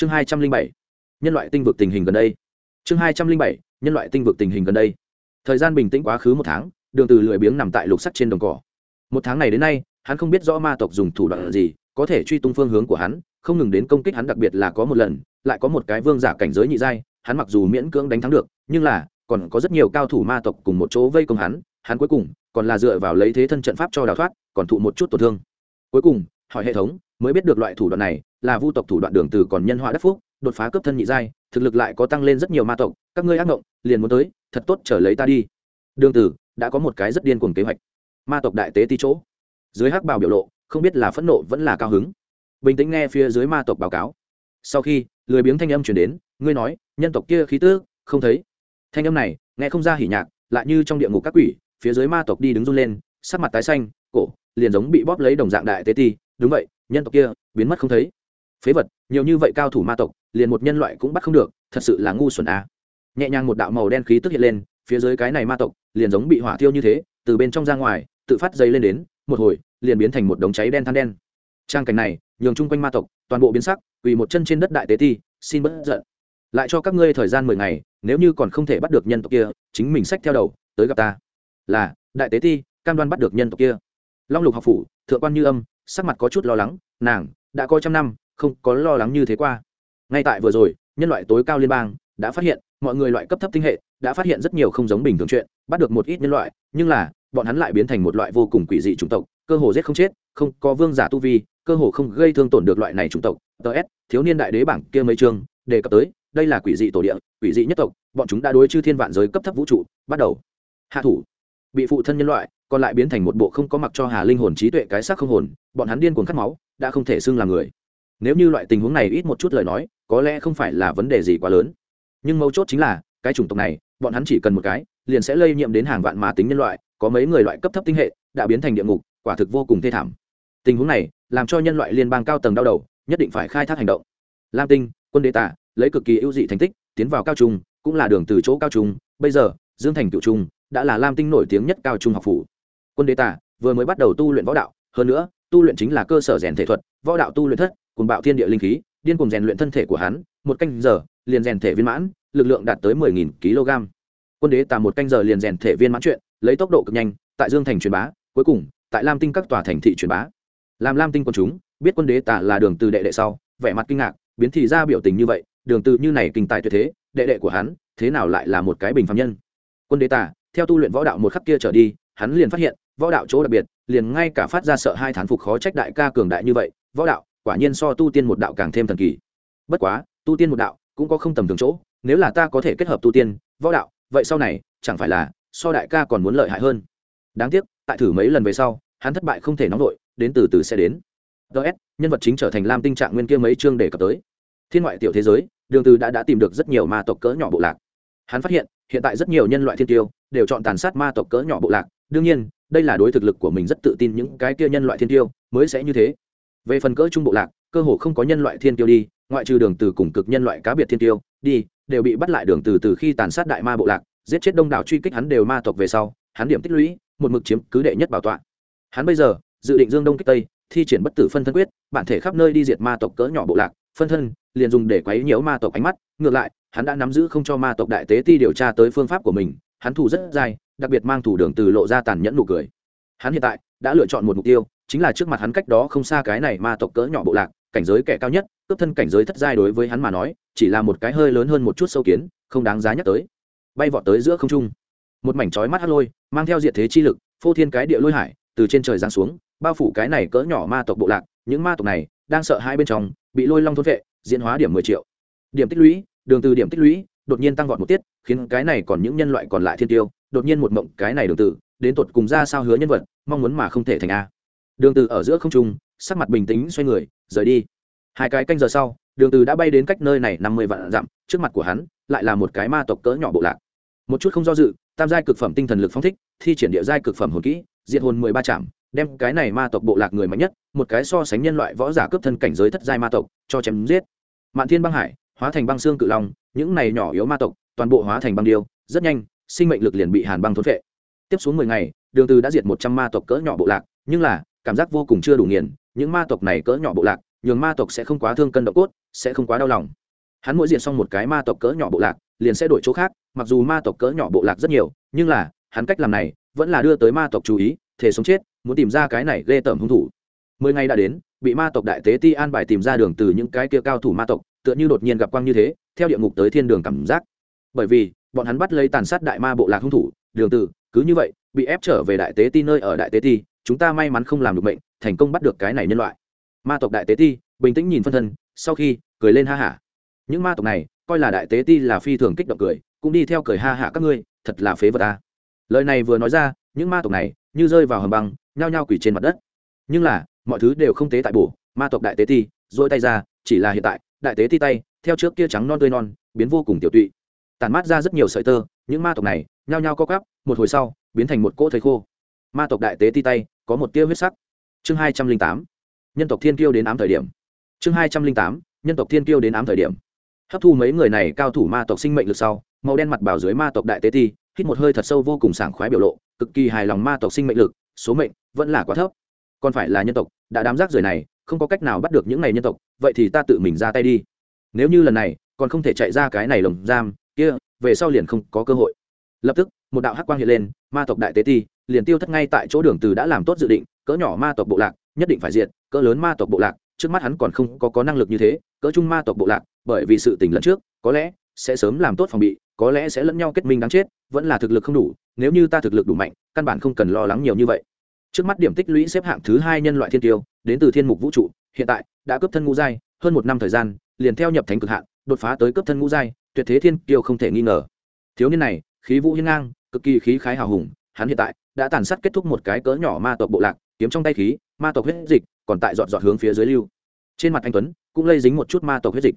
chương hai trăm linh bảy, nhân loại tinh vực tình hình gần đây. Chương hai trăm linh bảy, nhân loại tinh vực tình hình gần đây. Thời gian bình tĩnh quá khứ một tháng, đường từ lười biếng nằm tại lục sắt trên đồng cỏ. Một tháng này đến nay, hắn không biết rõ ma tộc dùng thủ đoạn gì, có thể truy tung phương hướng của hắn, không ngừng đến công kích hắn, đặc biệt là có một lần, lại có một cái vương giả cảnh giới nhị giai, hắn mặc dù miễn cưỡng đánh thắng được, nhưng là, còn có rất nhiều cao thủ ma tộc cùng một chỗ vây công hắn hắn cuối cùng, còn là dựa vào lấy thế thân trận pháp cho đào thoát, còn thụ một chút tổn thương. Cuối cùng, hỏi hệ thống, mới biết được loại thủ đoạn này là vu tộc thủ đoạn đường từ còn nhân họa đất phúc, đột phá cấp thân nhị giai, thực lực lại có tăng lên rất nhiều ma tộc, các ngươi ác ngộng, liền muốn tới, thật tốt trở lấy ta đi. Đường từ đã có một cái rất điên cuồng kế hoạch. Ma tộc đại tế ti chỗ. Dưới hắc bào biểu lộ, không biết là phẫn nộ vẫn là cao hứng. Bình tĩnh nghe phía dưới ma tộc báo cáo. Sau khi, lười biếng thanh âm truyền đến, ngươi nói, nhân tộc kia khí tức, không thấy. Thanh âm này, nghe không ra hỉ nhạc, lại như trong địa ngục các quỷ, phía dưới ma tộc đi đứng run lên, sắc mặt tái xanh, cổ, liền giống bị bóp lấy đồng dạng đại tế ti. Đúng vậy, nhân tộc kia, biến mất không thấy phế vật, nhiều như vậy cao thủ ma tộc, liền một nhân loại cũng bắt không được, thật sự là ngu xuẩn à. nhẹ nhàng một đạo màu đen khí tức hiện lên, phía dưới cái này ma tộc, liền giống bị hỏa thiêu như thế, từ bên trong ra ngoài, tự phát dây lên đến, một hồi, liền biến thành một đống cháy đen than đen. Trang cảnh này, nhường chung quanh ma tộc, toàn bộ biến sắc, quỳ một chân trên đất đại tế ti, xin bất giận. Lại cho các ngươi thời gian mười ngày, nếu như còn không thể bắt được nhân tộc kia, chính mình sách theo đầu, tới gặp ta. Là, đại tế ti, cam đoan bắt được nhân tộc kia. Long lục học phủ, thượng quan như âm, sắc mặt có chút lo lắng, nàng, đã coi trăm năm không có lo lắng như thế qua. Ngay tại vừa rồi, nhân loại tối cao liên bang đã phát hiện, mọi người loại cấp thấp tinh hệ đã phát hiện rất nhiều không giống bình thường chuyện, bắt được một ít nhân loại, nhưng là, bọn hắn lại biến thành một loại vô cùng quỷ dị chủng tộc, cơ hồ giết không chết, không có vương giả tu vi, cơ hồ không gây thương tổn được loại này chủng tộc. Ts thiếu niên đại đế bảng kia mấy chương đề cập tới, đây là quỷ dị tổ địa, quỷ dị nhất tộc, bọn chúng đã đối chư thiên vạn giới cấp thấp vũ trụ, bắt đầu hạ thủ. Bị phụ thân nhân loại, còn lại biến thành một bộ không có mặc cho hà linh hồn trí tuệ cái xác không hồn, bọn hắn điên cuồng cắt máu, đã không thể xưng là người nếu như loại tình huống này ít một chút lời nói, có lẽ không phải là vấn đề gì quá lớn. Nhưng mấu chốt chính là, cái chủng tộc này, bọn hắn chỉ cần một cái, liền sẽ lây nhiễm đến hàng vạn mà tính nhân loại, có mấy người loại cấp thấp tinh hệ, đã biến thành địa ngục, quả thực vô cùng thê thảm. Tình huống này, làm cho nhân loại liên bang cao tầng đau đầu, nhất định phải khai thác hành động. Lam tinh, quân đế tả, lấy cực kỳ ưu dị thành tích, tiến vào cao trung, cũng là đường từ chỗ cao trung, bây giờ, dương thành cựu trung, đã là lam tinh nổi tiếng nhất cao trung học phủ. Quân đế tả, vừa mới bắt đầu tu luyện võ đạo, hơn nữa, tu luyện chính là cơ sở rèn thể thuật, võ đạo tu luyện thất cùng bạo thiên địa linh khí, điên cùng rèn luyện thân thể của hắn, một canh giờ, liền rèn thể viên mãn, lực lượng đạt tới mười nghìn kg. Quân đế tà một canh giờ liền rèn thể viên mãn chuyện, lấy tốc độ cực nhanh, tại dương thành truyền bá, cuối cùng, tại lam tinh các tòa thành thị truyền bá. Làm lam tinh quân chúng, biết quân đế tà là đường từ đệ đệ sau, vẻ mặt kinh ngạc, biến thì ra biểu tình như vậy, đường từ như này kinh tài tuyệt thế, đệ đệ của hắn, thế nào lại là một cái bình phàm nhân? Quân đế tà, theo tu luyện võ đạo một khắc kia trở đi, hắn liền phát hiện, võ đạo chỗ đặc biệt, liền ngay cả phát ra sợ hai thán phục khó trách đại ca cường đại như vậy, võ đạo quả nhiên so tu tiên một đạo càng thêm thần kỳ. Bất quá tu tiên một đạo cũng có không tầm thường chỗ nếu là ta có thể kết hợp tu tiên võ đạo vậy sau này chẳng phải là so đại ca còn muốn lợi hại hơn. Đáng tiếc tại thử mấy lần về sau hắn thất bại không thể nóng nổi, đến từ từ sẽ đến. Ts nhân vật chính trở thành lam tinh trạng nguyên kia mấy chương đề cập tới. Thiên ngoại tiểu thế giới đường từ đã đã tìm được rất nhiều ma tộc cỡ nhỏ bộ lạc. Hắn phát hiện hiện tại rất nhiều nhân loại thiên tiêu đều chọn tàn sát ma tộc cỡ nhỏ bộ lạc. Đương nhiên đây là đối thực lực của mình rất tự tin những cái kia nhân loại thiên tiêu mới sẽ như thế về phần cỡ trung bộ lạc, cơ hồ không có nhân loại thiên tiêu đi, ngoại trừ đường từ cùng cực nhân loại cá biệt thiên tiêu đi, đều bị bắt lại đường từ từ khi tàn sát đại ma bộ lạc, giết chết đông đảo truy kích hắn đều ma tộc về sau, hắn điểm tích lũy, một mực chiếm cứ đệ nhất bảo tọa. Hắn bây giờ, dự định dương đông kích tây, thi triển bất tử phân thân quyết, bản thể khắp nơi đi diệt ma tộc cỡ nhỏ bộ lạc, phân thân, liền dùng để quấy nhiễu ma tộc ánh mắt, ngược lại, hắn đã nắm giữ không cho ma tộc đại tế ti điều tra tới phương pháp của mình, hắn thủ rất dài, đặc biệt mang thủ đường từ lộ ra tàn nhẫn nụ cười. Hắn hiện tại, đã lựa chọn một mục tiêu chính là trước mặt hắn cách đó không xa cái này ma tộc cỡ nhỏ bộ lạc, cảnh giới kẻ cao nhất, cướp thân cảnh giới thất giai đối với hắn mà nói, chỉ là một cái hơi lớn hơn một chút sâu kiến, không đáng giá nhắc tới. Bay vọt tới giữa không trung, một mảnh trói mắt hắt lôi, mang theo diện thế chi lực, phô thiên cái địa lôi hải, từ trên trời giáng xuống, bao phủ cái này cỡ nhỏ ma tộc bộ lạc, những ma tộc này đang sợ hai bên trong, bị lôi long thôn vệ, diễn hóa điểm mười triệu. Điểm tích lũy, đường từ điểm tích lũy, đột nhiên tăng vọt một tiết, khiến cái này còn những nhân loại còn lại thiên tiêu, đột nhiên một mộng cái này đường từ, đến tột cùng ra sao hứa nhân vật, mong muốn mà không thể thành a đường từ ở giữa không trung, sắc mặt bình tĩnh xoay người, rời đi. Hai cái canh giờ sau, đường từ đã bay đến cách nơi này năm mươi vạn dặm, trước mặt của hắn lại là một cái ma tộc cỡ nhỏ bộ lạc. Một chút không do dự, tam giai cực phẩm tinh thần lực phong thích, thi triển địa giai cực phẩm hồn kỹ, diệt hồn mười ba chạm đem cái này ma tộc bộ lạc người mạnh nhất, một cái so sánh nhân loại võ giả cướp thân cảnh giới thất giai ma tộc, cho chém giết. Mạn thiên băng hải, hóa thành băng xương cự long, những này nhỏ yếu ma tộc, toàn bộ hóa thành băng điêu, rất nhanh, sinh mệnh lực liền bị hàn băng thốn phệ. tiếp xuống mười ngày, đường từ đã diệt một trăm ma tộc cỡ nhỏ bộ lạc, nhưng là cảm giác vô cùng chưa đủ nghiền, những ma tộc này cỡ nhỏ bộ lạc, nhường ma tộc sẽ không quá thương cân độ cốt, sẽ không quá đau lòng. Hắn mỗi diện xong một cái ma tộc cỡ nhỏ bộ lạc, liền sẽ đổi chỗ khác, mặc dù ma tộc cỡ nhỏ bộ lạc rất nhiều, nhưng là, hắn cách làm này, vẫn là đưa tới ma tộc chú ý, thể sống chết, muốn tìm ra cái này ghê tởm hung thủ. Mười ngày đã đến, bị ma tộc đại tế ti an bài tìm ra đường từ những cái kia cao thủ ma tộc, tựa như đột nhiên gặp quang như thế, theo địa ngục tới thiên đường cảm giác. Bởi vì, bọn hắn bắt lấy tàn sát đại ma bộ lạc hung thủ, đường từ, cứ như vậy, bị ép trở về đại tế ti nơi ở đại tế ti chúng ta may mắn không làm được bệnh thành công bắt được cái này nhân loại. Ma tộc đại tế ti, bình tĩnh nhìn phân thân, sau khi, cười lên ha hả. Những ma tộc này, coi là đại tế ti là phi thường kích động cười, cũng đi theo cười ha hả các ngươi, thật là phế vật ta lời này vừa nói ra, những ma tộc này, như rơi vào hầm băng, nhao nhao quỷ trên mặt đất. Nhưng là, mọi thứ đều không tế tại bổ, ma tộc đại tế ti dỗi tay ra, chỉ là hiện tại, đại tế ti tay, theo trước kia trắng non tươi non, biến vô cùng tiểu tụy. Tàn mát ra rất nhiều sợi tơ, những ma tộc này, nhao nhao co cắp một hồi sau, biến thành một cỗ thầy khô. Ma tộc đại tế ti tay có một tia huyết sắc. Chương hai trăm linh tám, nhân tộc thiên kiêu đến ám thời điểm. Chương hai trăm linh tám, nhân tộc thiên kiêu đến ám thời điểm. Hấp thu mấy người này cao thủ ma tộc sinh mệnh lực sau, màu đen mặt bảo dưới ma tộc đại tế ti, hít một hơi thật sâu vô cùng sảng khoái biểu lộ, cực kỳ hài lòng ma tộc sinh mệnh lực, số mệnh vẫn là quá thấp. Còn phải là nhân tộc, đã đám rác rưởi này, không có cách nào bắt được những này nhân tộc, vậy thì ta tự mình ra tay đi. Nếu như lần này, còn không thể chạy ra cái này lồng giam, kia, về sau liền không có cơ hội. Lập tức một đạo hắc quang hiện lên, ma tộc đại tế ti, liền tiêu thất ngay tại chỗ đường từ đã làm tốt dự định, cỡ nhỏ ma tộc bộ lạc, nhất định phải diệt, cỡ lớn ma tộc bộ lạc, trước mắt hắn còn không có có năng lực như thế, cỡ trung ma tộc bộ lạc, bởi vì sự tình lẫn trước, có lẽ sẽ sớm làm tốt phòng bị, có lẽ sẽ lẫn nhau kết minh đáng chết, vẫn là thực lực không đủ, nếu như ta thực lực đủ mạnh, căn bản không cần lo lắng nhiều như vậy. Trước mắt điểm tích lũy xếp hạng thứ hai nhân loại thiên tiêu, đến từ thiên mục vũ trụ, hiện tại đã cấp thân ngũ giai, hơn một năm thời gian, liền theo nhập thánh cực hạn, đột phá tới cấp thân ngũ giai, tuyệt thế thiên kiêu không thể nghi ngờ. Thiếu niên này, khí vũ hiên ngang cực kỳ khí khái hào hùng, hắn hiện tại đã tàn sát kết thúc một cái cỡ nhỏ ma tộc bộ lạc, kiếm trong tay khí, ma tộc huyết dịch, còn tại dọn dọn hướng phía dưới lưu. Trên mặt anh tuấn cũng lây dính một chút ma tộc huyết dịch.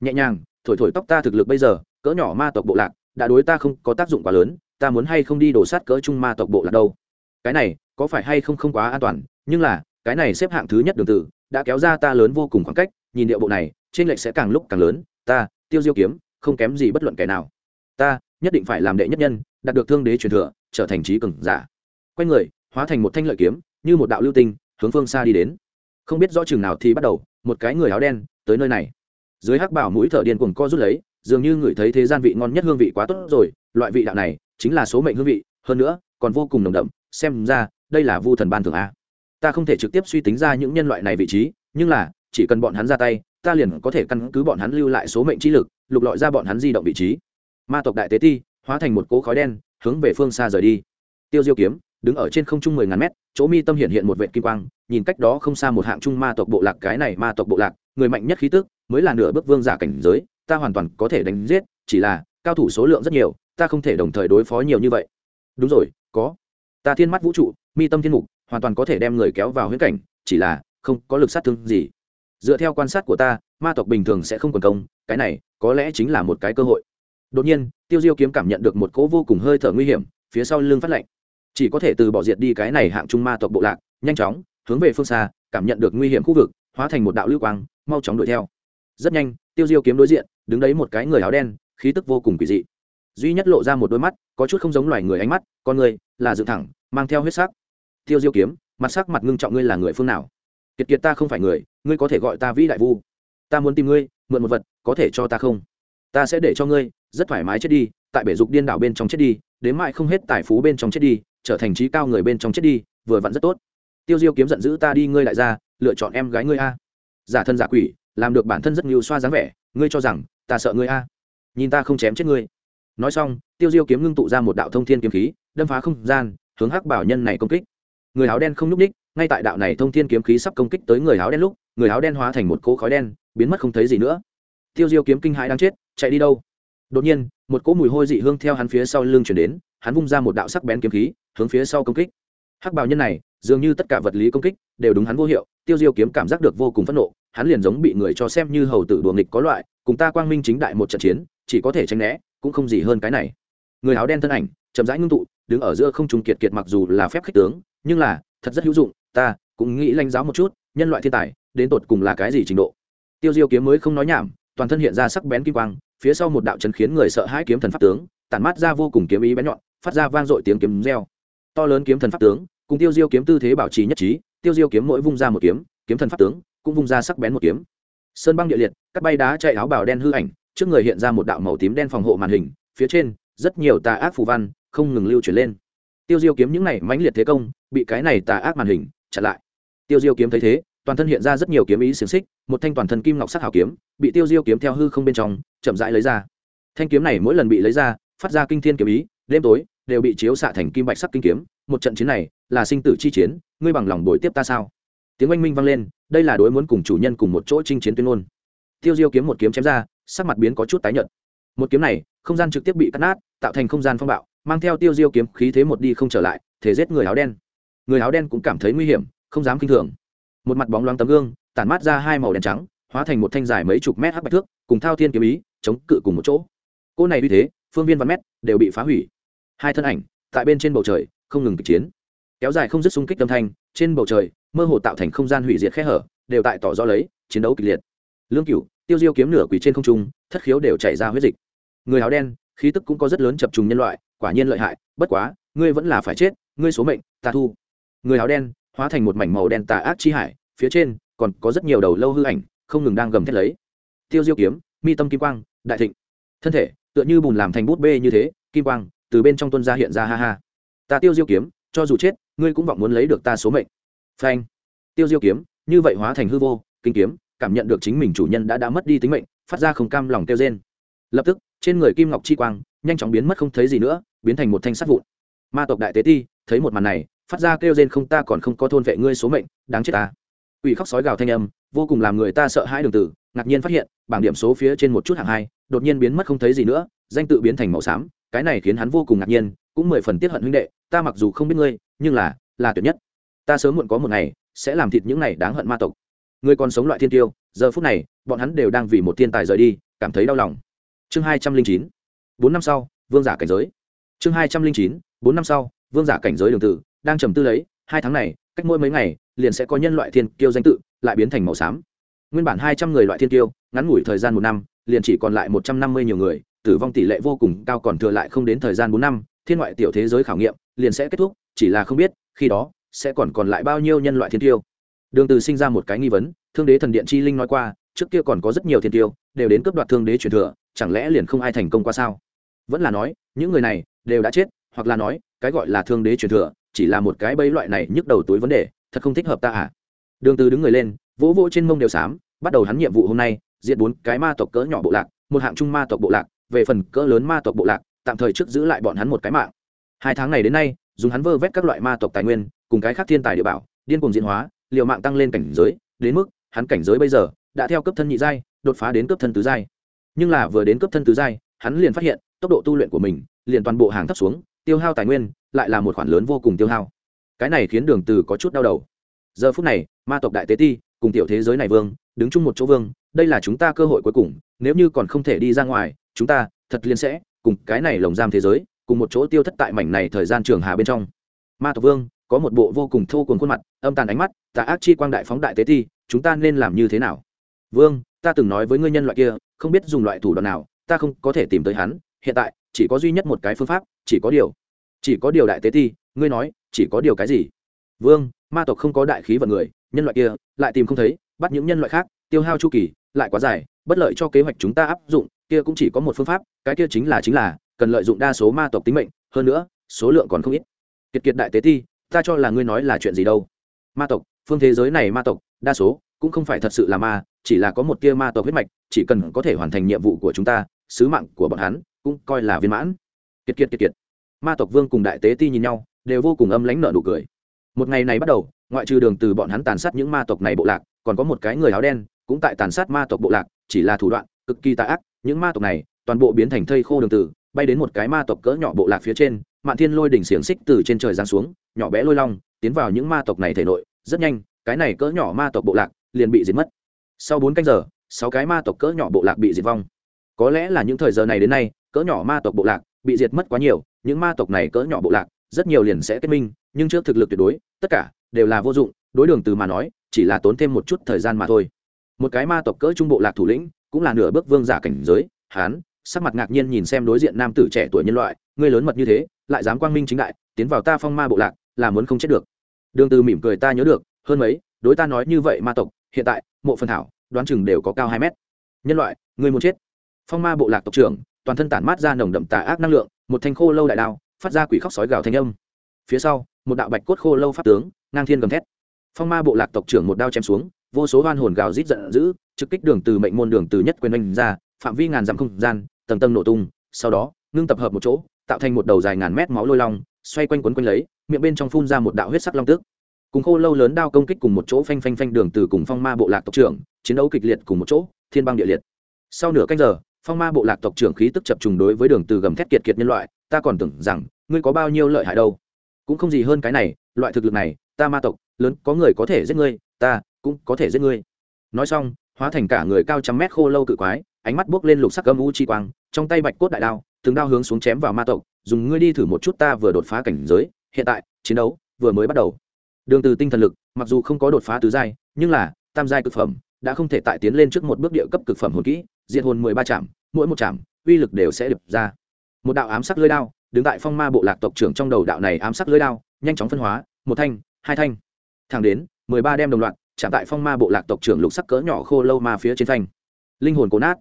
Nhẹ nhàng, thổi thổi tóc ta thực lực bây giờ, cỡ nhỏ ma tộc bộ lạc, đã đối ta không có tác dụng quá lớn, ta muốn hay không đi đổ sát cỡ trung ma tộc bộ lạc đâu? Cái này có phải hay không không quá an toàn, nhưng là, cái này xếp hạng thứ nhất đường tử, đã kéo ra ta lớn vô cùng khoảng cách, nhìn địa bộ này, trên lệch sẽ càng lúc càng lớn, ta, tiêu diêu kiếm, không kém gì bất luận kẻ nào. Ta, nhất định phải làm đệ nhất nhân đạt được thương đế truyền thừa, trở thành trí cường giả. Quay người, hóa thành một thanh lợi kiếm, như một đạo lưu tinh, hướng phương xa đi đến. Không biết rõ chừng nào thì bắt đầu, một cái người áo đen, tới nơi này. Dưới hắc bảo mũi thở điên cuồng co rút lấy, dường như người thấy thế gian vị ngon nhất hương vị quá tốt rồi, loại vị đạo này, chính là số mệnh hương vị, hơn nữa, còn vô cùng nồng đậm, xem ra, đây là vu thần ban thường a. Ta không thể trực tiếp suy tính ra những nhân loại này vị trí, nhưng là, chỉ cần bọn hắn ra tay, ta liền có thể căn cứ bọn hắn lưu lại số mệnh trí lực, lục lọi ra bọn hắn di động vị trí. Ma tộc đại tế ti hóa thành một cỗ khói đen, hướng về phương xa rời đi. Tiêu diêu kiếm, đứng ở trên không trung mười ngàn mét, chỗ mi tâm hiện hiện một vệ kim quang, nhìn cách đó không xa một hạng trung ma tộc bộ lạc, cái này ma tộc bộ lạc, người mạnh nhất khí tức, mới là nửa bước vương giả cảnh giới, ta hoàn toàn có thể đánh giết, chỉ là, cao thủ số lượng rất nhiều, ta không thể đồng thời đối phó nhiều như vậy. Đúng rồi, có. Ta thiên mắt vũ trụ, mi tâm thiên mục, hoàn toàn có thể đem người kéo vào huyễn cảnh, chỉ là, không có lực sát thương gì. Dựa theo quan sát của ta, ma tộc bình thường sẽ không quần công, cái này, có lẽ chính là một cái cơ hội đột nhiên, tiêu diêu kiếm cảm nhận được một cỗ vô cùng hơi thở nguy hiểm, phía sau lưng phát lạnh. Chỉ có thể từ bỏ diệt đi cái này hạng trung ma tộc bộ lạc, nhanh chóng, hướng về phương xa, cảm nhận được nguy hiểm khu vực, hóa thành một đạo lưu quang, mau chóng đuổi theo. Rất nhanh, tiêu diêu kiếm đối diện, đứng đấy một cái người áo đen, khí tức vô cùng kỳ dị. Duy nhất lộ ra một đôi mắt, có chút không giống loài người ánh mắt, con người, là dựng thẳng, mang theo huyết sắc. Tiêu diêu kiếm, mặt sắc mặt ngưng trọng ngươi là người phương nào? Kiệt kiệt ta không phải người, ngươi có thể gọi ta vĩ đại vu. Ta muốn tìm ngươi, mượn một vật, có thể cho ta không? Ta sẽ để cho ngươi rất thoải mái chết đi, tại bể dục điên đảo bên trong chết đi, đến mãi không hết tài phú bên trong chết đi, trở thành trí cao người bên trong chết đi, vừa vặn rất tốt. Tiêu diêu kiếm giận dữ, ta đi, ngươi lại ra, lựa chọn em gái ngươi a. Giả thân giả quỷ, làm được bản thân rất nhiều xoa dáng vẻ, ngươi cho rằng, ta sợ ngươi a? Nhìn ta không chém chết ngươi. Nói xong, tiêu diêu kiếm ngưng tụ ra một đạo thông thiên kiếm khí, đâm phá không gian, hướng hắc bảo nhân này công kích. Người áo đen không n ú c ních ngay tại đạo này thông thiên kiếm khí sắp công kích tới người áo đen lúc, người áo đen hóa thành một cỗ khói đen, biến mất không thấy gì nữa. Tiêu diêu kiếm kinh hãi đang chết, chạy đi đâu? Đột nhiên, một cỗ mùi hôi dị hương theo hắn phía sau lưng chuyển đến, hắn vung ra một đạo sắc bén kiếm khí, hướng phía sau công kích. Hắc bào nhân này, dường như tất cả vật lý công kích, đều đúng hắn vô hiệu, tiêu diêu kiếm cảm giác được vô cùng phẫn nộ, hắn liền giống bị người cho xem như hầu tử đùa nghịch có loại, cùng ta quang minh chính đại một trận chiến, chỉ có thể tránh né, cũng không gì hơn cái này. Người áo đen thân ảnh, chậm rãi ngưng tụ, đứng ở giữa không trùng kiệt kiệt mặc dù là phép khích tướng, nhưng là, thật rất hữu dụng, ta cũng nghĩ lãnh giáo một chút, nhân loại thiên tài, đến tột cùng là cái gì trình độ? Tiêu diêu kiếm mới không nói nhảm, toàn thân hiện ra sắc bén kim quang phía sau một đạo chấn khiến người sợ hãi kiếm thần pháp tướng, tản mát ra vô cùng kiếm ý bén nhọn, phát ra vang dội tiếng kiếm reo. To lớn kiếm thần pháp tướng, cùng tiêu diêu kiếm tư thế bảo trì nhất trí, tiêu diêu kiếm mỗi vung ra một kiếm kiếm thần pháp tướng cũng vung ra sắc bén một kiếm. Sơn băng địa liệt các bay đá chạy áo bào đen hư ảnh, trước người hiện ra một đạo màu tím đen phòng hộ màn hình, phía trên, rất nhiều tà ác phù văn không ngừng lưu chuyển lên. Tiêu diêu kiếm những này mãnh liệt thế công, bị cái này tà ác màn hình chặn lại. Tiêu diêu kiếm thấy thế toàn thân hiện ra rất nhiều kiếm ý xiềng xích, một thanh toàn thân kim ngọc sắc hảo kiếm, bị tiêu diêu kiếm theo hư không bên trong, chậm rãi lấy ra. Thanh kiếm này mỗi lần bị lấy ra, phát ra kinh thiên kiếm ý, đêm tối, đều bị chiếu xạ thành kim bạch sắc kinh kiếm. Một trận chiến này, là sinh tử chi chiến, ngươi bằng lòng đổi tiếp ta sao? Tiếng oanh minh vang lên, đây là đối muốn cùng chủ nhân cùng một chỗ chinh chiến tuyên ngôn. Tiêu diêu kiếm một kiếm chém ra, sắc mặt biến có chút tái nhợt. Một kiếm này, không gian trực tiếp bị cắt nát, tạo thành không gian phong bạo, mang theo tiêu diêu kiếm khí thế một đi không trở lại, thể giết người áo đen. Người áo đen cũng cảm thấy nguy hiểm, không dám kinh thường một mặt bóng loáng tấm gương, tản mát ra hai màu đen trắng, hóa thành một thanh dài mấy chục mét hắc bạch thước, cùng thao thiên kiếm ý, chống cự cùng một chỗ. Cô này như thế, phương viên văn mét, đều bị phá hủy. Hai thân ảnh, tại bên trên bầu trời, không ngừng kịch chiến. Kéo dài không dứt xung kích âm thanh, trên bầu trời, mơ hồ tạo thành không gian hủy diệt khe hở, đều tại tỏ rõ lấy, chiến đấu kịch liệt. Lương cửu, tiêu diêu kiếm nửa quỷ trên không trung, thất khiếu đều chảy ra huyết dịch. Người áo đen, khí tức cũng có rất lớn chập trùng nhân loại, quả nhiên lợi hại, bất quá, ngươi vẫn là phải chết, ngươi số mệnh, ta thu. Người áo đen, hóa thành một mảnh màu đen tà ác chi hải phía trên còn có rất nhiều đầu lâu hư ảnh không ngừng đang gầm thét lấy. Tiêu diêu kiếm, mi tâm kim quang, đại thịnh. Thân thể tựa như bùn làm thành bút bê như thế, kim quang từ bên trong tuân ra hiện ra ha ha. Ta tiêu diêu kiếm, cho dù chết, ngươi cũng vọng muốn lấy được ta số mệnh. Phanh. Tiêu diêu kiếm, như vậy hóa thành hư vô, kinh kiếm, cảm nhận được chính mình chủ nhân đã đã mất đi tính mệnh, phát ra không cam lòng tiêu rên. Lập tức, trên người kim ngọc chi quang nhanh chóng biến mất không thấy gì nữa, biến thành một thanh sắt vụn. Ma tộc đại tế ti, thấy một màn này, phát ra kêu rên không ta còn không có thôn vệ ngươi số mệnh, đáng chết ta quỷ khóc sói gào thanh âm, vô cùng làm người ta sợ hãi đường tử, ngạc nhiên phát hiện, bảng điểm số phía trên một chút hạng hai, đột nhiên biến mất không thấy gì nữa, danh tự biến thành màu xám, cái này khiến hắn vô cùng ngạc nhiên, cũng mười phần tiết hận huynh đệ, ta mặc dù không biết ngươi, nhưng là là tuyệt nhất. Ta sớm muộn có một ngày, sẽ làm thịt những này đáng hận ma tộc. Ngươi còn sống loại thiên tiêu, giờ phút này, bọn hắn đều đang vì một thiên tài rời đi, cảm thấy đau lòng. Chương hai trăm linh chín, bốn năm sau, vương giả cảnh giới. Chương hai trăm linh chín, bốn năm sau, vương giả cảnh giới đường tử, đang trầm tư lấy, hai tháng này cách mỗi mấy ngày, liền sẽ có nhân loại thiên kiêu danh tự lại biến thành màu xám. Nguyên bản hai trăm người loại thiên kiêu, ngắn ngủi thời gian một năm, liền chỉ còn lại một trăm năm mươi nhiều người, tử vong tỷ lệ vô cùng cao còn thừa lại không đến thời gian bốn năm, thiên ngoại tiểu thế giới khảo nghiệm liền sẽ kết thúc, chỉ là không biết, khi đó, sẽ còn còn lại bao nhiêu nhân loại thiên tiêu đường từ sinh ra một cái nghi vấn, thương đế thần điện chi linh nói qua, trước kia còn có rất nhiều thiên tiêu đều đến cướp đoạt thương đế truyền thừa, chẳng lẽ liền không ai thành công qua sao? Vẫn là nói, những người này đều đã chết, hoặc là nói, cái gọi là thương đế truyền thừa chỉ là một cái bẫy loại này nhức đầu túi vấn đề, thật không thích hợp ta à? Đường từ đứng người lên, vỗ vỗ trên mông đều sám bắt đầu hắn nhiệm vụ hôm nay, diệt bốn cái ma tộc cỡ nhỏ bộ lạc, một hạng trung ma tộc bộ lạc, về phần cỡ lớn ma tộc bộ lạc, tạm thời trước giữ lại bọn hắn một cái mạng. Hai tháng này đến nay, dùng hắn vơ vét các loại ma tộc tài nguyên, cùng cái khác thiên tài địa bảo, điên cuồng diễn hóa, liều mạng tăng lên cảnh giới, đến mức hắn cảnh giới bây giờ đã theo cấp thân nhị giai, đột phá đến cấp thân tứ giai. Nhưng là vừa đến cấp thân tứ giai, hắn liền phát hiện tốc độ tu luyện của mình, liền toàn bộ hàng thấp xuống tiêu hao tài nguyên lại là một khoản lớn vô cùng tiêu hao. Cái này khiến đường từ có chút đau đầu. Giờ phút này, ma tộc đại tế ti cùng tiểu thế giới này vương, đứng chung một chỗ vương, đây là chúng ta cơ hội cuối cùng, nếu như còn không thể đi ra ngoài, chúng ta thật liên sẽ cùng cái này lồng giam thế giới, cùng một chỗ tiêu thất tại mảnh này thời gian trường hà bên trong. Ma tộc vương, có một bộ vô cùng thô cuồng khuôn mặt, âm tàn ánh mắt, tà ác chi quang đại phóng đại tế ti, chúng ta nên làm như thế nào? Vương, ta từng nói với ngươi nhân loại kia, không biết dùng loại thủ đoạn nào, ta không có thể tìm tới hắn, hiện tại chỉ có duy nhất một cái phương pháp chỉ có điều chỉ có điều đại tế thi, ngươi nói chỉ có điều cái gì? Vương ma tộc không có đại khí vận người nhân loại kia lại tìm không thấy bắt những nhân loại khác tiêu hao chu kỳ lại quá dài bất lợi cho kế hoạch chúng ta áp dụng kia cũng chỉ có một phương pháp cái kia chính là chính là cần lợi dụng đa số ma tộc tính mệnh hơn nữa số lượng còn không ít. Kiệt kiệt đại tế thi, ta cho là ngươi nói là chuyện gì đâu? Ma tộc phương thế giới này ma tộc đa số cũng không phải thật sự là ma chỉ là có một tia ma tộc huyết mạch chỉ cần có thể hoàn thành nhiệm vụ của chúng ta sứ mạng của bọn hắn cũng coi là viên mãn. Kiệt kiệt kiệt kiệt. Ma tộc vương cùng đại tế ti nhìn nhau, đều vô cùng âm lãnh nợ nụ cười. Một ngày này bắt đầu, ngoại trừ đường từ bọn hắn tàn sát những ma tộc này bộ lạc, còn có một cái người áo đen, cũng tại tàn sát ma tộc bộ lạc, chỉ là thủ đoạn cực kỳ tà ác, những ma tộc này, toàn bộ biến thành thây khô đường từ bay đến một cái ma tộc cỡ nhỏ bộ lạc phía trên, mạn thiên lôi đỉnh xiềng xích từ trên trời giáng xuống, nhỏ bé lôi long, tiến vào những ma tộc này thể nội, rất nhanh, cái này cỡ nhỏ ma tộc bộ lạc liền bị diệt mất. Sau bốn canh giờ, sáu cái ma tộc cỡ nhỏ bộ lạc bị diệt vong. Có lẽ là những thời giờ này đến nay cỡ nhỏ ma tộc bộ lạc bị diệt mất quá nhiều, những ma tộc này cỡ nhỏ bộ lạc, rất nhiều liền sẽ kết minh, nhưng trước thực lực tuyệt đối, tất cả đều là vô dụng, đối đường từ mà nói, chỉ là tốn thêm một chút thời gian mà thôi. Một cái ma tộc cỡ trung bộ lạc thủ lĩnh, cũng là nửa bước vương giả cảnh giới hán sắc mặt ngạc nhiên nhìn xem đối diện nam tử trẻ tuổi nhân loại, ngươi lớn mật như thế, lại dám quang minh chính đại, tiến vào ta phong ma bộ lạc, là muốn không chết được. Đường từ mỉm cười ta nhớ được, hơn mấy, đối ta nói như vậy ma tộc, hiện tại, mộ phần thảo, đoán chừng đều có cao hai mét. Nhân loại người muốn chết. Phong ma bộ lạc tộc trưởng toàn thân tản mát ra nồng đậm tà ác năng lượng, một thanh khô lâu đại đao, phát ra quỷ khóc sói gào thanh âm. Phía sau, một đạo bạch cốt khô lâu pháp tướng, ngang thiên gầm thét. Phong ma bộ lạc tộc trưởng một đao chém xuống, vô số hoan hồn gào rít giận dữ, trực kích đường từ mệnh môn đường từ nhất quyền oanh ra, phạm vi ngàn dặm không gian, tầng tầng nổ tung, sau đó, ngưng tập hợp một chỗ, tạo thành một đầu dài ngàn mét máu lôi long, xoay quanh quấn quanh lấy, miệng bên trong phun ra một đạo huyết sắc long tức. Cùng khô lâu lớn đao công kích cùng một chỗ phanh phanh phanh đường từ cùng phong ma bộ lạc tộc trưởng, chiến đấu kịch liệt cùng một chỗ, thiên băng địa liệt. Sau nửa canh giờ phong ma bộ lạc tộc trưởng khí tức chập trùng đối với đường từ gầm thét kiệt kiệt nhân loại, ta còn tưởng rằng, ngươi có bao nhiêu lợi hại đâu. Cũng không gì hơn cái này, loại thực lực này, ta ma tộc, lớn, có người có thể giết ngươi, ta cũng có thể giết ngươi. Nói xong, hóa thành cả người cao trăm mét khô lâu cự quái, ánh mắt buốc lên lục sắc âm u chi quang, trong tay bạch cốt đại đao, từng đao hướng xuống chém vào ma tộc, dùng ngươi đi thử một chút ta vừa đột phá cảnh giới, hiện tại, chiến đấu vừa mới bắt đầu. Đường từ tinh thần lực, mặc dù không có đột phá tứ giai, nhưng là, tam giai cực phẩm, đã không thể tại tiến lên trước một bước địa cấp cực phẩm hồn kỹ diệt hồn mười ba chạm mỗi một chạm uy lực đều sẽ được ra. Một đạo ám sắc lưỡi đao, đứng tại phong ma bộ lạc tộc trưởng trong đầu đạo này ám sắc lưỡi đao, nhanh chóng phân hóa, một thanh, hai thanh. Thẳng đến, mười ba đem đồng loạt, chạm tại phong ma bộ lạc tộc trưởng lục sắc cỡ nhỏ khô lâu ma phía trên thanh. Linh hồn cố nát.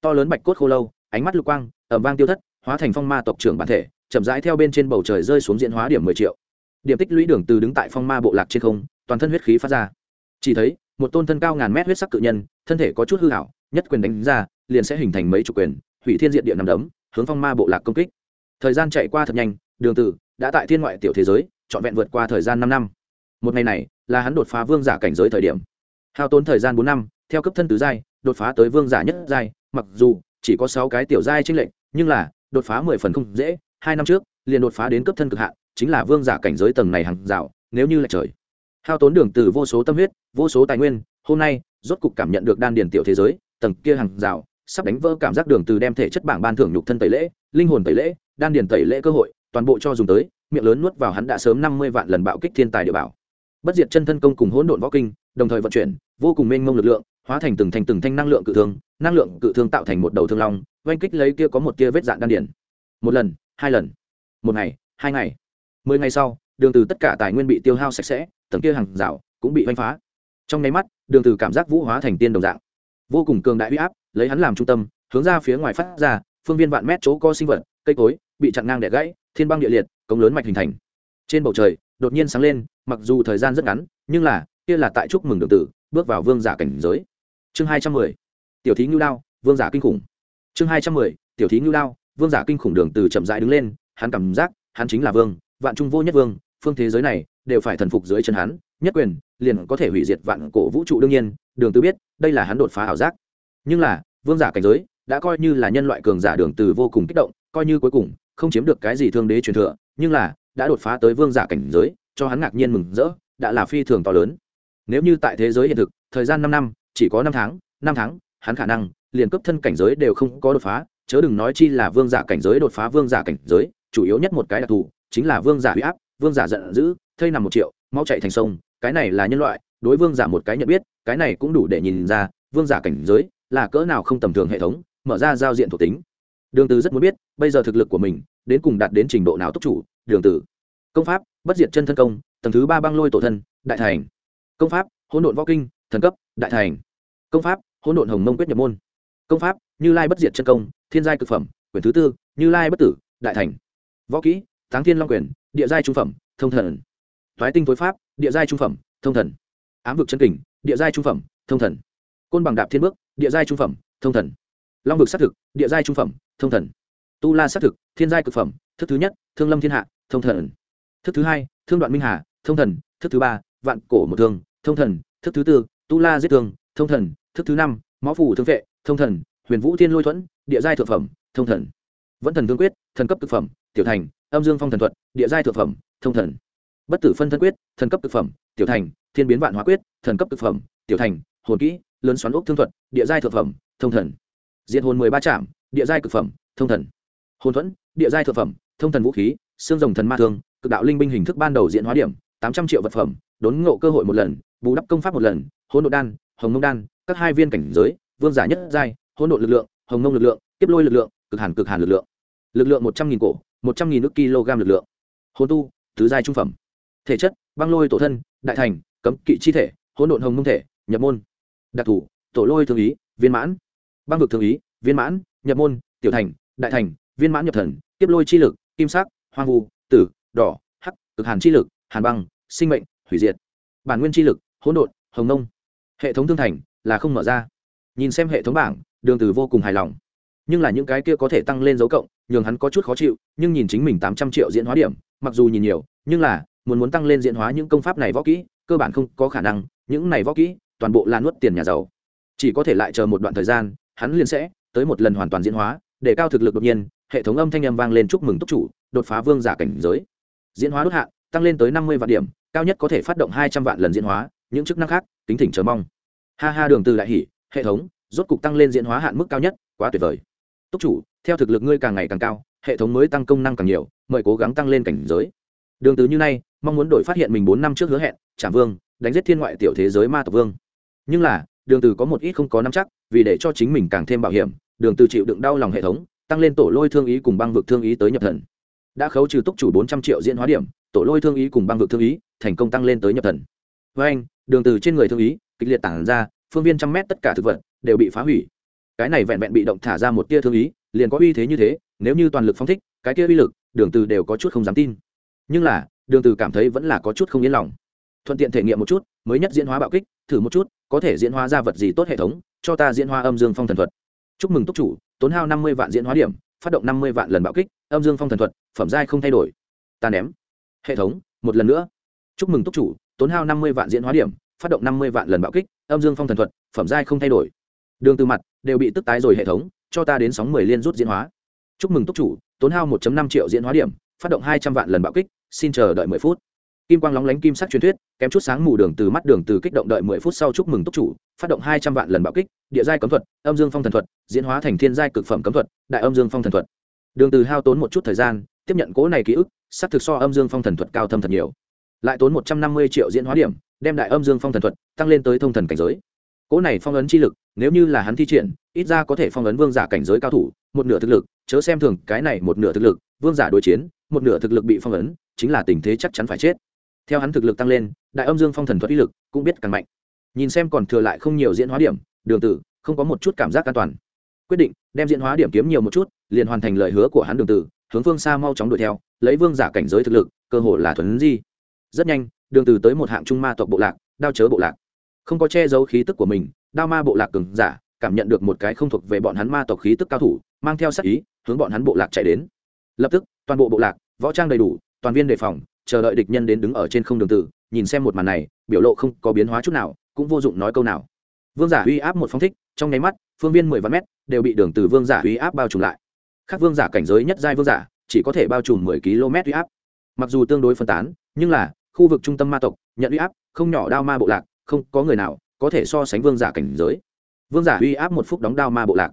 To lớn bạch cốt khô lâu, ánh mắt lục quang ẩm vang tiêu thất, hóa thành phong ma tộc trưởng bản thể, chậm rãi theo bên trên bầu trời rơi xuống diễn hóa điểm mười triệu. Điểm tích lũy đường từ đứng tại phong ma bộ lạc trên không, toàn thân huyết khí phát ra. Chỉ thấy, một tôn thân cao ngàn mét huyết sắc cự nhân, thân thể có chút hư hảo nhất quyền đánh ra, liền sẽ hình thành mấy chục quyền, hủy thiên diện địa nằm đấm, hướng phong ma bộ lạc công kích. Thời gian chạy qua thật nhanh, đường tử đã tại thiên ngoại tiểu thế giới, trọn vẹn vượt qua thời gian năm năm. Một ngày này, là hắn đột phá vương giả cảnh giới thời điểm. Hao tốn thời gian bốn năm, theo cấp thân tứ giai, đột phá tới vương giả nhất giai, mặc dù chỉ có sáu cái tiểu giai trinh lệnh nhưng là đột phá mười phần không dễ, hai năm trước, liền đột phá đến cấp thân cực hạn, chính là vương giả cảnh giới tầng này hàng rào, nếu như là trời. Hao tốn đường từ vô số tâm huyết, vô số tài nguyên, hôm nay rốt cục cảm nhận được đan điền tiểu thế giới tầng kia hàng rào, sắp đánh vỡ cảm giác đường từ đem thể chất bảng ban thưởng nhục thân tẩy lễ, linh hồn tẩy lễ, đan điền tẩy lễ cơ hội, toàn bộ cho dùng tới, miệng lớn nuốt vào hắn đã sớm năm mươi vạn lần bạo kích thiên tài địa bảo. Bất diệt chân thân công cùng hỗn độn võ kinh, đồng thời vận chuyển, vô cùng mênh mông lực lượng, hóa thành từng thành từng thanh năng lượng cự thương, năng lượng cự thương tạo thành một đầu thương long, oanh kích lấy kia có một tia vết dạn đan điền. Một lần, hai lần, một ngày, hai ngày. Mười ngày sau, đường từ tất cả tài nguyên bị tiêu hao sạch sẽ, tầng kia hàng rào cũng bị oanh phá. Trong nháy mắt, đường từ cảm giác vũ hóa thành tiên đồng dạng vô cùng cường đại uy áp, lấy hắn làm trung tâm, hướng ra phía ngoài phát ra, phương viên vạn mét chỗ có sinh vật, cây cối, bị chặn ngang đẻ gãy, thiên băng địa liệt, cống lớn mạch hình thành. Trên bầu trời, đột nhiên sáng lên, mặc dù thời gian rất ngắn, nhưng là, kia là tại chúc mừng đường tử, bước vào vương giả cảnh giới. Chương hai trăm mười, tiểu thí ngưu đao, vương giả kinh khủng. Chương hai trăm mười, tiểu thí ngưu đao, vương giả kinh khủng đường từ chậm rãi đứng lên, hắn cảm giác, hắn chính là vương, vạn trung vô nhất vương, phương thế giới này đều phải thần phục dưới chân hắn, nhất quyền liền có thể hủy diệt vạn cổ vũ trụ đương nhiên, đường từ biết, đây là hắn đột phá ảo giác. Nhưng là, vương giả cảnh giới đã coi như là nhân loại cường giả đường từ vô cùng kích động, coi như cuối cùng không chiếm được cái gì thương đế truyền thừa, nhưng là đã đột phá tới vương giả cảnh giới, cho hắn ngạc nhiên mừng rỡ, đã là phi thường to lớn. Nếu như tại thế giới hiện thực, thời gian năm năm, chỉ có năm tháng năm tháng, hắn khả năng liền cấp thân cảnh giới đều không có đột phá, chớ đừng nói chi là vương giả cảnh giới đột phá vương giả cảnh giới, chủ yếu nhất một cái đặc thù chính là vương giả huy áp, vương giả giận dữ thây nằm một triệu mau chạy thành sông, cái này là nhân loại, đối vương giả một cái nhận biết, cái này cũng đủ để nhìn ra, vương giả cảnh giới là cỡ nào không tầm thường hệ thống, mở ra giao diện thuộc tính. Đường từ rất muốn biết, bây giờ thực lực của mình, đến cùng đạt đến trình độ nào tốc chủ, đường từ. Công pháp, bất diệt chân thân công, tầng thứ ba băng lôi tổ thân, đại thành. Công pháp, hỗn độn võ kinh, thần cấp, đại thành. Công pháp, hỗn độn hồng mông quyết nhập môn. Công pháp, như lai bất diệt chân công, thiên giai cực phẩm quyển thứ tư, như lai bất tử, đại thành. Võ kỹ, táng thiên long quyền, địa giai trung phẩm, thông thần thoái tinh thối pháp địa giai trung phẩm thông thần ám vực chân kình địa giai trung phẩm thông thần côn bằng đạp thiên bước địa giai trung phẩm thông thần long vực xác thực địa giai trung phẩm thông thần tu la xác thực thiên giai cực phẩm thức thứ nhất thương lâm thiên hạ thông thần thức thứ hai thương đoạn minh hà thông thần thức thứ ba vạn cổ một thương thông thần thức thứ tư tu la giết thương thông thần thức thứ năm máu phủ thương vệ thông thần huyền vũ thiên lôi thuẫn địa giai thượng phẩm thông thần vẫn thần thương quyết thần cấp thực phẩm tiểu thành âm dương phong thần thuật địa giai thượng phẩm thông thần bất tử phân thân quyết, thần cấp thực phẩm, tiểu thành, thiên biến vạn hóa quyết, thần cấp thực phẩm, tiểu thành, hồn kỹ, lớn xoắn ốc thương thuật, địa giai thực phẩm, thông thần. Diện hồn mười ba trạm địa giai cực phẩm, thông thần. Hồn thuẫn, địa giai thực phẩm, thông thần vũ khí, xương rồng thần ma thương, cực đạo linh binh hình thức ban đầu diễn hóa điểm, tám trăm triệu vật phẩm, đốn ngộ cơ hội một lần, bù đắp công pháp một lần, hỗn độ đan, hồng nông đan, các hai viên cảnh giới, vương giả nhất giai, hỗn độ lực lượng, hồng nông lực lượng tiếp lôi lực lượng, cực hàn cực hàn lực lượng. Lực lượng một trăm nghìn cổ, một trăm nghìn nước kg lực lượng. Hồn tu, tứ giai trung phẩm thể chất, băng lôi tổ thân, đại thành, cấm kỵ chi thể, hỗn độn hồng mông thể, nhập môn. Đặc thù tổ lôi thường ý, viên mãn. Băng vực thường ý, viên mãn, nhập môn, tiểu thành, đại thành, viên mãn nhập thần, tiếp lôi chi lực, kim sắc, hoang vu, tử, đỏ, hắc, cực hàn chi lực, hàn băng, sinh mệnh, hủy diệt. Bản nguyên chi lực, hỗn độn, hồng nông hệ thống thương thành là không mở ra. Nhìn xem hệ thống bảng, đường từ vô cùng hài lòng. Nhưng là những cái kia có thể tăng lên dấu cộng, nhường hắn có chút khó chịu, nhưng nhìn chính mình tám trăm triệu diễn hóa điểm, mặc dù nhìn nhiều, nhưng là muốn muốn tăng lên diễn hóa những công pháp này võ kỹ, cơ bản không có khả năng, những này võ kỹ, toàn bộ là nuốt tiền nhà giàu. Chỉ có thể lại chờ một đoạn thời gian, hắn liền sẽ tới một lần hoàn toàn diễn hóa, để cao thực lực đột nhiên, hệ thống âm thanh âm vang lên chúc mừng túc chủ, đột phá vương giả cảnh giới. Diễn hóa đốt hạ, tăng lên tới năm mươi vạn điểm, cao nhất có thể phát động hai trăm vạn lần diễn hóa, những chức năng khác tính thỉnh chờ mong. Ha ha, đường từ đại hỉ, hệ thống, rốt cục tăng lên diễn hóa hạn mức cao nhất, quá tuyệt vời. Túc chủ, theo thực lực ngươi càng ngày càng cao, hệ thống mới tăng công năng càng nhiều, mời cố gắng tăng lên cảnh giới. Đường từ như nay mong muốn đổi phát hiện mình bốn năm trước hứa hẹn trả vương, đánh giết thiên ngoại tiểu thế giới ma tộc vương. Nhưng là, đường từ có một ít không có nắm chắc, vì để cho chính mình càng thêm bảo hiểm, đường từ chịu đựng đau lòng hệ thống, tăng lên tổ lôi thương ý cùng băng vực thương ý tới nhập thần. Đã khấu trừ túc chủ bốn trăm triệu diễn hóa điểm, tổ lôi thương ý cùng băng vực thương ý, thành công tăng lên tới nhập thần. Với anh, đường từ trên người thương ý, kịch liệt tản ra, phương viên trăm mét tất cả thực vật đều bị phá hủy. Cái này vẹn vẹn bị động thả ra một tia thương ý, liền có uy thế như thế, nếu như toàn lực phóng thích, cái kia uy lực, đường từ đều có chút không dám tin nhưng là, đường từ cảm thấy vẫn là có chút không yên lòng. Thuận tiện thể nghiệm một chút, mới nhất diễn hóa bạo kích, thử một chút, có thể diễn hóa ra vật gì tốt hệ thống, cho ta diễn hóa âm dương phong thần thuật. Chúc mừng túc chủ, tốn hao năm mươi vạn diễn hóa điểm, phát động năm mươi vạn lần bạo kích, âm dương phong thần thuật, phẩm giai không thay đổi. Ta ném. Hệ thống, một lần nữa. Chúc mừng túc chủ, tốn hao năm mươi vạn diễn hóa điểm, phát động năm mươi vạn lần bạo kích, âm dương phong thần thuật, phẩm giai không thay đổi. Đường từ mặt, đều bị tức tái rồi hệ thống, cho ta đến sóng mười liên rút diễn hóa. Chúc mừng túc chủ, tốn hao 1 năm triệu diễn hóa điểm phát động hai trăm vạn lần bạo kích, xin chờ đợi mười phút. Kim quang lóng lánh kim sắc truyền thuyết, kém chút sáng mù đường từ mắt đường từ kích động đợi mười phút sau chúc mừng túc chủ, phát động hai trăm vạn lần bạo kích, địa giai cấm thuật, âm dương phong thần thuật, diễn hóa thành thiên giai cực phẩm cấm thuật, đại âm dương phong thần thuật. Đường từ hao tốn một chút thời gian, tiếp nhận cố này ký ức sắp thực so âm dương phong thần thuật cao thâm thật nhiều. Lại tốn một trăm năm mươi triệu diễn hóa điểm, đem đại âm dương phong thần thuật tăng lên tới thông thần cảnh giới. Cố này phong ấn chi lực, nếu như là hắn thi triển, ít ra có thể phong ấn vương giả cảnh giới cao thủ, một nửa thực lực, chớ xem thường cái này một nửa thực lực, vương giả đối chiến một nửa thực lực bị phong ấn, chính là tình thế chắc chắn phải chết. Theo hắn thực lực tăng lên, đại âm dương phong thần thuật uy lực cũng biết càng mạnh. Nhìn xem còn thừa lại không nhiều diễn hóa điểm, đường tử không có một chút cảm giác an toàn. Quyết định, đem diễn hóa điểm kiếm nhiều một chút, liền hoàn thành lời hứa của hắn đường tử, hướng phương xa mau chóng đuổi theo, lấy vương giả cảnh giới thực lực, cơ hội là thuần di. Rất nhanh, đường tử tới một hạng trung ma tộc bộ lạc, đao chớ bộ lạc. Không có che giấu khí tức của mình, đao ma bộ lạc cường giả cảm nhận được một cái không thuộc về bọn hắn ma tộc khí tức cao thủ, mang theo sát ý, hướng bọn hắn bộ lạc chạy đến. Lập tức, toàn bộ bộ lạc võ trang đầy đủ, toàn viên đề phòng, chờ đợi địch nhân đến đứng ở trên không đường tử, nhìn xem một màn này, biểu lộ không có biến hóa chút nào, cũng vô dụng nói câu nào. Vương giả uy áp một phong thích, trong nháy mắt, phương viên mười vạn mét, đều bị đường từ vương giả uy áp bao trùm lại. Khác vương giả cảnh giới nhất giai vương giả, chỉ có thể bao trùm mười km uy áp. Mặc dù tương đối phân tán, nhưng là, khu vực trung tâm ma tộc, nhận uy áp, không nhỏ đao ma bộ lạc, không có người nào có thể so sánh vương giả cảnh giới. Vương giả uy áp một phút đóng đao ma bộ lạc.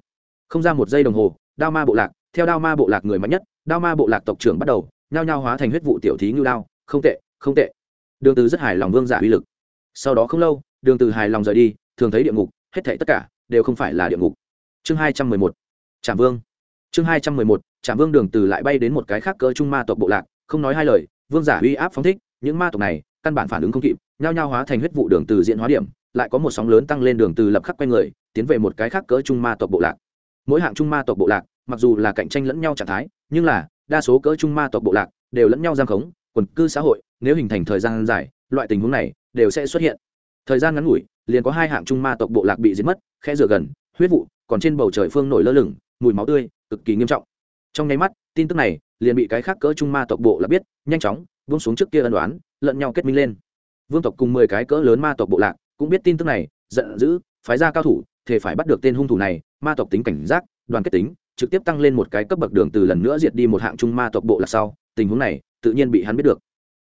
Không ra một giây đồng hồ, đao ma bộ lạc, theo đao ma bộ lạc người mạnh nhất đao ma bộ lạc tộc trưởng bắt đầu, nhao nhao hóa thành huyết vụ tiểu thí ngưu đao. Không tệ không tệ. Đường từ rất hài lòng vương giả uy lực. Sau đó không lâu, đường từ hài lòng rời đi, thường thấy địa ngục, hết thảy tất cả đều không phải là địa ngục. Chương hai trăm mười một trạm vương. Chương hai trăm mười một trạm vương đường từ lại bay đến một cái khác cỡ trung ma tộc bộ lạc, không nói hai lời, vương giả uy áp phóng thích, những ma tộc này căn bản phản ứng không kịp, nhao nhao hóa thành huyết vụ đường từ diện hóa điểm, lại có một sóng lớn tăng lên đường từ lập khắc quay người, tiến về một cái khác cỡ trung ma tộc bộ lạc. Mỗi hạng trung ma tộc bộ lạc mặc dù là cạnh tranh lẫn nhau trạng thái, nhưng là, đa số cỡ trung ma tộc bộ lạc đều lẫn nhau giam khống, quần cư xã hội, nếu hình thành thời gian dài, loại tình huống này đều sẽ xuất hiện. Thời gian ngắn ngủi, liền có hai hạng trung ma tộc bộ lạc bị giết mất, khe rửa gần, huyết vụ, còn trên bầu trời phương nổi lơ lửng, mùi máu tươi, cực kỳ nghiêm trọng. Trong nháy mắt, tin tức này liền bị cái khác cỡ trung ma tộc bộ lạc biết, nhanh chóng buông xuống trước kia ân đoán lẫn nhau kết minh lên. Vương tộc cùng mười cái cỡ lớn ma tộc bộ lạc cũng biết tin tức này, giận dữ, phái ra cao thủ, thể phải bắt được tên hung thủ này, ma tộc tính cảnh giác, đoàn kết tính trực tiếp tăng lên một cái cấp bậc đường từ lần nữa diệt đi một hạng trung ma tộc bộ là sau, tình huống này, tự nhiên bị hắn biết được.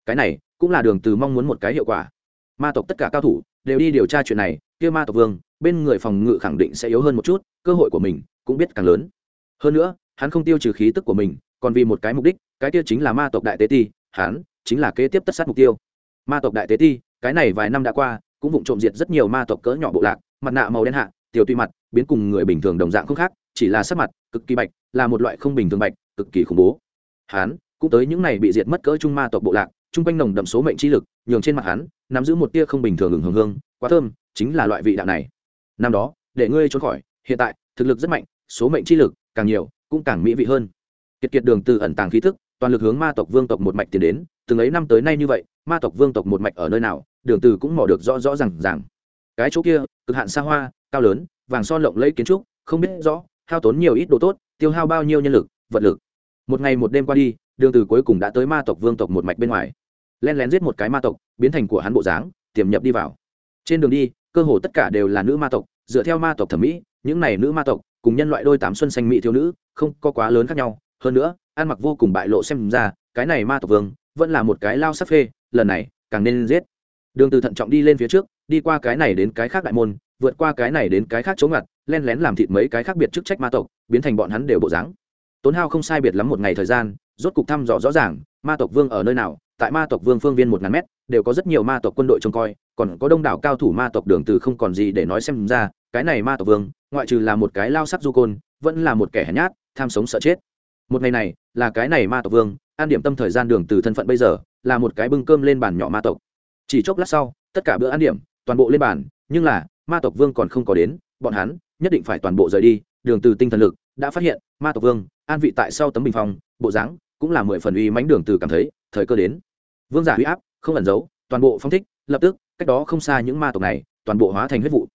Cái này, cũng là đường từ mong muốn một cái hiệu quả. Ma tộc tất cả cao thủ, đều đi điều tra chuyện này, kia ma tộc vương, bên người phòng ngự khẳng định sẽ yếu hơn một chút, cơ hội của mình cũng biết càng lớn. Hơn nữa, hắn không tiêu trừ khí tức của mình, còn vì một cái mục đích, cái kia chính là ma tộc đại tế ti, hắn chính là kế tiếp tất sát mục tiêu. Ma tộc đại tế ti, cái này vài năm đã qua, cũng vụng trộm diệt rất nhiều ma tộc cỡ nhỏ bộ lạc, mặt nạ màu đen hạ, tiểu tùy mặt, biến cùng người bình thường đồng dạng không khác chỉ là sắc mặt, cực kỳ bạch, là một loại không bình thường bạch, cực kỳ khủng bố. Hắn cũng tới những này bị diệt mất cỡ trung ma tộc bộ lạc, chung quanh nồng đậm số mệnh chi lực, nhường trên mặt hắn nắm giữ một tia không bình thường hừng hương hương, quá thơm, chính là loại vị đạo này. Năm đó, để ngươi trốn khỏi, hiện tại, thực lực rất mạnh, số mệnh chi lực càng nhiều, cũng càng mỹ vị hơn. Kiệt kiệt đường từ ẩn tàng khí thức, toàn lực hướng ma tộc vương tộc một mạch tiến đến, từng ấy năm tới nay như vậy, ma tộc vương tộc một mạch ở nơi nào, đường từ cũng mò được rõ rõ ràng ràng. Cái chỗ kia, cực hạn xa hoa, cao lớn, vàng son lộng lẫy kiến trúc, không biết rõ hao tốn nhiều ít đồ tốt, tiêu hao bao nhiêu nhân lực, vật lực. Một ngày một đêm qua đi, đường từ cuối cùng đã tới ma tộc vương tộc một mạch bên ngoài. Len lén giết một cái ma tộc, biến thành của hắn bộ dáng, tiềm nhập đi vào. Trên đường đi, cơ hồ tất cả đều là nữ ma tộc, dựa theo ma tộc thẩm mỹ, những này nữ ma tộc, cùng nhân loại đôi tám xuân xanh mỹ thiếu nữ, không có quá lớn khác nhau. Hơn nữa, ăn mặc vô cùng bại lộ xem ra, cái này ma tộc vương, vẫn là một cái lao sắc phê, lần này, càng nên giết. Đường từ thận trọng đi lên phía trước, đi qua cái này đến cái khác đại môn vượt qua cái này đến cái khác chống ngặt, len lén làm thịt mấy cái khác biệt chức trách ma tộc, biến thành bọn hắn đều bộ dáng. Tốn hao không sai biệt lắm một ngày thời gian, rốt cục thăm dò rõ ràng, ma tộc vương ở nơi nào, tại ma tộc vương phương viên một ngàn mét, đều có rất nhiều ma tộc quân đội trông coi, còn có đông đảo cao thủ ma tộc đường từ không còn gì để nói xem ra, cái này ma tộc vương, ngoại trừ là một cái lao sắc du côn, vẫn là một kẻ hèn nhát, tham sống sợ chết. Một ngày này, là cái này ma tộc vương, an điểm tâm thời gian đường từ thân phận bây giờ, là một cái bưng cơm lên bàn nhỏ ma tộc. Chỉ chốc lát sau, tất cả bữa ăn điểm, toàn bộ lên bàn, nhưng là ma tộc vương còn không có đến, bọn hắn nhất định phải toàn bộ rời đi, đường từ tinh thần lực đã phát hiện, ma tộc vương an vị tại sau tấm bình phong, bộ dáng cũng là mười phần uy mãnh đường từ cảm thấy, thời cơ đến. Vương giả uy áp không ẩn giấu, toàn bộ phong thích, lập tức, cách đó không xa những ma tộc này, toàn bộ hóa thành huyết vụ.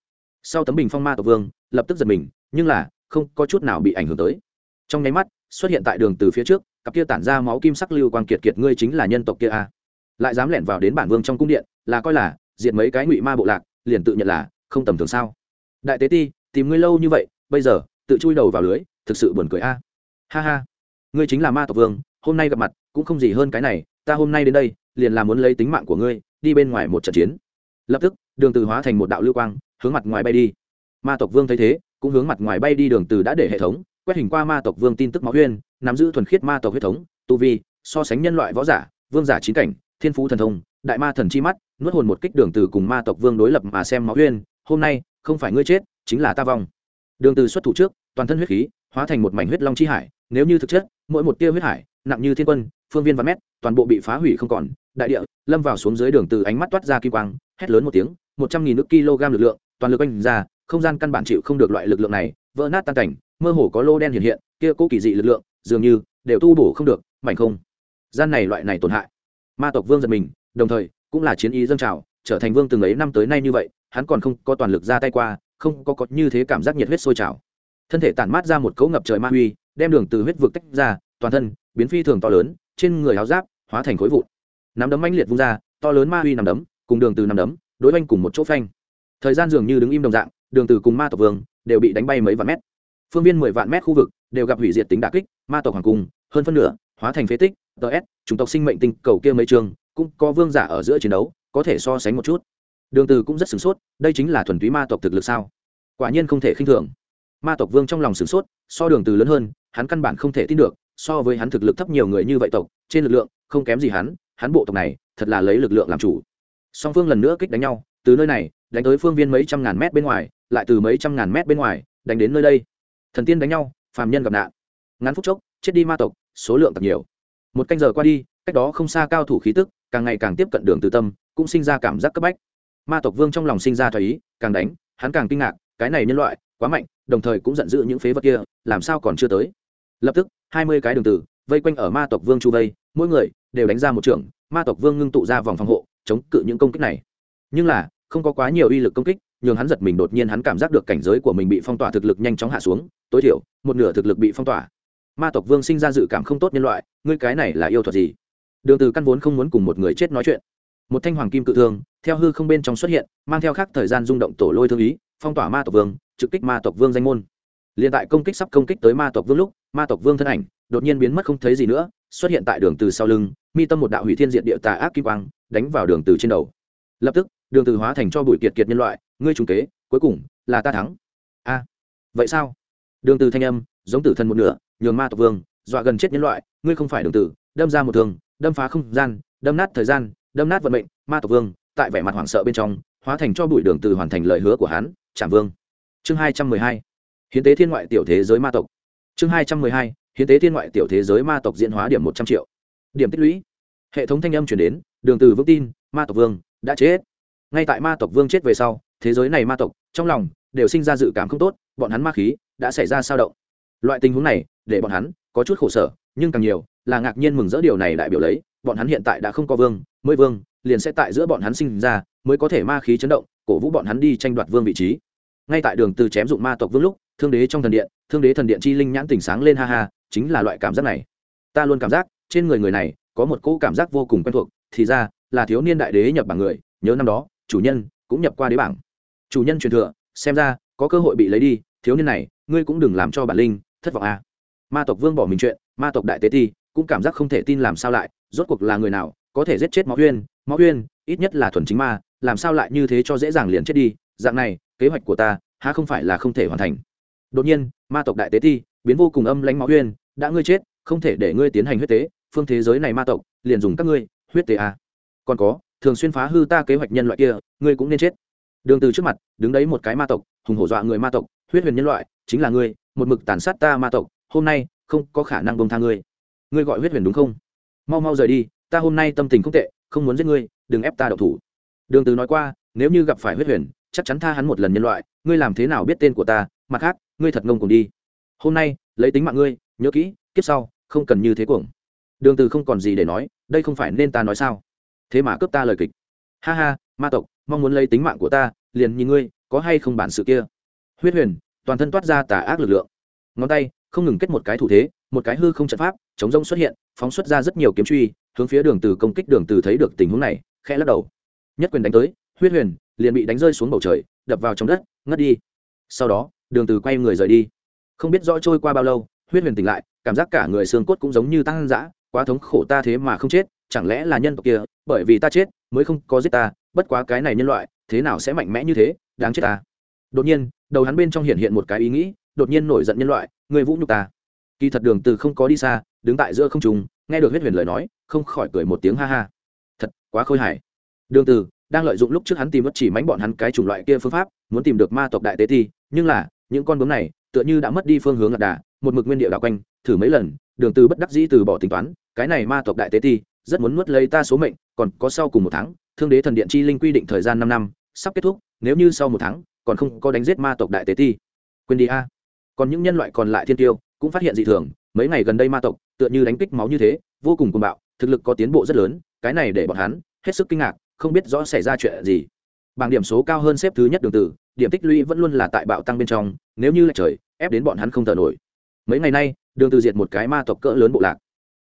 Sau tấm bình phong ma tộc vương, lập tức giật mình, nhưng là không có chút nào bị ảnh hưởng tới. Trong nháy mắt, xuất hiện tại đường từ phía trước, cặp kia tản ra máu kim sắc lưu quang kiệt kiệt ngươi chính là nhân tộc kia a. À. lại dám lẻn vào đến bản vương trong cung điện, là coi là diệt mấy cái ngụy ma bộ lạc, liền tự nhận là không tầm thường sao? Đại tế ti, tìm ngươi lâu như vậy, bây giờ, tự chui đầu vào lưới, thực sự buồn cười a. Ha ha. Ngươi chính là ma tộc vương, hôm nay gặp mặt, cũng không gì hơn cái này, ta hôm nay đến đây, liền là muốn lấy tính mạng của ngươi, đi bên ngoài một trận chiến. Lập tức, đường từ hóa thành một đạo lưu quang, hướng mặt ngoài bay đi. Ma tộc vương thấy thế, cũng hướng mặt ngoài bay đi đường từ đã để hệ thống, quét hình qua ma tộc vương tin tức máu huyên, nắm giữ thuần khiết ma tộc huyết thống, tu vi, so sánh nhân loại võ giả, vương giả chín cảnh, thiên phú thần thông, đại ma thần chi mắt, nuốt hồn một kích đường từ cùng ma tộc vương đối lập mà xem máu huyên hôm nay không phải ngươi chết, chính là ta vong. Đường từ xuất thủ trước, toàn thân huyết khí hóa thành một mảnh huyết long chi hải, nếu như thực chất, mỗi một tia huyết hải, nặng như thiên quân, phương viên vạn mét, toàn bộ bị phá hủy không còn, đại địa lâm vào xuống dưới đường từ ánh mắt toát ra kim quang, hét lớn một tiếng, một trăm nghìn nước kg lực lượng, toàn lực anh ra, không gian căn bản chịu không được loại lực lượng này, vỡ nát tan cảnh, mơ hồ có lô đen hiện hiện, kia cố kỳ dị lực lượng, dường như đều tu bổ không được, mảnh không. Gian này loại này tổn hại. Ma tộc vương giật mình, đồng thời cũng là chiến ý dâng trào, trở thành vương từng ấy năm tới nay như vậy hắn còn không có toàn lực ra tay qua, không có có như thế cảm giác nhiệt huyết sôi trào. Thân thể tản mát ra một cấu ngập trời ma huy, đem đường từ huyết vực tách ra, toàn thân biến phi thường to lớn, trên người áo giáp hóa thành khối vụn. Nắm đấm mãnh liệt vung ra, to lớn ma huy nằm đấm, cùng đường từ nằm đấm, đối oanh cùng một chỗ phanh. Thời gian dường như đứng im đồng dạng, đường từ cùng ma tộc vương đều bị đánh bay mấy vạn mét. Phương viên mười vạn mét khu vực đều gặp hủy diệt tính đả kích, ma tộc hoàng cung, hơn phân nửa hóa thành phế tích. Ts chủng tộc sinh mệnh tinh cầu kia mấy trường, cũng có vương giả ở giữa chiến đấu, có thể so sánh một chút đường từ cũng rất sửng sốt, đây chính là thuần túy ma tộc thực lực sao? Quả nhiên không thể khinh thường. Ma tộc vương trong lòng sửng sốt, so đường từ lớn hơn, hắn căn bản không thể tin được, so với hắn thực lực thấp nhiều người như vậy tộc, trên lực lượng, không kém gì hắn hắn bộ tộc này, thật là lấy lực lượng làm chủ. Song phương lần nữa kích đánh nhau, từ nơi này, đánh tới phương viên mấy trăm ngàn mét bên ngoài, lại từ mấy trăm ngàn mét bên ngoài, đánh đến nơi đây. Thần tiên đánh nhau, phàm nhân gặp nạn. Ngắn phút chốc, chết đi ma tộc, số lượng thật nhiều. Một canh giờ qua đi, cách đó không xa cao thủ khí tức, càng ngày càng tiếp cận đường từ tâm, cũng sinh ra cảm giác cấp bách ma tộc vương trong lòng sinh ra thoái ý, càng đánh, hắn càng kinh ngạc, cái này nhân loại, quá mạnh, đồng thời cũng giận dữ những phế vật kia, làm sao còn chưa tới? Lập tức, hai mươi cái đường tử, vây quanh ở ma tộc vương chu vây, mỗi người đều đánh ra một trường ma tộc vương ngưng tụ ra vòng phòng hộ, chống cự những công kích này. Nhưng là, không có quá nhiều uy lực công kích, nhường hắn giật mình đột nhiên hắn cảm giác được cảnh giới của mình bị phong tỏa thực lực nhanh chóng hạ xuống, tối thiểu, một nửa thực lực bị phong tỏa. Ma tộc vương sinh ra dự cảm không tốt nhân loại, ngươi cái này là yêu thuật gì? Đường từ căn vốn không muốn cùng một người chết nói chuyện một thanh hoàng kim cự thương, theo hư không bên trong xuất hiện, mang theo khác thời gian rung động tổ lôi thương ý, phong tỏa ma tộc vương, trực kích ma tộc vương danh môn. Liền tại công kích sắp công kích tới ma tộc vương lúc, ma tộc vương thân ảnh đột nhiên biến mất không thấy gì nữa, xuất hiện tại đường từ sau lưng, mi tâm một đạo hủy thiên diệt địa tà ác kim quang đánh vào đường từ trên đầu. Lập tức, đường từ hóa thành cho bụi kiệt kiệt nhân loại, ngươi trùng kế, cuối cùng là ta thắng. A, vậy sao? Đường từ thanh âm, giống tử thần một nửa, nhường ma tộc vương dọa gần chết nhân loại, ngươi không phải đường tử đâm ra một thương, đâm phá không gian, đâm nát thời gian đâm nát vận mệnh, ma tộc vương, tại vẻ mặt hoảng sợ bên trong, hóa thành cho bụi đường từ hoàn thành lời hứa của hắn, trảm vương. Chương hai trăm mười hai. Hiến tế thiên ngoại tiểu thế giới ma tộc. Chương hai trăm mười hai. Hiến tế thiên ngoại tiểu thế giới ma tộc diễn hóa điểm một trăm triệu. Điểm tích lũy. Hệ thống thanh âm chuyển đến, đường từ vững tin, ma tộc vương, đã chết. Ngay tại ma tộc vương chết về sau, thế giới này ma tộc, trong lòng, đều sinh ra dự cảm không tốt, bọn hắn ma khí, đã xảy ra sao động. Loại tình huống này, để bọn hắn có chút khổ sở, nhưng càng nhiều, là ngạc nhiên mừng rỡ điều này đại biểu lấy bọn hắn hiện tại đã không có vương, mới vương, liền sẽ tại giữa bọn hắn sinh ra, mới có thể ma khí chấn động, cổ vũ bọn hắn đi tranh đoạt vương vị trí. Ngay tại đường từ chém dụng ma tộc vương lúc, thương đế trong thần điện, thương đế thần điện chi linh nhãn tỉnh sáng lên ha ha, chính là loại cảm giác này. Ta luôn cảm giác, trên người người này, có một cỗ cảm giác vô cùng quen thuộc, thì ra, là thiếu niên đại đế nhập bảng người, nhớ năm đó, chủ nhân cũng nhập qua đế bảng. Chủ nhân truyền thừa, xem ra, có cơ hội bị lấy đi, thiếu niên này, ngươi cũng đừng làm cho bản linh thất vọng a à. ma tộc vương bỏ mình chuyện, ma tộc đại tế ti cũng cảm giác không thể tin làm sao lại, rốt cuộc là người nào có thể giết chết máu huyên? Máu huyên, ít nhất là thuần chính ma, làm sao lại như thế cho dễ dàng liền chết đi? Dạng này, kế hoạch của ta, há không phải là không thể hoàn thành? Đột nhiên, ma tộc đại tế ti, biến vô cùng âm lãnh máu huyên, đã ngươi chết, không thể để ngươi tiến hành huyết tế, phương thế giới này ma tộc, liền dùng các ngươi huyết tế à. còn có, thường xuyên phá hư ta kế hoạch nhân loại kia, ngươi cũng nên chết. Đường từ trước mặt, đứng đấy một cái ma tộc, hùng hổ dọa người ma tộc, huyết huyền nhân loại, chính là ngươi, một mực tàn sát ta ma tộc, hôm nay không có khả năng bông tha ngươi ngươi gọi huyết huyền đúng không? Mau mau rời đi, ta hôm nay tâm tình không tệ, không muốn giết ngươi, đừng ép ta đậu thủ. Đường từ nói qua, nếu như gặp phải huyết huyền, chắc chắn tha hắn một lần nhân loại, ngươi làm thế nào biết tên của ta, mặt khác, ngươi thật ngông cùng đi. Hôm nay, lấy tính mạng ngươi, nhớ kỹ, kiếp sau, không cần như thế cuồng. Đường từ không còn gì để nói, đây không phải nên ta nói sao? Thế mà cướp ta lời kịch. Ha ha, ma tộc, mong muốn lấy tính mạng của ta, liền nhìn ngươi, có hay không bản sự kia? Huyết huyền, toàn thân toát ra tà ác lực lượng. Ngón tay, không ngừng kết một cái thủ thế một cái hư không trận pháp, chống rông xuất hiện, phóng xuất ra rất nhiều kiếm truy, hướng phía đường từ công kích đường từ thấy được tình huống này, khẽ lắc đầu. Nhất quyền đánh tới, huyết huyền liền bị đánh rơi xuống bầu trời, đập vào trong đất, ngất đi. Sau đó, đường từ quay người rời đi. Không biết rõ trôi qua bao lâu, huyết huyền tỉnh lại, cảm giác cả người xương cốt cũng giống như tăng dã, quá thống khổ ta thế mà không chết, chẳng lẽ là nhân tộc kia, bởi vì ta chết, mới không có giết ta, bất quá cái này nhân loại, thế nào sẽ mạnh mẽ như thế, đáng chết ta. Đột nhiên, đầu hắn bên trong hiện hiện một cái ý nghĩ, đột nhiên nổi giận nhân loại, người vũ nhục ta kỳ thật đường từ không có đi xa đứng tại giữa không trung nghe được huyết huyền lời nói không khỏi cười một tiếng ha ha. Thật quá khôi hài. Đường từ đang lợi dụng lúc trước hắn tìm mất chỉ mánh bọn hắn cái chủng loại kia phương pháp muốn tìm được ma tộc đại tế thi nhưng là những con bướm này tựa như đã mất đi phương hướng lạc đà một mực nguyên địa đảo quanh thử mấy lần đường từ bất đắc dĩ từ bỏ tính toán cái này ma tộc đại tế thi rất muốn nuốt lấy ta số mệnh còn có sau cùng một tháng thương đế thần điện chi linh quy định thời gian năm năm sắp kết thúc nếu như sau một tháng còn không có đánh giết ma tộc đại tế thi, quên đi a. Còn những nhân loại còn lại thiên tiêu cũng phát hiện dị thường, mấy ngày gần đây ma tộc, tựa như đánh kích máu như thế, vô cùng cuồng bạo, thực lực có tiến bộ rất lớn, cái này để bọn hắn hết sức kinh ngạc, không biết rõ xảy ra chuyện gì. Bảng điểm số cao hơn xếp thứ nhất đường tử, điểm tích lũy vẫn luôn là tại bạo tăng bên trong, nếu như là trời, ép đến bọn hắn không thở nổi. Mấy ngày nay, đường từ diệt một cái ma tộc cỡ lớn bộ lạc.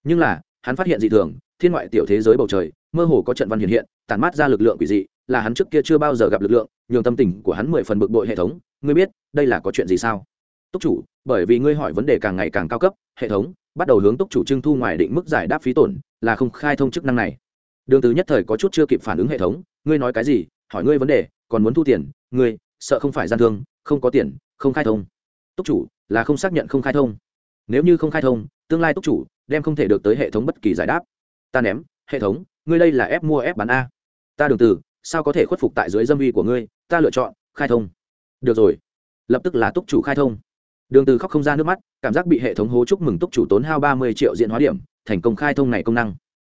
Nhưng là, hắn phát hiện dị thường, thiên ngoại tiểu thế giới bầu trời, mơ hồ có trận văn hiện hiện, tản mát ra lực lượng quỷ dị, là hắn trước kia chưa bao giờ gặp lực lượng, nhường tâm tình của hắn mười phần bực bội hệ thống. Ngươi biết, đây là có chuyện gì sao? Túc chủ, bởi vì ngươi hỏi vấn đề càng ngày càng cao cấp, hệ thống, bắt đầu hướng túc chủ trưng thu ngoài định mức giải đáp phí tổn, là không khai thông chức năng này. Đường tứ nhất thời có chút chưa kịp phản ứng hệ thống, ngươi nói cái gì, hỏi ngươi vấn đề, còn muốn thu tiền, ngươi, sợ không phải gian thương, không có tiền, không khai thông. Túc chủ, là không xác nhận không khai thông. Nếu như không khai thông, tương lai túc chủ đem không thể được tới hệ thống bất kỳ giải đáp. Ta ném, hệ thống, ngươi đây là ép mua ép bán a. Ta đường từ, sao có thể khuất phục tại dưới dâm uy của ngươi? Ta lựa chọn, khai thông. Được rồi. Lập tức là túc chủ khai thông đường từ khóc không ra nước mắt, cảm giác bị hệ thống hố chúc mừng túc chủ tốn hao ba mươi triệu diện hóa điểm, thành công khai thông này công năng.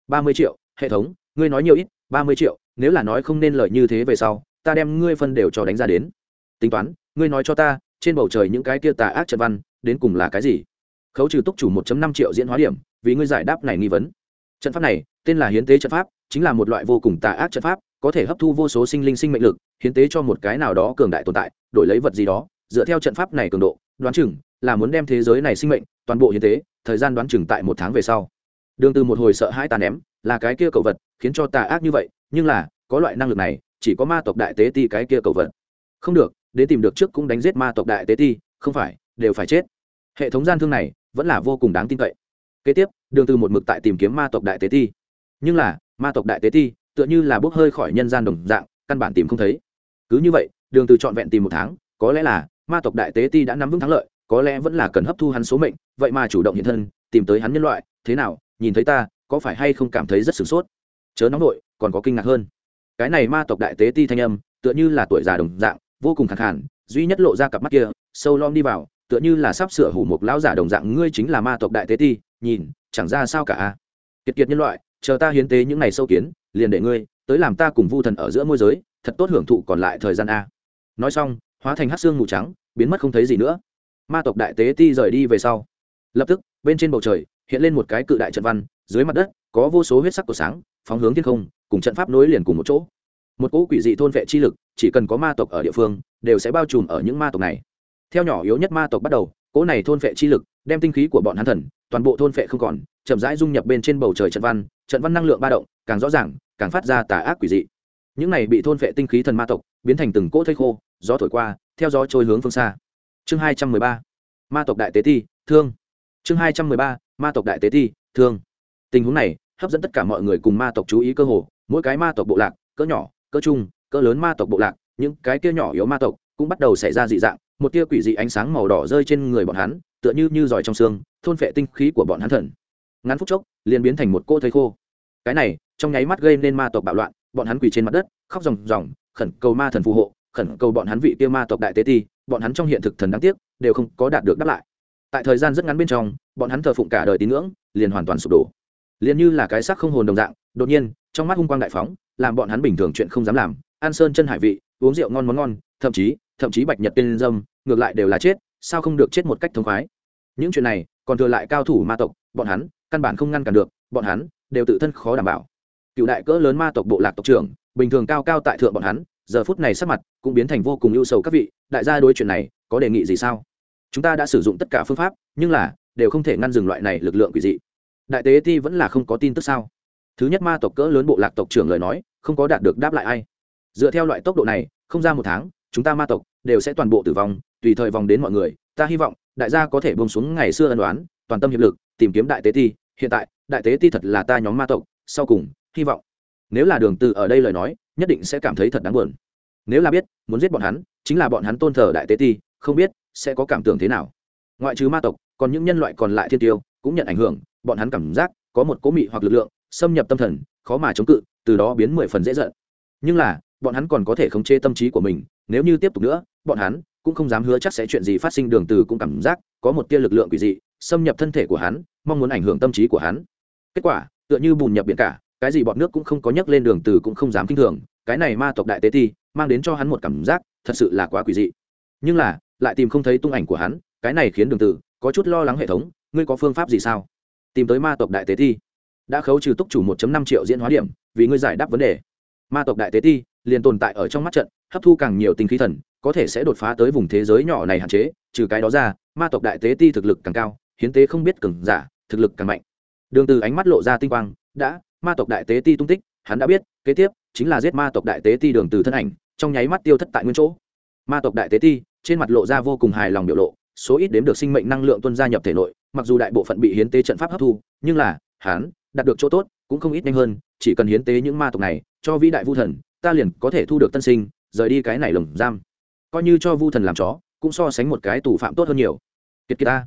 Ba mươi triệu, hệ thống, ngươi nói nhiều ít, ba mươi triệu, nếu là nói không nên lời như thế về sau, ta đem ngươi phân đều cho đánh ra đến. Tính toán, ngươi nói cho ta, trên bầu trời những cái kia tà ác trận văn, đến cùng là cái gì? Khấu trừ túc chủ 1 năm triệu diễn hóa điểm, vì ngươi giải đáp này nghi vấn. Trận pháp này, tên là hiến tế trận pháp, chính là một loại vô cùng tà ác trận pháp, có thể hấp thu vô số sinh linh sinh mệnh lực, hiến tế cho một cái nào đó cường đại tồn tại, đổi lấy vật gì đó, dựa theo trận pháp này cường độ đoán chừng là muốn đem thế giới này sinh mệnh, toàn bộ như thế thời gian đoán chừng tại một tháng về sau. Đường từ một hồi sợ hãi tàn ném, là cái kia cầu vật, khiến cho tà ác như vậy, nhưng là, có loại năng lực này, chỉ có ma tộc đại tế ti cái kia cầu vật. Không được, đến tìm được trước cũng đánh giết ma tộc đại tế ti, không phải, đều phải chết. Hệ thống gian thương này, vẫn là vô cùng đáng tin cậy. Kế tiếp, đường từ một mực tại tìm kiếm ma tộc đại tế ti. Nhưng là, ma tộc đại tế ti, tựa như là bốc hơi khỏi nhân gian đồng dạng, căn bản tìm không thấy. Cứ như vậy, đường từ chọn vẹn tìm một tháng, có lẽ là ma tộc đại tế ti đã nắm vững thắng lợi, có lẽ vẫn là cần hấp thu hắn số mệnh, vậy mà chủ động hiện thân, tìm tới hắn nhân loại, thế nào, nhìn thấy ta, có phải hay không cảm thấy rất sửng sốt? Chớ nóng nội còn có kinh ngạc hơn. Cái này ma tộc đại tế ti thanh âm, tựa như là tuổi già đồng dạng, vô cùng khẳng hẳn duy nhất lộ ra cặp mắt kia, sâu lom đi vào, tựa như là sắp sửa hủ một lão giả đồng dạng, ngươi chính là ma tộc đại tế ti, nhìn, chẳng ra sao cả kiệt kiệt nhân loại, chờ ta hiến tế những ngày sâu kiến, liền để ngươi, tới làm ta cùng vu thần ở giữa môi giới, thật tốt hưởng thụ còn lại thời gian a. Nói xong hóa thành hát xương mù trắng, biến mất không thấy gì nữa. Ma tộc đại tế ti rời đi về sau. Lập tức, bên trên bầu trời, hiện lên một cái cự đại trận văn, dưới mặt đất, có vô số huyết sắc của sáng, phóng hướng thiên không, cùng trận pháp nối liền cùng một chỗ. Một cỗ quỷ dị thôn vệ chi lực, chỉ cần có ma tộc ở địa phương, đều sẽ bao trùm ở những ma tộc này. Theo nhỏ yếu nhất ma tộc bắt đầu, cỗ này thôn vệ chi lực, đem tinh khí của bọn hắn thần, toàn bộ thôn vệ không còn, chậm rãi dung nhập bên trên bầu trời trận văn trận văn năng lượng ba động, càng rõ ràng, càng phát ra tà ác quỷ dị. Những này bị thôn vệ tinh khí thần ma tộc biến thành từng cỗ thây khô, gió thổi qua, theo gió trôi hướng phương xa. Chương hai trăm mười ba, ma tộc đại tế thi thương. Chương hai trăm mười ba, ma tộc đại tế thi thương. Tình huống này hấp dẫn tất cả mọi người cùng ma tộc chú ý cơ hồ, mỗi cái ma tộc bộ lạc, cỡ nhỏ, cỡ trung, cỡ lớn ma tộc bộ lạc, những cái kia nhỏ yếu ma tộc cũng bắt đầu xảy ra dị dạng, một tia quỷ dị ánh sáng màu đỏ rơi trên người bọn hắn, tựa như như giỏi trong xương, thôn phệ tinh khí của bọn hắn thần. Ngắn phút chốc, liền biến thành một cô thây khô. Cái này, trong nháy mắt gây nên ma tộc bạo loạn, bọn hắn quỳ trên mặt đất, khóc ròng ròng khẩn cầu ma thần phù hộ, khẩn cầu bọn hắn vị kia ma tộc đại tế ti, bọn hắn trong hiện thực thần đáng tiếc, đều không có đạt được đáp lại. Tại thời gian rất ngắn bên trong, bọn hắn thờ phụng cả đời tín ngưỡng, liền hoàn toàn sụp đổ. Liền như là cái xác không hồn đồng dạng, đột nhiên, trong mắt hung quang đại phóng, làm bọn hắn bình thường chuyện không dám làm, ăn sơn chân hải vị, uống rượu ngon món ngon, thậm chí thậm chí bạch nhật tên dâm, ngược lại đều là chết, sao không được chết một cách thống khoái? Những chuyện này, còn thừa lại cao thủ ma tộc, bọn hắn, căn bản không ngăn cản được, bọn hắn, đều tự thân khó đảm bảo. Cựu đại cỡ lớn ma tộc bộ lạc tộc trưởng bình thường cao cao tại thượng bọn hắn, giờ phút này sắc mặt cũng biến thành vô cùng ưu sầu các vị, đại gia đối chuyện này có đề nghị gì sao? Chúng ta đã sử dụng tất cả phương pháp, nhưng là đều không thể ngăn dừng loại này lực lượng quỷ dị. Đại tế ti vẫn là không có tin tức sao? Thứ nhất ma tộc cỡ lớn bộ lạc tộc trưởng lời nói, không có đạt được đáp lại ai. Dựa theo loại tốc độ này, không ra một tháng, chúng ta ma tộc đều sẽ toàn bộ tử vong, tùy thời vòng đến mọi người. Ta hy vọng đại gia có thể bông xuống ngày xưa ân đoán toàn tâm hiệp lực tìm kiếm đại tế ti. Hiện tại, đại tế ti thật là ta nhóm ma tộc, sau cùng, hy vọng nếu là đường từ ở đây lời nói, nhất định sẽ cảm thấy thật đáng buồn. Nếu là biết, muốn giết bọn hắn, chính là bọn hắn tôn thờ đại tế ti, không biết sẽ có cảm tưởng thế nào. Ngoại trừ ma tộc, còn những nhân loại còn lại thiên tiêu cũng nhận ảnh hưởng, bọn hắn cảm giác có một cố mị hoặc lực lượng xâm nhập tâm thần, khó mà chống cự, từ đó biến mười phần dễ giận. Nhưng là, bọn hắn còn có thể khống chế tâm trí của mình, nếu như tiếp tục nữa, bọn hắn cũng không dám hứa chắc sẽ chuyện gì phát sinh đường từ cũng cảm giác có một tia lực lượng quỷ dị xâm nhập thân thể của hắn, mong muốn ảnh hưởng tâm trí của hắn. Kết quả, tựa như bùn nhập biển cả cái gì bọn nước cũng không có nhấc lên đường từ cũng không dám kinh thường, cái này ma tộc đại tế ti, mang đến cho hắn một cảm giác, thật sự là quá quỷ dị. Nhưng là, lại tìm không thấy tung ảnh của hắn, cái này khiến đường từ có chút lo lắng hệ thống, ngươi có phương pháp gì sao? Tìm tới ma tộc đại tế thi đã khấu trừ túc chủ 1.5 triệu diễn hóa điểm, vì ngươi giải đáp vấn đề. Ma tộc đại tế thi liền tồn tại ở trong mắt trận, hấp thu càng nhiều tinh khí thần, có thể sẽ đột phá tới vùng thế giới nhỏ này hạn chế, trừ cái đó ra, ma tộc đại tế ti thực lực càng cao, hiến tế không biết cường giả, thực lực càng mạnh. Đường từ ánh mắt lộ ra tinh quang, đã ma tộc đại tế ti tung tích, hắn đã biết, kế tiếp chính là giết ma tộc đại tế ti đường từ thân ảnh, trong nháy mắt tiêu thất tại nguyên chỗ. Ma tộc đại tế ti, trên mặt lộ ra vô cùng hài lòng biểu lộ, số ít đếm được sinh mệnh năng lượng tuân gia nhập thể nội, mặc dù đại bộ phận bị hiến tế trận pháp hấp thu, nhưng là, hắn đạt được chỗ tốt cũng không ít nhanh hơn, chỉ cần hiến tế những ma tộc này, cho vĩ đại vu thần, ta liền có thể thu được tân sinh, rời đi cái này lồng giam. Coi như cho vu thần làm chó, cũng so sánh một cái tù phạm tốt hơn nhiều. Kiệt kiệt ta.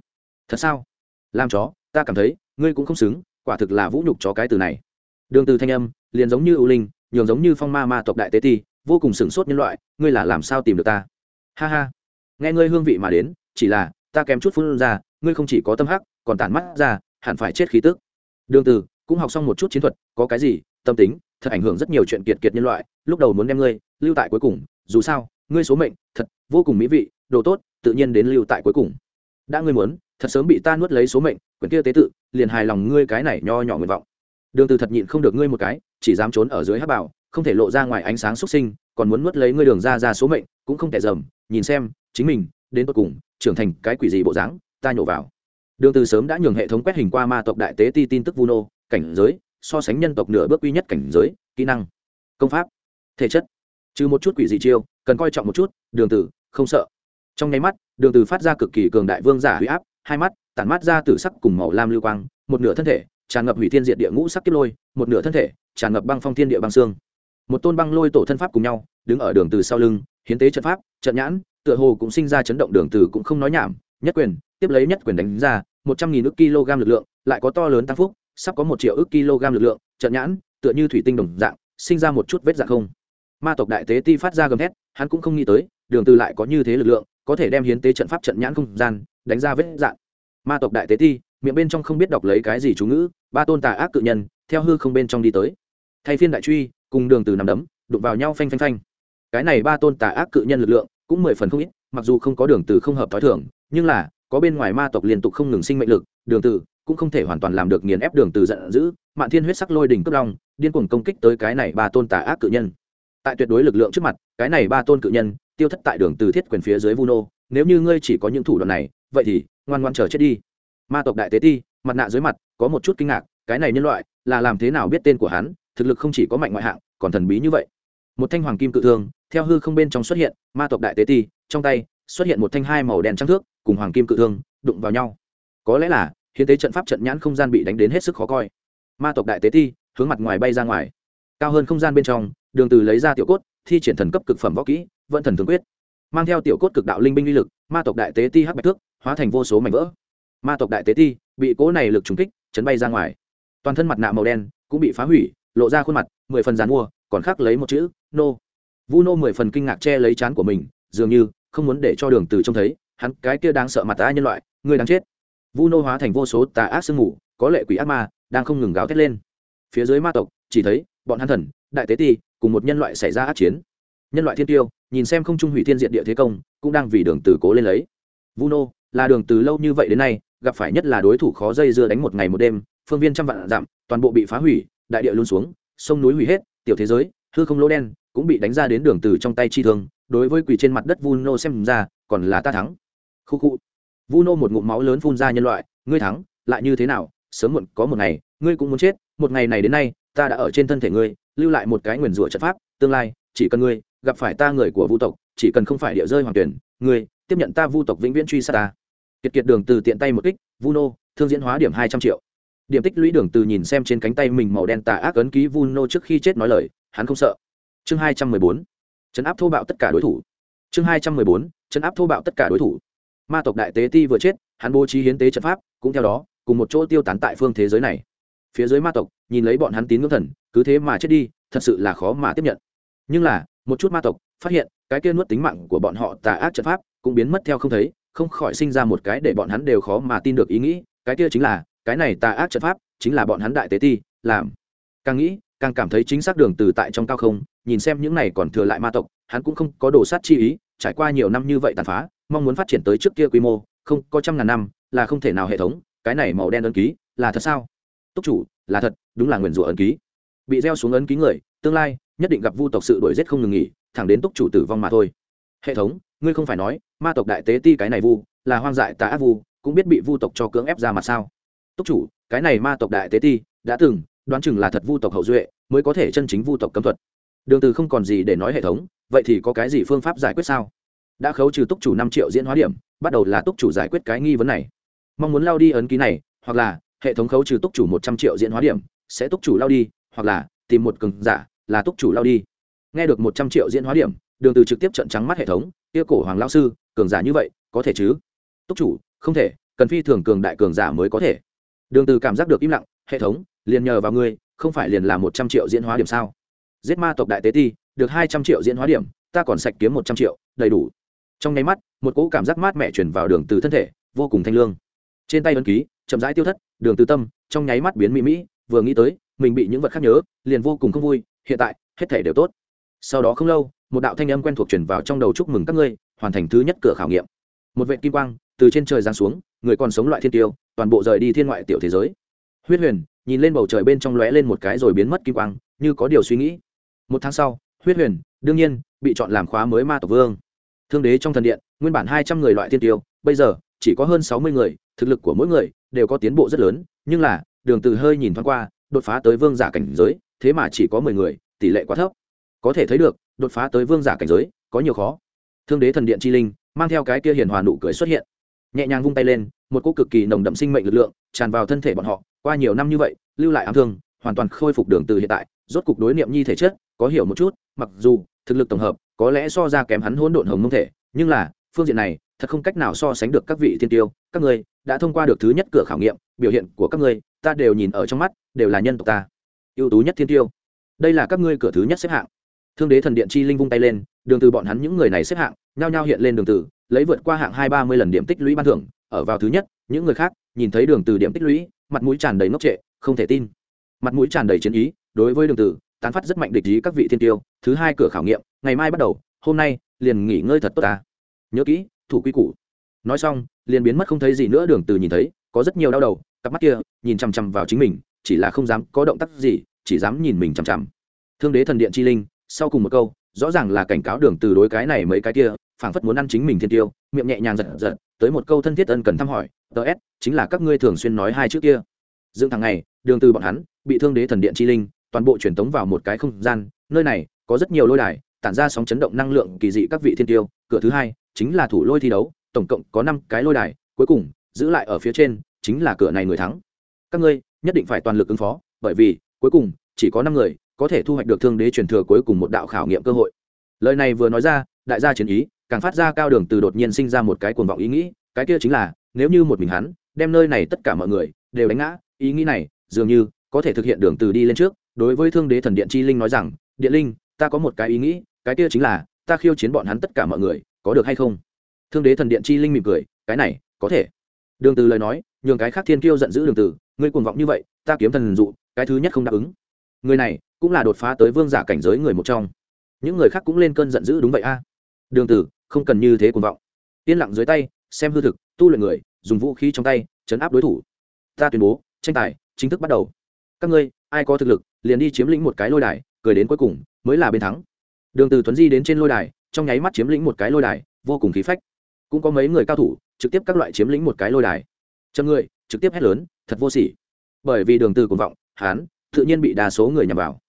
Thật sao? Làm chó, ta cảm thấy, ngươi cũng không xứng, quả thực là vũ nhục chó cái từ này đường từ thanh âm, liền giống như ưu linh, nhường giống như phong ma ma tộc đại tế ti, vô cùng sửng sốt nhân loại, ngươi là làm sao tìm được ta? Ha ha. Nghe ngươi hương vị mà đến, chỉ là, ta kém chút phun ra, ngươi không chỉ có tâm hắc, còn tản mắt ra, hẳn phải chết khí tức. Đường từ, cũng học xong một chút chiến thuật, có cái gì, tâm tính, thật ảnh hưởng rất nhiều chuyện kiệt kiệt nhân loại, lúc đầu muốn đem ngươi, lưu tại cuối cùng, dù sao, ngươi số mệnh, thật, vô cùng mỹ vị, đồ tốt, tự nhiên đến lưu tại cuối cùng. Đã ngươi muốn, thật sớm bị ta nuốt lấy số mệnh, quyển kia tế tự, liền hài lòng ngươi cái này nho nhỏ nguyện vọng đường từ thật nhịn không được ngươi một cái, chỉ dám trốn ở dưới hắc bảo, không thể lộ ra ngoài ánh sáng xuất sinh, còn muốn nuốt lấy ngươi đường ra ra số mệnh, cũng không thể dầm, nhìn xem, chính mình, đến cuối cùng, trưởng thành cái quỷ gì bộ dáng, ta nhổ vào. Đường từ sớm đã nhường hệ thống quét hình qua ma tộc đại tế ti tin tức Vuno, cảnh giới, so sánh nhân tộc nửa bước quy nhất cảnh giới, kỹ năng, công pháp, thể chất. Trừ một chút quỷ dị chiêu, cần coi trọng một chút, đường từ, không sợ. Trong nháy mắt, đường từ phát ra cực kỳ cường đại vương giả huy áp, hai mắt, tản mắt ra tử sắc cùng màu lam lưu quang, một nửa thân thể tràn ngập hủy thiên diệt địa ngũ sắc kiếp lôi, một nửa thân thể, tràn ngập băng phong thiên địa băng xương. Một tôn băng lôi tổ thân pháp cùng nhau, đứng ở đường từ sau lưng, hiến tế trận pháp, trận nhãn, tựa hồ cũng sinh ra chấn động đường từ cũng không nói nhảm, nhất quyền, tiếp lấy nhất quyền đánh ra, một trăm nghìn ức kg lực lượng, lại có to lớn tăng phúc, sắp có một triệu ức kg lực lượng, trận nhãn, tựa như thủy tinh đồng dạng, sinh ra một chút vết dạng không. Ma tộc đại tế ti phát ra gầm thét, hắn cũng không nghĩ tới, đường từ lại có như thế lực lượng, có thể đem hiến tế trận pháp trận nhãn không gian, đánh ra vết dạng. Ma tộc đại tế ti miệng bên trong không biết đọc lấy cái gì chú ngữ, ba tôn tà ác cự nhân, theo hư không bên trong đi tới. Thay phiên đại truy, cùng đường từ nằm đấm, đụng vào nhau phanh phanh phanh. Cái này ba tôn tà ác cự nhân lực lượng cũng mười phần không ít, mặc dù không có đường từ không hợp thói thường, nhưng là, có bên ngoài ma tộc liên tục không ngừng sinh mệnh lực, đường từ cũng không thể hoàn toàn làm được nghiền ép đường từ giận dữ, mạn thiên huyết sắc lôi đỉnh cướp long, điên cuồng công kích tới cái này ba tôn tà ác cự nhân. Tại tuyệt đối lực lượng trước mặt, cái này ba tôn cự nhân tiêu thất tại đường từ thiết quyền phía dưới vuno nếu như ngươi chỉ có những thủ đoạn này, vậy thì ngoan ngoan chờ chết đi ma tộc đại tế ti, mặt nạ dưới mặt, có một chút kinh ngạc, cái này nhân loại là làm thế nào biết tên của hắn, thực lực không chỉ có mạnh ngoại hạng, còn thần bí như vậy. Một thanh hoàng kim cự thương, theo hư không bên trong xuất hiện, ma tộc đại tế ti, trong tay xuất hiện một thanh hai màu đen trắng thước, cùng hoàng kim cự thương đụng vào nhau. Có lẽ là, hiến tế trận pháp trận nhãn không gian bị đánh đến hết sức khó coi. Ma tộc đại tế ti, hướng mặt ngoài bay ra ngoài. Cao hơn không gian bên trong, đường từ lấy ra tiểu cốt, thi triển thần cấp cực phẩm võ kỹ vận thần tướng quyết. Mang theo tiểu cốt cực đạo linh binh uy lực, ma tộc đại tế ti hắc bạch thước, hóa thành vô số mảnh vỡ ma tộc đại tế ti, bị cố này lực trúng kích, chấn bay ra ngoài. Toàn thân mặt nạ màu đen cũng bị phá hủy, lộ ra khuôn mặt, mười phần dàn mua, còn khác lấy một chữ, nô. Vu nô mười phần kinh ngạc che lấy chán của mình, dường như không muốn để cho đường từ trông thấy, hắn cái kia đang sợ mặt ta nhân loại, người đáng chết. Vu nô hóa thành vô số tà ác sương mù, có lệ quỷ ác ma, đang không ngừng gào thét lên. Phía dưới ma tộc, chỉ thấy bọn hắn thần, đại tế ti, cùng một nhân loại xảy ra ác chiến. Nhân loại thiên tiêu, nhìn xem không trung hủy thiên diện địa thế công, cũng đang vì đường từ cố lên lấy. Vu nô, là đường từ lâu như vậy đến nay gặp phải nhất là đối thủ khó dây dưa đánh một ngày một đêm, phương viên trăm vạn dặm, toàn bộ bị phá hủy, đại địa luôn xuống, sông núi hủy hết, tiểu thế giới, hư không lỗ đen cũng bị đánh ra đến đường từ trong tay chi thương, đối với quỷ trên mặt đất vu nô xem ra còn là ta thắng. Khu khu. Vu nô một ngụm máu lớn phun ra nhân loại, ngươi thắng, lại như thế nào, sớm muộn có một ngày, ngươi cũng muốn chết, một ngày này đến nay, ta đã ở trên thân thể ngươi, lưu lại một cái nguyền rủa trận pháp, tương lai, chỉ cần ngươi gặp phải ta người của vu tộc, chỉ cần không phải địa rơi hoàng tuyển, ngươi tiếp nhận ta vu tộc vĩnh viễn truy sát ta kiệt kiệt đường từ tiện tay một kích vu nô thương diễn hóa điểm hai trăm triệu. Điểm tích lũy đường từ nhìn xem trên cánh tay mình màu đen tà ác ấn ký vu nô trước khi chết nói lời, hắn không sợ. Chương hai trăm mười bốn. Chấn áp thô bạo tất cả đối thủ. Chương hai trăm mười bốn. Chấn áp thô bạo tất cả đối thủ. Ma tộc đại tế ti vừa chết, hắn bố trí hiến tế trận pháp, cũng theo đó, cùng một chỗ tiêu tán tại phương thế giới này. Phía dưới ma tộc, nhìn lấy bọn hắn tín ngưỡng thần, cứ thế mà chết đi, thật sự là khó mà tiếp nhận. Nhưng là, một chút ma tộc, phát hiện, cái kia nuốt tính mạng của bọn họ tà ác trận pháp, cũng biến mất theo không thấy không khỏi sinh ra một cái để bọn hắn đều khó mà tin được ý nghĩ, cái kia chính là, cái này tà ác trận pháp, chính là bọn hắn đại tế ti, làm. Càng nghĩ, càng cảm thấy chính xác đường từ tại trong cao không, nhìn xem những này còn thừa lại ma tộc, hắn cũng không có đồ sát chi ý, trải qua nhiều năm như vậy tàn phá, mong muốn phát triển tới trước kia quy mô, không, có trăm ngàn năm, là không thể nào hệ thống, cái này màu đen ấn ký, là thật sao? Túc chủ, là thật, đúng là nguyền rủa ấn ký. Bị gieo xuống ấn ký người, tương lai, nhất định gặp vu tộc sự đổi giết không ngừng nghỉ, thẳng đến túc chủ tử vong mà thôi hệ thống, ngươi không phải nói, ma tộc đại tế ti cái này vu, là hoang dại tà ác vu, cũng biết bị vu tộc cho cưỡng ép ra mặt sao? Túc chủ, cái này ma tộc đại tế ti, đã từng, đoán chừng là thật vu tộc hậu duệ, mới có thể chân chính vu tộc cấm thuật. Đường từ không còn gì để nói hệ thống, vậy thì có cái gì phương pháp giải quyết sao? Đã khấu trừ túc chủ năm triệu diễn hóa điểm, bắt đầu là túc chủ giải quyết cái nghi vấn này. Mong muốn lao đi ấn ký này, hoặc là, hệ thống khấu trừ túc chủ một trăm triệu diễn hóa điểm, sẽ túc chủ lao đi, hoặc là, tìm một cường giả, là túc chủ lao đi. Nghe được một trăm triệu diễn hóa điểm đường từ trực tiếp trận trắng mắt hệ thống, kia cổ hoàng lão sư, cường giả như vậy, có thể chứ? Túc chủ, không thể, cần phi thường cường đại cường giả mới có thể. Đường từ cảm giác được im lặng, hệ thống, liền nhờ vào ngươi, không phải liền là một trăm triệu diễn hóa điểm sao? Giết ma tộc đại tế ti, được hai trăm triệu diễn hóa điểm, ta còn sạch kiếm một trăm triệu, đầy đủ. Trong nháy mắt, một cỗ cảm giác mát mẻ truyền vào đường từ thân thể, vô cùng thanh lương. Trên tay ấn ký, chậm rãi tiêu thất, đường từ tâm, trong nháy mắt biến mỹ mỹ, vừa nghĩ tới, mình bị những vật khác nhớ, liền vô cùng không vui, hiện tại, hết thể đều tốt sau đó không lâu, một đạo thanh âm quen thuộc truyền vào trong đầu chúc mừng các ngươi, hoàn thành thứ nhất cửa khảo nghiệm. Một vệ kim quang từ trên trời giáng xuống, người còn sống loại thiên tiêu, toàn bộ rời đi thiên ngoại tiểu thế giới. Huyết huyền nhìn lên bầu trời bên trong lóe lên một cái rồi biến mất kim quang, như có điều suy nghĩ. Một tháng sau, huyết huyền, đương nhiên, bị chọn làm khóa mới ma tộc vương. Thương đế trong thần điện, nguyên bản hai trăm người loại thiên tiêu, bây giờ chỉ có hơn sáu mươi người, thực lực của mỗi người đều có tiến bộ rất lớn, nhưng là, đường từ hơi nhìn thoáng qua, đột phá tới vương giả cảnh giới, thế mà chỉ có mười người, tỷ lệ quá thấp có thể thấy được, đột phá tới vương giả cảnh giới, có nhiều khó. Thương đế thần điện chi linh, mang theo cái kia hiền hòa nụ cười xuất hiện. Nhẹ nhàng vung tay lên, một cỗ cực kỳ nồng đậm sinh mệnh lực lượng, tràn vào thân thể bọn họ. Qua nhiều năm như vậy, lưu lại ám thương, hoàn toàn khôi phục đường từ hiện tại. Rốt cục đối niệm nhi thể chất, có hiểu một chút, mặc dù, thực lực tổng hợp, có lẽ so ra kém hắn hỗn độn hồng mông thể, nhưng là, phương diện này, thật không cách nào so sánh được các vị thiên tiêu. Các ngươi, đã thông qua được thứ nhất cửa khảo nghiệm, biểu hiện của các ngươi, ta đều nhìn ở trong mắt, đều là nhân tộc ta. Ưu tú nhất thiên tiêu. Đây là các ngươi cửa thứ nhất xếp hạng thương đế thần điện chi linh vung tay lên, đường từ bọn hắn những người này xếp hạng, nhao nhao hiện lên đường từ, lấy vượt qua hạng hai ba mươi lần điểm tích lũy ban thưởng, ở vào thứ nhất, những người khác, nhìn thấy đường từ điểm tích lũy, mặt mũi tràn đầy ngốc trệ, không thể tin. Mặt mũi tràn đầy chiến ý, đối với đường từ, tán phát rất mạnh địch ý các vị thiên tiêu, thứ hai cửa khảo nghiệm, ngày mai bắt đầu, hôm nay, liền nghỉ ngơi thật tốt ta. Nhớ kỹ, thủ quy củ. Nói xong, liền biến mất không thấy gì nữa, đường từ nhìn thấy, có rất nhiều đau đầu, cặp mắt kia, nhìn chằm chằm vào chính mình, chỉ là không dám có động tác gì, chỉ dám nhìn mình chằm chằm. Thương đế thần điện chi linh sau cùng một câu, rõ ràng là cảnh cáo đường từ đối cái này mấy cái kia, phảng phất muốn ăn chính mình thiên tiêu, miệng nhẹ nhàng giật giật, tới một câu thân thiết ân cần thăm hỏi ts chính là các ngươi thường xuyên nói hai chữ kia. Dựng thằng này đường từ bọn hắn bị thương đế thần điện chi linh, toàn bộ truyền tống vào một cái không gian, nơi này có rất nhiều lôi đài, tản ra sóng chấn động năng lượng kỳ dị các vị thiên tiêu, cửa thứ hai chính là thủ lôi thi đấu, tổng cộng có năm cái lôi đài, cuối cùng giữ lại ở phía trên chính là cửa này người thắng. Các ngươi nhất định phải toàn lực ứng phó, bởi vì cuối cùng chỉ có năm người có thể thu hoạch được thương đế truyền thừa cuối cùng một đạo khảo nghiệm cơ hội. Lời này vừa nói ra, đại gia chiến ý, càng phát ra cao đường từ đột nhiên sinh ra một cái cuồng vọng ý nghĩ, cái kia chính là, nếu như một mình hắn, đem nơi này tất cả mọi người đều đánh ngã, ý nghĩ này dường như có thể thực hiện đường từ đi lên trước. Đối với thương đế thần điện chi linh nói rằng, điện linh, ta có một cái ý nghĩ, cái kia chính là, ta khiêu chiến bọn hắn tất cả mọi người, có được hay không? Thương đế thần điện chi linh mỉm cười, cái này, có thể. Đường từ lời nói, nhường cái khác thiên kiêu giận dữ đường từ, ngươi cuồng vọng như vậy, ta kiếm thần dụ, cái thứ nhất không đáp ứng. Người này cũng là đột phá tới vương giả cảnh giới người một trong. Những người khác cũng lên cơn giận dữ, đúng vậy a. Đường tử, không cần như thế cuồng vọng. Yên lặng dưới tay, xem hư thực, tu luyện người, dùng vũ khí trong tay, chấn áp đối thủ. Ta tuyên bố, tranh tài chính thức bắt đầu. Các ngươi, ai có thực lực, liền đi chiếm lĩnh một cái lôi đài, cười đến cuối cùng, mới là bên thắng. Đường từ tuấn di đến trên lôi đài, trong nháy mắt chiếm lĩnh một cái lôi đài, vô cùng khí phách. Cũng có mấy người cao thủ, trực tiếp các loại chiếm lĩnh một cái lôi đài. Châm người, trực tiếp hét lớn, thật vô sỉ. Bởi vì đường từ cuồng vọng, hán, tự nhiên bị đa số người nhằm vào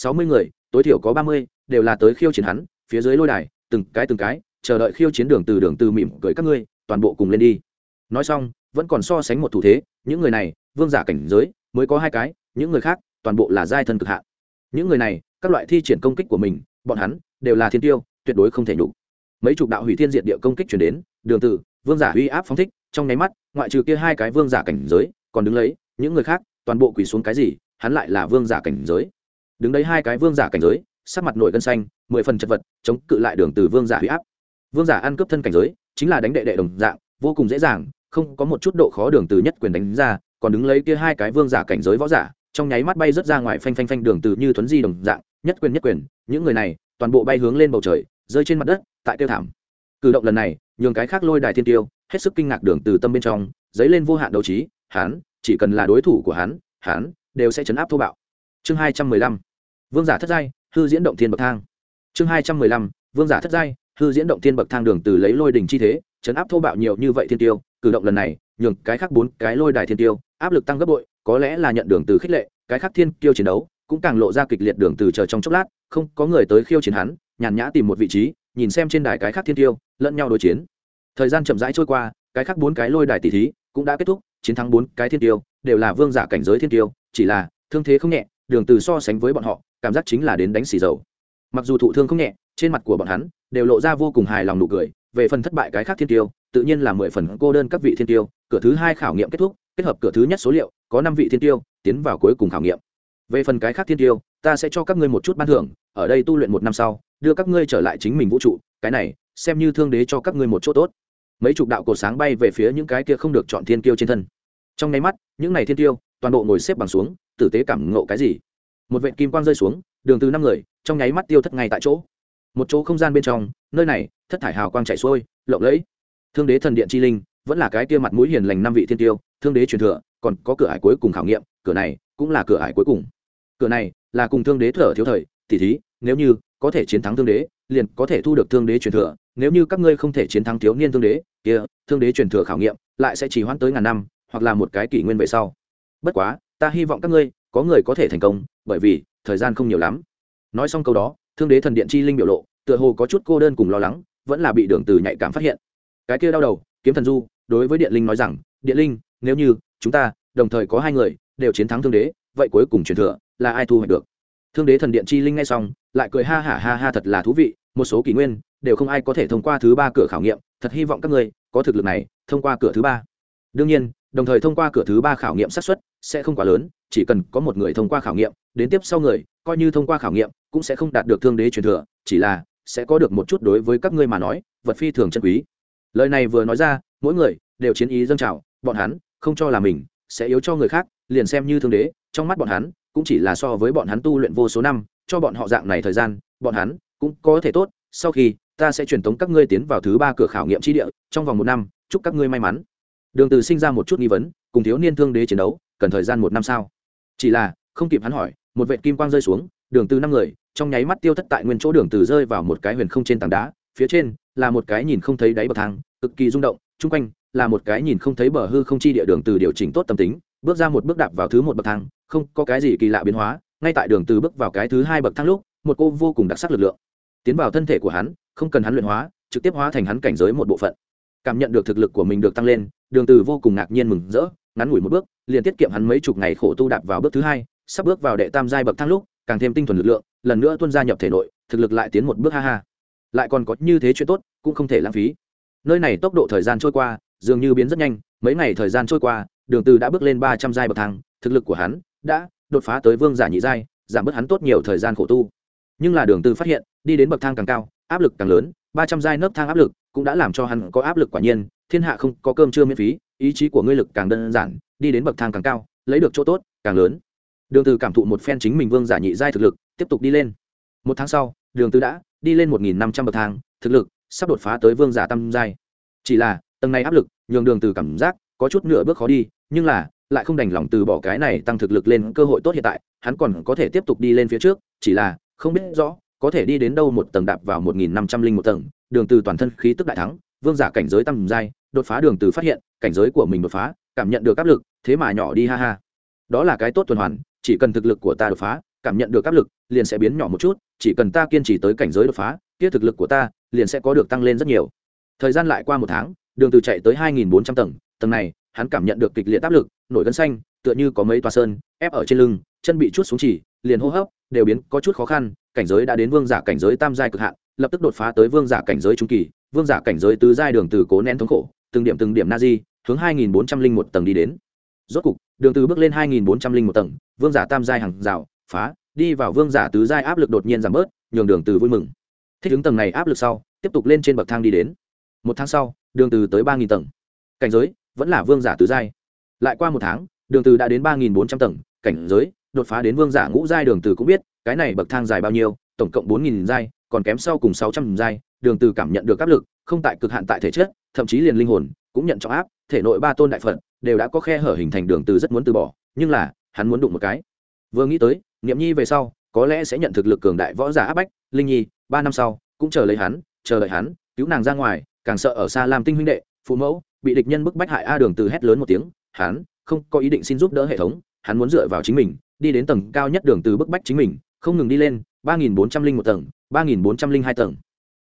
sáu mươi người, tối thiểu có ba mươi, đều là tới khiêu chiến hắn, phía dưới lôi đài, từng cái từng cái, chờ đợi khiêu chiến đường từ đường từ mỉm cười các ngươi, toàn bộ cùng lên đi. Nói xong, vẫn còn so sánh một thủ thế, những người này, vương giả cảnh giới, mới có hai cái, những người khác, toàn bộ là giai thân cực hạn. Những người này, các loại thi triển công kích của mình, bọn hắn, đều là thiên tiêu, tuyệt đối không thể nhục. Mấy chục đạo hủy thiên diệt địa công kích chuyển đến, đường từ, vương giả uy áp phóng thích, trong nháy mắt, ngoại trừ kia hai cái vương giả cảnh giới, còn đứng lấy, những người khác, toàn bộ quỳ xuống cái gì, hắn lại là vương giả cảnh giới đứng đấy hai cái vương giả cảnh giới, sắc mặt nổi gân xanh, mười phần chật vật, chống cự lại đường từ vương giả huy áp. Vương giả ăn cướp thân cảnh giới, chính là đánh đệ đệ đồng dạng, vô cùng dễ dàng, không có một chút độ khó đường từ nhất quyền đánh ra, còn đứng lấy kia hai cái vương giả cảnh giới võ giả, trong nháy mắt bay rất ra ngoài phanh phanh phanh đường từ như thuấn di đồng dạng, nhất quyền nhất quyền, những người này, toàn bộ bay hướng lên bầu trời, rơi trên mặt đất, tại tiêu thảm. Cử động lần này, nhường cái khác lôi đài thiên tiêu, hết sức kinh ngạc đường từ tâm bên trong, dấy lên vô hạn đấu trí, hắn, chỉ cần là đối thủ của hắn hắn, đều sẽ chấn áp thô bạo. Chương hai trăm mười lăm vương giả thất giai, hư diễn động thiên bậc thang. Chương hai trăm mười lăm, vương giả thất giai, hư diễn động thiên bậc thang đường từ lấy lôi đình chi thế, chấn áp thô bạo nhiều như vậy thiên tiêu, cử động lần này, nhường cái khác bốn cái lôi đài thiên tiêu, áp lực tăng gấp bội, có lẽ là nhận đường từ khích lệ, cái khác thiên tiêu chiến đấu cũng càng lộ ra kịch liệt đường từ chờ trong chốc lát, không có người tới khiêu chiến hắn, nhàn nhã tìm một vị trí, nhìn xem trên đài cái khác thiên tiêu, lẫn nhau đối chiến. Thời gian chậm rãi trôi qua, cái khác bốn cái lôi đài tỷ thí cũng đã kết thúc, chiến thắng bốn cái thiên tiêu đều là vương giả cảnh giới thiên tiêu, chỉ là thương thế không nhẹ, đường từ so sánh với bọn họ cảm giác chính là đến đánh xì dầu. Mặc dù thụ thương không nhẹ, trên mặt của bọn hắn đều lộ ra vô cùng hài lòng nụ cười, về phần thất bại cái khác thiên tiêu, tự nhiên là mười phần cô đơn các vị thiên tiêu, cửa thứ hai khảo nghiệm kết thúc, kết hợp cửa thứ nhất số liệu, có năm vị thiên tiêu, tiến vào cuối cùng khảo nghiệm. Về phần cái khác thiên tiêu, ta sẽ cho các ngươi một chút ban thưởng, ở đây tu luyện một năm sau, đưa các ngươi trở lại chính mình vũ trụ, cái này, xem như thương đế cho các ngươi một chỗ tốt. Mấy chục đạo cột sáng bay về phía những cái kia không được chọn thiên tiêu trên thân. Trong nháy mắt, những này thiên tiêu toàn bộ ngồi xếp bằng xuống, tử tế cảm ngộ cái gì? Một vệ kim quang rơi xuống, đường từ năm người, trong nháy mắt tiêu thất ngay tại chỗ. Một chỗ không gian bên trong, nơi này, thất thải hào quang chảy xuôi, lộng lẫy. Thương đế thần điện chi linh, vẫn là cái kia mặt mũi hiền lành năm vị thiên tiêu, thương đế truyền thừa, còn có cửa ải cuối cùng khảo nghiệm, cửa này cũng là cửa ải cuối cùng. Cửa này là cùng thương đế thở thiếu thời tỷ thí, nếu như có thể chiến thắng thương đế, liền có thể thu được thương đế truyền thừa, nếu như các ngươi không thể chiến thắng thiếu niên thương đế, kia, thương đế truyền thừa khảo nghiệm lại sẽ chỉ hoãn tới ngàn năm, hoặc là một cái kỷ nguyên về sau. Bất quá, ta hy vọng các ngươi có người có thể thành công bởi vì, thời gian không nhiều lắm. Nói xong câu đó, thương đế thần điện chi linh biểu lộ, tựa hồ có chút cô đơn cùng lo lắng, vẫn là bị đường từ nhạy cảm phát hiện. Cái kia đau đầu, kiếm thần du, đối với điện linh nói rằng, điện linh, nếu như chúng ta đồng thời có hai người, đều chiến thắng thương đế, vậy cuối cùng truyền thừa là ai thu hoạch được? Thương đế thần điện chi linh nghe xong, lại cười ha hả ha ha thật là thú vị, một số kỷ nguyên, đều không ai có thể thông qua thứ ba cửa khảo nghiệm, thật hy vọng các ngươi có thực lực này thông qua cửa thứ ba. Đương nhiên, đồng thời thông qua cửa thứ ba khảo nghiệm xác suất sẽ không quá lớn chỉ cần có một người thông qua khảo nghiệm, đến tiếp sau người, coi như thông qua khảo nghiệm, cũng sẽ không đạt được thương đế truyền thừa, chỉ là sẽ có được một chút đối với các ngươi mà nói, vật phi thường chân quý. Lời này vừa nói ra, mỗi người đều chiến ý dâng trào, bọn hắn không cho là mình sẽ yếu cho người khác, liền xem như thương đế, trong mắt bọn hắn cũng chỉ là so với bọn hắn tu luyện vô số năm, cho bọn họ dạng này thời gian, bọn hắn cũng có thể tốt, sau khi ta sẽ truyền tống các ngươi tiến vào thứ ba cửa khảo nghiệm tri địa, trong vòng một năm, chúc các ngươi may mắn. Đường từ sinh ra một chút nghi vấn, cùng thiếu niên thương đế chiến đấu, cần thời gian một năm sao? Chỉ là, không kịp hắn hỏi, một vệt kim quang rơi xuống, đường từ năm người, trong nháy mắt tiêu thất tại nguyên chỗ đường từ rơi vào một cái huyền không trên tảng đá, phía trên là một cái nhìn không thấy đáy bậc thang, cực kỳ rung động, chung quanh là một cái nhìn không thấy bờ hư không chi địa đường từ điều chỉnh tốt tâm tính, bước ra một bước đạp vào thứ một bậc thang, không có cái gì kỳ lạ biến hóa, ngay tại đường từ bước vào cái thứ hai bậc thang lúc, một cô vô cùng đặc sắc lực lượng tiến vào thân thể của hắn, không cần hắn luyện hóa, trực tiếp hóa thành hắn cảnh giới một bộ phận. Cảm nhận được thực lực của mình được tăng lên, đường từ vô cùng ngạc nhiên mừng rỡ ngắn ngủi một bước, liền tiết kiệm hắn mấy chục ngày khổ tu đạp vào bước thứ hai, sắp bước vào đệ tam giai bậc thang lúc, càng thêm tinh thuần lực lượng, lần nữa tuôn ra nhập thể nội, thực lực lại tiến một bước ha ha. Lại còn có như thế chuyện tốt, cũng không thể lãng phí. Nơi này tốc độ thời gian trôi qua, dường như biến rất nhanh, mấy ngày thời gian trôi qua, đường từ đã bước lên ba trăm giai bậc thang, thực lực của hắn đã đột phá tới vương giả nhị giai, giảm bớt hắn tốt nhiều thời gian khổ tu. Nhưng là đường từ phát hiện, đi đến bậc thang càng cao, áp lực càng lớn, ba trăm giai nấc thang áp lực cũng đã làm cho hắn có áp lực quả nhiên, thiên hạ không có cơm trưa miễn phí ý chí của ngươi lực càng đơn giản, đi đến bậc thang càng cao, lấy được chỗ tốt càng lớn. Đường từ cảm thụ một phen chính mình vương giả nhị giai thực lực, tiếp tục đi lên. Một tháng sau, đường từ đã đi lên một nghìn năm trăm bậc thang, thực lực sắp đột phá tới vương giả tam giai. Chỉ là, tầng này áp lực nhường đường từ cảm giác có chút nửa bước khó đi, nhưng là lại không đành lòng từ bỏ cái này tăng thực lực lên cơ hội tốt hiện tại, hắn còn có thể tiếp tục đi lên phía trước, chỉ là không biết rõ có thể đi đến đâu một tầng đạp vào một nghìn năm trăm linh một tầng. Đường từ toàn thân khí tức đại thắng, vương giả cảnh giới tăng giai đột phá đường từ phát hiện, cảnh giới của mình đột phá, cảm nhận được áp lực, thế mà nhỏ đi ha ha. Đó là cái tốt tuần hoàn, chỉ cần thực lực của ta đột phá, cảm nhận được áp lực, liền sẽ biến nhỏ một chút, chỉ cần ta kiên trì tới cảnh giới đột phá, kia thực lực của ta liền sẽ có được tăng lên rất nhiều. Thời gian lại qua một tháng, đường từ chạy tới hai nghìn bốn trăm tầng tầng này, hắn cảm nhận được kịch liệt áp lực, nổi gân xanh, tựa như có mấy toa sơn, ép ở trên lưng, chân bị chút xuống chỉ, liền hô hấp, đều biến có chút khó khăn, cảnh giới đã đến vương giả cảnh giới tam giai cực hạn, lập tức đột phá tới vương giả cảnh giới trung kỳ, vương giả cảnh giới tứ giai đường từ cố nén thống khổ từng điểm từng điểm na di hướng hai nghìn bốn trăm linh một tầng đi đến. Rốt cục, đường từ bước lên hai nghìn bốn trăm linh một tầng, vương giả tam giai hàng rào, phá, đi vào vương giả tứ giai áp lực đột nhiên giảm bớt, nhường đường từ vui mừng. Thích ứng tầng này áp lực sau, tiếp tục lên trên bậc thang đi đến. Một tháng sau, đường từ tới ba nghìn tầng. Cảnh giới, vẫn là vương giả tứ giai. Lại qua một tháng, đường từ đã đến ba nghìn bốn trăm tầng, cảnh giới, đột phá đến vương giả ngũ giai đường từ cũng biết, cái này bậc thang dài bao nhiêu, tổng cộng bốn nghìn giai, còn kém sau cùng sáu trăm giai, đường từ cảm nhận được áp lực, không tại cực hạn tại thể chất thậm chí liền linh hồn, cũng nhận trọng áp, thể nội ba tôn đại phật, đều đã có khe hở hình thành đường từ rất muốn từ bỏ, nhưng là, hắn muốn đụng một cái. Vừa nghĩ tới, niệm nhi về sau, có lẽ sẽ nhận thực lực cường đại võ giả áp bách, linh nhi, ba năm sau, cũng chờ lấy hắn, chờ đợi hắn, cứu nàng ra ngoài, càng sợ ở xa làm tinh huynh đệ, phụ mẫu, bị địch nhân bức bách hại a đường từ hét lớn một tiếng, hắn, không có ý định xin giúp đỡ hệ thống, hắn muốn dựa vào chính mình, đi đến tầng cao nhất đường từ bức bách chính mình, không ngừng đi lên, ba nghìn bốn trăm linh một tầng, ba nghìn bốn trăm linh hai tầng.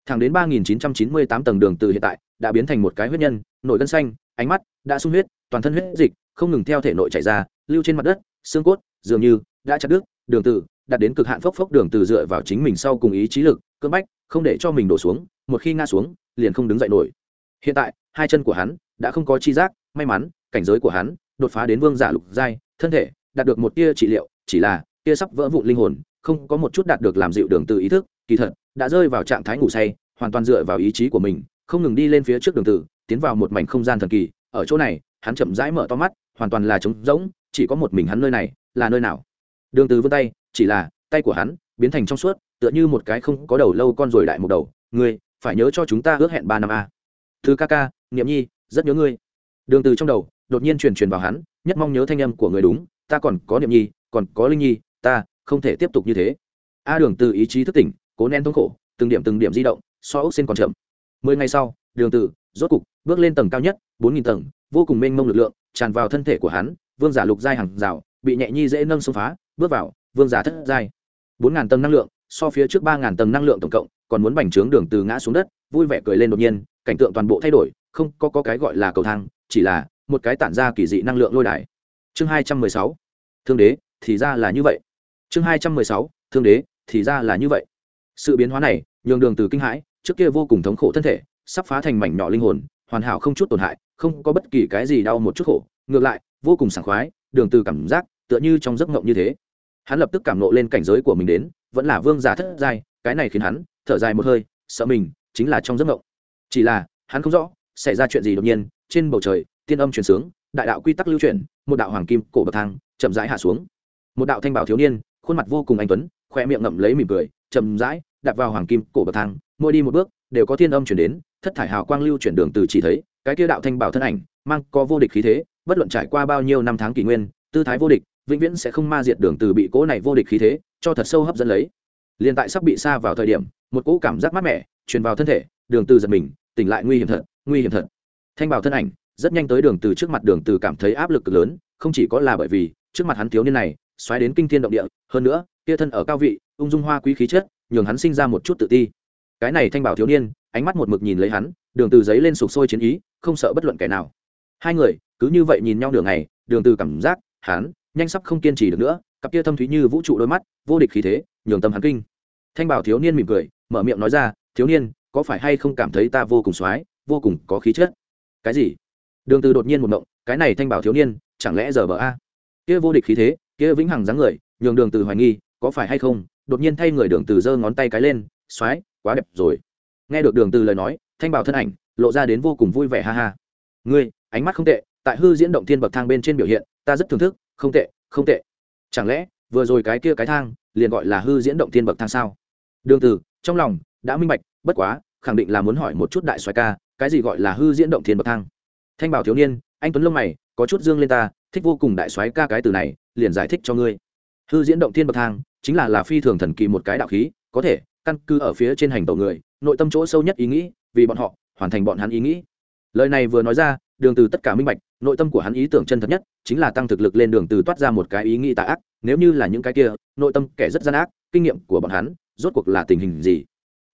Thẳng đến ba nghìn chín trăm chín mươi tám tầng đường từ hiện tại đã biến thành một cái huyết nhân, nổi gân xanh, ánh mắt đã sung huyết, toàn thân huyết dịch không ngừng theo thể nội chảy ra, lưu trên mặt đất, xương cốt dường như đã chặt đứt, đường từ đạt đến cực hạn phốc phốc đường từ dựa vào chính mình sau cùng ý chí lực, cưỡng bách, không để cho mình đổ xuống, một khi ngã xuống, liền không đứng dậy nổi. Hiện tại, hai chân của hắn đã không có chi giác, may mắn, cảnh giới của hắn đột phá đến vương giả lục giai, thân thể đạt được một tia trị liệu, chỉ là tia sắp vỡ vụn linh hồn, không có một chút đạt được làm dịu đường từ ý thức, kỳ thật, đã rơi vào trạng thái ngủ say, hoàn toàn dựa vào ý chí của mình không ngừng đi lên phía trước đường tử, tiến vào một mảnh không gian thần kỳ. Ở chỗ này hắn chậm rãi mở to mắt hoàn toàn là trống rỗng chỉ có một mình hắn nơi này là nơi nào? Đường tử vươn tay chỉ là tay của hắn biến thành trong suốt tựa như một cái không có đầu lâu con rồi đại một đầu. Ngươi phải nhớ cho chúng ta ước hẹn ba năm a. Thứ ca ca niệm nhi rất nhớ ngươi. Đường từ trong đầu đột nhiên truyền truyền vào hắn nhất mong nhớ thanh âm của người đúng ta còn có niệm nhi còn có linh nhi ta không thể tiếp tục như thế. A đường từ ý chí thức tỉnh cố nén thống khổ từng điểm từng điểm di động so ốc xin còn chậm mười ngày sau đường tử rốt cục bước lên tầng cao nhất bốn nghìn tầng vô cùng mênh mông lực lượng tràn vào thân thể của hắn vương giả lục giai hàng rào bị nhẹ nhi dễ nâng xông phá bước vào vương giả thất giai. Bốn ngàn tầng năng lượng so phía trước ba ngàn tầng năng lượng tổng cộng còn muốn bành trướng đường từ ngã xuống đất vui vẻ cười lên đột nhiên cảnh tượng toàn bộ thay đổi không có, có cái gọi là cầu thang chỉ là một cái tản ra kỳ dị năng lượng lôi đài. Chương hai trăm mười sáu thương đế thì ra là như vậy. Chương hai trăm mười sáu thương đế thì ra là như vậy. Sự biến hóa này nhường đường từ kinh hãi trước kia vô cùng thống khổ thân thể, sắp phá thành mảnh nhỏ linh hồn, hoàn hảo không chút tổn hại, không có bất kỳ cái gì đau một chút khổ. Ngược lại, vô cùng sảng khoái, đường từ cảm giác, tựa như trong giấc ngộng như thế. Hắn lập tức cảm nộ lên cảnh giới của mình đến, vẫn là vương giả thất giai, cái này khiến hắn thở dài một hơi, sợ mình chính là trong giấc ngộng chỉ là, hắn không rõ, xảy ra chuyện gì đột nhiên, trên bầu trời, tiên âm truyền sướng, đại đạo quy tắc lưu chuyển, một đạo hoàng kim cổ bậc thang chậm rãi hạ xuống. Một đạo thanh bảo thiếu niên, khuôn mặt vô cùng anh tuấn khoe miệng ngậm lấy mỉm cười, chậm rãi đạp vào hoàng kim cổ bậc thang, mỗi đi một bước, đều có thiên âm chuyển đến, thất thải hào quang lưu chuyển đường từ chỉ thấy, cái kia đạo thanh bảo thân ảnh, mang có vô địch khí thế, bất luận trải qua bao nhiêu năm tháng kỷ nguyên, tư thái vô địch, vĩnh viễn sẽ không ma diệt đường từ bị cố này vô địch khí thế, cho thật sâu hấp dẫn lấy. Liền tại sắp bị xa vào thời điểm, một cỗ cảm giác mát mẻ, truyền vào thân thể, đường từ giật mình, tỉnh lại nguy hiểm thật, nguy hiểm thật. Thanh bảo thân ảnh, rất nhanh tới đường từ trước mặt, đường từ cảm thấy áp lực cực lớn, không chỉ có là bởi vì, trước mặt hắn thiếu niên này, xoáy đến kinh thiên động địa, hơn nữa, kia thân ở cao vị, ung dung hoa quý khí chất nhường hắn sinh ra một chút tự ti. Cái này thanh bảo thiếu niên, ánh mắt một mực nhìn lấy hắn, đường từ giấy lên sục sôi chiến ý, không sợ bất luận kẻ nào. Hai người, cứ như vậy nhìn nhau đường ngày, đường từ cảm giác, hắn, nhanh sắp không kiên trì được nữa, cặp kia thâm thúy như vũ trụ đôi mắt, vô địch khí thế, nhường tâm hắn kinh. Thanh bảo thiếu niên mỉm cười, mở miệng nói ra, thiếu niên, có phải hay không cảm thấy ta vô cùng xoái vô cùng có khí chất? Cái gì? Đường từ đột nhiên một động, cái này thanh bảo thiếu niên, chẳng lẽ giờ bờ a? Kia vô địch khí thế, kia vĩnh hằng dáng người, nhường đường từ hoài nghi, có phải hay không đột nhiên thay người đường từ giơ ngón tay cái lên xoáy, quá đẹp rồi. Nghe được đường từ lời nói thanh bảo thân ảnh lộ ra đến vô cùng vui vẻ ha ha. Ngươi ánh mắt không tệ tại hư diễn động thiên bậc thang bên trên biểu hiện ta rất thưởng thức không tệ không tệ. Chẳng lẽ vừa rồi cái kia cái thang liền gọi là hư diễn động thiên bậc thang sao? Đường từ trong lòng đã minh bạch bất quá khẳng định là muốn hỏi một chút đại xoáy ca cái gì gọi là hư diễn động thiên bậc thang? Thanh bảo thiếu niên anh tuấn lông mày có chút dương lên ta thích vô cùng đại xoáy ca cái từ này liền giải thích cho ngươi. Hư diễn động thiên bậc thang chính là là phi thường thần kỳ một cái đạo khí, có thể căn cứ ở phía trên hành tẩu người, nội tâm chỗ sâu nhất ý nghĩ, vì bọn họ hoàn thành bọn hắn ý nghĩ. Lời này vừa nói ra, đường từ tất cả minh bạch, nội tâm của hắn ý tưởng chân thật nhất chính là tăng thực lực lên đường từ toát ra một cái ý nghĩ tà ác, nếu như là những cái kia, nội tâm kẻ rất gian ác, kinh nghiệm của bọn hắn rốt cuộc là tình hình gì?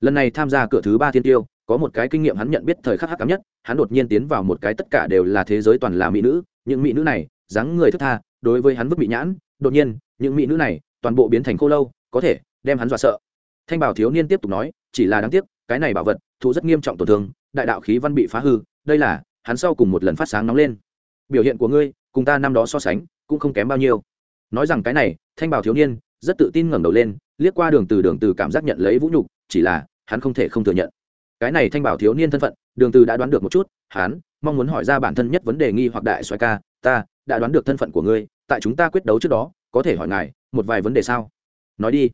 Lần này tham gia cửa thứ ba thiên tiêu, có một cái kinh nghiệm hắn nhận biết thời khắc hắc cảm nhất, hắn đột nhiên tiến vào một cái tất cả đều là thế giới toàn là mỹ nữ, những mỹ nữ này dáng người thức tha, đối với hắn vứt bị nhãn, đột nhiên, những mỹ nữ này toàn bộ biến thành khô lâu, có thể đem hắn dọa sợ. Thanh bảo thiếu niên tiếp tục nói, chỉ là đáng tiếc, cái này bảo vật, thụ rất nghiêm trọng tổn thương, đại đạo khí văn bị phá hư, đây là hắn sau cùng một lần phát sáng nóng lên. Biểu hiện của ngươi, cùng ta năm đó so sánh, cũng không kém bao nhiêu. Nói rằng cái này, thanh bảo thiếu niên rất tự tin ngẩng đầu lên, liếc qua đường từ đường từ cảm giác nhận lấy vũ nhục, chỉ là hắn không thể không thừa nhận. Cái này thanh bảo thiếu niên thân phận, đường từ đã đoán được một chút, hắn mong muốn hỏi ra bản thân nhất vấn đề nghi hoặc đại soái ca, ta đã đoán được thân phận của ngươi, tại chúng ta quyết đấu trước đó, có thể hỏi ngài một vài vấn đề sao? Nói đi.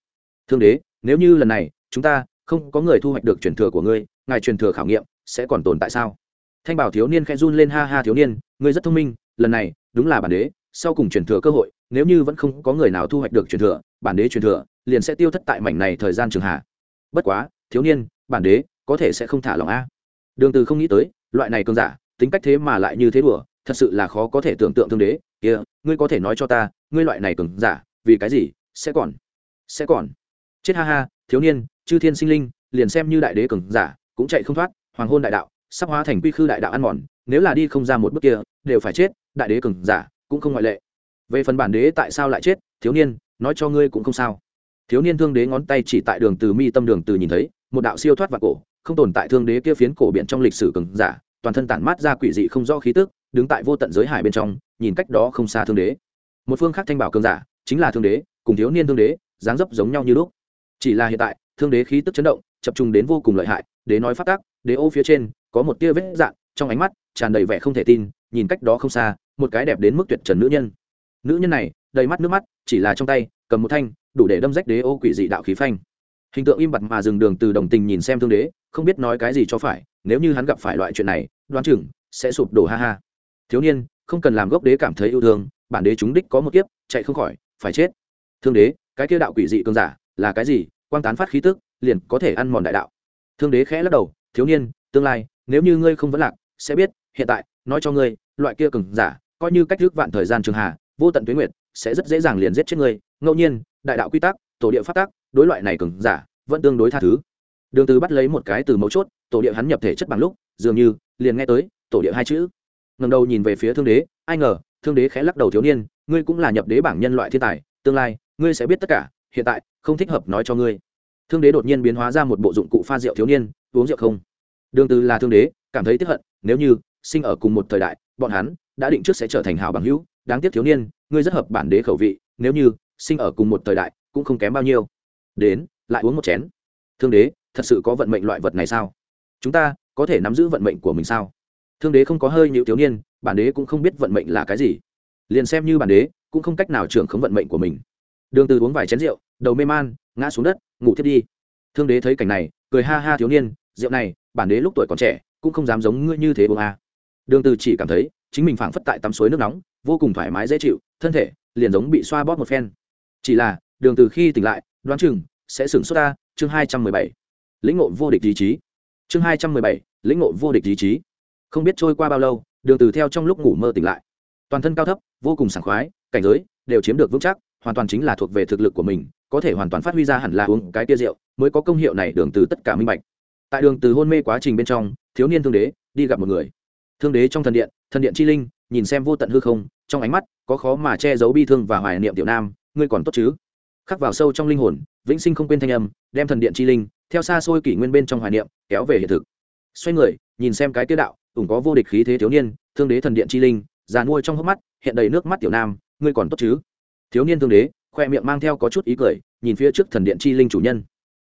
Thương đế, nếu như lần này, chúng ta không có người thu hoạch được truyền thừa của ngươi, ngài truyền thừa khảo nghiệm sẽ còn tồn tại sao? Thanh bảo thiếu niên khẽ run lên, ha ha thiếu niên, ngươi rất thông minh, lần này, đúng là bản đế, sau cùng truyền thừa cơ hội, nếu như vẫn không có người nào thu hoạch được truyền thừa, bản đế truyền thừa, liền sẽ tiêu thất tại mảnh này thời gian trường hạ. Bất quá, thiếu niên, bản đế có thể sẽ không thả lòng a. Đường từ không nghĩ tới, loại này cường giả, tính cách thế mà lại như thế đùa, thật sự là khó có thể tưởng tượng thương đế. Kia, ngươi có thể nói cho ta, ngươi loại này cường giả vì cái gì? Sẽ còn. Sẽ còn. Chết ha ha, thiếu niên, chư thiên sinh linh, liền xem như đại đế cường giả, cũng chạy không thoát, hoàng hôn đại đạo, sắp hóa thành quy khư đại đạo ăn mòn, nếu là đi không ra một bước kia, đều phải chết, đại đế cường giả, cũng không ngoại lệ. Về phần bản đế tại sao lại chết, thiếu niên, nói cho ngươi cũng không sao. Thiếu niên thương đế ngón tay chỉ tại đường từ mi tâm đường từ nhìn thấy, một đạo siêu thoát và cổ, không tồn tại thương đế kia phiến cổ biển trong lịch sử cường giả, toàn thân tản mát ra quỷ dị không rõ khí tức, đứng tại vô tận giới hải bên trong, nhìn cách đó không xa thương đế. Một phương khác thanh bảo cường giả chính là thương đế, cùng thiếu niên thương đế, dáng dấp giống nhau như lúc. Chỉ là hiện tại, thương đế khí tức chấn động, chập trung đến vô cùng lợi hại, đế nói phát tác, đế ô phía trên, có một tia vết dạng, trong ánh mắt, tràn đầy vẻ không thể tin, nhìn cách đó không xa, một cái đẹp đến mức tuyệt trần nữ nhân. Nữ nhân này, đầy mắt nước mắt, chỉ là trong tay, cầm một thanh, đủ để đâm rách đế ô quỷ dị đạo khí phanh. Hình tượng im bặt mà dừng đường từ đồng tình nhìn xem thương đế, không biết nói cái gì cho phải, nếu như hắn gặp phải loại chuyện này, đoán chừng, sẽ sụp đổ ha ha. Thiếu niên, không cần làm gốc đế cảm thấy yêu thương, bản đế chúng đích có một kiếp, chạy không khỏi phải chết. Thương đế, cái kia đạo quỷ dị cường giả, là cái gì? Quang tán phát khí tức, liền có thể ăn mòn đại đạo. Thương đế khẽ lắc đầu, thiếu niên, tương lai, nếu như ngươi không vẫn lạc, sẽ biết, hiện tại, nói cho ngươi, loại kia cường giả, coi như cách trước vạn thời gian trường hà vô tận tuyến nguyệt, sẽ rất dễ dàng liền giết chết ngươi. Ngẫu nhiên, đại đạo quy tắc, tổ địa phát tác đối loại này cường giả, vẫn tương đối tha thứ. Đường từ bắt lấy một cái từ mấu chốt, tổ địa hắn nhập thể chất bằng lúc, dường như, liền nghe tới, tổ địa hai chữ. Ngẩng đầu nhìn về phía thương đế, ai ngờ thương đế khẽ lắc đầu thiếu niên, ngươi cũng là nhập đế bảng nhân loại thiên tài, tương lai, ngươi sẽ biết tất cả, hiện tại, không thích hợp nói cho ngươi. Thương đế đột nhiên biến hóa ra một bộ dụng cụ pha rượu thiếu niên, uống rượu không? Đường từ là thương đế, cảm thấy tiếc hận, nếu như sinh ở cùng một thời đại, bọn hắn đã định trước sẽ trở thành hảo bằng hữu. Đáng tiếc thiếu niên, ngươi rất hợp bản đế khẩu vị, nếu như sinh ở cùng một thời đại, cũng không kém bao nhiêu. Đến, lại uống một chén. Thương đế, thật sự có vận mệnh loại vật này sao? Chúng ta có thể nắm giữ vận mệnh của mình sao? Thương đế không có hơi nhiều thiếu niên bản đế cũng không biết vận mệnh là cái gì. Liền xem như bản đế, cũng không cách nào trưởng khống vận mệnh của mình. Đường từ uống vài chén rượu, đầu mê man, ngã xuống đất, ngủ thiết đi. Thương đế thấy cảnh này, cười ha ha thiếu niên, rượu này, bản đế lúc tuổi còn trẻ, cũng không dám giống ngươi như thế bông a à. đường từ chỉ cảm thấy, chính mình phảng phất tại tắm suối nước nóng, vô cùng thoải mái dễ chịu, thân thể liền giống bị xoa bóp một phen. Chỉ là, đường từ khi tỉnh lại, đoán chừng sẽ sửng sốt ta, chương 217 lĩnh ngộ vô địch ý chí. Chương 217 lĩnh ngộ vô địch ý chí. Không biết trôi qua bao lâu đường từ theo trong lúc ngủ mơ tỉnh lại. Toàn thân cao thấp, vô cùng sảng khoái, cảnh giới đều chiếm được vững chắc, hoàn toàn chính là thuộc về thực lực của mình, có thể hoàn toàn phát huy ra hẳn là uống cái tia rượu mới có công hiệu này, đường từ tất cả minh bạch. Tại đường từ hôn mê quá trình bên trong, thiếu niên thương đế đi gặp một người. Thương đế trong thần điện thần điện chi linh, nhìn xem vô tận hư không, trong ánh mắt có khó mà che giấu bi thương và hoài niệm tiểu nam, ngươi còn tốt chứ? Khắc vào sâu trong linh hồn, vĩnh sinh không quên thanh âm, đem thần điện chi linh, theo xa xôi kỷ nguyên bên trong hoài niệm, kéo về hiện thực. Xoay người, nhìn xem cái tiêu đạo ủng có vô địch khí thế thiếu niên thương đế thần điện chi linh già nuôi trong hốc mắt hiện đầy nước mắt tiểu nam ngươi còn tốt chứ? Thiếu niên thương đế khoe miệng mang theo có chút ý cười nhìn phía trước thần điện chi linh chủ nhân.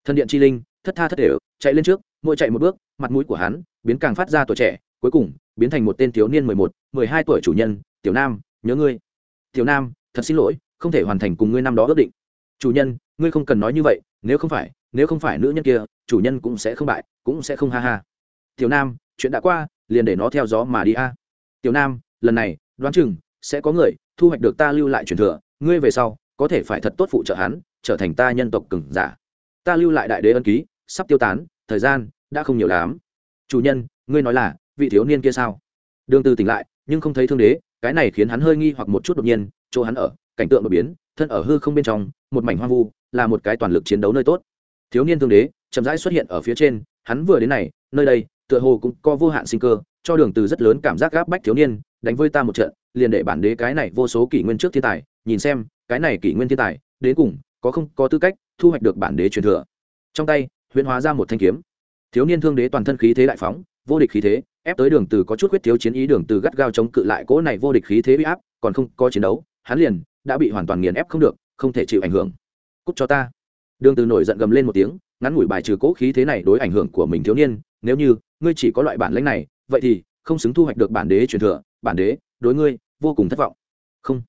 Thần điện chi linh thất tha thất để, chạy lên trước mỗi chạy một bước mặt mũi của hắn biến càng phát ra tuổi trẻ cuối cùng biến thành một tên thiếu niên mười một mười hai tuổi chủ nhân tiểu nam nhớ ngươi. Tiểu nam thật xin lỗi không thể hoàn thành cùng ngươi năm đó ước định. Chủ nhân ngươi không cần nói như vậy nếu không phải nếu không phải nữ nhân kia chủ nhân cũng sẽ không bại cũng sẽ không ha ha. Tiểu nam chuyện đã qua liền để nó theo gió mà đi a. Tiểu nam, lần này, đoán chừng sẽ có người thu hoạch được ta lưu lại truyền thừa, ngươi về sau có thể phải thật tốt phụ trợ hắn trở thành ta nhân tộc cừng giả. Ta lưu lại đại đế ân ký, sắp tiêu tán, thời gian đã không nhiều lắm. Chủ nhân, ngươi nói là vị thiếu niên kia sao? Đường từ tỉnh lại, nhưng không thấy thương đế, cái này khiến hắn hơi nghi hoặc một chút đột nhiên, chỗ hắn ở, cảnh tượng đột biến, thân ở hư không bên trong, một mảnh hoang vu, là một cái toàn lực chiến đấu nơi tốt. Thiếu niên thương đế chậm rãi xuất hiện ở phía trên, hắn vừa đến này, nơi đây tựa hồ cũng có vô hạn sinh cơ, cho đường từ rất lớn cảm giác gáp bách thiếu niên, đánh với ta một trận, liền để bản đế cái này vô số kỷ nguyên trước thiên tài, nhìn xem, cái này kỷ nguyên thiên tài, đến cùng có không có tư cách thu hoạch được bản đế truyền thừa. Trong tay, huyễn hóa ra một thanh kiếm. Thiếu niên thương đế toàn thân khí thế đại phóng, vô địch khí thế, ép tới đường từ có chút huyết thiếu chiến ý, đường từ gắt gao chống cự lại cỗ này vô địch khí thế bị áp, còn không có chiến đấu, hắn liền đã bị hoàn toàn nghiền ép không được, không thể chịu ảnh hưởng. Cút cho ta. Đường từ nổi giận gầm lên một tiếng, ngắn ngủi bài trừ cỗ khí thế này đối ảnh hưởng của mình thiếu niên, nếu như ngươi chỉ có loại bản lĩnh này, vậy thì không xứng thu hoạch được bản đế truyền thừa, bản đế đối ngươi vô cùng thất vọng. Không,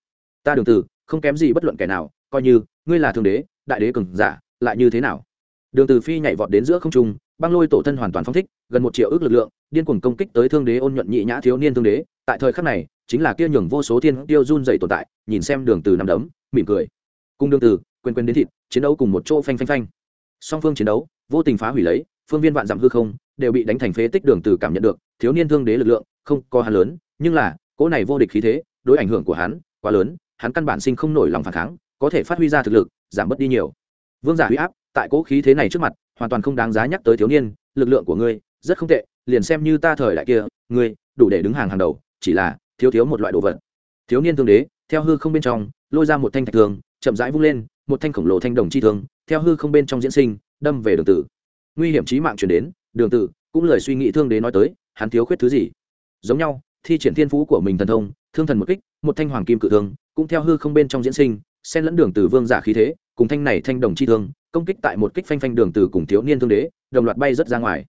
ta đường từ không kém gì bất luận kẻ nào, coi như ngươi là thương đế, đại đế cường giả, lại như thế nào? Đường từ phi nhảy vọt đến giữa không trung, băng lôi tổ thân hoàn toàn phong thích, gần một triệu ước lực lượng, điên cuồng công kích tới thương đế ôn nhuận nhị nhã thiếu niên thương đế. Tại thời khắc này, chính là kia nhường vô số thiên tiêu run dậy tồn tại, nhìn xem đường từ nằm đấm, mỉm cười. Cung đường từ quên quên đến thịt, chiến đấu cùng một chỗ phanh phanh phanh. Song phương chiến đấu, vô tình phá hủy lấy, phương viên vạn dặm hư không đều bị đánh thành phế tích đường từ cảm nhận được, thiếu niên thương đế lực lượng không có hắn lớn, nhưng là, cỗ này vô địch khí thế, đối ảnh hưởng của hắn quá lớn, hắn căn bản sinh không nổi lòng phản kháng, có thể phát huy ra thực lực, giảm bớt đi nhiều. Vương giả huy áp, tại cỗ khí thế này trước mặt, hoàn toàn không đáng giá nhắc tới thiếu niên, lực lượng của ngươi, rất không tệ, liền xem như ta thời đại kia, ngươi, đủ để đứng hàng hàng đầu, chỉ là, thiếu thiếu một loại đồ vật. Thiếu niên thương đế, theo hư không bên trong, lôi ra một thanh thạch thường, chậm rãi vung lên, một thanh khổng lồ thanh đồng chi thương theo hư không bên trong diễn sinh, đâm về đường tử. Nguy hiểm chí mạng chuyển đến đường tử cũng lời suy nghĩ thương đế nói tới, hắn thiếu khuyết thứ gì? Giống nhau, thi triển thiên phú của mình thần thông, thương thần một kích, một thanh hoàng kim cự thương, cũng theo hư không bên trong diễn sinh, xen lẫn đường tử vương giả khí thế, cùng thanh này thanh đồng chi thương, công kích tại một kích phanh phanh đường tử cùng thiếu niên thương đế, đồng loạt bay rất ra ngoài.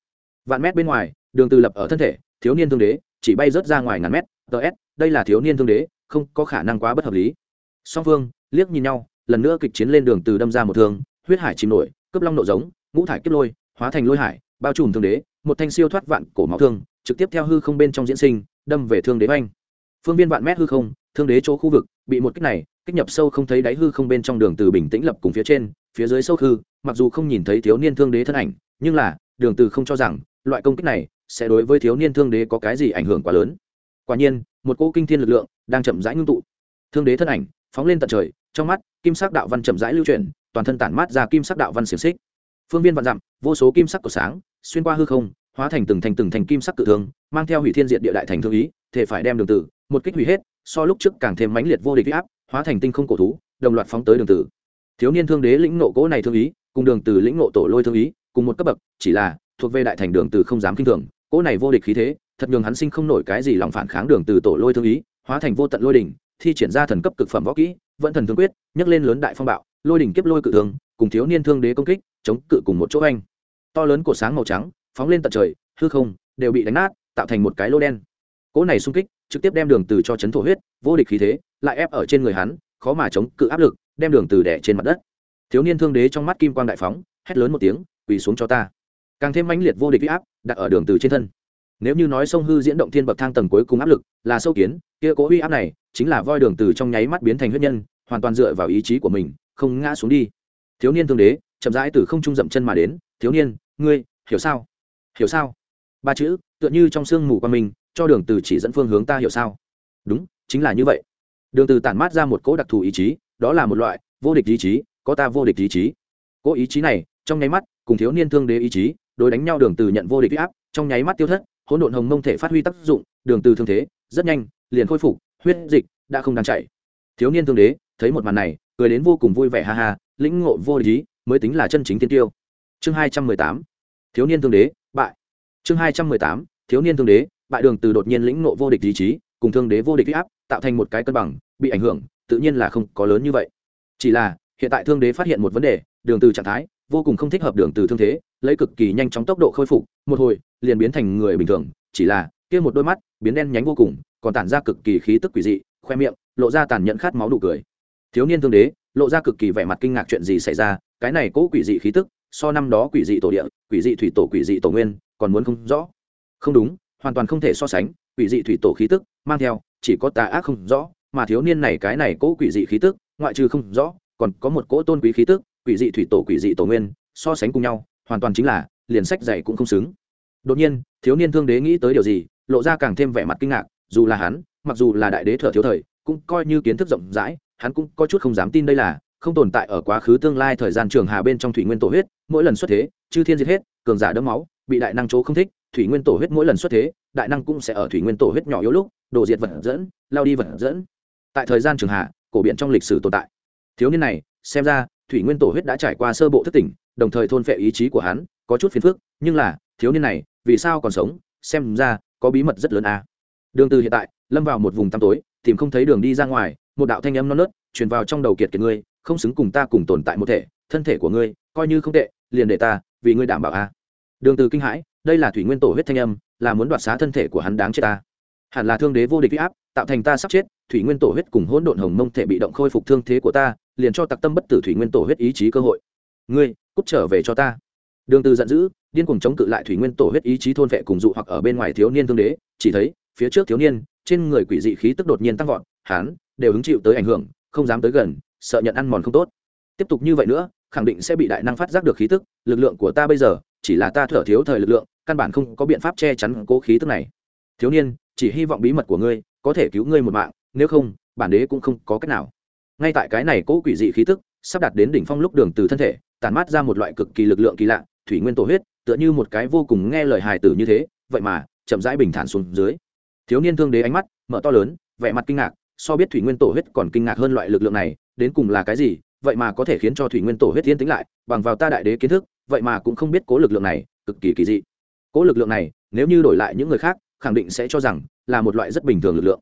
Vạn mét bên ngoài, đường tử lập ở thân thể, thiếu niên thương đế chỉ bay rất ra ngoài ngàn mét ts đây là thiếu niên thương đế, không có khả năng quá bất hợp lý. Song phương liếc nhìn nhau, lần nữa kịch chiến lên đường từ đâm ra một thương, huyết hải chìm nổi, cướp long nộ giống, ngũ thải kiếp lôi, hóa thành lôi hải bao trùm thương đế, một thanh siêu thoát vạn cổ máu thương, trực tiếp theo hư không bên trong diễn sinh, đâm về thương đế oanh. Phương viên vạn mét hư không, thương đế chỗ khu vực, bị một kích này, kích nhập sâu không thấy đáy hư không bên trong đường từ bình tĩnh lập cùng phía trên, phía dưới sâu hư, mặc dù không nhìn thấy thiếu niên thương đế thân ảnh, nhưng là, đường từ không cho rằng, loại công kích này, sẽ đối với thiếu niên thương đế có cái gì ảnh hưởng quá lớn. Quả nhiên, một cỗ kinh thiên lực lượng đang chậm rãi ngưng tụ. Thương đế thân ảnh, phóng lên tận trời, trong mắt, kim sắc đạo văn chậm rãi lưu chuyển, toàn thân tản mát ra kim sắc đạo văn xiềng xích phương viên vạn dặm, vô số kim sắc của sáng, xuyên qua hư không, hóa thành từng thành từng thành kim sắc cự thương, mang theo hủy thiên diện địa đại thành thương ý, thể phải đem đường tử, một kích hủy hết, so lúc trước càng thêm mãnh liệt vô địch áp, hóa thành tinh không cổ thú, đồng loạt phóng tới đường tử. Thiếu niên thương đế lĩnh nộ cỗ này thương ý, cùng đường từ lĩnh nộ tổ lôi thương ý, cùng một cấp bậc, chỉ là thuộc về đại thành đường từ không dám kinh thường, cỗ này vô địch khí thế, thật nhường hắn sinh không nổi cái gì lòng phản kháng đường từ tổ lôi thương ý, hóa thành vô tận lôi đỉnh, thi triển ra thần cấp cực phẩm võ kỹ, vẫn thần thương quyết, nhấc lên lớn đại phong bạo, lôi đỉnh kiếp lôi cự thương, cùng thiếu niên thương đế công kích chống cự cùng một chỗ anh. To lớn của sáng màu trắng, phóng lên tận trời, hư không, đều bị đánh nát, tạo thành một cái lô đen. Cỗ này xung kích, trực tiếp đem đường từ cho chấn thổ huyết, vô địch khí thế, lại ép ở trên người hắn, khó mà chống cự áp lực, đem đường từ đè trên mặt đất. Thiếu niên thương đế trong mắt kim quang đại phóng, hét lớn một tiếng, quỳ xuống cho ta. Càng thêm mãnh liệt vô địch áp, đặt ở đường từ trên thân. Nếu như nói sông hư diễn động thiên bậc thang tầng cuối cùng áp lực là sâu kiến, kia cố uy áp này chính là voi đường từ trong nháy mắt biến thành huyết nhân, hoàn toàn dựa vào ý chí của mình, không ngã xuống đi. Thiếu niên thương đế chậm rãi từ không trung dậm chân mà đến, thiếu niên, ngươi hiểu sao? Hiểu sao? Ba chữ, tựa như trong sương mù qua mình cho đường từ chỉ dẫn phương hướng ta hiểu sao? Đúng, chính là như vậy. Đường từ tản mát ra một cỗ đặc thù ý chí, đó là một loại vô địch ý chí, có ta vô địch ý chí. Cỗ ý chí này, trong nháy mắt, cùng thiếu niên thương đế ý chí, đối đánh nhau đường từ nhận vô địch áp, trong nháy mắt tiêu thất, hỗn độn hồng mông thể phát huy tác dụng, đường từ thương thế, rất nhanh, liền khôi phục, huyết dịch đã không đang chảy. Thiếu niên thương đế, thấy một màn này, cười đến vô cùng vui vẻ ha ha, lĩnh ngộ vô địch ý mới tính là chân chính tiên tiêu. Chương hai trăm mười tám, thiếu niên thương đế, bại. Chương hai trăm mười tám, thiếu niên thương đế, bại đường từ đột nhiên lĩnh ngộ vô địch ý chí, cùng thương đế vô địch áp, tạo thành một cái cân bằng, bị ảnh hưởng, tự nhiên là không có lớn như vậy. Chỉ là, hiện tại thương đế phát hiện một vấn đề, đường từ trạng thái, vô cùng không thích hợp đường từ thương thế, lấy cực kỳ nhanh chóng tốc độ khôi phục, một hồi, liền biến thành người bình thường, chỉ là, kia một đôi mắt, biến đen nhánh vô cùng, còn tản ra cực kỳ khí tức quỷ dị, khoe miệng, lộ ra tàn nhẫn khát máu đủ cười. Thiếu niên thương đế lộ ra cực kỳ vẻ mặt kinh ngạc chuyện gì xảy ra, cái này cố quỷ dị khí tức, so năm đó quỷ dị tổ địa, quỷ dị thủy tổ, quỷ dị tổ nguyên, còn muốn không rõ. Không đúng, hoàn toàn không thể so sánh, quỷ dị thủy tổ khí tức, mang theo, chỉ có tà ác không rõ, mà thiếu niên này cái này cố quỷ dị khí tức, ngoại trừ không rõ, còn có một cỗ tôn quý khí tức, quỷ dị thủy tổ, quỷ dị tổ nguyên, so sánh cùng nhau, hoàn toàn chính là, liền sách dạy cũng không xứng. Đột nhiên, thiếu niên thương đế nghĩ tới điều gì, lộ ra càng thêm vẻ mặt kinh ngạc, dù là hắn, mặc dù là đại đế thở thiếu thời, cũng coi như kiến thức rộng rãi hắn cũng có chút không dám tin đây là, không tồn tại ở quá khứ tương lai thời gian trường hà bên trong thủy nguyên tổ huyết, mỗi lần xuất thế, chư thiên diệt hết, cường giả đẫm máu, bị đại năng chỗ không thích, thủy nguyên tổ huyết mỗi lần xuất thế, đại năng cũng sẽ ở thủy nguyên tổ huyết nhỏ yếu lúc, đổ diệt vật dẫn, lao đi vật dẫn tại thời gian trường hà, cổ biện trong lịch sử tồn tại thiếu niên này, xem ra, thủy nguyên tổ huyết đã trải qua sơ bộ thất tỉnh, đồng thời thôn phệ ý chí của hắn, có chút phiền phức, nhưng là, thiếu niên này, vì sao còn sống, xem ra, có bí mật rất lớn à. đường từ hiện tại, lâm vào một vùng tăm tối, tìm không thấy đường đi ra ngoài một đạo thanh âm non nớt truyền vào trong đầu kiệt kiệt ngươi, không xứng cùng ta cùng tồn tại một thể, thân thể của ngươi coi như không tệ, liền để ta, vì ngươi đảm bảo a. À. đường từ kinh hãi, đây là thủy nguyên tổ huyết thanh âm, là muốn đoạt xá thân thể của hắn đáng chết ta. Hẳn là thương đế vô địch áp, tạo thành ta sắp chết, thủy nguyên tổ huyết cùng hỗn độn hồng mông thể bị động khôi phục thương thế của ta, liền cho tặc tâm bất tử thủy nguyên tổ huyết ý chí cơ hội. Ngươi, cút trở về cho ta. Đường từ giận dữ, điên cuồng chống cự lại thủy nguyên tổ huyết ý chí thôn vệ cùng dụ hoặc ở bên ngoài thiếu niên thương đế, chỉ thấy, phía trước thiếu niên, trên người quỷ dị khí tức đột nhiên tăng vọt hắn đều hứng chịu tới ảnh hưởng, không dám tới gần, sợ nhận ăn mòn không tốt. Tiếp tục như vậy nữa, khẳng định sẽ bị đại năng phát giác được khí tức, lực lượng của ta bây giờ chỉ là ta thở thiếu thời lực lượng, căn bản không có biện pháp che chắn cố khí tức này. Thiếu niên, chỉ hy vọng bí mật của ngươi có thể cứu ngươi một mạng, nếu không, bản đế cũng không có cách nào. Ngay tại cái này cố quỷ dị khí tức sắp đặt đến đỉnh phong lúc đường từ thân thể, tản mát ra một loại cực kỳ lực lượng kỳ lạ, thủy nguyên tổ huyết, tựa như một cái vô cùng nghe lời hài tử như thế, vậy mà chậm rãi bình thản xuống dưới. Thiếu niên thương đế ánh mắt mở to lớn, vẻ mặt kinh ngạc so biết thủy nguyên tổ huyết còn kinh ngạc hơn loại lực lượng này, đến cùng là cái gì, vậy mà có thể khiến cho thủy nguyên tổ huyết tiến tính lại, bằng vào ta đại đế kiến thức, vậy mà cũng không biết cố lực lượng này, cực kỳ kỳ dị. Cố lực lượng này, nếu như đổi lại những người khác, khẳng định sẽ cho rằng là một loại rất bình thường lực lượng.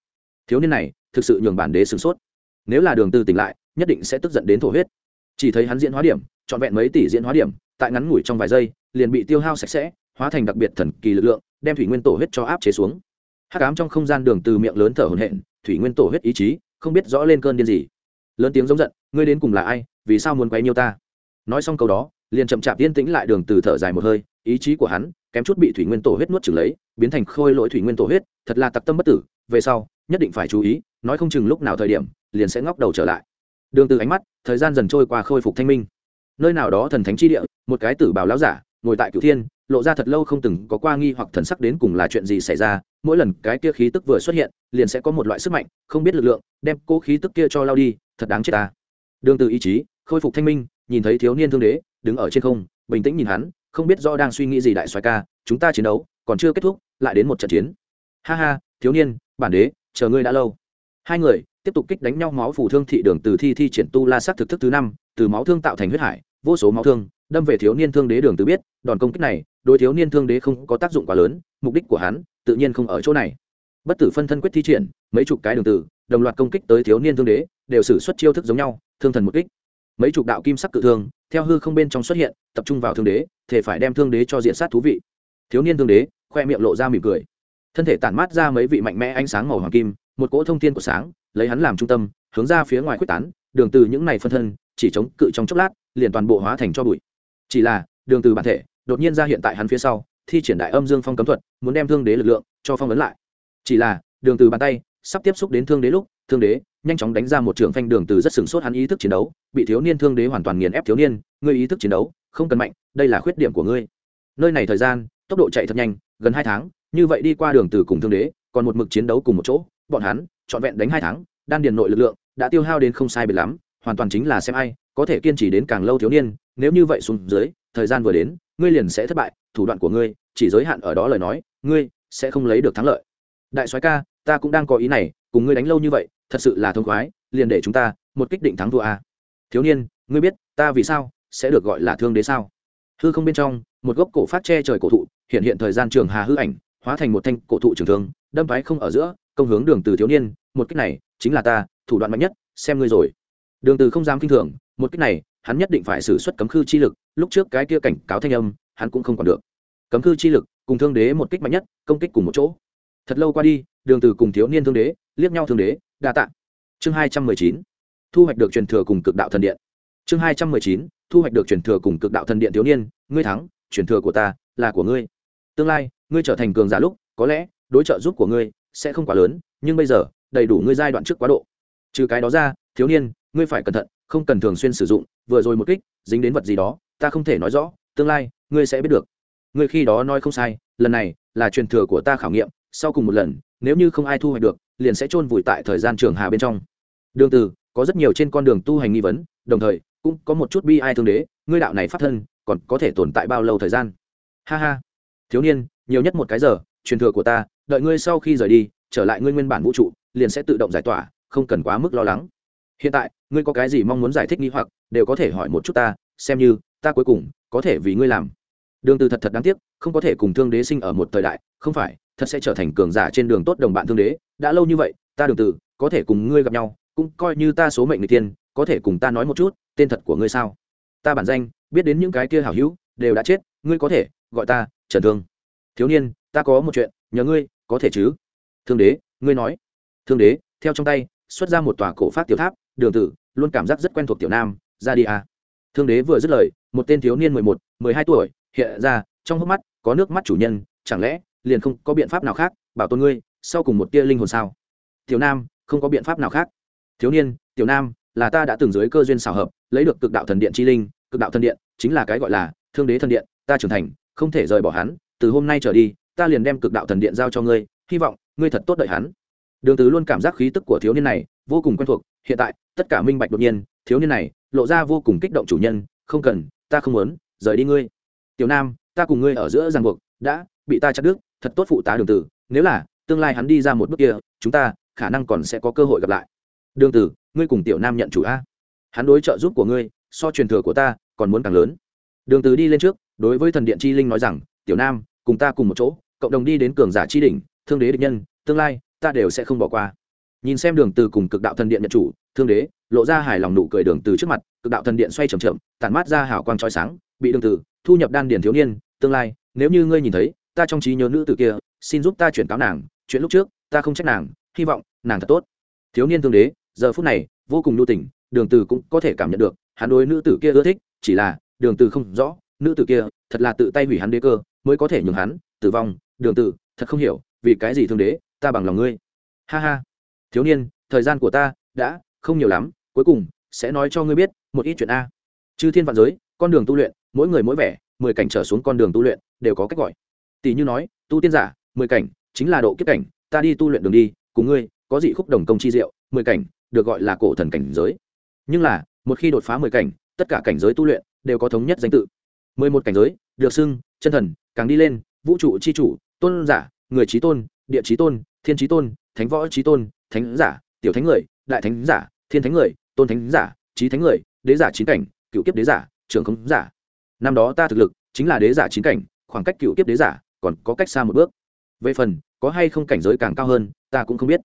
Thiếu niên này, thực sự nhường bản đế sửng sốt. Nếu là đường tư tỉnh lại, nhất định sẽ tức giận đến thổ huyết. Chỉ thấy hắn diễn hóa điểm, trọn vẹn mấy tỷ diễn hóa điểm, tại ngắn ngủi trong vài giây, liền bị tiêu hao sạch sẽ, hóa thành đặc biệt thần kỳ lực lượng, đem thủy nguyên tổ huyết cho áp chế xuống. Hắc ám trong không gian đường từ miệng lớn thở hổn hển thủy nguyên tổ huyết ý chí, không biết rõ lên cơn điên gì. Lớn tiếng giống giận, ngươi đến cùng là ai? Vì sao muốn quấy nhiêu ta? Nói xong câu đó, liền chậm chạp yên tĩnh lại đường từ thở dài một hơi, ý chí của hắn kém chút bị thủy nguyên tổ huyết nuốt chửng lấy, biến thành khôi lỗi thủy nguyên tổ huyết, thật là tặc tâm bất tử, về sau, nhất định phải chú ý, nói không chừng lúc nào thời điểm, liền sẽ ngóc đầu trở lại. Đường từ ánh mắt, thời gian dần trôi qua khôi phục thanh minh. Nơi nào đó thần thánh chi địa, một cái tử bào lão giả, ngồi tại cửu thiên lộ ra thật lâu không từng có qua nghi hoặc thần sắc đến cùng là chuyện gì xảy ra, mỗi lần cái kia khí tức vừa xuất hiện, liền sẽ có một loại sức mạnh, không biết lực lượng, đem cố khí tức kia cho lao đi, thật đáng chết ta. Đường từ ý chí, khôi phục thanh minh, nhìn thấy thiếu niên thương đế, đứng ở trên không, bình tĩnh nhìn hắn, không biết do đang suy nghĩ gì đại soái ca, chúng ta chiến đấu, còn chưa kết thúc, lại đến một trận chiến. Ha ha, thiếu niên, bản đế, chờ ngươi đã lâu. Hai người, tiếp tục kích đánh nhau máu phủ thương thị đường từ thi thi triển tu la sát thực thức thứ năm, từ máu thương tạo thành huyết hải, vô số máu thương, đâm về thiếu niên thương đế đường từ biết, đòn công kích này đối thiếu niên thương đế không có tác dụng quá lớn, mục đích của hắn tự nhiên không ở chỗ này. Bất tử phân thân quyết thi triển, mấy chục cái đường từ đồng loạt công kích tới thiếu niên thương đế, đều sử xuất chiêu thức giống nhau, thương thần một kích. Mấy chục đạo kim sắc cự thương, theo hư không bên trong xuất hiện, tập trung vào thương đế, thể phải đem thương đế cho diện sát thú vị. Thiếu niên thương đế, khoe miệng lộ ra mỉm cười. Thân thể tản mát ra mấy vị mạnh mẽ ánh sáng màu hoàng kim, một cỗ thông thiên của sáng, lấy hắn làm trung tâm, hướng ra phía ngoài quyết tán, đường từ những này phân thân, chỉ chống cự trong chốc lát, liền toàn bộ hóa thành cho bụi. Chỉ là, đường từ bản thể đột nhiên ra hiện tại hắn phía sau, thi triển đại âm dương phong cấm thuật, muốn đem thương đế lực lượng cho phong ấn lại. Chỉ là, đường từ bàn tay, sắp tiếp xúc đến thương đế lúc, thương đế nhanh chóng đánh ra một trường phanh đường từ rất sừng sốt hắn ý thức chiến đấu, bị thiếu niên thương đế hoàn toàn nghiền ép thiếu niên, ngươi ý thức chiến đấu, không cần mạnh, đây là khuyết điểm của ngươi. Nơi này thời gian, tốc độ chạy thật nhanh, gần hai tháng, như vậy đi qua đường từ cùng thương đế, còn một mực chiến đấu cùng một chỗ, bọn hắn, trọn vẹn đánh hai tháng, đan điền nội lực lượng, đã tiêu hao đến không sai biệt lắm, hoàn toàn chính là xem ai, có thể kiên trì đến càng lâu thiếu niên, nếu như vậy xuống dưới, thời gian vừa đến ngươi liền sẽ thất bại, thủ đoạn của ngươi, chỉ giới hạn ở đó lời nói, ngươi sẽ không lấy được thắng lợi. Đại soái ca, ta cũng đang có ý này, cùng ngươi đánh lâu như vậy, thật sự là thông khoái, liền để chúng ta một kích định thắng thua a. Thiếu niên, ngươi biết, ta vì sao sẽ được gọi là thương đế sao? Hư không bên trong, một gốc cổ phát che trời cổ thụ, hiện hiện thời gian trường hà hư ảnh, hóa thành một thanh cổ thụ trường thương, đâm váy không ở giữa, công hướng đường từ thiếu niên, một kích này chính là ta, thủ đoạn mạnh nhất, xem ngươi rồi. Đường từ không dám kinh thường, một kích này, hắn nhất định phải sử xuất cấm khư chi lực lúc trước cái kia cảnh cáo thanh âm, hắn cũng không còn được. Cấm cư chi lực cùng thương đế một kích mạnh nhất, công kích cùng một chỗ. Thật lâu qua đi, đường từ cùng thiếu niên thương đế, liếc nhau thương đế, đa tạ. Chương hai trăm mười chín, thu hoạch được truyền thừa cùng cực đạo thần điện. Chương hai trăm mười chín, thu hoạch được truyền thừa cùng cực đạo thần điện thiếu niên, ngươi thắng, truyền thừa của ta là của ngươi. Tương lai, ngươi trở thành cường giả lúc, có lẽ, đối trợ giúp của ngươi sẽ không quá lớn, nhưng bây giờ, đầy đủ ngươi giai đoạn trước quá độ. Trừ cái đó ra, thiếu niên, ngươi phải cẩn thận, không cần thường xuyên sử dụng, vừa rồi một kích, dính đến vật gì đó ta không thể nói rõ, tương lai, ngươi sẽ biết được. Ngươi khi đó nói không sai, lần này là truyền thừa của ta khảo nghiệm, sau cùng một lần, nếu như không ai thu hoạch được, liền sẽ chôn vùi tại thời gian trường hà bên trong. Đường từ có rất nhiều trên con đường tu hành nghi vấn, đồng thời, cũng có một chút bi ai thương đế, ngươi đạo này phát thân, còn có thể tồn tại bao lâu thời gian? Ha ha. Thiếu niên, nhiều nhất một cái giờ, truyền thừa của ta, đợi ngươi sau khi rời đi, trở lại ngươi nguyên bản vũ trụ, liền sẽ tự động giải tỏa, không cần quá mức lo lắng. Hiện tại, ngươi có cái gì mong muốn giải thích nghi hoặc, đều có thể hỏi một chút ta, xem như ta cuối cùng có thể vì ngươi làm. Đường từ thật thật đáng tiếc, không có thể cùng thương đế sinh ở một thời đại, không phải, thật sẽ trở thành cường giả trên đường tốt đồng bạn thương đế, đã lâu như vậy, ta đường từ, có thể cùng ngươi gặp nhau, cũng coi như ta số mệnh người tiên, có thể cùng ta nói một chút, tên thật của ngươi sao? Ta bản danh, biết đến những cái kia hảo hữu, đều đã chết, ngươi có thể gọi ta trần thương. Thiếu niên, ta có một chuyện, nhờ ngươi, có thể chứ? Thương đế, ngươi nói. Thương đế, theo trong tay, xuất ra một tòa cổ phát tiểu tháp, đường tử luôn cảm giác rất quen thuộc tiểu nam, ra đi à. thương đế vừa dứt lời một tên thiếu niên mười một, mười hai tuổi, hiện ra, trong hốc mắt, có nước mắt chủ nhân, chẳng lẽ, liền không có biện pháp nào khác, bảo tôn ngươi, sau cùng một tia linh hồn sao? Tiểu nam, không có biện pháp nào khác. Thiếu niên, tiểu nam, là ta đã từng dưới cơ duyên xảo hợp, lấy được cực đạo thần điện chi linh, cực đạo thần điện, chính là cái gọi là thương đế thần điện, ta trưởng thành, không thể rời bỏ hắn, từ hôm nay trở đi, ta liền đem cực đạo thần điện giao cho ngươi, hy vọng, ngươi thật tốt đợi hắn. Đường tứ luôn cảm giác khí tức của thiếu niên này, vô cùng quen thuộc, hiện tại, tất cả minh bạch đột nhiên, thiếu niên này, lộ ra vô cùng kích động chủ nhân, không cần ta không muốn, rời đi ngươi. Tiểu nam, ta cùng ngươi ở giữa ràng buộc, đã bị ta chặt đứt, thật tốt phụ tá đường tử, nếu là tương lai hắn đi ra một bước kia, chúng ta khả năng còn sẽ có cơ hội gặp lại. Đường tử, ngươi cùng tiểu nam nhận chủ a. Hắn đối trợ giúp của ngươi, so truyền thừa của ta còn muốn càng lớn. Đường tử đi lên trước, đối với thần điện chi linh nói rằng, tiểu nam, cùng ta cùng một chỗ, cộng đồng đi đến cường giả chi đỉnh, thương đế địch nhân, tương lai ta đều sẽ không bỏ qua nhìn xem đường từ cùng cực đạo thần điện nhận chủ, thương đế, lộ ra hài lòng nụ cười đường từ trước mặt, cực đạo thần điện xoay chậm chậm, tản mát ra hào quang chói sáng, bị đường từ thu nhập đan điển thiếu niên, tương lai, nếu như ngươi nhìn thấy, ta trong trí nhớ nữ tử kia, xin giúp ta chuyển cáo nàng, chuyện lúc trước, ta không trách nàng, hy vọng nàng thật tốt. Thiếu niên thương đế, giờ phút này, vô cùng nhu tình, đường từ cũng có thể cảm nhận được, hắn đối nữ tử kia ưa thích, chỉ là, đường từ không rõ, nữ tử kia, thật là tự tay hủy hắn đế cơ, mới có thể nhường hắn, tử vong, đường từ, thật không hiểu, vì cái gì thương đế, ta bằng lòng ngươi. Ha ha thiếu niên, thời gian của ta đã không nhiều lắm, cuối cùng sẽ nói cho ngươi biết một ít chuyện a. Chư thiên vạn giới, con đường tu luyện, mỗi người mỗi vẻ, mười cảnh trở xuống con đường tu luyện đều có cách gọi. Tỷ như nói, tu tiên giả, mười cảnh chính là độ kiếp cảnh, ta đi tu luyện đường đi, cùng ngươi có dị khúc đồng công chi diệu, mười cảnh được gọi là cổ thần cảnh giới. Nhưng là, một khi đột phá mười cảnh, tất cả cảnh giới tu luyện đều có thống nhất danh tự. Mười một cảnh giới, được xưng chân thần, càng đi lên, vũ trụ chi chủ, tôn giả, người trí tôn, địa trí tôn, thiên trí tôn, thánh võ trí tôn thánh giả, tiểu thánh người, đại thánh giả, thiên thánh người, tôn thánh giả, trí thánh người, đế giả chín cảnh, cựu kiếp đế giả, trưởng không giả. Năm đó ta thực lực chính là đế giả chín cảnh, khoảng cách cựu kiếp đế giả còn có cách xa một bước. Về phần, có hay không cảnh giới càng cao hơn, ta cũng không biết.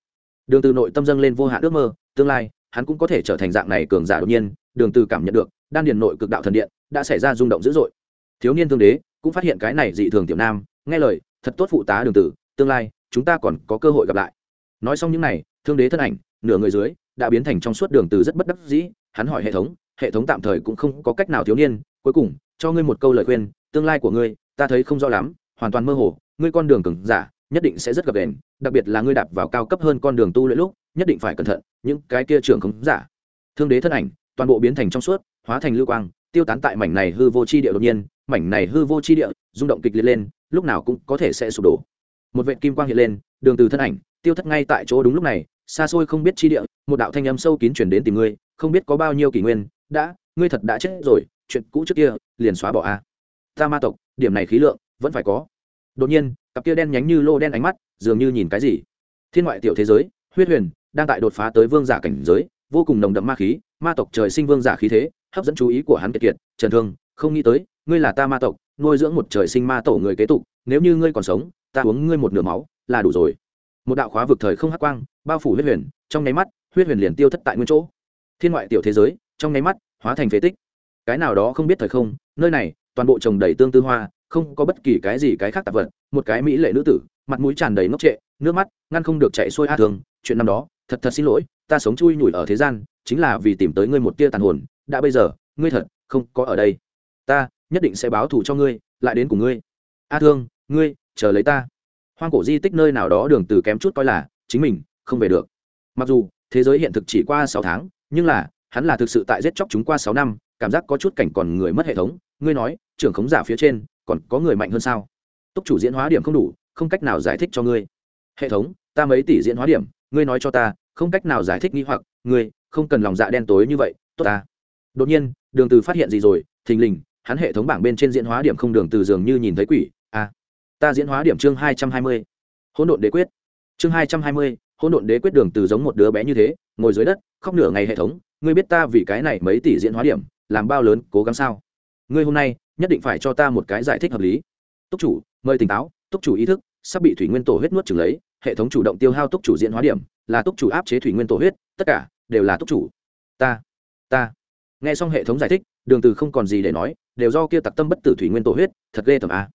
Đường từ nội tâm dâng lên vô hạn ước mơ, tương lai, hắn cũng có thể trở thành dạng này cường giả đột nhiên, đường từ cảm nhận được, đan điền nội cực đạo thần điện đã xảy ra rung động dữ dội. Thiếu niên thương đế cũng phát hiện cái này dị thường tiểu nam, nghe lời, thật tốt phụ tá đường tử tương lai, chúng ta còn có cơ hội gặp lại. Nói xong những này thương đế thân ảnh, nửa người dưới, đã biến thành trong suốt đường từ rất bất đắc dĩ. Hắn hỏi hệ thống hệ thống tạm thời cũng không có cách nào thiếu niên. Cuối cùng, cho ngươi một câu lời khuyên, tương lai của ngươi, ta thấy không rõ lắm, hoàn toàn mơ hồ. Ngươi con đường cứng giả, nhất định sẽ rất gặp đèn. đặc biệt là ngươi đạp vào cao cấp hơn con đường tu luyện lúc, nhất định phải cẩn thận, những cái kia trường không giả. Thương đế thân ảnh, toàn bộ biến thành trong suốt, hóa thành lưu quang, tiêu tán tại mảnh này hư vô chi địa đột nhiên. Mảnh này hư vô chi địa, rung động kịch liệt lên, lúc nào cũng có thể sẽ sụp đổ. Một vệt kim quang hiện lên, đường từ thân ảnh, tiêu thất ngay tại chỗ đúng lúc này xa xôi không biết chi địa, một đạo thanh âm sâu kín chuyển đến tìm ngươi, không biết có bao nhiêu kỷ nguyên, đã, ngươi thật đã chết rồi, chuyện cũ trước kia, liền xóa bỏ a ta ma tộc, điểm này khí lượng, vẫn phải có. Đột nhiên, cặp kia đen nhánh như lô đen ánh mắt, dường như nhìn cái gì? Thiên ngoại tiểu thế giới, huyết huyền, đang tại đột phá tới vương giả cảnh giới, vô cùng nồng đậm ma khí, ma tộc trời sinh vương giả khí thế, hấp dẫn chú ý của hắn kiệt kiệt, trần thương, không nghĩ tới, ngươi là ta ma tộc, nuôi dưỡng một trời sinh ma tổ người kế tục, nếu như ngươi còn sống, ta uống ngươi một nửa máu, là đủ rồi một đạo khóa vực thời không hắc quang, bao phủ huyết huyền, trong nháy mắt, huyết huyền liền tiêu thất tại nguyên chỗ. Thiên ngoại tiểu thế giới, trong nháy mắt, hóa thành phế tích. Cái nào đó không biết thời không, nơi này, toàn bộ trồng đầy tương tư hoa, không có bất kỳ cái gì cái khác tạp vật, một cái mỹ lệ nữ tử, mặt mũi tràn đầy ngốc trệ, nước mắt, ngăn không được chạy xuôi a thường. Chuyện năm đó, thật thật xin lỗi, ta sống chui nhủi ở thế gian, chính là vì tìm tới ngươi một tia tàn hồn. Đã bây giờ, ngươi thật không có ở đây. Ta nhất định sẽ báo thù cho ngươi, lại đến cùng ngươi. A thương, ngươi, chờ lấy ta hoang cổ di tích nơi nào đó đường từ kém chút coi là chính mình, không về được. Mặc dù, thế giới hiện thực chỉ qua sáu tháng, nhưng là, hắn là thực sự tại giết chóc chúng qua sáu năm, cảm giác có chút cảnh còn người mất hệ thống. Ngươi nói, trưởng khống giả phía trên, còn có người mạnh hơn sao? Túc chủ diễn hóa điểm không đủ, không cách nào giải thích cho ngươi. Hệ thống, ta mấy tỷ diễn hóa điểm, ngươi nói cho ta, không cách nào giải thích nghi hoặc, ngươi, không cần lòng dạ đen tối như vậy, tốt ta. Đột nhiên, đường từ phát hiện gì rồi, thình lình, hắn hệ thống bảng bên trên diễn hóa điểm không đường từ dường như nhìn thấy quỷ a ta diễn hóa điểm chương hai trăm hai mươi. Hỗn độn đế quyết. Chương hai trăm hai mươi, hỗn độn đế quyết đường từ giống một đứa bé như thế, ngồi dưới đất, khóc nửa ngày hệ thống, ngươi biết ta vì cái này mấy tỷ diễn hóa điểm, làm bao lớn, cố gắng sao? Ngươi hôm nay, nhất định phải cho ta một cái giải thích hợp lý. Túc chủ, mời tỉnh táo, túc chủ ý thức, sắp bị thủy nguyên tổ huyết nuốt chửng lấy, hệ thống chủ động tiêu hao túc chủ diễn hóa điểm, là túc chủ áp chế thủy nguyên tổ huyết, tất cả đều là túc chủ. Ta ta. Nghe xong hệ thống giải thích, đường từ không còn gì để nói, đều do kia tặc tâm bất tử thủy nguyên tổ huyết, thật ghê tởm a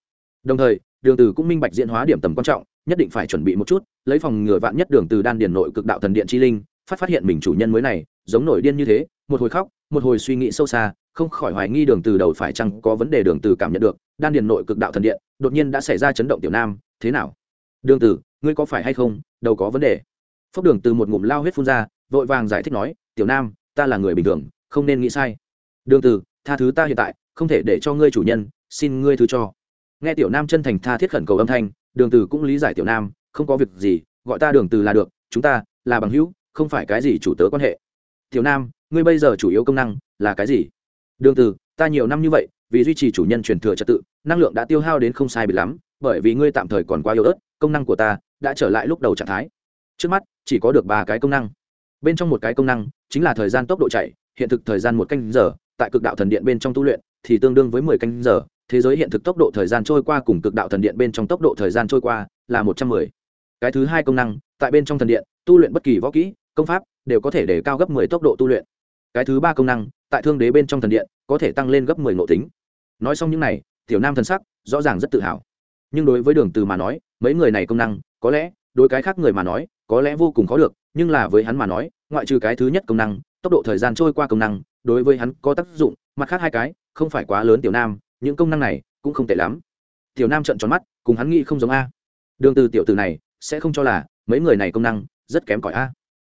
đồng thời đường từ cũng minh bạch diễn hóa điểm tầm quan trọng, nhất định phải chuẩn bị một chút, lấy phòng ngừa vạn nhất đường từ đan điền nội cực đạo thần điện chi linh, phát phát hiện mình chủ nhân mới này, giống nổi điên như thế, một hồi khóc, một hồi suy nghĩ sâu xa, không khỏi hoài nghi đường từ đầu phải chăng có vấn đề đường từ cảm nhận được, đan điền nội cực đạo thần điện, đột nhiên đã xảy ra chấn động tiểu nam, thế nào? Đường từ, ngươi có phải hay không đầu có vấn đề. Phốc đường từ một ngụm lao huyết phun ra, vội vàng giải thích nói, tiểu nam, ta là người bình thường, không nên nghĩ sai. Đường từ, tha thứ ta hiện tại, không thể để cho ngươi chủ nhân, xin ngươi thứ cho nghe tiểu nam chân thành tha thiết khẩn cầu âm thanh, đường từ cũng lý giải tiểu nam, không có việc gì, gọi ta đường từ là được, chúng ta là bằng hữu, không phải cái gì chủ tớ quan hệ. Tiểu nam, ngươi bây giờ chủ yếu công năng là cái gì? Đường từ, ta nhiều năm như vậy, vì duy trì chủ nhân truyền thừa trật tự, năng lượng đã tiêu hao đến không sai biệt lắm, bởi vì ngươi tạm thời còn quá yếu ớt, công năng của ta đã trở lại lúc đầu trạng thái. Trước mắt, chỉ có được ba cái công năng. Bên trong một cái công năng chính là thời gian tốc độ chạy, hiện thực thời gian một canh giờ, tại cực đạo thần điện bên trong tu luyện thì tương đương với mười canh giờ thế giới hiện thực tốc độ thời gian trôi qua cùng cực đạo thần điện bên trong tốc độ thời gian trôi qua là một trăm mười. Cái thứ hai công năng, tại bên trong thần điện, tu luyện bất kỳ võ kỹ, công pháp đều có thể để cao gấp mười tốc độ tu luyện. Cái thứ ba công năng, tại thương đế bên trong thần điện, có thể tăng lên gấp mười ngộ tính. Nói xong những này, tiểu nam thần sắc rõ ràng rất tự hào. Nhưng đối với đường từ mà nói, mấy người này công năng, có lẽ, đối cái khác người mà nói, có lẽ vô cùng khó được, nhưng là với hắn mà nói, ngoại trừ cái thứ nhất công năng, tốc độ thời gian trôi qua công năng, đối với hắn có tác dụng, mặt khác hai cái, không phải quá lớn tiểu nam những công năng này cũng không tệ lắm. Tiểu nam trợn tròn mắt, cùng hắn nghĩ không giống a. Đường từ tiểu tử này sẽ không cho là mấy người này công năng rất kém cỏi a.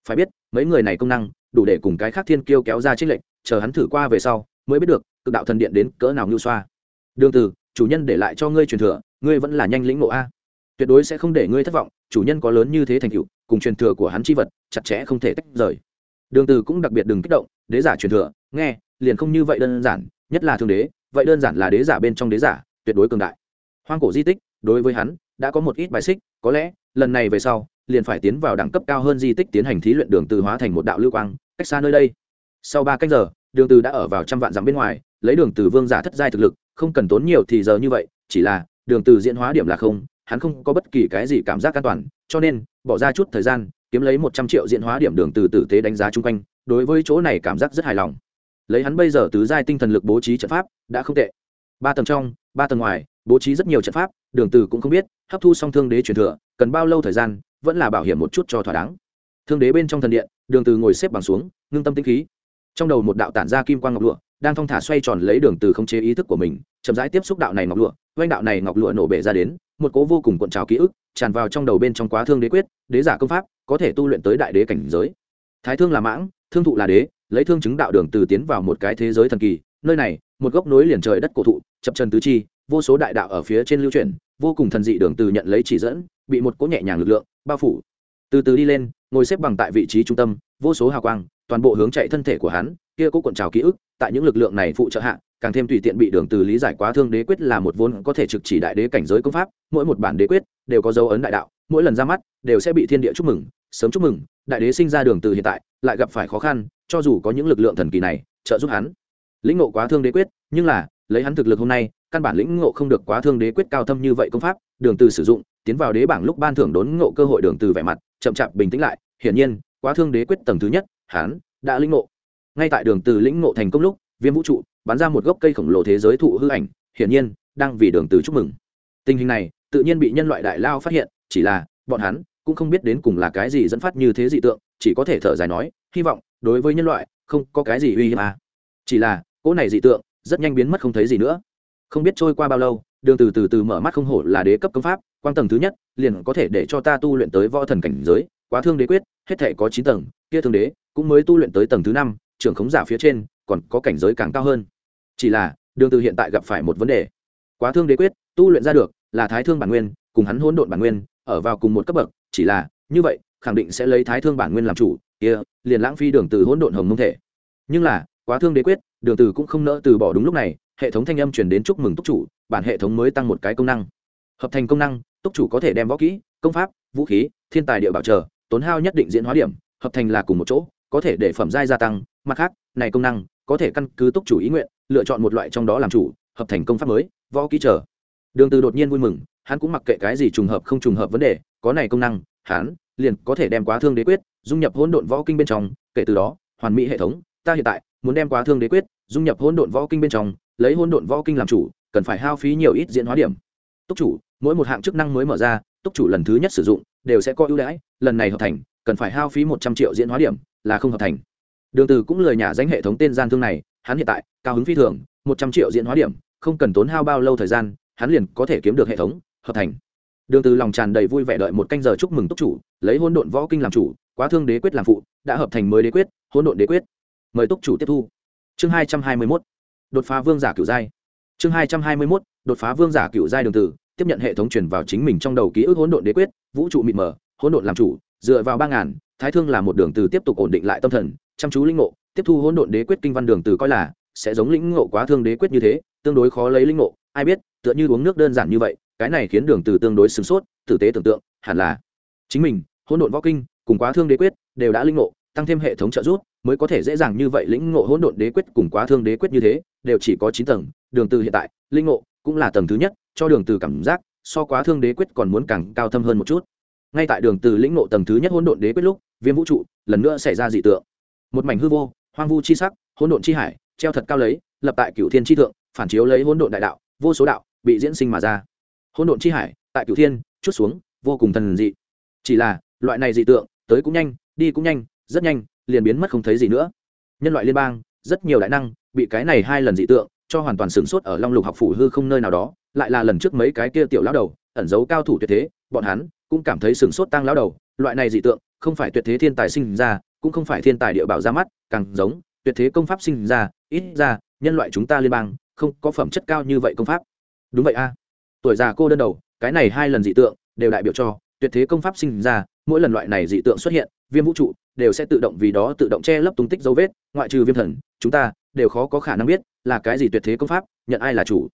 Phải biết, mấy người này công năng đủ để cùng cái khác thiên kiêu kéo ra trích lệnh chờ hắn thử qua về sau mới biết được cực đạo thần điện đến cỡ nào nhu xoa. Đường từ, chủ nhân để lại cho ngươi truyền thừa, ngươi vẫn là nhanh lĩnh ngộ a. Tuyệt đối sẽ không để ngươi thất vọng, chủ nhân có lớn như thế thành tựu, cùng truyền thừa của hắn chi vật chặt chẽ không thể tách rời. Đường từ cũng đặc biệt đừng kích động, đế giả truyền thừa, nghe, liền không như vậy đơn giản, nhất là thương đế vậy đơn giản là đế giả bên trong đế giả, tuyệt đối cường đại. Hoang cổ di tích, đối với hắn, đã có một ít bài xích, có lẽ, lần này về sau, liền phải tiến vào đẳng cấp cao hơn di tích tiến hành thí luyện đường từ hóa thành một đạo lưu quang, cách xa nơi đây. Sau ba cách giờ, đường từ đã ở vào trăm vạn dặm bên ngoài, lấy đường từ vương giả thất giai thực lực, không cần tốn nhiều thì giờ như vậy, chỉ là, đường từ diễn hóa điểm là không, hắn không có bất kỳ cái gì cảm giác an toàn, cho nên, bỏ ra chút thời gian, kiếm lấy một trăm triệu diễn hóa điểm đường từ tử tế đánh giá chung quanh, đối với chỗ này cảm giác rất hài lòng lấy hắn bây giờ tứ giai tinh thần lực bố trí trận pháp, đã không tệ. Ba tầng trong, ba tầng ngoài, bố trí rất nhiều trận pháp, đường từ cũng không biết, hấp thu xong thương đế truyền thừa, cần bao lâu thời gian, vẫn là bảo hiểm một chút cho thỏa đáng. Thương đế bên trong thần điện, đường từ ngồi xếp bằng xuống, ngưng tâm tĩnh khí. Trong đầu một đạo tản ra kim quang ngọc lụa, đang thong thả xoay tròn lấy đường từ khống chế ý thức của mình, chậm rãi tiếp xúc đạo này ngọc lụa oanh đạo này ngọc lụa nổ bể ra đến, một cố vô cùng cuộn trào ký ức, tràn vào trong đầu bên trong quá thương đế quyết, đế giả công pháp, có thể tu luyện tới đại đế cảnh giới. Thái thương là mãng, thương thụ là đế lấy thương chứng đạo đường từ tiến vào một cái thế giới thần kỳ, nơi này, một gốc nối liền trời đất cổ thụ, chập chân tứ chi, vô số đại đạo ở phía trên lưu chuyển, vô cùng thần dị đường từ nhận lấy chỉ dẫn, bị một cỗ nhẹ nhàng lực lượng bao phủ. Từ từ đi lên, ngồi xếp bằng tại vị trí trung tâm, vô số hào quang, toàn bộ hướng chạy thân thể của hắn, kia cố cuộn trào ký ức, tại những lực lượng này phụ trợ hạ, càng thêm tùy tiện bị đường từ lý giải quá thương đế quyết là một vốn có thể trực chỉ đại đế cảnh giới công pháp, mỗi một bản đế quyết đều có dấu ấn đại đạo, mỗi lần ra mắt đều sẽ bị thiên địa chúc mừng, sớm chúc mừng, đại đế sinh ra đường từ hiện tại, lại gặp phải khó khăn cho dù có những lực lượng thần kỳ này, trợ giúp hắn. Lĩnh ngộ quá thương đế quyết, nhưng là, lấy hắn thực lực hôm nay, căn bản lĩnh ngộ không được quá thương đế quyết cao thâm như vậy công pháp, đường từ sử dụng, tiến vào đế bảng lúc ban thưởng đốn ngộ cơ hội đường từ vẻ mặt, chậm chạp bình tĩnh lại, hiển nhiên, quá thương đế quyết tầng thứ nhất, hắn đã lĩnh ngộ. Ngay tại đường từ lĩnh ngộ thành công lúc, viêm vũ trụ bắn ra một gốc cây khổng lồ thế giới thụ hư ảnh, hiển nhiên, đang vì đường từ chúc mừng. Tình hình này, tự nhiên bị nhân loại đại lao phát hiện, chỉ là, bọn hắn cũng không biết đến cùng là cái gì dẫn phát như thế dị tượng, chỉ có thể thở dài nói, hy vọng đối với nhân loại, không có cái gì uy hiếp à. chỉ là, cỗ này dị tượng, rất nhanh biến mất không thấy gì nữa. Không biết trôi qua bao lâu, đường từ từ từ mở mắt không hổ là đế cấp công pháp, quang tầng thứ nhất, liền có thể để cho ta tu luyện tới võ thần cảnh giới, quá thương đế quyết, hết thể có chín tầng, kia thương đế cũng mới tu luyện tới tầng thứ năm, trưởng khống giả phía trên, còn có cảnh giới càng cao hơn. Chỉ là, đường từ hiện tại gặp phải một vấn đề. Quá thương đế quyết, tu luyện ra được là thái thương bản nguyên, cùng hắn hỗn độn bản nguyên, ở vào cùng một cấp bậc, chỉ là, như vậy, khẳng định sẽ lấy thái thương bản nguyên làm chủ kia, liền lãng phí đường từ hỗn độn hồng mông thể. Nhưng là, quá thương đế quyết, đường từ cũng không nỡ từ bỏ đúng lúc này, hệ thống thanh âm truyền đến chúc mừng túc chủ, bản hệ thống mới tăng một cái công năng. Hợp thành công năng, túc chủ có thể đem võ kỹ, công pháp, vũ khí, thiên tài địa bảo trợ, tốn hao nhất định diễn hóa điểm, hợp thành là cùng một chỗ, có thể để phẩm giai gia tăng. Mặt khác, này công năng, có thể căn cứ túc chủ ý nguyện, lựa chọn một loại trong đó làm chủ, hợp thành công pháp mới, võ kỹ trở đường từ đột nhiên vui mừng, hắn cũng mặc kệ cái gì trùng hợp không trùng hợp vấn đề, có này công năng, hắn liền có thể đem quá thương đế quyết, dung nhập hỗn độn võ kinh bên trong, kể từ đó, hoàn mỹ hệ thống, ta hiện tại muốn đem quá thương đế quyết, dung nhập hỗn độn võ kinh bên trong, lấy hỗn độn võ kinh làm chủ, cần phải hao phí nhiều ít diễn hóa điểm. Túc chủ, mỗi một hạng chức năng mới mở ra, túc chủ lần thứ nhất sử dụng, đều sẽ có ưu đãi, lần này hợp thành, cần phải hao phí một trăm triệu diễn hóa điểm, là không hợp thành. Đường từ cũng lời nhả danh hệ thống tên gian thương này, hắn hiện tại, cao hứng phi thường, một trăm triệu diễn hóa điểm, không cần tốn hao bao lâu thời gian, hắn liền có thể kiếm được hệ thống, hợp thành đường từ lòng tràn đầy vui vẻ đợi một canh giờ chúc mừng túc chủ, lấy hôn độn võ kinh làm chủ, quá thương đế quyết làm phụ, đã hợp thành mới đế quyết, hôn độn đế quyết. Mời túc chủ tiếp thu. Chương hai trăm hai mươi 221 đột phá vương giả cửu giai. Chương hai trăm hai mươi 221 đột phá vương giả cửu giai đường từ, tiếp nhận hệ thống truyền vào chính mình trong đầu ký ức hỗn độn đế quyết, vũ trụ mịt mờ hỗn độn làm chủ, dựa vào ba ngàn, thái thương là một đường từ tiếp tục ổn định lại tâm thần, chăm chú linh ngộ, tiếp thu hỗn độn đế quyết kinh văn đường từ coi là sẽ giống lĩnh ngộ quá thương đế quyết như thế, tương đối khó lấy linh ngộ, ai biết, tựa như uống nước đơn giản như vậy cái này khiến đường từ tương đối sửng sốt, tử tế tưởng tượng, hẳn là chính mình, hỗn độn võ kinh, cùng quá thương đế quyết, đều đã linh ngộ, tăng thêm hệ thống trợ giúp, mới có thể dễ dàng như vậy lĩnh ngộ hỗn độn đế quyết cùng quá thương đế quyết như thế, đều chỉ có chín tầng, đường từ hiện tại, linh ngộ cũng là tầng thứ nhất, cho đường từ cảm giác, so quá thương đế quyết còn muốn càng cao thâm hơn một chút. Ngay tại đường từ lĩnh ngộ tầng thứ nhất hỗn độn đế quyết lúc, viêm vũ trụ lần nữa xảy ra dị tượng. Một mảnh hư vô, hoang vu chi sắc, hỗn độn chi hải, treo thật cao lấy, lập tại cửu thiên chi thượng, phản chiếu lấy hỗn độn đại đạo, vô số đạo bị diễn sinh mà ra hỗn độn chi hải, tại cửu thiên, chút xuống, vô cùng thần dị. Chỉ là, loại này dị tượng, tới cũng nhanh, đi cũng nhanh, rất nhanh, liền biến mất không thấy gì nữa. Nhân loại liên bang, rất nhiều đại năng, bị cái này hai lần dị tượng, cho hoàn toàn sửng sốt ở long lục học phủ hư không nơi nào đó, lại là lần trước mấy cái kia tiểu lão đầu, ẩn giấu cao thủ tuyệt thế, bọn hắn cũng cảm thấy sửng sốt tăng lão đầu. Loại này dị tượng, không phải tuyệt thế thiên tài sinh ra, cũng không phải thiên tài địa bảo ra mắt, càng giống, tuyệt thế công pháp sinh ra, ít ra, nhân loại chúng ta liên bang, không có phẩm chất cao như vậy công pháp. Đúng vậy a tuổi già cô đơn đầu, cái này hai lần dị tượng đều đại biểu cho tuyệt thế công pháp sinh ra, mỗi lần loại này dị tượng xuất hiện, viêm vũ trụ đều sẽ tự động vì đó tự động che lấp tung tích dấu vết, ngoại trừ viêm thần, chúng ta đều khó có khả năng biết là cái gì tuyệt thế công pháp, nhận ai là chủ.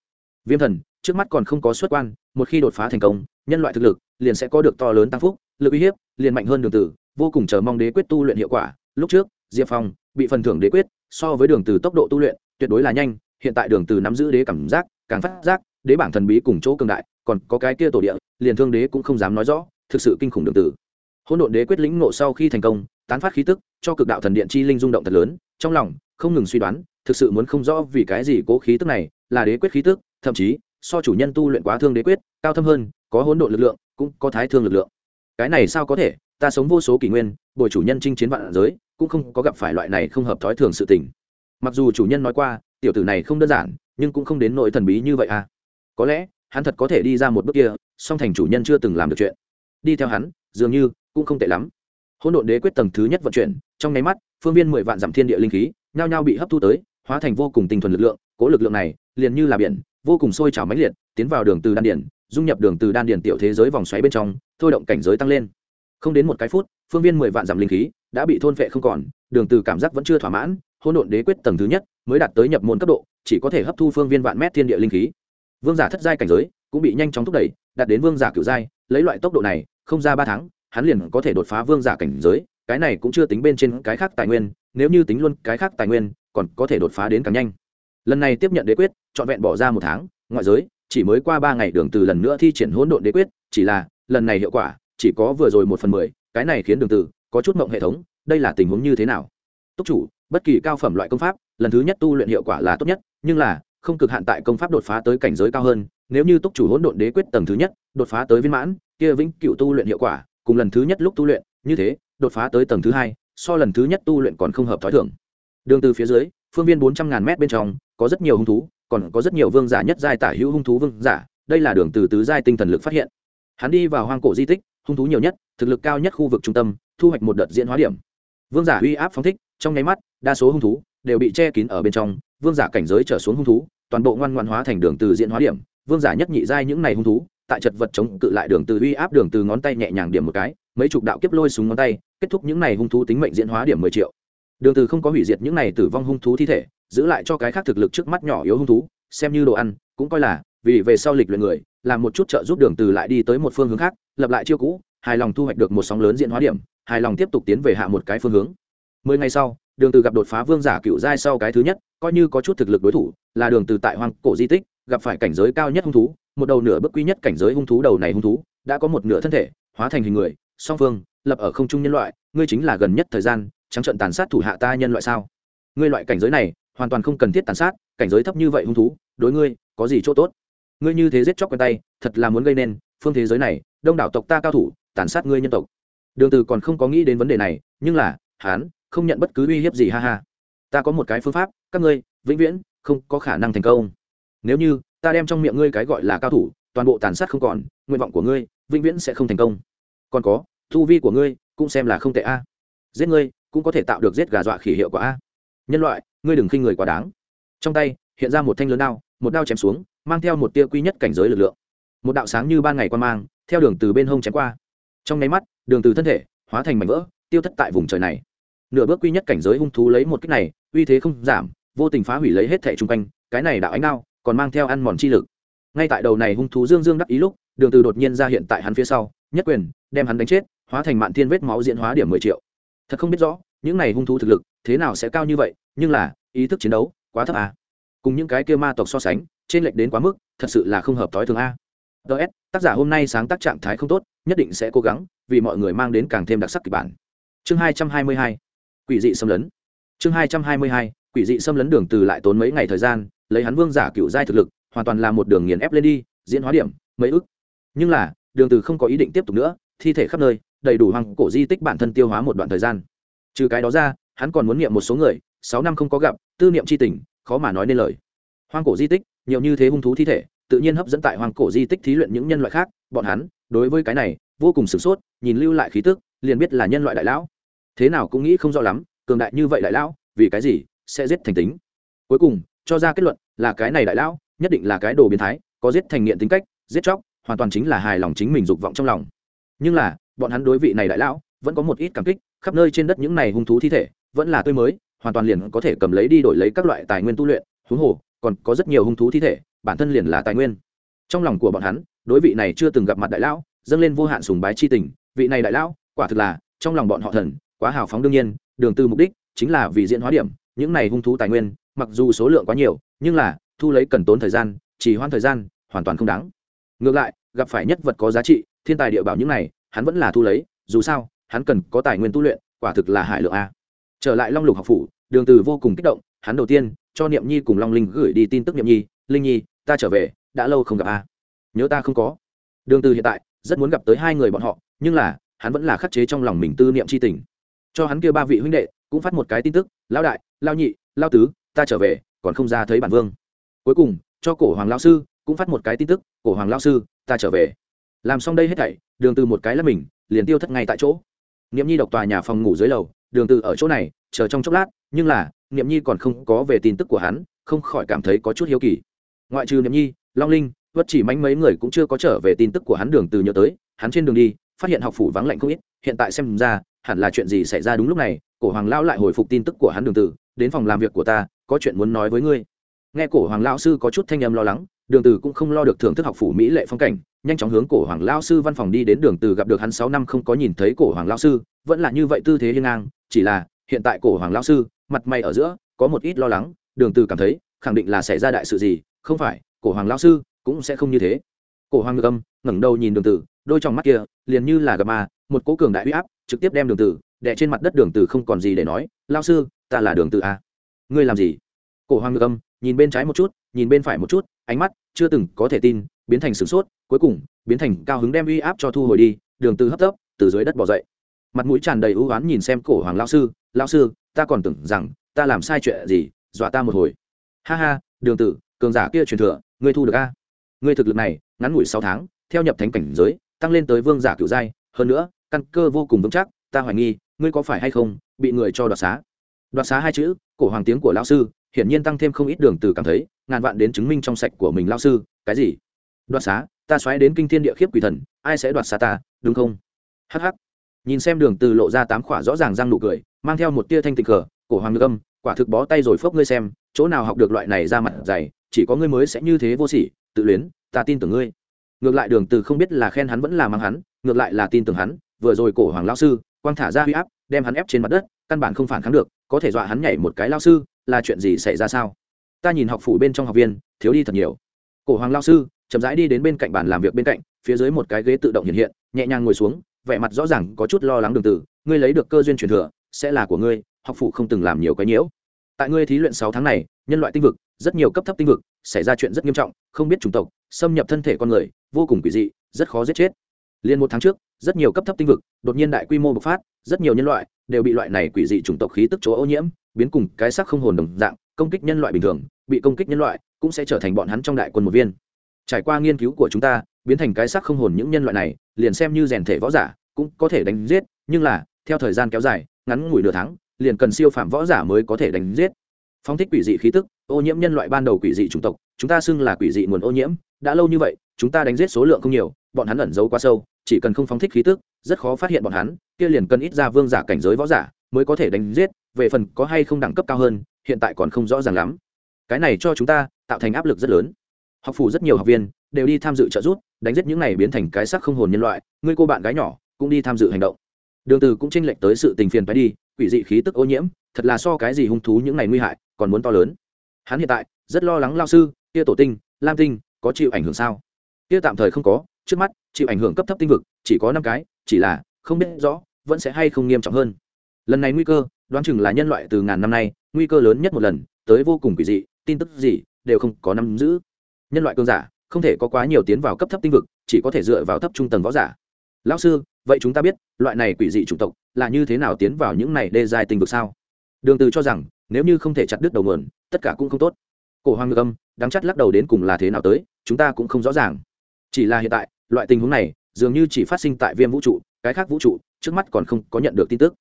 Viêm thần, trước mắt còn không có xuất quan, một khi đột phá thành công, nhân loại thực lực liền sẽ có được to lớn tăng phúc, lực uy hiếp liền mạnh hơn đường tử, vô cùng chờ mong đế quyết tu luyện hiệu quả. Lúc trước, diệp phong bị phần thưởng đế quyết, so với đường từ tốc độ tu luyện tuyệt đối là nhanh, hiện tại đường từ nắm giữ đế cảm giác càng phát giác đế bảng thần bí cùng chỗ cường đại, còn có cái kia tổ địa, liền thương đế cũng không dám nói rõ, thực sự kinh khủng đường tử. Hỗn độn đế quyết lĩnh nộ sau khi thành công, tán phát khí tức, cho cực đạo thần điện chi linh rung động thật lớn, trong lòng không ngừng suy đoán, thực sự muốn không rõ vì cái gì cố khí tức này là đế quyết khí tức, thậm chí, so chủ nhân tu luyện quá thương đế quyết, cao thâm hơn, có hỗn độn lực lượng, cũng có thái thương lực lượng. Cái này sao có thể? Ta sống vô số kỷ nguyên, bồi chủ nhân chinh chiến vạn giới, cũng không có gặp phải loại này không hợp thói thường sự tình. Mặc dù chủ nhân nói qua, tiểu tử này không đơn giản, nhưng cũng không đến nỗi thần bí như vậy à có lẽ, hắn thật có thể đi ra một bước kia, song thành chủ nhân chưa từng làm được chuyện. Đi theo hắn, dường như, cũng không tệ lắm. Hỗn độn đế quyết tầng thứ nhất vận chuyển, trong nháy mắt, phương viên mười vạn dặm thiên địa linh khí, nhao nhao bị hấp thu tới, hóa thành vô cùng tinh thuần lực lượng, cố lực lượng này, liền như là biển, vô cùng sôi trào mãnh liệt, tiến vào đường từ đan điển, dung nhập đường từ đan điển tiểu thế giới vòng xoáy bên trong, thôi động cảnh giới tăng lên. Không đến một cái phút, phương viên mười vạn dặm linh khí đã bị thôn phệ không còn, đường từ cảm giác vẫn chưa thỏa mãn, hỗn độn đế quyết tầng thứ nhất mới đạt tới nhập môn cấp độ, chỉ có thể hấp thu phương viên vạn mét thiên địa linh khí vương giả thất giai cảnh giới cũng bị nhanh chóng thúc đẩy, đạt đến vương giả cửu giai, lấy loại tốc độ này, không ra ba tháng, hắn liền có thể đột phá vương giả cảnh giới, cái này cũng chưa tính bên trên cái khác tài nguyên, nếu như tính luôn cái khác tài nguyên, còn có thể đột phá đến càng nhanh. Lần này tiếp nhận đế quyết, trọn vẹn bỏ ra một tháng, ngoại giới, chỉ mới qua ba ngày đường từ lần nữa thi triển hỗn độn đế quyết, chỉ là, lần này hiệu quả, chỉ có vừa rồi một phần mười, cái này khiến đường từ, có chút mộng hệ thống, đây là tình huống như thế nào? Túc chủ, bất kỳ cao phẩm loại công pháp, lần thứ nhất tu luyện hiệu quả là tốt nhất, nhưng là không cực hạn tại công pháp đột phá tới cảnh giới cao hơn, nếu như túc chủ hỗn độn đế quyết tầng thứ nhất, đột phá tới viên mãn, kia vĩnh cựu tu luyện hiệu quả, cùng lần thứ nhất lúc tu luyện, như thế, đột phá tới tầng thứ hai, so lần thứ nhất tu luyện còn không hợp thói thường. Đường từ phía dưới, phương viên bốn trăm ngàn mét bên trong, có rất nhiều hung thú, còn có rất nhiều vương giả nhất giai tả hữu hung thú vương giả, đây là đường từ tứ giai tinh thần lực phát hiện. Hắn đi vào hoang cổ di tích, hung thú nhiều nhất, thực lực cao nhất khu vực trung tâm, thu hoạch một đợt diễn hóa điểm. Vương giả uy áp phóng thích, trong nháy mắt, đa số hung thú đều bị che kín ở bên trong, vương giả cảnh giới trở xuống hung thú toàn bộ ngoan ngoan hóa thành đường từ diễn hóa điểm, vương giả nhất nhị giai những này hung thú, tại chật vật chống cự lại đường từ uy áp đường từ ngón tay nhẹ nhàng điểm một cái, mấy chục đạo kiếp lôi xuống ngón tay, kết thúc những này hung thú tính mệnh diễn hóa điểm mười triệu. Đường từ không có hủy diệt những này tử vong hung thú thi thể, giữ lại cho cái khác thực lực trước mắt nhỏ yếu hung thú, xem như đồ ăn, cũng coi là, vì về sau lịch luyện người, làm một chút trợ giúp đường từ lại đi tới một phương hướng khác, lập lại chiêu cũ, hài lòng thu hoạch được một sóng lớn diễn hóa điểm, hài lòng tiếp tục tiến về hạ một cái phương hướng. Mười ngày sau đường từ gặp đột phá vương giả cựu giai sau cái thứ nhất, coi như có chút thực lực đối thủ, là đường từ tại hoang cổ di tích, gặp phải cảnh giới cao nhất hung thú, một đầu nửa bước quý nhất cảnh giới hung thú đầu này hung thú, đã có một nửa thân thể, hóa thành hình người, song phương, lập ở không trung nhân loại, ngươi chính là gần nhất thời gian, trắng trận tàn sát thủ hạ ta nhân loại sao? Ngươi loại cảnh giới này, hoàn toàn không cần thiết tàn sát, cảnh giới thấp như vậy hung thú, đối ngươi, có gì chỗ tốt? Ngươi như thế giết chóc quen tay, thật là muốn gây nên, phương thế giới này, đông đảo tộc ta cao thủ, tàn sát ngươi nhân tộc. Đường từ còn không có nghĩ đến vấn đề này, nhưng là, hắn không nhận bất cứ uy hiếp gì, ha ha. Ta có một cái phương pháp, các ngươi, vĩnh viễn, không có khả năng thành công. Nếu như, ta đem trong miệng ngươi cái gọi là cao thủ, toàn bộ tàn sát không còn, nguyện vọng của ngươi, vĩnh viễn sẽ không thành công. Còn có thu vi của ngươi, cũng xem là không tệ a. Giết ngươi, cũng có thể tạo được giết gà dọa khỉ hiệu quả a. Nhân loại, ngươi đừng khinh người quá đáng. Trong tay, hiện ra một thanh lớn đao, một đao chém xuống, mang theo một tia quy nhất cảnh giới lực lượng. Một đạo sáng như ban ngày qua mang, theo đường từ bên hông chém qua. Trong nháy mắt, đường từ thân thể, hóa thành mảnh vỡ, tiêu thất tại vùng trời này nửa bước quy nhất cảnh giới hung thú lấy một cách này, uy thế không giảm, vô tình phá hủy lấy hết thể chung quanh, cái này đạo ánh đao, còn mang theo ăn mòn chi lực. Ngay tại đầu này hung thú dương dương đắc ý lúc, đường từ đột nhiên ra hiện tại hắn phía sau, nhất quyền, đem hắn đánh chết, hóa thành mạn thiên vết máu diễn hóa điểm mười triệu. Thật không biết rõ, những này hung thú thực lực, thế nào sẽ cao như vậy, nhưng là, ý thức chiến đấu, quá thấp à. cùng những cái kia ma tộc so sánh, trên lệch đến quá mức, thật sự là không hợp tối thường a. Ts tác giả hôm nay sáng tác trạng thái không tốt, nhất định sẽ cố gắng, vì mọi người mang đến càng thêm đặc sắc kịch bản. Chương hai trăm hai mươi hai quỷ dị xâm lấn. Chương hai trăm hai mươi hai, quỷ dị xâm lấn đường từ lại tốn mấy ngày thời gian, lấy hắn vương giả cựu giai thực lực, hoàn toàn là một đường nghiền ép lên đi, diễn hóa điểm, mấy ức. Nhưng là, đường từ không có ý định tiếp tục nữa, thi thể khắp nơi, đầy đủ hoang cổ di tích bản thân tiêu hóa một đoạn thời gian. Trừ cái đó ra, hắn còn muốn nghiệm một số người, sáu năm không có gặp, tư niệm chi tình, khó mà nói nên lời. Hoang cổ di tích, nhiều như thế hung thú thi thể, tự nhiên hấp dẫn tại hoang cổ di tích thí luyện những nhân loại khác, bọn hắn, đối với cái này, vô cùng sửng sốt, nhìn lưu lại khí tức, liền biết là nhân loại đại lão thế nào cũng nghĩ không rõ lắm, cường đại như vậy đại lão, vì cái gì sẽ giết thành tính? Cuối cùng, cho ra kết luận là cái này đại lão, nhất định là cái đồ biến thái, có giết thành nghiện tính cách, giết chóc, hoàn toàn chính là hài lòng chính mình dục vọng trong lòng. Nhưng là, bọn hắn đối vị này đại lão vẫn có một ít cảm kích, khắp nơi trên đất những này hung thú thi thể vẫn là tươi mới, hoàn toàn liền có thể cầm lấy đi đổi lấy các loại tài nguyên tu luyện, huống hồ, còn có rất nhiều hung thú thi thể, bản thân liền là tài nguyên. Trong lòng của bọn hắn, đối vị này chưa từng gặp mặt đại lão, dâng lên vô hạn sùng bái chi tình, vị này đại lão, quả thực là, trong lòng bọn họ thần quá hào phóng đương nhiên, đường từ mục đích chính là vì diễn hóa điểm, những này hung thú tài nguyên, mặc dù số lượng quá nhiều, nhưng là thu lấy cần tốn thời gian, chỉ hoãn thời gian, hoàn toàn không đáng. Ngược lại, gặp phải nhất vật có giá trị, thiên tài địa bảo những này, hắn vẫn là thu lấy, dù sao, hắn cần có tài nguyên tu luyện, quả thực là hải lượng a. Trở lại long lục học phủ, đường từ vô cùng kích động, hắn đầu tiên, cho niệm nhi cùng long linh gửi đi tin tức niệm nhi, linh nhi, ta trở về, đã lâu không gặp a. Nhớ ta không có. Đường từ hiện tại, rất muốn gặp tới hai người bọn họ, nhưng là, hắn vẫn là khắc chế trong lòng mình tư niệm chi tình cho hắn kia ba vị huynh đệ cũng phát một cái tin tức, lão đại, lão nhị, lão tứ, ta trở về, còn không ra thấy bản vương. Cuối cùng, cho cổ hoàng lao sư cũng phát một cái tin tức, cổ hoàng lao sư, ta trở về. Làm xong đây hết thảy, đường từ một cái là mình, liền tiêu thất ngay tại chỗ. Niệm nhi độc tòa nhà phòng ngủ dưới lầu, đường từ ở chỗ này, chờ trong chốc lát, nhưng là, niệm nhi còn không có về tin tức của hắn, không khỏi cảm thấy có chút hiếu kỳ. Ngoại trừ niệm nhi, long linh vất chỉ mánh mấy người cũng chưa có trở về tin tức của hắn đường từ nhớ tới, hắn trên đường đi phát hiện học phủ vắng lạnh không ít, hiện tại xem ra, hẳn là chuyện gì xảy ra đúng lúc này, cổ hoàng lão lại hồi phục tin tức của hắn đường tử, đến phòng làm việc của ta, có chuyện muốn nói với ngươi. Nghe cổ hoàng lão sư có chút thanh âm lo lắng, đường tử cũng không lo được thưởng thức học phủ mỹ lệ phong cảnh, nhanh chóng hướng cổ hoàng lão sư văn phòng đi đến đường tử gặp được hắn sáu năm không có nhìn thấy cổ hoàng lão sư, vẫn là như vậy tư thế hiên ngang, chỉ là, hiện tại cổ hoàng lão sư, mặt mày ở giữa, có một ít lo lắng, đường tử cảm thấy, khẳng định là xảy ra đại sự gì, không phải, cổ hoàng lão sư cũng sẽ không như thế. Cổ hoàng ngược âm, ngẩng đầu nhìn đường tử đôi trong mắt kia liền như là gặp ma, một cỗ cường đại uy áp trực tiếp đem đường tử đẻ trên mặt đất đường tử không còn gì để nói, lão sư, ta là đường tử a ngươi làm gì? Cổ hoàng ngược âm, nhìn bên trái một chút, nhìn bên phải một chút, ánh mắt chưa từng có thể tin, biến thành sửng sốt, cuối cùng biến thành cao hứng đem uy áp cho thu hồi đi, đường từ hấp tấp, từ dưới đất bò dậy. Mặt mũi tràn đầy ưu oán nhìn xem cổ hoàng lão sư lão sư, ta còn tưởng rằng ta làm sai chuyện gì, dọa ta một hồi. Ha ha, đường tử, cường giả kia truyền thừa, ngươi thu được a? Ngươi thực lực này, ngắn ngủi sáu tháng, theo nhập thánh cảnh giới tăng lên tới vương giả cựu giai hơn nữa căn cơ vô cùng vững chắc ta hoài nghi ngươi có phải hay không bị người cho đoạt xá? Đoạt xá hai chữ cổ hoàng tiếng của lão sư hiển nhiên tăng thêm không ít đường từ cảm thấy ngàn vạn đến chứng minh trong sạch của mình lão sư cái gì? Đoạt xá ta xoáy đến kinh thiên địa khiếp quỷ thần ai sẽ đoạt xá ta đúng không? Hắc hắc. Nhìn xem đường từ lộ ra tám khỏa rõ ràng răng nụ cười mang theo một tia thanh tịnh cờ cổ hoàng ngâm, âm quả thực bó tay rồi phốc ngươi xem chỗ nào học được loại này ra mặt dày chỉ có ngươi mới sẽ như thế vô sỉ tự luyến ta tin tưởng ngươi ngược lại đường từ không biết là khen hắn vẫn là mang hắn, ngược lại là tin tưởng hắn, vừa rồi cổ hoàng lão sư, quang thả ra huy áp, đem hắn ép trên mặt đất, căn bản không phản kháng được, có thể dọa hắn nhảy một cái lão sư, là chuyện gì xảy ra sao? Ta nhìn học phủ bên trong học viên, thiếu đi thật nhiều. Cổ hoàng lão sư, chậm rãi đi đến bên cạnh bàn làm việc bên cạnh, phía dưới một cái ghế tự động hiện hiện, nhẹ nhàng ngồi xuống, vẻ mặt rõ ràng có chút lo lắng đường từ, ngươi lấy được cơ duyên truyền thừa, sẽ là của ngươi, học phủ không từng làm nhiều cái nhiễu. Tại ngươi thí luyện sáu tháng này nhân loại tinh vực, rất nhiều cấp thấp tinh vực, xảy ra chuyện rất nghiêm trọng, không biết chủng tộc, xâm nhập thân thể con người, vô cùng quỷ dị, rất khó giết chết. Liên một tháng trước, rất nhiều cấp thấp tinh vực, đột nhiên đại quy mô bộc phát, rất nhiều nhân loại đều bị loại này quỷ dị chủng tộc khí tức chỗ ô nhiễm, biến cùng cái xác không hồn đồng dạng, công kích nhân loại bình thường, bị công kích nhân loại cũng sẽ trở thành bọn hắn trong đại quân một viên. Trải qua nghiên cứu của chúng ta, biến thành cái xác không hồn những nhân loại này, liền xem như rèn thể võ giả cũng có thể đánh giết, nhưng là, theo thời gian kéo dài, ngắn ngủi nửa tháng, liền cần siêu phạm võ giả mới có thể đánh giết phong thích quỷ dị khí tức, ô nhiễm nhân loại ban đầu quỷ dị chủng tộc, chúng ta xưng là quỷ dị nguồn ô nhiễm. Đã lâu như vậy, chúng ta đánh giết số lượng không nhiều, bọn hắn ẩn giấu quá sâu, chỉ cần không phóng thích khí tức, rất khó phát hiện bọn hắn, kia liền cần ít ra vương giả cảnh giới võ giả mới có thể đánh giết, về phần có hay không đẳng cấp cao hơn, hiện tại còn không rõ ràng lắm. Cái này cho chúng ta tạo thành áp lực rất lớn. Học phủ rất nhiều học viên đều đi tham dự trợ giúp, đánh giết những này biến thành cái sắc không hồn nhân loại, ngươi cô bạn gái nhỏ cũng đi tham dự hành động. Đường từ cũng tranh lệch tới sự tình phiền phải đi, quỷ dị khí tức ô nhiễm thật là so cái gì hung thú những này nguy hại, còn muốn to lớn. Hắn hiện tại, rất lo lắng lao sư, kia tổ tinh, lam tinh, có chịu ảnh hưởng sao? Kia tạm thời không có, trước mắt, chịu ảnh hưởng cấp thấp tinh vực, chỉ có năm cái, chỉ là, không biết rõ, vẫn sẽ hay không nghiêm trọng hơn. Lần này nguy cơ, đoán chừng là nhân loại từ ngàn năm nay, nguy cơ lớn nhất một lần, tới vô cùng quỷ dị, tin tức gì, đều không có nắm giữ. Nhân loại cơn giả, không thể có quá nhiều tiến vào cấp thấp tinh vực, chỉ có thể dựa vào thấp trung tầng võ giả. Lão sư, vậy chúng ta biết, loại này quỷ dị chủng tộc, là như thế nào tiến vào những này đê dài tinh vực sao? Đường từ cho rằng, nếu như không thể chặt đứt đầu nguồn, tất cả cũng không tốt. Cổ hoàng ngược âm, đáng chắc lắc đầu đến cùng là thế nào tới, chúng ta cũng không rõ ràng. Chỉ là hiện tại, loại tình huống này, dường như chỉ phát sinh tại viêm vũ trụ, cái khác vũ trụ, trước mắt còn không có nhận được tin tức.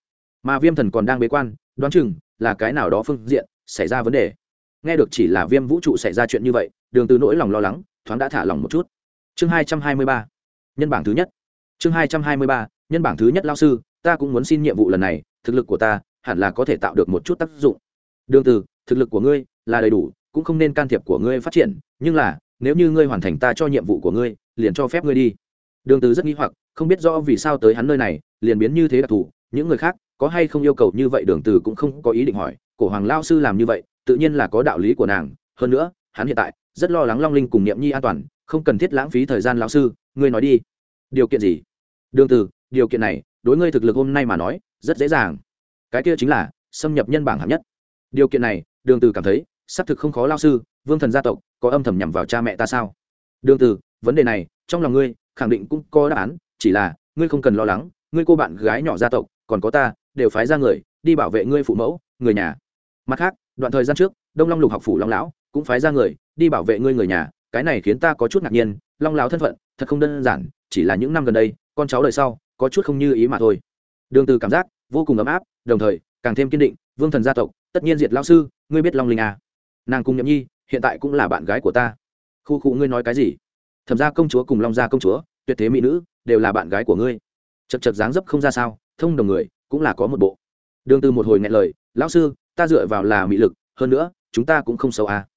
Mà viêm thần còn đang bế quan, đoán chừng là cái nào đó phương diện xảy ra vấn đề. Nghe được chỉ là viêm vũ trụ xảy ra chuyện như vậy, đường từ nỗi lòng lo lắng, thoáng đã thả lòng một chút. Chương hai trăm hai mươi ba, nhân bảng thứ nhất. Chương hai trăm hai mươi ba, nhân bảng thứ nhất lao sư, ta cũng muốn xin nhiệm vụ lần này, thực lực của ta hẳn là có thể tạo được một chút tác dụng. Đường từ, thực lực của ngươi là đầy đủ, cũng không nên can thiệp của ngươi phát triển, nhưng là, nếu như ngươi hoàn thành ta cho nhiệm vụ của ngươi, liền cho phép ngươi đi. Đường từ rất nghi hoặc, không biết rõ vì sao tới hắn nơi này, liền biến như thế đặc thù, những người khác có hay không yêu cầu như vậy đường từ cũng không có ý định hỏi, cổ hoàng lao sư làm như vậy, tự nhiên là có đạo lý của nàng, hơn nữa, hắn hiện tại rất lo lắng long linh cùng niệm nhi an toàn, không cần thiết lãng phí thời gian lão sư, ngươi nói đi. Điều kiện gì? Đường từ, điều kiện này, đối ngươi thực lực hôm nay mà nói, rất dễ dàng cái kia chính là xâm nhập nhân bảng hạng nhất. Điều kiện này, đường từ cảm thấy, xác thực không khó lao sư, vương thần gia tộc có âm thầm nhằm vào cha mẹ ta sao? Đường từ, vấn đề này, trong lòng ngươi, khẳng định cũng có đáp án, chỉ là, ngươi không cần lo lắng, ngươi cô bạn gái nhỏ gia tộc, còn có ta, đều phái ra người, đi bảo vệ ngươi phụ mẫu, người nhà. Mặt khác, đoạn thời gian trước, đông long lục học phủ long lão cũng phái ra người, đi bảo vệ ngươi người nhà, cái này khiến ta có chút ngạc nhiên, long lão thân phận, thật không đơn giản, chỉ là những năm gần đây, con cháu đời sau, có chút không như ý mà thôi. Đường từ cảm giác vô cùng ấm áp, đồng thời, càng thêm kiên định, vương thần gia tộc, tất nhiên diệt lão sư, ngươi biết long linh à. Nàng cung nhậm nhi, hiện tại cũng là bạn gái của ta. Khu khu ngươi nói cái gì? Thẩm gia công chúa cùng long gia công chúa, tuyệt thế mỹ nữ, đều là bạn gái của ngươi. Chật chật dáng dấp không ra sao, thông đồng người, cũng là có một bộ. Đường từ một hồi nghe lời, lão sư, ta dựa vào là mỹ lực, hơn nữa, chúng ta cũng không xấu à.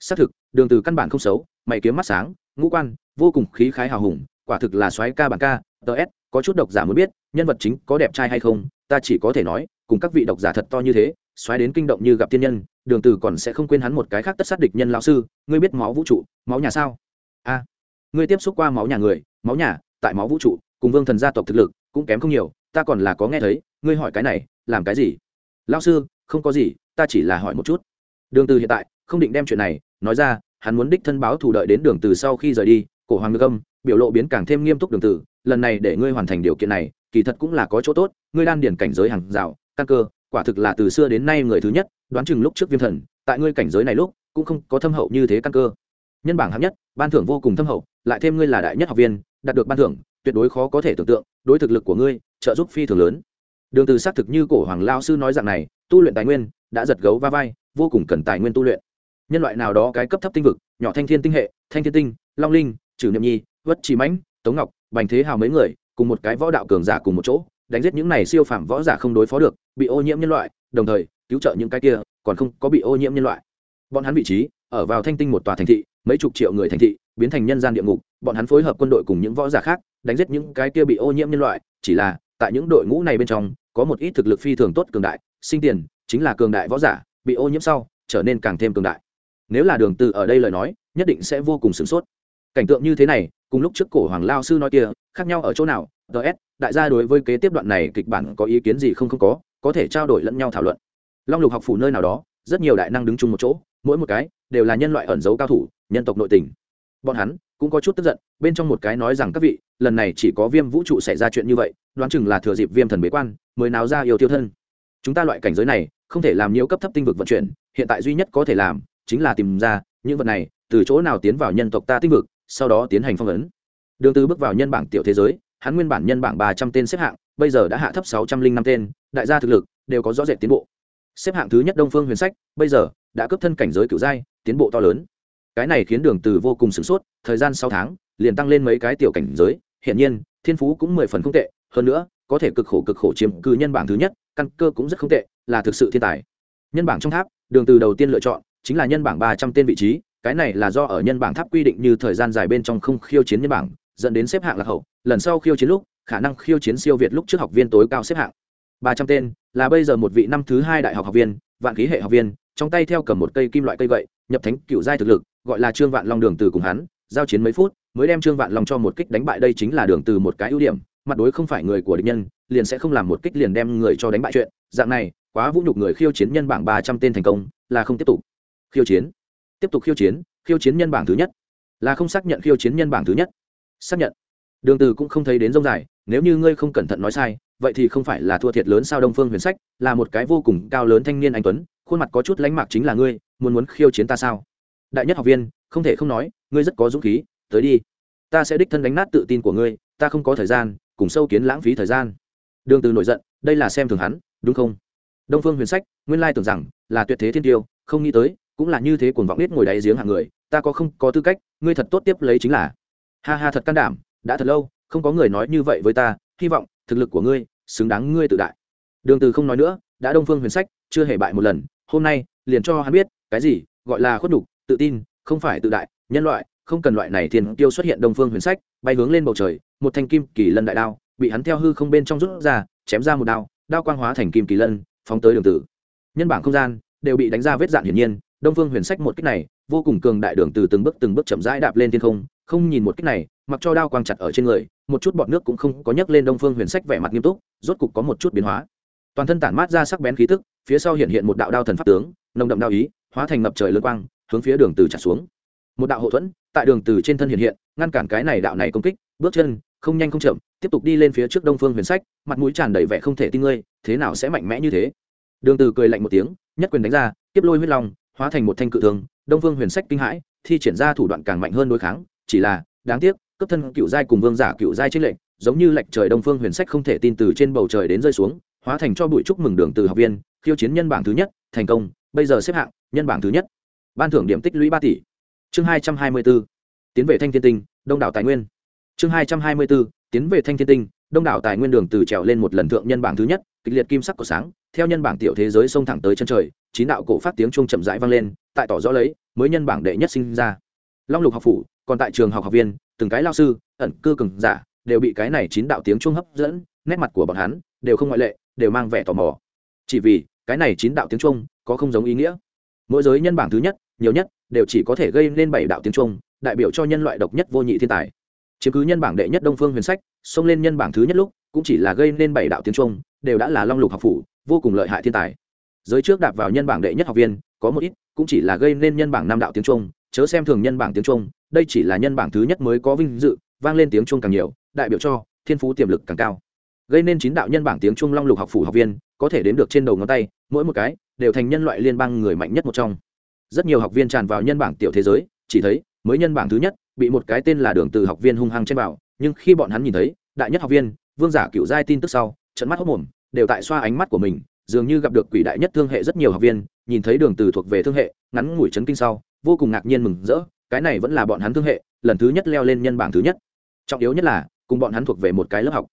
Xác thực, đường từ căn bản không xấu, mày kiếm mắt sáng, ngũ quan, vô cùng khí khái hào hùng, quả thực là soái ca bản ca ts có chút độc giả muốn biết, nhân vật chính có đẹp trai hay không ta chỉ có thể nói, cùng các vị độc giả thật to như thế, xoáy đến kinh động như gặp tiên nhân, đường từ còn sẽ không quên hắn một cái khác tất sát địch nhân lão sư, ngươi biết máu vũ trụ, máu nhà sao? A, ngươi tiếp xúc qua máu nhà người, máu nhà, tại máu vũ trụ, cùng vương thần gia tộc thực lực cũng kém không nhiều, ta còn là có nghe thấy, ngươi hỏi cái này, làm cái gì? Lão sư, không có gì, ta chỉ là hỏi một chút. Đường từ hiện tại, không định đem chuyện này nói ra, hắn muốn đích thân báo thù đợi đến đường từ sau khi rời đi, cổ hoàng ngư âm, biểu lộ biến càng thêm nghiêm túc đường từ lần này để ngươi hoàn thành điều kiện này, kỳ thật cũng là có chỗ tốt ngươi đan điển cảnh giới hàng rào, căn cơ, quả thực là từ xưa đến nay người thứ nhất, đoán chừng lúc trước viêm thần, tại ngươi cảnh giới này lúc, cũng không có thâm hậu như thế căn cơ. Nhân bảng hạng nhất, ban thưởng vô cùng thâm hậu, lại thêm ngươi là đại nhất học viên, đạt được ban thưởng, tuyệt đối khó có thể tưởng tượng, đối thực lực của ngươi, trợ giúp phi thường lớn. Đường từ xác thực như cổ hoàng lao sư nói dạng này, tu luyện tài nguyên, đã giật gấu va vai, vô cùng cần tài nguyên tu luyện. Nhân loại nào đó cái cấp thấp tinh vực, nhỏ thanh thiên tinh hệ, thanh thiên tinh, long linh, trừ niệm nhi, vất chỉ mãnh, tống ngọc, bành thế hào mấy người, cùng một cái võ đạo cường giả cùng một chỗ đánh giết những này siêu phàm võ giả không đối phó được, bị ô nhiễm nhân loại, đồng thời, cứu trợ những cái kia, còn không có bị ô nhiễm nhân loại. Bọn hắn vị trí, ở vào thanh tinh một tòa thành thị, mấy chục triệu người thành thị, biến thành nhân gian địa ngục, bọn hắn phối hợp quân đội cùng những võ giả khác, đánh giết những cái kia bị ô nhiễm nhân loại, chỉ là, tại những đội ngũ này bên trong, có một ít thực lực phi thường tốt cường đại, sinh tiền, chính là cường đại võ giả, bị ô nhiễm sau, trở nên càng thêm cường đại. Nếu là đường từ ở đây lời nói, nhất định sẽ vô cùng sửng sốt. Cảnh tượng như thế này, cùng lúc trước cổ hoàng lao sư nói kia, khác nhau ở chỗ nào ts đại gia đối với kế tiếp đoạn này kịch bản có ý kiến gì không không có có thể trao đổi lẫn nhau thảo luận. Long lục học phủ nơi nào đó, rất nhiều đại năng đứng chung một chỗ, mỗi một cái đều là nhân loại ẩn giấu cao thủ, nhân tộc nội tình. Bọn hắn cũng có chút tức giận, bên trong một cái nói rằng các vị, lần này chỉ có viêm vũ trụ xảy ra chuyện như vậy, đoán chừng là thừa dịp viêm thần bế quan, mới náo ra yêu tiêu thân. Chúng ta loại cảnh giới này, không thể làm nhiều cấp thấp tinh vực vận chuyển, hiện tại duy nhất có thể làm, chính là tìm ra những vật này, từ chỗ nào tiến vào nhân tộc ta tinh vực, sau đó tiến hành phong ấn. Đường tư bước vào nhân bảng tiểu thế giới hắn nguyên bản nhân bảng ba trăm tên xếp hạng, bây giờ đã hạ thấp sáu trăm linh năm tên, đại gia thực lực đều có rõ rệt tiến bộ. Xếp hạng thứ nhất đông phương huyền sách, bây giờ đã cấp thân cảnh giới cựu giai, tiến bộ to lớn. Cái này khiến đường từ vô cùng sửng sốt, thời gian sáu tháng, liền tăng lên mấy cái tiểu cảnh giới hiện nhiên, thiên phú cũng mười phần không tệ, hơn nữa, có thể cực khổ cực khổ chiếm cư nhân bảng thứ nhất, căn cơ cũng rất không tệ, là thực sự thiên tài. Nhân bảng trong tháp, đường từ đầu tiên lựa chọn, chính là nhân bảng ba trăm tên vị trí, cái này là do ở nhân bảng tháp quy định như thời gian dài bên trong không khiêu chiến nhân bảng dẫn đến xếp hạng lạc hậu, lần sau khiêu chiến lúc, khả năng khiêu chiến siêu việt lúc trước học viên tối cao xếp hạng. Ba trăm tên, là bây giờ một vị năm thứ hai đại học học viên, vạn khí hệ học viên, trong tay theo cầm một cây kim loại cây gậy, nhập thánh cựu giai thực lực, gọi là trương vạn long đường từ cùng hắn, giao chiến mấy phút, mới đem trương vạn long cho một kích đánh bại. Đây chính là đường từ một cái ưu điểm, mặt đối không phải người của địch nhân, liền sẽ không làm một kích liền đem người cho đánh bại chuyện. Dạng này, quá vũ nhục người khiêu chiến nhân bảng ba trăm tên thành công, là không tiếp tục. Khiêu chiến. Tiếp tục khiêu chiến khiêu chiến nhân bảng thứ nhất. Là không xác nhận khiêu chiến nhân bảng thứ nhất xác nhận. Đường từ cũng không thấy đến rông dài, nếu như ngươi không cẩn thận nói sai, vậy thì không phải là thua thiệt lớn sao đông phương huyền sách, là một cái vô cùng cao lớn thanh niên anh tuấn, khuôn mặt có chút lánh mạc chính là ngươi, muốn muốn khiêu chiến ta sao? Đại nhất học viên, không thể không nói, ngươi rất có dũng khí, tới đi. Ta sẽ đích thân đánh nát tự tin của ngươi, ta không có thời gian, cùng sâu kiến lãng phí thời gian. Đường từ nổi giận, đây là xem thường hắn, đúng không? Đông phương huyền sách, nguyên lai tưởng rằng là tuyệt thế thiên tiêu, không nghĩ tới, cũng là như thế cuồng vọng biết ngồi đáy giếng hạng người, ta có không có tư cách, ngươi thật tốt tiếp lấy chính là ha ha thật can đảm đã thật lâu không có người nói như vậy với ta hy vọng thực lực của ngươi xứng đáng ngươi tự đại. Đường từ không nói nữa đã đông phương huyền sách chưa hề bại một lần hôm nay liền cho hắn biết cái gì gọi là khuất đủ, tự tin không phải tự đại nhân loại không cần loại này thiên tiêu xuất hiện đông phương huyền sách bay hướng lên bầu trời một thanh kim kỳ lân đại đao bị hắn theo hư không bên trong rút ra chém ra một đao đao quang hóa thành kim kỳ lân phóng tới đường tử nhân bảng không gian đều bị đánh ra vết dạn hiển nhiên đông phương huyền sách một kích này vô cùng cường đại đường từ từng bước từng bước chậm rãi đạp lên thiên không không nhìn một kích này, mặc cho đao quang chặt ở trên người, một chút bọt nước cũng không có nhấc lên đông phương huyền sách vẻ mặt nghiêm túc, rốt cục có một chút biến hóa. Toàn thân tản mát ra sắc bén khí tức, phía sau hiện hiện một đạo đao thần pháp tướng, nồng đậm đao ý, hóa thành ngập trời lơ quang, hướng phía đường từ trả xuống. Một đạo hộ thuẫn, tại đường từ trên thân hiện hiện, ngăn cản cái này đạo này công kích, bước chân, không nhanh không chậm, tiếp tục đi lên phía trước đông phương huyền sách, mặt mũi tràn đầy vẻ không thể tin ngươi, thế nào sẽ mạnh mẽ như thế? Đường từ cười lạnh một tiếng, nhất quyền đánh ra tiếp lôi huyết long, hóa thành một thanh cự thường, đông Phương huyền sách kinh hãi, thi triển ra thủ đoạn càng mạnh hơn đối kháng chỉ là, đáng tiếc, cấp thân cựu giai cùng vương giả cựu giai trích lệnh giống như lệnh trời đông phương huyền sách không thể tin từ trên bầu trời đến rơi xuống, hóa thành cho bụi chúc mừng đường từ học viên, khiêu chiến nhân bảng thứ nhất, thành công, bây giờ xếp hạng, nhân bảng thứ nhất ban thưởng điểm tích lũy ba tỷ chương hai trăm hai mươi 224. tiến về thanh thiên tinh, đông đảo tài nguyên chương hai trăm hai mươi 224. tiến về thanh thiên tinh, đông đảo tài nguyên đường từ trèo lên một lần thượng nhân bảng thứ nhất, kịch liệt kim sắc của sáng, theo nhân bảng tiểu thế giới xông thẳng tới chân trời, chín đạo cổ phát tiếng chuông chậm rãi vang lên, tại tỏ rõ lấy mới nhân bảng đệ nhất sinh ra long lục học phủ còn tại trường học học viên, từng cái lao sư, ẩn cư cường giả, đều bị cái này chín đạo tiếng chuông hấp dẫn, nét mặt của bọn hắn đều không ngoại lệ, đều mang vẻ tò mò. Chỉ vì, cái này chín đạo tiếng chuông có không giống ý nghĩa. Mỗi giới nhân bảng thứ nhất, nhiều nhất, đều chỉ có thể gây nên bảy đạo tiếng chuông, đại biểu cho nhân loại độc nhất vô nhị thiên tài. Chiếm cứ nhân bảng đệ nhất đông phương huyền sách, xông lên nhân bảng thứ nhất lúc, cũng chỉ là gây nên bảy đạo tiếng chuông, đều đã là long lục học phủ, vô cùng lợi hại thiên tài. Giới trước đạp vào nhân bảng đệ nhất học viên, có một ít cũng chỉ là gây nên nhân bảng năm đạo tiếng trung chớ xem thường nhân bảng tiếng trung đây chỉ là nhân bảng thứ nhất mới có vinh dự, vang lên tiếng chuông càng nhiều, đại biểu cho thiên phú tiềm lực càng cao. Gây nên chín đạo nhân bảng tiếng chuông long lục học phủ học viên, có thể đến được trên đầu ngón tay, mỗi một cái đều thành nhân loại liên bang người mạnh nhất một trong. Rất nhiều học viên tràn vào nhân bảng tiểu thế giới, chỉ thấy mới nhân bảng thứ nhất bị một cái tên là đường từ học viên hung hăng trên bảo nhưng khi bọn hắn nhìn thấy, đại nhất học viên, vương giả cựu giai tin tức sau trận mắt hốc mồm, đều tại xoa ánh mắt của mình, dường như gặp được quỷ đại nhất thương hệ rất nhiều học viên, nhìn thấy đường từ thuộc về thương hệ, ngắn ngủi chấn kinh sau, vô cùng ngạc nhiên mừng rỡ cái này vẫn là bọn hắn thương hệ, lần thứ nhất leo lên nhân bảng thứ nhất. Trọng yếu nhất là, cùng bọn hắn thuộc về một cái lớp học.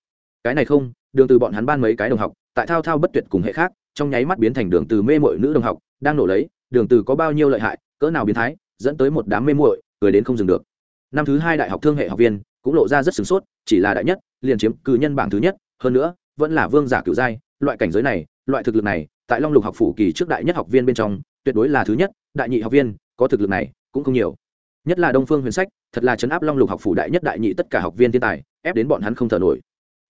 Cái này không, đường từ bọn hắn ban mấy cái đồng học, tại thao thao bất tuyệt cùng hệ khác, trong nháy mắt biến thành đường từ mê muội nữ đồng học, đang nổ lấy, đường từ có bao nhiêu lợi hại, cỡ nào biến thái, dẫn tới một đám mê muội, cười đến không dừng được. Năm thứ hai đại học thương hệ học viên, cũng lộ ra rất sửng sốt, chỉ là đại nhất, liền chiếm cử nhân bảng thứ nhất, hơn nữa, vẫn là vương giả cửu giai, loại cảnh giới này, loại thực lực này, tại long lục học phủ kỳ trước đại nhất học viên bên trong, tuyệt đối là thứ nhất, đại nhị học viên, có thực lực này, cũng không nhiều nhất là đông phương huyền sách, thật là chấn áp long lục học phủ đại nhất đại nhị tất cả học viên thiên tài, ép đến bọn hắn không thở nổi.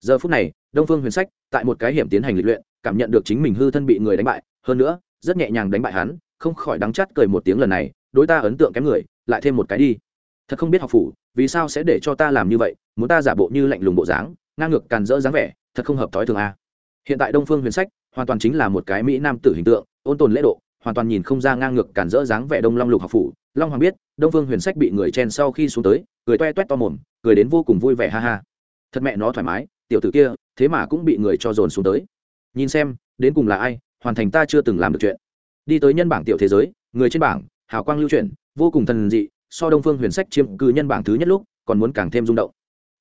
Giờ phút này, đông phương huyền sách, tại một cái hiểm tiến hành lịch luyện, cảm nhận được chính mình hư thân bị người đánh bại, hơn nữa, rất nhẹ nhàng đánh bại hắn, không khỏi đắng chắt cười một tiếng lần này, đối ta ấn tượng kém người, lại thêm một cái đi. Thật không biết học phủ, vì sao sẽ để cho ta làm như vậy, muốn ta giả bộ như lạnh lùng bộ dáng, ngang ngược càn rỡ dáng vẻ, thật không hợp thói thường a. Hiện tại đông phương huyền sách, hoàn toàn chính là một cái mỹ nam tử hình tượng, ôn tồn lễ độ, hoàn toàn nhìn không ra ngang ngược cản rỡ dáng vẻ đông long lục học phủ long hoàng biết đông phương huyền sách bị người chen sau khi xuống tới cười toe toét to mồm cười đến vô cùng vui vẻ ha ha. Thật mẹ nó thoải mái tiểu tử kia thế mà cũng bị người cho dồn xuống tới. Nhìn xem đến cùng là ai hoàn thành ta chưa từng làm được chuyện. Đi tới nhân bảng tiểu thế giới người trên bảng hào quang lưu chuyển vô cùng thần dị so đông phương huyền sách chiếm cư nhân bảng thứ nhất lúc còn muốn càng thêm rung động.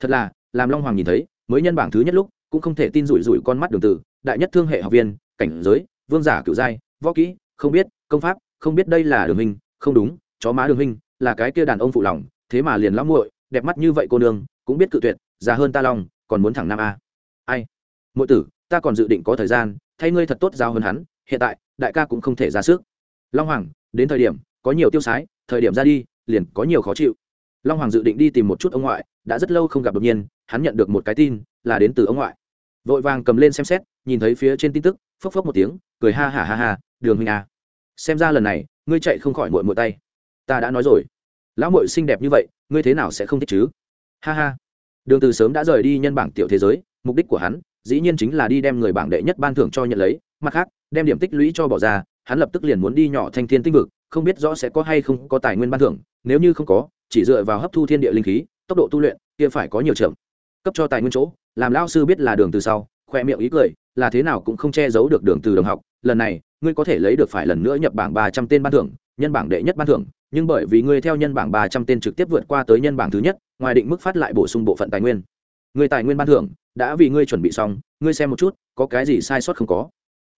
Thật là làm long hoàng nhìn thấy mới nhân bảng thứ nhất lúc cũng không thể tin rủi rủi con mắt đường tử, đại nhất thương hệ học viên cảnh giới vương giả cựu giai võ kỹ không biết công pháp không biết đây là đường hình không đúng chó má đường huynh, là cái kia đàn ông phụ lòng, thế mà liền lão muội, đẹp mắt như vậy cô nương, cũng biết cự tuyệt, già hơn ta lòng, còn muốn thẳng nam a. Ai? Muội tử, ta còn dự định có thời gian, thay ngươi thật tốt giao hơn hắn, hiện tại, đại ca cũng không thể ra sức. Long hoàng, đến thời điểm, có nhiều tiêu sái, thời điểm ra đi, liền có nhiều khó chịu. Long hoàng dự định đi tìm một chút ông ngoại, đã rất lâu không gặp đột nhiên, hắn nhận được một cái tin, là đến từ ông ngoại. Vội vàng cầm lên xem xét, nhìn thấy phía trên tin tức, phốc phốc một tiếng, cười ha hả ha ha, đường huynh à. xem ra lần này, ngươi chạy không khỏi mội mội tay ta đã nói rồi. Lão mội xinh đẹp như vậy, ngươi thế nào sẽ không thích chứ? Ha ha. Đường từ sớm đã rời đi nhân bảng tiểu thế giới, mục đích của hắn, dĩ nhiên chính là đi đem người bảng đệ nhất ban thưởng cho nhận lấy, mặt khác, đem điểm tích lũy cho bỏ ra, hắn lập tức liền muốn đi nhỏ thanh thiên tinh vực, không biết rõ sẽ có hay không có tài nguyên ban thưởng, nếu như không có, chỉ dựa vào hấp thu thiên địa linh khí, tốc độ tu luyện, kia phải có nhiều chậm. Cấp cho tài nguyên chỗ, làm lão sư biết là đường từ sau, khoe miệng ý cười, là thế nào cũng không che giấu được đường từ đồng học, lần này, ngươi có thể lấy được phải lần nữa nhập bảng ba trăm tên ban thưởng nhân bảng đệ nhất ban thưởng, nhưng bởi vì ngươi theo nhân bảng ba trăm tên trực tiếp vượt qua tới nhân bảng thứ nhất, ngoài định mức phát lại bổ sung bộ phận tài nguyên. Người tài nguyên ban thưởng, đã vì ngươi chuẩn bị xong, ngươi xem một chút, có cái gì sai sót không có?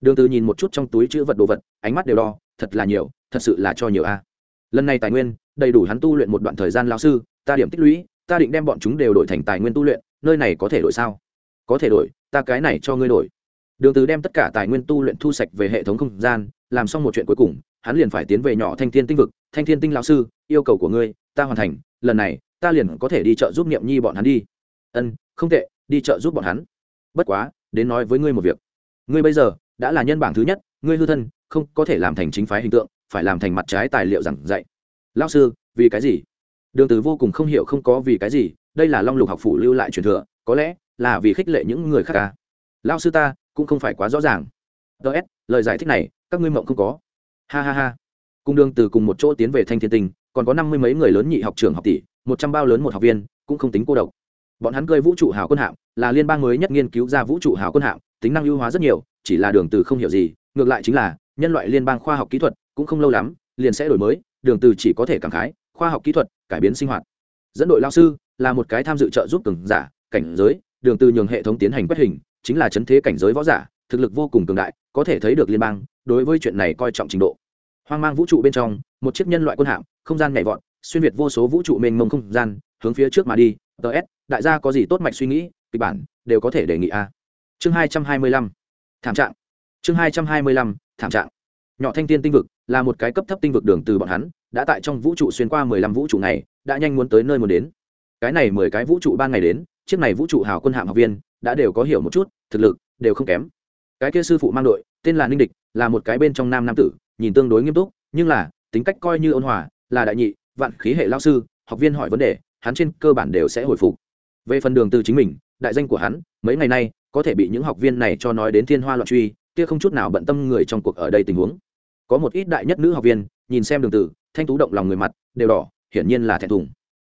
Đường từ nhìn một chút trong túi chứa vật đồ vật, ánh mắt đều đo, thật là nhiều, thật sự là cho nhiều a. Lần này tài nguyên, đầy đủ hắn tu luyện một đoạn thời gian lão sư, ta điểm tích lũy, ta định đem bọn chúng đều đổi thành tài nguyên tu luyện, nơi này có thể đổi sao? Có thể đổi, ta cái này cho ngươi đổi. Đường từ đem tất cả tài nguyên tu luyện thu sạch về hệ thống không gian làm xong một chuyện cuối cùng, hắn liền phải tiến về nhỏ thanh thiên tinh vực. Thanh thiên tinh lão sư, yêu cầu của ngươi, ta hoàn thành, lần này, ta liền có thể đi chợ giúp niệm nhi bọn hắn đi. Ân, không tệ, đi chợ giúp bọn hắn. Bất quá, đến nói với ngươi một việc. Ngươi bây giờ, đã là nhân bảng thứ nhất, ngươi hư thân, không có thể làm thành chính phái hình tượng, phải làm thành mặt trái tài liệu giảng dạy. Lão sư, vì cái gì? Đường từ vô cùng không hiểu không có vì cái gì, đây là long lục học phủ lưu lại truyền thừa, có lẽ là vì khích lệ những người khác ca lão sư ta, cũng không phải quá rõ ràng. Ts lời giải thích này các ngươi mộng không có. Ha ha ha. Cung đương từ cùng một chỗ tiến về thanh thiên tinh, còn có năm mươi mấy người lớn nhị học trường học tỷ, một trăm bao lớn một học viên, cũng không tính cô độc. Bọn hắn cơi vũ trụ hào quân hạm, là liên bang mới nhất nghiên cứu ra vũ trụ hào quân hạm, tính năng ưu hóa rất nhiều, chỉ là đường từ không hiểu gì, ngược lại chính là, nhân loại liên bang khoa học kỹ thuật cũng không lâu lắm, liền sẽ đổi mới, đường từ chỉ có thể cảm khái, khoa học kỹ thuật, cải biến sinh hoạt. Dẫn đội lao sư là một cái tham dự trợ giúp cường giả, cảnh giới, đường từ nhường hệ thống tiến hành quét hình, chính là chấn thế cảnh giới võ giả, thực lực vô cùng cường đại, có thể thấy được liên bang đối với chuyện này coi trọng trình độ. Hoang mang vũ trụ bên trong, một chiếc nhân loại quân hạm, không gian nhảy vọt, xuyên việt vô số vũ trụ mênh mông không gian, hướng phía trước mà đi. Ts đại gia có gì tốt mạch suy nghĩ, kịch bản, đều có thể đề nghị a. Chương hai trăm hai mươi lăm, thảm trạng. Chương hai trăm hai mươi lăm, thảm trạng. Nhỏ thanh tiên tinh vực, là một cái cấp thấp tinh vực đường từ bọn hắn, đã tại trong vũ trụ xuyên qua mười lăm vũ trụ này, đã nhanh muốn tới nơi muốn đến. Cái này mười cái vũ trụ ban ngày đến, chiếc này vũ trụ hào quân hạm học viên, đã đều có hiểu một chút, thực lực đều không kém. Cái kia sư phụ mang đội tên là ninh địch, là một cái bên trong nam nam tử, nhìn tương đối nghiêm túc, nhưng là, tính cách coi như ôn hòa, là đại nhị, vạn khí hệ lao sư, học viên hỏi vấn đề, hắn trên cơ bản đều sẽ hồi phục. Về phần đường từ chính mình, đại danh của hắn, mấy ngày nay, có thể bị những học viên này cho nói đến thiên hoa loạn truy, kia không chút nào bận tâm người trong cuộc ở đây tình huống. Có một ít đại nhất nữ học viên, nhìn xem đường từ, thanh tú động lòng người mặt, đều đỏ, hiển nhiên là thẹn thùng.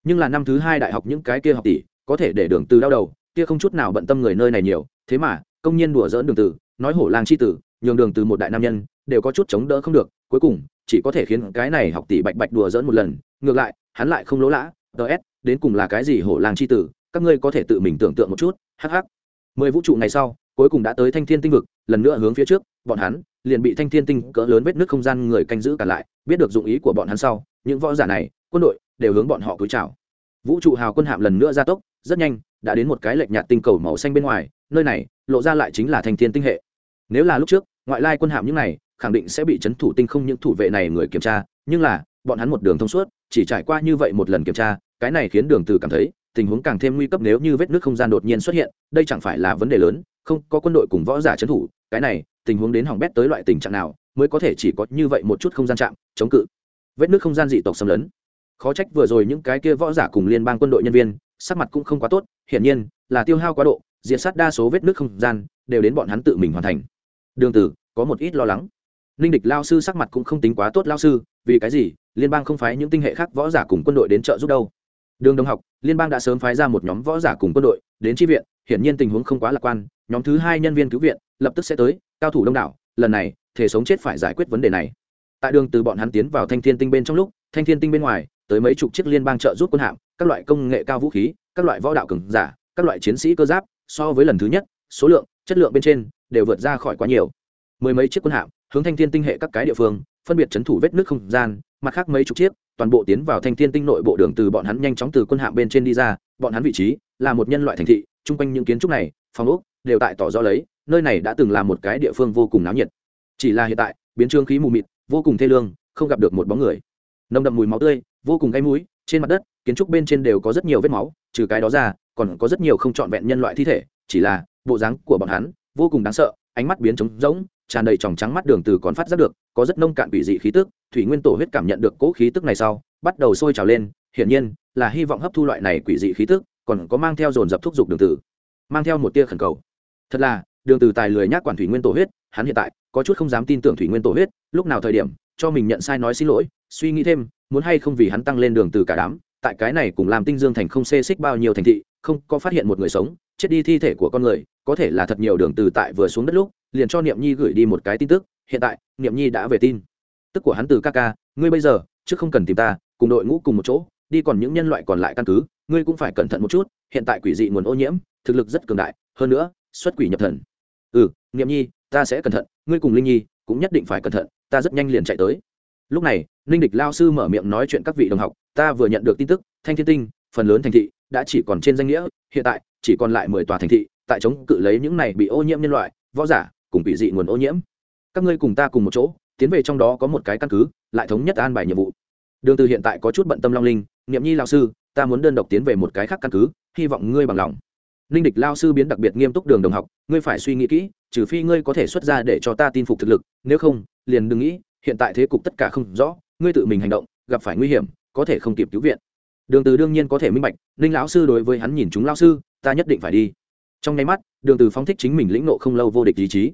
Nhưng là năm thứ hai đại học những cái kia học tỷ, có thể để đường từ đau đầu, kia không chút nào bận tâm người nơi này nhiều, thế mà, công nhân đùa dỡn đường từ, nói hổ lang chi tử nhường đường từ một đại nam nhân, đều có chút chống đỡ không được, cuối cùng, chỉ có thể khiến cái này học tỷ bạch bạch đùa dỡn một lần, ngược lại, hắn lại không lỗ lã ts đến cùng là cái gì hổ lang chi tử, các ngươi có thể tự mình tưởng tượng một chút, hắc hắc. Mười vũ trụ ngày sau, cuối cùng đã tới thanh thiên tinh vực, lần nữa hướng phía trước, bọn hắn liền bị thanh thiên tinh cỡ lớn vết nước không gian người canh giữ cả lại, biết được dụng ý của bọn hắn sau, những võ giả này, quân đội đều hướng bọn họ cúi chào. Vũ trụ hào quân hạm lần nữa ra tốc, rất nhanh, đã đến một cái lệch nhạt tinh cầu màu xanh bên ngoài, nơi này, lộ ra lại chính là thanh thiên tinh hệ. Nếu là lúc trước ngoại lai quân hạm những này, khẳng định sẽ bị chấn thủ tinh không những thủ vệ này người kiểm tra, nhưng là, bọn hắn một đường thông suốt, chỉ trải qua như vậy một lần kiểm tra, cái này khiến đường từ cảm thấy, tình huống càng thêm nguy cấp nếu như vết nước không gian đột nhiên xuất hiện, đây chẳng phải là vấn đề lớn, không, có quân đội cùng võ giả trấn thủ, cái này, tình huống đến hỏng bét tới loại tình trạng nào, mới có thể chỉ có như vậy một chút không gian chạm, chống cự. Vết nước không gian dị tộc xâm lấn. Khó trách vừa rồi những cái kia võ giả cùng liên bang quân đội nhân viên, sắc mặt cũng không quá tốt, hiển nhiên, là tiêu hao quá độ, diệt sát đa số vết nước không gian, đều đến bọn hắn tự mình hoàn thành đường tử, có một ít lo lắng. Ninh địch lao sư sắc mặt cũng không tính quá tốt lao sư, vì cái gì? Liên bang không phái những tinh hệ khác võ giả cùng quân đội đến trợ giúp đâu. Đường đồng học, liên bang đã sớm phái ra một nhóm võ giả cùng quân đội đến tri viện, hiển nhiên tình huống không quá lạc quan, nhóm thứ hai nhân viên cứu viện lập tức sẽ tới, cao thủ đông đảo, lần này, thể sống chết phải giải quyết vấn đề này. Tại đường từ bọn hắn tiến vào thanh thiên tinh bên trong lúc, thanh thiên tinh bên ngoài, tới mấy chục chiếc liên bang trợ giúp quân hạm, các loại công nghệ cao vũ khí, các loại võ đạo cường giả, các loại chiến sĩ cơ giáp, so với lần thứ nhất, số lượng, chất lượng bên trên đều vượt ra khỏi quá nhiều. Mười mấy chiếc quân hạm, hướng thanh thiên tinh hệ các cái địa phương, phân biệt chấn thủ vết nước không gian, mặt khác mấy chục chiếc, toàn bộ tiến vào thanh thiên tinh nội bộ đường từ bọn hắn nhanh chóng từ quân hạm bên trên đi ra, bọn hắn vị trí là một nhân loại thành thị, chung quanh những kiến trúc này, phòng ốc đều tại tỏ rõ lấy, nơi này đã từng là một cái địa phương vô cùng náo nhiệt. Chỉ là hiện tại, biến trương khí mù mịt, vô cùng thê lương, không gặp được một bóng người. Nồng đậm mùi máu tươi, vô cùng gáy mũi, trên mặt đất, kiến trúc bên trên đều có rất nhiều vết máu, trừ cái đó ra, còn có rất nhiều không trọn vẹn nhân loại thi thể, chỉ là bộ dáng của bọn hắn vô cùng đáng sợ, ánh mắt biến trống rỗng, tràn đầy tròng trắng mắt đường từ còn phát giác được, có rất nông cạn bị dị khí tức, thủy nguyên tổ huyết cảm nhận được cỗ khí tức này sau, bắt đầu sôi trào lên, hiển nhiên, là hy vọng hấp thu loại này quỷ dị khí tức, còn có mang theo dồn dập thúc dục đường từ, mang theo một tia khẩn cầu. Thật là, đường từ tài lười nhác quản thủy nguyên tổ huyết, hắn hiện tại, có chút không dám tin tưởng thủy nguyên tổ huyết, lúc nào thời điểm, cho mình nhận sai nói xin lỗi, suy nghĩ thêm, muốn hay không vì hắn tăng lên đường từ cả đám, tại cái này cùng làm tinh dương thành không xê xích bao nhiêu thành thị, không có phát hiện một người sống chết đi thi thể của con người, có thể là thật nhiều đường từ tại vừa xuống đất lúc, liền cho niệm nhi gửi đi một cái tin tức, hiện tại, niệm nhi đã về tin. Tức của hắn từ ca ca, ngươi bây giờ chứ không cần tìm ta, cùng đội ngũ cùng một chỗ, đi còn những nhân loại còn lại căn cứ, ngươi cũng phải cẩn thận một chút, hiện tại quỷ dị nguồn ô nhiễm, thực lực rất cường đại, hơn nữa, xuất quỷ nhập thần. Ừ niệm nhi, ta sẽ cẩn thận, ngươi cùng linh nhi cũng nhất định phải cẩn thận, ta rất nhanh liền chạy tới. Lúc này ninh địch lao sư mở miệng nói chuyện các vị đồng học, ta vừa nhận được tin tức, thanh thiên tinh, phần lớn thành thị, đã chỉ còn trên danh nghĩa, hiện tại chỉ còn lại mười tòa thành thị, tại chống cự lấy những này bị ô nhiễm nhân loại, võ giả, cùng bị dị nguồn ô nhiễm. Các ngươi cùng ta cùng một chỗ, tiến về trong đó có một cái căn cứ, lại thống nhất an bài nhiệm vụ. Đường từ hiện tại có chút bận tâm long linh, niệm nhi lão sư, ta muốn đơn độc tiến về một cái khác căn cứ, hy vọng ngươi bằng lòng. Ninh địch lao sư biến đặc biệt nghiêm túc đường đồng học, ngươi phải suy nghĩ kỹ, trừ phi ngươi có thể xuất ra để cho ta tin phục thực lực, nếu không, liền đừng nghĩ, hiện tại thế cục tất cả không rõ, ngươi tự mình hành động, gặp phải nguy hiểm, có thể không kịp cứu viện. Đường từ đương nhiên có thể minh bạch ninh lão sư đối với hắn nhìn chúng lão sư ta nhất định phải đi. Trong nháy mắt, đường từ phóng thích chính mình lĩnh nộ không lâu vô địch ý chí.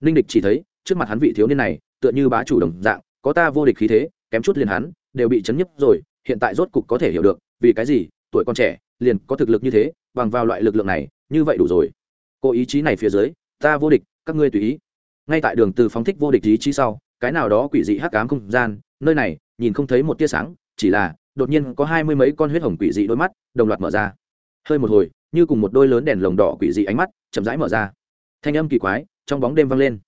Ninh địch chỉ thấy, trước mặt hắn vị thiếu niên này, tựa như bá chủ đồng dạng, có ta vô địch khí thế, kém chút liền hắn, đều bị chấn nhấp rồi, hiện tại rốt cục có thể hiểu được, vì cái gì, tuổi con trẻ, liền có thực lực như thế, bằng vào loại lực lượng này, như vậy đủ rồi. Cô ý chí này phía dưới, ta vô địch, các ngươi tùy ý. Ngay tại đường từ phóng thích vô địch ý chí sau, cái nào đó quỷ dị hắc ám không gian, nơi này, nhìn không thấy một tia sáng, chỉ là, đột nhiên có hai mươi mấy con huyết hồng quỷ dị đôi mắt, đồng loạt mở ra. Hơi một hồi như cùng một đôi lớn đèn lồng đỏ quỷ dị ánh mắt, chậm rãi mở ra. Thanh âm kỳ quái, trong bóng đêm vang lên.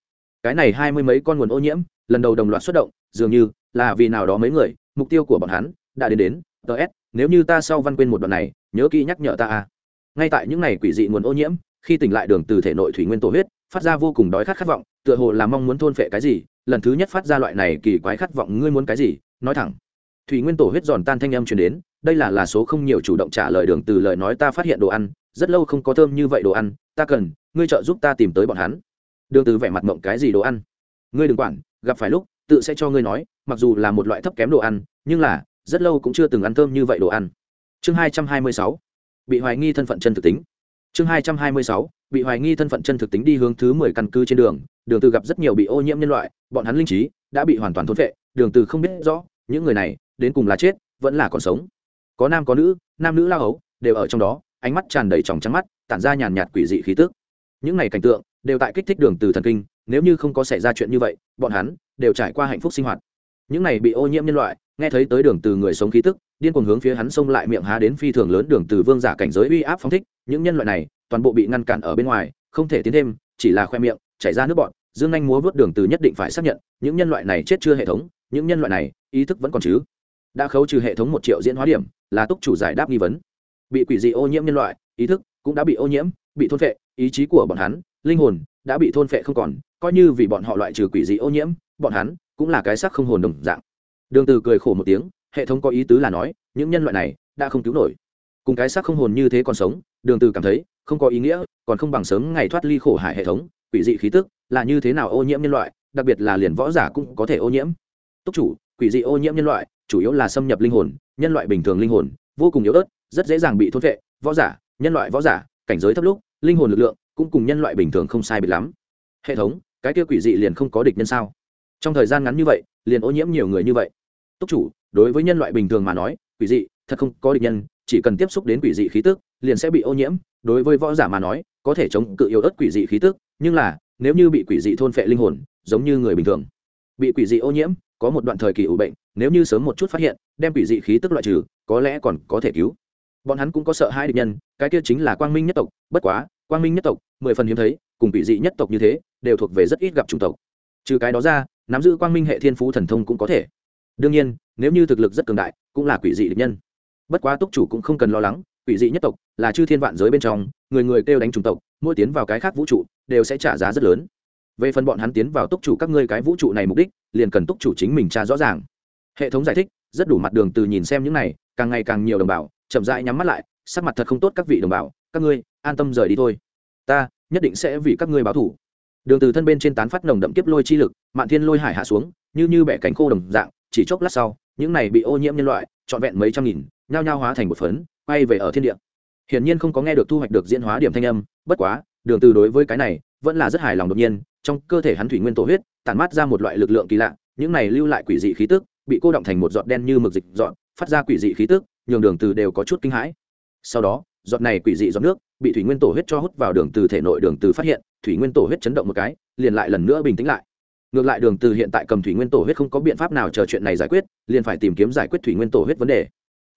Cái này hai mươi mấy con nguồn ô nhiễm, lần đầu đồng loạt xuất động, dường như là vì nào đó mấy người, mục tiêu của bọn hắn đã đến đến ts nếu như ta sau văn quên một đoạn này, nhớ kỹ nhắc nhở ta a. Ngay tại những ngày quỷ dị nguồn ô nhiễm, khi tỉnh lại đường từ thể nội thủy nguyên tổ huyết, phát ra vô cùng đói khát khát vọng, tựa hồ là mong muốn thôn phệ cái gì, lần thứ nhất phát ra loại này kỳ quái khát vọng, ngươi muốn cái gì? Nói thẳng thủy nguyên tổ huyết giòn tan thanh âm truyền đến, đây là là số không nhiều chủ động trả lời đường từ lời nói ta phát hiện đồ ăn, rất lâu không có thơm như vậy đồ ăn, ta cần, ngươi trợ giúp ta tìm tới bọn hắn. Đường từ vẻ mặt mộng cái gì đồ ăn? Ngươi đừng quản, gặp phải lúc, tự sẽ cho ngươi nói, mặc dù là một loại thấp kém đồ ăn, nhưng là, rất lâu cũng chưa từng ăn thơm như vậy đồ ăn. Chương hai trăm hai mươi sáu, bị hoài nghi thân phận chân thực tính. Chương hai trăm hai mươi sáu, bị hoài nghi thân phận chân thực tính đi hướng thứ mười căn cứ trên đường đường từ gặp rất nhiều bị ô nhiễm nhân loại, bọn hắn linh trí, đã bị hoàn toàn thôn phệ, đường từ không biết rõ, những người này đến cùng là chết, vẫn là còn sống. Có nam có nữ, nam nữ lao hấu, đều ở trong đó, ánh mắt tràn đầy tròng trắng mắt, tản ra nhàn nhạt quỷ dị khí tức. Những này cảnh tượng, đều tại kích thích đường từ thần kinh, nếu như không có xảy ra chuyện như vậy, bọn hắn đều trải qua hạnh phúc sinh hoạt. Những này bị ô nhiễm nhân loại, nghe thấy tới đường từ người sống khí tức, điên cuồng hướng phía hắn xông lại miệng há đến phi thường lớn đường từ vương giả cảnh giới uy áp phóng thích, những nhân loại này, toàn bộ bị ngăn cản ở bên ngoài, không thể tiến thêm, chỉ là khoe miệng, chảy ra nước bọn dương anh múa vớt đường từ nhất định phải xác nhận, những nhân loại này chết chưa hệ thống, những nhân loại này, ý thức vẫn còn chứ đã khấu trừ hệ thống một triệu diễn hóa điểm, là túc chủ giải đáp nghi vấn. Bị quỷ dị ô nhiễm nhân loại, ý thức cũng đã bị ô nhiễm, bị thôn phệ, ý chí của bọn hắn, linh hồn đã bị thôn phệ không còn, coi như vì bọn họ loại trừ quỷ dị ô nhiễm, bọn hắn cũng là cái xác không hồn đồng dạng. Đường từ cười khổ một tiếng, hệ thống có ý tứ là nói, những nhân loại này đã không cứu nổi. Cùng cái xác không hồn như thế còn sống, đường từ cảm thấy không có ý nghĩa, còn không bằng sớm ngày thoát ly khổ hải hệ thống, quỷ dị khí tức là như thế nào ô nhiễm nhân loại, đặc biệt là liền võ giả cũng có thể ô nhiễm. Túc chủ, quỷ dị ô nhiễm nhân loại chủ yếu là xâm nhập linh hồn, nhân loại bình thường linh hồn, vô cùng yếu ớt, rất dễ dàng bị thôn vệ. Võ giả, nhân loại võ giả, cảnh giới thấp lúc, linh hồn lực lượng cũng cùng nhân loại bình thường không sai biệt lắm. Hệ thống, cái kia quỷ dị liền không có địch nhân sao? Trong thời gian ngắn như vậy, liền ô nhiễm nhiều người như vậy. Túc chủ, đối với nhân loại bình thường mà nói, quỷ dị, thật không có địch nhân, chỉ cần tiếp xúc đến quỷ dị khí tức, liền sẽ bị ô nhiễm. Đối với võ giả mà nói, có thể chống cự yếu ớt quỷ dị khí tức, nhưng là, nếu như bị quỷ dị thôn phệ linh hồn, giống như người bình thường, bị quỷ dị ô nhiễm, có một đoạn thời kỳ ủ bệnh nếu như sớm một chút phát hiện, đem quỷ dị khí tức loại trừ, có lẽ còn có thể cứu. Bọn hắn cũng có sợ hai địch nhân, cái kia chính là quang minh nhất tộc, bất quá, quang minh nhất tộc, mười phần hiếm thấy, cùng quỷ dị nhất tộc như thế, đều thuộc về rất ít gặp chủng tộc. Trừ cái đó ra, nắm giữ quang minh hệ thiên phú thần thông cũng có thể. Đương nhiên, nếu như thực lực rất cường đại, cũng là quỷ dị địch nhân. Bất quá túc chủ cũng không cần lo lắng, quỷ dị nhất tộc là chư thiên vạn giới bên trong, người người kêu đánh chủng tộc, mỗi tiến vào cái khác vũ trụ, đều sẽ trả giá rất lớn. Về phần bọn hắn tiến vào túc chủ các ngươi cái vũ trụ này mục đích, liền cần túc chủ chính mình tra rõ ràng hệ thống giải thích, rất đủ mặt đường từ nhìn xem những này, càng ngày càng nhiều đồng bào, chậm rãi nhắm mắt lại, sắc mặt thật không tốt các vị đồng bào, các ngươi, an tâm rời đi thôi. Ta, nhất định sẽ vì các ngươi báo thủ. Đường từ thân bên trên tán phát nồng đậm kiếp lôi chi lực, mạn thiên lôi hải hạ xuống, như như bẻ cánh khô đồng dạng, chỉ chốc lát sau, những này bị ô nhiễm nhân loại, trọn vẹn mấy trăm nghìn, nhao nhao hóa thành một phấn, quay về ở thiên địa. Hiển nhiên không có nghe được thu hoạch được diễn hóa điểm thanh âm, bất quá, đường từ đối với cái này, vẫn là rất hài lòng đột nhiên, trong cơ thể hắn thủy nguyên tổ huyết, tản mát ra một loại lực lượng kỳ lạ, những này lưu lại quỷ dị khí tức bị cô động thành một giọt đen như mực dịch dọn phát ra quỷ dị khí tức, nhường đường từ đều có chút kinh hãi. Sau đó, giọt này quỷ dị giọt nước bị thủy nguyên tổ huyết cho hút vào đường từ thể nội, đường từ phát hiện, thủy nguyên tổ huyết chấn động một cái, liền lại lần nữa bình tĩnh lại. Ngược lại đường từ hiện tại cầm thủy nguyên tổ huyết không có biện pháp nào chờ chuyện này giải quyết, liền phải tìm kiếm giải quyết thủy nguyên tổ huyết vấn đề.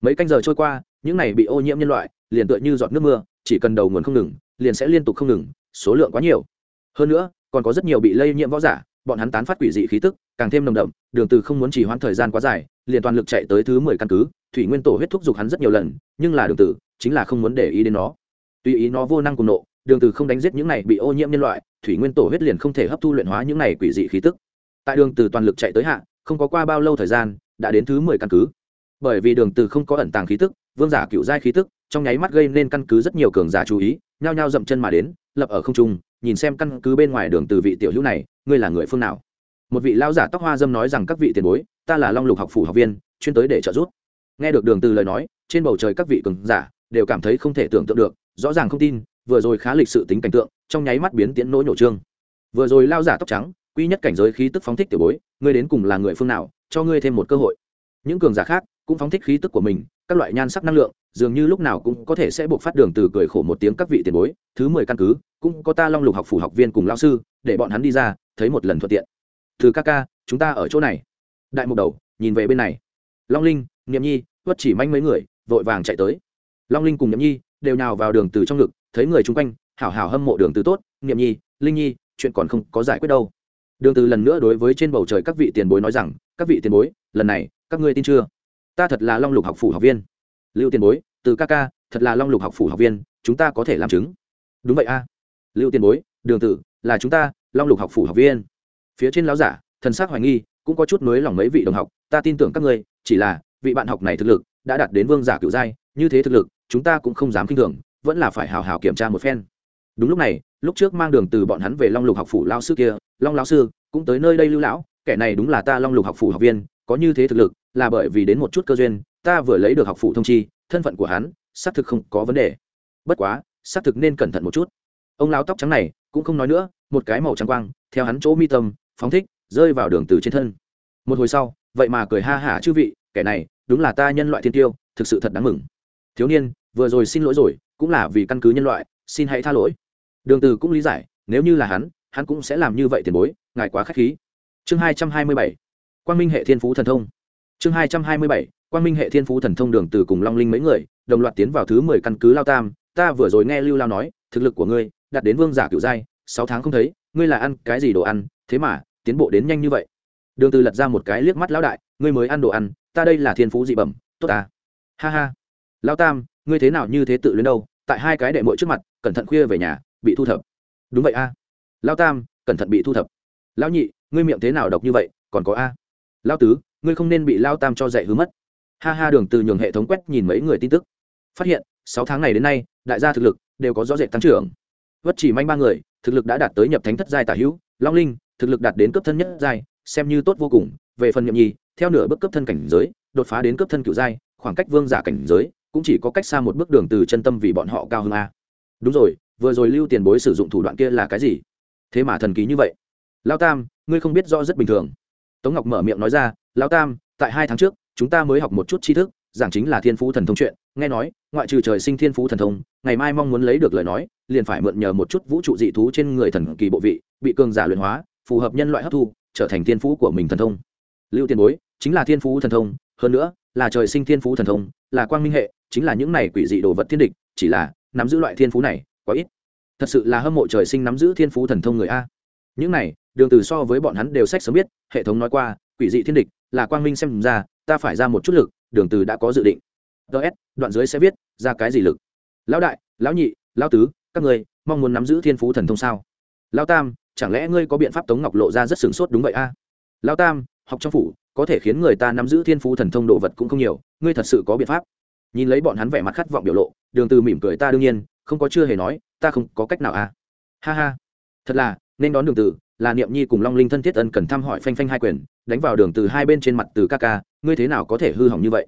Mấy canh giờ trôi qua, những này bị ô nhiễm nhân loại, liền tựa như giọt nước mưa, chỉ cần đầu nguồn không ngừng, liền sẽ liên tục không ngừng, số lượng quá nhiều. Hơn nữa, còn có rất nhiều bị lây nhiễm võ giả bọn hắn tán phát quỷ dị khí tức, càng thêm nồng đậm, đường từ không muốn chỉ hoãn thời gian quá dài, liền toàn lực chạy tới thứ mười căn cứ, thủy nguyên tổ huyết thúc giục hắn rất nhiều lần, nhưng là đường từ chính là không muốn để ý đến nó. Tùy ý nó vô năng cùng nộ, đường từ không đánh giết những này bị ô nhiễm nhân loại, thủy nguyên tổ huyết liền không thể hấp thu luyện hóa những này quỷ dị khí tức. Tại đường từ toàn lực chạy tới hạ, không có qua bao lâu thời gian, đã đến thứ mười căn cứ. Bởi vì đường từ không có ẩn tàng khí tức, vương giả cựu giai khí tức, trong nháy mắt gây nên căn cứ rất nhiều cường giả chú ý, nhao nhao dậm chân mà đến, lập ở không trung, nhìn xem căn cứ bên ngoài đường từ vị tiểu hữu này ngươi là người phương nào? Một vị lão giả tóc hoa dâm nói rằng các vị tiền bối, ta là long lục học phủ học viên, chuyên tới để trợ giúp. Nghe được đường từ lời nói, trên bầu trời các vị cường giả đều cảm thấy không thể tưởng tượng được, rõ ràng không tin, vừa rồi khá lịch sự tính cảnh tượng, trong nháy mắt biến tiến nỗi nổ trương. Vừa rồi lao giả tóc trắng, quy nhất cảnh giới khí tức phóng thích tiểu bối, ngươi đến cùng là người phương nào, cho ngươi thêm một cơ hội. Những cường giả khác cũng phóng thích khí tức của mình, các loại nhan sắc năng lượng dường như lúc nào cũng có thể sẽ buộc phát đường từ cười khổ một tiếng các vị tiền bối, thứ mười căn cứ, cũng có ta long lục học phủ học viên cùng lao sư, để bọn hắn đi ra, thấy một lần thuận tiện. Từ ca ca, chúng ta ở chỗ này. Đại mục đầu, nhìn về bên này. Long linh, niệm nhi, tuất chỉ manh mấy người, vội vàng chạy tới. Long linh cùng niệm nhi đều nhào vào đường từ trong ngực, thấy người chung quanh, hảo hảo hâm mộ đường từ tốt. Niệm nhi, linh nhi, chuyện còn không có giải quyết đâu. Đường từ lần nữa đối với trên bầu trời các vị tiền bối nói rằng, các vị tiền bối, lần này, các ngươi tin chưa? Ta thật là long lục học phủ học viên lưu tiền bối, từ ca ca, thật là long lục học phủ học viên, chúng ta có thể làm chứng. Đúng vậy a. Lưu tiền bối, đường tử, là chúng ta, long lục học phủ học viên. Phía trên lão giả, thần sắc hoài nghi, cũng có chút nối lòng mấy vị đồng học, ta tin tưởng các ngươi, chỉ là, vị bạn học này thực lực, đã đạt đến vương giả cựu giai, như thế thực lực, chúng ta cũng không dám kinh thường, vẫn là phải hào hào kiểm tra một phen. Đúng lúc này, lúc trước mang đường từ bọn hắn về long lục học phủ lao sư kia, long lao sư, cũng tới nơi đây lưu lão, kẻ này đúng là ta long lục học phủ học viên, có như thế thực lực, là bởi vì đến một chút cơ duyên ta vừa lấy được học phụ thông chi, thân phận của hắn, xác thực không có vấn đề. Bất quá, xác thực nên cẩn thận một chút. Ông lão tóc trắng này, cũng không nói nữa, một cái màu trắng quang, theo hắn chỗ mi tâm, phóng thích, rơi vào đường từ trên thân. Một hồi sau, vậy mà cười ha hả chư vị, kẻ này, đúng là ta nhân loại thiên tiêu, thực sự thật đáng mừng. Thiếu niên, vừa rồi xin lỗi rồi, cũng là vì căn cứ nhân loại, xin hãy tha lỗi. Đường từ cũng lý giải, nếu như là hắn hắn cũng sẽ làm như vậy tiền bối, ngài quá khách khí. Chương hai trăm hai mươi bảy. Quang minh hệ thiên phú thần thông chương hai trăm hai mươi bảy Quan minh hệ thiên phú thần thông đường từ cùng long linh mấy người, đồng loạt tiến vào thứ mười căn cứ lao tam. Ta vừa rồi nghe lưu lao nói, thực lực của ngươi đạt đến vương giả cựu giai, sáu tháng không thấy, ngươi là ăn cái gì đồ ăn? Thế mà, tiến bộ đến nhanh như vậy. Đường từ lật ra một cái liếc mắt lão đại, ngươi mới ăn đồ ăn, ta đây là thiên phú dị bẩm, tốt ta. Ha ha. Lao tam, ngươi thế nào như thế tự luyến đâu? Tại hai cái đệ muội trước mặt, cẩn thận khuya về nhà, bị thu thập. Đúng vậy a. À. lao tam, cẩn thận bị thu thập. Lão nhị, ngươi miệng thế nào độc như vậy, còn có a? Lao tứ ngươi không nên bị lao tam cho dạy hứa mất. Ha ha, đường từ nhường hệ thống quét nhìn mấy người tin tức. Phát hiện, sáu tháng này đến nay, đại gia thực lực đều có rõ rệt tăng trưởng. Vất chỉ manh ba người, thực lực đã đạt tới nhập thánh thất giai tả hữu. Long linh, thực lực đạt đến cấp thân nhất giai, xem như tốt vô cùng. Về phần nhậm nhi, theo nửa bước cấp thân cảnh giới, đột phá đến cấp thân cựu giai, khoảng cách vương giả cảnh giới, cũng chỉ có cách xa một bước đường từ chân tâm vì bọn họ cao hơn a. Đúng rồi, vừa rồi lưu tiền bối sử dụng thủ đoạn kia là cái gì? Thế mà thần kỳ như vậy. Lao tam, ngươi không biết rõ rất bình thường. Tống ngọc mở miệng nói ra Lão tam, tại hai tháng trước, chúng ta mới học một chút tri thức, giảng chính là thiên phú thần thông chuyện. Nghe nói, ngoại trừ trời sinh thiên phú thần thông, ngày mai mong muốn lấy được lời nói, liền phải mượn nhờ một chút vũ trụ dị thú trên người thần kỳ bộ vị, bị cường giả luyện hóa, phù hợp nhân loại hấp thu, trở thành thiên phú của mình thần thông. Lưu tiền bối, chính là thiên phú thần thông, hơn nữa, là trời sinh thiên phú thần thông, là quang minh hệ, chính là những này quỷ dị đồ vật thiên địch, chỉ là, nắm giữ loại thiên phú này, quá ít. Thật sự là hâm mộ trời sinh nắm giữ thiên phú thần thông người a. Những này, đường từ so với bọn hắn đều sách sớm biết, hệ thống nói qua, quỷ dị thiên địch là quang minh xem ra, ta phải ra một chút lực, đường từ đã có dự định. Ts đoạn dưới sẽ viết, ra cái gì lực? Lão đại, lão nhị, lão tứ, các ngươi, mong muốn nắm giữ thiên phú thần thông sao? Lão tam, chẳng lẽ ngươi có biện pháp tống ngọc lộ ra rất sửng sốt đúng vậy a? Lão tam, học trong phủ, có thể khiến người ta nắm giữ thiên phú thần thông đồ vật cũng không nhiều, ngươi thật sự có biện pháp. Nhìn lấy bọn hắn vẻ mặt khát vọng biểu lộ, đường từ mỉm cười ta đương nhiên, không có chưa hề nói, ta không có cách nào a. Ha ha. Thật là, nên đón đường từ, là niệm nhi cùng long linh thân thiết ân cần thăm hỏi phanh phanh hai quyền đánh vào đường từ hai bên trên mặt từ ca ca, ngươi thế nào có thể hư hỏng như vậy?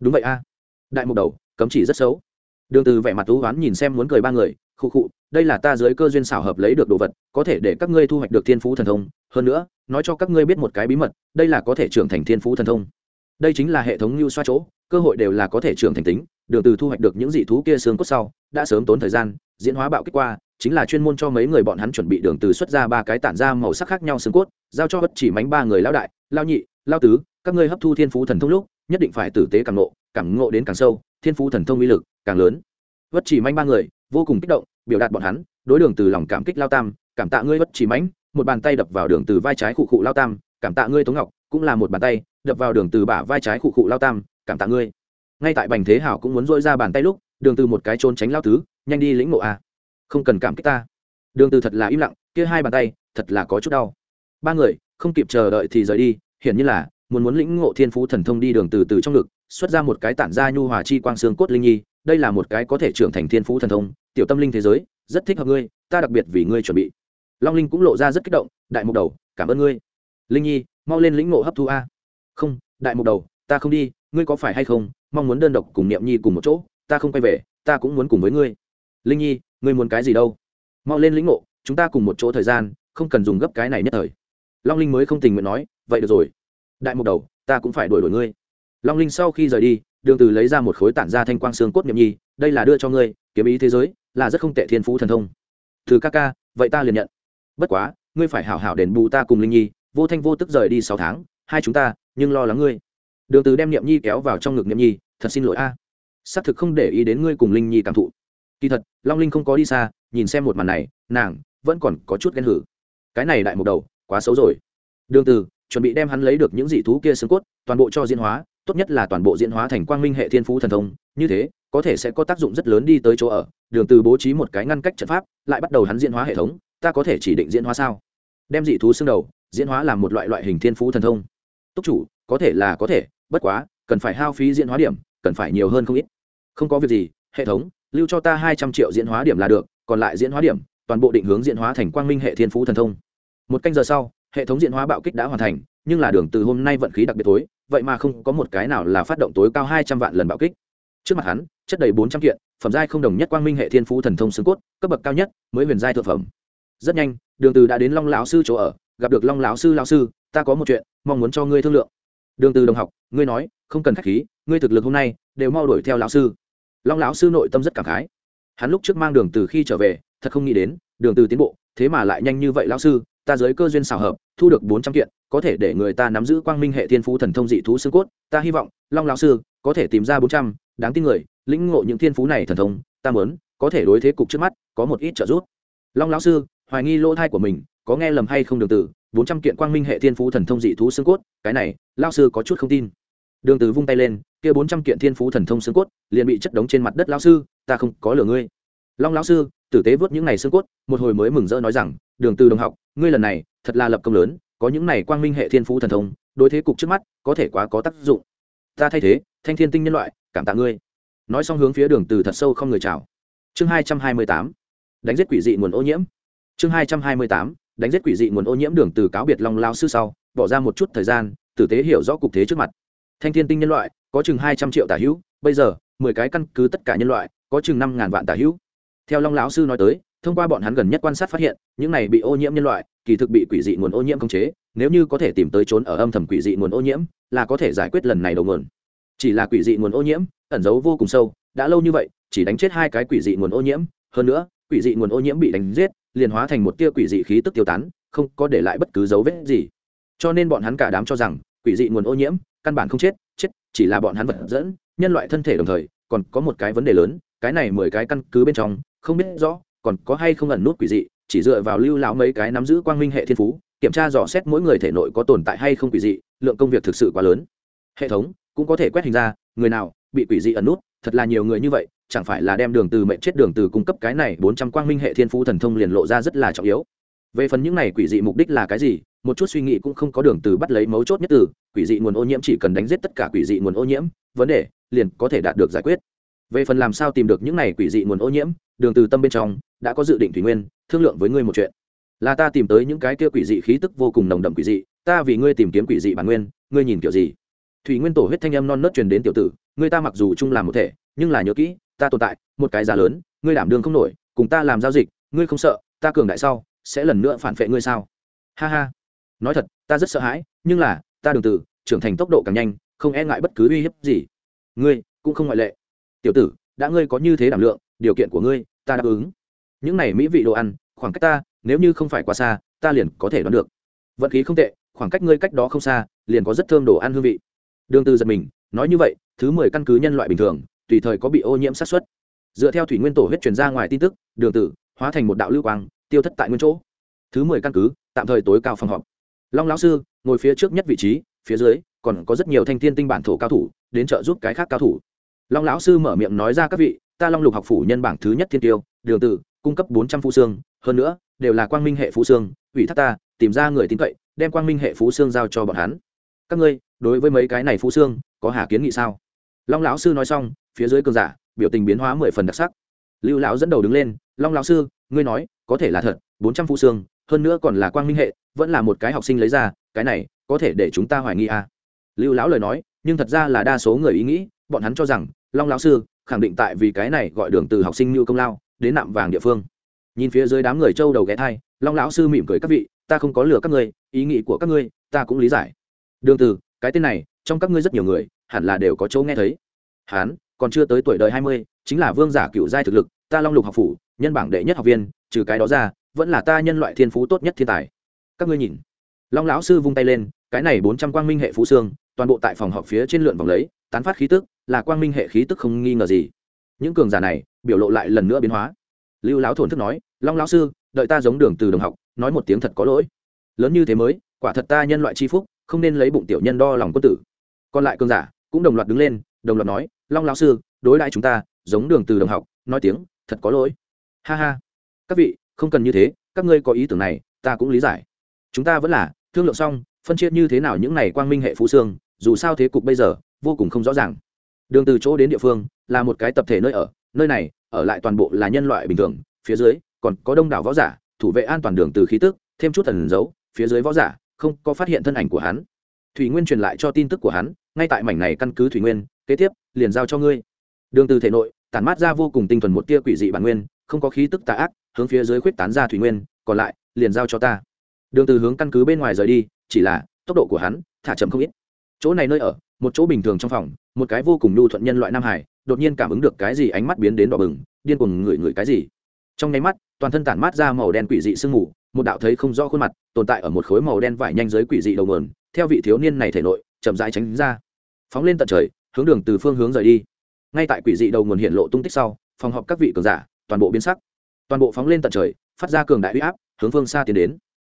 Đúng vậy a. Đại mục đầu, cấm chỉ rất xấu. Đường từ vẻ mặt thú oán nhìn xem muốn cười ba người, khụ khụ, đây là ta dưới cơ duyên xảo hợp lấy được đồ vật, có thể để các ngươi thu hoạch được thiên phú thần thông. Hơn nữa, nói cho các ngươi biết một cái bí mật, đây là có thể trưởng thành thiên phú thần thông. Đây chính là hệ thống lưu xoa chỗ, cơ hội đều là có thể trưởng thành tính. Đường từ thu hoạch được những dị thú kia xương cốt sau, đã sớm tốn thời gian, diễn hóa bạo kích qua chính là chuyên môn cho mấy người bọn hắn chuẩn bị đường từ xuất ra ba cái tản ra màu sắc khác nhau xương cốt, giao cho bất chỉ mánh ba người lão đại lao nhị lao tứ, các ngươi hấp thu thiên phú thần thông lúc, nhất định phải tử tế càng ngộ càng ngộ đến càng sâu, thiên phú thần thông uy lực càng lớn. Bất chỉ mánh ba người, vô cùng kích động, biểu đạt bọn hắn, đối đường từ lòng cảm kích lao tam, cảm tạ ngươi bất chỉ mánh, một bàn tay đập vào đường từ vai trái cụ cụ lao tam, cảm tạ ngươi tống ngọc, cũng là một bàn tay đập vào đường từ bả vai trái cụ cụ lao tam, cảm tạ ngươi. Ngay tại bành thế hảo cũng muốn dỗi ra bàn tay lúc, đường từ một cái trốn tránh lao tứ, nhanh đi lĩnh ngộ a không cần cảm kích ta. Đường từ thật là im lặng kia hai bàn tay thật là có chút đau. Ba người không kịp chờ đợi thì rời đi hiển nhiên là muốn muốn lĩnh ngộ thiên phú thần thông đi đường từ từ trong lực, xuất ra một cái tản ra nhu hòa chi quang xương cốt linh nhi đây là một cái có thể trưởng thành thiên phú thần thông tiểu tâm linh thế giới rất thích hợp ngươi ta đặc biệt vì ngươi chuẩn bị. Long linh cũng lộ ra rất kích động đại mục đầu cảm ơn ngươi. Linh nhi mau lên lĩnh ngộ hấp thu a. Không đại mục đầu ta không đi ngươi có phải hay không mong muốn đơn độc cùng niệm nhi cùng một chỗ ta không quay về ta cũng muốn cùng với ngươi. Linh nhi ngươi muốn cái gì đâu? Mau lên lĩnh ngộ, chúng ta cùng một chỗ thời gian, không cần dùng gấp cái này nhất thời. Long linh mới không tình nguyện nói, vậy được rồi. Đại mục đầu, ta cũng phải đổi đổi ngươi. Long linh sau khi rời đi, đường từ lấy ra một khối tản ra thanh quang xương cốt nhậm nhi, đây là đưa cho ngươi, kiếm ý thế giới, là rất không tệ thiên phú thần thông. Từ ca ca, vậy ta liền nhận. Bất quá, ngươi phải hảo hảo đền bù ta cùng linh nhi, vô thanh vô tức rời đi sáu tháng, hai chúng ta, nhưng lo lắng ngươi. Đường từ đem niệm nhi kéo vào trong ngực niệm nhi, thật xin lỗi a. À. xác thực không để ý đến ngươi cùng linh nhi cảm thụ kỳ thật, long linh không có đi xa, nhìn xem một màn này, nàng vẫn còn có chút ghen hử. Cái này đại một đầu, quá xấu rồi. Đường từ, chuẩn bị đem hắn lấy được những dị thú kia xương cốt, toàn bộ cho diễn hóa, tốt nhất là toàn bộ diễn hóa thành quang minh hệ thiên phú thần thông, như thế, có thể sẽ có tác dụng rất lớn đi tới chỗ ở. Đường từ bố trí một cái ngăn cách trận pháp, lại bắt đầu hắn diễn hóa hệ thống, ta có thể chỉ định diễn hóa sao? Đem dị thú xương đầu, diễn hóa làm một loại loại hình thiên phú thần thông. Túc chủ, có thể là có thể, bất quá, cần phải hao phí diễn hóa điểm, cần phải nhiều hơn không ít. Không có việc gì, hệ thống lưu cho ta hai trăm triệu diễn hóa điểm là được, còn lại diễn hóa điểm, toàn bộ định hướng diễn hóa thành quang minh hệ thiên phú thần thông. Một canh giờ sau, hệ thống diễn hóa bạo kích đã hoàn thành, nhưng là đường từ hôm nay vận khí đặc biệt tối, vậy mà không có một cái nào là phát động tối cao hai trăm vạn lần bạo kích. Trước mặt hắn, chất đầy bốn trăm kiện, phẩm giai không đồng nhất quang minh hệ thiên phú thần thông xương cốt, cấp bậc cao nhất, mới huyền giai thượng phẩm. Rất nhanh, đường từ đã đến long lão sư chỗ ở, gặp được long lão sư lão sư, ta có một chuyện, mong muốn cho ngươi thương lượng. Đường từ đồng học, ngươi nói, không cần khách khí, ngươi thực lực hôm nay đều mau đuổi theo lão sư long lão sư nội tâm rất cảm khái. Hắn lúc trước mang đường từ khi trở về, thật không nghĩ đến, đường từ tiến bộ, thế mà lại nhanh như vậy lão sư, ta giới cơ duyên xào hợp, thu được bốn trăm kiện, có thể để người ta nắm giữ quang minh hệ thiên phú thần thông dị thú xương cốt, ta hy vọng, long lão sư, có thể tìm ra bốn trăm, đáng tin người, lĩnh ngộ những thiên phú này thần thông, ta muốn, có thể đối thế cục trước mắt, có một ít trợ giúp. Long lão sư, hoài nghi lỗ thai của mình, có nghe lầm hay không đường từ, bốn trăm kiện quang minh hệ thiên phú thần thông dị thú xương cốt, cái này, lão sư có chút không tin đường từ vung tay lên, kia bốn trăm kiện thiên phú thần thông xương cốt, liền bị chất đống trên mặt đất lão sư, ta không có lừa ngươi. Long lão sư, tử tế vớt những này xương cốt, một hồi mới mừng rỡ nói rằng, đường từ đồng học, ngươi lần này, thật là lập công lớn, có những này quang minh hệ thiên phú thần thông, đối thế cục trước mắt, có thể quá có tác dụng. Ta thay thế, thanh thiên tinh nhân loại, cảm tạ ngươi. Nói xong hướng phía đường từ thật sâu không người chào. Chương hai trăm hai mươi tám, đánh giết quỷ dị nguồn ô nhiễm. Chương hai trăm hai mươi tám, đánh giết quỷ dị nguồn ô nhiễm đường từ cáo biệt long lao sư sau, bỏ ra một chút thời gian, tử tế hiểu rõ cục thế trước mặt thanh thiên tinh nhân loại, có chừng hai trăm triệu tả hữu, bây giờ, mười cái căn cứ tất cả nhân loại, có chừng năm ngàn vạn tả hữu. Theo long lão sư nói tới, thông qua bọn hắn gần nhất quan sát phát hiện, những này bị ô nhiễm nhân loại, kỳ thực bị quỷ dị nguồn ô nhiễm khống chế, nếu như có thể tìm tới trốn ở âm thầm quỷ dị nguồn ô nhiễm, là có thể giải quyết lần này đầu nguồn. Chỉ là quỷ dị nguồn ô nhiễm, ẩn giấu vô cùng sâu, đã lâu như vậy, chỉ đánh chết hai cái quỷ dị nguồn ô nhiễm, hơn nữa, quỷ dị nguồn ô nhiễm bị đánh giết, liền hóa thành một tia quỷ dị khí tức tiêu tán, không có để lại bất cứ dấu vết gì. Cho nên bọn hắn cả đám cho rằng, quỷ dị nguồn ô nhiễm căn bản không chết chết, chỉ là bọn hắn vật dẫn, nhân loại thân thể đồng thời, còn có một cái vấn đề lớn, cái này mười cái căn cứ bên trong, không biết rõ, còn có hay không ẩn nút quỷ dị, chỉ dựa vào lưu lão mấy cái nắm giữ quang minh hệ thiên phú, kiểm tra dò xét mỗi người thể nội có tồn tại hay không quỷ dị, lượng công việc thực sự quá lớn. Hệ thống cũng có thể quét hình ra, người nào bị quỷ dị ẩn nút, thật là nhiều người như vậy, chẳng phải là đem đường từ mệnh chết đường từ cung cấp cái này bốn trăm quang minh hệ thiên phú thần thông liền lộ ra rất là trọng yếu. Về phần những này quỷ dị mục đích là cái gì, một chút suy nghĩ cũng không có đường từ bắt lấy mấu chốt nhất từ quỷ dị nguồn ô nhiễm chỉ cần đánh giết tất cả quỷ dị nguồn ô nhiễm, vấn đề liền có thể đạt được giải quyết. Về phần làm sao tìm được những này quỷ dị nguồn ô nhiễm, đường từ tâm bên trong đã có dự định thủy nguyên, thương lượng với ngươi một chuyện. Là ta tìm tới những cái kia quỷ dị khí tức vô cùng nồng đậm quỷ dị, ta vì ngươi tìm kiếm quỷ dị bản nguyên, ngươi nhìn kiểu gì? Thủy nguyên tổ huyết thanh âm non nớt truyền đến tiểu tử, ngươi ta mặc dù chung làm một thể, nhưng là nhớ kỹ, ta tồn tại, một cái giá lớn, ngươi đảm đương không nổi, cùng ta làm giao dịch, ngươi không sợ, ta cường đại sau, sẽ lần nữa phản phệ ngươi sao? Ha ha. Nói thật, ta rất sợ hãi, nhưng là ta đường từ, trưởng thành tốc độ càng nhanh, không e ngại bất cứ uy hiếp gì. Ngươi cũng không ngoại lệ. Tiểu tử, đã ngươi có như thế đảm lượng, điều kiện của ngươi, ta đáp ứng. Những này mỹ vị đồ ăn, khoảng cách ta, nếu như không phải quá xa, ta liền có thể đoán được. Vận khí không tệ, khoảng cách ngươi cách đó không xa, liền có rất thơm đồ ăn hương vị. Đường từ giật mình, nói như vậy, thứ mười căn cứ nhân loại bình thường, tùy thời có bị ô nhiễm sát xuất dựa theo thủy nguyên tổ huyết truyền ra ngoài tin tức, đường tử hóa thành một đạo lưu quang, tiêu thất tại nguyên chỗ. Thứ mười căn cứ, tạm thời tối cao phòng họp long lão sư, ngồi phía trước nhất vị trí, phía dưới, còn có rất nhiều thanh thiên tinh bản thổ cao thủ, đến trợ giúp cái khác cao thủ. Long lão sư mở miệng nói ra các vị, ta long lục học phủ nhân bảng thứ nhất thiên tiêu, đường tử, cung cấp bốn trăm phú xương, hơn nữa, đều là quang minh hệ phú xương, ủy thác ta, tìm ra người tin cậy, đem quang minh hệ phú xương giao cho bọn hắn. Các ngươi, đối với mấy cái này phú xương, có hà kiến nghị sao? Long lão sư nói xong, phía dưới cường giả, biểu tình biến hóa mười phần đặc sắc. Lưu lão dẫn đầu đứng lên, long lão sư, ngươi nói, có thể là thật, bốn trăm phú xương, hơn nữa còn là quang minh hệ vẫn là một cái học sinh lấy ra, cái này, có thể để chúng ta hoài nghi à. lưu lão lời nói, nhưng thật ra là đa số người ý nghĩ, bọn hắn cho rằng, long lão sư, khẳng định tại vì cái này gọi đường từ học sinh như công lao, đến nạm vàng địa phương. Nhìn phía dưới đám người châu đầu ghé thai, long lão sư mỉm cười, các vị, ta không có lừa các ngươi, ý nghĩ của các ngươi, ta cũng lý giải. Đường từ, cái tên này, trong các ngươi rất nhiều người, hẳn là đều có chỗ nghe thấy. Hắn còn chưa tới tuổi đời hai mươi, chính là vương giả cựu giai thực lực, ta long lục học phủ, nhân bảng đệ nhất học viên, trừ cái đó ra, vẫn là ta nhân loại thiên phú tốt nhất thiên tài các ngươi nhìn. Long lão sư vung tay lên, cái này bốn trăm quang minh hệ phú xương, toàn bộ tại phòng họp phía trên lượn vòng lấy, tán phát khí tức, là quang minh hệ khí tức không nghi ngờ gì. Những cường giả này, biểu lộ lại lần nữa biến hóa. Lưu lão thổn thức nói, long lão sư, đợi ta giống đường từ đồng học, nói một tiếng thật có lỗi. Lớn như thế mới, quả thật ta nhân loại chi phúc, không nên lấy bụng tiểu nhân đo lòng quân tử. Còn lại cường giả cũng đồng loạt đứng lên, đồng loạt nói, long lão sư, đối đãi chúng ta, giống đường từ đồng học, nói tiếng thật có lỗi. Ha ha. Các vị, không cần như thế, các ngươi có ý tưởng này, ta cũng lý giải chúng ta vẫn là, thương lượng xong, phân chia như thế nào những này quang minh hệ phú xương, dù sao thế cục bây giờ, vô cùng không rõ ràng. Đường từ chỗ đến địa phương, là một cái tập thể nơi ở, nơi này, ở lại toàn bộ là nhân loại bình thường, phía dưới, còn có đông đảo võ giả, thủ vệ an toàn đường từ khí tức, thêm chút thần dấu phía dưới võ giả, không có phát hiện thân ảnh của hắn. Thủy nguyên truyền lại cho tin tức của hắn, ngay tại mảnh này căn cứ thủy nguyên, kế tiếp, liền giao cho ngươi. Đường từ thể nội, tản mát ra vô cùng tinh thuần một tia quỷ dị bản nguyên, không có khí tức tà ác, hướng phía dưới khuyết tán ra thủy nguyên, còn lại, liền giao cho ta đường từ hướng căn cứ bên ngoài rời đi, chỉ là, tốc độ của hắn, thả chậm không ít. Chỗ này nơi ở, một chỗ bình thường trong phòng, một cái vô cùng nhu thuận nhân loại nam hải, đột nhiên cảm ứng được cái gì ánh mắt biến đến đỏ bừng, điên cuồng ngửi ngửi cái gì. Trong nháy mắt, toàn thân tản mát ra màu đen quỷ dị sương mù, một đạo thấy không rõ khuôn mặt, tồn tại ở một khối màu đen vải nhanh dưới quỷ dị đầu nguồn, theo vị thiếu niên này thể nội, chậm rãi tránh ra. Phóng lên tận trời, hướng đường từ phương hướng rời đi. Ngay tại quỷ dị đầu nguồn hiện lộ tung tích sau, phòng họp các vị cường giả, toàn bộ biến sắc. Toàn bộ phóng lên tận trời, phát ra cường đại uy áp, hướng phương xa tiến đến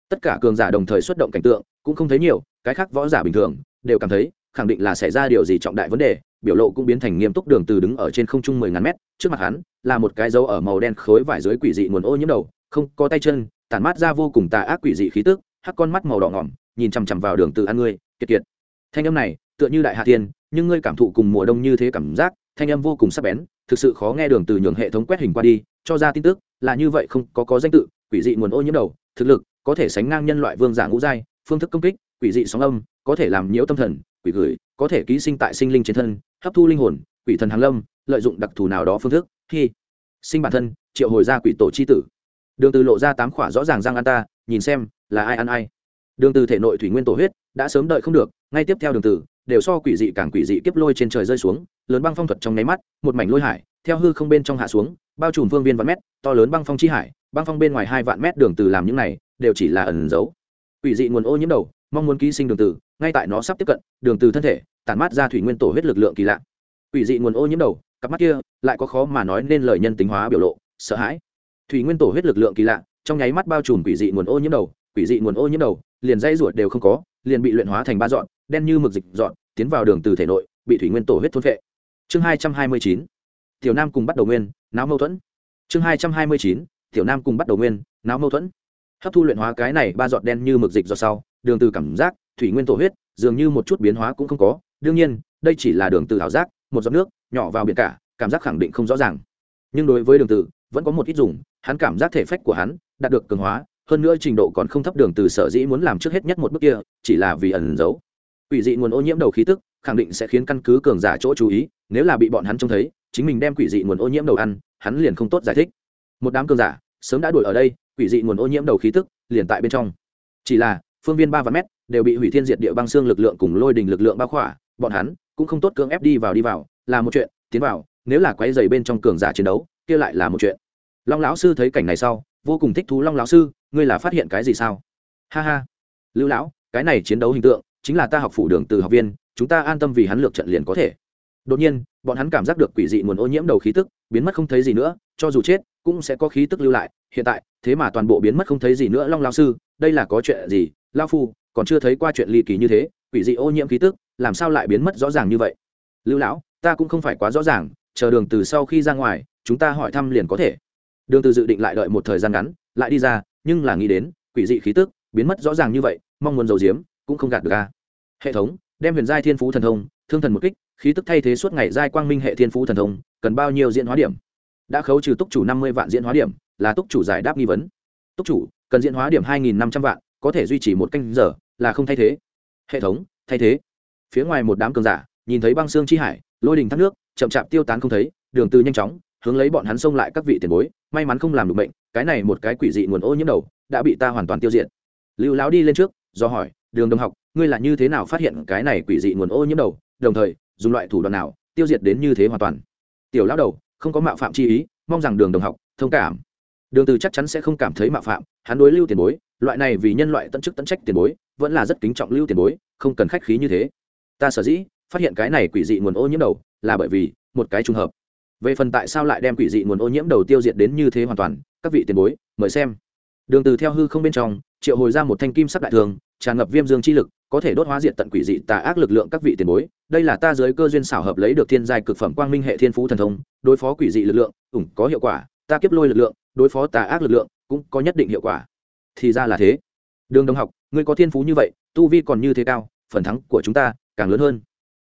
tất cả cường giả đồng thời xuất động cảnh tượng, cũng không thấy nhiều, cái khác võ giả bình thường, đều cảm thấy, khẳng định là xảy ra điều gì trọng đại vấn đề, biểu lộ cũng biến thành nghiêm túc đường từ đứng ở trên không trung mười ngàn mét, trước mặt hắn, là một cái dấu ở màu đen khối vải dưới quỷ dị nguồn ô nhiễm đầu, không có tay chân, tản mát ra vô cùng tà ác quỷ dị khí tức, hắc con mắt màu đỏ ngỏm, nhìn chằm chằm vào đường từ ăn ngươi, kiệt kiệt. Thanh âm này, tựa như đại hạ tiên, nhưng ngươi cảm thụ cùng mùa đông như thế cảm giác, thanh âm vô cùng sắc bén, thực sự khó nghe đường từ nhường hệ thống quét hình qua đi, cho ra tin tức, là như vậy không có có danh tự, quỷ dị nguồn ô nhiễm đầu, thực lực có thể sánh ngang nhân loại vương giả ngũ giai, phương thức công kích, quỷ dị sóng âm, có thể làm nhiễu tâm thần, quỷ gửi, có thể ký sinh tại sinh linh trên thân, hấp thu linh hồn, quỷ thần hàng lâm, lợi dụng đặc thù nào đó phương thức, khi sinh bản thân, triệu hồi ra quỷ tổ chi tử. Đường từ lộ ra tám khỏa rõ ràng răng an ta, nhìn xem, là ai ăn ai. Đường từ thể nội thủy nguyên tổ huyết, đã sớm đợi không được, ngay tiếp theo đường từ, đều so quỷ dị càng quỷ dị kiếp lôi trên trời rơi xuống, lớn băng phong thuật trong nháy mắt, một mảnh lôi hải, theo hư không bên trong hạ xuống, bao trùm phương viên vạn mét, to lớn băng phong chi hải băng phong bên ngoài hai vạn mét đường từ làm những này, đều chỉ là ẩn giấu. Quỷ dị nguồn ô nhiễm đầu, mong muốn ký sinh đường từ, ngay tại nó sắp tiếp cận, đường từ thân thể, tản mát ra thủy nguyên tổ huyết lực lượng kỳ lạ. Quỷ dị nguồn ô nhiễm đầu, cặp mắt kia, lại có khó mà nói nên lời nhân tính hóa biểu lộ, sợ hãi. Thủy nguyên tổ huyết lực lượng kỳ lạ, trong nháy mắt bao trùm quỷ dị nguồn ô nhiễm đầu, quỷ dị nguồn ô nhiễm đầu, liền dây ruột đều không có, liền bị luyện hóa thành ba dọn, đen như mực dịch dọn, tiến vào đường từ thể nội, bị thủy nguyên tổ huyết thôn phệ. Chương hai trăm hai mươi chín, tiểu nam cùng bắt đầu nguyên, náo mâu thuẫn. Chương hai trăm hai mươi chín tiểu nam cùng bắt đầu nguyên náo mâu thuẫn. Hấp thu luyện hóa cái này ba giọt đen như mực dịch do sau, đường từ cảm giác, thủy nguyên tổ huyết, dường như một chút biến hóa cũng không có. Đương nhiên, đây chỉ là đường từ ảo giác, một giọt nước, nhỏ vào biển cả, cảm giác khẳng định không rõ ràng. Nhưng đối với đường từ, vẫn có một ít dùng, hắn cảm giác thể phách của hắn đạt được cường hóa, hơn nữa trình độ còn không thấp đường từ sở dĩ muốn làm trước hết nhất một bước kia, chỉ là vì ẩn giấu. Quỷ dị nguồn ô nhiễm đầu khí tức, khẳng định sẽ khiến căn cứ cường giả chỗ chú ý, nếu là bị bọn hắn trông thấy, chính mình đem quỷ dị nguồn ô nhiễm đầu ăn, hắn liền không tốt giải thích. Một đám cường giả sớm đã đuổi ở đây, quỷ dị nguồn ô nhiễm đầu khí tức liền tại bên trong. Chỉ là, phương viên ba vạn mét đều bị hủy thiên diệt địa băng xương lực lượng cùng lôi đình lực lượng bao khỏa, bọn hắn cũng không tốt cưỡng ép đi vào đi vào, là một chuyện, tiến vào, nếu là quấy dày bên trong cường giả chiến đấu, kia lại là một chuyện. Long lão sư thấy cảnh này sau, vô cùng thích thú long lão sư, ngươi là phát hiện cái gì sao? Ha ha. Lưu lão, cái này chiến đấu hình tượng chính là ta học phủ đường từ học viên, chúng ta an tâm vì hắn lược trận liền có thể. Đột nhiên, bọn hắn cảm giác được quỷ dị nguồn ô nhiễm đầu khí tức, biến mất không thấy gì nữa, cho dù chết cũng sẽ có khí tức lưu lại, hiện tại, thế mà toàn bộ biến mất không thấy gì nữa, long lao sư, đây là có chuyện gì? Lao phu, còn chưa thấy qua chuyện ly kỳ như thế, quỷ dị ô nhiễm khí tức, làm sao lại biến mất rõ ràng như vậy? Lưu lão, ta cũng không phải quá rõ ràng, chờ đường từ sau khi ra ngoài, chúng ta hỏi thăm liền có thể. Đường từ dự định lại đợi một thời gian ngắn, lại đi ra, nhưng là nghĩ đến, quỷ dị khí tức, biến mất rõ ràng như vậy, mong muốn giấu giếm, cũng không gạt được a. Hệ thống, đem huyền giai thiên phú thần thông, thương thần một kích, khí tức thay thế suốt ngày giai quang minh hệ thiên phú thần thông, cần bao nhiêu diễn hóa điểm? Đã khấu trừ túc chủ năm mươi vạn diễn hóa điểm, là túc chủ giải đáp nghi vấn. Túc chủ, cần diễn hóa điểm hai nghìn năm trăm vạn, có thể duy trì một canh giờ, là không thay thế. Hệ thống, thay thế. Phía ngoài một đám cường giả, nhìn thấy băng xương chi hải, lôi đình thác nước, chậm chạp tiêu tán không thấy, đường từ nhanh chóng, hướng lấy bọn hắn xông lại các vị tiền bối, may mắn không làm được bệnh cái này một cái quỷ dị nguồn ô nhiễm đầu, đã bị ta hoàn toàn tiêu diệt. Lưu lão đi lên trước, do hỏi, đường đồng học, ngươi là như thế nào phát hiện cái này quỷ dị nguồn ô nhiễm đầu? Đồng thời, dùng loại thủ đoạn nào tiêu diệt đến như thế hoàn toàn? Tiểu lão đầu không có mạo phạm chi ý, mong rằng đường đồng học thông cảm. Đường từ chắc chắn sẽ không cảm thấy mạo phạm, hắn đối lưu tiền bối, loại này vì nhân loại tận chức tận trách tiền bối, vẫn là rất kính trọng lưu tiền bối, không cần khách khí như thế. Ta sở dĩ phát hiện cái này quỷ dị nguồn ô nhiễm đầu là bởi vì một cái trùng hợp. Về phần tại sao lại đem quỷ dị nguồn ô nhiễm đầu tiêu diệt đến như thế hoàn toàn, các vị tiền bối, mời xem. Đường từ theo hư không bên trong, triệu hồi ra một thanh kim sắc đại thường, tràn ngập viêm dương chi lực, có thể đốt hóa diệt tận quỷ dị tà ác lực lượng các vị tiền bối đây là ta giới cơ duyên xảo hợp lấy được thiên giai cực phẩm quang minh hệ thiên phú thần thông, đối phó quỷ dị lực lượng, ủng có hiệu quả, ta kiếp lôi lực lượng, đối phó tà ác lực lượng, cũng có nhất định hiệu quả. Thì ra là thế. Đường đồng học, ngươi có thiên phú như vậy, tu vi còn như thế cao, phần thắng của chúng ta càng lớn hơn.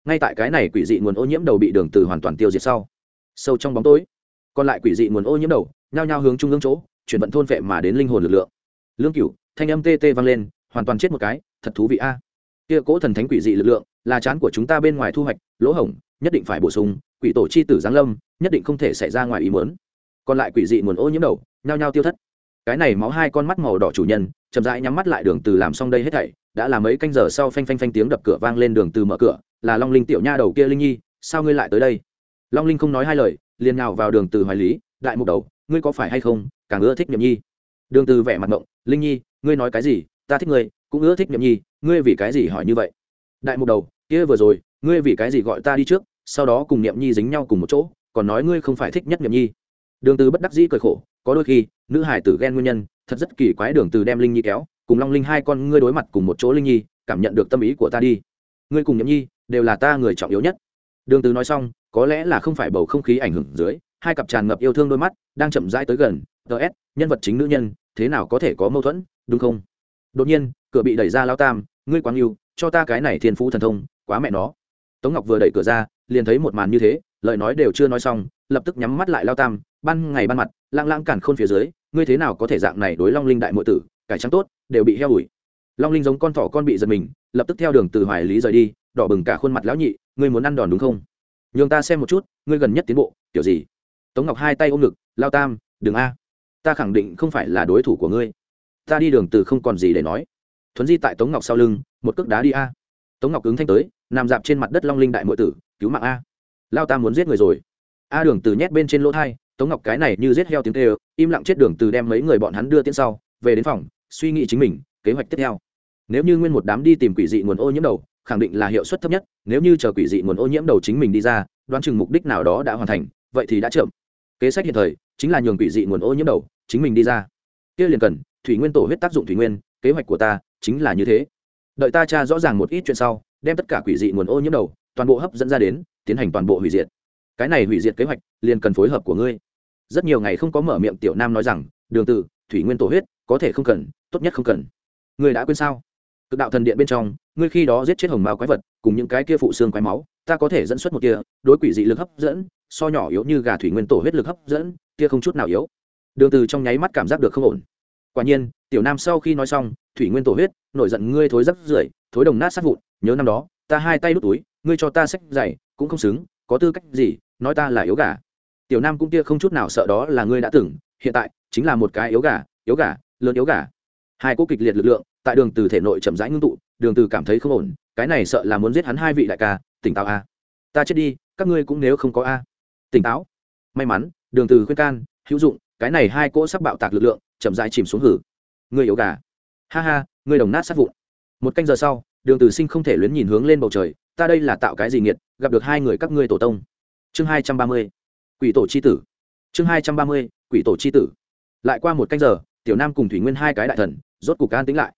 Ngay tại cái này quỷ dị nguồn ô nhiễm đầu bị đường từ hoàn toàn tiêu diệt sau, sâu trong bóng tối, còn lại quỷ dị nguồn ô nhiễm đầu nhao nhao hướng trung ương chỗ, chuyển vận thôn vệ mà đến linh hồn lực lượng. Lương cửu, thanh âm tê tê vang lên, hoàn toàn chết một cái, thật thú vị a kia cỗ thần thánh quỷ dị lực lượng, là chán của chúng ta bên ngoài thu hoạch, lỗ hổng, nhất định phải bổ sung, quỷ tổ chi tử giáng lâm, nhất định không thể xảy ra ngoài ý muốn. Còn lại quỷ dị nguồn ô nhiễm đầu, nhao nhao tiêu thất. Cái này máu hai con mắt màu đỏ chủ nhân, chậm rãi nhắm mắt lại đường từ làm xong đây hết thảy, đã là mấy canh giờ sau phanh phanh phanh tiếng đập cửa vang lên đường từ mở cửa, là long linh tiểu nha đầu kia linh nhi, sao ngươi lại tới đây? Long linh không nói hai lời, liền nhào vào đường từ hoài lý, đại mục đầu, ngươi có phải hay không, càng ưa thích nhậm nhi. Đường từ vẻ mặt ngộng, linh nhi, ngươi nói cái gì, ta thích ngươi cũng ưa thích nhậm nhi, ngươi vì cái gì hỏi như vậy? Đại mục đầu, kia vừa rồi, ngươi vì cái gì gọi ta đi trước, sau đó cùng nhậm nhi dính nhau cùng một chỗ, còn nói ngươi không phải thích nhất nhậm nhi. Đường từ bất đắc dĩ cười khổ, có đôi khi, nữ hải tử ghen nguyên nhân, thật rất kỳ quái đường từ đem linh nhi kéo, cùng long linh hai con ngươi đối mặt cùng một chỗ linh nhi, cảm nhận được tâm ý của ta đi. Ngươi cùng nhậm nhi, đều là ta người trọng yếu nhất. Đường từ nói xong, có lẽ là không phải bầu không khí ảnh hưởng dưới, hai cặp tràn ngập yêu thương đôi mắt, đang chậm rãi tới gần ts nhân vật chính nữ nhân, thế nào có thể có mâu thuẫn, đúng không? Đột nhiên cửa bị đẩy ra lao tam, ngươi quang yêu cho ta cái này thiên phú thần thông, quá mẹ nó. Tống ngọc vừa đẩy cửa ra, liền thấy một màn như thế, lời nói đều chưa nói xong, lập tức nhắm mắt lại lao tam, ban ngày ban mặt lang lang cản khôn phía dưới, ngươi thế nào có thể dạng này đối long linh đại mộ tử, cải trắng tốt, đều bị heo ủi. Long linh giống con thỏ con bị giật mình, lập tức theo đường từ hoài lý rời đi, đỏ bừng cả khuôn mặt lão nhị, ngươi muốn ăn đòn đúng không? Nhường ta xem một chút, ngươi gần nhất tiến bộ, kiểu gì? Tống ngọc hai tay ôm ngực, lao tam, đừng a, ta khẳng định không phải là đối thủ của ngươi. Ta đi đường từ không còn gì để nói thuấn di tại tống ngọc sau lưng, một cước đá đi a. Tống ngọc ứng thanh tới, nằm dạp trên mặt đất long linh đại mộ tử, cứu mạng a. Lao tam muốn giết người rồi. A đường từ nhét bên trên lỗ thai, tống ngọc cái này như giết heo tiếng tê im lặng chết đường từ đem mấy người bọn hắn đưa tiến sau, về đến phòng, suy nghĩ chính mình, kế hoạch tiếp theo. Nếu như nguyên một đám đi tìm quỷ dị nguồn ô nhiễm đầu, khẳng định là hiệu suất thấp nhất, nếu như chờ quỷ dị nguồn ô nhiễm đầu chính mình đi ra, đoán chừng mục đích nào đó đã hoàn thành, vậy thì đã chậm. Kế sách hiện thời, chính là nhường quỷ dị nguồn ô nhiễm đầu, chính mình đi ra. Kia liền cần, thủy nguyên tổ huyết tác dụng thủy nguyên, kế hoạch của ta chính là như thế. Đợi ta tra rõ ràng một ít chuyện sau, đem tất cả quỷ dị nguồn ô nhiễm đầu, toàn bộ hấp dẫn ra đến, tiến hành toàn bộ hủy diệt. Cái này hủy diệt kế hoạch, liền cần phối hợp của ngươi. Rất nhiều ngày không có mở miệng tiểu nam nói rằng, đường tử, thủy nguyên tổ huyết, có thể không cần, tốt nhất không cần. Ngươi đã quên sao? Cực đạo thần điện bên trong, ngươi khi đó giết chết hồng mao quái vật, cùng những cái kia phụ xương quái máu, ta có thể dẫn xuất một kia đối quỷ dị lực hấp dẫn, so nhỏ yếu như gà thủy nguyên tổ huyết lực hấp dẫn kia không chút nào yếu. Đường từ trong nháy mắt cảm giác được không ổn quả nhiên, tiểu nam sau khi nói xong, thủy nguyên tổ huyết, nổi giận ngươi thối rắc rưởi, thối đồng nát sát vụn, nhớ năm đó, ta hai tay đút túi, ngươi cho ta sách dày cũng không xứng, có tư cách gì, nói ta là yếu gà. Tiểu nam cũng kia không chút nào sợ đó là ngươi đã từng, hiện tại, chính là một cái yếu gà yếu gà, lớn yếu gà. Hai cỗ kịch liệt lực lượng, tại đường từ thể nội chậm rãi ngưng tụ, đường từ cảm thấy không ổn, cái này sợ là muốn giết hắn hai vị đại ca, tỉnh táo a. Ta chết đi, các ngươi cũng nếu không có a. Tỉnh táo. May mắn, đường từ khuyên can, hữu dụng, cái này hai cỗ sắp bạo tạc lực lượng chậm rãi chìm xuống hử. Ngươi yếu gà. Ha ha, ngươi đồng nát sát vụn. Một canh giờ sau, đường từ sinh không thể luyến nhìn hướng lên bầu trời, ta đây là tạo cái gì nghiệt, gặp được hai người các ngươi tổ tông. Chương hai trăm ba mươi, quỷ tổ chi tử. Chương hai trăm ba mươi, quỷ tổ chi tử. Lại qua một canh giờ, tiểu nam cùng thủy nguyên hai cái đại thần, rốt cục can tính lại.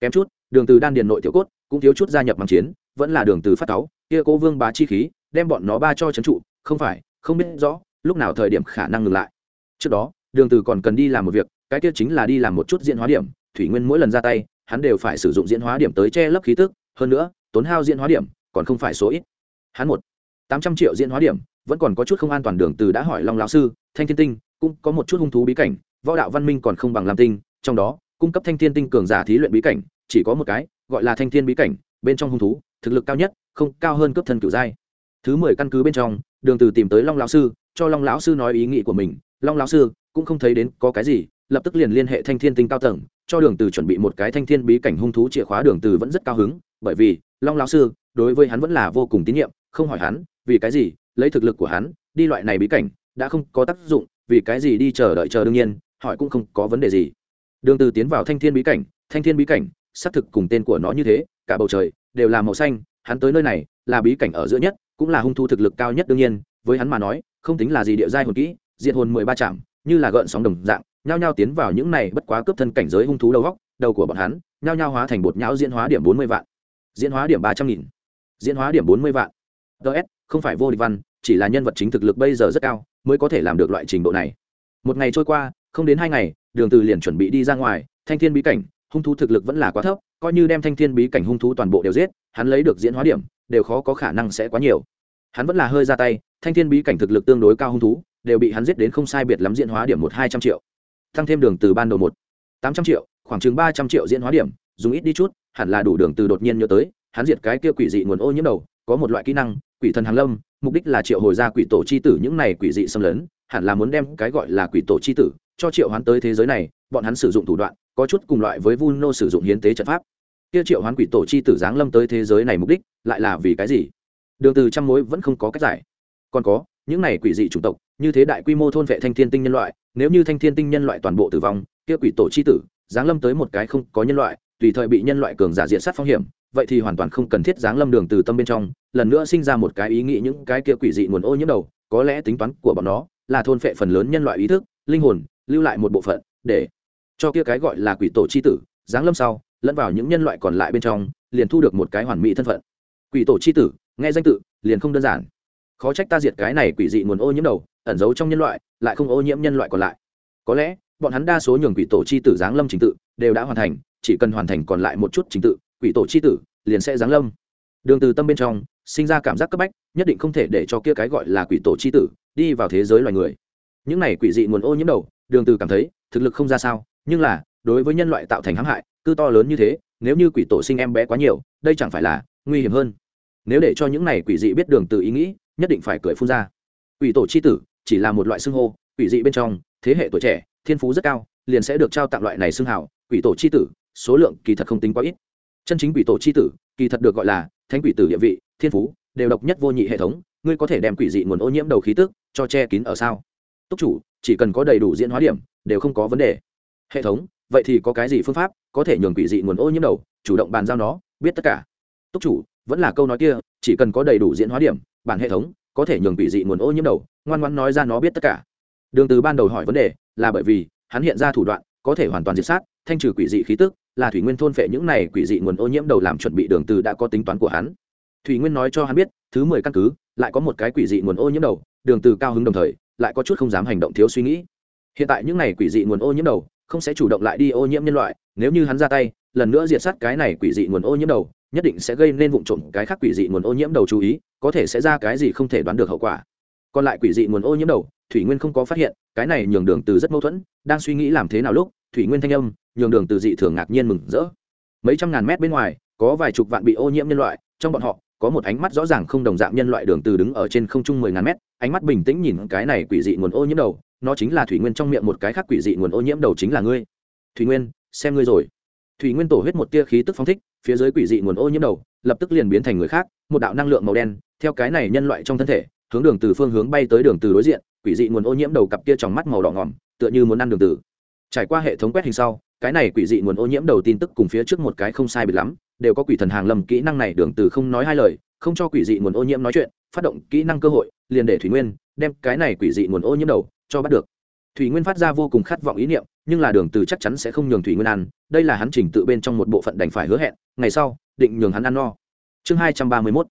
Kém chút, đường từ đan điền nội tiểu cốt, cũng thiếu chút gia nhập bằng chiến, vẫn là đường từ phát cáo kia cố vương bá chi khí, đem bọn nó ba cho chấn trụ, không phải, không biết rõ, lúc nào thời điểm khả năng ngừng lại. Trước đó, đường từ còn cần đi làm một việc cái kia chính là đi làm một chút diễn hóa điểm, thủy nguyên mỗi lần ra tay, hắn đều phải sử dụng diễn hóa điểm tới che lấp khí tức, hơn nữa, tốn hao diễn hóa điểm, còn không phải số ít. Hắn một, tám trăm triệu diễn hóa điểm, vẫn còn có chút không an toàn đường từ đã hỏi long lão sư, thanh thiên tinh, cũng có một chút hung thú bí cảnh, võ đạo văn minh còn không bằng lam tinh, trong đó, cung cấp thanh thiên tinh cường giả thí luyện bí cảnh, chỉ có một cái, gọi là thanh thiên bí cảnh, bên trong hung thú, thực lực cao nhất, không cao hơn cấp thân cửu giai. Thứ mười căn cứ bên trong, đường từ tìm tới long lão sư, cho long lão sư nói ý nghĩ của mình, long lão sư, cũng không thấy đến có cái gì lập tức liền liên hệ thanh thiên tinh cao tầng, cho đường từ chuẩn bị một cái thanh thiên bí cảnh hung thú chìa khóa. Đường từ vẫn rất cao hứng, bởi vì, long lão sư, đối với hắn vẫn là vô cùng tín nhiệm, không hỏi hắn, vì cái gì, lấy thực lực của hắn, đi loại này bí cảnh, đã không có tác dụng, vì cái gì đi chờ đợi chờ đương nhiên, hỏi cũng không có vấn đề gì. Đường từ tiến vào thanh thiên bí cảnh, thanh thiên bí cảnh, xác thực cùng tên của nó như thế, cả bầu trời đều là màu xanh, hắn tới nơi này là bí cảnh ở giữa nhất, cũng là hung thu thực lực cao nhất đương nhiên, với hắn mà nói, không tính là gì địa giai hồn kỹ, diệt hồn mười ba chạm như là gợn sóng đồng dạng nhao nhao tiến vào những này bất quá cướp thân cảnh giới hung thú đầu góc, đầu của bọn hắn, nhao nhao hóa thành bột nhão diễn hóa điểm bốn mươi vạn. Diễn hóa điểm ba trăm nghìn. Diễn hóa điểm bốn mươi vạn. Ts không phải vô địch văn, chỉ là nhân vật chính thực lực bây giờ rất cao, mới có thể làm được loại trình độ này. Một ngày trôi qua, không đến hai ngày, đường từ liền chuẩn bị đi ra ngoài, thanh thiên bí cảnh, hung thú thực lực vẫn là quá thấp, coi như đem thanh thiên bí cảnh hung thú toàn bộ đều giết, hắn lấy được diễn hóa điểm, đều khó có khả năng sẽ quá nhiều. Hắn vẫn là hơi ra tay, thanh thiên bí cảnh thực lực tương đối cao hung thú, đều bị hắn giết đến không sai biệt lắm diễn hóa điểm một hai trăm triệu tăng thêm đường từ ban đầu một, tám trăm triệu, khoảng chừng ba trăm triệu diễn hóa điểm, dùng ít đi chút, hẳn là đủ đường từ đột nhiên nhớ tới, hắn diệt cái kia quỷ dị nguồn ô nhiễm đầu, có một loại kỹ năng, quỷ thần hàng lâm, mục đích là triệu hồi ra quỷ tổ chi tử những này quỷ dị xâm lấn, hẳn là muốn đem cái gọi là quỷ tổ chi tử cho triệu hoán tới thế giới này, bọn hắn sử dụng thủ đoạn, có chút cùng loại với Vuno sử dụng hiến tế trận pháp. Kia triệu hoán quỷ tổ chi tử giáng lâm tới thế giới này mục đích, lại là vì cái gì? Đường từ trăm mối vẫn không có cách giải. Còn có, những này quỷ dị chủng tộc, như thế đại quy mô thôn vệ thanh thiên tinh nhân loại nếu như thanh thiên tinh nhân loại toàn bộ tử vong, kia quỷ tổ chi tử, giáng lâm tới một cái không có nhân loại, tùy thời bị nhân loại cường giả diện sát phong hiểm, vậy thì hoàn toàn không cần thiết giáng lâm đường từ tâm bên trong, lần nữa sinh ra một cái ý nghĩ những cái kia quỷ dị nguồn ô nhiễm đầu, có lẽ tính toán của bọn nó là thôn phệ phần lớn nhân loại ý thức, linh hồn, lưu lại một bộ phận để cho kia cái gọi là quỷ tổ chi tử, giáng lâm sau, lẫn vào những nhân loại còn lại bên trong, liền thu được một cái hoàn mỹ thân phận. Quỷ tổ chi tử, nghe danh tự, liền không đơn giản. Khó trách ta diệt cái này quỷ dị nguồn ô nhiễm đầu ẩn giấu trong nhân loại, lại không ô nhiễm nhân loại còn lại. Có lẽ, bọn hắn đa số nhường quỷ tổ chi tử giáng lâm trình tự đều đã hoàn thành, chỉ cần hoàn thành còn lại một chút trình tự, quỷ tổ chi tử liền sẽ giáng lâm. Đường từ tâm bên trong, sinh ra cảm giác cấp bách, nhất định không thể để cho kia cái gọi là quỷ tổ chi tử đi vào thế giới loài người. Những này quỷ dị nguồn ô nhiễm đầu, đường từ cảm thấy thực lực không ra sao, nhưng là, đối với nhân loại tạo thành hãm hại, cứ to lớn như thế, nếu như quỷ tổ sinh em bé quá nhiều, đây chẳng phải là nguy hiểm hơn. Nếu để cho những này quỷ dị biết đường từ ý nghĩ, nhất định phải cười phun ra. Quỷ tổ chi tử chỉ là một loại xưng hô, quỷ dị bên trong, thế hệ tuổi trẻ, thiên phú rất cao, liền sẽ được trao tặng loại này xưng hào, quỷ tổ chi tử, số lượng kỳ thật không tính quá ít. Chân chính quỷ tổ chi tử, kỳ thật được gọi là thánh quỷ tử địa vị, thiên phú, đều độc nhất vô nhị hệ thống, ngươi có thể đem quỷ dị nguồn ô nhiễm đầu khí tức cho che kín ở sao? Túc chủ, chỉ cần có đầy đủ diễn hóa điểm, đều không có vấn đề. Hệ thống, vậy thì có cái gì phương pháp có thể nhường quỷ dị nguồn ô nhiễm đầu, chủ động bàn giao nó, biết tất cả. Túc chủ, vẫn là câu nói kia, chỉ cần có đầy đủ diễn hóa điểm, bản hệ thống có thể nhường quỷ dị nguồn ô nhiễm đầu, ngoan ngoãn nói ra nó biết tất cả. Đường từ ban đầu hỏi vấn đề là bởi vì hắn hiện ra thủ đoạn, có thể hoàn toàn diệt sát, thanh trừ quỷ dị khí tức, là thủy nguyên thôn phệ những này quỷ dị nguồn ô nhiễm đầu làm chuẩn bị đường từ đã có tính toán của hắn. Thủy nguyên nói cho hắn biết, thứ mười căn cứ, lại có một cái quỷ dị nguồn ô nhiễm đầu, đường từ cao hứng đồng thời, lại có chút không dám hành động thiếu suy nghĩ. Hiện tại những này quỷ dị nguồn ô nhiễm đầu không sẽ chủ động lại đi ô nhiễm nhân loại, nếu như hắn ra tay, lần nữa diệt sát cái này quỷ dị nguồn ô nhiễm đầu nhất định sẽ gây nên vụ trộm cái khác quỷ dị nguồn ô nhiễm đầu chú ý, có thể sẽ ra cái gì không thể đoán được hậu quả. Còn lại quỷ dị nguồn ô nhiễm đầu, thủy nguyên không có phát hiện, cái này nhường đường từ rất mâu thuẫn, đang suy nghĩ làm thế nào lúc, thủy nguyên thanh âm, nhường đường từ dị thường ngạc nhiên mừng rỡ. Mấy trăm ngàn mét bên ngoài, có vài chục vạn bị ô nhiễm nhân loại, trong bọn họ, có một ánh mắt rõ ràng không đồng dạng nhân loại đường từ đứng ở trên không trung mười ngàn mét, ánh mắt bình tĩnh nhìn cái này quỷ dị nguồn ô nhiễm đầu, nó chính là thủy nguyên trong miệng một cái khác quỷ dị nguồn ô nhiễm đầu chính là ngươi. Thủy nguyên, xem ngươi rồi thủy nguyên tổ huyết một tia khí tức phóng thích, phía dưới quỷ dị nguồn ô nhiễm đầu, lập tức liền biến thành người khác, một đạo năng lượng màu đen, theo cái này nhân loại trong thân thể, hướng đường từ phương hướng bay tới đường từ đối diện, quỷ dị nguồn ô nhiễm đầu cặp kia trong mắt màu đỏ ngỏm, tựa như muốn ăn đường từ. Trải qua hệ thống quét hình sau, cái này quỷ dị nguồn ô nhiễm đầu tin tức cùng phía trước một cái không sai biệt lắm, đều có quỷ thần hàng lâm kỹ năng này đường từ không nói hai lời, không cho quỷ dị nguồn ô nhiễm nói chuyện, phát động kỹ năng cơ hội, liền để thủy nguyên, đem cái này quỷ dị nguồn ô nhiễm đầu cho bắt được thủy nguyên phát ra vô cùng khát vọng ý niệm, nhưng là đường từ chắc chắn sẽ không nhường thủy nguyên ăn, đây là hắn chỉnh tự bên trong một bộ phận đành phải hứa hẹn, ngày sau, định nhường hắn ăn no. Chương hai trăm ba mươi 231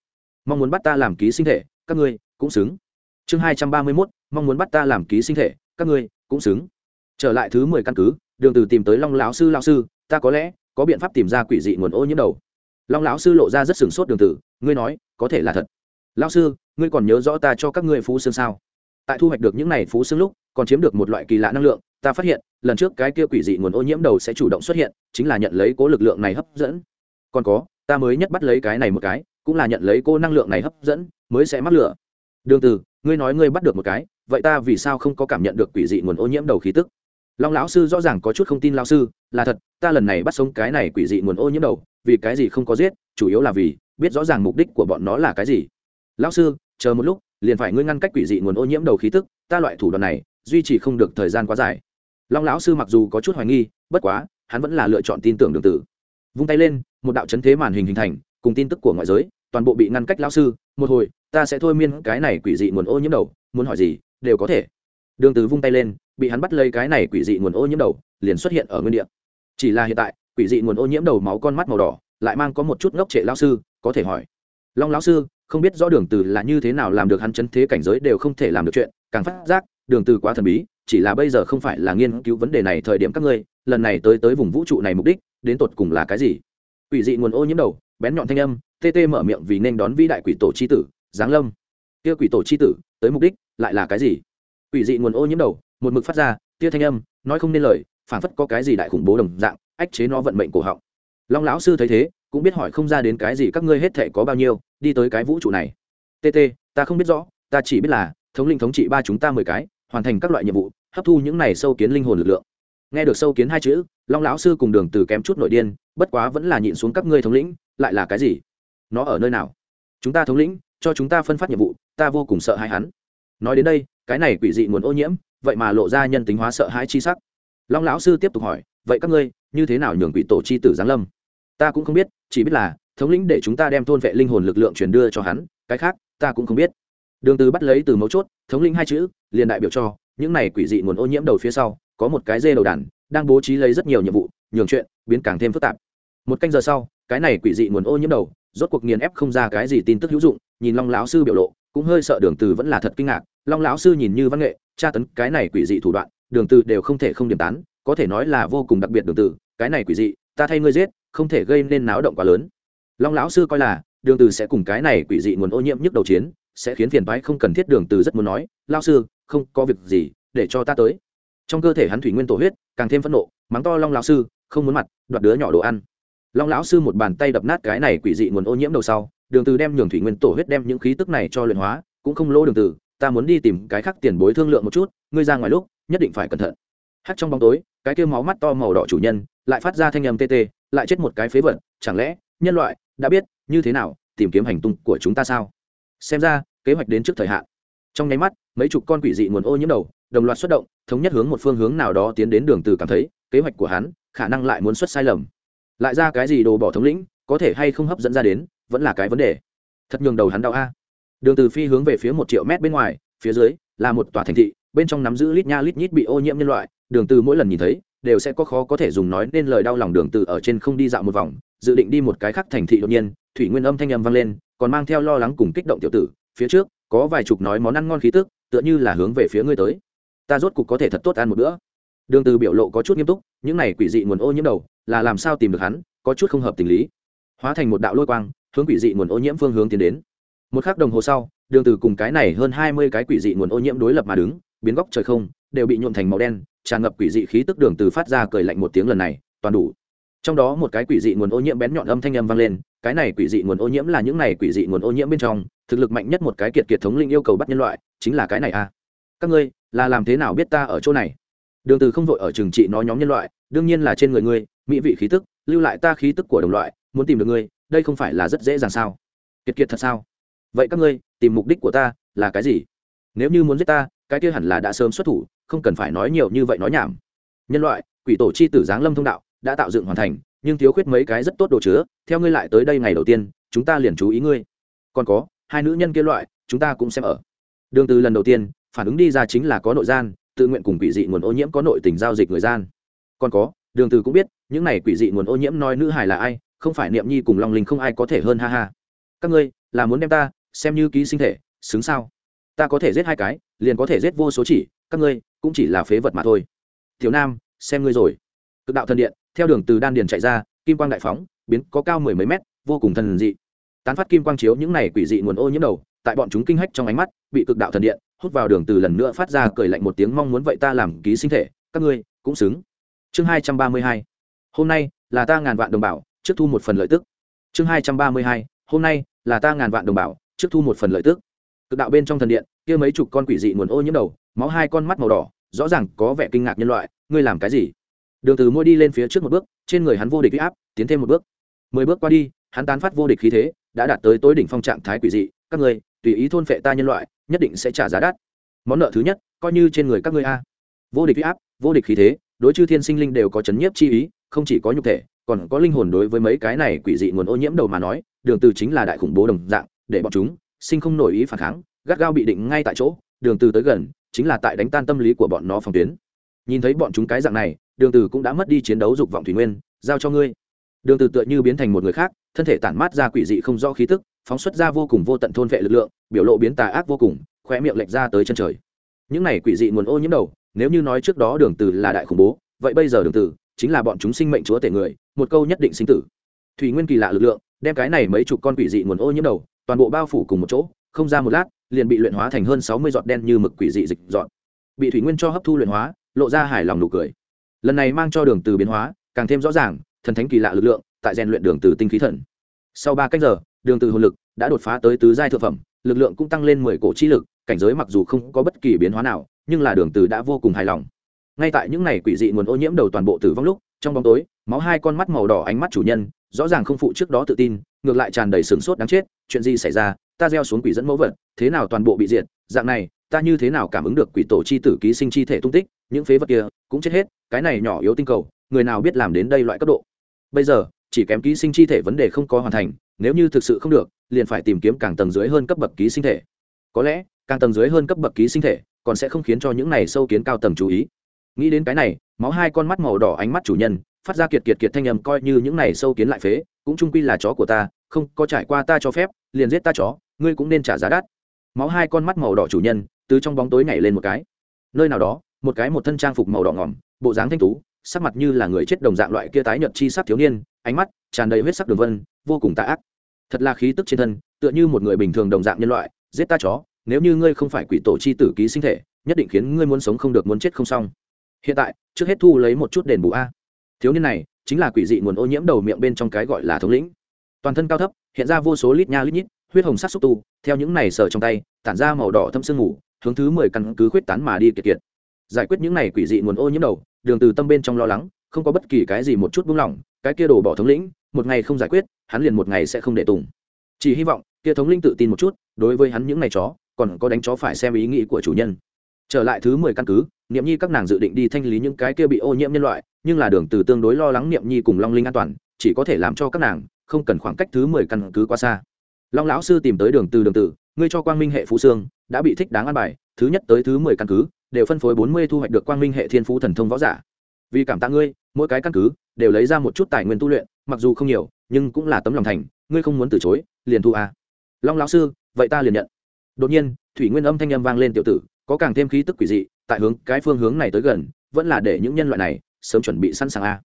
mong muốn bắt ta làm ký sinh thể, các ngươi cũng xứng. Chương hai trăm ba mươi 231 mong muốn bắt ta làm ký sinh thể, các ngươi cũng xứng. Trở lại thứ mười căn cứ, đường từ tìm tới long lão sư lão sư, ta có lẽ có biện pháp tìm ra quỷ dị nguồn ô nhiễm đầu. Long lão sư lộ ra rất sừng sốt đường tử ngươi nói, có thể là thật. Lão sư, ngươi còn nhớ rõ ta cho các ngươi phú xương sao? Tại thu hoạch được những này phú xương lúc còn chiếm được một loại kỳ lạ năng lượng, ta phát hiện, lần trước cái kia quỷ dị nguồn ô nhiễm đầu sẽ chủ động xuất hiện, chính là nhận lấy cố lực lượng này hấp dẫn. Còn có, ta mới nhất bắt lấy cái này một cái, cũng là nhận lấy cô năng lượng này hấp dẫn, mới sẽ mắc lửa. Đường từ ngươi nói ngươi bắt được một cái, vậy ta vì sao không có cảm nhận được quỷ dị nguồn ô nhiễm đầu khí tức? Long lão sư rõ ràng có chút không tin lão sư, là thật, ta lần này bắt sống cái này quỷ dị nguồn ô nhiễm đầu, vì cái gì không có giết, chủ yếu là vì, biết rõ ràng mục đích của bọn nó là cái gì. Lão sư, chờ một lúc, liền phải ngươi ngăn cách quỷ dị nguồn ô nhiễm đầu khí tức, ta loại thủ đoạn này duy trì không được thời gian quá dài. Long lão sư mặc dù có chút hoài nghi, bất quá, hắn vẫn là lựa chọn tin tưởng đường tử. Vung tay lên, một đạo chấn thế màn hình hình thành, cùng tin tức của ngoại giới, toàn bộ bị ngăn cách lão sư, một hồi, ta sẽ thôi miên cái này quỷ dị nguồn ô nhiễm đầu, muốn hỏi gì, đều có thể. Đường tử vung tay lên, bị hắn bắt lấy cái này quỷ dị nguồn ô nhiễm đầu, liền xuất hiện ở nguyên địa. Chỉ là hiện tại, quỷ dị nguồn ô nhiễm đầu máu con mắt màu đỏ, lại mang có một chút ngốc trệ lão sư, có thể hỏi. Long lão sư, không biết rõ đường từ là như thế nào làm được hắn chấn thế cảnh giới đều không thể làm được chuyện, càng phát giác đường từ quá thần bí, chỉ là bây giờ không phải là nghiên cứu vấn đề này thời điểm các ngươi, lần này tới tới vùng vũ trụ này mục đích, đến tột cùng là cái gì? Quỷ dị nguồn ô nhiễm đầu, bén nhọn thanh âm TT mở miệng vì nên đón vĩ đại quỷ tổ chi tử, giáng lâm. Kia quỷ tổ chi tử, tới mục đích lại là cái gì? Quỷ dị nguồn ô nhiễm đầu, một mực phát ra, tia thanh âm, nói không nên lời phản phất có cái gì đại khủng bố đồng dạng, ách chế nó vận mệnh cổ họng. Long lão sư thấy thế, cũng biết hỏi không ra đến cái gì các ngươi hết thể có bao nhiêu, đi tới cái vũ trụ này. Tt ta không biết rõ, ta chỉ biết là, thống linh thống trị ba chúng ta mười cái hoàn thành các loại nhiệm vụ, hấp thu những này sâu kiến linh hồn lực lượng. Nghe được sâu kiến hai chữ, long lão sư cùng đường từ kém chút nội điên, bất quá vẫn là nhịn xuống các ngươi thống lĩnh, lại là cái gì? Nó ở nơi nào? Chúng ta thống lĩnh, cho chúng ta phân phát nhiệm vụ, ta vô cùng sợ hãi hắn. Nói đến đây, cái này quỷ dị nguồn ô nhiễm, vậy mà lộ ra nhân tính hóa sợ hãi chi sắc. Long lão sư tiếp tục hỏi, vậy các ngươi, như thế nào nhường quỷ tổ chi tử giáng lâm? Ta cũng không biết, chỉ biết là, thống lĩnh để chúng ta đem thôn vệ linh hồn lực lượng truyền đưa cho hắn, cái khác, ta cũng không biết đường từ bắt lấy từ mấu chốt, thống lĩnh hai chữ, liền đại biểu cho, những này quỷ dị nguồn ô nhiễm đầu phía sau, có một cái dê đầu đàn, đang bố trí lấy rất nhiều nhiệm vụ, nhường chuyện biến càng thêm phức tạp. Một canh giờ sau, cái này quỷ dị nguồn ô nhiễm đầu, rốt cuộc nghiền ép không ra cái gì tin tức hữu dụng, nhìn long lão sư biểu lộ, cũng hơi sợ đường từ vẫn là thật kinh ngạc. Long lão sư nhìn như văn nghệ, tra tấn cái này quỷ dị thủ đoạn, đường từ đều không thể không điểm tán, có thể nói là vô cùng đặc biệt đường từ cái này quỷ dị, ta thay ngươi giết, không thể gây nên náo động quá lớn. Long lão sư coi là, đường từ sẽ cùng cái này quỷ dị nguồn ô nhiễm nhức đầu chiến sẽ khiến phiền toái không cần thiết đường từ rất muốn nói lão sư, không có việc gì, để cho ta tới. Trong cơ thể hắn thủy nguyên tổ huyết, càng thêm phẫn nộ, mắng to, long lão sư, không muốn mặt, đoạt đứa nhỏ đồ ăn. Long lão sư một bàn tay đập nát cái này quỷ dị nguồn ô nhiễm đầu sau, đường từ đem nhường thủy nguyên tổ huyết đem những khí tức này cho luyện hóa, cũng không lỗ đường từ, ta muốn đi tìm cái khác tiền bối thương lượng một chút, ngươi ra ngoài lúc, nhất định phải cẩn thận. Hắt trong bóng tối, cái kia máu mắt to màu đỏ chủ nhân, lại phát ra thanh âm tê tê, lại chết một cái phế vật, chẳng lẽ, nhân loại đã biết như thế nào tìm kiếm hành tung của chúng ta sao? Xem ra, kế hoạch đến trước thời hạn. Trong nháy mắt, mấy chục con quỷ dị nguồn ô nhiễm đầu, đồng loạt xuất động, thống nhất hướng một phương hướng nào đó tiến đến đường từ cảm thấy, kế hoạch của hắn, khả năng lại muốn xuất sai lầm. Lại ra cái gì đồ bỏ thống lĩnh, có thể hay không hấp dẫn ra đến, vẫn là cái vấn đề. Thật nhường đầu hắn đau a. Đường từ phi hướng về phía một triệu mét bên ngoài, phía dưới, là một tòa thành thị, bên trong nắm giữ lít nha lít nhít bị ô nhiễm nhân loại, đường từ mỗi lần nhìn thấy, đều sẽ có khó có thể dùng nói nên lời đau lòng đường từ ở trên không đi dạo một vòng, dự định đi một cái khác thành thị đột nhiên, thủy nguyên âm thanh âm vang lên còn mang theo lo lắng cùng kích động tiểu tử, phía trước, có vài chục nói món ăn ngon khí tức, tựa như là hướng về phía ngươi tới. Ta rốt cục có thể thật tốt ăn một bữa. Đường từ biểu lộ có chút nghiêm túc, những này quỷ dị nguồn ô nhiễm đầu, là làm sao tìm được hắn, có chút không hợp tình lý. Hóa thành một đạo lôi quang, hướng quỷ dị nguồn ô nhiễm phương hướng tiến đến. Một khắc đồng hồ sau, đường từ cùng cái này hơn 20 cái quỷ dị nguồn ô nhiễm đối lập mà đứng, biến góc trời không, đều bị nhuộm thành màu đen, tràn ngập quỷ dị khí tức đường từ phát ra cười lạnh một tiếng lần này, toàn đủ trong đó một cái quỷ dị nguồn ô nhiễm bén nhọn âm thanh âm vang lên, cái này quỷ dị nguồn ô nhiễm là những này quỷ dị nguồn ô nhiễm bên trong, thực lực mạnh nhất một cái kiệt kiệt thống linh yêu cầu bắt nhân loại, chính là cái này à. Các ngươi, là làm thế nào biết ta ở chỗ này? Đường từ không vội ở trường trị nói nhóm nhân loại, đương nhiên là trên người ngươi, mỹ vị khí tức, lưu lại ta khí tức của đồng loại, muốn tìm được ngươi, đây không phải là rất dễ dàng sao? Kiệt kiệt thật sao? Vậy các ngươi, tìm mục đích của ta là cái gì? Nếu như muốn giết ta, cái kia hẳn là đã sớm xuất thủ, không cần phải nói nhiều như vậy nói nhảm. Nhân loại, quỷ tổ chi tử giáng lâm thông đạo đã tạo dựng hoàn thành, nhưng thiếu khuyết mấy cái rất tốt đồ chứa, theo ngươi lại tới đây ngày đầu tiên, chúng ta liền chú ý ngươi. Còn có, hai nữ nhân kia loại, chúng ta cũng xem ở. Đường từ lần đầu tiên, phản ứng đi ra chính là có nội gian, tự nguyện cùng quỷ dị nguồn ô nhiễm có nội tình giao dịch người gian. Còn có, đường từ cũng biết, những này quỷ dị nguồn ô nhiễm nói nữ hài là ai, không phải niệm nhi cùng long linh không ai có thể hơn ha ha. Các ngươi, là muốn đem ta, xem như ký sinh thể, xứng sao? Ta có thể giết hai cái, liền có thể giết vô số chỉ, các ngươi, cũng chỉ là phế vật mà thôi. Tiểu nam, xem ngươi rồi. Cực đạo thần điện theo đường từ đan điền chạy ra, kim quang đại phóng, biến có cao mười mấy mét, vô cùng thần dị. Tán phát kim quang chiếu những này quỷ dị nguồn ô nhiễm đầu, tại bọn chúng kinh hách trong ánh mắt, bị cực đạo thần điện, hút vào đường từ lần nữa phát ra cười lạnh một tiếng mong muốn vậy ta làm ký sinh thể, các ngươi cũng xứng. Chương hai trăm ba mươi hai. Hôm nay là ta ngàn vạn đồng bào, trước thu một phần lợi tức. Chương hai trăm ba mươi hai. Hôm nay là ta ngàn vạn đồng bào, trước thu một phần lợi tức. Cực đạo bên trong thần điện, kia mấy chục con quỷ dị nguồn ô nhiễm đầu, máu hai con mắt màu đỏ, rõ ràng có vẻ kinh ngạc nhân loại, ngươi làm cái gì? Đường từ môi đi lên phía trước một bước, trên người hắn vô địch uy áp, tiến thêm một bước. Mười bước qua đi, hắn tán phát vô địch khí thế, đã đạt tới tối đỉnh phong trạng thái quỷ dị. Các ngươi tùy ý thôn phệ ta nhân loại, nhất định sẽ trả giá đắt. Món nợ thứ nhất, coi như trên người các ngươi a. Vô địch uy áp, vô địch khí thế, đối chư thiên sinh linh đều có chấn nhiếp chi ý, không chỉ có nhục thể, còn có linh hồn đối với mấy cái này quỷ dị nguồn ô nhiễm đầu mà nói, đường từ chính là đại khủng bố đồng dạng, để bọn chúng sinh không nổi ý phản kháng, gắt gao bị định ngay tại chỗ. Đường từ tới gần, chính là tại đánh tan tâm lý của bọn nó phòng tuyến nhìn thấy bọn chúng cái dạng này, đường từ cũng đã mất đi chiến đấu dục vọng thủy nguyên, giao cho ngươi. Đường từ tựa như biến thành một người khác, thân thể tản mát ra quỷ dị không rõ khí tức, phóng xuất ra vô cùng vô tận thôn vệ lực lượng, biểu lộ biến tà ác vô cùng khoe miệng lệch ra tới chân trời. Những này quỷ dị nguồn ô nhiễm đầu, nếu như nói trước đó đường từ là đại khủng bố, vậy bây giờ đường từ chính là bọn chúng sinh mệnh chúa tể người, một câu nhất định sinh tử. Thủy nguyên kỳ lạ lực lượng, đem cái này mấy chục con quỷ dị nguồn ô nhiễm đầu, toàn bộ bao phủ cùng một chỗ, không ra một lát, liền bị luyện hóa thành hơn sáu mươi giọt đen như mực quỷ dị dịch dọn. Bị thủy nguyên cho hấp thu luyện hóa lộ ra hài lòng nụ cười. Lần này mang cho đường từ biến hóa, càng thêm rõ ràng, thần thánh kỳ lạ lực lượng, tại rèn luyện đường từ tinh khí thần. Sau ba cách giờ, đường từ hồn lực đã đột phá tới tứ giai thượng phẩm, lực lượng cũng tăng lên mười cổ chi lực, cảnh giới mặc dù không có bất kỳ biến hóa nào, nhưng là đường từ đã vô cùng hài lòng. Ngay tại những này quỷ dị nguồn ô nhiễm đầu toàn bộ tử vong lúc, trong bóng tối, máu hai con mắt màu đỏ ánh mắt chủ nhân, rõ ràng không phụ trước đó tự tin, ngược lại tràn đầy sừng sốt đáng chết, chuyện gì xảy ra, ta gieo xuống quỷ dẫn mẫu vật, thế nào toàn bộ bị diệt, dạng này, ta như thế nào cảm ứng được quỷ tổ chi tử ký sinh chi thể tung tích? Những phế vật kia cũng chết hết, cái này nhỏ yếu tinh cầu, người nào biết làm đến đây loại cấp độ? Bây giờ, chỉ kém ký sinh chi thể vấn đề không có hoàn thành, nếu như thực sự không được, liền phải tìm kiếm càng tầng dưới hơn cấp bậc ký sinh thể. Có lẽ, càng tầng dưới hơn cấp bậc ký sinh thể còn sẽ không khiến cho những này sâu kiến cao tầng chú ý. Nghĩ đến cái này, máu hai con mắt màu đỏ ánh mắt chủ nhân, phát ra kiệt kiệt kiệt thanh âm coi như những này sâu kiến lại phế, cũng trung quy là chó của ta, không có trải qua ta cho phép, liền giết ta chó, ngươi cũng nên trả giá đắt. Máu hai con mắt màu đỏ chủ nhân từ trong bóng tối nhảy lên một cái. Nơi nào đó một cái một thân trang phục màu đỏ ngỏm, bộ dáng thanh tú, sắc mặt như là người chết đồng dạng loại kia tái nhợt chi sắc thiếu niên, ánh mắt tràn đầy huyết sắc đường vân, vô cùng tà ác. Thật là khí tức trên thân, tựa như một người bình thường đồng dạng nhân loại, giết ta chó, nếu như ngươi không phải quỷ tổ chi tử ký sinh thể, nhất định khiến ngươi muốn sống không được muốn chết không xong. Hiện tại, trước hết thu lấy một chút đền bù a. Thiếu niên này, chính là quỷ dị nguồn ô nhiễm đầu miệng bên trong cái gọi là thống lĩnh. Toàn thân cao thấp, hiện ra vô số lít nha lít nhít, huyết hồng sắc xúc tu, theo những này sờ trong tay, tản ra màu đỏ thâm sương ngủ hướng thứ mười căn cứ khuyết tán mà đi kiệt kiệt giải quyết những này quỷ dị nguồn ô nhiễm đầu, đường từ tâm bên trong lo lắng, không có bất kỳ cái gì một chút buông lỏng, cái kia đổ bỏ thống lĩnh, một ngày không giải quyết, hắn liền một ngày sẽ không để tùng. Chỉ hy vọng, kia thống lĩnh tự tin một chút, đối với hắn những ngày chó, còn có đánh chó phải xem ý nghĩ của chủ nhân. Trở lại thứ mười căn cứ, niệm nhi các nàng dự định đi thanh lý những cái kia bị ô nhiễm nhân loại, nhưng là đường từ tương đối lo lắng niệm nhi cùng long linh an toàn, chỉ có thể làm cho các nàng không cần khoảng cách thứ mười căn cứ quá xa. Long lão sư tìm tới đường từ đường từ, ngươi cho quang minh hệ phú xương, đã bị thích đáng an bài, thứ nhất tới thứ mười căn cứ đều phân phối bốn mươi thu hoạch được quang minh hệ thiên phú thần thông võ giả. Vì cảm tạ ngươi, mỗi cái căn cứ đều lấy ra một chút tài nguyên tu luyện, mặc dù không nhiều, nhưng cũng là tấm lòng thành, ngươi không muốn từ chối, liền thu à. long lão sư, vậy ta liền nhận. Đột nhiên, thủy nguyên âm thanh âm vang lên tiểu tử, có càng thêm khí tức quỷ dị, tại hướng, cái phương hướng này tới gần, vẫn là để những nhân loại này sớm chuẩn bị sẵn sàng a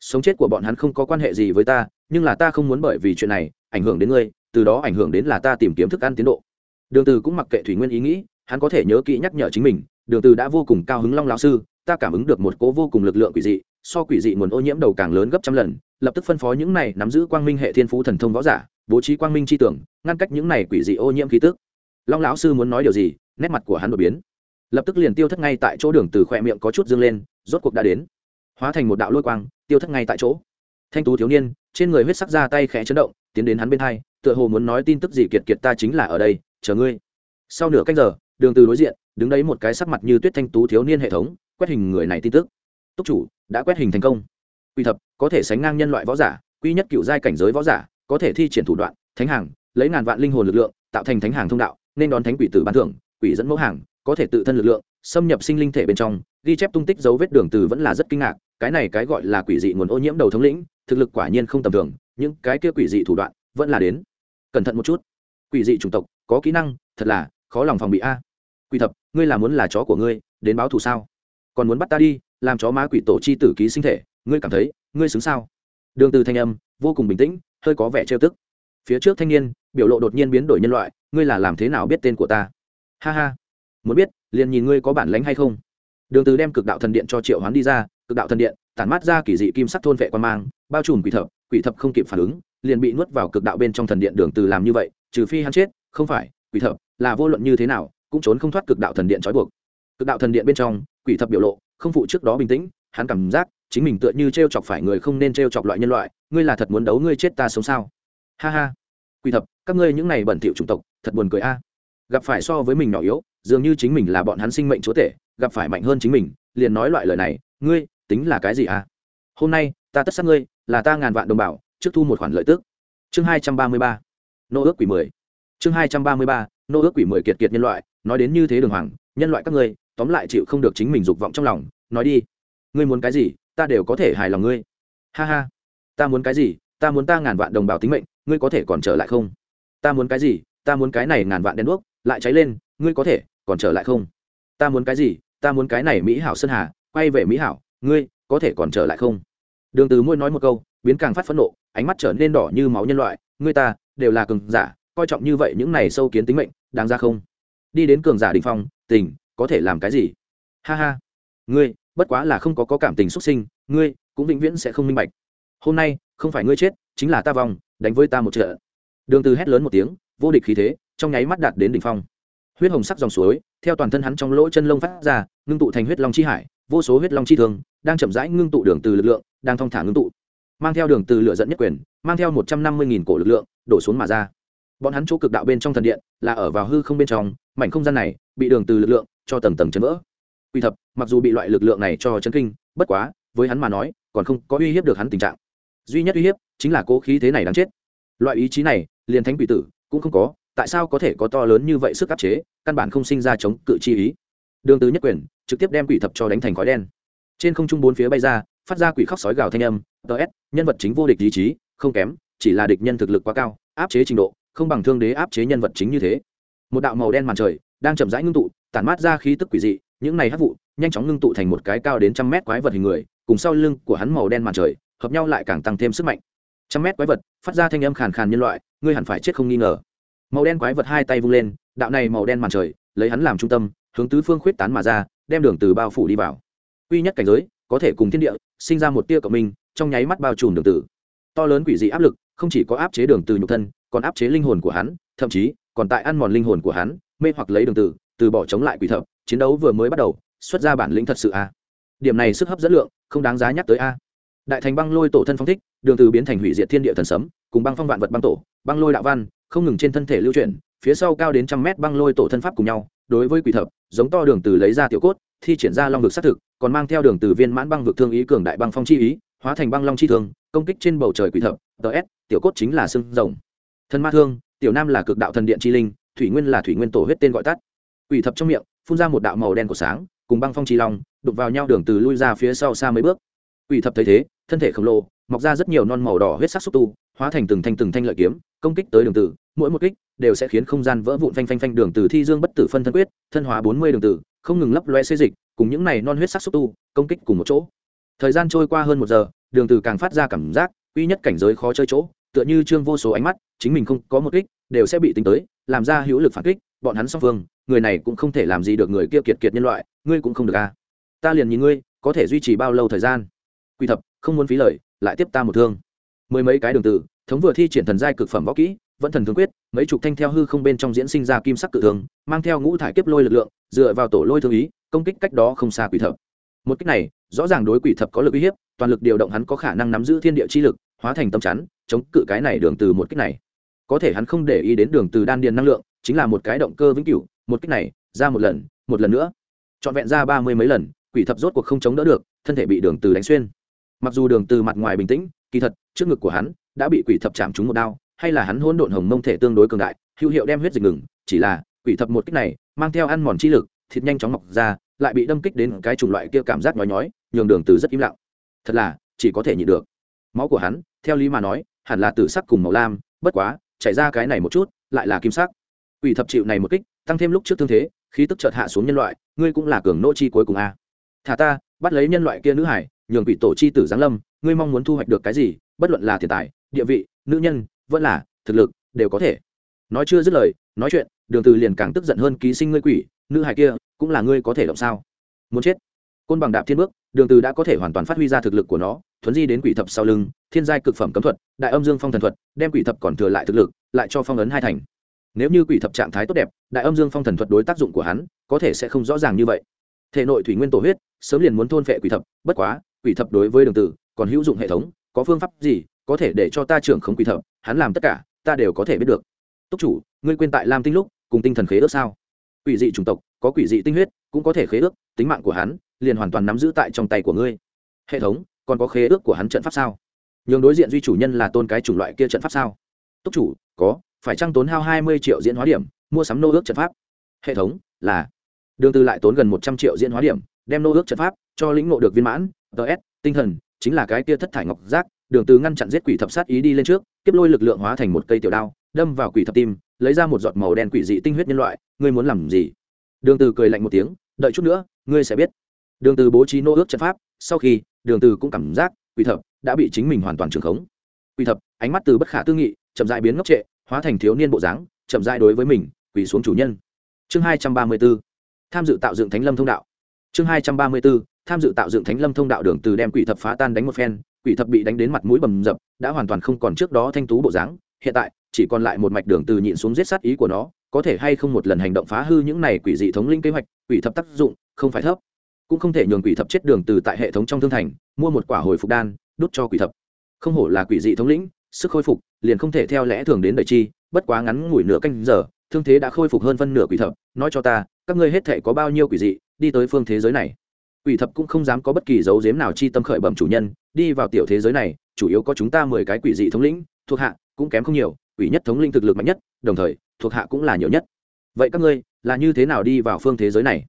sống chết của bọn hắn không có quan hệ gì với ta, nhưng là ta không muốn bởi vì chuyện này ảnh hưởng đến ngươi, từ đó ảnh hưởng đến là ta tìm kiếm thức ăn tiến độ. Đường từ cũng mặc kệ thủy nguyên ý nghĩ, hắn có thể nhớ kỹ nhắc nhở chính mình đường từ đã vô cùng cao hứng long lão sư, ta cảm ứng được một cỗ vô cùng lực lượng quỷ dị, so quỷ dị nguồn ô nhiễm đầu càng lớn gấp trăm lần, lập tức phân phó những này nắm giữ quang minh hệ thiên phú thần thông võ giả, bố trí quang minh chi tưởng, ngăn cách những này quỷ dị ô nhiễm khí tức. Long lão sư muốn nói điều gì, nét mặt của hắn đột biến. Lập tức liền tiêu thất ngay tại chỗ đường từ khỏe miệng có chút dương lên, rốt cuộc đã đến. Hóa thành một đạo lôi quang, tiêu thất ngay tại chỗ. Thanh tú thiếu niên, trên người huyết sắc ra tay khẽ chấn động, tiến đến hắn bên hai, tựa hồ muốn nói tin tức gì kiệt kiệt ta chính là ở đây, chờ ngươi. Sau nửa cách giờ, đường từ đối diện đứng đấy một cái sắc mặt như tuyết thanh tú thiếu niên hệ thống, quét hình người này tin tức. Túc chủ, đã quét hình thành công. Quy thập, có thể sánh ngang nhân loại võ giả, quy nhất cựu giai cảnh giới võ giả, có thể thi triển thủ đoạn, thánh hàng, lấy ngàn vạn linh hồn lực lượng, tạo thành thánh hàng thông đạo, nên đón thánh quỷ tử ban thưởng, quỷ dẫn mẫu hàng, có thể tự thân lực lượng, xâm nhập sinh linh thể bên trong, ghi chép tung tích dấu vết đường từ vẫn là rất kinh ngạc, cái này cái gọi là quỷ dị nguồn ô nhiễm đầu thống lĩnh, thực lực quả nhiên không tầm thường, những cái kia quỷ dị thủ đoạn, vẫn là đến. Cẩn thận một chút. Quỷ dị chủng tộc, có kỹ năng, thật là khó lòng phòng bị a. Quỷ thập ngươi là muốn là chó của ngươi, đến báo thù sao? Còn muốn bắt ta đi, làm chó má quỷ tổ chi tử ký sinh thể, ngươi cảm thấy, ngươi xứng sao? Đường từ thanh âm, vô cùng bình tĩnh, hơi có vẻ trêu tức. Phía trước thanh niên, biểu lộ đột nhiên biến đổi nhân loại, ngươi là làm thế nào biết tên của ta? Ha ha. Muốn biết, liền nhìn ngươi có bản lĩnh hay không. Đường từ đem cực đạo thần điện cho triệu hoán đi ra, cực đạo thần điện, tản mát ra kỳ dị kim sắc thôn vệ quan mang, bao trùm quỷ thập quỷ thập không kịp phản ứng, liền bị nuốt vào cực đạo bên trong thần điện đường từ làm như vậy, trừ phi hắn chết, không phải, quỷ thập, là vô luận như thế nào cũng trốn không thoát cực đạo thần điện trói buộc. Cực đạo thần điện bên trong, quỷ thập biểu lộ, không phụ trước đó bình tĩnh, hắn cảm giác chính mình tựa như t r e o chọc phải người không nên t r e o chọc loại nhân loại, ngươi là thật muốn đấu ngươi chết ta sống sao? Ha ha. Quỷ thập, các ngươi những này bẩn thỉu chủng tộc, thật buồn cười a. Gặp phải so với mình nhỏ yếu, dường như chính mình là bọn hắn sinh mệnh chúa tể, gặp phải mạnh hơn chính mình, liền nói loại lời này, ngươi, tính là cái gì a? Hôm nay, ta tất sát ngươi, là ta ngàn vạn đồng bào, trước thu một khoản lợi tức. Chương hai trăm ba mươi ba, nô ước quỷ mười. Chương hai trăm ba mươi ba, nô ước quỷ mười kiệt kiệt nhân loại nói đến như thế đường hoàng, nhân loại các ngươi, tóm lại chịu không được chính mình dục vọng trong lòng, nói đi. Ngươi muốn cái gì, ta đều có thể hài lòng ngươi. Ha ha. Ta muốn cái gì, ta muốn ta ngàn vạn đồng bào tính mệnh, ngươi có thể còn trở lại không? Ta muốn cái gì, ta muốn cái này ngàn vạn đèn đuốc, lại cháy lên, ngươi có thể còn trở lại không? Ta muốn cái gì, ta muốn cái này mỹ hảo sơn hà, quay về mỹ hảo, ngươi có thể còn trở lại không? Đường từ môi nói một câu, biến càng phát phẫn nộ, ánh mắt trở nên đỏ như máu nhân loại, ngươi ta đều là cường giả, coi trọng như vậy những này sâu kiến tính mệnh, đáng ra không? Đi đến cường giả đỉnh phong tình có thể làm cái gì? Ha ha. Ngươi bất quá là không có, có cảm tình xuất sinh ngươi cũng vĩnh viễn sẽ không minh bạch. Hôm nay không phải ngươi chết chính là ta vòng đánh với ta một trận. Đường từ hét lớn một tiếng vô địch khí thế trong nháy mắt đạt đến đỉnh phong. Huyết hồng sắc dòng suối theo toàn thân hắn trong lỗ chân lông phát ra ngưng tụ thành huyết long chi hải vô số huyết long chi thường đang chậm rãi ngưng tụ đường từ lực lượng đang thong thả ngưng tụ. Mang theo đường từ lửa dẫn nhất quyền mang theo một trăm năm mươi nghìn cổ lực lượng đổ xuống mà ra. Bọn hắn chỗ cực đạo bên trong thần điện là ở vào hư không bên trong mảnh không gian này bị đường từ lực lượng cho tầng tầng chấn vỡ. Quy thập, mặc dù bị loại lực lượng này cho chấn kinh, bất quá, với hắn mà nói, còn không có uy hiếp được hắn tình trạng. Duy nhất uy hiếp chính là cố khí thế này đáng chết. Loại ý chí này, liền thánh quỷ tử cũng không có, tại sao có thể có to lớn như vậy sức áp chế, căn bản không sinh ra chống cự chi ý. Đường từ nhất quyền, trực tiếp đem quỷ thập cho đánh thành khói đen. Trên không trung bốn phía bay ra, phát ra quỷ khóc sói gào thanh âm ts nhân vật chính vô địch ý chí, không kém, chỉ là địch nhân thực lực quá cao, áp chế trình độ, không bằng thương đế áp chế nhân vật chính như thế một đạo màu đen màn trời đang chậm rãi ngưng tụ, tản mát ra khí tức quỷ dị, những này hắc vụ nhanh chóng ngưng tụ thành một cái cao đến trăm mét quái vật hình người, cùng sau lưng của hắn màu đen màn trời hợp nhau lại càng tăng thêm sức mạnh. Trăm mét quái vật phát ra thanh âm khàn khàn nhân loại, ngươi hẳn phải chết không nghi ngờ. Màu đen quái vật hai tay vung lên, đạo này màu đen màn trời lấy hắn làm trung tâm, hướng tứ phương khuyết tán mà ra, đem đường từ bao phủ đi vào. Quy nhất cảnh giới, có thể cùng thiên địa sinh ra một tia cộng minh, trong nháy mắt bao trùm đường tử. To lớn quỷ dị áp lực không chỉ có áp chế đường từ nhục thân, còn áp chế linh hồn của hắn, thậm chí còn tại ăn mòn linh hồn của hắn, mê hoặc lấy đường từ từ bỏ chống lại quỷ thập, chiến đấu vừa mới bắt đầu, xuất ra bản lĩnh thật sự a. Điểm này sức hấp dẫn lượng, không đáng giá nhắc tới a. Đại thành băng lôi tổ thân phong thích, đường từ biến thành hủy diệt thiên địa thần sấm, cùng băng phong vạn vật băng tổ, băng lôi đạo văn, không ngừng trên thân thể lưu chuyển, phía sau cao đến trăm mét băng lôi tổ thân pháp cùng nhau, đối với quỷ thập, giống to đường từ lấy ra tiểu cốt, thi triển ra long vực sát thực, còn mang theo đường từ viên mãn băng vực thương ý cường đại băng phong chi ý, hóa thành băng long chi thường công kích trên bầu trời quỷ thập ts tiểu cốt chính là xương rồng. Thân ma thương tiểu nam là cực đạo thần điện chi linh, thủy nguyên là thủy nguyên tổ huyết tên gọi tắt. Quỷ thập trong miệng, phun ra một đạo màu đen của sáng, cùng băng phong chi long đục vào nhau đường từ lui ra phía sau xa mấy bước. Quỷ thập thấy thế, thân thể khổng lồ, mọc ra rất nhiều non màu đỏ huyết sắc xúc tu, hóa thành từng thanh từng thanh lợi kiếm, công kích tới đường từ mỗi một kích đều sẽ khiến không gian vỡ vụn phanh phanh phanh, đường từ thi dương bất tử phân thân quyết, thân hóa bốn mươi đường từ không ngừng lấp loe xê dịch, cùng những này non huyết sắc xúc tu, công kích cùng một chỗ. Thời gian trôi qua hơn một giờ, đường từ càng phát ra cảm giác, uy nhất cảnh giới khó chơi chỗ tựa như trương vô số ánh mắt, chính mình không có một kích, đều sẽ bị tính tới, làm ra hữu lực phản kích, bọn hắn song phương, người này cũng không thể làm gì được người kia kiệt kiệt nhân loại, ngươi cũng không được a à. ta liền nhìn ngươi, có thể duy trì bao lâu thời gian? Quy thập, không muốn phí lời, lại tiếp ta một thương. Mười mấy cái đường từ thống vừa thi triển thần giai cực phẩm võ kỹ, vẫn thần thương quyết, mấy chục thanh theo hư không bên trong diễn sinh ra kim sắc cự thường mang theo ngũ thải kiếp lôi lực lượng, dựa vào tổ lôi thương ý, công kích cách đó không xa quỷ thập. Một kích này, rõ ràng đối quỷ thập có lực uy hiếp, toàn lực điều động hắn có khả năng nắm giữ thiên địa chi lực, hóa thành tâm chắn chống cự cái này đường từ một kích này. Có thể hắn không để ý đến đường từ đan điền năng lượng, chính là một cái động cơ vĩnh cửu, một kích này, ra một lần một lần nữa. Trọn vẹn ra ba mươi mấy lần, quỷ thập rốt cuộc không chống đỡ được, thân thể bị đường từ đánh xuyên. Mặc dù đường từ mặt ngoài bình tĩnh, kỳ thật, trước ngực của hắn đã bị quỷ thập chạm trúng một đao, hay là hắn hỗn độn hồng mông thể tương đối cường đại, hữu hiệu đem huyết dịch ngừng, chỉ là quỷ thập một kích này mang theo ăn mòn chi lực, thịt nhanh chóng mọc ra, lại bị đâm kích đến cái chủng loại kia cảm giác nhói nhói, nhường đường từ rất im lặng. Thật là, chỉ có thể nhịn được. Máu của hắn, theo lý mà nói hẳn là tử sắc cùng màu lam, bất quá, chảy ra cái này một chút, lại là kim sắc. Quỷ thập chịu này một kích, tăng thêm lúc trước thương thế, khí tức chợt hạ xuống nhân loại, ngươi cũng là cường nô chi cuối cùng a. Thả ta, bắt lấy nhân loại kia nữ hải, nhường quỷ tổ chi tử giáng lâm, ngươi mong muốn thu hoạch được cái gì, bất luận là tiền tài, địa vị, nữ nhân, vẫn là thực lực, đều có thể. Nói chưa dứt lời, nói chuyện, đường từ liền càng tức giận hơn ký sinh ngươi quỷ, nữ hải kia, cũng là ngươi có thể động sao? Muốn chết. Côn bằng đạp thiên bước đường từ đã có thể hoàn toàn phát huy ra thực lực của nó, thuấn di đến quỷ thập sau lưng, thiên giai cực phẩm cấm thuật, đại âm dương phong thần thuật, đem quỷ thập còn thừa lại thực lực, lại cho phong ấn hai thành. Nếu như quỷ thập trạng thái tốt đẹp, đại âm dương phong thần thuật đối tác dụng của hắn, có thể sẽ không rõ ràng như vậy. Thể nội thủy nguyên tổ huyết, sớm liền muốn thôn phệ quỷ thập, bất quá, quỷ thập đối với đường tử còn hữu dụng hệ thống, có phương pháp gì có thể để cho ta trưởng không quỷ thập, hắn làm tất cả, ta đều có thể biết được. Túc chủ, ngươi quên tại lam tinh lúc, cùng tinh thần khế ước sao? Quỷ dị chủng tộc, có quỷ dị tinh huyết, cũng có thể khế ước, tính mạng của hắn liền hoàn toàn nắm giữ tại trong tay của ngươi. Hệ thống, còn có khế ước của hắn trận pháp sao? Nhường đối diện duy chủ nhân là tôn cái chủng loại kia trận pháp sao? Túc chủ, có, phải trăng tốn hao hai mươi triệu diễn hóa điểm, mua sắm nô ước trận pháp? Hệ thống, là. Đường từ lại tốn gần một trăm triệu diễn hóa điểm, đem nô ước trận pháp cho lĩnh ngộ được viên mãn ts tinh thần, chính là cái kia thất thải ngọc giác, đường từ ngăn chặn giết quỷ thập sát ý đi lên trước tiếp lôi lực lượng hóa thành một cây tiểu đao, đâm vào quỷ thập tim, lấy ra một giọt màu đen quỷ dị tinh huyết nhân loại, ngươi muốn làm gì? Đường từ cười lạnh một tiếng, đợi chút nữa, ngươi sẽ biết đường từ bố trí nô ước trận pháp, sau khi, đường từ cũng cảm giác quỷ thập đã bị chính mình hoàn toàn trường khống. Quỷ thập, ánh mắt từ bất khả tư nghị, chậm rãi biến ngốc trệ, hóa thành thiếu niên bộ dáng, chậm rãi đối với mình, quỳ xuống chủ nhân. Chương hai trăm ba mươi 234 tham dự tạo dựng thánh lâm thông đạo. Chương hai trăm ba mươi 234 tham dự tạo dựng thánh lâm thông đạo đường từ đem quỷ thập phá tan đánh một phen, quỷ thập bị đánh đến mặt mũi bầm dập, đã hoàn toàn không còn trước đó thanh tú bộ dáng. Hiện tại, chỉ còn lại một mạch đường từ nhịn xuống giết sát ý của nó, có thể hay không một lần hành động phá hư những này quỷ dị thống linh kế hoạch, quỷ thập tác dụng không phải thấp cũng không thể nhường quỷ thập chết đường từ tại hệ thống trong thương thành, mua một quả hồi phục đan đút cho quỷ thập. Không hổ là quỷ dị thống lĩnh, sức khôi phục liền không thể theo lẽ thường đến đời chi, bất quá ngắn ngủi nửa canh giờ, thương thế đã khôi phục hơn phân nửa quỷ thập, nói cho ta, các ngươi hết thể có bao nhiêu quỷ dị, đi tới phương thế giới này. Quỷ thập cũng không dám có bất kỳ dấu giếm nào chi tâm khởi bẩm chủ nhân, đi vào tiểu thế giới này, chủ yếu có chúng ta mười cái quỷ dị thống lĩnh, thuộc hạ cũng kém không nhiều, quỷ nhất thống linh thực lực mạnh nhất, đồng thời, thuộc hạ cũng là nhiều nhất. Vậy các ngươi là như thế nào đi vào phương thế giới này?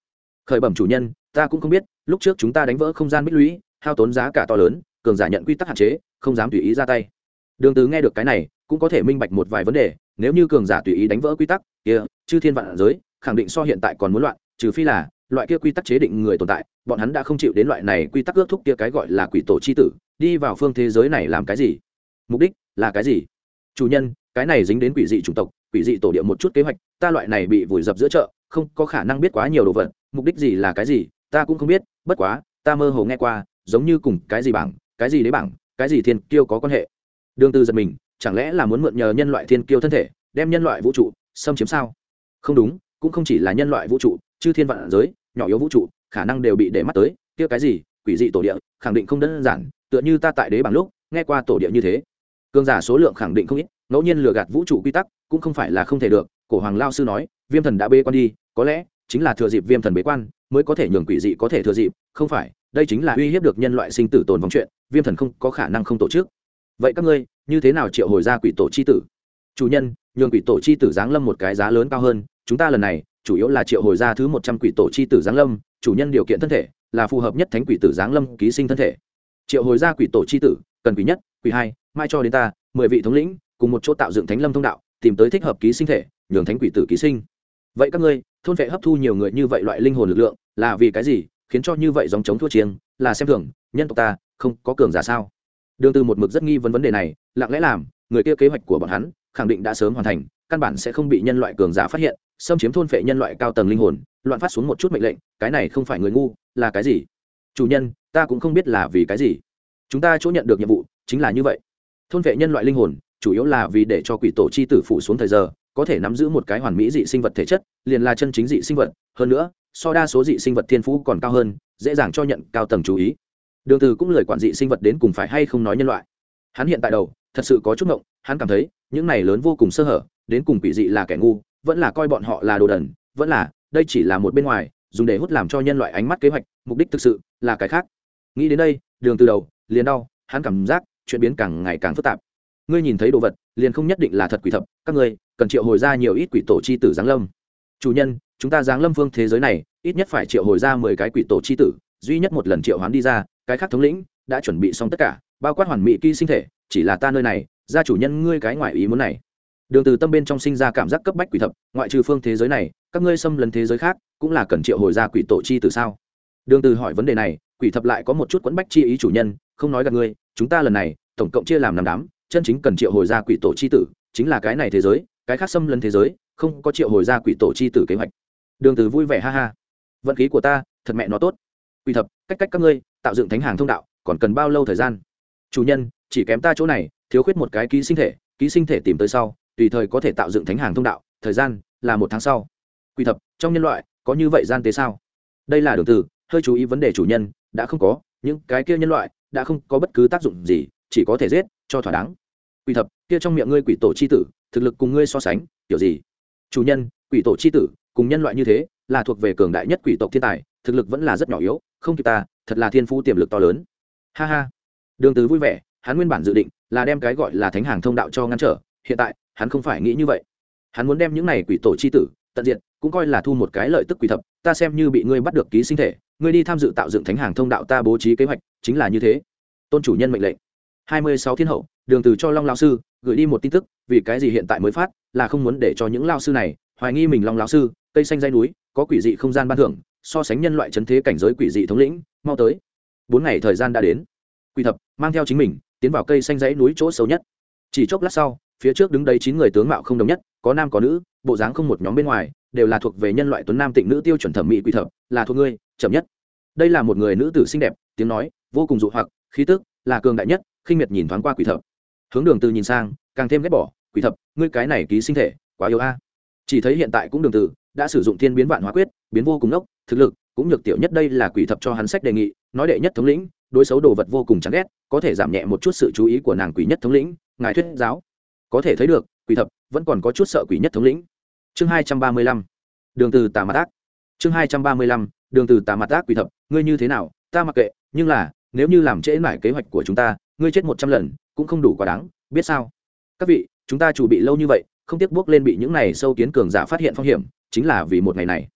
Khởi bẩm chủ nhân ta cũng không biết, lúc trước chúng ta đánh vỡ không gian bích lũy, hao tốn giá cả to lớn, cường giả nhận quy tắc hạn chế, không dám tùy ý ra tay. Đường tứ nghe được cái này, cũng có thể minh bạch một vài vấn đề, nếu như cường giả tùy ý đánh vỡ quy tắc, kia, chư thiên vạn giới, khẳng định so hiện tại còn muốn loạn, trừ phi là, loại kia quy tắc chế định người tồn tại, bọn hắn đã không chịu đến loại này quy tắc ước thúc kia cái gọi là quỷ tổ c h i tử, đi vào phương thế giới này làm cái gì? Mục đích là cái gì? Chủ nhân, cái này dính đến quỷ dị chủng tộc, quỷ dị tổ địa một chút kế hoạch, ta loại này bị vùi dập giữa chợ, không có khả năng biết quá nhiều đồ vật, mục đích gì là cái gì? Ta cũng không biết, bất quá, ta mơ hồ nghe qua, giống như cùng cái gì bảng, cái gì đế bảng, cái gì thiên kiêu có quan hệ. Đường từ giật mình, chẳng lẽ là muốn mượn nhờ nhân loại thiên kiêu thân thể, đem nhân loại vũ trụ, xâm chiếm sao? Không đúng, cũng không chỉ là nhân loại vũ trụ chứ thiên vạn giới, nhỏ yếu vũ trụ, khả năng đều bị để mắt tới, kia cái gì, quỷ dị tổ địa, khẳng định không đơn giản, tựa như ta tại đế bảng lúc, nghe qua tổ địa như thế. Cương giả số lượng khẳng định không ít, ngẫu nhiên lừa gạt vũ trụ quy tắc, cũng không phải là không thể được, cổ hoàng lao sư nói, viêm thần đã bê quan đi, có lẽ, chính là thừa dịp viêm thần bế quan mới có thể nhường quỷ dị có thể thừa dịp, không phải, đây chính là uy hiếp được nhân loại sinh tử tồn vong chuyện, viêm thần không có khả năng không tổ chức. Vậy các ngươi, như thế nào triệu hồi ra quỷ tổ c h i tử? Chủ nhân, nhường quỷ tổ c h i tử giáng lâm một cái giá lớn cao hơn, chúng ta lần này, chủ yếu là triệu hồi ra thứ một trăm quỷ tổ c h i tử giáng lâm, chủ nhân điều kiện thân thể, là phù hợp nhất thánh quỷ tử giáng lâm ký sinh thân thể. Triệu hồi ra quỷ tổ c h i tử, cần quỷ nhất, quỷ hai, mai cho đến ta, mười vị thống lĩnh, cùng một chỗ tạo dựng thánh lâm thông đạo, tìm tới thích hợp ký sinh thể, nhường thánh quỷ tử ký sinh vậy các ngươi, thôn vệ hấp thu nhiều người như vậy loại linh hồn lực lượng, là vì cái gì? Khiến cho như vậy dòng chống thua chiêng, là xem thường, nhân tộc ta, không có cường giả sao? Đường từ một mực rất nghi vấn vấn đề này, lặng lẽ làm, người kia kế hoạch của bọn hắn, khẳng định đã sớm hoàn thành, căn bản sẽ không bị nhân loại cường giả phát hiện, xâm chiếm thôn phệ nhân loại cao tầng linh hồn, loạn phát xuống một chút mệnh lệnh, cái này không phải người ngu, là cái gì? Chủ nhân, ta cũng không biết là vì cái gì. Chúng ta chỗ nhận được nhiệm vụ, chính là như vậy. Thôn vệ nhân loại linh hồn, chủ yếu là vì để cho quỷ tổ chi tử phủ xuống thời giờ có thể nắm giữ một cái hoàn mỹ dị sinh vật thể chất, liền là chân chính dị sinh vật, hơn nữa, so đa số dị sinh vật thiên phú còn cao hơn, dễ dàng cho nhận cao tầng chú ý. Đường từ cũng lời quản dị sinh vật đến cùng phải hay không nói nhân loại. Hắn hiện tại đầu, thật sự có chút ngộng, hắn cảm thấy, những này lớn vô cùng sơ hở, đến cùng quỷ dị là kẻ ngu, vẫn là coi bọn họ là đồ đần, vẫn là, đây chỉ là một bên ngoài, dùng để hút làm cho nhân loại ánh mắt kế hoạch, mục đích thực sự là cái khác. Nghĩ đến đây, đường từ đầu, liền đau, hắn cảm giác, chuyện biến càng ngày càng phức tạp ngươi nhìn thấy đồ vật, liền không nhất định là thật quỷ thập, các ngươi, cần triệu hồi ra nhiều ít quỷ tổ chi tử giáng lâm. Chủ nhân, chúng ta giáng lâm phương thế giới này, ít nhất phải triệu hồi ra mười cái quỷ tổ chi tử, duy nhất một lần triệu hoán đi ra, cái khác thống lĩnh đã chuẩn bị xong tất cả, bao quát hoàn mỹ kỹ sinh thể, chỉ là ta nơi này, gia chủ nhân ngươi cái ngoại ý muốn này. Đường từ tâm bên trong sinh ra cảm giác cấp bách quỷ thập, ngoại trừ phương thế giới này, các ngươi xâm lấn thế giới khác, cũng là cần triệu hồi ra quỷ tổ chi từ sao? Đường từ hỏi vấn đề này, quỷ thập lại có một chút quẫn bách chi ý chủ nhân, không nói gặp ngươi, chúng ta lần này, tổng cộng chia làm năm đám chân chính cần triệu hồi ra quỷ tổ chi tử, chính là cái này thế giới, cái khác xâm lấn thế giới, không có triệu hồi ra quỷ tổ chi tử kế hoạch. Đường từ vui vẻ ha ha. Vận khí của ta, thật mẹ nó tốt. Quỷ thập, cách cách các ngươi, tạo dựng thánh hàng thông đạo, còn cần bao lâu thời gian? Chủ nhân, chỉ kém ta chỗ này, thiếu khuyết một cái ký sinh thể, ký sinh thể tìm tới sau, tùy thời có thể tạo dựng thánh hàng thông đạo, thời gian là một tháng sau. Quỷ thập, trong nhân loại, có như vậy gian tế sao? Đây là đường từ hơi chú ý vấn đề chủ nhân, đã không có, những cái kia nhân loại, đã không có bất cứ tác dụng gì chỉ có thể giết, cho thỏa đáng. Quỷ thập, kia trong miệng ngươi quỷ tổ chi tử, thực lực cùng ngươi so sánh, kiểu gì? Chủ nhân, quỷ tổ chi tử, cùng nhân loại như thế, là thuộc về cường đại nhất quỷ tộc thiên tài, thực lực vẫn là rất nhỏ yếu, không kịp ta, thật là thiên phú tiềm lực to lớn. Ha ha. Đường tứ vui vẻ, hắn nguyên bản dự định là đem cái gọi là thánh hàng thông đạo cho ngăn trở, hiện tại, hắn không phải nghĩ như vậy. Hắn muốn đem những này quỷ tổ chi tử, tận diện cũng coi là thu một cái lợi tức quỷ thập, ta xem như bị ngươi bắt được ký sinh thể, ngươi đi tham dự tạo dựng thánh hàng thông đạo ta bố trí kế hoạch, chính là như thế. Tôn chủ nhân mệnh lệnh hai mươi sáu thiên hậu, đường từ cho long lão sư, gửi đi một tin tức, vì cái gì hiện tại mới phát, là không muốn để cho những lão sư này hoài nghi mình long lão sư, cây xanh dây núi, có quỷ dị không gian ban thưởng, so sánh nhân loại chấn thế cảnh giới quỷ dị thống lĩnh, mau tới. Bốn ngày thời gian đã đến. Quỷ thập, mang theo chính mình, tiến vào cây xanh dãy núi chỗ xấu nhất. Chỉ chốc lát sau, phía trước đứng đấy chín người tướng mạo không đồng nhất, có nam có nữ, bộ dáng không một nhóm bên ngoài, đều là thuộc về nhân loại tuấn nam tịnh nữ tiêu chuẩn thẩm mỹ quỷ thập, là thuộc ngươi, chậm nhất. Đây là một người nữ tử xinh đẹp, tiếng nói, vô cùng dụ hoặc, khí tức là cường đại nhất khinh miệt nhìn thoáng qua quỷ thập. Hướng đường từ nhìn sang càng thêm ghét bỏ quỷ thập ngươi cái này ký sinh thể quá yếu a. Chỉ thấy hiện tại cũng đường từ đã sử dụng thiên biến vạn hóa quyết biến vô cùng nốc, thực lực cũng nhược tiểu nhất đây là quỷ thập cho hắn sách đề nghị nói đệ nhất thống lĩnh đối xấu đồ vật vô cùng chán ghét có thể giảm nhẹ một chút sự chú ý của nàng quỷ nhất thống lĩnh ngài thuyết giáo. Có thể thấy được quỷ thập vẫn còn có chút sợ quỷ nhất thống lĩnh. Chương hai trăm ba mươi lăm đường từ tà mặt ác. Chương hai trăm ba mươi lăm đường từ tà mặt ác quỷ thập ngươi như thế nào ta mặc kệ nhưng là nếu như làm trễ mải kế hoạch của chúng ta ngươi chết một trăm lần, cũng không đủ quá đáng, biết sao? Các vị, chúng ta chuẩn bị lâu như vậy, không tiếc bước lên bị những này sâu kiến cường giả phát hiện phong hiểm, chính là vì một ngày này.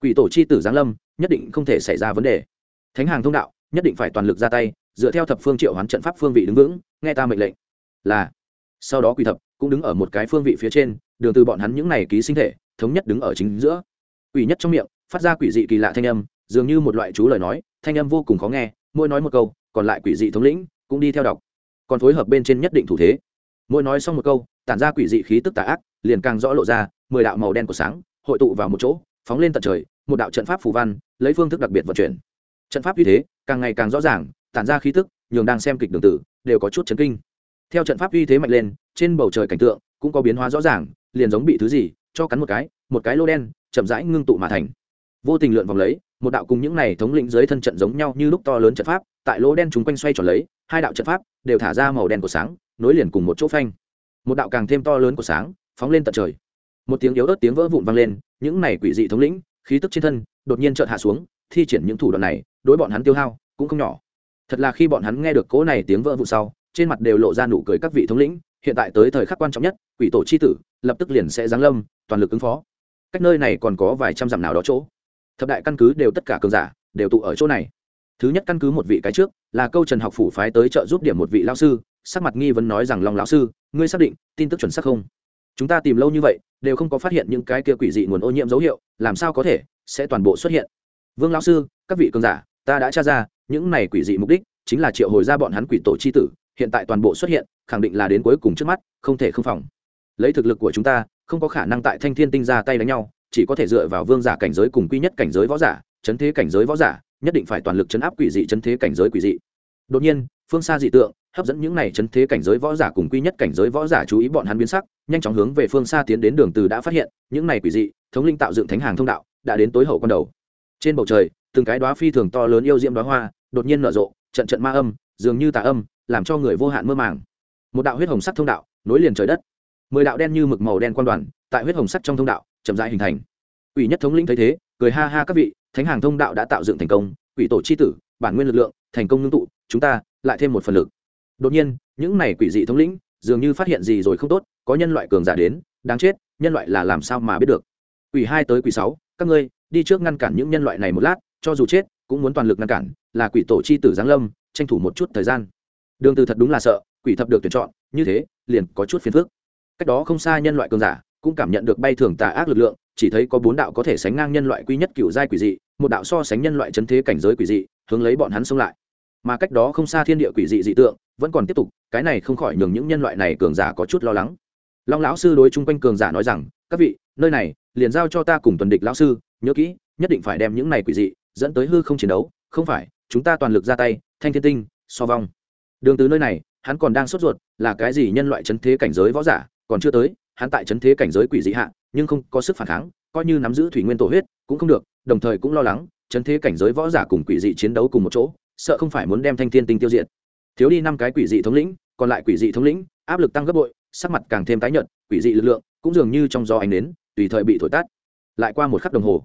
Quỷ tổ chi tử giáng lâm, nhất định không thể xảy ra vấn đề. Thánh hàng thông đạo, nhất định phải toàn lực ra tay, dựa theo thập phương triệu hoán trận pháp phương vị đứng vững, nghe ta mệnh lệnh. Là, sau đó quỷ thập cũng đứng ở một cái phương vị phía trên, đường từ bọn hắn những này ký sinh thể, thống nhất đứng ở chính giữa. Quỷ nhất trong miệng, phát ra quỷ dị kỳ lạ thanh âm, dường như một loại chú lời nói, thanh âm vô cùng khó nghe, mỗi nói một câu, còn lại quỷ dị thống lĩnh cũng đi theo đọc. Còn phối hợp bên trên nhất định thủ thế. Mỗi nói xong một câu, tản ra quỷ dị khí tức tà ác, liền càng rõ lộ ra, mười đạo màu đen của sáng, hội tụ vào một chỗ, phóng lên tận trời, một đạo trận pháp phù văn, lấy phương thức đặc biệt vận chuyển. Trận pháp như thế, càng ngày càng rõ ràng, tản ra khí tức, nhường đang xem kịch đường tử, đều có chút chấn kinh. Theo trận pháp uy thế mạnh lên, trên bầu trời cảnh tượng cũng có biến hóa rõ ràng, liền giống bị thứ gì, cho cắn một cái một cái lô đen, chậm rãi ngưng tụ mà thành. Vô tình lượn vòng lấy, một đạo cùng những này thống lĩnh dưới thân trận giống nhau như lúc to lớn trận pháp tại lỗ đen chúng quanh xoay tròn lấy, hai đạo trận pháp đều thả ra màu đen của sáng, nối liền cùng một chỗ phanh. Một đạo càng thêm to lớn của sáng phóng lên tận trời. Một tiếng yếu ớt tiếng vỡ vụn vang lên, những này quỷ dị thống lĩnh, khí tức trên thân, đột nhiên chợt hạ xuống, thi triển những thủ đoạn này, đối bọn hắn tiêu hao cũng không nhỏ. Thật là khi bọn hắn nghe được cỗ này tiếng vỡ vụn sau, trên mặt đều lộ ra nụ cười các vị thống lĩnh, hiện tại tới thời khắc quan trọng nhất, quỷ tổ c h i tử, lập tức liền sẽ giáng lâm, toàn lực ứng phó. Cách nơi này còn có vài trăm dặm nào đó chỗ. Thập đại căn cứ đều tất cả cường giả đều tụ ở chỗ này thứ nhất căn cứ một vị cái trước, là câu trần học phủ phái tới trợ giúp điểm một vị lao sư, sắc mặt nghi vấn nói rằng long lão sư, ngươi xác định, tin tức chuẩn xác không? Chúng ta tìm lâu như vậy, đều không có phát hiện những cái kia quỷ dị nguồn ô nhiễm dấu hiệu, làm sao có thể sẽ toàn bộ xuất hiện? Vương lão sư, các vị cường giả, ta đã tra ra, những này quỷ dị mục đích chính là triệu hồi ra bọn hắn quỷ tổ c h i tử, hiện tại toàn bộ xuất hiện, khẳng định là đến cuối cùng trước mắt, không thể không phòng. Lấy thực lực của chúng ta, không có khả năng tại thanh thiên tinh ra tay đánh nhau, chỉ có thể dựa vào vương giả cảnh giới cùng quy nhất cảnh giới võ giả, chấn thế cảnh giới võ giả nhất định phải toàn lực chấn áp quỷ dị chấn thế cảnh giới quỷ dị. Đột nhiên, phương xa dị tượng, hấp dẫn những này chấn thế cảnh giới võ giả cùng quy nhất cảnh giới võ giả chú ý bọn hắn biến sắc, nhanh chóng hướng về phương xa tiến đến đường từ đã phát hiện, những này quỷ dị, thống linh tạo dựng thánh hàng thông đạo, đã đến tối hậu con đầu. Trên bầu trời, từng cái đóa phi thường to lớn yêu diễm đóa hoa, đột nhiên nở rộ, trận trận ma âm, dường như tà âm, làm cho người vô hạn mơ màng. Một đạo huyết hồng sắc thông đạo, nối liền trời đất. Mười đạo đen như mực màu đen quan đoàn, tại huyết hồng sắc trong thông đạo, chậm rãi hình thành. Quỷ nhất thống lĩnh thấy thế cười ha ha các vị, thánh hàng thông đạo đã tạo dựng thành công, quỷ tổ chi tử, bản nguyên lực lượng, thành công ngưng tụ, chúng ta lại thêm một phần lực. Đột nhiên, những này quỷ dị thống lĩnh, dường như phát hiện gì rồi không tốt, có nhân loại cường giả đến, đáng chết, nhân loại là làm sao mà biết được? Quỷ hai tới quỷ sáu, các ngươi, đi trước ngăn cản những nhân loại này một lát, cho dù chết, cũng muốn toàn lực ngăn cản, là quỷ tổ chi tử giáng lâm, tranh thủ một chút thời gian. Đường từ thật đúng là sợ, quỷ thập được tuyển chọn, như thế, liền có chút phiền phức. Cách đó không xa nhân loại cường giả, cũng cảm nhận được bay thường tà ác lực lượng chỉ thấy có bốn đạo có thể sánh ngang nhân loại quy nhất cựu giai quỷ dị, một đạo so sánh nhân loại chấn thế cảnh giới quỷ dị, hướng lấy bọn hắn xông lại. Mà cách đó không xa thiên địa quỷ dị dị tượng, vẫn còn tiếp tục, cái này không khỏi nhường những nhân loại này cường giả có chút lo lắng. Long lão sư đối chung quanh cường giả nói rằng, các vị, nơi này, liền giao cho ta cùng tuần địch lão sư, nhớ kỹ, nhất định phải đem những này quỷ dị dẫn tới hư không chiến đấu, không phải, chúng ta toàn lực ra tay, thanh thiên tinh, so vong. Đường từ nơi này, hắn còn đang sốt ruột, là cái gì nhân loại chấn thế cảnh giới võ giả, còn chưa tới hắn tại chấn thế cảnh giới quỷ dị hạ, nhưng không có sức phản kháng, coi như nắm giữ thủy nguyên tổ huyết, cũng không được, đồng thời cũng lo lắng, chấn thế cảnh giới võ giả cùng quỷ dị chiến đấu cùng một chỗ, sợ không phải muốn đem thanh thiên tinh tiêu diệt. Thiếu đi năm cái quỷ dị thống lĩnh, còn lại quỷ dị thống lĩnh, áp lực tăng gấp bội, sắc mặt càng thêm tái nhợt, quỷ dị lực lượng cũng dường như trong gió ánh nến, tùy thời bị thổi tắt. Lại qua một khắc đồng hồ,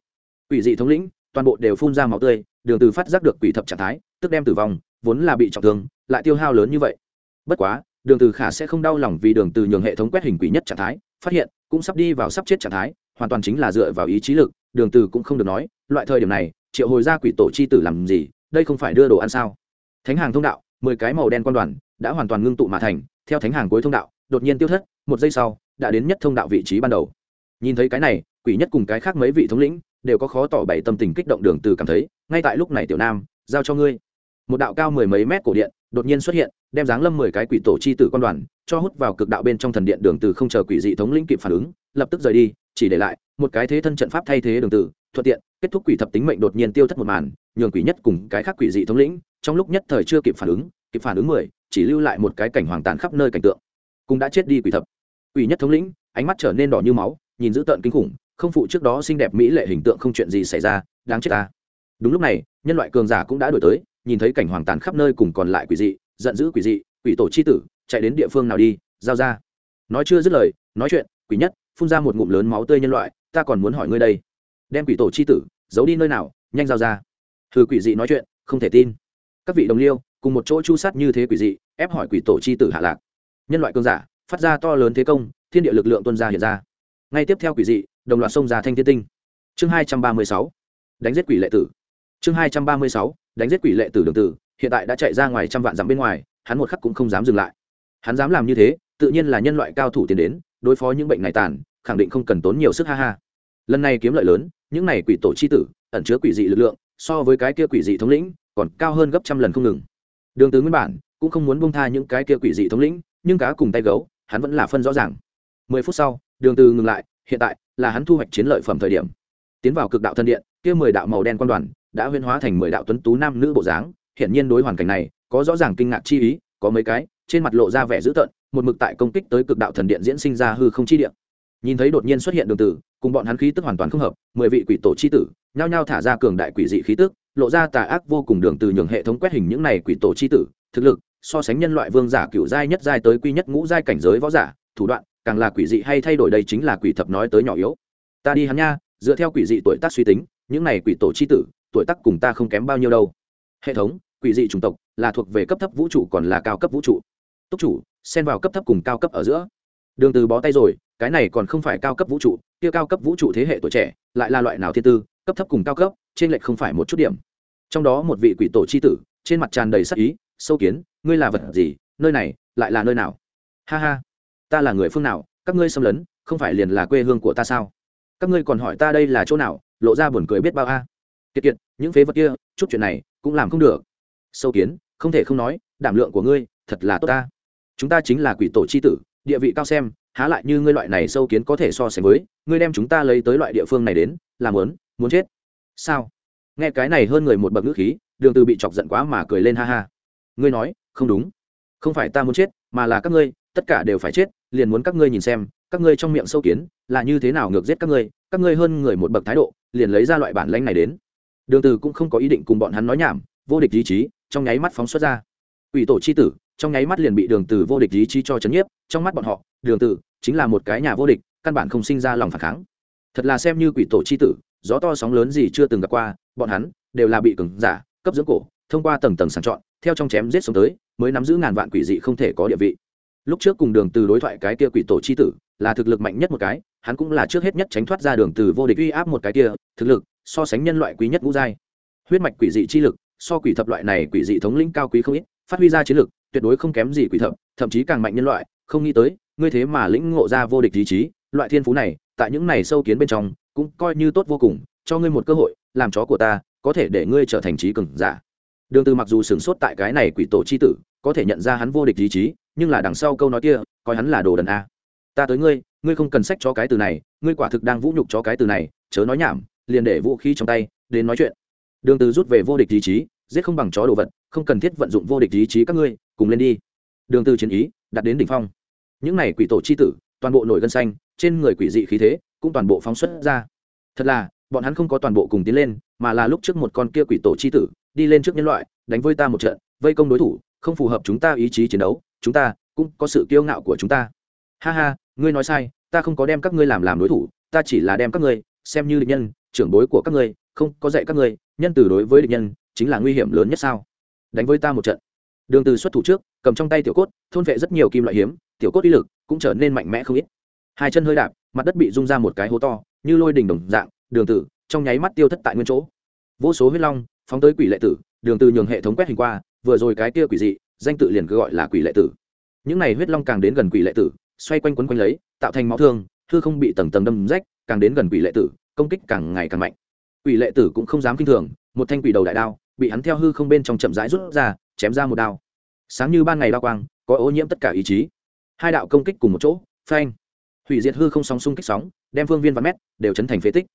quỷ dị thống lĩnh toàn bộ đều phun ra máu tươi, đường từ phát giác được quỷ thập trạng thái, tức đem tử vong, vốn là bị trọng thương, lại tiêu hao lớn như vậy. Bất quá đường từ khả sẽ không đau lòng vì đường từ nhường hệ thống quét hình quỷ nhất trạng thái, phát hiện, cũng sắp đi vào sắp chết trạng thái, hoàn toàn chính là dựa vào ý chí lực, đường từ cũng không được nói, loại thời điểm này, triệu hồi ra quỷ tổ chi tử làm gì, đây không phải đưa đồ ăn sao? Thánh hàng thông đạo, mười cái màu đen quan đoàn, đã hoàn toàn ngưng tụ mà thành, theo thánh hàng cuối thông đạo, đột nhiên tiêu thất, một giây sau, đã đến nhất thông đạo vị trí ban đầu. Nhìn thấy cái này, quỷ nhất cùng cái khác mấy vị thống lĩnh, đều có khó tỏ bày tâm tình kích động đường từ cảm thấy, ngay tại lúc này tiểu nam, giao cho ngươi một đạo cao mười mấy mét cổ điện đột nhiên xuất hiện, đem dáng lâm mười cái quỷ tổ chi tử quan đoàn cho hút vào cực đạo bên trong thần điện đường từ không chờ quỷ dị thống lĩnh kịp phản ứng, lập tức rời đi, chỉ để lại một cái thế thân trận pháp thay thế đường từ, thuận tiện, kết thúc quỷ thập tính mệnh đột nhiên tiêu thất một màn, nhường quỷ nhất cùng cái khác quỷ dị thống lĩnh trong lúc nhất thời chưa kịp phản ứng, kịp phản ứng mười, chỉ lưu lại một cái cảnh hoàng tàn khắp nơi cảnh tượng. Cũng đã chết đi quỷ thập. Quỷ nhất thống lĩnh, ánh mắt trở nên đỏ như máu, nhìn dữ tợn kinh khủng, không phụ trước đó xinh đẹp mỹ lệ hình tượng không chuyện gì xảy ra, đáng chết ta. Đúng lúc này, nhân loại cường giả cũng đã đổi tới nhìn thấy cảnh hoàng tàn khắp nơi cùng còn lại quỷ dị, giận dữ quỷ dị, quỷ tổ chi tử, chạy đến địa phương nào đi, giao ra. Nói chưa dứt lời, nói chuyện, quỷ nhất, phun ra một ngụm lớn máu tươi nhân loại, ta còn muốn hỏi ngươi đây. Đem quỷ tổ chi tử, giấu đi nơi nào, nhanh giao ra. Thử quỷ dị nói chuyện, không thể tin. Các vị đồng liêu, cùng một chỗ chu sát như thế quỷ dị, ép hỏi quỷ tổ chi tử hạ lạc. Nhân loại cường giả, phát ra to lớn thế công, thiên địa lực lượng tuân ra hiện ra. Ngay tiếp theo quỷ dị, đồng loạt xông ra thanh thiên tinh. Chương hai trăm ba mươi sáu. Đánh giết quỷ lệ tử. Chương hai trăm ba mươi sáu đánh giết quỷ lệ tử đường tử, hiện tại đã chạy ra ngoài trăm vạn dặm bên ngoài, hắn một khắc cũng không dám dừng lại. Hắn dám làm như thế, tự nhiên là nhân loại cao thủ tiến đến, đối phó những bệnh này tàn, khẳng định không cần tốn nhiều sức ha ha. Lần này kiếm lợi lớn, những này quỷ tổ chi tử, ẩn chứa quỷ dị lực lượng, so với cái kia quỷ dị thống lĩnh, còn cao hơn gấp trăm lần không ngừng. Đường tứ nguyên bản, cũng không muốn bông tha những cái kia quỷ dị thống lĩnh, nhưng cá cùng tay gấu, hắn vẫn là phân rõ ràng. Mười phút sau, đường từ ngừng lại, hiện tại là hắn thu hoạch chiến lợi phẩm thời điểm. Tiến vào cực đạo thân điện, kia mười đạo màu đen quan đoàn đã huyễn hóa thành mười đạo tuấn tú nam nữ bộ dáng. Hiện nhiên đối hoàn cảnh này, có rõ ràng kinh ngạc chi ý, có mấy cái, trên mặt lộ ra vẻ dữ tợn, một mực tại công kích tới cực đạo thần điện diễn sinh ra hư không chi điện nhìn thấy đột nhiên xuất hiện đường tử, cùng bọn hắn khí tức hoàn toàn không hợp, mười vị quỷ tổ chi tử, nhao nhao thả ra cường đại quỷ dị khí tức, lộ ra tà ác vô cùng đường từ nhường hệ thống quét hình những này quỷ tổ chi tử. Thực lực, so sánh nhân loại vương giả cựu giai nhất giai tới quy nhất ngũ giai cảnh giới võ giả, thủ đoạn, càng là quỷ dị hay thay đổi đây chính là quỷ thập nói tới nhỏ yếu. Ta đi hắn nha, dựa theo quỷ dị tuổi tác suy tính, những này quỷ tổ chi tử tuổi tác cùng ta không kém bao nhiêu đâu. Hệ thống, quỷ dị chủng tộc, là thuộc về cấp thấp vũ trụ còn là cao cấp vũ trụ. Túc chủ, xen vào cấp thấp cùng cao cấp ở giữa. Đường từ bó tay rồi, cái này còn không phải cao cấp vũ trụ, kia cao cấp vũ trụ thế hệ tuổi trẻ, lại là loại nào thiên tư, cấp thấp cùng cao cấp, trên lệch không phải một chút điểm. Trong đó một vị quỷ tổ chi tử, trên mặt tràn đầy sắc ý, sâu kiến, ngươi là vật gì, nơi này, lại là nơi nào? Ha ha, ta là người phương nào, các ngươi xâm lấn, không phải liền là quê hương của ta sao? Các ngươi còn hỏi ta đây là chỗ nào, lộ ra buồn cười biết bao a. à kiệt kiệt, những phế vật kia, chút chuyện này cũng làm không được. Sâu kiến, không thể không nói, đảm lượng của ngươi thật là tốt ta. Chúng ta chính là quỷ tổ c h i tử, địa vị cao xem, há lại như ngươi loại này sâu kiến có thể so sánh với, ngươi đem chúng ta lấy tới loại địa phương này đến, làm lớn muốn chết. Sao? Nghe cái này hơn người một bậc ngữ khí, đường từ bị chọc giận quá mà cười lên ha ha. Ngươi nói, không đúng. Không phải ta muốn chết, mà là các ngươi, tất cả đều phải chết, liền muốn các ngươi nhìn xem, các ngươi trong miệng sâu kiến là như thế nào ngược giết các ngươi các ngươi hơn người một bậc thái độ, liền lấy ra loại bản lãnh này đến đường từ cũng không có ý định cùng bọn hắn nói nhảm, vô địch ý chí trong nháy mắt phóng xuất ra. Ủy tổ chi tử trong nháy mắt liền bị đường từ vô địch ý chí cho chấn nhiếp, trong mắt bọn họ, đường từ chính là một cái nhà vô địch, căn bản không sinh ra lòng phản kháng. Thật là xem như quỷ tổ chi tử, gió to sóng lớn gì chưa từng gặp qua, bọn hắn đều là bị cường giả, cấp dưỡng cổ, thông qua tầng tầng sàng chọn, theo trong chém giết xuống tới, mới nắm giữ ngàn vạn quỷ dị không thể có địa vị. Lúc trước cùng đường từ đối thoại cái kia quỷ tổ chi tử là thực lực mạnh nhất một cái, hắn cũng là trước hết nhất tránh thoát ra đường từ vô địch uy áp một cái kia, thực lực so sánh nhân loại quý nhất ngũ giai. Huyết mạch quỷ dị chi lực, so quỷ thập loại này quỷ dị thống lĩnh cao quý không ít, phát huy ra chiến lực, tuyệt đối không kém gì quỷ thập, thậm chí càng mạnh nhân loại. Không nghĩ tới, ngươi thế mà lĩnh ngộ ra vô địch ý chí, loại thiên phú này, tại những này sâu kiến bên trong, cũng coi như tốt vô cùng, cho ngươi một cơ hội, làm chó của ta, có thể để ngươi trở thành trí cường giả. Đường từ mặc dù sửng sốt tại cái này quỷ tổ chi tử, có thể nhận ra hắn vô địch ý chí, nhưng là đằng sau câu nói kia, coi hắn là đồ đần a. Ta tới ngươi ngươi không cần sách cho cái từ này, ngươi quả thực đang vũ nhục cho cái từ này, chớ nói nhảm liền để vũ khí trong tay, đến nói chuyện. Đường từ rút về vô địch ý chí, giết không bằng chó đồ vật, không cần thiết vận dụng vô địch ý chí các ngươi, cùng lên đi. Đường từ chiến ý đặt đến đỉnh phong. Những này quỷ tổ chi tử, toàn bộ nổi gân xanh, trên người quỷ dị khí thế, cũng toàn bộ phóng xuất ra. Thật là, bọn hắn không có toàn bộ cùng tiến lên, mà là lúc trước một con kia quỷ tổ chi tử, đi lên trước nhân loại, đánh với ta một trận, vây công đối thủ, không phù hợp chúng ta ý chí chiến đấu, chúng ta cũng có sự kiêu ngạo của chúng ta. Ha ha, ngươi nói sai, ta không có đem các ngươi làm làm đối thủ, ta chỉ là đem các ngươi xem như địch nhân trưởng bối của các ngươi, không có dạy các ngươi, nhân từ đối với địch nhân chính là nguy hiểm lớn nhất sao? Đánh với ta một trận. Đường từ xuất thủ trước, cầm trong tay tiểu cốt, thôn vệ rất nhiều kim loại hiếm, tiểu cốt uy lực cũng trở nên mạnh mẽ không ít. Hai chân hơi đạp, mặt đất bị rung ra một cái hố to, như lôi đỉnh đồng dạng, đường tử trong nháy mắt tiêu thất tại nguyên chỗ. Vô số huyết long phóng tới quỷ lệ tử, đường từ nhường hệ thống quét hình qua, vừa rồi cái kia quỷ dị, danh tự liền cứ gọi là quỷ lệ tử. Những này huyết long càng đến gần quỷ lệ tử, xoay quanh quấn quanh lấy, tạo thành máu thương, hư không bị tầng tầng đâm rách, càng đến gần quỷ lệ tử công kích càng ngày càng mạnh. Quỷ lệ tử cũng không dám kinh thường, một thanh quỷ đầu đại đao, bị hắn theo hư không bên trong chậm rãi rút ra, chém ra một đao. Sáng như ban ngày đao quang, có ô nhiễm tất cả ý chí. Hai đạo công kích cùng một chỗ, phanh. Hủy diệt hư không sóng xung kích sóng, đem phương viên và mét đều chấn thành phế tích.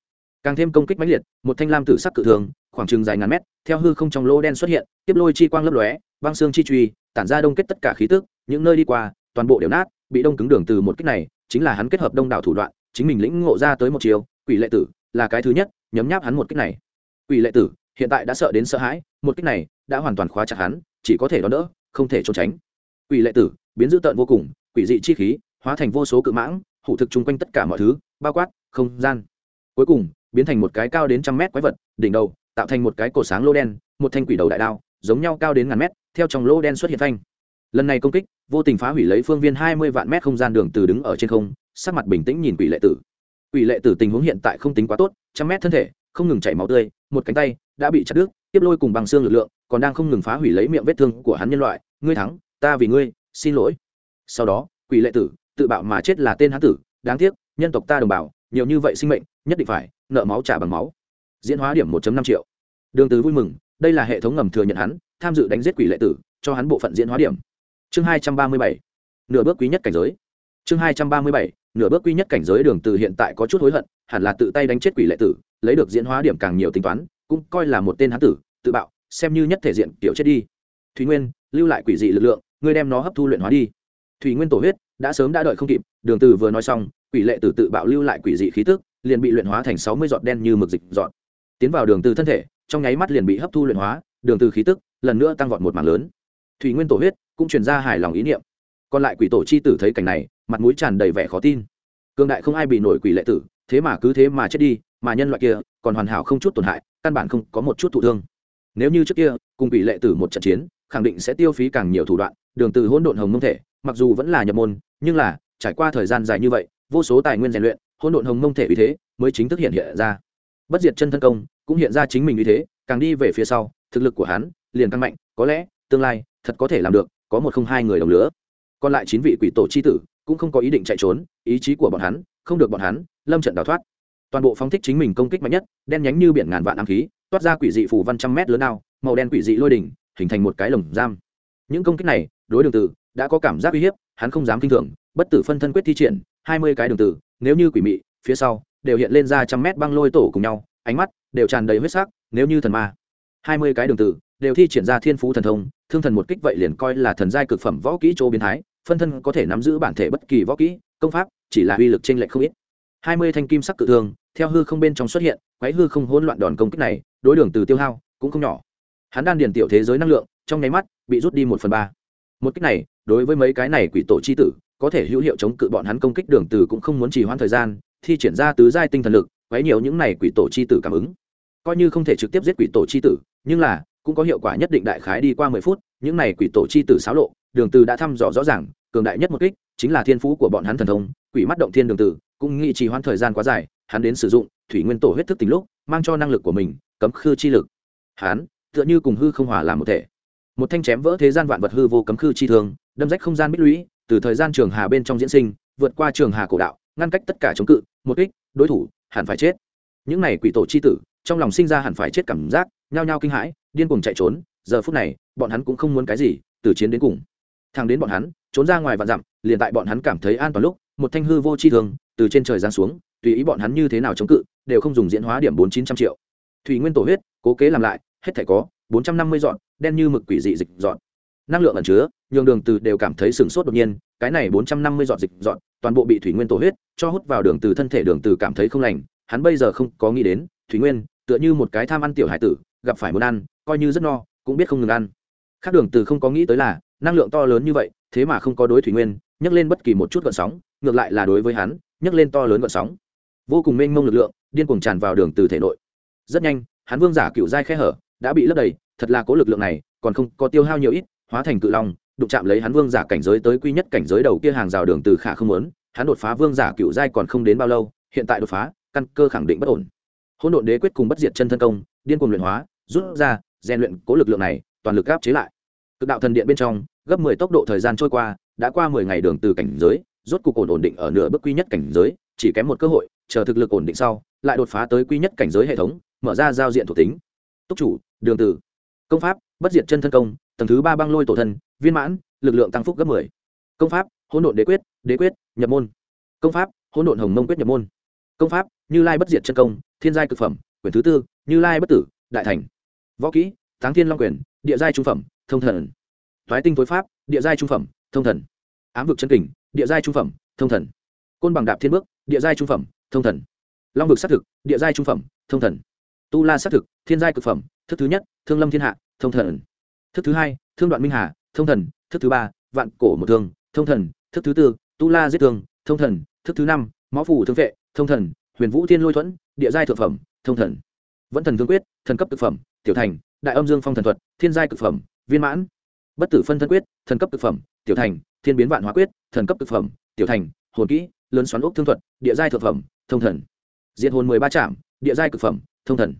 Càng thêm công kích mãnh liệt, một thanh lam tử sắc cự thường, khoảng chừng dài ngàn mét, theo hư không trong lô đen xuất hiện, tiếp lôi chi quang lấp lóe, băng xương chi truy, tản ra đông kết tất cả khí tức, những nơi đi qua, toàn bộ đều nát, bị đông cứng đường từ một kích này, chính là hắn kết hợp đông đảo thủ đoạn, chính mình lĩnh ngộ ra tới một chiều quỷ lệ tử là cái thứ nhất, nhấm nháp hắn một kích này. Quỷ lệ tử, hiện tại đã sợ đến sợ hãi, một kích này đã hoàn toàn khóa chặt hắn, chỉ có thể đón đỡ, không thể trốn tránh. Quỷ lệ tử, biến dữ tợn vô cùng, quỷ dị chi khí, hóa thành vô số cự mãng, hủ thực chung quanh tất cả mọi thứ, bao quát không gian. Cuối cùng, biến thành một cái cao đến trăm mét quái vật, đỉnh đầu, tạo thành một cái cổ sáng lô đen, một thanh quỷ đầu đại đao, giống nhau cao đến ngàn mét, theo trong lô đen xuất hiện thanh lần này công kích, vô tình phá hủy lấy phương viên hai mươi vạn mét không gian đường từ đứng ở trên không, sắc mặt bình tĩnh nhìn quỷ lệ tử quỷ lệ tử tình huống hiện tại không tính quá tốt, trăm mét thân thể, không ngừng chảy máu tươi, một cánh tay đã bị chặt đứt, tiếp lôi cùng bằng xương lực lượng, còn đang không ngừng phá hủy lấy miệng vết thương của hắn nhân loại. Ngươi thắng, ta vì ngươi, xin lỗi. Sau đó, quỷ lệ tử tự bạo mà chết là tên hắn tử. Đáng tiếc, nhân tộc ta đồng bào, nhiều như vậy sinh mệnh, nhất định phải nợ máu trả bằng máu. Diễn hóa điểm 1 năm triệu. Đường tứ vui mừng, đây là hệ thống ngầm thừa nhận hắn, tham dự đánh giết quỷ lệ tử, cho hắn bộ phận diễn hóa điểm. Chương 237 nửa bước quý nhất cảnh giới. Chương 237 nửa bước quy nhất cảnh giới đường từ hiện tại có chút hối hận, hẳn là tự tay đánh chết quỷ lệ tử, lấy được diễn hóa điểm càng nhiều tính toán, cũng coi là một tên hắn tử, tự bạo, xem như nhất thể diện tiểu chết đi. Thủy nguyên, lưu lại quỷ dị lực lượng, ngươi đem nó hấp thu luyện hóa đi. Thủy nguyên tổ huyết, đã sớm đã đợi không kịp, đường từ vừa nói xong, quỷ lệ tử tự bạo lưu lại quỷ dị khí tức, liền bị luyện hóa thành sáu mươi giọt đen như mực dịch giọt. Tiến vào đường từ thân thể, trong nháy mắt liền bị hấp thu luyện hóa, đường từ khí tức lần nữa tăng vọt một mảng lớn. Thủy nguyên tổ huyết cũng truyền ra hài lòng ý niệm. Còn lại quỷ tổ chi tử thấy cảnh này mặt mũi tràn đầy vẻ khó tin. Cương đại không ai bị nổi quỷ lệ tử, thế mà cứ thế mà chết đi, mà nhân loại kia còn hoàn hảo không chút tổn hại, căn bản không có một chút thụ thương. Nếu như trước kia, cùng quỷ lệ tử một trận chiến, khẳng định sẽ tiêu phí càng nhiều thủ đoạn, đường từ hỗn độn hồng mông thể, mặc dù vẫn là nhập môn, nhưng là, trải qua thời gian dài như vậy, vô số tài nguyên rèn luyện, hỗn độn hồng mông thể uy thế mới chính thức hiện hiện ra. Bất diệt chân thân công cũng hiện ra chính mình uy thế, càng đi về phía sau, thực lực của hắn liền tăng mạnh, có lẽ tương lai thật có thể làm được, có một không hai người đồng lứa. Còn lại chín vị quỷ tổ chi tử cũng không có ý định chạy trốn, ý chí của bọn hắn không được bọn hắn, lâm trận đào thoát. Toàn bộ phóng thích chính mình công kích mạnh nhất, đen nhánh như biển ngàn vạn ám khí, toát ra quỷ dị phủ văn trăm mét lớn nào màu đen quỷ dị lôi đỉnh, hình thành một cái lồng giam. Những công kích này, đối đường tử đã có cảm giác uy hiếp, hắn không dám kinh thường, bất tử phân thân quyết thi triển, hai mươi cái đường tử, nếu như quỷ mị, phía sau đều hiện lên ra trăm mét băng lôi tổ cùng nhau, ánh mắt đều tràn đầy huyết sắc, nếu như thần ma, hai mươi cái đường tử đều thi triển ra thiên phú thần thông, thương thần một kích vậy liền coi là thần giai cực phẩm võ kỹ chỗ biến thái phân thân có thể nắm giữ bản thể bất kỳ võ kỹ, công pháp, chỉ là uy lực tranh lệch không ít. Hai mươi thanh kim sắc cự thương, theo hư không bên trong xuất hiện, quái hư không hỗn loạn đòn công kích này, đối đường từ tiêu hao cũng không nhỏ. Hắn đan điền tiểu thế giới năng lượng, trong nháy mắt, bị rút đi một phần ba. Một kích này, đối với mấy cái này quỷ tổ chi tử, có thể hữu hiệu chống cự bọn hắn công kích đường từ cũng không muốn trì hoãn thời gian, thi triển ra tứ giai tinh thần lực, quấy nhiều những này quỷ tổ chi tử cảm ứng. Coi như không thể trực tiếp giết quỷ tổ chi tử, nhưng là, cũng có hiệu quả nhất định đại khái đi qua mười phút, những này quỷ tổ chi tử xáo lộ, đường từ đã thăm dò rõ ràng cường đại nhất một kích chính là thiên phú của bọn hắn thần thông, quỷ mắt động thiên đường tử, cũng nghĩ trì hoãn thời gian quá dài, hắn đến sử dụng thủy nguyên tổ huyết thức tình lúc, mang cho năng lực của mình, cấm khư chi lực. Hắn, tựa như cùng hư không hòa làm một thể. Một thanh chém vỡ thế gian vạn vật hư vô cấm khư chi thường đâm rách không gian bích lũy, từ thời gian trường hà bên trong diễn sinh, vượt qua trường hà cổ đạo, ngăn cách tất cả chống cự, một kích, đối thủ, hẳn phải chết. Những này quỷ tổ chi tử, trong lòng sinh ra hẳn phải chết cảm giác, nhao nhao kinh hãi, điên cuồng chạy trốn, giờ phút này, bọn hắn cũng không muốn cái gì, từ chiến đến cùng. Thằng đến bọn hắn trốn ra ngoài và dặm, liền tại bọn hắn cảm thấy an toàn lúc, một thanh hư vô chi thường từ trên trời giáng xuống, tùy ý bọn hắn như thế nào chống cự, đều không dùng diễn hóa điểm bốn chín trăm triệu. Thủy nguyên tổ huyết, cố kế làm lại, hết thể có bốn trăm năm mươi dọn, đen như mực quỷ dị dịch dọn. Năng lượng ẩn chứa, nhường đường từ đều cảm thấy sừng sốt đột nhiên, cái này bốn trăm năm mươi dọn dịch dọn, toàn bộ bị thủy nguyên tổ huyết cho hút vào đường từ thân thể đường từ cảm thấy không lành, hắn bây giờ không có nghĩ đến, thủy nguyên, tựa như một cái tham ăn tiểu hải tử, gặp phải muốn ăn, coi như rất no, cũng biết không ngừng ăn. Khác đường từ không có nghĩ tới là năng lượng to lớn như vậy, thế mà không có đối thủy nguyên, nhấc lên bất kỳ một chút gợn sóng, ngược lại là đối với hắn, nhấc lên to lớn gợn sóng. Vô cùng mênh mông lực lượng, điên cuồng tràn vào đường từ thể nội. Rất nhanh, hắn vương giả cựu giai khe hở đã bị lấp đầy, thật là cố lực lượng này, còn không có tiêu hao nhiều ít, hóa thành cự long, đụng chạm lấy hắn vương giả cảnh giới tới quy nhất cảnh giới đầu kia hàng rào đường từ khả không muốn, hắn đột phá vương giả cựu giai còn không đến bao lâu, hiện tại đột phá, căn cơ khẳng định bất ổn. Hỗn độn đế quyết cùng bất diệt chân thân công, điên cuồng luyện hóa, rút ra, rèn luyện cố lực lượng này, toàn lực áp chế lại cực đạo thần điện bên trong, gấp mười tốc độ thời gian trôi qua, đã qua mười ngày đường từ cảnh giới, rốt cục ổn ổn định ở nửa bước quy nhất cảnh giới, chỉ kém một cơ hội, chờ thực lực ổn định sau, lại đột phá tới quy nhất cảnh giới hệ thống, mở ra giao diện thuộc tính. Túc chủ, đường tử công pháp, bất diệt chân thân công, tầng thứ ba băng lôi tổ thân, viên mãn, lực lượng tăng phúc gấp mười. Công pháp, hỗn độn đế quyết đế quyết, nhập môn. Công pháp, hỗn độn hồng mông quyết nhập môn. Công pháp, như lai bất diệt chân công, thiên giai cực phẩm, quyển thứ tư, như lai bất tử, đại thành. Võ kỹ táng thiên long quyền, địa giai trung phẩm thông thần thoái tinh tối pháp địa giai trung phẩm thông thần ám vực chân kình địa giai trung phẩm thông thần côn bằng đạp thiên bước địa giai trung phẩm thông thần long vực xác thực địa giai trung phẩm thông thần tu la xác thực thiên giai cực phẩm thức thứ nhất thương lâm thiên hạ thông thần thức thứ hai thương đoạn minh hà thông thần thức thứ ba vạn cổ một thương thông thần thức thứ tư tu la giết thương thông thần thức thứ năm máu phủ thương vệ thông thần huyền vũ thiên lôi thuẫn địa giai thượng phẩm thông thần vẫn thần thương quyết thần cấp thực phẩm tiểu thành đại âm dương phong thần thuật thiên giai cực phẩm viên mãn. Bất tử phân thân quyết, thần cấp thực phẩm, tiểu thành, thiên biến vạn hóa quyết, thần cấp thực phẩm, tiểu thành, hồn kỹ, lớn xoắn ốc thương thuật, địa giai thực phẩm, thông thần. Diện hồn mười ba trạm địa giai cực phẩm, thông thần.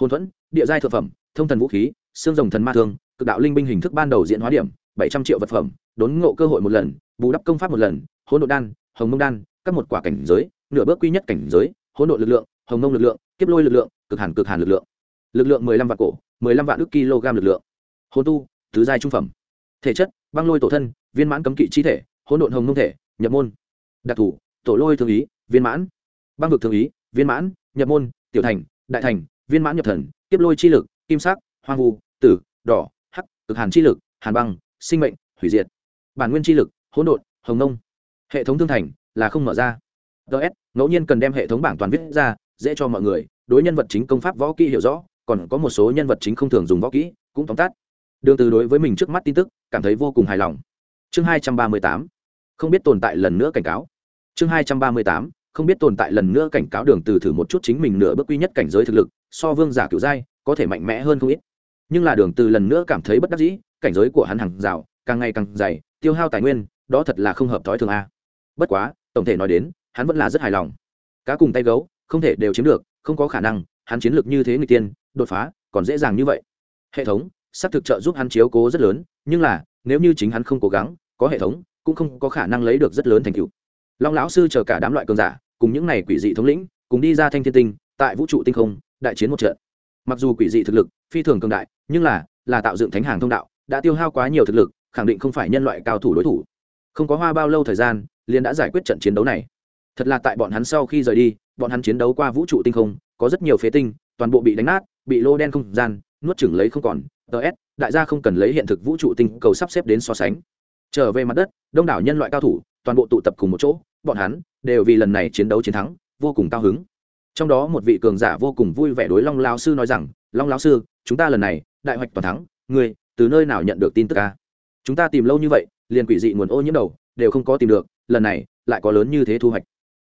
Hồn thuẫn, địa giai thực phẩm, thông thần vũ khí, xương rồng thần ma thương, cực đạo linh binh hình thức ban đầu diễn hóa điểm, bảy trăm triệu vật phẩm, đốn ngộ cơ hội một lần, bù đắp công pháp một lần, hỗn độ đan, hồng mông đan, các một quả cảnh giới, nửa bước quy nhất cảnh giới, hỗn độ lực lượng, hồng mông lực lượng, kiếp lôi lực lượng, cực hàn cực hàn lực lượng. Lực lượng mười lăm vạn cổ, mười lăm vạn ước kg lực lượng hồn tu, tứ giai trung phẩm. Thể chất, băng lôi tổ thân, viên mãn cấm kỵ chi thể, hỗn độn hồng nông thể, nhập môn. Đặc thủ, tổ lôi thượng ý, viên mãn. Băng vực thượng ý, viên mãn, nhập môn, tiểu thành, đại thành, viên mãn nhập thần, tiếp lôi chi lực, kim sắc, hoang vu, tử, đỏ, hắc, cực hàn chi lực, hàn băng, sinh mệnh, hủy diệt. Bản nguyên chi lực, hỗn độn, hồng nông hệ thống thương thành là không mở ra. Ts ngẫu nhiên cần đem hệ thống bảng toàn viết ra, dễ cho mọi người. Đối nhân vật chính công pháp võ kỹ hiểu rõ, còn có một số nhân vật chính không thường dùng võ kỹ, cũng tóm tắt đường từ đối với mình trước mắt tin tức, cảm thấy vô cùng hài lòng. Chương hai trăm ba mươi tám, không biết tồn tại lần nữa cảnh cáo. Chương hai trăm ba mươi tám, không biết tồn tại lần nữa cảnh cáo đường từ thử một chút chính mình nửa bước quy nhất cảnh giới thực lực, so vương giả cửu giai, có thể mạnh mẽ hơn không ít. Nhưng là đường từ lần nữa cảm thấy bất đắc dĩ, cảnh giới của hắn hàng rào, càng ngày càng dày, tiêu hao tài nguyên, đó thật là không hợp thói thường a. Bất quá, tổng thể nói đến, hắn vẫn là rất hài lòng. Cá cùng tay gấu, không thể đều chiếm được, không có khả năng, hắn chiến lược như thế người tiên, đột phá, còn dễ dàng như vậy. Hệ thống xác thực trợ giúp hắn chiếu cố rất lớn, nhưng là, nếu như chính hắn không cố gắng, có hệ thống, cũng không có khả năng lấy được rất lớn thành tựu. Long lão sư chờ cả đám loại cường giả, cùng những này quỷ dị thống lĩnh, cùng đi ra thanh thiên tinh, tại vũ trụ tinh không, đại chiến một trận. Mặc dù quỷ dị thực lực, phi thường cường đại, nhưng là là tạo dựng thánh hàng thông đạo, đã tiêu hao quá nhiều thực lực, khẳng định không phải nhân loại cao thủ đối thủ. Không có hoa bao lâu thời gian, liền đã giải quyết trận chiến đấu này. Thật là tại bọn hắn sau khi rời đi, bọn hắn chiến đấu qua vũ trụ tinh không, có rất nhiều phế tinh, toàn bộ bị đánh nát, bị lô đen không gian, nuốt chửng lấy không còn ts đại gia không cần lấy hiện thực vũ trụ tinh cầu sắp xếp đến so sánh. Trở về mặt đất, đông đảo nhân loại cao thủ, toàn bộ tụ tập cùng một chỗ, bọn hắn đều vì lần này chiến đấu chiến thắng vô cùng cao hứng. Trong đó một vị cường giả vô cùng vui vẻ đối long lao sư nói rằng, long lao sư, chúng ta lần này đại hoạch toàn thắng người từ nơi nào nhận được tin tức ca chúng ta tìm lâu như vậy, liền quỷ dị nguồn ô nhiễm đầu, đều không có tìm được, lần này lại có lớn như thế thu hoạch.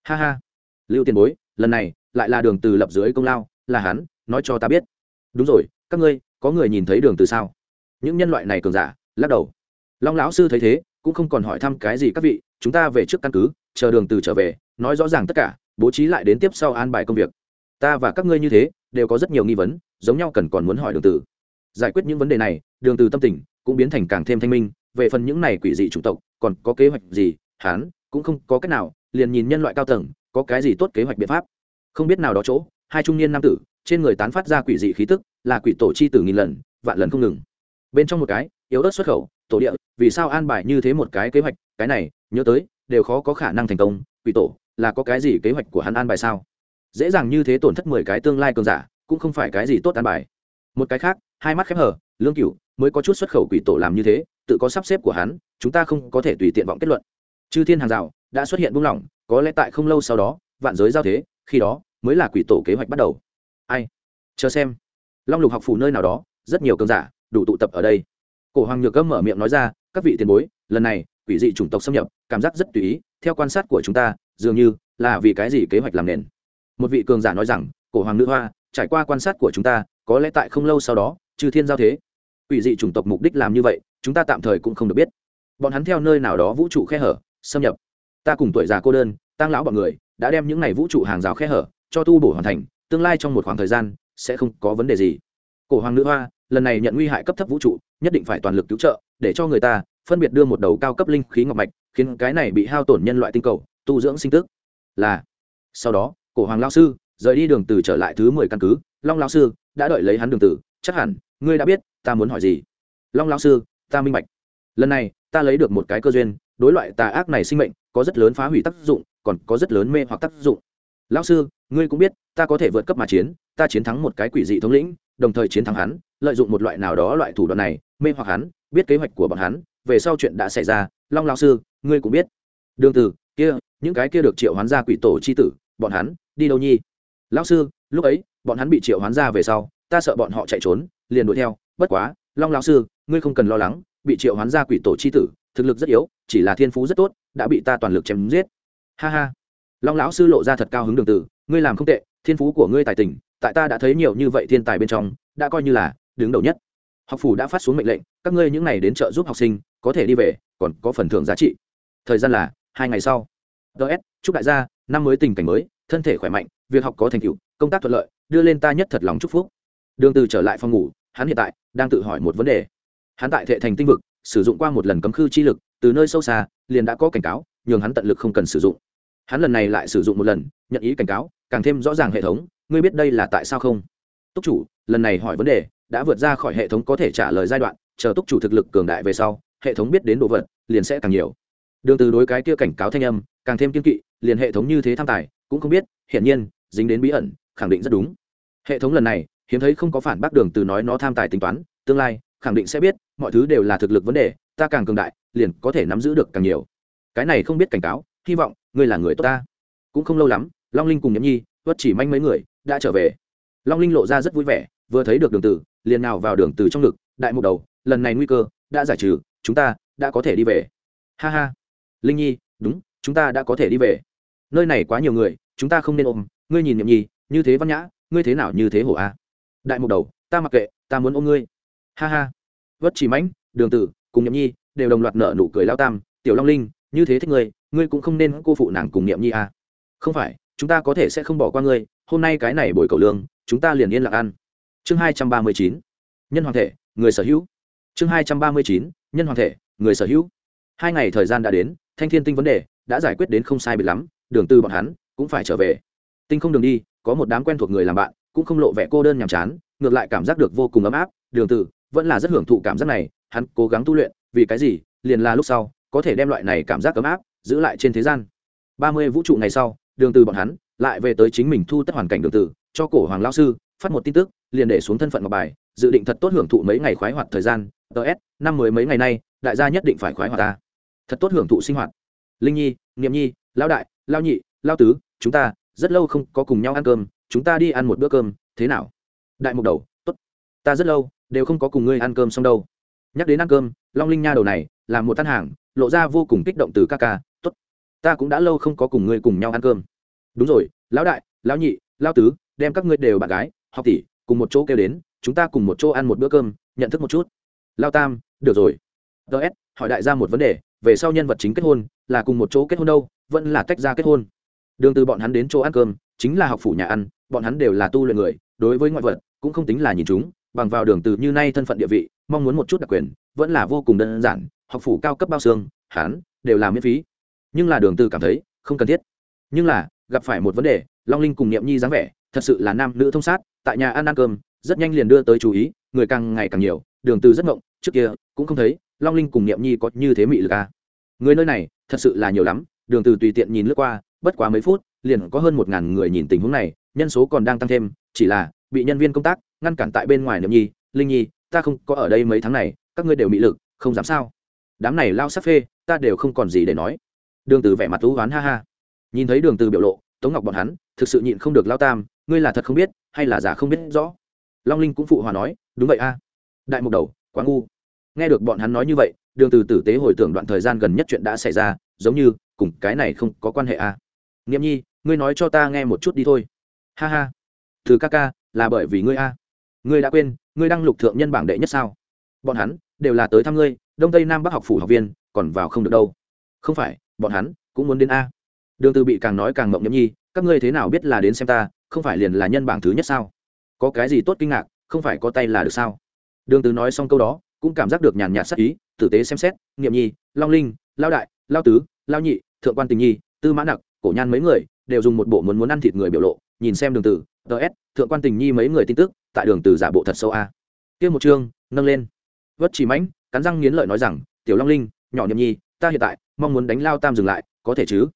Ha ha. Lưu tiền bối, lần này lại là đường từ lập dưới công lao, là hắn, nói cho ta biết. Đúng rồi, các ngươi có người nhìn thấy đường từ sao? Những nhân loại này cường giả, lắc đầu. Long lão sư thấy thế, cũng không còn hỏi thăm cái gì các vị, chúng ta về trước căn cứ, chờ đường từ trở về, nói rõ ràng tất cả, bố trí lại đến tiếp sau an bài công việc. Ta và các ngươi như thế, đều có rất nhiều nghi vấn, giống nhau cần còn muốn hỏi đường từ. Giải quyết những vấn đề này, đường từ tâm tình cũng biến thành càng thêm thanh minh, về phần những này quỷ dị chủng tộc, còn có kế hoạch gì, hắn cũng không có cách nào, liền nhìn nhân loại cao tầng, có cái gì tốt kế hoạch biện pháp. Không biết nào đó chỗ, hai trung niên nam tử, trên người tán phát ra quỷ dị khí tức là quỷ tổ chi tử nghìn lần, vạn lần không ngừng. Bên trong một cái, yếu ớt xuất khẩu, tổ địa, vì sao an bài như thế một cái kế hoạch? Cái này, nhớ tới, đều khó có khả năng thành công, quỷ tổ, là có cái gì kế hoạch của hắn an bài sao? Dễ dàng như thế tổn thất mười cái tương lai cường giả, cũng không phải cái gì tốt an bài. Một cái khác, hai mắt khép hở lương cửu, mới có chút xuất khẩu quỷ tổ làm như thế, tự có sắp xếp của hắn, chúng ta không có thể tùy tiện vọng kết luận. Chư thiên hàng rào, đã xuất hiện buông lỏng, có lẽ tại không lâu sau đó, vạn giới giao thế, khi đó, mới là quỷ tổ kế hoạch bắt đầu. Ai? Chờ xem long lục học phủ nơi nào đó, rất nhiều cường giả, đủ tụ tập ở đây. Cổ hoàng nhược cấm mở miệng nói ra, các vị tiền bối, lần này, quỷ dị chủng tộc xâm nhập, cảm giác rất tùy ý, theo quan sát của chúng ta, dường như là vì cái gì kế hoạch làm nền. Một vị cường giả nói rằng, cổ hoàng nữ hoa, trải qua quan sát của chúng ta, có lẽ tại không lâu sau đó trừ thiên giao thế. Quỷ dị chủng tộc mục đích làm như vậy, chúng ta tạm thời cũng không được biết. Bọn hắn theo nơi nào đó vũ trụ khe hở, xâm nhập. Ta cùng tuổi già cô đơn tăng lão bọn người, đã đem những n à y vũ trụ hàng rào khe hở, cho tu bổ hoàn thành, tương lai trong một khoảng thời gian sẽ không có vấn đề gì. Cổ hoàng nữ hoa, lần này nhận nguy hại cấp thấp vũ trụ, nhất định phải toàn lực cứu trợ, để cho người ta phân biệt đưa một đầu cao cấp linh khí ngọc mạch, khiến cái này bị hao tổn nhân loại tinh cầu, tu dưỡng sinh tức. Là. Sau đó, cổ hoàng lao sư, rời đi đường từ trở lại thứ mười căn cứ, long lao sư đã đợi lấy hắn đường tử, chắc hẳn, ngươi đã biết, ta muốn hỏi gì? Long lao sư, ta minh bạch. Lần này, ta lấy được một cái cơ duyên, đối loại tà ác này sinh mệnh có rất lớn phá hủy tác dụng, còn có rất lớn mê hoặc tác dụng. Lão sư ngươi cũng biết, ta có thể vượt cấp mà chiến, ta chiến thắng một cái quỷ dị thống lĩnh, đồng thời chiến thắng hắn, lợi dụng một loại nào đó loại thủ đoạn này, mê hoặc hắn, biết kế hoạch của bọn hắn, về sau chuyện đã xảy ra, long lão sư, ngươi cũng biết. Đường từ kia, những cái kia được triệu hoán ra quỷ tổ chi tử, bọn hắn, đi đâu nhi? Lão sư, lúc ấy, bọn hắn bị triệu hoán ra về sau, ta sợ bọn họ chạy trốn, liền đuổi theo, bất quá, long lão sư, ngươi không cần lo lắng, bị triệu hoán ra quỷ tổ chi tử, thực lực rất yếu, chỉ là thiên phú rất tốt, đã bị ta toàn lực chém giết. Ha ha long lão sư lộ ra thật cao hứng đường tử ngươi làm không tệ, thiên phú của ngươi tài tình, tại ta đã thấy nhiều như vậy thiên tài bên trong, đã coi như là đứng đầu nhất. Học phủ đã phát xuống mệnh lệnh, các ngươi những ngày đến trợ giúp học sinh, có thể đi về, còn có phần thưởng giá trị. Thời gian là hai ngày sau. Ts chúc đại gia, năm mới tình cảnh mới, thân thể khỏe mạnh, việc học có thành tựu, công tác thuận lợi, đưa lên ta nhất thật lòng chúc phúc. Đường từ trở lại phòng ngủ, hắn hiện tại đang tự hỏi một vấn đề. Hắn tại thệ thành tinh vực, sử dụng qua một lần cấm khư chi lực, từ nơi sâu xa, liền đã có cảnh cáo, nhường hắn tận lực không cần sử dụng hắn lần này lại sử dụng một lần, nhận ý cảnh cáo, càng thêm rõ ràng hệ thống, ngươi biết đây là tại sao không? Túc chủ, lần này hỏi vấn đề, đã vượt ra khỏi hệ thống có thể trả lời giai đoạn, chờ túc chủ thực lực cường đại về sau, hệ thống biết đến đồ vật, liền sẽ càng nhiều. Đường từ đối cái kia cảnh cáo thanh âm, càng thêm kiên kỵ, liền hệ thống như thế tham tài, cũng không biết, hiển nhiên, dính đến bí ẩn, khẳng định rất đúng. Hệ thống lần này, hiếm thấy không có phản bác đường từ nói nó tham tài tính toán, tương lai, khẳng định sẽ biết, mọi thứ đều là thực lực vấn đề, ta càng cường đại, liền có thể nắm giữ được càng nhiều. Cái này không biết cảnh cáo, hy vọng ngươi là người tốt ta. Cũng không lâu lắm, long linh cùng nhậm nhi vất chỉ manh mấy người đã trở về. Long linh lộ ra rất vui vẻ, vừa thấy được đường Tử, liền nào vào đường Tử trong ngực, đại mục đầu, lần này nguy cơ đã giải trừ, chúng ta đã có thể đi về. Ha ha. Linh nhi, đúng, chúng ta đã có thể đi về. Nơi này quá nhiều người, chúng ta không nên ôm, ngươi nhìn nhậm nhi, như thế văn nhã, ngươi thế nào như thế hổ a. Đại mục đầu, ta mặc kệ, ta muốn ôm ngươi. Ha ha. Vất chỉ mãnh đường tử, cùng nhậm nhi đều đồng loạt nợ nụ cười lao tam, tiểu long linh như thế thích ngươi ngươi cũng không nên cô phụ nàng cùng niệm nhi a không phải, chúng ta có thể sẽ không bỏ qua ngươi, hôm nay cái này bồi cầu lương, chúng ta liền yên lặng ăn. Chương hai trăm ba mươi chín, nhân hoàng thể, người sở hữu. Chương hai trăm ba mươi chín, nhân hoàng thể, người sở hữu. Hai ngày thời gian đã đến, thanh thiên tinh vấn đề đã giải quyết đến không sai biệt lắm, đường tư bọn hắn cũng phải trở về. Tinh không đường đi, có một đám quen thuộc người làm bạn, cũng không lộ vẻ cô đơn nhàm chán, ngược lại cảm giác được vô cùng ấm áp, đường từ vẫn là rất hưởng thụ cảm giác này, hắn cố gắng tu luyện, vì cái gì, liền là lúc sau có thể đem loại này cảm giác ấm áp giữ lại trên thế gian. Ba mươi vũ trụ ngày sau, đường từ bọn hắn lại về tới chính mình thu tất hoàn cảnh đường từ, cho cổ hoàng lão sư phát một tin tức, liền để xuống thân phận ngọc bài, dự định thật tốt hưởng thụ mấy ngày khoái hoạt thời gian. Ts năm mới mấy ngày nay, đại gia nhất định phải khoái hoạt ta. Thật tốt hưởng thụ sinh hoạt. Linh nhi, niệm nhi, lão đại lao nhị lao tứ, chúng ta rất lâu không có cùng nhau ăn cơm, chúng ta đi ăn một bữa cơm, thế nào? Đại mục đầu, tốt. Ta rất lâu đều không có cùng ngươi ăn cơm xong đâu. Nhắc đến ăn cơm, long linh nha đầu này là một tan hàng lộ ra vô cùng kích động từ ca ca, tốt, ta cũng đã lâu không có cùng ngươi cùng nhau ăn cơm. Đúng rồi, lão đại, lão nhị lao tứ, đem các ngươi đều bạn gái, học tỷ, cùng một chỗ kêu đến, chúng ta cùng một chỗ ăn một bữa cơm, nhận thức một chút. Lao tam, được rồi. Ts hỏi đại gia một vấn đề, về sau nhân vật chính kết hôn, là cùng một chỗ kết hôn đâu, vẫn là tách ra kết hôn? Đường từ bọn hắn đến chỗ ăn cơm, chính là học phủ nhà ăn, bọn hắn đều là tu luyện người, đối với ngoại vật, cũng không tính là nhìn chúng, bằng vào đường từ như nay thân phận địa vị, mong muốn một chút đặc quyền, vẫn là vô cùng đơn giản học phủ cao cấp bao xương hắn đều là miễn phí. Nhưng là đường từ cảm thấy, không cần thiết. Nhưng là, gặp phải một vấn đề, long linh cùng niệm nhi dáng vẻ, thật sự là nam nữ thông sát, tại nhà ăn ăn cơm, rất nhanh liền đưa tới chú ý, người càng ngày càng nhiều, đường từ rất ngộng, trước kia, cũng không thấy, long linh cùng niệm nhi có như thế mị lực à. người nơi này, thật sự là nhiều lắm, đường từ tùy tiện nhìn lướt qua, bất quá mấy phút, liền có hơn một ngàn người nhìn tình huống này, nhân số còn đang tăng thêm, chỉ là, bị nhân viên công tác, ngăn cản tại bên ngoài niệm nhi, linh nhi, ta không có ở đây mấy tháng này, các ngươi đều mị lực, không dám sao? Đám này lao sắc phê, ta đều không còn gì để nói. Đường từ vẻ mặt thú hoán ha ha. Nhìn thấy đường từ biểu lộ, tống ngọc bọn hắn, thực sự nhịn không được lao tam, ngươi là thật không biết, hay là giả không biết rõ. Long linh cũng phụ hòa nói, đúng vậy a. Đại mục đầu, quá ngu. Nghe được bọn hắn nói như vậy, đường từ tử tế hồi tưởng đoạn thời gian gần nhất chuyện đã xảy ra, giống như, cùng cái này không có quan hệ a. Nghiệm nhi, ngươi nói cho ta nghe một chút đi thôi. Ha ha. Từ ca ca, là bởi vì ngươi a. Ngươi đã quên, ngươi đang lục thượng nhân bảng đệ nhất sao? Bọn hắn, đều là tới thăm ngươi đông tây nam bắc học phủ học viên, còn vào không được đâu. Không phải, bọn hắn cũng muốn đến a. Đường từ bị càng nói càng mộng nhậm nhi, các ngươi thế nào biết là đến xem ta, không phải liền là nhân bảng thứ nhất sao? Có cái gì tốt kinh ngạc, không phải có tay là được sao? Đường từ nói xong câu đó, cũng cảm giác được nhàn nhạt sắc ý, tử tế xem xét, nghiệm nhi, long linh, lao đại, lao tứ, lao nhị, thượng quan tình nhi, tư mã nặc, cổ nhan mấy người, đều dùng một bộ muốn muốn ăn thịt người biểu lộ, nhìn xem đường từ ts thượng quan tình nhi mấy người tin tức, tại đường từ giả bộ thật sâu a. Kia một chương, nâng lên. Vất chỉ mãnh cắn răng nghiến lợi nói rằng, tiểu long linh, nhỏ niệm nhi, ta hiện tại mong muốn đánh lao tam dừng lại, có thể chứ?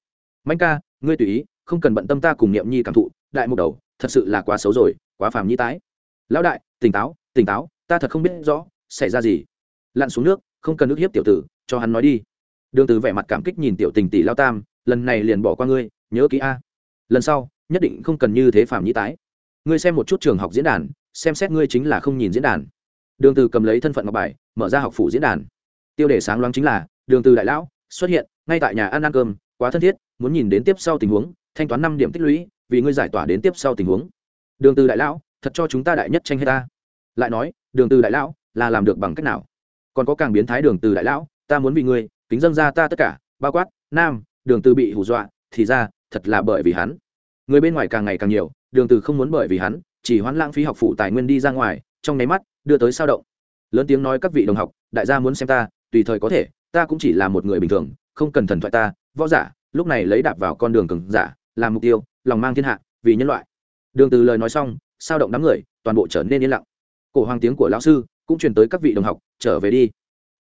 Mãnh ca, ngươi tùy ý, không cần bận tâm ta cùng niệm nhi cảm thụ, đại mục đầu, thật sự là quá xấu rồi, quá phàm nhi tái. Lão đại, tỉnh táo tỉnh táo, ta thật không biết rõ, xảy ra gì. Lặn xuống nước, không cần nước hiếp tiểu tử, cho hắn nói đi. Đường từ vẻ mặt cảm kích nhìn tiểu tình tỷ lao tam, lần này liền bỏ qua ngươi, nhớ kỹ a. Lần sau, nhất định không cần như thế phạm nhĩ tái. Ngươi xem một chút trường học diễn đàn, xem xét ngươi chính là không nhìn diễn đàn đường từ cầm lấy thân phận ngọc bài, mở ra học phủ diễn đàn. Tiêu đề sáng loáng chính là, đường từ đại lão, xuất hiện, ngay tại nhà ăn ăn cơm, quá thân thiết, muốn nhìn đến tiếp sau tình huống, thanh toán năm điểm tích lũy, vì ngươi giải tỏa đến tiếp sau tình huống. Đường từ đại lão, thật cho chúng ta đại nhất tranh hết ta. Lại nói, đường từ đại lão, là làm được bằng cách nào? Còn có càng biến thái đường từ đại lão, ta muốn vì ngươi, kính dâng ra ta tất cả, bao quát, nam, đường từ bị hù dọa, thì ra, thật là bởi vì hắn. Người bên ngoài càng ngày càng nhiều, đường từ không muốn bởi vì hắn, chỉ hoãn lãng phí học phụ tài nguyên đi ra ngoài trong nháy mắt, đưa tới sao động. Lớn tiếng nói các vị đồng học, đại gia muốn xem ta, tùy thời có thể, ta cũng chỉ là một người bình thường, không cần thần thoại ta, võ giả, lúc này lấy đạp vào con đường cường giả, làm mục tiêu, lòng mang thiên hạ, vì nhân loại. Đường từ lời nói xong, sao động đám người, toàn bộ trở nên yên lặng. Cổ hoàng tiếng của lão sư cũng truyền tới các vị đồng học, trở về đi.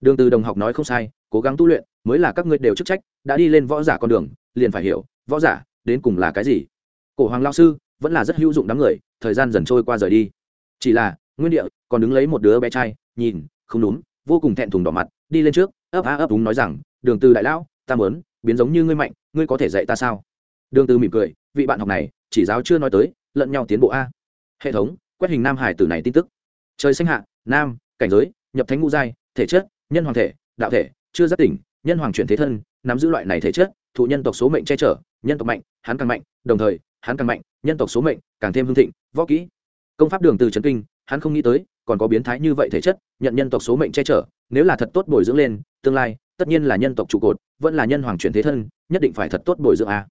Đường từ đồng học nói không sai, cố gắng tu luyện, mới là các ngươi đều chức trách, đã đi lên võ giả con đường, liền phải hiểu, võ giả, đến cùng là cái gì. Cổ hoàng lão sư vẫn là rất hữu dụng đám người, thời gian dần trôi qua rời đi. Chỉ là nguyên địa, còn đứng lấy một đứa bé trai, nhìn, không đúng, vô cùng thẹn thùng đỏ mặt, đi lên trước, ấp á ấp đúng nói rằng, đường từ đại lão, ta muốn, biến giống như ngươi mạnh, ngươi có thể dạy ta sao? Đường từ mỉm cười, vị bạn học này, chỉ giáo chưa nói tới, lẫn nhau tiến bộ a. Hệ thống, quét hình nam hải tử này tin tức. Trời xanh hạ, nam, cảnh giới, nhập thánh ngũ giai, thể chất, nhân hoàng thể, đạo thể, chưa giác tỉnh, nhân hoàng chuyển thế thân, nắm giữ loại này thể chất, thụ nhân tộc số mệnh che chở, nhân tộc mạnh, hắn càng mạnh, đồng thời, hắn càng mạnh, nhân tộc số mệnh càng thêm hương thịnh, võ kỹ. Công pháp đường từ trấn kinh hắn không nghĩ tới, còn có biến thái như vậy thể chất, nhận nhân tộc số mệnh che chở, nếu là thật tốt bồi dưỡng lên, tương lai, tất nhiên là nhân tộc trụ cột, vẫn là nhân hoàng chuyển thế thân, nhất định phải thật tốt bồi dưỡng a.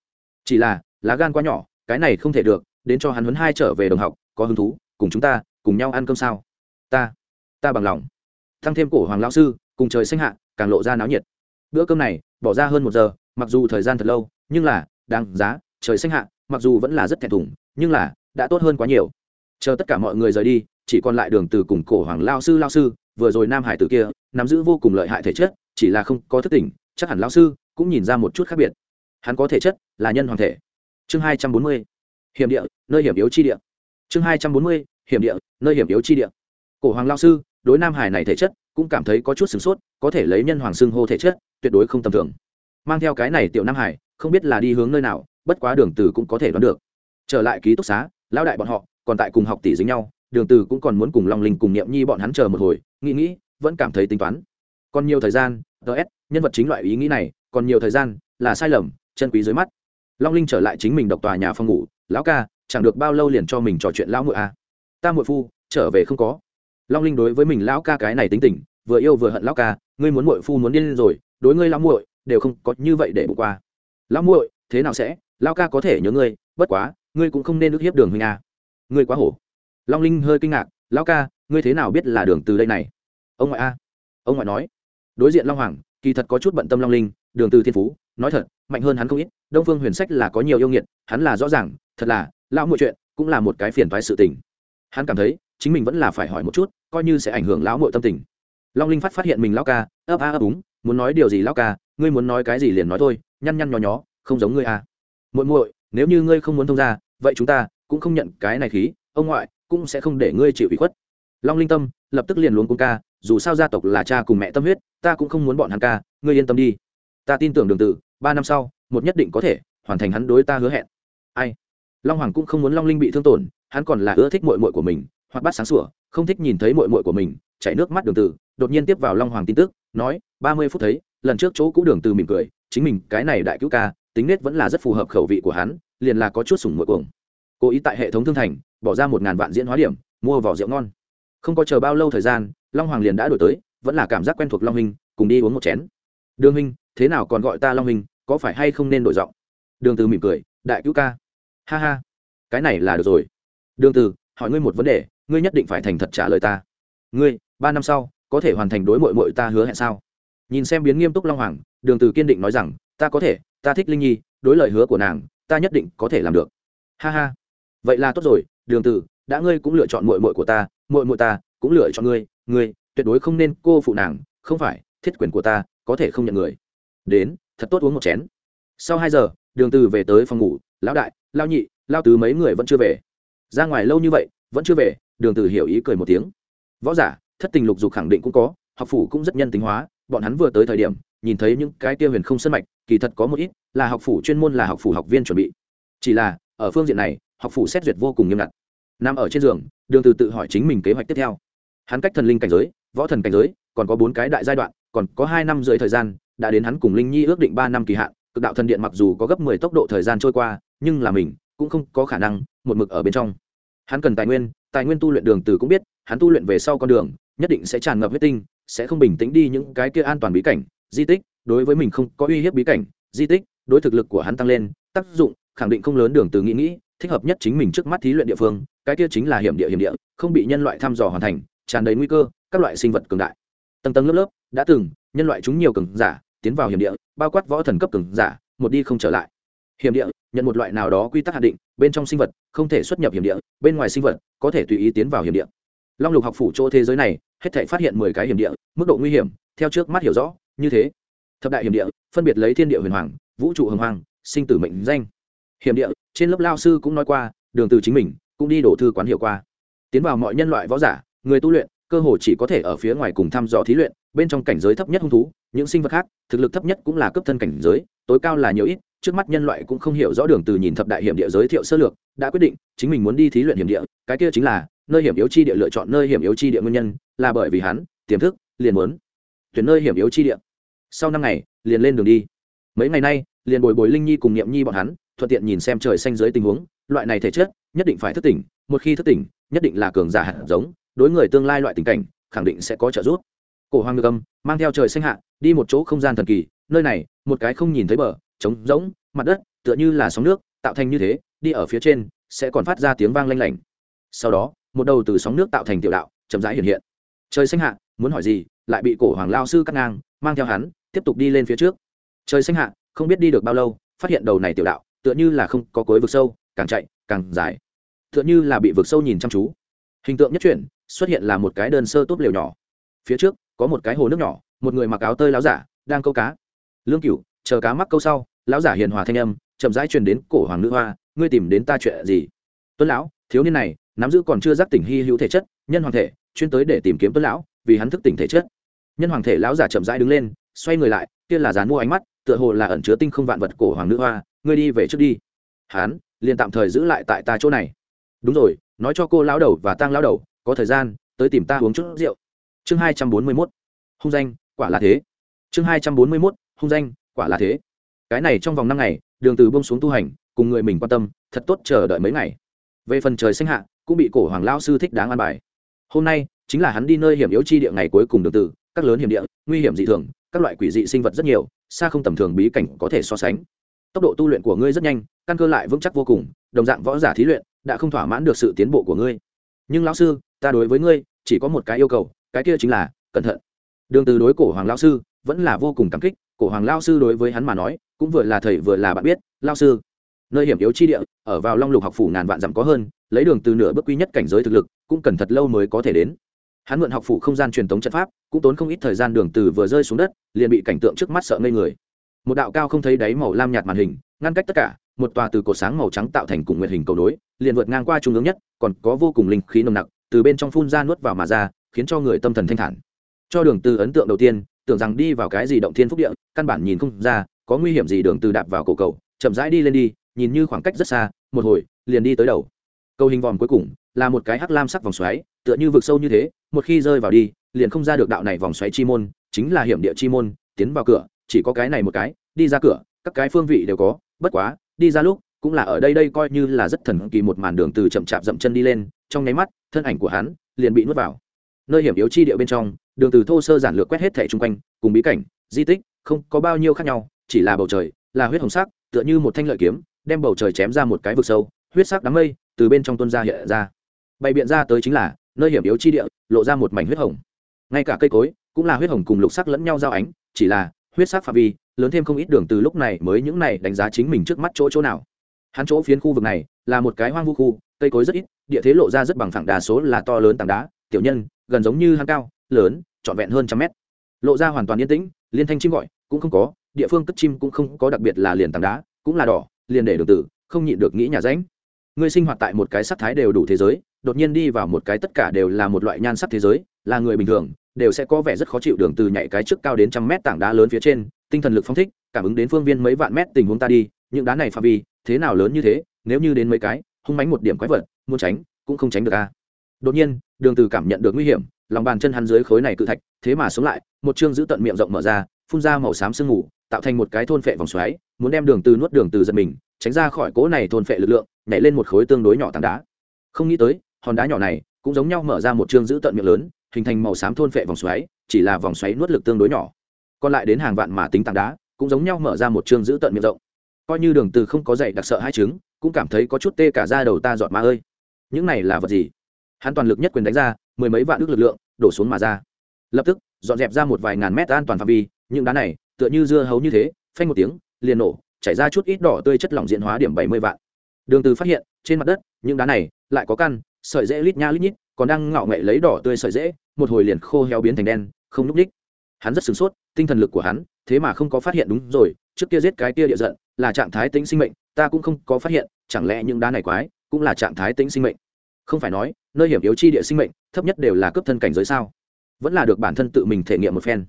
Chỉ là, lá gan quá nhỏ, cái này không thể được, đến cho hắn huấn hai trở về đồng học, có hứng thú, cùng chúng ta, cùng nhau ăn cơm sao? Ta ta bằng lòng. Thăng thêm cổ hoàng lão sư, cùng trời xanh hạ, càng lộ ra náo nhiệt. Bữa cơm này, bỏ ra hơn một giờ, mặc dù thời gian thật lâu, nhưng là, đáng giá, trời xanh hạ, mặc dù vẫn là rất thẹn thùng, nhưng là, đã tốt hơn quá nhiều. Chờ tất cả mọi người rời đi chỉ còn lại đường từ cùng cổ hoàng lao sư lao sư, vừa rồi nam hải tử kia, nắm giữ vô cùng lợi hại thể chất, chỉ là không có thức tỉnh, chắc hẳn lao sư cũng nhìn ra một chút khác biệt. Hắn có thể chất là nhân hoàng thể. Chương hai trăm bốn mươi, hiểm địa, nơi hiểm yếu chi địa. Chương hai trăm bốn mươi, hiểm địa, nơi hiểm yếu chi địa. Cổ hoàng lao sư, đối nam hải này thể chất cũng cảm thấy có chút sửng sốt, có thể lấy nhân hoàng xưng hô thể chất, tuyệt đối không tầm thường. Mang theo cái này tiểu nam hải, không biết là đi hướng nơi nào, bất quá đường từ cũng có thể đoán được. Trở lại ký túc xá, lão đại bọn họ còn tại cùng học tỷ dính nhau đường từ cũng còn muốn cùng long linh cùng niệm nhi bọn hắn chờ một hồi, nghĩ nghĩ, vẫn cảm thấy tính toán. Còn nhiều thời gian ts nhân vật chính loại ý nghĩ này, còn nhiều thời gian, là sai lầm, chân quý dưới mắt. Long linh trở lại chính mình độc tòa nhà phòng ngủ, lão ca, chẳng được bao lâu liền cho mình trò chuyện lão muội a. À. ta muội phu, trở về không có. Long linh đối với mình lão ca cái này tính tình, vừa yêu vừa hận lão ca, ngươi muốn muội phu muốn điên rồi, đối ngươi lão muội, đều không có như vậy để bỏ qua. Lão muội, thế nào sẽ? Lão ca có thể nhớ ngươi, bất quá, ngươi cũng không nên ức hiếp đường huynh a. Ngươi quá hổ long linh hơi kinh ngạc, lão ca, ngươi thế nào biết là đường từ đây này? Ông ngoại a. Ông ngoại nói, đối diện long hoàng, kỳ thật có chút bận tâm long linh, đường từ thiên phú, nói thật, mạnh hơn hắn không ít, đông phương huyền sách là có nhiều yêu nghiệt, hắn là rõ ràng, thật là, lão muội chuyện cũng là một cái phiền toái sự tình. Hắn cảm thấy, chính mình vẫn là phải hỏi một chút, coi như sẽ ảnh hưởng lão muội tâm tình. Long linh phát phát hiện mình lão ca, ấp a, ấp úng, muốn nói điều gì lão ca, ngươi muốn nói cái gì liền nói thôi, nhăn nhăn nhó nhó, không giống ngươi a. Muội muội, nếu như ngươi không muốn thông ra vậy chúng ta cũng không nhận cái này khí. Ông ngoại cũng sẽ không để ngươi chịu ủy khuất. Long linh tâm lập tức liền luôn cung ca dù sao gia tộc là cha cùng mẹ tâm huyết ta cũng không muốn bọn hắn ca ngươi yên tâm đi. Ta tin tưởng đường tử ba năm sau một nhất định có thể hoàn thành hắn đối ta hứa hẹn. Ai? Long hoàng cũng không muốn long linh bị thương tổn hắn còn là ưa thích mội mội của mình hoặc bắt sáng sủa không thích nhìn thấy mội mội của mình chảy nước mắt đường tử, đột nhiên tiếp vào long hoàng tin tức nói ba mươi phút thấy lần trước chỗ cũ đường từ mỉm cười chính mình cái này đại cứu ca tính nết vẫn là rất phù hợp khẩu vị của hắn liền là có chút sủng mội cuồng. Cố ý tại hệ thống thương thành bỏ ra một ngàn vạn diễn hóa điểm, mua vỏ rượu ngon. Không có chờ bao lâu thời gian, long hoàng liền đã đổi tới, vẫn là cảm giác quen thuộc long hình cùng đi uống một chén. Đường hình thế nào còn gọi ta long hình có phải hay không nên đổi giọng? Đường từ mỉm cười, đại cứu ca. Ha ha, cái này là được rồi. Đường từ, hỏi ngươi một vấn đề, ngươi nhất định phải thành thật trả lời ta. Ngươi, ba năm sau, có thể hoàn thành đối mội mội ta hứa hẹn sao? Nhìn xem biến nghiêm túc long hoàng, đường từ kiên định nói rằng, ta có thể, ta thích linh nhi, đối lời hứa của nàng, ta nhất định có thể làm được. Ha ha, vậy là tốt rồi đường Tử, đã ngươi cũng lựa chọn mội mội của ta mội mội ta cũng lựa chọn ngươi ngươi tuyệt đối không nên cô phụ nàng không phải thiết quyền của ta có thể không nhận người. Đến thật tốt uống một chén. Sau hai giờ đường từ về tới phòng ngủ lão đại lao nhị lao tứ mấy người vẫn chưa về? Ra ngoài lâu như vậy vẫn chưa về đường từ hiểu ý cười một tiếng. Võ giả thất tình lục dục khẳng định cũng có học phủ cũng rất nhân tính hóa bọn hắn vừa tới thời điểm nhìn thấy những cái tiêu huyền không sân mạch kỳ thật có một ít là học phủ chuyên môn là học phủ học viên chuẩn bị. Chỉ là ở phương diện này học phủ xét duyệt vô cùng nghiêm ngặt nằm ở trên giường, đường từ tự hỏi chính mình kế hoạch tiếp theo. Hắn cách thần linh cảnh giới, võ thần cảnh giới, còn có bốn cái đại giai đoạn, còn có hai năm dưới thời gian, đã đến hắn cùng linh nhi ước định ba năm kỳ hạn, cực đạo thần điện mặc dù có gấp mười tốc độ thời gian trôi qua, nhưng là mình cũng không có khả năng một mực ở bên trong. Hắn cần tài nguyên tài nguyên tu luyện đường từ cũng biết, hắn tu luyện về sau con đường, nhất định sẽ tràn ngập huyết tinh, sẽ không bình tĩnh đi những cái kia an toàn bí cảnh. Di tích, đối với mình không có uy hiếp bí cảnh. Di tích, đối thực lực của hắn tăng lên, tác dụng khẳng định không lớn đường từ nghĩ nghĩ, thích hợp nhất chính mình trước mắt thí luyện địa phương cái kia chính là hiểm địa hiểm địa, không bị nhân loại thăm dò hoàn thành, tràn đầy nguy cơ, các loại sinh vật cường đại. Tầng tầng lớp lớp, đã từng, nhân loại chúng nhiều cường giả, tiến vào hiểm địa, bao quát võ thần cấp cường giả, một đi không trở lại. Hiểm địa, nhận một loại nào đó quy tắc hạn định, bên trong sinh vật, không thể xuất nhập hiểm địa, bên ngoài sinh vật, có thể tùy ý tiến vào hiểm địa. Long lục học phủ chỗ thế giới này, hết thể phát hiện mười cái hiểm địa, mức độ nguy hiểm, theo trước mắt hiểu rõ, như thế. Thập đại hiểm địa, phân biệt lấy thiên địa huyền hoàng, vũ trụ hồng hoàng, sinh tử mệnh danh. Hiểm địa, trên lớp lao sư cũng nói qua, đường từ chính mình cũng đi đổ thư quán hiểu qua. Tiến vào mọi nhân loại võ giả, người tu luyện, cơ hồ chỉ có thể ở phía ngoài cùng thăm dò thí luyện, bên trong cảnh giới thấp nhất hung thú, những sinh vật khác, thực lực thấp nhất cũng là cấp thân cảnh giới, tối cao là nhiều ít, trước mắt nhân loại cũng không hiểu rõ đường từ nhìn thập đại hiểm địa giới thiệu sơ lược, đã quyết định chính mình muốn đi thí luyện hiểm địa, cái kia chính là nơi hiểm yếu chi địa lựa chọn nơi hiểm yếu chi địa nguyên nhân, là bởi vì hắn, tiềm thức, liền muốn tuyển nơi hiểm yếu chi địa. Sau năm ngày, liền lên đường đi. Mấy ngày nay, liền bồi bồi linh nhi cùng niệm nhi bọn hắn, thuận tiện nhìn xem trời xanh dưới tình huống, loại này thể chất nhất định phải thức tỉnh, một khi thức tỉnh, nhất định là cường giả hạt giống, đối người tương lai loại tình cảnh, khẳng định sẽ có trợ giúp. Cổ hoàng ngược âm mang theo trời xanh hạ, đi một chỗ không gian thần kỳ, nơi này, một cái không nhìn thấy bờ, trống rỗng, mặt đất, tựa như là sóng nước, tạo thành như thế, đi ở phía trên, sẽ còn phát ra tiếng vang lanh lảnh. Sau đó, một đầu từ sóng nước tạo thành tiểu đạo, chậm rãi hiện hiện. Trời xanh hạ, muốn hỏi gì, lại bị cổ hoàng lao sư cắt ngang, mang theo hắn, tiếp tục đi lên phía trước. Trời xanh hạ, không biết đi được bao lâu, phát hiện đầu này tiểu đạo, tựa như là không có cối vực sâu, càng chạy càng dài. Tựa như là bị vực sâu nhìn chăm chú. Hình tượng nhất chuyển, xuất hiện là một cái đơn sơ tốt liều nhỏ. Phía trước, có một cái hồ nước nhỏ, một người mặc áo tơi láo giả, đang câu cá. Lương cửu, chờ cá mắc câu sau lão giả hiền hòa thanh âm, chậm rãi truyền đến cổ hoàng nữ hoa, ngươi tìm đến ta chuyện gì? Tuấn lão, thiếu niên này, nắm giữ còn chưa giác tỉnh hy hữu thể chất, nhân hoàng thể, chuyên tới để tìm kiếm tuấn lão, vì hắn thức tỉnh thể chất. Nhân hoàng thể lão giả chậm rãi đứng lên, xoay người lại, kia là dán mua ánh mắt, tựa hồ là ẩn chứa tinh không vạn vật cổ hoàng nữ hoa, ngươi đi về trước đi. Hắn liền tạm thời giữ lại tại ta chỗ này. Đúng rồi, nói cho cô lão đầu và tang lão đầu, có thời gian, tới tìm ta uống chút rượu. Chương hai trăm bốn mươi mốt. Hung danh, quả là thế. Chương hai trăm bốn mươi mốt, hung danh, quả là thế. Cái này trong vòng năm ngày, đường từ bông xuống tu hành, cùng người mình quan tâm, thật tốt chờ đợi mấy ngày. Về phần trời xanh hạ, cũng bị cổ hoàng lao sư thích đáng an bài. Hôm nay, chính là hắn đi nơi hiểm yếu chi địa ngày cuối cùng đường từ, các lớn hiểm địa, nguy hiểm dị thường, các loại quỷ dị sinh vật rất nhiều, xa không tầm thường bí cảnh có thể so sánh tốc độ tu luyện của ngươi rất nhanh, căn cơ lại vững chắc vô cùng, đồng dạng võ giả thí luyện đã không thỏa mãn được sự tiến bộ của ngươi. Nhưng lão sư, ta đối với ngươi chỉ có một cái yêu cầu, cái kia chính là cẩn thận. Đường từ đối cổ hoàng lão sư vẫn là vô cùng cảm kích, cổ hoàng lão sư đối với hắn mà nói, cũng vừa là thầy vừa là bạn biết, lão sư, nơi hiểm yếu chi địa, ở vào long lục học phủ ngàn vạn dặm có hơn, lấy đường từ nửa bước quy nhất cảnh giới thực lực, cũng cần thật lâu mới có thể đến. Hắn mượn học phủ không gian truyền thống trận pháp, cũng tốn không ít thời gian đường từ vừa rơi xuống đất, liền bị cảnh tượng trước mắt sợ ngây người một đạo cao không thấy đáy màu lam nhạt màn hình, ngăn cách tất cả, một tòa từ cột sáng màu trắng tạo thành cùng nguyện hình cầu nối, liền vượt ngang qua trung ương nhất, còn có vô cùng linh khí nồng nặc, từ bên trong phun ra nuốt vào mà ra, khiến cho người tâm thần thanh thản. Cho đường từ ấn tượng đầu tiên, tưởng rằng đi vào cái gì động thiên phúc địa, căn bản nhìn không ra, có nguy hiểm gì đường từ đạp vào cổ cầu, chậm rãi đi lên đi, nhìn như khoảng cách rất xa, một hồi, liền đi tới đầu. Cầu hình vòm cuối cùng, là một cái hắc lam sắc vòng xoáy, tựa như vực sâu như thế, một khi rơi vào đi, liền không ra được đạo này vòng xoáy chi môn, chính là hiểm địa chi môn, tiến vào cửa chỉ có cái này một cái, đi ra cửa, các cái phương vị đều có, bất quá, đi ra lúc, cũng là ở đây đây coi như là rất thần kỳ một màn đường từ chậm chạp dậm chân đi lên, trong nháy mắt, thân ảnh của hắn liền bị nuốt vào. Nơi hiểm yếu chi địa bên trong, đường từ thô sơ giản lược quét hết thảy chung quanh, cùng bí cảnh, di tích, không có bao nhiêu khác nhau, chỉ là bầu trời, là huyết hồng sắc, tựa như một thanh lợi kiếm, đem bầu trời chém ra một cái vực sâu, huyết sắc đám mây từ bên trong tuôn ra hiện ra. Bày biện ra tới chính là, nơi hiểm yếu chi địa, lộ ra một mảnh huyết hồng. Ngay cả cây cối, cũng là huyết hồng cùng lục sắc lẫn nhau giao ánh, chỉ là huyết sắc phạm vi, lớn thêm không ít đường từ lúc này mới những này đánh giá chính mình trước mắt chỗ chỗ nào. Hắn chỗ phiến khu vực này là một cái hoang vu khu, cây cối rất ít, địa thế lộ ra rất bằng phẳng đa số là to lớn tảng đá, tiểu nhân, gần giống như hắn cao, lớn, trọn vẹn hơn trăm mét. Lộ ra hoàn toàn yên tĩnh, liên thanh chim gọi cũng không có, địa phương cất chim cũng không có, đặc biệt là liền tảng đá cũng là đỏ, liền để đường tử không nhịn được nghĩ nhà ránh. Ngươi sinh hoạt tại một cái sắc thái đều đủ thế giới, đột nhiên đi vào một cái tất cả đều là một loại nhan sắc thế giới là người bình thường, đều sẽ có vẻ rất khó chịu đường từ nhảy cái trước cao đến trăm mét tảng đá lớn phía trên, tinh thần lực phong thích, cảm ứng đến phương viên mấy vạn mét tình huống ta đi, những đá này phạm vi, thế nào lớn như thế, nếu như đến mấy cái, hung mánh một điểm quái vật, muốn tránh, cũng không tránh được a. Đột nhiên, đường từ cảm nhận được nguy hiểm, lòng bàn chân hắn dưới khối này cự thạch, thế mà sống lại, một chương giữ tận miệng rộng mở ra, phun ra màu xám sương mù, tạo thành một cái thôn phệ vòng xoáy, muốn đem đường từ nuốt đường từ giật mình, tránh ra khỏi cỗ này thôn phệ lực lượng, nhảy lên một khối tương đối nhỏ tảng đá. Không nghĩ tới, hòn đá nhỏ này, cũng giống nhau mở ra một chương giữ tận miệng lớn hình thành màu xám thôn phệ vòng xoáy, chỉ là vòng xoáy nuốt lực tương đối nhỏ. Còn lại đến hàng vạn mà tính tảng đá, cũng giống nhau mở ra một chương giữ tận miệng rộng. Coi như đường từ không có dạy đặc sợ hai trứng cũng cảm thấy có chút tê cả da đầu ta giọt ma ơi. Những này là vật gì? Hắn toàn lực nhất quyền đánh ra, mười mấy vạn ước lực lượng, đổ xuống mà ra. Lập tức, dọn dẹp ra một vài ngàn mét an toàn phạm vi, những đá này, tựa như dưa hấu như thế, phanh một tiếng, liền nổ, chảy ra chút ít đỏ tươi chất lỏng diễn hóa điểm bảy mươi vạn. Đường từ phát hiện, trên mặt đất, những đá này, lại có căn, sợi dễ lít nha lít nhít còn đang ngạo nghệ lấy đỏ tươi sợi dễ, một hồi liền khô héo biến thành đen, không núc đích hắn rất sửng sốt, tinh thần lực của hắn, thế mà không có phát hiện đúng rồi, trước kia giết cái kia địa giận, là trạng thái tính sinh mệnh, ta cũng không có phát hiện, chẳng lẽ những đá này quái, cũng là trạng thái tính sinh mệnh? Không phải nói, nơi hiểm yếu chi địa sinh mệnh, thấp nhất đều là cấp thân cảnh giới sao? Vẫn là được bản thân tự mình thể nghiệm một phen.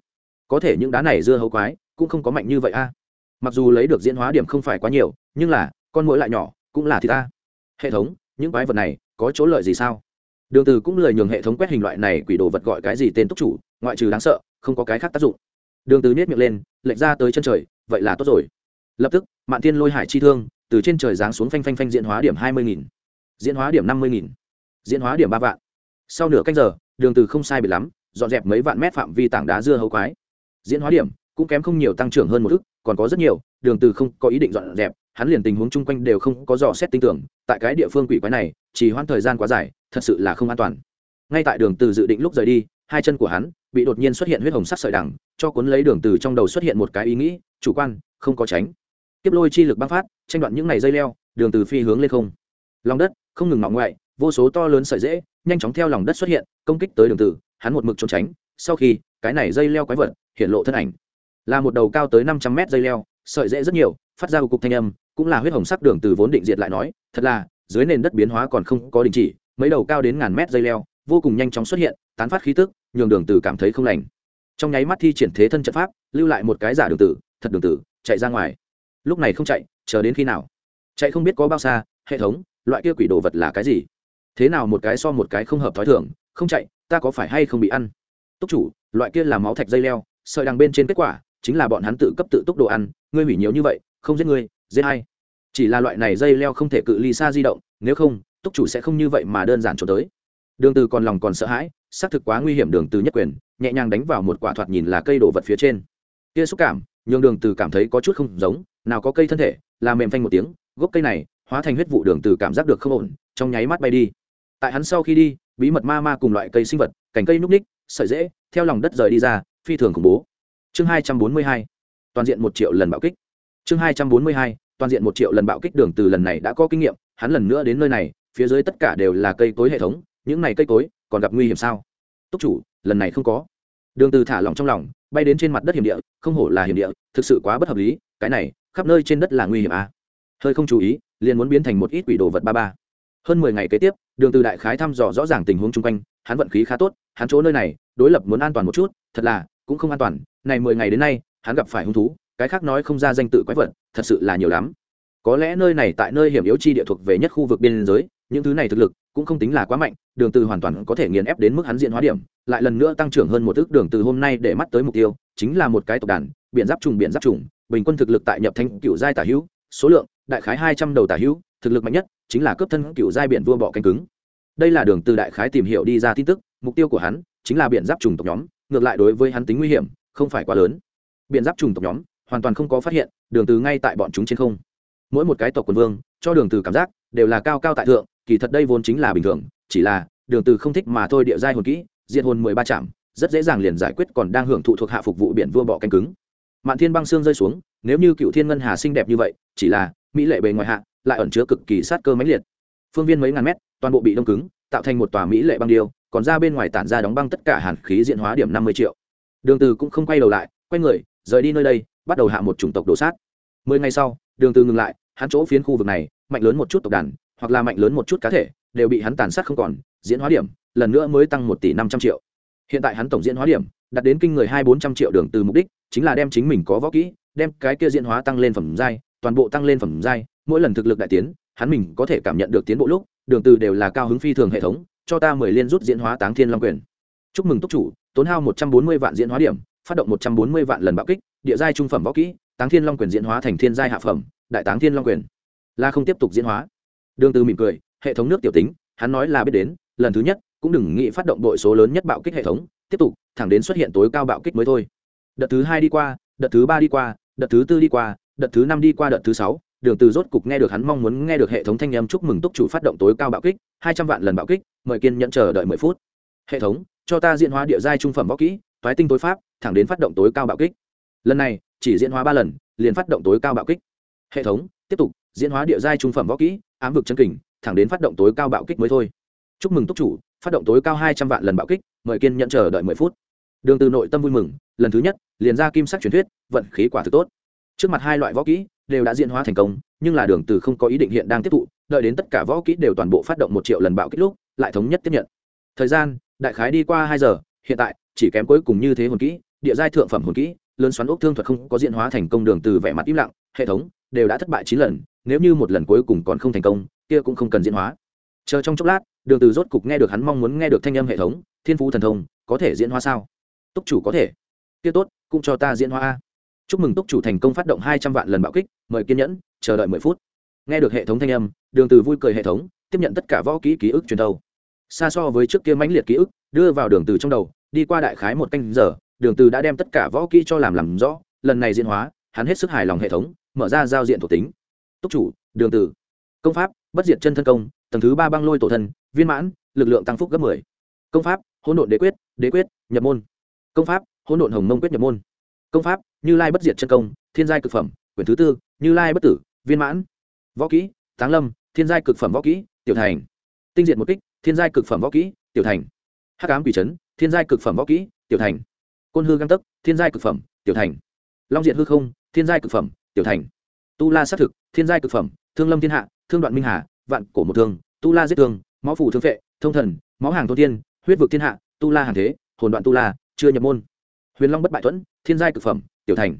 Có thể những đá này dưa hấu quái, cũng không có mạnh như vậy a. Mặc dù lấy được diễn hóa điểm không phải quá nhiều, nhưng là, con mũi lại nhỏ, cũng là thì ta. Hệ thống, những quái vật này, có chỗ lợi gì sao? Đường từ cũng lời nhường hệ thống quét hình loại này quỷ đồ vật gọi cái gì tên túc chủ, ngoại trừ đáng sợ, không có cái khác tác dụng. Đường từ niết miệng lên, lệch ra tới chân trời, vậy là tốt rồi. Lập tức, mạn thiên lôi hải chi thương, từ trên trời giáng xuống phanh phanh phanh diễn hóa điểm hai mươi nghìn. Diễn hóa điểm năm mươi nghìn. Diễn hóa điểm ba vạn. Sau nửa canh giờ, đường từ không sai biệt lắm, dọn dẹp mấy vạn mét phạm vi tảng đá dưa hấu quái. Diễn hóa điểm cũng kém không nhiều tăng trưởng hơn một ước còn có rất nhiều, đường từ không có ý định dọn dẹp, hắn liền tình huống chung quanh đều không có dò xét tin tưởng, tại cái địa phương quỷ quái này chỉ hoãn thời gian quá dài, thật sự là không an toàn. Ngay tại đường từ dự định lúc rời đi, hai chân của hắn bị đột nhiên xuất hiện huyết hồng sắc sợi đằng, cho cuốn lấy đường từ trong đầu xuất hiện một cái ý nghĩ, chủ quan, không có tránh. Tiếp lôi chi lực băng phát, tranh đoạn những này dây leo, đường từ phi hướng lên không. Lòng đất không ngừng ngọng ngoại, vô số to lớn sợi dễ nhanh chóng theo lòng đất xuất hiện, công kích tới đường từ, hắn một mực trốn tránh, sau khi cái này dây leo quái vật hiện lộ thân ảnh là một đầu cao tới 500 mét dây leo, sợi dễ rất nhiều, phát ra một cục thanh âm, cũng là huyết hồng sắc đường từ vốn định diệt lại nói, thật là, dưới nền đất biến hóa còn không có đình chỉ, mấy đầu cao đến ngàn mét dây leo, vô cùng nhanh chóng xuất hiện, tán phát khí tức, nhường đường từ cảm thấy không lành. Trong nháy mắt thi triển thế thân trận pháp, lưu lại một cái giả đường tử thật đường tử chạy ra ngoài. Lúc này không chạy, chờ đến khi nào? Chạy không biết có bao xa, hệ thống, loại kia quỷ đồ vật là cái gì? Thế nào một cái so một cái không hợp thói thường, không chạy, ta có phải hay không bị ăn? Túc chủ, loại kia là máu thạch dây leo, sợi đằng bên trên kết quả chính là bọn hắn tự cấp tự túc đồ ăn, ngươi hủy nhiều như vậy, không giết ngươi, giết hay chỉ là loại này dây leo không thể cự ly xa di động, nếu không, túc chủ sẽ không như vậy mà đơn giản trốn tới. Đường từ còn lòng còn sợ hãi, xác thực quá nguy hiểm đường từ nhất quyền, nhẹ nhàng đánh vào một quả thoạt nhìn là cây đồ vật phía trên. Kia xúc cảm, nhường đường từ cảm thấy có chút không giống, nào có cây thân thể, là mềm phanh một tiếng, gốc cây này, hóa thành huyết vụ đường từ cảm giác được không ổn, trong nháy mắt bay đi. Tại hắn sau khi đi, bí mật ma ma cùng loại cây sinh vật, cành cây núc ních, sợi rễ, theo lòng đất rời đi ra, phi thường khủng bố chương 242 toàn diện một triệu lần bạo kích. Chương 242 toàn diện một triệu lần bạo kích đường từ lần này đã có kinh nghiệm, hắn lần nữa đến nơi này, phía dưới tất cả đều là cây cối hệ thống, những này cây cối còn gặp nguy hiểm sao? Túc chủ, lần này không có. Đường từ thả lỏng trong lòng, bay đến trên mặt đất hiểm địa, không hổ là hiểm địa, thực sự quá bất hợp lý, cái này, khắp nơi trên đất là nguy hiểm à? Hơi không chú ý, liền muốn biến thành một ít quỷ đồ vật ba ba. Hơn mười ngày kế tiếp, đường từ đại khái thăm dò rõ ràng tình huống chung quanh, hắn vận khí khá tốt, hắn chỗ nơi này, đối lập muốn an toàn một chút, thật là, cũng không an toàn này mười ngày đến nay, hắn gặp phải hung thú, cái khác nói không ra danh tự quái vật, thật sự là nhiều lắm. Có lẽ nơi này tại nơi hiểm yếu chi địa thuộc về nhất khu vực biên giới, những thứ này thực lực cũng không tính là quá mạnh, đường từ hoàn toàn có thể nghiền ép đến mức hắn diện hóa điểm, lại lần nữa tăng trưởng hơn một thước đường từ hôm nay để mắt tới mục tiêu, chính là một cái tộc đàn, biển giáp trùng biển giáp trùng, bình quân thực lực tại nhập thanh cựu giai tả hữu, số lượng, đại khái hai trăm đầu tả hữu, thực lực mạnh nhất chính là cướp thân cựu giai biển vua bọ cánh cứng. Đây là đường từ đại khái tìm hiểu đi ra tin tức, mục tiêu của hắn chính là biển giáp trùng tộc nhóm, ngược lại đối với hắn tính nguy hiểm không phải quá lớn. Biện giáp trùng tộc nhóm, hoàn toàn không có phát hiện, đường từ ngay tại bọn chúng trên không. Mỗi một cái tộc quần vương, cho đường từ cảm giác, đều là cao cao tại thượng, kỳ thật đây vốn chính là bình thường, chỉ là, đường từ không thích mà thôi địa giai hồn kỹ, diệt hồn mười ba chạm rất dễ dàng liền giải quyết còn đang hưởng thụ thuộc hạ phục vụ biển vua bọ canh cứng. Mạn thiên băng xương rơi xuống, nếu như cựu thiên ngân hà xinh đẹp như vậy, chỉ là, mỹ lệ bề ngoài hạ, lại ẩn chứa cực kỳ sát cơ mãnh liệt. Phương viên mấy ngàn mét, toàn bộ bị đông cứng, tạo thành một tòa mỹ lệ băng điêu, còn ra bên ngoài tản ra đóng băng tất cả hàn khí diện hóa điểm năm mươi triệu đường từ cũng không quay đầu lại, quay người, rời đi nơi đây, bắt đầu hạ một chủng tộc đổ sát. Mười ngày sau, đường từ ngừng lại, hắn chỗ phiến khu vực này, mạnh lớn một chút tộc đàn, hoặc là mạnh lớn một chút cá thể, đều bị hắn tàn sát không còn, diễn hóa điểm, lần nữa mới tăng một tỷ năm trăm triệu. Hiện tại hắn tổng diễn hóa điểm, đạt đến kinh người hai bốn trăm triệu đường từ mục đích, chính là đem chính mình có võ kỹ, đem cái kia diễn hóa tăng lên phẩm giai, toàn bộ tăng lên phẩm giai, mỗi lần thực lực đại tiến, hắn mình có thể cảm nhận được tiến bộ lúc, đường từ đều là cao hứng phi thường hệ thống, cho ta mười liên rút diễn hóa táng thiên long quyền. Chúc mừng túc chủ tốn hao một trăm bốn mươi vạn diễn hóa điểm, phát động một trăm bốn mươi vạn lần bạo kích, địa giai trung phẩm võ kỹ, táng thiên long quyền diễn hóa thành thiên giai hạ phẩm, đại táng thiên long quyền. La không tiếp tục diễn hóa. Đường từ mỉm cười, hệ thống nước tiểu tính, hắn nói là biết đến, lần thứ nhất, cũng đừng nghĩ phát động đội số lớn nhất bạo kích hệ thống, tiếp tục, thẳng đến xuất hiện tối cao bạo kích mới thôi. Đợt thứ hai đi qua, đợt thứ ba đi qua, đợt thứ tư đi qua, đợt thứ năm đi qua, đợt thứ sáu, đường từ rốt cục nghe được hắn mong muốn nghe được hệ thống thanh âm chúc mừng túc chủ phát động tối cao bạo kích, hai trăm vạn lần bạo kích, mời kiên nhẫn chờ đợi mười phút. Hệ thống cho ta diễn hóa địa giai trung phẩm võ kỹ thoái tinh tối pháp, thẳng đến phát động tối cao bạo kích. Lần này, chỉ diễn hóa ba lần, liền phát động tối cao bạo kích. Hệ thống, tiếp tục, diễn hóa địa giai trung phẩm võ kỹ, ám vực chân kình, thẳng đến phát động tối cao bạo kích mới thôi. Chúc mừng túc chủ, phát động tối cao hai trăm vạn lần bạo kích, mời kiên nhận chờ đợi mười phút. Đường từ nội tâm vui mừng, lần thứ nhất, liền ra kim sắc truyền thuyết, vận khí quả thực tốt. Trước mặt hai loại võ kỹ, đều đã diễn hóa thành công, nhưng là đường từ không có ý định hiện đang tiếp thụ, đợi đến tất cả võ kỹ đều toàn bộ phát động một triệu lần bạo kích lúc, lại thống nhất tiếp nhận. Thời gian đại khái đi qua hai giờ, hiện tại, chỉ kém cuối cùng như thế hồn kỹ, địa giai thượng phẩm hồn kỹ, lớn xoắn ốc thương thuật không có diễn hóa thành công đường từ vẻ mặt im lặng, hệ thống đều đã thất bại chín lần, nếu như một lần cuối cùng còn không thành công, kia cũng không cần diễn hóa. Chờ trong chốc lát, đường từ rốt cục nghe được hắn mong muốn nghe được thanh âm hệ thống, thiên phú thần thông, có thể diễn hóa sao? Túc chủ có thể. Kia tốt, cũng cho ta diễn hóa chúc mừng túc chủ thành công phát động hai trăm vạn lần bạo kích, mời kiên nhẫn, chờ đợi mười phút. Nghe được hệ thống thanh âm, đường từ vui cười hệ thống, tiếp nhận tất cả võ kỹ ký ức truyền thâu xa so với trước kia mãnh liệt ký ức, đưa vào đường từ trong đầu, đi qua đại khái một canh giờ, đường từ đã đem tất cả võ kỹ cho làm làm rõ, lần này diễn hóa, hắn hết sức hài lòng hệ thống, mở ra giao diện thuộc tính. Túc chủ, đường từ. Công pháp, bất diệt chân thân công, tầng thứ ba băng lôi tổ thân, viên mãn, lực lượng tăng phúc gấp 10. công pháp, hỗn độn đế quyết đế quyết, nhập môn. Công pháp, hỗn độn hồng mông quyết nhập môn. Công pháp, như lai bất diệt chân công, thiên giai cực phẩm, quyển thứ tư, như lai bất tử, viên mãn. Võ kỹ, táng lâm, thiên giai cực phẩm võ kỹ, tiểu thành. Tinh diệt một kích thiên giai cực phẩm võ kỹ, tiểu thành. Hắc ám quỷ trấn thiên giai cực phẩm võ kỹ, tiểu thành. Côn hư găng tấc, thiên giai cực phẩm, tiểu thành. Long diện hư không, thiên giai cực phẩm, tiểu thành. Tu la xác thực, thiên giai cực phẩm, thương lâm thiên hạ, thương đoạn minh hà, vạn cổ một thương, tu la giết thương, máu phủ thương phệ, thông thần, máu hàng thô thiên, huyết vực thiên hạ, tu la hàng thế, hồn đoạn tu la, chưa nhập môn. Huyền long bất bại thuẫn, thiên giai cực phẩm, tiểu thành.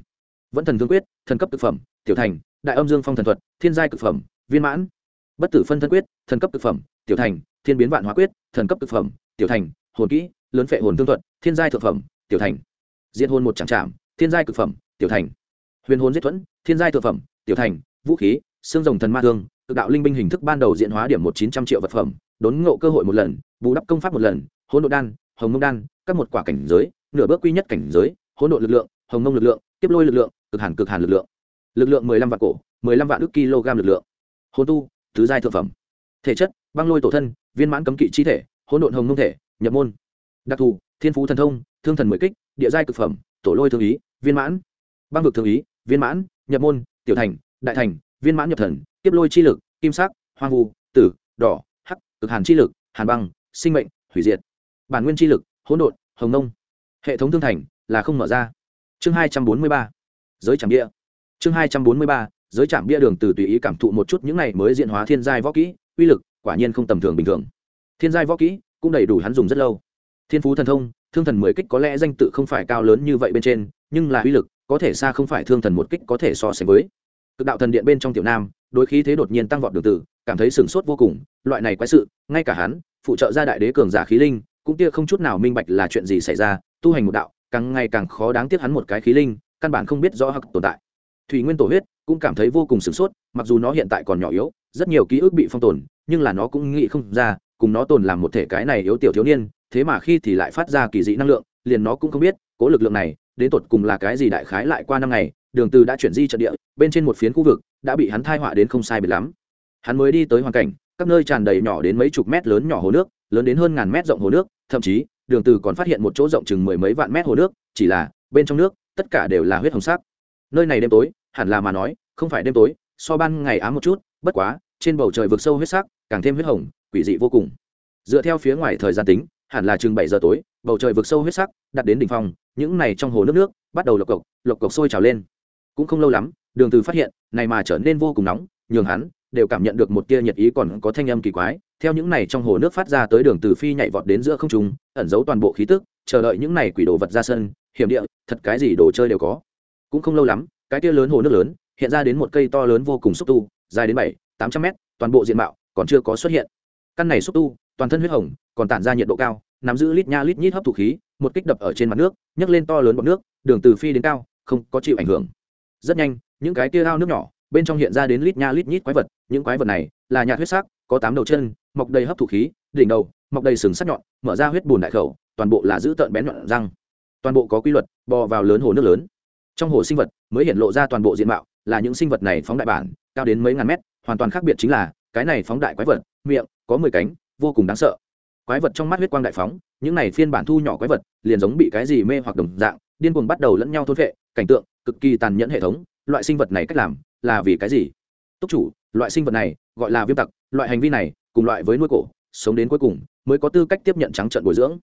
Vẫn thần thương quyết, thần cấp cực phẩm, tiểu thành. Đại âm dương phong thần thuật, thiên giai cực phẩm, viên mãn. Bất tử phân thân quyết, thần cấp cực phẩm, tiểu thành thiên biến vạn hóa quyết thần cấp cực phẩm tiểu thành hồn kỹ lớn phệ hồn thương thuật thiên giai thượng phẩm tiểu thành. Diện hồn một chẳng chạm, thiên giai cực phẩm tiểu thành. Huyền hồn giết thuẫn thiên giai thượng phẩm tiểu thành. Vũ khí xương rồng thần ma thương cực đạo linh binh hình thức ban đầu diện hóa điểm một chín trăm triệu vật phẩm đốn ngộ cơ hội một lần bù đắp công pháp một lần hỗn độ đan hồng mông đan các một quả cảnh giới nửa bước quy nhất cảnh giới hỗn độ lực lượng hồng mông lực lượng tiếp lôi lực lượng cực hàn cực hàn lực lượng. Lực lượng mười lăm vạn cổ mười lăm vạn ước kg lực lượng. Hồn tu tứ giai thượng phẩm. Thể chất băng lôi tổ thân, viên mãn cấm kỵ chi thể, hỗn độn hồng nông thể, nhập môn. Đặc thù, thiên phú thần thông, thương thần mười kích, địa giai cực phẩm, tổ lôi thương ý, viên mãn. Băng vực thương ý, viên mãn, nhập môn, tiểu thành, đại thành, viên mãn nhập thần, tiếp lôi chi lực, kim sắc, hoang vu, tử, đỏ, hắc, cực hàn chi lực, hàn băng, sinh mệnh, hủy diệt. Bản nguyên chi lực, hỗn độn, hồng nông. Hệ thống thương thành là không mở ra. Chương hai trăm bốn mươi ba, giới trảm bia. Chương hai trăm bốn mươi ba, giới trảm bia đường từ tùy ý cảm thụ một chút những này mới diện hóa thiên giai võ kỹ, uy lực quả nhiên không tầm thường bình thường. Thiên giai võ kỹ cũng đầy đủ hắn dùng rất lâu. Thiên phú thần thông, thương thần mười kích có lẽ danh tự không phải cao lớn như vậy bên trên, nhưng là uy lực có thể xa không phải thương thần một kích có thể so sánh với. Cực đạo thần điện bên trong tiểu nam đôi khí thế đột nhiên tăng vọt đường tử, cảm thấy sửng sốt vô cùng, loại này quái sự, ngay cả hắn, phụ trợ gia đại đế cường giả khí linh, cũng tia không chút nào minh bạch là chuyện gì xảy ra, tu hành một đạo, càng ngày càng khó đáng tiếc hắn một cái khí linh, căn bản không biết rõ hắc tồn tại. Thủy nguyên tổ huyết cũng cảm thấy vô cùng sửng sốt, mặc dù nó hiện tại còn nhỏ yếu, rất nhiều ký ức bị phong tồn nhưng là nó cũng nghĩ không ra, cùng nó tồn làm một thể cái này yếu tiểu thiếu niên, thế mà khi thì lại phát ra kỳ dị năng lượng, liền nó cũng không biết, cố lực lượng này, đến tột cùng là cái gì đại khái lại qua năm ngày, đường từ đã chuyển di trận địa, bên trên một phiến khu vực, đã bị hắn thai họa đến không sai biệt lắm. Hắn mới đi tới hoàn cảnh, các nơi tràn đầy nhỏ đến mấy chục mét lớn nhỏ hồ nước, lớn đến hơn ngàn mét rộng hồ nước, thậm chí, đường từ còn phát hiện một chỗ rộng chừng mười mấy vạn mét hồ nước, chỉ là, bên trong nước, tất cả đều là huyết hồng sắc. Nơi này đêm tối, hẳn là mà nói, không phải đêm tối, so ban ngày ám một chút, bất quá trên bầu trời vực sâu huyết sắc, càng thêm huyết hồng, quỷ dị vô cùng. Dựa theo phía ngoài thời gian tính, hẳn là chừng bảy giờ tối, bầu trời vực sâu huyết sắc đặt đến đỉnh phong, những này trong hồ nước nước, bắt đầu lộc cộc lộc cộc sôi trào lên. Cũng không lâu lắm, đường từ phát hiện, này mà trở nên vô cùng nóng, nhường hắn đều cảm nhận được một tia nhiệt ý còn có thanh âm kỳ quái. Theo những này trong hồ nước phát ra tới đường từ phi nhảy vọt đến giữa không trung, ẩn giấu toàn bộ khí tức, chờ đợi những này quỷ đồ vật ra sân, hiểm địa, thật cái gì đồ chơi đều có. Cũng không lâu lắm, cái tia lớn hồ nước lớn, hiện ra đến một cây to lớn vô cùng xúc tu, dài đến bảy tám trăm mét, toàn bộ diện mạo còn chưa có xuất hiện. Căn này xúc tu, toàn thân huyết hồng, còn tản ra nhiệt độ cao, nắm giữ lít nha lít nhít hấp thụ khí, một kích đập ở trên mặt nước, nhấc lên to lớn bọc nước, đường từ phi đến cao, không có chịu ảnh hưởng. Rất nhanh, những cái tia ao nước nhỏ, bên trong hiện ra đến lít nha lít nhít quái vật, những quái vật này là nhạt huyết sắc, có tám đầu chân, mọc đầy hấp thụ khí, đỉnh đầu, mọc đầy sừng sắc nhọn, mở ra huyết bùn đại khẩu, toàn bộ là giữ tợn bén nhọn răng. Toàn bộ có quy luật, bò vào lớn hồ nước lớn. Trong hồ sinh vật mới hiện lộ ra toàn bộ diện mạo, là những sinh vật này phóng đại bản, cao đến mấy ngàn mét hoàn toàn khác biệt chính là, cái này phóng đại quái vật, miệng, có mười cánh, vô cùng đáng sợ. Quái vật trong mắt huyết quang đại phóng, những này phiên bản thu nhỏ quái vật, liền giống bị cái gì mê hoặc đồng dạng, điên cuồng bắt đầu lẫn nhau thôn vệ, cảnh tượng, cực kỳ tàn nhẫn hệ thống, loại sinh vật này cách làm là vì cái gì? Túc chủ, loại sinh vật này, gọi là viêm tặc, loại hành vi này, cùng loại với nuôi cổ, sống đến cuối cùng, mới có tư cách tiếp nhận trắng trận bồi dưỡng.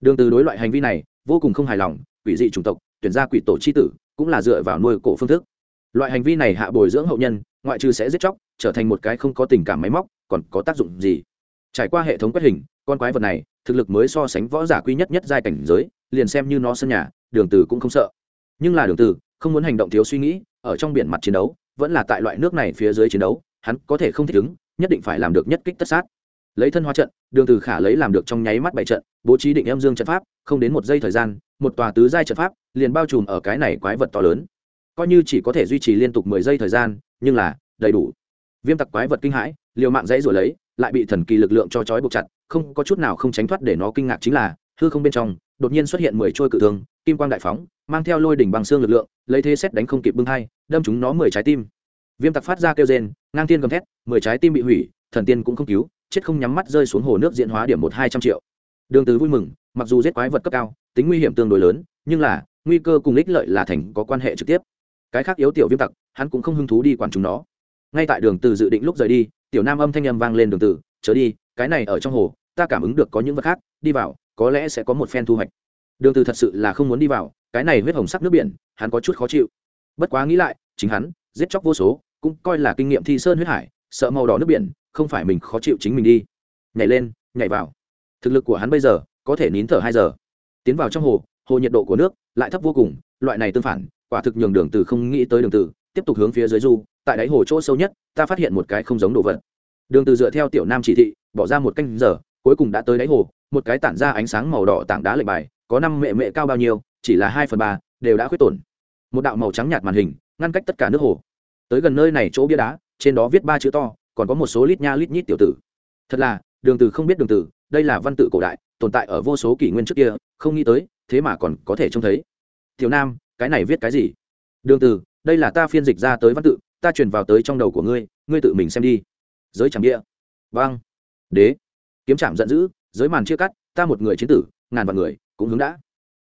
Đường từ đối loại hành vi này, vô cùng không hài lòng, quỷ dị chủng tộc, tuyển ra quỷ tổ chi tử, cũng là dựa vào nuôi cổ phương thức. Loại hành vi này hạ bồi dưỡng hậu nhân, ngoại trừ sẽ giết chóc trở thành một cái không có tình cảm máy móc, còn có tác dụng gì? Trải qua hệ thống quét hình, con quái vật này, thực lực mới so sánh võ giả quy nhất nhất giai cảnh giới, liền xem như nó sân nhà, đường từ cũng không sợ. Nhưng là đường từ không muốn hành động thiếu suy nghĩ, ở trong biển mặt chiến đấu, vẫn là tại loại nước này phía dưới chiến đấu, hắn có thể không thích ứng, nhất định phải làm được nhất kích tất sát. Lấy thân hóa trận, đường từ khả lấy làm được trong nháy mắt bảy trận, bố trí định âm dương trận pháp, không đến một giây thời gian, một tòa tứ giai trận pháp liền bao trùm ở cái này quái vật to lớn. Coi như chỉ có thể duy trì liên tục mười giây thời gian, nhưng là đầy đủ viêm tặc quái vật kinh hãi, liều mạng dãy rồi lấy, lại bị thần kỳ lực lượng cho trói buộc chặt, không có chút nào không tránh thoát để nó kinh ngạc chính là, hư không bên trong, đột nhiên xuất hiện mười trôi cự thương, kim quang đại phóng, mang theo lôi đỉnh bằng xương lực lượng, lấy thế xét đánh không kịp bưng hai đâm chúng nó mười trái tim. Viêm tặc phát ra kêu rên, ngang tiên gầm thét, mười trái tim bị hủy, thần tiên cũng không cứu, chết không nhắm mắt rơi xuống hồ nước diện hóa điểm một hai trăm triệu. Đường từ vui mừng, mặc dù giết quái vật cấp cao, tính nguy hiểm tương đối lớn, nhưng là, nguy cơ cùng ích lợi là thành có quan hệ trực tiếp. Cái khác yếu tiểu viêm tặc, hắn cũng không hứng thú đi quản chúng nó ngay tại đường từ dự định lúc rời đi, tiểu nam âm thanh âm vang lên đường từ, chớ đi, cái này ở trong hồ, ta cảm ứng được có những vật khác, đi vào, có lẽ sẽ có một phen thu hoạch. Đường từ thật sự là không muốn đi vào, cái này huyết hồng sắc nước biển, hắn có chút khó chịu. Bất quá nghĩ lại, chính hắn, giết chóc vô số, cũng coi là kinh nghiệm thi sơn huyết hải, sợ màu đỏ nước biển, không phải mình khó chịu chính mình đi. Nhảy lên, nhảy vào. Thực lực của hắn bây giờ, có thể nín thở hai giờ. Tiến vào trong hồ hồ nhiệt độ của nước, lại thấp vô cùng, loại này tương phản, quả thực nhường đường từ không nghĩ tới đường từ tiếp tục hướng phía dưới du, tại đáy hồ chỗ sâu nhất, ta phát hiện một cái không giống đồ vật. Đường từ dựa theo tiểu nam chỉ thị, bỏ ra một canh giờ, cuối cùng đã tới đáy hồ, một cái tản ra ánh sáng màu đỏ tảng đá lệnh bài, có năm mẹ mẹ cao bao nhiêu, chỉ là hai phần ba, đều đã khuyết tổn. Một đạo màu trắng nhạt màn hình, ngăn cách tất cả nước hồ. Tới gần nơi này chỗ bia đá, trên đó viết ba chữ to, còn có một số lít nha lít nhít tiểu tử. Thật là, đường từ không biết đường từ, đây là văn tự cổ đại, tồn tại ở vô số kỷ nguyên trước kia, không nghĩ tới, thế mà còn có thể trông thấy. Tiểu nam, cái này viết cái gì? Đường từ đây là ta phiên dịch ra tới văn tự ta truyền vào tới trong đầu của ngươi ngươi tự mình xem đi. Giới trảm địa. Vang đế. Kiếm trảm giận dữ giới màn chia cắt ta một người chiến tử ngàn vạn người cũng hướng đã.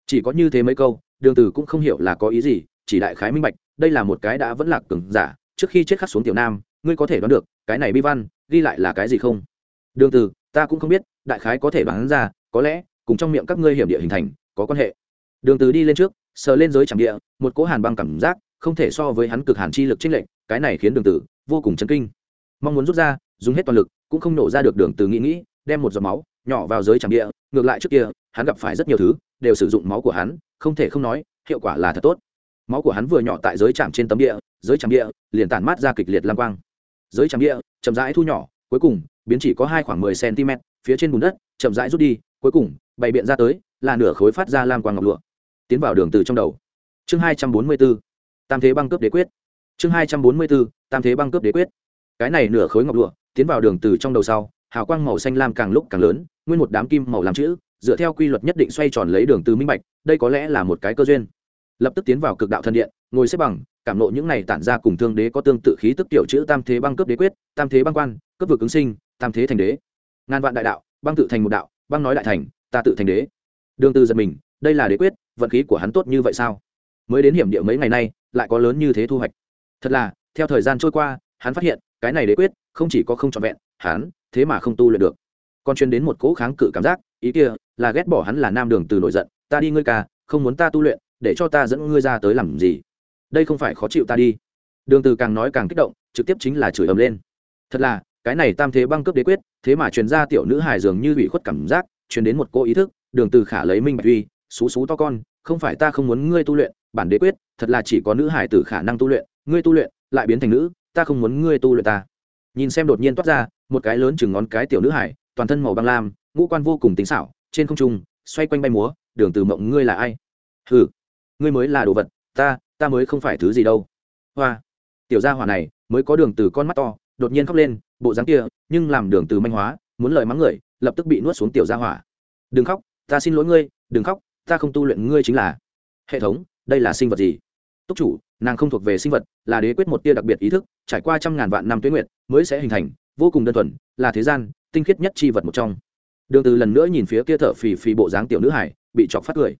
Chỉ có như thế mấy câu đường tử cũng không hiểu là có ý gì chỉ đại khái minh bạch đây là một cái đã vẫn lạc cường giả trước khi chết khắc xuống tiểu nam ngươi có thể đoán được cái này bi văn ghi lại là cái gì không? Đường tử, ta cũng không biết đại khái có thể đoán ra có lẽ cùng trong miệng các ngươi hiểm địa hình thành có quan hệ. Đường tử đi lên trước sờ lên giới chẳng địa một cỗ hàn băng cảm giác không thể so với hắn cực hàn chi lực trinh lệnh cái này khiến đường tử vô cùng chấn kinh. Mong muốn rút ra dùng hết toàn lực cũng không nổ ra được đường tử nghĩ nghĩ đem một giọt máu nhỏ vào giới chẳng địa ngược lại trước kia hắn gặp phải rất nhiều thứ đều sử dụng máu của hắn không thể không nói hiệu quả là thật tốt. Máu của hắn vừa nhỏ tại giới chạm trên tấm địa giới chạm địa liền tản mát ra kịch liệt lam quang. Giới chạm địa chậm rãi thu nhỏ cuối cùng biến chỉ có hai khoảng mười cm phía trên bùn đất chậm rãi rút đi cuối cùng bày biện ra tới là nửa khối phát ra lam quang ngọc lụa. Tiến vào đường từ trong đầu. Chương hai trăm bốn mươi 244, tam thế băng cướp đế quyết. Chương hai trăm bốn mươi bốn, tam thế băng cướp đế quyết. Cái này nửa khối ngọc lụa, tiến vào đường từ trong đầu sau, hào quang màu xanh lam càng lúc càng lớn, nguyên một đám kim màu làm chữ, dựa theo quy luật nhất định xoay tròn lấy đường từ minh bạch, đây có lẽ là một cái cơ duyên. Lập tức tiến vào cực đạo thần điện, ngồi xếp bằng, cảm nộ những này tản ra cùng thương đế có tương tự khí tức tiểu chữ tam thế băng cướp đế quyết, tam thế băng quan, cướp vực ứng sinh, tam thế thành đế. Ngàn vạn đại đạo, băng tự thành một đạo, băng nói đại thành, ta tự thành đế. Đường từ giật mình, đây là đế quyết, vận khí của hắn tốt như vậy sao? Mới đến hiểm địa mấy ngày nay lại có lớn như thế thu hoạch. Thật là, theo thời gian trôi qua, hắn phát hiện, cái này đế quyết, không chỉ có không trọn vẹn, hắn, thế mà không tu luyện được. Còn chuyên đến một cỗ kháng cự cảm giác, ý kia là ghét bỏ hắn là nam đường từ nổi giận, ta đi ngươi ca, không muốn ta tu luyện, để cho ta dẫn ngươi ra tới làm gì? Đây không phải khó chịu ta đi. Đường từ càng nói càng kích động, trực tiếp chính là chửi ầm lên. Thật là, cái này tam thế băng cướp đế quyết, thế mà truyền ra tiểu nữ hài dường như bị khuất cảm giác, truyền đến một cô ý thức, đường từ khả lấy minh bạch uy, xú xú to con, không phải ta không muốn ngươi tu luyện, bản đế quyết thật là chỉ có nữ hải tử khả năng tu luyện, ngươi tu luyện, lại biến thành nữ, ta không muốn ngươi tu luyện ta. Nhìn xem đột nhiên toát ra một cái lớn chừng ngón cái tiểu nữ hải, toàn thân màu băng lam, ngũ quan vô cùng tính xảo, trên không trung, xoay quanh bay múa, đường từ mộng, ngươi là ai? Hừ, ngươi mới là đồ vật, ta ta mới không phải thứ gì đâu. Hoa. Tiểu gia hỏa này mới có đường từ con mắt to, đột nhiên khóc lên, bộ dáng kia, nhưng làm đường từ manh hóa, muốn lời mắng người, lập tức bị nuốt xuống tiểu gia hỏa. Đừng khóc, ta xin lỗi ngươi, đừng khóc, ta không tu luyện ngươi chính là. Hệ thống, đây là sinh vật gì? Túc chủ, nàng không thuộc về sinh vật, là đế quyết một tia đặc biệt ý thức, trải qua trăm ngàn vạn năm tuế nguyệt mới sẽ hình thành, vô cùng đơn thuần, là thế gian tinh khiết nhất chi vật một trong. Đường từ lần nữa nhìn phía kia thở phì phì bộ dáng tiểu nữ hải bị chọc phát cười.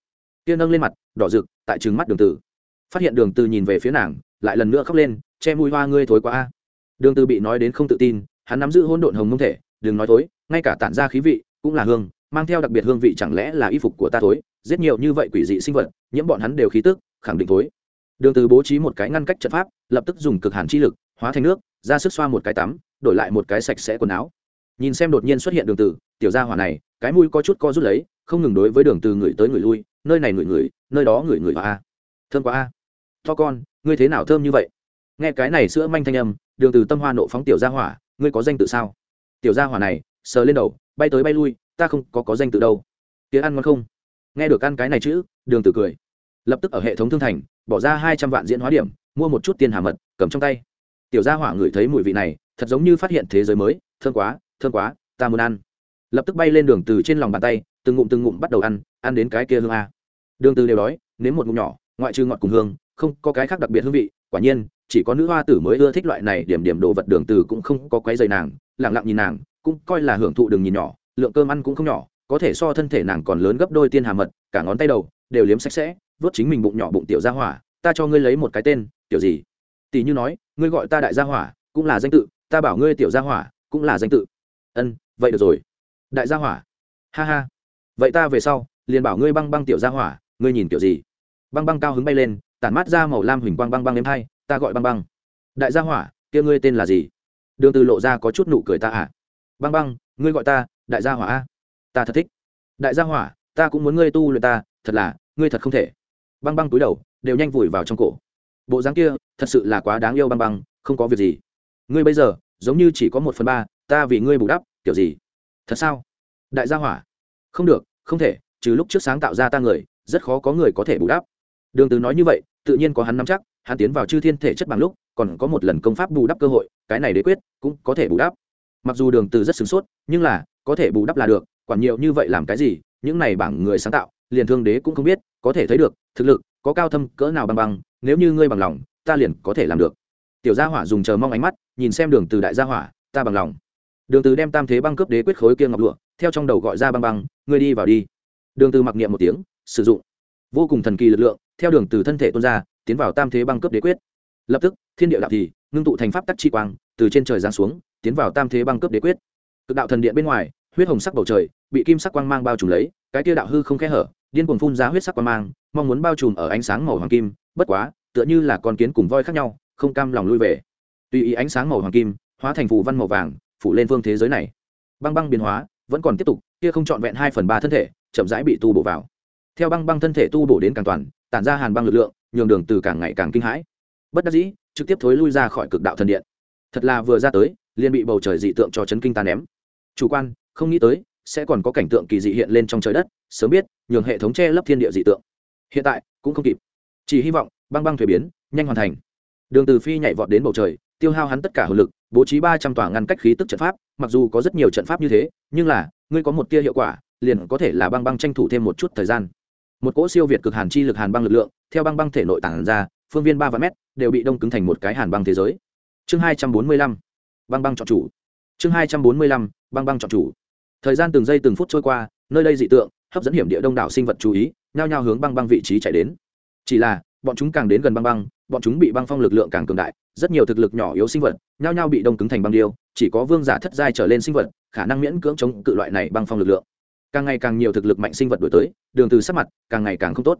Kia nâng lên mặt, đỏ rực, tại trừng mắt đường từ. Phát hiện đường từ nhìn về phía nàng, lại lần nữa khóc lên, che mũi hoa ngươi thối quá a. Đường từ bị nói đến không tự tin, hắn nắm giữ hỗn độn hồng mông thể, đừng nói thối, ngay cả tản ra khí vị cũng là hương, mang theo đặc biệt hương vị chẳng lẽ là y phục của ta thối, giết nhiều như vậy quỷ dị sinh vật, nhiễm bọn hắn đều khí tức, khẳng định thối đường từ bố trí một cái ngăn cách trận pháp, lập tức dùng cực hàn chi lực, hóa thành nước, ra sức xoa một cái tắm, đổi lại một cái sạch sẽ quần áo. Nhìn xem đột nhiên xuất hiện đường từ, tiểu gia hỏa này, cái mũi có chút co rút lấy, không ngừng đối với đường từ người tới người lui, nơi này người người, nơi đó người người a thơm quá a to con, ngươi thế nào thơm như vậy? Nghe cái này sữa manh thanh âm, đường từ tâm hoa nộ phóng tiểu gia hỏa, ngươi có danh tự sao? Tiểu gia hỏa này, sờ lên đầu, bay tới bay lui, ta không có có danh tự đâu. Tiếng ăn ngon không? Nghe được ăn cái này chữ, đường từ cười. Lập tức ở hệ thống thương thành bỏ ra hai trăm vạn diễn hóa điểm, mua một chút tiền hà mật, cầm trong tay. Tiểu gia hỏa ngửi thấy mùi vị này, thật giống như phát hiện thế giới mới thơm quá thơm quá, ta muốn ăn. Lập tức bay lên đường từ trên lòng bàn tay, từng ngụm từng ngụm bắt đầu ăn ăn đến cái kia hương a. Đường từ đều đói, nếm một ngụm nhỏ, ngoại trừ ngọt cùng hương, không có cái khác đặc biệt hương vị, quả nhiên, chỉ có nữ hoa tử mới ưa thích loại này điểm điểm đồ vật đường từ cũng không có quấy giày nàng, lặng lặng nhìn nàng, cũng coi là hưởng thụ đường nhìn nhỏ, lượng cơm ăn cũng không nhỏ, có thể so thân thể nàng còn lớn gấp đôi tiên hà mật, cả ngón tay đầu đều liếm sạch sẽ vớt chính mình bụng nhỏ bụng tiểu gia hỏa, ta cho ngươi lấy một cái tên, tiểu gì? Tỷ như nói, ngươi gọi ta đại gia hỏa, cũng là danh tự, ta bảo ngươi tiểu gia hỏa, cũng là danh tự. Ân, vậy được rồi. Đại gia hỏa. Ha ha. Vậy ta về sau, liền bảo ngươi băng băng tiểu gia hỏa, ngươi nhìn tiểu gì? Băng băng cao hứng bay lên, tản mát ra màu lam huỳnh quang băng băng em hai, ta gọi băng băng. Đại gia hỏa, kia ngươi tên là gì? Đường từ lộ ra có chút nụ cười ta à. Băng băng, ngươi gọi ta, đại gia hỏa a. Ta thật thích. Đại gia hỏa, ta cũng muốn ngươi tu luyện ta, thật là, ngươi thật không thể băng băng túi đầu, đều nhanh vùi vào trong cổ. Bộ dáng kia, thật sự là quá đáng yêu băng băng, không có việc gì. Ngươi bây giờ, giống như chỉ có một phần ba, ta vì ngươi bù đắp, kiểu gì? Thật sao? Đại gia hỏa. Không được, không thể, trừ lúc trước sáng tạo ra ta người, rất khó có người có thể bù đắp. Đường từ nói như vậy, tự nhiên có hắn nắm chắc, hắn tiến vào chư thiên thể chất bằng lúc, còn có một lần công pháp bù đắp cơ hội, cái này đế quyết, cũng có thể bù đắp. Mặc dù đường từ rất sửng sốt, nhưng là, có thể bù đắp là được, quản nhiều như vậy làm cái gì, những này bảng người sáng tạo, liền thương đế cũng không biết, có thể thấy được thực lực, có cao thâm, cỡ nào bằng bằng nếu như ngươi bằng lòng, ta liền có thể làm được. Tiểu gia hỏa dùng chờ mong ánh mắt, nhìn xem đường từ đại gia hỏa, ta bằng lòng. Đường từ đem tam thế băng cướp đế quyết khối kia ngọc lụa, theo trong đầu gọi ra băng băng, ngươi đi vào đi. Đường từ mặc niệm một tiếng, sử dụng. Vô cùng thần kỳ lực lượng, theo đường từ thân thể tuôn ra, tiến vào tam thế băng cướp đế quyết. Lập tức, thiên địa đạo thì, ngưng tụ thành pháp tắc chi quang, từ trên trời giáng xuống, tiến vào tam thế băng cướp đế quyết. Cực đạo thần điện bên ngoài, huyết hồng sắc bầu trời, bị kim sắc quang mang bao trùm lấy, cái kia đạo hư không khe hở điên cuồng phun ra huyết sắc quang mang, mong muốn bao trùm ở ánh sáng màu hoàng kim, bất quá, tựa như là con kiến cùng voi khác nhau, không cam lòng lui về. Tùy ý ánh sáng màu hoàng kim, hóa thành phù văn màu vàng, phủ lên phương thế giới này. Băng băng biến hóa, vẫn còn tiếp tục, kia không trọn vẹn hai phần ba thân thể, chậm rãi bị tu bổ vào. Theo băng băng thân thể tu bổ đến càng toàn, tản ra hàn băng lực lượng, nhường đường từ càng ngày càng kinh hãi. Bất đắc dĩ, trực tiếp thối lui ra khỏi cực đạo thần điện. Thật là vừa ra tới, liền bị bầu trời dị tượng cho chấn kinh ta ném. Chủ quan, không nghĩ tới sẽ còn có cảnh tượng kỳ dị hiện lên trong trời đất, sớm biết, nhường hệ thống che lấp thiên địa dị tượng. Hiện tại, cũng không kịp. Chỉ hy vọng, băng băng thuế biến, nhanh hoàn thành. Đường từ phi nhảy vọt đến bầu trời, tiêu hao hắn tất cả hồn lực, bố trí ba trăm tòa ngăn cách khí tức trận pháp, mặc dù có rất nhiều trận pháp như thế, nhưng là, ngươi có một tia hiệu quả, liền có thể là băng băng tranh thủ thêm một chút thời gian. Một cỗ siêu việt cực hàn chi lực hàn băng lực lượng, theo băng băng thể nội tản ra, phương viên ba vạn mét, đều bị đông cứng thành một cái hàn băng thế giới. Chương hai trăm bốn mươi lăm, băng băng chọn chủ. Chương hai trăm bốn mươi lăm, băng băng chọn chủ thời gian từng giây từng phút trôi qua, nơi đây dị tượng, hấp dẫn hiểm địa đông đảo sinh vật chú ý, nhao nhao hướng băng băng vị trí chạy đến. Chỉ là, bọn chúng càng đến gần băng băng, bọn chúng bị băng phong lực lượng càng cường đại, rất nhiều thực lực nhỏ yếu sinh vật, nhao nhao bị đông cứng thành băng điêu, chỉ có vương giả thất giai trở lên sinh vật, khả năng miễn cưỡng chống cự loại này băng phong lực lượng. Càng ngày càng nhiều thực lực mạnh sinh vật đổi tới, đường từ sắc mặt càng ngày càng không tốt.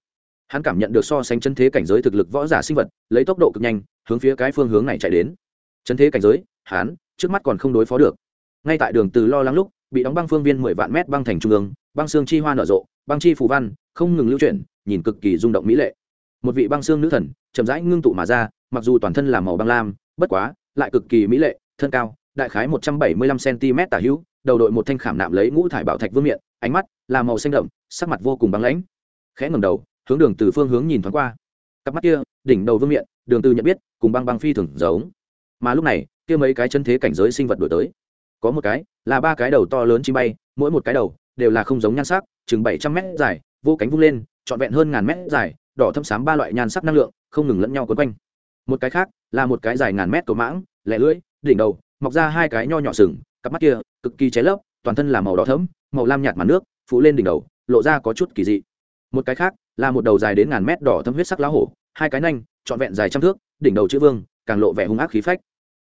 Hắn cảm nhận được so sánh chân thế cảnh giới thực lực võ giả sinh vật, lấy tốc độ cực nhanh, hướng phía cái phương hướng này chạy đến. Chân thế cảnh giới, hắn, trước mắt còn không đối phó được. Ngay tại đường từ lo lắng lúc bị đóng băng phương viên mười vạn mét băng thành trung ương, băng xương chi hoa nở rộ, băng chi phù văn, không ngừng lưu chuyển, nhìn cực kỳ rung động mỹ lệ. Một vị băng xương nữ thần, chậm rãi ngưng tụ mà ra, mặc dù toàn thân là màu băng lam, bất quá, lại cực kỳ mỹ lệ, thân cao, đại khái một trăm bảy mươi lăm cm tả hữu, đầu đội một thanh khảm nạm lấy ngũ thải bảo thạch vương miện, ánh mắt là màu xanh đậm, sắc mặt vô cùng băng lãnh. Khẽ ngầm đầu, hướng đường từ phương hướng nhìn thoáng qua. Cặp mắt kia, đỉnh đầu vương miện, đường từ nhận biết, cùng băng băng phi thường giống. Mà lúc này, kia mấy cái chân thế cảnh giới sinh vật đổi tới có một cái, là ba cái đầu to lớn chim bay, mỗi một cái đầu đều là không giống nhan sắc, chừng bảy trăm mét dài, vô cánh vung lên, trọn vẹn hơn ngàn mét dài, đỏ thâm sám ba loại nhan sắc năng lượng, không ngừng lẫn nhau quấn quanh. Một cái khác là một cái dài ngàn mét cầu mãng, lẻ lưỡi, đỉnh đầu, mọc ra hai cái nho nhỏ sừng, cặp mắt kia cực kỳ cháy lấp, toàn thân là màu đỏ thẫm, màu lam nhạt mặt nước phụ lên đỉnh đầu, lộ ra có chút kỳ dị. Một cái khác là một đầu dài đến ngàn mét đỏ thâm huyết sắc lá hổ, hai cái nanh, trọn vẹn dài trăm thước, đỉnh đầu chữ vương, càng lộ vẻ hung ác khí phách.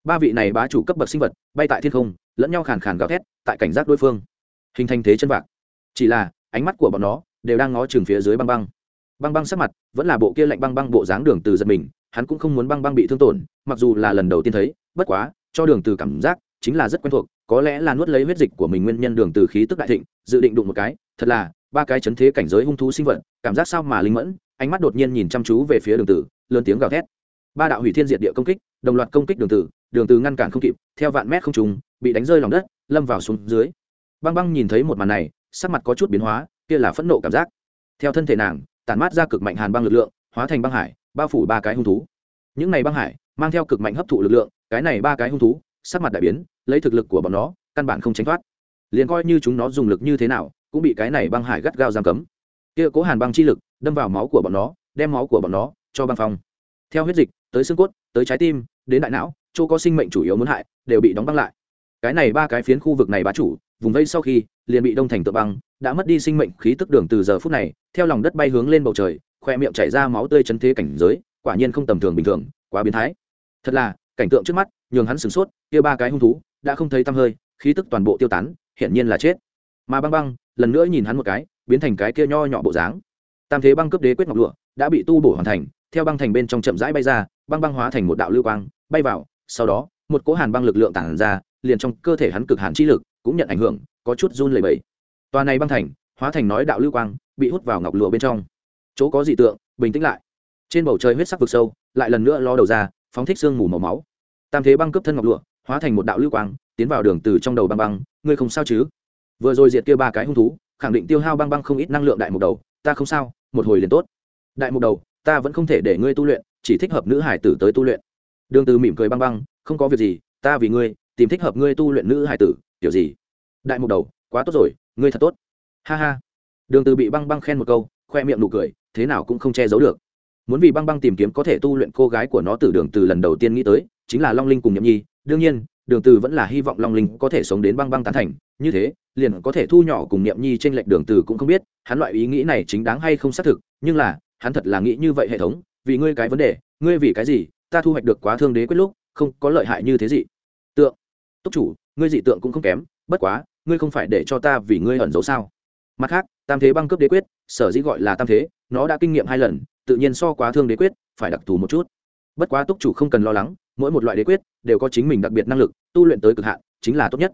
Ba vị này bá chủ cấp bậc sinh vật, bay tại thiên không lẫn nhau khàn khàn gào thét, tại cảnh giác đối phương. Hình thành thế chân vạc. Chỉ là, ánh mắt của bọn nó đều đang ngó chừng phía dưới băng băng. Băng băng sắc mặt vẫn là bộ kia lạnh băng băng bộ dáng đường từ giật mình, hắn cũng không muốn băng băng bị thương tổn, mặc dù là lần đầu tiên thấy, bất quá, cho đường từ cảm giác chính là rất quen thuộc, có lẽ là nuốt lấy huyết dịch của mình nguyên nhân đường từ khí tức đại thịnh, dự định đụng một cái, thật là, ba cái chấn thế cảnh giới hung thú sinh vật, cảm giác sao mà linh mẫn, ánh mắt đột nhiên nhìn chăm chú về phía đường tử lớn tiếng gào thét. Ba đạo hủy thiên diệt địa công kích, đồng loạt công kích đường tử đường tử ngăn cản không kịp, theo vạn mét không trùng bị đánh rơi lòng đất, lâm vào xuống dưới. Băng băng nhìn thấy một màn này, sắc mặt có chút biến hóa, kia là phẫn nộ cảm giác. Theo thân thể nàng, tản mát ra cực mạnh hàn băng lực lượng, hóa thành băng hải, bao phủ ba cái hung thú. Những này băng hải, mang theo cực mạnh hấp thụ lực lượng, cái này ba cái hung thú, sắc mặt đại biến, lấy thực lực của bọn nó, căn bản không tránh thoát. Liền coi như chúng nó dùng lực như thế nào, cũng bị cái này băng hải gắt gao giam cấm. Kia cố hàn băng chi lực, đâm vào máu của bọn nó, đem máu của bọn nó cho băng phong. Theo huyết dịch, tới xương cốt, tới trái tim, đến đại não, chỗ có sinh mệnh chủ yếu muốn hại, đều bị đóng băng lại cái này ba cái phiến khu vực này bá chủ, vùng vây sau khi, liền bị đông thành tự băng, đã mất đi sinh mệnh khí tức đường từ giờ phút này, theo lòng đất bay hướng lên bầu trời, khoe miệng chảy ra máu tươi chấn thế cảnh giới, quả nhiên không tầm thường bình thường, quá biến thái. Thật là, cảnh tượng trước mắt, nhường hắn sửng sốt, kia ba cái hung thú, đã không thấy tăm hơi, khí tức toàn bộ tiêu tán, hiển nhiên là chết. Mà băng băng, lần nữa nhìn hắn một cái, biến thành cái kia nho nhỏ bộ dáng. Tam thế băng cướp đế quyết ngọc lụa, đã bị tu bổ hoàn thành, theo băng thành bên trong chậm rãi bay ra, băng băng hóa thành một đạo lưu quang, bay vào, sau đó, một cỗ hàn băng lực lượng tản ra liền trong cơ thể hắn cực hàn chi lực cũng nhận ảnh hưởng, có chút run lẩy bẩy. Tòa này băng thành, hóa thành nói đạo lưu quang, bị hút vào ngọc lụa bên trong. Chỗ có dị tượng, bình tĩnh lại. Trên bầu trời huyết sắc vực sâu, lại lần nữa lo đầu ra, phóng thích xương mù màu máu. Tam thế băng cướp thân ngọc lụa, hóa thành một đạo lưu quang, tiến vào đường từ trong đầu băng băng, ngươi không sao chứ? Vừa rồi diệt kia ba cái hung thú, khẳng định tiêu hao băng băng không ít năng lượng đại mục đầu, ta không sao, một hồi liền tốt. Đại mục đầu, ta vẫn không thể để ngươi tu luyện, chỉ thích hợp nữ hải tử tới tu luyện. Đường từ mỉm cười băng băng, không có việc gì, ta vì ngươi tìm thích hợp ngươi tu luyện nữ hải tử, kiểu gì? Đại mục đầu, quá tốt rồi, ngươi thật tốt. Ha ha. Đường từ bị băng băng khen một câu, khoe miệng nụ cười, thế nào cũng không che giấu được. Muốn vì băng băng tìm kiếm có thể tu luyện cô gái của nó từ đường từ lần đầu tiên nghĩ tới, chính là long linh cùng nhậm nhi. Đương nhiên, đường từ vẫn là hy vọng long linh có thể sống đến băng băng tán thành. Như thế, liền có thể thu nhỏ cùng niệm nhi trên lệch đường từ cũng không biết, hắn loại ý nghĩ này chính đáng hay không xác thực, nhưng là, hắn thật là nghĩ như vậy hệ thống, vì ngươi cái vấn đề, ngươi vì cái gì, ta thu hoạch được quá thương đế quyết lúc, không có lợi hại như thế gì. Tượng túc chủ, ngươi dị tượng cũng không kém, bất quá, ngươi không phải để cho ta vì ngươi ẩn giấu sao? Mặt khác, tam thế băng cướp đế quyết, sở dĩ gọi là tam thế, nó đã kinh nghiệm hai lần, tự nhiên so quá thương đế quyết, phải đặc thù một chút. Bất quá túc chủ không cần lo lắng, mỗi một loại đế quyết đều có chính mình đặc biệt năng lực, tu luyện tới cực hạn, chính là tốt nhất.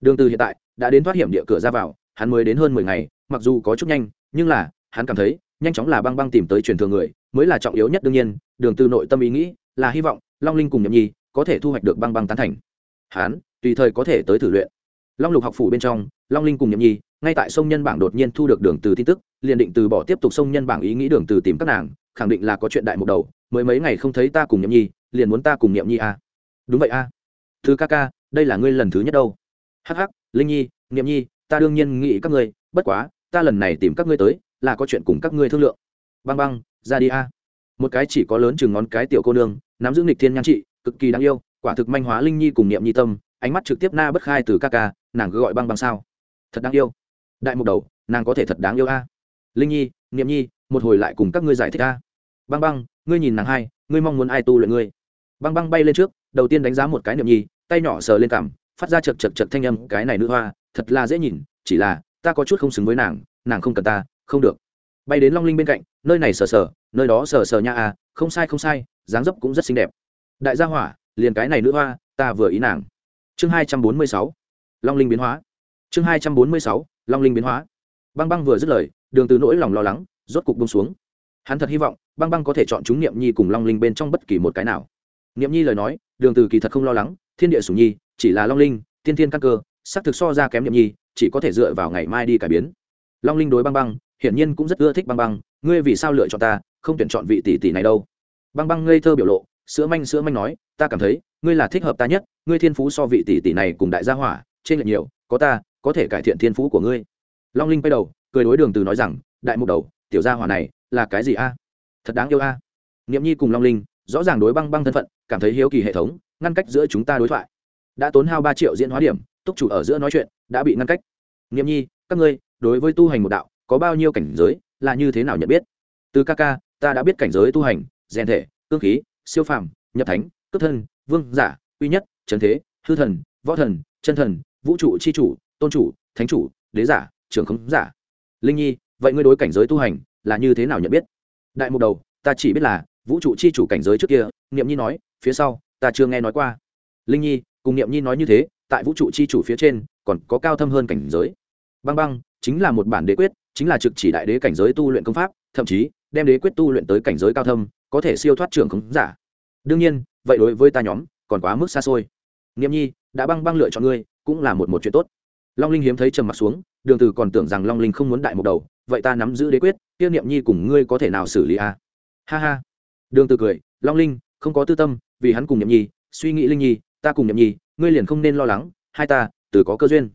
Đường từ hiện tại đã đến thoát hiểm địa cửa ra vào, hắn mới đến hơn mười ngày, mặc dù có chút nhanh, nhưng là, hắn cảm thấy, nhanh chóng là băng băng tìm tới truyền thừa người, mới là trọng yếu nhất đương nhiên, đường từ nội tâm ý nghĩ là hy vọng long linh cùng nhậm nhi có thể thu hoạch được băng băng tán thành. Hán tùy thời có thể tới thử luyện long lục học phủ bên trong, long linh cùng nhậm nhi, ngay tại sông nhân bảng đột nhiên thu được đường từ tin tức, liền định từ bỏ tiếp tục sông nhân bảng ý nghĩ đường từ tìm các nàng, khẳng định là có chuyện đại một đầu, mới mấy ngày không thấy ta cùng nhậm nhi, liền muốn ta cùng nhậm nhi à. đúng vậy a à. thứ ca ca, đây là ngươi lần thứ nhất đâu hắc hắc, linh nhi nhậm nhi, ta đương nhiên nghĩ các ngươi, bất quá, ta lần này tìm các ngươi tới, là có chuyện cùng các ngươi thương lượng băng băng, ra đi a một cái chỉ có lớn chừng ngón cái tiểu cô nương, nắm giữ nghịch thiên nhan trị, cực kỳ đáng yêu, quả thực manh hóa linh nhi cùng niệm nhi tâm ánh mắt trực tiếp na bất khai từ ca ca, nàng cứ gọi băng băng sao. Thật đáng yêu. Đại mục đầu, nàng có thể thật đáng yêu a. Linh nhi, niệm nhi, một hồi lại cùng các ngươi giải thích a. Băng băng, ngươi nhìn nàng hai, ngươi mong muốn ai tu luyện ngươi? Băng băng bay lên trước, đầu tiên đánh giá một cái niệm nhi, tay nhỏ sờ lên cằm, phát ra chật chật chật thanh âm, cái này nữ hoa, thật là dễ nhìn, chỉ là, ta có chút không xứng với nàng nàng không cần ta, không được. Bay đến long linh bên cạnh, nơi này sờ sờ, nơi đó sờ sờ nha à không sai không sai, dáng dấp cũng rất xinh đẹp. Đại gia hỏa, liền cái này nữ hoa, ta vừa ý nàng chương hai trăm bốn mươi sáu, long linh biến hóa. Chương hai trăm bốn mươi sáu, long linh biến hóa. Băng băng vừa dứt lời, đường từ nỗi lòng lo lắng, rốt cục bông xuống. Hắn thật hy vọng, băng băng có thể chọn chúng niệm nhi cùng long linh bên trong bất kỳ một cái nào. Niệm nhi lời nói, đường từ kỳ thật không lo lắng, thiên địa sủng nhi, chỉ là long linh thiên thiên căn cơ sắc thực so ra kém niệm nhi, chỉ có thể dựa vào ngày mai đi cải biến. Long linh đối băng băng, hiển nhiên cũng rất ưa thích băng băng, ngươi vì sao lựa chọn ta, không tuyển chọn vị tỷ tỷ này đâu? Băng băng ngây thơ biểu lộ, sữa manh sữa manh nói, ta cảm thấy, ngươi là thích hợp ta nhất ngươi thiên phú so vị tỷ tỷ này cùng đại gia hỏa trên lệch nhiều, có ta, có thể cải thiện thiên phú của ngươi. Long linh quay đầu, cười đối đường từ nói rằng, đại mục đầu, tiểu gia hỏa này, là cái gì a? Thật đáng yêu a. Niệm nhi cùng long linh, rõ ràng đối băng băng thân phận, cảm thấy hiếu kỳ hệ thống, ngăn cách giữa chúng ta đối thoại. Đã tốn hao ba triệu diễn hóa điểm, túc chủ ở giữa nói chuyện, đã bị ngăn cách. Niệm nhi, các ngươi, đối với tu hành một đạo, có bao nhiêu cảnh giới, là như thế nào nhận biết? Từ ca ca, ta đã biết cảnh giới tu hành, rèn thể, cương khí, siêu phàm, nhập thánh, cướp thân, vương giả, uy nhất trần thế, hư thần, võ thần, chân thần, vũ trụ c h i chủ, tôn chủ, thánh chủ, đế giả, trưởng khống giả. Linh nhi, vậy ngươi đối cảnh giới tu hành là như thế nào nhận biết? Đại mục đầu, ta chỉ biết là vũ trụ c h i chủ cảnh giới trước kia, niệm nhi nói, phía sau, ta chưa nghe nói qua. Linh nhi, cùng niệm nhi nói như thế, tại vũ trụ c h i chủ phía trên, còn có cao thâm hơn cảnh giới. Băng băng, chính là một bản đế quyết, chính là trực chỉ đại đế cảnh giới tu luyện công pháp, thậm chí, đem đế quyết tu luyện tới cảnh giới cao thâm, có thể siêu thoát trường khống giả. Đương nhiên, vậy đối với ta nhóm còn quá mức xa xôi. Niệm nhi, đã băng băng lựa chọn ngươi, cũng là một một chuyện tốt. Long linh hiếm thấy trầm mặt xuống, đường từ còn tưởng rằng long linh không muốn đại mục đầu, vậy ta nắm giữ đế quyết tiêu niệm nhi cùng ngươi có thể nào xử lý à? ha ha. Đường từ cười, long linh, không có tư tâm, vì hắn cùng niệm nhi, suy nghĩ linh nhi, ta cùng niệm nhi, ngươi liền không nên lo lắng, hai ta, từ có cơ duyên.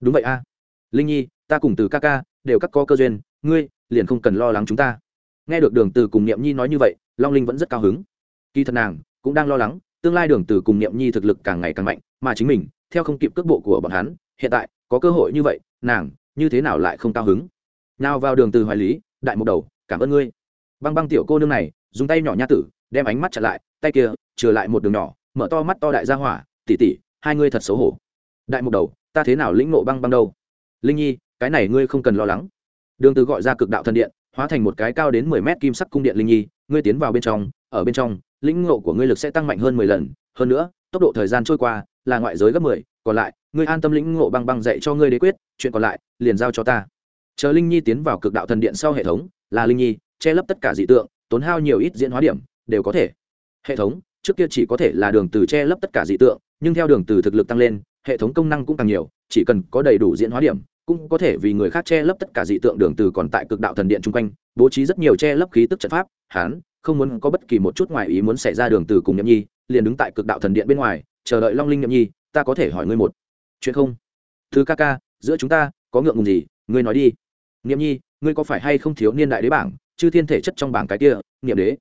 Đúng vậy a linh nhi, ta cùng từ ca ca, đều các có cơ duyên, ngươi, liền không cần lo lắng chúng ta. Nghe được đường từ cùng niệm nhi nói như vậy, long linh vẫn rất cao hứng. Kỳ thật nàng, cũng đang lo lắng tương lai đường từ cùng niệm nhi thực lực càng ngày càng mạnh, mà chính mình, theo không kịp cước bộ của bọn hắn, hiện tại, có cơ hội như vậy, nàng, như thế nào lại không cao hứng? Nào vào đường từ hoài lý, đại một đầu, cảm ơn ngươi. Băng băng tiểu cô nương này, dùng tay nhỏ nha tử, đem ánh mắt chặn lại, tay kia trở lại một đường nhỏ, mở to mắt to đại gia hỏa tỷ tỷ hai ngươi thật xấu hổ. Đại một đầu, ta thế nào lĩnh ngộ băng băng đâu? Linh nhi, cái này ngươi không cần lo lắng. Đường từ gọi ra cực đạo thần điện, hóa thành một cái cao đến 10 mét kim sắc cung điện linh nhi, ngươi tiến vào bên trong, ở bên trong lĩnh ngộ của ngươi lực sẽ tăng mạnh hơn 10 lần. Hơn nữa tốc độ thời gian trôi qua là ngoại giới gấp 10, còn lại ngươi an tâm lĩnh ngộ băng băng dạy cho ngươi đế quyết chuyện còn lại liền giao cho ta. Chờ linh nhi tiến vào cực đạo thần điện sau hệ thống là linh nhi che lấp tất cả dị tượng tốn hao nhiều ít diễn hóa điểm đều có thể. Hệ thống trước kia chỉ có thể là đường từ che lấp tất cả dị tượng nhưng theo đường từ thực lực tăng lên hệ thống công năng cũng càng nhiều chỉ cần có đầy đủ diễn hóa điểm cũng có thể vì người khác che lấp tất cả dị tượng đường từ còn tại cực đạo thần điện trung quanh bố trí rất nhiều che lấp khí tức trận pháp hán không muốn có bất kỳ một chút ngoài ý muốn xảy ra đường từ cùng nhậm nhi, liền đứng tại cực đạo thần điện bên ngoài, chờ đợi long linh nhậm nhi, ta có thể hỏi ngươi một chuyện không? Thứ ca ca, giữa chúng ta có ngượng ngùng gì? Ngươi nói đi. Niệm nhi, ngươi có phải hay không thiếu niên đại đế bảng, chư thiên thể chất trong bảng cái kia, niệm đế?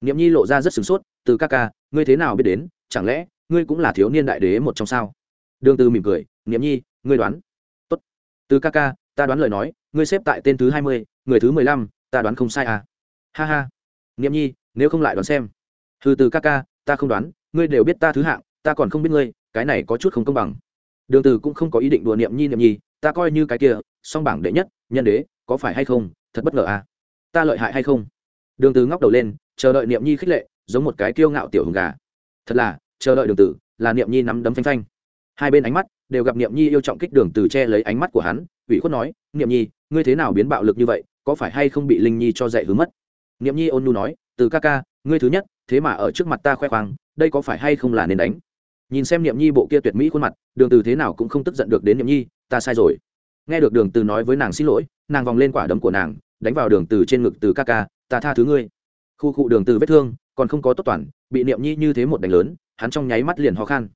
Niệm nhi lộ ra rất sửng sốt, từ ca ca, ngươi thế nào biết đến? Chẳng lẽ ngươi cũng là thiếu niên đại đế một trong sao? Đường từ mỉm cười, niệm nhi, ngươi đoán. Tốt. Từ ca ca, ta đoán lời nói, ngươi xếp tại tên thứ hai mươi, người thứ mười lăm, ta đoán không sai à. Ha ha niệm nhi, nếu không lại đoán xem. Hừ từ ca ca, ta không đoán, ngươi đều biết ta thứ hạng, ta còn không biết ngươi, cái này có chút không công bằng. Đường từ cũng không có ý định đùa niệm nhi niệm nhi, ta coi như cái kia, song bảng đệ nhất, nhân đế, có phải hay không, thật bất ngờ à? Ta lợi hại hay không? Đường từ ngóc đầu lên, chờ đợi niệm nhi khích lệ, giống một cái kiêu ngạo tiểu hùng gà. Thật là, chờ đợi đường tử là niệm nhi nắm đấm phanh phanh. Hai bên ánh mắt đều gặp niệm nhi yêu trọng kích đường từ che lấy ánh mắt của hắn, ủy khuất nói niệm nhi, ngươi thế nào biến bạo lực như vậy, có phải hay không bị linh nhi cho dạy hứa mất? Niệm nhi ôn nhu nói, từ ca ca, ngươi thứ nhất, thế mà ở trước mặt ta khoe khoang, đây có phải hay không là nên đánh? Nhìn xem niệm nhi bộ kia tuyệt mỹ khuôn mặt, đường từ thế nào cũng không tức giận được đến niệm nhi, ta sai rồi. Nghe được đường từ nói với nàng xin lỗi, nàng vòng lên quả đấm của nàng, đánh vào đường từ trên ngực, từ ca ca, ta tha thứ ngươi. Khu cụ đường từ vết thương, còn không có tốt toàn, bị niệm nhi như thế một đánh lớn, hắn trong nháy mắt liền ho khan.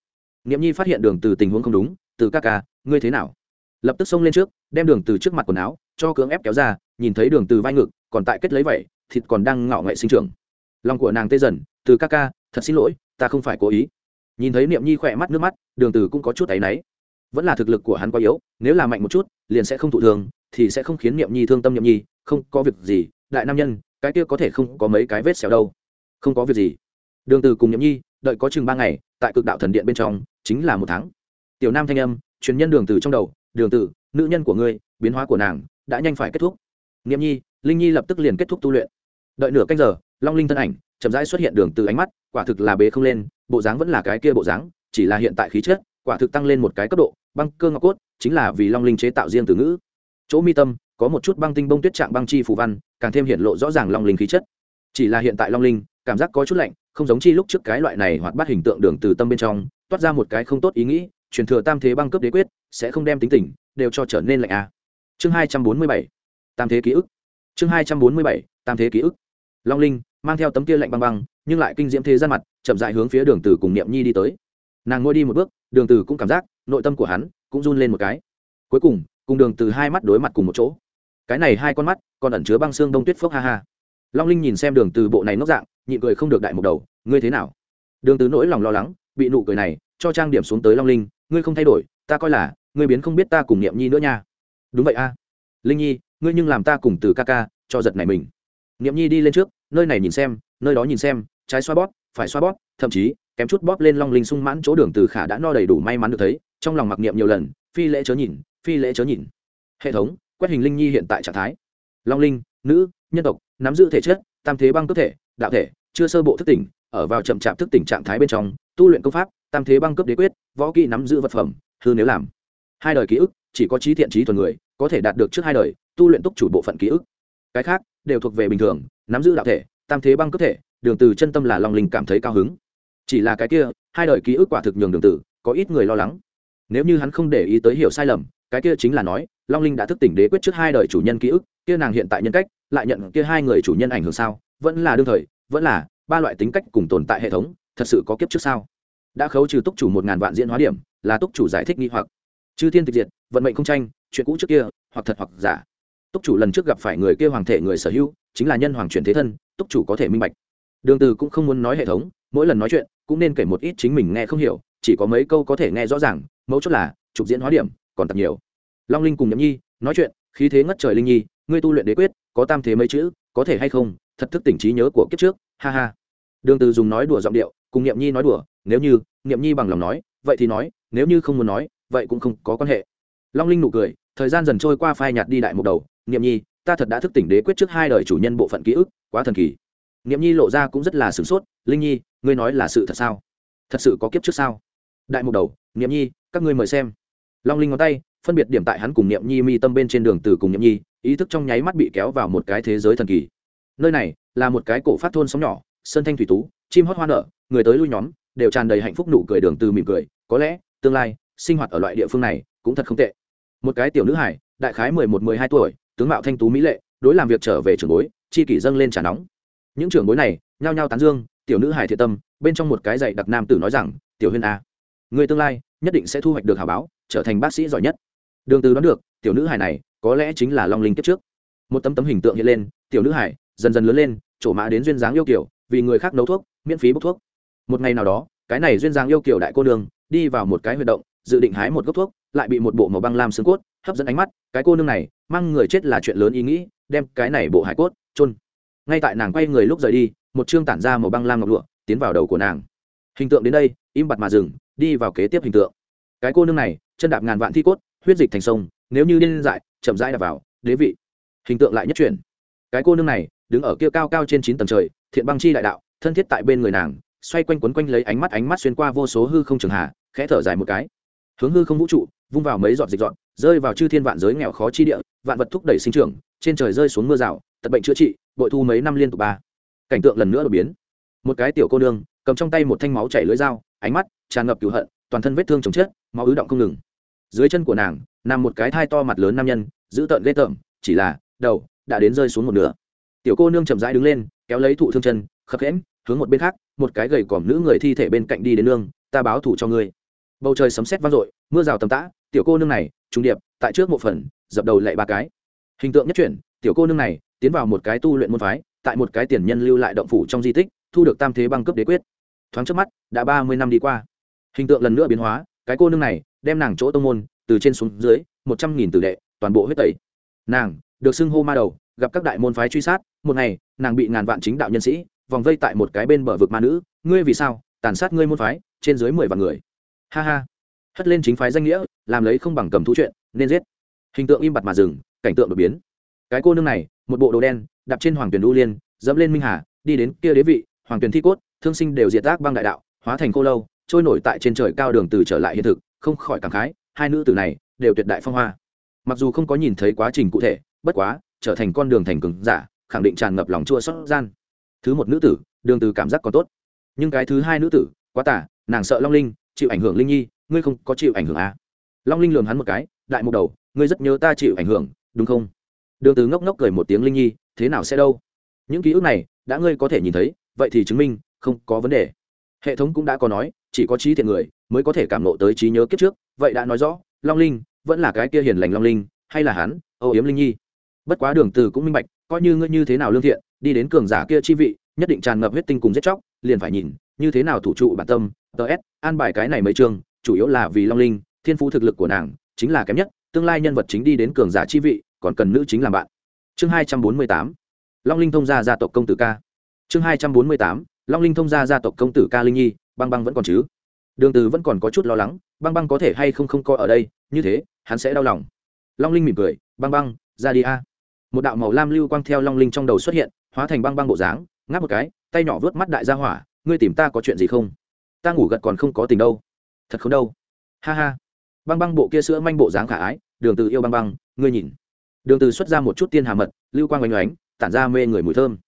Niệm nhi phát hiện đường từ tình huống không đúng, từ ca ca, ngươi thế nào? Lập tức xông lên trước, đem đường từ trước mặt quần áo, cho cưỡng ép kéo ra, nhìn thấy đường từ vai ngực, còn tại kết lấy vậy thịt còn đang ngạo nghệ sinh trưởng. Lòng của nàng tê dần, từ ca ca, thật xin lỗi, ta không phải cố ý. Nhìn thấy niệm nhi khỏe mắt nước mắt, đường từ cũng có chút áy náy. Vẫn là thực lực của hắn quá yếu, nếu là mạnh một chút, liền sẽ không thụ thường thì sẽ không khiến niệm nhi thương tâm niệm nhi, không có việc gì, đại nam nhân, cái kia có thể không có mấy cái vết xẻo đâu. Không có việc gì. Đường từ cùng niệm nhi, đợi có chừng ba ngày, tại cực đạo thần điện bên trong, chính là một tháng. Tiểu nam thanh âm, truyền nhân đường từ trong đầu, đường từ nữ nhân của ngươi, biến hóa của nàng, đã nhanh phải kết thúc. Niệm nhi, linh nhi lập tức liền kết thúc tu luyện đợi nửa canh giờ, long linh thân ảnh chậm rãi xuất hiện đường từ ánh mắt, quả thực là bế không lên, bộ dáng vẫn là cái kia bộ dáng, chỉ là hiện tại khí chất, quả thực tăng lên một cái cấp độ, băng cơ ngọc cốt chính là vì long linh chế tạo riêng từ ngữ. Chỗ mi tâm, có một chút băng tinh bông tuyết trạng băng chi phù văn, càng thêm hiện lộ rõ ràng long linh khí chất. Chỉ là hiện tại long linh, cảm giác có chút lạnh, không giống chi lúc trước cái loại này hoặc bắt hình tượng đường từ tâm bên trong, toát ra một cái không tốt ý nghĩ, truyền thừa tam thế băng cấp đế quyết, sẽ không đem tính tình, đều cho trở nên lạnh à. chương hai trăm bốn mươi bảy, tam thế ký ức. Chương hai trăm bốn mươi bảy, tam thế ký ức long linh mang theo tấm kia lạnh băng băng, nhưng lại kinh diễm thế gian mặt, chậm dại hướng phía đường từ cùng niệm nhi đi tới. Nàng ngồi đi một bước, đường từ cũng cảm giác nội tâm của hắn cũng run lên một cái. Cuối cùng cùng đường từ hai mắt đối mặt cùng một chỗ. Cái này hai con mắt còn ẩn chứa băng xương đông tuyết phốc ha ha. Long linh nhìn xem đường từ bộ này nốc dạng, nhịn cười không được đại một đầu, ngươi thế nào? Đường từ nỗi lòng lo lắng, bị nụ cười này cho trang điểm xuống tới long linh, ngươi không thay đổi, ta coi là ngươi biến không biết ta cùng niệm nhi nữa nha. Đúng vậy a. Linh nhi, ngươi nhưng làm ta cùng từ ca ca cho giật này mình niệm nhi đi lên trước, nơi này nhìn xem, nơi đó nhìn xem, trái xoa bóp, phải xoa bóp, thậm chí, kém chút bóp lên long linh sung mãn chỗ đường từ khả đã no đầy đủ may mắn được thấy, trong lòng mặc niệm nhiều lần, phi lễ chớ nhìn, phi lễ chớ nhìn. Hệ thống, quét hình linh nhi hiện tại trạng thái. Long linh, nữ, nhân tộc, nắm giữ thể chất, tam thế băng cơ thể, đạo thể, chưa sơ bộ thức tỉnh, ở vào chậm chạp thức tỉnh trạng thái bên trong, tu luyện công pháp, tam thế băng cấp đế quyết, võ kỹ nắm giữ vật phẩm, hư nếu làm. Hai đời ký ức, chỉ có trí thiện trí thuần người, có thể đạt được trước hai đời, tu luyện túc chủ bộ phận ký ức cái khác, đều thuộc về bình thường, nắm giữ đạo thể, tam thế băng cấp thể, đường từ chân tâm là long linh cảm thấy cao hứng. Chỉ là cái kia, hai đời ký ức quả thực nhường đường tử, có ít người lo lắng. Nếu như hắn không để ý tới hiểu sai lầm, cái kia chính là nói, long linh đã thức tỉnh đế quyết trước hai đời chủ nhân ký ức, kia nàng hiện tại nhân cách, lại nhận kia hai người chủ nhân ảnh hưởng sao? Vẫn là đương thời, vẫn là, ba loại tính cách cùng tồn tại hệ thống, thật sự có kiếp trước sao? Đã khấu trừ túc chủ một ngàn vạn diễn hóa điểm, là túc chủ giải thích nghi hoặc. Chư thiên tịch diệt, vận mệnh không tranh, chuyện cũ trước kia, hoặc thật hoặc giả túc chủ lần trước gặp phải người kia hoàng thể người sở hữu, chính là nhân hoàng chuyển thế thân, túc chủ có thể minh bạch. Đường từ cũng không muốn nói hệ thống, mỗi lần nói chuyện cũng nên kể một ít chính mình nghe không hiểu, chỉ có mấy câu có thể nghe rõ ràng, mấu chốt là trục diễn hóa điểm còn tập nhiều. Long linh cùng nhậm nhi nói chuyện, khí thế ngất trời linh nhi, ngươi tu luyện đế quyết, có tam thế mấy chữ, có thể hay không, thật thức tỉnh trí nhớ của kiếp trước, ha ha. Đường từ dùng nói đùa giọng điệu, cùng nhậm nhi nói đùa, nếu như, nhậm nhi bằng lòng nói, vậy thì nói, nếu như không muốn nói, vậy cũng không có quan hệ. Long linh nụ cười thời gian dần trôi qua phai nhạt đi đại một đầu, Niệm nhi, ta thật đã thức tỉnh đế quyết trước hai đời chủ nhân bộ phận ký ức, quá thần kỳ. Niệm nhi lộ ra cũng rất là sửng sốt, linh nhi, ngươi nói là sự thật sao? Thật sự có kiếp trước sao? Đại một đầu, Niệm nhi, các ngươi mời xem. Long linh ngón tay, phân biệt điểm tại hắn cùng niệm nhi mi tâm bên trên đường từ cùng niệm nhi, ý thức trong nháy mắt bị kéo vào một cái thế giới thần kỳ. Nơi này là một cái cổ phát thôn sóng nhỏ, sơn thanh thủy tú, chim hót hoa nở, người tới lui nhóm, đều tràn đầy hạnh phúc nụ cười đường từ mỉm cười, có lẽ tương lai, sinh hoạt ở loại địa phương này cũng thật không tệ một cái tiểu nữ hải, đại khái mười một, mười hai tuổi, tướng mạo thanh tú mỹ lệ, đối làm việc trở về trường bối, chi kỷ dâng lên trả nóng. Những trưởng bối này, nhao nhao tán dương, tiểu nữ hải thiệt tâm, bên trong một cái dạy đặc nam tử nói rằng, tiểu huyên a, người tương lai nhất định sẽ thu hoạch được hào báo, trở thành bác sĩ giỏi nhất. Đường từ đoán được, tiểu nữ hải này có lẽ chính là long linh kiếp trước. Một tấm tấm hình tượng hiện lên, tiểu nữ hải dần dần lớn lên trổ mã đến duyên dáng yêu kiểu vì người khác nấu thuốc, miễn phí bốc thuốc. Một ngày nào đó, cái này duyên dáng yêu kiểu đại cô đường đi vào một cái huy động, dự định hái một gốc thuốc lại bị một bộ màu băng lam xương cốt hấp dẫn ánh mắt, cái cô nương này mang người chết là chuyện lớn ý nghĩ, đem cái này bộ hải cốt chôn. Ngay tại nàng quay người lúc rời đi, một chương tản ra màu băng lam ngọc lụa tiến vào đầu của nàng. Hình tượng đến đây, im bặt mà dừng, đi vào kế tiếp hình tượng. Cái cô nương này, chân đạp ngàn vạn thi cốt, huyết dịch thành sông, nếu như điên dại, chậm rãi đạp vào, đế vị. Hình tượng lại nhất chuyển. Cái cô nương này, đứng ở kia cao cao trên chín tầng trời, thiện băng chi đại đạo, thân thiết tại bên người nàng, xoay quanh quấn quanh lấy ánh mắt ánh mắt xuyên qua vô số hư không trường hà, khẽ thở dài một cái. Hướng hư không vũ trụ vung vào mấy giọt dịch dọn, rơi vào chư thiên vạn giới nghèo khó chi địa, vạn vật thúc đẩy sinh trưởng, trên trời rơi xuống mưa rào, tật bệnh chữa trị, bội thu mấy năm liên tục ba. Cảnh tượng lần nữa đột biến. Một cái tiểu cô nương, cầm trong tay một thanh máu chảy lưỡi dao, ánh mắt tràn ngập cửu hận, toàn thân vết thương chồng chết, máu ứ động không ngừng. Dưới chân của nàng, nằm một cái thai to mặt lớn nam nhân, giữ tợn ghê tởm, chỉ là, đầu, đã đến rơi xuống một nửa. Tiểu cô nương chậm rãi đứng lên, kéo lấy thụ thương chân, khập khẽm, hướng một bên khác, một cái gầy còm nữ người thi thể bên cạnh đi đến nương, ta báo thủ cho ngươi. Bầu trời sấm sét vang dội mưa rào tầm tã, tiểu cô nương này trung điệp, tại trước một phần, dập đầu lệ ba cái. Hình tượng nhất chuyển, tiểu cô nương này, tiến vào một cái tu luyện môn phái, tại một cái tiền nhân lưu lại động phủ trong di tích, thu được tam thế băng cấp đế quyết. Thoáng trước mắt, đã ba mươi năm đi qua. Hình tượng lần nữa biến hóa, cái cô nương này, đem nàng chỗ tông môn, từ trên xuống dưới, một trăm nghìn tử đệ, toàn bộ huyết tẩy. Nàng, được xưng hô ma đầu, gặp các đại môn phái truy sát, một ngày, nàng bị ngàn vạn chính đạo nhân sĩ, vòng vây tại một cái bên bờ vực ma nữ. Ngươi vì sao, tàn sát ngươi môn phái, trên dưới mười vạn người? Ha ha hất lên chính phái danh nghĩa, làm lấy không bằng cầm thú chuyện, nên giết. Hình tượng im bặt mà dừng, cảnh tượng đột biến. Cái cô nương này, một bộ đồ đen, đạp trên hoàng tuyển đu liên, dẫm lên minh hà, đi đến kia đế vị, hoàng tuyển thi cốt, thương sinh đều diệt tác băng đại đạo, hóa thành cô lâu, trôi nổi tại trên trời cao đường từ trở lại hiện thực, không khỏi cảm khái, hai nữ tử này, đều tuyệt đại phong hoa. Mặc dù không có nhìn thấy quá trình cụ thể, bất quá, trở thành con đường thành cường giả, khẳng định tràn ngập lòng chua xót gian. Thứ một nữ tử, đường từ cảm giác còn tốt. Nhưng cái thứ hai nữ tử, quá tả nàng sợ long linh, chịu ảnh hưởng linh nhi ngươi không có chịu ảnh hưởng à? Long linh lườm hắn một cái, đại mục đầu, ngươi rất nhớ ta chịu ảnh hưởng, đúng không? Đường từ ngốc ngốc cười một tiếng linh nhi, thế nào sẽ đâu? Những ký ức này, đã ngươi có thể nhìn thấy, vậy thì chứng minh, không có vấn đề. Hệ thống cũng đã có nói, chỉ có trí thiện người, mới có thể cảm nộ tới trí nhớ kiếp trước. Vậy đã nói rõ, long linh, vẫn là cái kia hiền lành long linh, hay là hắn, âu yếm linh nhi? Bất quá đường từ cũng minh bạch, coi như ngươi như thế nào lương thiện, đi đến cường giả kia chi vị, nhất định tràn ngập huyết tinh cùng giết chóc, liền phải nhìn, như thế nào thủ trụ bản tâm. Ts an bài cái này mấy chương chủ yếu là vì long linh, thiên phú thực lực của nàng chính là kém nhất, tương lai nhân vật chính đi đến cường giả chi vị, còn cần nữ chính làm bạn. Chương hai trăm bốn mươi tám, long linh thông gia gia tộc công tử ca. Chương hai trăm bốn mươi tám, long linh thông gia gia tộc công tử ca linh nhi, băng băng vẫn còn chứ? Đường từ vẫn còn có chút lo lắng, băng băng có thể hay không không coi ở đây, như thế, hắn sẽ đau lòng. Long linh mỉm cười, băng băng, ra đi a. Một đạo màu lam lưu quang theo long linh trong đầu xuất hiện, hóa thành băng băng bộ dáng, ngáp một cái, tay nhỏ vớt mắt đại gia hỏa, ngươi tìm ta có chuyện gì không? Ta ngủ gật còn không có tình đâu thật không đâu. Ha ha. Băng băng bộ kia sữa manh bộ dáng khả ái, đường từ yêu băng băng, ngươi nhìn. Đường từ xuất ra một chút tiên hà mật, lưu quang oanh oánh, tản ra mê người mùi thơm.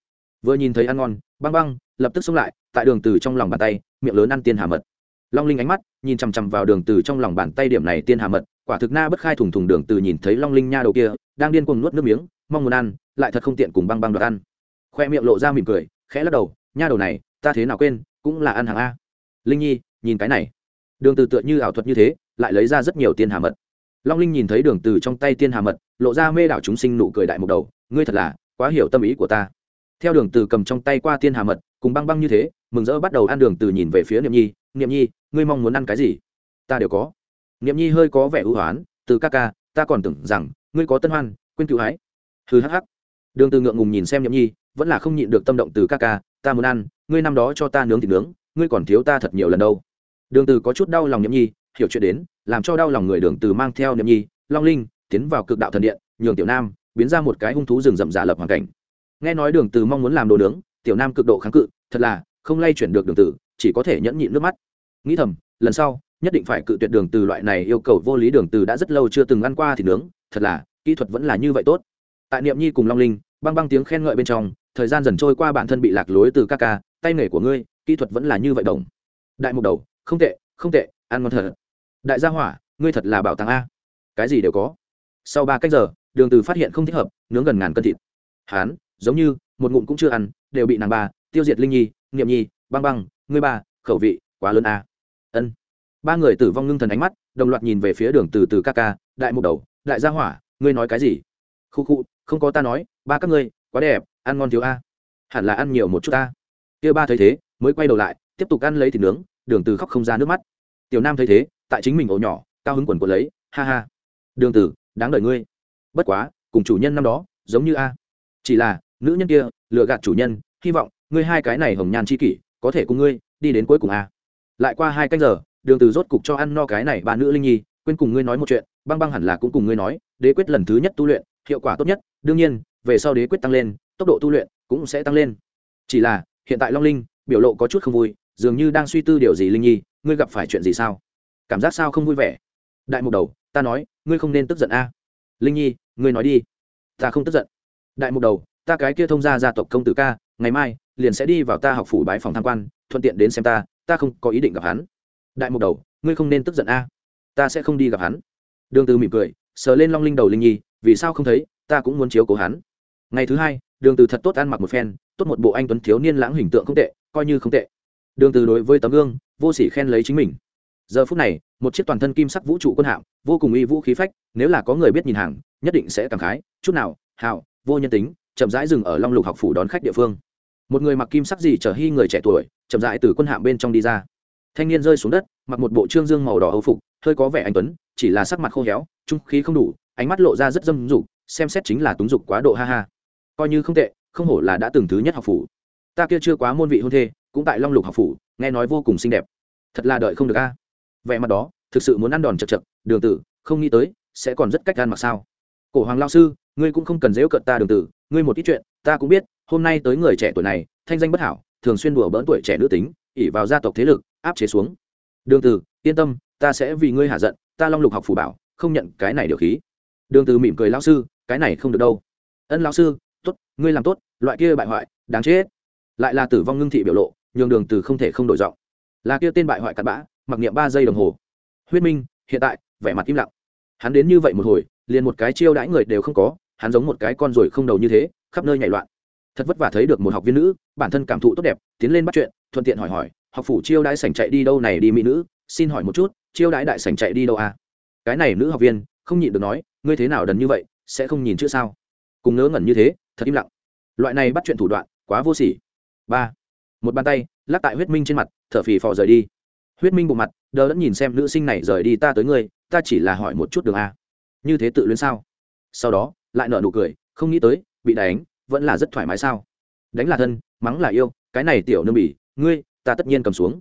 Vừa nhìn thấy ăn ngon, băng băng, lập tức xông lại, tại đường từ trong lòng bàn tay, miệng lớn ăn tiên hà mật. Long linh ánh mắt, nhìn chằm chằm vào đường từ trong lòng bàn tay điểm này tiên hà mật, quả thực na bất khai thủng thủng đường từ nhìn thấy long linh nha đầu kia, đang điên cuồng nuốt nước miếng, mong muốn ăn, lại thật không tiện cùng băng băng đoạt ăn. Khoe miệng lộ ra mỉm cười, khẽ lắc đầu, nha đầu này, ta thế nào quên, cũng là ăn hàng a. Linh nhi, nhìn cái này đường từ tựa như ảo thuật như thế, lại lấy ra rất nhiều tiên hà mật. Long linh nhìn thấy đường từ trong tay tiên hà mật, lộ ra mê đảo chúng sinh nụ cười đại một đầu, ngươi thật là quá hiểu tâm ý của ta. Theo đường từ cầm trong tay qua tiên hà mật, cùng băng băng như thế, mừng rỡ bắt đầu ăn đường từ nhìn về phía niệm nhi niệm nhi, ngươi mong muốn ăn cái gì? Ta đều có. Niệm nhi hơi có vẻ ưu hoán, từ ca ca, ta còn tưởng rằng ngươi có tân hoan, quên cứu hái. Hừ hắc hắc. Đường từ ngượng ngùng nhìn xem niệm nhi, vẫn là không nhịn được tâm động từ ca ca, ta muốn ăn, ngươi năm đó cho ta nướng thịt nướng, ngươi còn thiếu ta thật nhiều lần đâu đường từ có chút đau lòng niệm nhi, hiểu chuyện đến, làm cho đau lòng người đường từ mang theo niệm nhi, long linh, tiến vào cực đạo thần điện, nhường tiểu nam biến ra một cái hung thú rừng rậm giả lập hoàn cảnh. Nghe nói đường từ mong muốn làm đồ nướng, tiểu nam cực độ kháng cự, thật là không lay chuyển được đường từ, chỉ có thể nhẫn nhịn nước mắt. Nghĩ thầm, lần sau, nhất định phải cự tuyệt đường từ loại này yêu cầu vô lý đường từ đã rất lâu chưa từng ăn qua thì nướng, thật là, kỹ thuật vẫn là như vậy tốt. Tại niệm nhi cùng long linh, băng băng tiếng khen ngợi bên trong, thời gian dần trôi qua bản thân bị lạc lối từ ca ca, tay nghề của ngươi, kỹ thuật vẫn là như vậy đồng. Đại mục đầu không tệ không tệ, ăn ngon thật. Đại gia hỏa, ngươi thật là bảo tàng a. Cái gì đều có. Sau ba cách giờ, đường từ phát hiện không thích hợp, nướng gần ngàn cân thịt. Hán, giống như, một ngụm cũng chưa ăn, đều bị nàng ba, tiêu diệt linh nhi, niệm nhi, băng băng, ngươi ba, khẩu vị, quá lớn a. Ân. Ba người tử vong ngưng thần ánh mắt, đồng loạt nhìn về phía đường từ từ ca ca, đại mục đầu, đại gia hỏa, ngươi nói cái gì? Khu khu, không có ta nói, ba các ngươi, quá đẹp, ăn ngon thiếu a. Hẳn là ăn nhiều một chút ta kia ba thấy thế, mới quay đầu lại, tiếp tục ăn lấy thịt nướng đường từ khóc không ra nước mắt. Tiểu nam thấy thế, tại chính mình ổ nhỏ, cao hứng quần của lấy, ha ha, đường từ, đáng đợi ngươi. Bất quá, cùng chủ nhân năm đó, giống như a. Chỉ là, nữ nhân kia, lừa gạt chủ nhân, hy vọng, ngươi hai cái này hồng nhan chi kỷ, có thể cùng ngươi đi đến cuối cùng a. Lại qua hai canh giờ, đường từ rốt cục cho ăn no cái này bà nữ linh nhi, quên cùng ngươi nói một chuyện, băng băng hẳn là cũng cùng ngươi nói, đế quyết lần thứ nhất tu luyện, hiệu quả tốt nhất, đương nhiên, về sau đế quyết tăng lên, tốc độ tu luyện cũng sẽ tăng lên. Chỉ là, hiện tại long linh, biểu lộ có chút không vui dường như đang suy tư điều gì linh nhi ngươi gặp phải chuyện gì sao cảm giác sao không vui vẻ đại mục đầu ta nói ngươi không nên tức giận a à? linh nhi ngươi nói đi ta không tức giận đại mục đầu ta cái kia thông gia gia tộc công tử ca ngày mai liền sẽ đi vào ta học phủ bái phòng tham quan thuận tiện đến xem ta ta không có ý định gặp hắn đại mục đầu ngươi không nên tức giận a à? ta sẽ không đi gặp hắn đường từ mỉm cười sờ lên long linh đầu linh nhi vì sao không thấy ta cũng muốn chiếu cố hắn ngày thứ hai đường từ thật tốt ăn mặc một phen tốt một bộ anh tuấn thiếu niên lãng hình tượng không tệ coi như không tệ đường từ đối với tấm gương, vô sỉ khen lấy chính mình. Giờ phút này, một chiếc toàn thân kim sắc vũ trụ quân hạm, vô cùng uy vũ khí phách, nếu là có người biết nhìn hàng, nhất định sẽ cảm khái, chút nào, hào, vô nhân tính, chậm rãi dừng ở long lục học phủ đón khách địa phương. Một người mặc kim sắc gì chở hy người trẻ tuổi, chậm rãi từ quân hạm bên trong đi ra. Thanh niên rơi xuống đất, mặc một bộ trương dương màu đỏ âu phục, hơi có vẻ anh tuấn, chỉ là sắc mặt khô héo, trung khí không đủ, ánh mắt lộ ra rất dâm dục, xem xét chính là túng dục quá độ ha ha. Coi như không tệ, không hổ là đã từng thứ nhất học phủ. Ta kia chưa quá môn vị hôn thê cũng tại long lục học phủ, nghe nói vô cùng xinh đẹp. Thật là đợi không được a. Vẻ mặt đó, thực sự muốn ăn đòn chật chật, đường tử, không nghĩ tới, sẽ còn rất cách gan mặc sao. Cổ hoàng lao sư, ngươi cũng không cần dễu cận ta đường tử, ngươi một ít chuyện, ta cũng biết, hôm nay tới người trẻ tuổi này, thanh danh bất hảo, thường xuyên đùa bỡn tuổi trẻ nữ tính ỉ vào gia tộc thế lực, áp chế xuống. Đường tử, yên tâm, ta sẽ vì ngươi hạ giận, ta long lục học phủ bảo, không nhận cái này điều khí. Đường tử mỉm cười lao sư, cái này không được đâu. Ân lao sư, tốt, ngươi làm tốt, loại kia bại hoại, đáng chết. Lại là tử vong ngưng thị biểu lộ nhường đường từ không thể không đổi giọng. Là kia tên bại hoại cặn bã, mặc niệm ba giây đồng hồ. Huyết minh, hiện tại, vẻ mặt im lặng. Hắn đến như vậy một hồi, liền một cái chiêu đãi người đều không có, hắn giống một cái con ruồi không đầu như thế, khắp nơi nhảy loạn. Thật vất vả thấy được một học viên nữ, bản thân cảm thụ tốt đẹp, tiến lên bắt chuyện, thuận tiện hỏi hỏi, học phủ chiêu đãi sảnh chạy đi đâu này đi mỹ nữ? Xin hỏi một chút, chiêu đãi đại sảnh chạy đi đâu à? Cái này nữ học viên, không nhịn được nói, ngươi thế nào đần như vậy, sẽ không nhìn chữ sao? Cùng ngớ ngẩn như thế, thật im lặng. Loại này bắt chuyện thủ đoạn, quá vô sỉ. Ba một bàn tay, lắc tại huyết minh trên mặt, thở phì phò rời đi. Huyết minh bộ mặt, đờ đẫn nhìn xem nữ sinh này rời đi ta tới ngươi, ta chỉ là hỏi một chút đường a. Như thế tự luyến sao? Sau đó, lại nở nụ cười, không nghĩ tới, bị đánh, vẫn là rất thoải mái sao? Đánh là thân, mắng là yêu, cái này tiểu nương bỉ, ngươi, ta tất nhiên cầm xuống.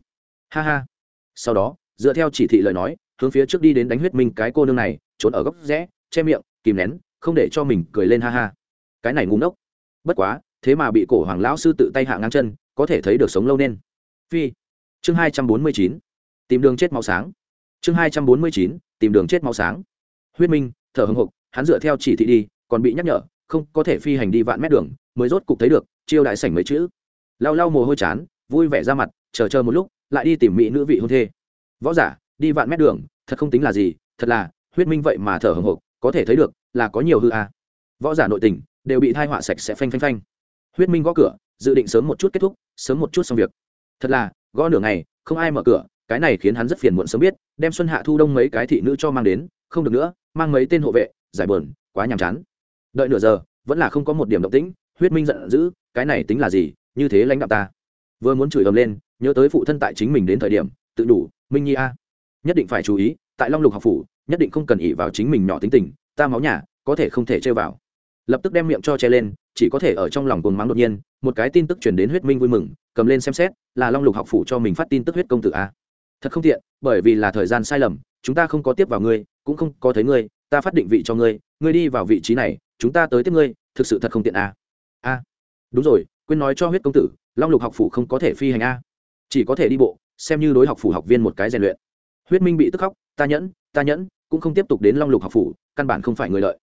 Ha ha. Sau đó, dựa theo chỉ thị lời nói, hướng phía trước đi đến đánh huyết minh cái cô nương này, trốn ở góc rẽ, che miệng, kìm nén, không để cho mình cười lên ha ha. Cái này ngu ngốc. Bất quá, thế mà bị cổ hoàng lão sư tự tay hạ ngang chân có thể thấy được sống lâu nên. Phi. Chương hai trăm bốn mươi chín. Tìm đường chết máu sáng. Chương hai trăm bốn mươi chín. Tìm đường chết máu sáng. Huyết minh, thở hồng hộc hắn dựa theo chỉ thị đi, còn bị nhắc nhở, không, có thể phi hành đi vạn mét đường, mới rốt cục thấy được, chiêu đại sảnh mấy chữ. Lau lau mồ hôi chán, vui vẻ ra mặt, chờ chờ một lúc, lại đi tìm mỹ nữ vị hôn thê. Võ giả, đi vạn mét đường, thật không tính là gì, thật là, huyết minh vậy mà thở hồng hộc có thể thấy được, là có nhiều hư à. võ giả nội tình, đều bị thai họa sạch sẽ phanh phanh phanh. Huyết minh gõ cửa dự định sớm một chút kết thúc, sớm một chút xong việc. Thật là, gõ nửa ngày, không ai mở cửa, cái này khiến hắn rất phiền muộn sớm biết, đem xuân hạ thu đông mấy cái thị nữ cho mang đến, không được nữa, mang mấy tên hộ vệ, giải bờn quá nhàm chán. Đợi nửa giờ, vẫn là không có một điểm động tĩnh, huyết minh giận dữ, cái này tính là gì, như thế lãnh đạo ta. Vừa muốn chửi ầm lên, nhớ tới phụ thân tại chính mình đến thời điểm, tự đủ, minh nhi a. Nhất định phải chú ý, tại long lục học phủ, nhất định không cần ỉ vào chính mình nhỏ tính tình, ta máu nhà, có thể không thể chơi vào lập tức đem miệng cho che lên, chỉ có thể ở trong lòng cuồng mắng đột nhiên, một cái tin tức chuyển đến huyết minh vui mừng, cầm lên xem xét, là long lục học phủ cho mình phát tin tức huyết công tử a. Thật không tiện, bởi vì là thời gian sai lầm, chúng ta không có tiếp vào ngươi, cũng không có thấy ngươi, ta phát định vị cho ngươi ngươi đi vào vị trí này, chúng ta tới tiếp ngươi, thực sự thật không tiện a. A. Đúng rồi, quên nói cho huyết công tử, long lục học phủ không có thể phi hành a. Chỉ có thể đi bộ, xem như đối học phủ học viên một cái rèn luyện. Huyết minh bị tức khóc, ta nhẫn ta nhẫn, cũng không tiếp tục đến long lục học phủ, căn bản không phải người lợi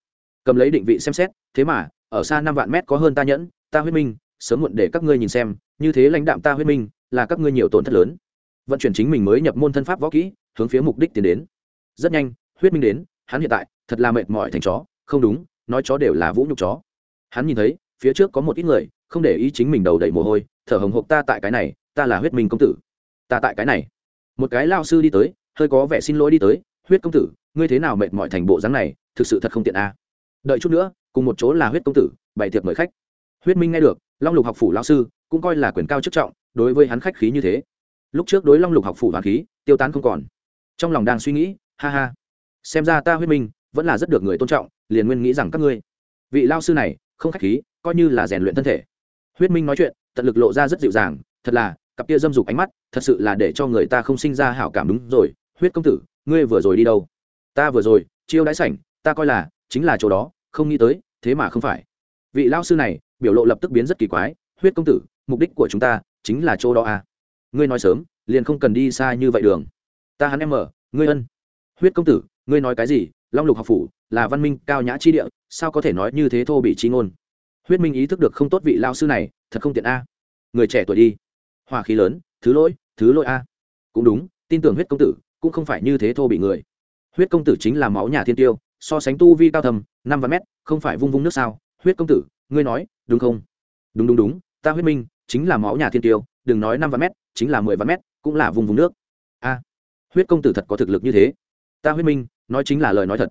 cầm lấy định vị xem xét, thế mà, ở xa năm vạn mét có hơn ta nhẫn, ta huyết minh, sớm muộn để các ngươi nhìn xem, như thế lãnh đạm ta huyết minh, là các ngươi nhiều tổn thất lớn. Vận chuyển chính mình mới nhập môn thân pháp võ kỹ, hướng phía mục đích tiến đến. Rất nhanh, huyết minh đến, hắn hiện tại, thật là mệt mỏi thành chó, không đúng, nói chó đều là vũ nhục chó. Hắn nhìn thấy, phía trước có một ít người, không để ý chính mình đầu đầy mồ hôi, thở hồng hộc ta tại cái này, ta là huyết minh công tử. Ta tại cái này. Một cái lao sư đi tới, hơi có vẻ xin lỗi đi tới, huyết công tử, ngươi thế nào mệt mỏi thành bộ dáng này, thực sự thật không tiện a đợi chút nữa, cùng một chỗ là huyết công tử, bày tiệc mời khách. Huyết minh nghe được, long lục học phủ lao sư cũng coi là quyền cao chức trọng, đối với hắn khách khí như thế. Lúc trước đối long lục học phủ hoàng khí, tiêu tán không còn. Trong lòng đang suy nghĩ, ha ha, xem ra ta huyết minh vẫn là rất được người tôn trọng, liền nguyên nghĩ rằng các ngươi, vị lao sư này không khách khí, coi như là rèn luyện thân thể. Huyết minh nói chuyện, tận lực lộ ra rất dịu dàng, thật là, cặp kia dâm dục ánh mắt, thật sự là để cho người ta không sinh ra hảo cảm đúng rồi. Huyết công tử, ngươi vừa rồi đi đâu? Ta vừa rồi, chiêu đãi sảnh, ta coi là chính là chỗ đó không nghĩ tới, thế mà không phải. Vị lao sư này, biểu lộ lập tức biến rất kỳ quái, huyết công tử, mục đích của chúng ta chính là chỗ đó à? Ngươi nói sớm, liền không cần đi xa như vậy đường. Ta hắn em mở ngươi ân. Huyết công tử, ngươi nói cái gì? Long lục học phủ là văn minh cao nhã chi địa, sao có thể nói như thế thô bị chi ngôn? Huyết minh ý thức được không tốt vị lao sư này, thật không tiện a. Người trẻ tuổi đi. Hòa khí lớn, thứ lỗi thứ lỗi a. Cũng đúng, tin tưởng huyết công tử cũng không phải như thế thô bị người. Huyết công tử chính là máu nhà thiên tiêu so sánh tu vi cao thầm, năm vạn mét, không phải vung vung nước sao? Huyết công tử, ngươi nói, đúng không? Đúng đúng đúng, ta huyết minh, chính là máu nhà thiên tiêu, đừng nói năm vạn mét, chính là mười vạn mét, cũng là vùng vùng nước. A, huyết công tử thật có thực lực như thế. Ta huyết minh, nói chính là lời nói thật.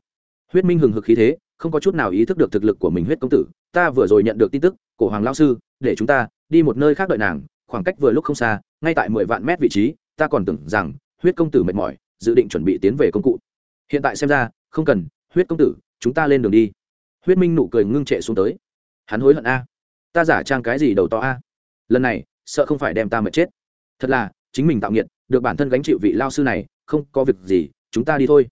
Huyết minh hừng hực khí thế, không có chút nào ý thức được thực lực của mình huyết công tử. Ta vừa rồi nhận được tin tức, cổ hoàng lao sư, để chúng ta đi một nơi khác đợi nàng, khoảng cách vừa lúc không xa, ngay tại mười vạn mét vị trí, ta còn tưởng rằng huyết công tử mệt mỏi, dự định chuẩn bị tiến về công cụ. Hiện tại xem ra, không cần huyết công tử, chúng ta lên đường đi. Huyết minh nụ cười ngưng trệ xuống tới. Hắn hối hận a. Ta giả trang cái gì đầu to a? Lần này, sợ không phải đem ta mệt chết. Thật là, chính mình tạo nghiệt, được bản thân gánh chịu vị lao sư này, không có việc gì, chúng ta đi thôi.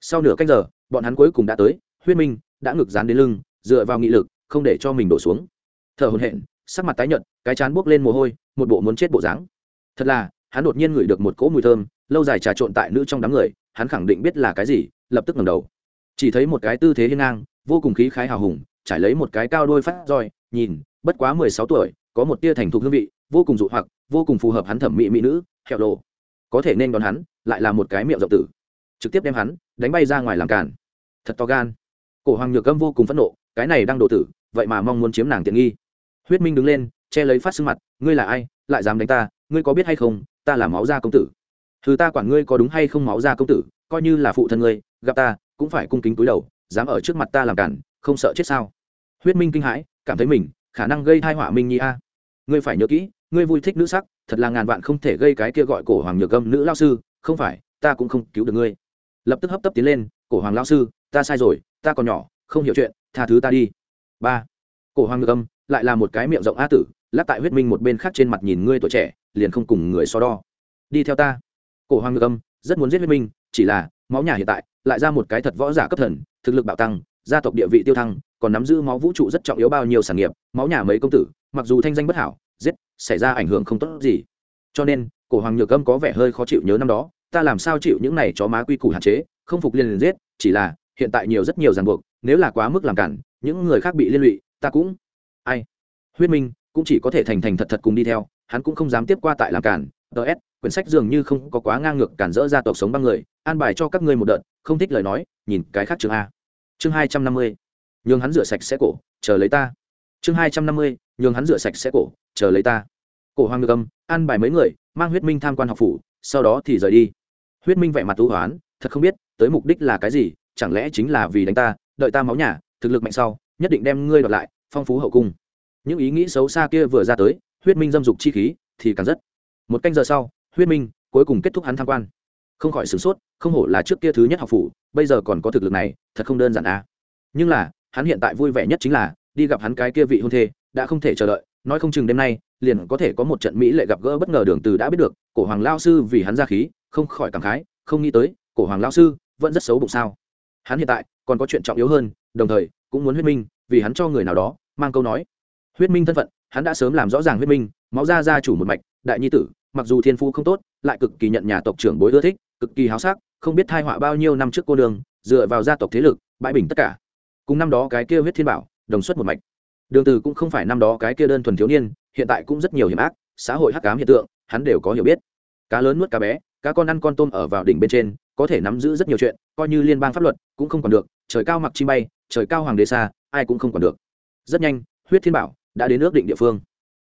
Sau nửa canh giờ, bọn hắn cuối cùng đã tới, huyết minh đã ngực dán đến lưng, dựa vào nghị lực, không để cho mình đổ xuống. Thở hồn hện sắc mặt tái nhợt, cái chán buốc lên mồ hôi, một bộ muốn chết bộ dáng. Thật là, hắn đột nhiên ngửi được một cỗ mùi thơm, lâu dài trà trộn tại nữ trong đám người, hắn khẳng định biết là cái gì, lập tức ngẩng đầu chỉ thấy một cái tư thế hiên ngang vô cùng khí khái hào hùng trải lấy một cái cao đôi phát roi nhìn bất quá mười sáu tuổi có một tia thành thục hương vị vô cùng dụ hoặc vô cùng phù hợp hắn thẩm mỹ mỹ nữ hẹo lộ có thể nên đón hắn lại là một cái miệng rộng tử. Trực tiếp đem hắn đánh bay ra ngoài làm càn, thật to gan. Cổ hoàng nhược gâm vô cùng phẫn nộ cái này đang độ tử vậy mà mong muốn chiếm nàng tiện nghi. Huyết minh đứng lên che lấy phát xương mặt ngươi là ai lại dám đánh ta ngươi có biết hay không ta là máu gia công tử. Thứ ta quản ngươi có đúng hay không máu gia công tử coi như là phụ thân ngươi gặp ta cũng phải cung kính túi đầu, dám ở trước mặt ta làm cản, không sợ chết sao? Huyết minh kinh hãi, cảm thấy mình, khả năng gây thai họa minh nhi a. Ngươi phải nhớ kỹ, ngươi vui thích nữ sắc, thật là ngàn vạn không thể gây cái kia gọi cổ hoàng nhược âm nữ lao sư, không phải, ta cũng không cứu được ngươi. Lập tức hấp tấp tiến lên, cổ hoàng lao sư, ta sai rồi, ta còn nhỏ, không hiểu chuyện, tha thứ ta đi. Ba. Cổ hoàng nhược âm lại là một cái miệng rộng a tử, lắc tại huyết minh một bên khác trên mặt nhìn ngươi tuổi trẻ, liền không cùng người so đo. Đi theo ta. Cổ hoàng nhược âm rất muốn giết huyết minh, chỉ là, máu nhà hiện tại lại ra một cái thật võ giả cấp thần, thực lực bạo tăng, gia tộc địa vị tiêu thăng, còn nắm giữ máu vũ trụ rất trọng yếu bao nhiêu sản nghiệp, máu nhà mấy công tử, mặc dù thanh danh bất hảo, giết, xảy ra ảnh hưởng không tốt gì. Cho nên, cổ hoàng nhược âm có vẻ hơi khó chịu nhớ năm đó, ta làm sao chịu những này chó má quy củ hạn chế, không phục liền liền giết, chỉ là, hiện tại nhiều rất nhiều ràng buộc, nếu là quá mức làm cản, những người khác bị liên lụy, ta cũng, ai, huyết minh, cũng chỉ có thể thành thành thật thật cùng đi theo, hắn cũng không dám tiếp qua tại làm cản ts quyển sách dường như không có quá ngang ngược cản rỡ gia tộc sống băng người, an bài cho các ngươi một đợt không thích lời nói, nhìn cái khác chương a. Chương hai trăm năm mươi, nhường hắn rửa sạch sẽ cổ, chờ lấy ta. Chương hai trăm năm mươi, nhường hắn rửa sạch sẽ cổ, chờ lấy ta. Cổ hoàng ngược âm, an bài mấy người, mang huyết minh tham quan học phủ, sau đó thì rời đi. Huyết minh vẻ mặt thú hoán, thật không biết, tới mục đích là cái gì, chẳng lẽ chính là vì đánh ta, đợi ta máu nhà, thực lực mạnh sau, nhất định đem ngươi đoạt lại, phong phú hậu cung. Những ý nghĩ xấu xa kia vừa ra tới, huyết minh dâm dục chi khí, thì càng rất. Một canh giờ sau, huyết minh cuối cùng kết thúc hắn tham quan không khỏi sửng sốt, không hổ là trước kia thứ nhất học phủ, bây giờ còn có thực lực này, thật không đơn giản à. Nhưng là, hắn hiện tại vui vẻ nhất chính là, đi gặp hắn cái kia vị hôn thê, đã không thể chờ đợi, nói không chừng đêm nay, liền có thể có một trận mỹ lệ gặp gỡ bất ngờ đường từ đã biết được, cổ hoàng lao sư vì hắn ra khí, không khỏi cảm khái, không nghĩ tới, cổ hoàng lao sư vẫn rất xấu bụng sao. Hắn hiện tại, còn có chuyện trọng yếu hơn, đồng thời, cũng muốn huyết minh, vì hắn cho người nào đó, mang câu nói. Huyết minh thân phận, hắn đã sớm làm rõ ràng huyết minh, máu ra gia chủ một mạch, đại nhi tử mặc dù thiên phú không tốt, lại cực kỳ nhận nhà tộc trưởng bối ưa thích, cực kỳ háo sắc, không biết thai họa bao nhiêu năm trước cô đường dựa vào gia tộc thế lực, bãi bình tất cả. Cùng năm đó cái kia huyết thiên bảo, đồng xuất một mạch. Đường từ cũng không phải năm đó cái kia đơn thuần thiếu niên, hiện tại cũng rất nhiều hiểm ác, xã hội hắc ám hiện tượng, hắn đều có hiểu biết. Cá lớn nuốt cá bé, cá con ăn con tôm ở vào đỉnh bên trên, có thể nắm giữ rất nhiều chuyện, coi như liên bang pháp luật cũng không còn được, trời cao mặc chi bay, trời cao hoàng đế xa, ai cũng không còn được. Rất nhanh, huyết thiên bảo đã đến ước định địa phương.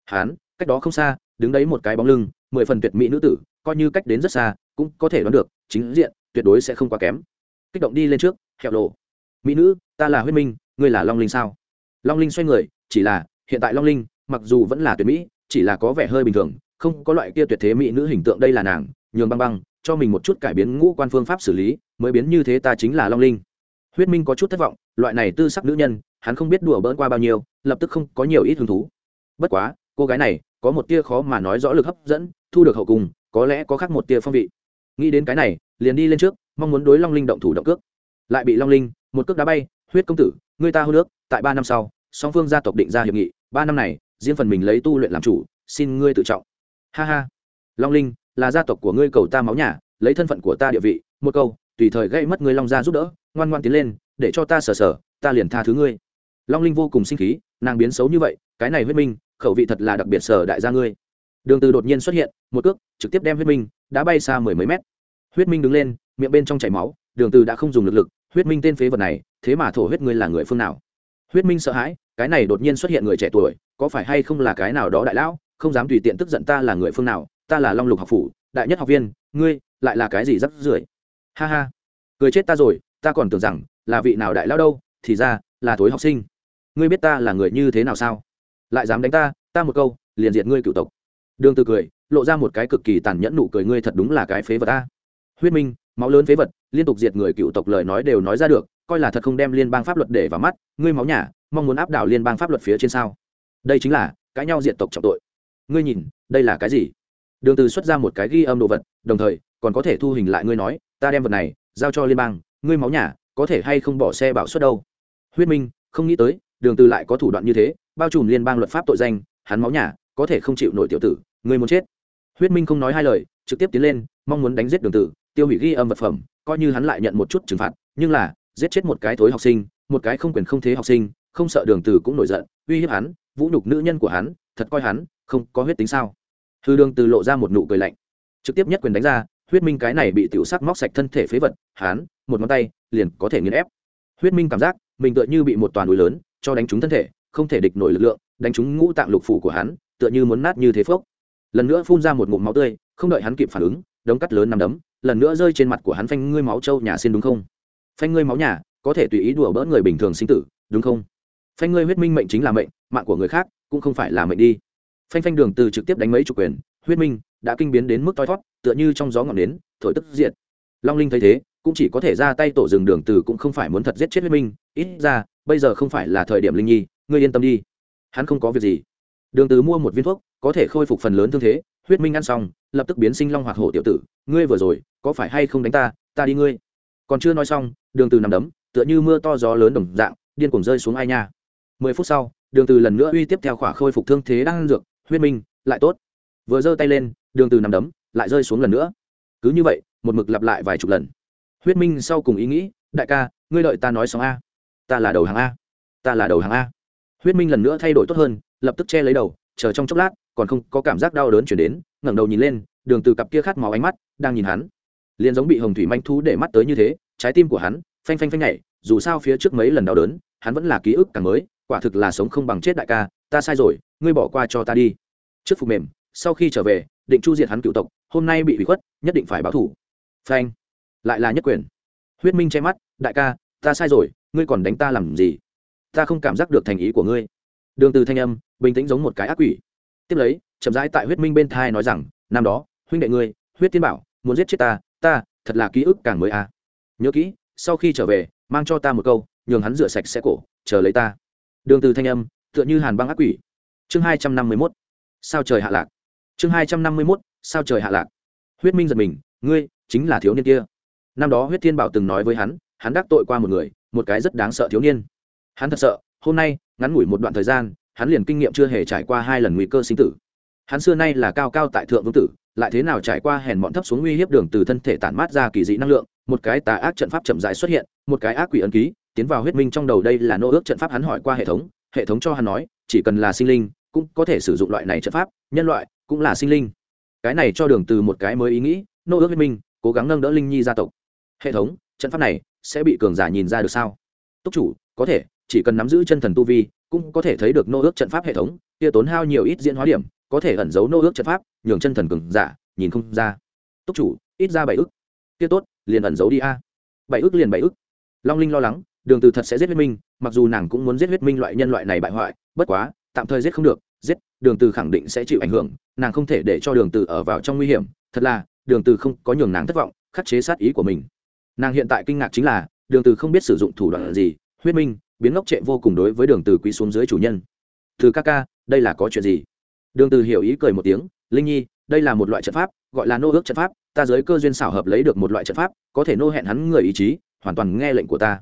Hắn, cách đó không xa, đứng đấy một cái bóng lưng mười phần tuyệt mỹ nữ tử, coi như cách đến rất xa, cũng có thể đoán được, chính diện, tuyệt đối sẽ không quá kém. Kích động đi lên trước, hẹo lộ. Mỹ nữ, ta là huyết minh, ngươi là long linh sao? Long linh xoay người, chỉ là, hiện tại long linh, mặc dù vẫn là tuyệt mỹ, chỉ là có vẻ hơi bình thường, không có loại kia tuyệt thế mỹ nữ hình tượng đây là nàng, nhường băng băng, cho mình một chút cải biến ngũ quan phương pháp xử lý, mới biến như thế ta chính là long linh. Huyết minh có chút thất vọng, loại này tư sắc nữ nhân, hắn không biết đùa bỡn qua bao nhiêu, lập tức không có nhiều ít hứng thú. Bất quá, cô gái này có một tia khó mà nói rõ lực hấp dẫn, thu được hậu cùng có lẽ có khác một tia phong vị. Nghĩ đến cái này, liền đi lên trước, mong muốn đối long linh động thủ động cước. Lại bị long linh, một cước đá bay, huyết công tử, người ta hô nước tại ba năm sau, song phương gia tộc định ra hiệp nghị, ba năm này, riêng phần mình lấy tu luyện làm chủ, xin ngươi tự trọng. Ha ha. Long linh, là gia tộc của ngươi cầu ta máu nhà, lấy thân phận của ta địa vị, một câu, tùy thời gây mất ngươi long gia giúp đỡ, ngoan ngoan tiến lên, để cho ta sờ sờ, ta liền tha thứ ngươi. Long linh vô cùng sinh khí, nàng biến xấu như vậy, cái này huyết minh khẩu vị thật là đặc biệt sở đại gia ngươi. Đường từ đột nhiên xuất hiện, một cước, trực tiếp đem huyết minh, đã bay xa mười mấy mét. Huyết minh đứng lên, miệng bên trong chảy máu, đường từ đã không dùng lực lực, huyết minh tên phế vật này, thế mà thổ huyết ngươi là người phương nào? Huyết minh sợ hãi, cái này đột nhiên xuất hiện người trẻ tuổi, có phải hay không là cái nào đó đại lão, không dám tùy tiện tức giận ta là người phương nào, ta là long lục học phủ, đại nhất học viên, ngươi, lại là cái gì rắc rưởi? Ha ha, cười chết ta rồi, ta còn tưởng rằng là vị nào đại lão đâu, thì ra là thối học sinh. Ngươi biết ta là người như thế nào sao? Lại dám đánh ta ta một câu, liền diệt ngươi cựu tộc. Đường từ cười, lộ ra một cái cực kỳ tàn nhẫn nụ cười, ngươi thật đúng là cái phế vật ta huyết minh, máu lớn phế vật, liên tục diệt người cựu tộc lời nói đều nói ra được, coi là thật không đem liên bang pháp luật để vào mắt, ngươi máu nhà, mong muốn áp đảo liên bang pháp luật phía trên sao? Đây chính là, cãi nhau diện tộc trọng tội. Ngươi nhìn, đây là cái gì? Đường từ xuất ra một cái ghi âm đồ vật, đồng thời, còn có thể thu hình lại ngươi nói, ta đem vật này giao cho liên bang, ngươi máu nhà, có thể hay không bỏ xe bảo suất đâu? Huyết minh, không nghĩ tới đường từ lại có thủ đoạn như thế, bao trùm liên bang luật pháp tội danh, hắn máu nhà, có thể không chịu nổi tiểu tử ngươi muốn chết. Huyết minh không nói hai lời, trực tiếp tiến lên, mong muốn đánh giết đường tử tiêu hủy ghi âm vật phẩm, coi như hắn lại nhận một chút trừng phạt, nhưng là, giết chết một cái thối học sinh, một cái không quyền không thế học sinh, không sợ đường tử cũng nổi giận, uy hiếp hắn, vũ nhục nữ nhân của hắn, thật coi hắn, không có huyết tính sao. Hư đường từ lộ ra một nụ cười lạnh, trực tiếp nhất quyền đánh ra, huyết minh cái này bị tiểu sắc móc sạch thân thể phế vật, hắn, một ngón tay, liền có thể nghiền ép. Huyết minh cảm giác, mình tựa như bị một toàn núi lớn cho đánh trúng thân thể không thể địch nổi lực lượng đánh trúng ngũ tạng lục phủ của hắn tựa như muốn nát như thế phốc. Lần nữa phun ra một ngụm máu tươi không đợi hắn kịp phản ứng đống cắt lớn nằm đấm lần nữa rơi trên mặt của hắn phanh ngươi máu trâu nhà xin đúng không? Phanh ngươi máu nhà có thể tùy ý đùa bỡ người bình thường sinh tử đúng không? Phanh ngươi huyết minh mệnh chính là mệnh mạng của người khác cũng không phải là mệnh đi. Phanh phanh đường từ trực tiếp đánh mấy chủ quyền huyết minh đã kinh biến đến mức toi thoát tựa như trong gió ngọn đến, thổi tức diệt. Long linh thấy thế cũng chỉ có thể ra tay tổ rừng đường từ cũng không phải muốn thật giết chết huyết minh ít ra bây giờ không phải là thời điểm linh nhi, ngươi yên tâm đi. Hắn không có việc gì. Đường từ mua một viên thuốc, có thể khôi phục phần lớn thương thế, huyết minh ăn xong, lập tức biến sinh long hoạt hổ tiểu tử, ngươi vừa rồi, có phải hay không đánh ta? Ta đi ngươi. Còn chưa nói xong, đường từ nằm đấm, tựa như mưa to gió lớn đồng dạng, điên cuồng rơi xuống ai nha. Mười phút sau, đường từ lần nữa uy tiếp theo khỏa khôi phục thương thế đang ăn dược, huyết minh, lại tốt. Vừa giơ tay lên, đường từ nằm đấm, lại rơi xuống lần nữa. Cứ như vậy, một mực lặp lại vài chục lần. Huyết minh sau cùng ý nghĩ, đại ca, ngươi đợi ta nói xong a ta là đầu hàng a. Ta là đầu hàng a. Huyết minh lần nữa thay đổi tốt hơn, lập tức che lấy đầu, chờ trong chốc lát, còn không có cảm giác đau đớn chuyển đến, ngẩng đầu nhìn lên, đường từ cặp kia khát máu ánh mắt, đang nhìn hắn. Liền giống bị hồng thủy manh thú để mắt tới như thế, trái tim của hắn, phanh phanh phanh nhảy, dù sao phía trước mấy lần đau đớn, hắn vẫn là ký ức càng mới, quả thực là sống không bằng chết đại ca, ta sai rồi, ngươi bỏ qua cho ta đi. Trước phục mềm, sau khi trở về, định chu diệt hắn cựu tộc, hôm nay bị bị khuất, nhất định phải báo thủ. Phanh, lại là nhất quyền. Huyết minh che mắt, đại ca ta sai rồi, ngươi còn đánh ta làm gì? Ta không cảm giác được thành ý của ngươi. Đường từ thanh âm, bình tĩnh giống một cái ác quỷ. Tiếp lấy, chậm rãi tại huyết minh bên thai nói rằng, năm đó, huynh đệ ngươi, huyết tiên bảo, muốn giết chết ta ta, thật là ký ức càng mới à nhớ kỹ, sau khi trở về, mang cho ta một câu, nhường hắn rửa sạch sẽ cổ, chờ lấy ta. Đường từ thanh âm, tựa như hàn băng ác quỷ. Chương hai trăm năm mươi 251 sao trời hạ lạc? Chương hai trăm năm mươi 251 sao trời hạ lạc? Huyết minh giật mình, ngươi, chính là thiếu niên kia. Năm đó huyết thiên bảo từng nói với hắn hắn đắc tội qua một người, một cái rất đáng sợ thiếu niên. Hắn thật sợ, hôm nay, ngắn ngủi một đoạn thời gian, hắn liền kinh nghiệm chưa hề trải qua hai lần nguy cơ sinh tử. Hắn xưa nay là cao cao tại thượng vương tử, lại thế nào trải qua hèn mọn thấp xuống uy hiếp đường từ thân thể tản mát ra kỳ dị năng lượng, một cái tà ác trận pháp chậm rãi xuất hiện, một cái ác quỷ ấn ký, tiến vào huyết minh trong đầu đây là nô ước trận pháp hắn hỏi qua hệ thống hệ thống cho hắn nói, chỉ cần là sinh linh, cũng có thể sử dụng loại này trận pháp, nhân loại cũng là sinh linh. Cái này cho đường từ một cái mới ý nghĩ, nô ước huyết minh, cố gắng nâng đỡ linh nhi gia tộc. Hệ thống, trận pháp này sẽ bị cường giả nhìn ra được sao? Túc chủ, có thể, chỉ cần nắm giữ chân thần tu vi, cũng có thể thấy được nô ước trận pháp hệ thống, kia tốn hao nhiều ít diễn hóa điểm, có thể ẩn giấu nô ước trận pháp, nhường chân thần cường giả nhìn không ra. Túc chủ, ít ra bảy ức. Kia tốt, liền ẩn giấu đi a. Bảy ức liền bảy ức. Long linh lo lắng, đường từ thật sẽ giết huyết minh, mặc dù nàng cũng muốn giết huyết minh loại nhân loại này bại hoại, bất quá, tạm thời giết không được, giết, đường từ khẳng định sẽ chịu ảnh hưởng, nàng không thể để cho đường từ ở vào trong nguy hiểm, thật là, đường từ không có nhường nàng thất vọng, khắc chế sát ý của mình nàng hiện tại kinh ngạc chính là, đường từ không biết sử dụng thủ đoạn gì, huyết minh, biến ngốc trệ vô cùng đối với đường từ quý xuống dưới chủ nhân. Từ ca ca, đây là có chuyện gì? Đường từ hiểu ý cười một tiếng, linh nhi, đây là một loại trận pháp, gọi là nô ước trận pháp, ta giới cơ duyên xảo hợp lấy được một loại trận pháp, có thể nô hẹn hắn người ý chí, hoàn toàn nghe lệnh của ta.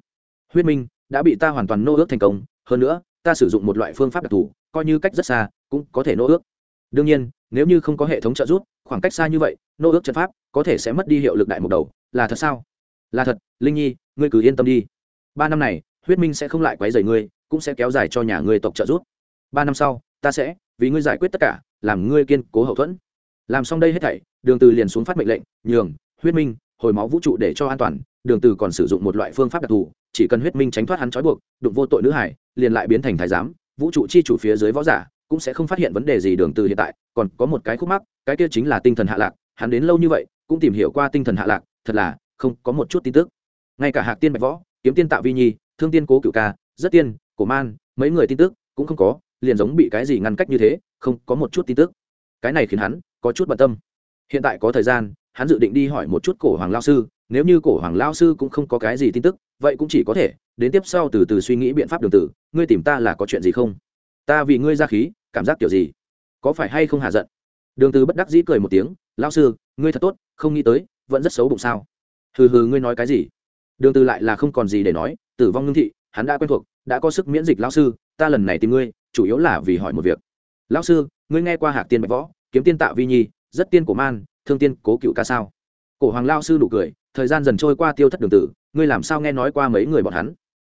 Huyết minh, đã bị ta hoàn toàn nô ước thành công, hơn nữa, ta sử dụng một loại phương pháp đặc thù, coi như cách rất xa, cũng có thể nô ước. Đương nhiên, nếu như không có hệ thống trợ giúp, khoảng cách xa như vậy, nô ước trận pháp có thể sẽ mất đi hiệu lực đại một đầu, là thật sao? Là thật, linh nhi, ngươi cứ yên tâm đi. Ba năm này, huyết minh sẽ không lại quấy rầy ngươi, cũng sẽ kéo dài cho nhà ngươi tộc trợ giúp. Ba năm sau, ta sẽ, vì ngươi giải quyết tất cả, làm ngươi kiên cố hậu thuẫn. Làm xong đây hết thảy, đường từ liền xuống phát mệnh lệnh, nhường, huyết minh, hồi máu vũ trụ để cho an toàn. Đường từ còn sử dụng một loại phương pháp đặc thù, chỉ cần huyết minh tránh thoát hắn trói buộc, đụng vô tội nữ hải, liền lại biến thành thái giám, vũ trụ chi chủ phía dưới võ giả, cũng sẽ không phát hiện vấn đề gì đường từ hiện tại, còn có một cái khúc mắc, cái kia chính là tinh thần hạ lạc, hắn đến lâu như vậy, cũng tìm hiểu qua tinh thần hạ lạc, thật là không có một chút tin tức. Ngay cả hạc tiên bạch võ, kiếm tiên tạo vi nhi, thương tiên cố cửu ca, rất tiên, cổ man, mấy người tin tức cũng không có, liền giống bị cái gì ngăn cách như thế, không có một chút tin tức. Cái này khiến hắn có chút bận tâm. Hiện tại có thời gian, hắn dự định đi hỏi một chút cổ hoàng lao sư, nếu như cổ hoàng lao sư cũng không có cái gì tin tức, vậy cũng chỉ có thể đến tiếp sau từ từ suy nghĩ biện pháp đường tử, ngươi tìm ta là có chuyện gì không? Ta vì ngươi ra khí, cảm giác kiểu gì? Có phải hay không hạ giận? Đường từ bất đắc dĩ cười một tiếng, lao sư, ngươi thật tốt, không nghĩ tới, vẫn rất xấu bụng sao? Hừ hừ, ngươi nói cái gì? Đường từ lại là không còn gì để nói, tử vong ngưng thị, hắn đã quen thuộc, đã có sức miễn dịch lão sư, ta lần này tìm ngươi, chủ yếu là vì hỏi một việc. Lão sư, ngươi nghe qua hạc tiên bạch võ, kiếm tiên tạo vi nhi, rất tiên cổ man, thương tiên cố cựu ca sao? Cổ hoàng lao sư đủ cười, thời gian dần trôi qua tiêu thất đường tử ngươi làm sao nghe nói qua mấy người bọn hắn?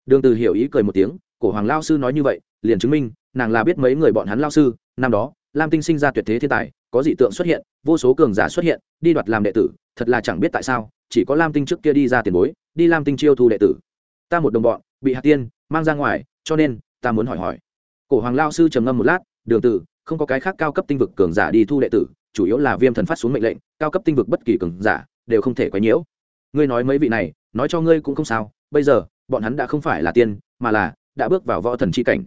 Đường tử hiểu ý cười một tiếng, cổ hoàng lao sư nói như vậy, liền chứng minh, nàng là biết mấy người bọn hắn lao sư, năm đó, lam tinh sinh ra tuyệt thế thiên tài, có dị tượng xuất hiện, vô số cường giả xuất hiện, đi đoạt làm đệ tử, thật là chẳng biết tại sao chỉ có lam tinh trước kia đi ra tiền bối, đi lam tinh chiêu thu đệ tử. Ta một đồng bọn, bị hạt tiên mang ra ngoài, cho nên ta muốn hỏi hỏi. Cổ hoàng lao sư trầm ngâm một lát, đường tử, không có cái khác cao cấp tinh vực cường giả đi thu đệ tử, chủ yếu là viêm thần phát xuống mệnh lệnh, cao cấp tinh vực bất kỳ cường giả đều không thể quấy nhiễu. Ngươi nói mấy vị này, nói cho ngươi cũng không sao, bây giờ, bọn hắn đã không phải là tiên, mà là đã bước vào võ thần c h i cảnh.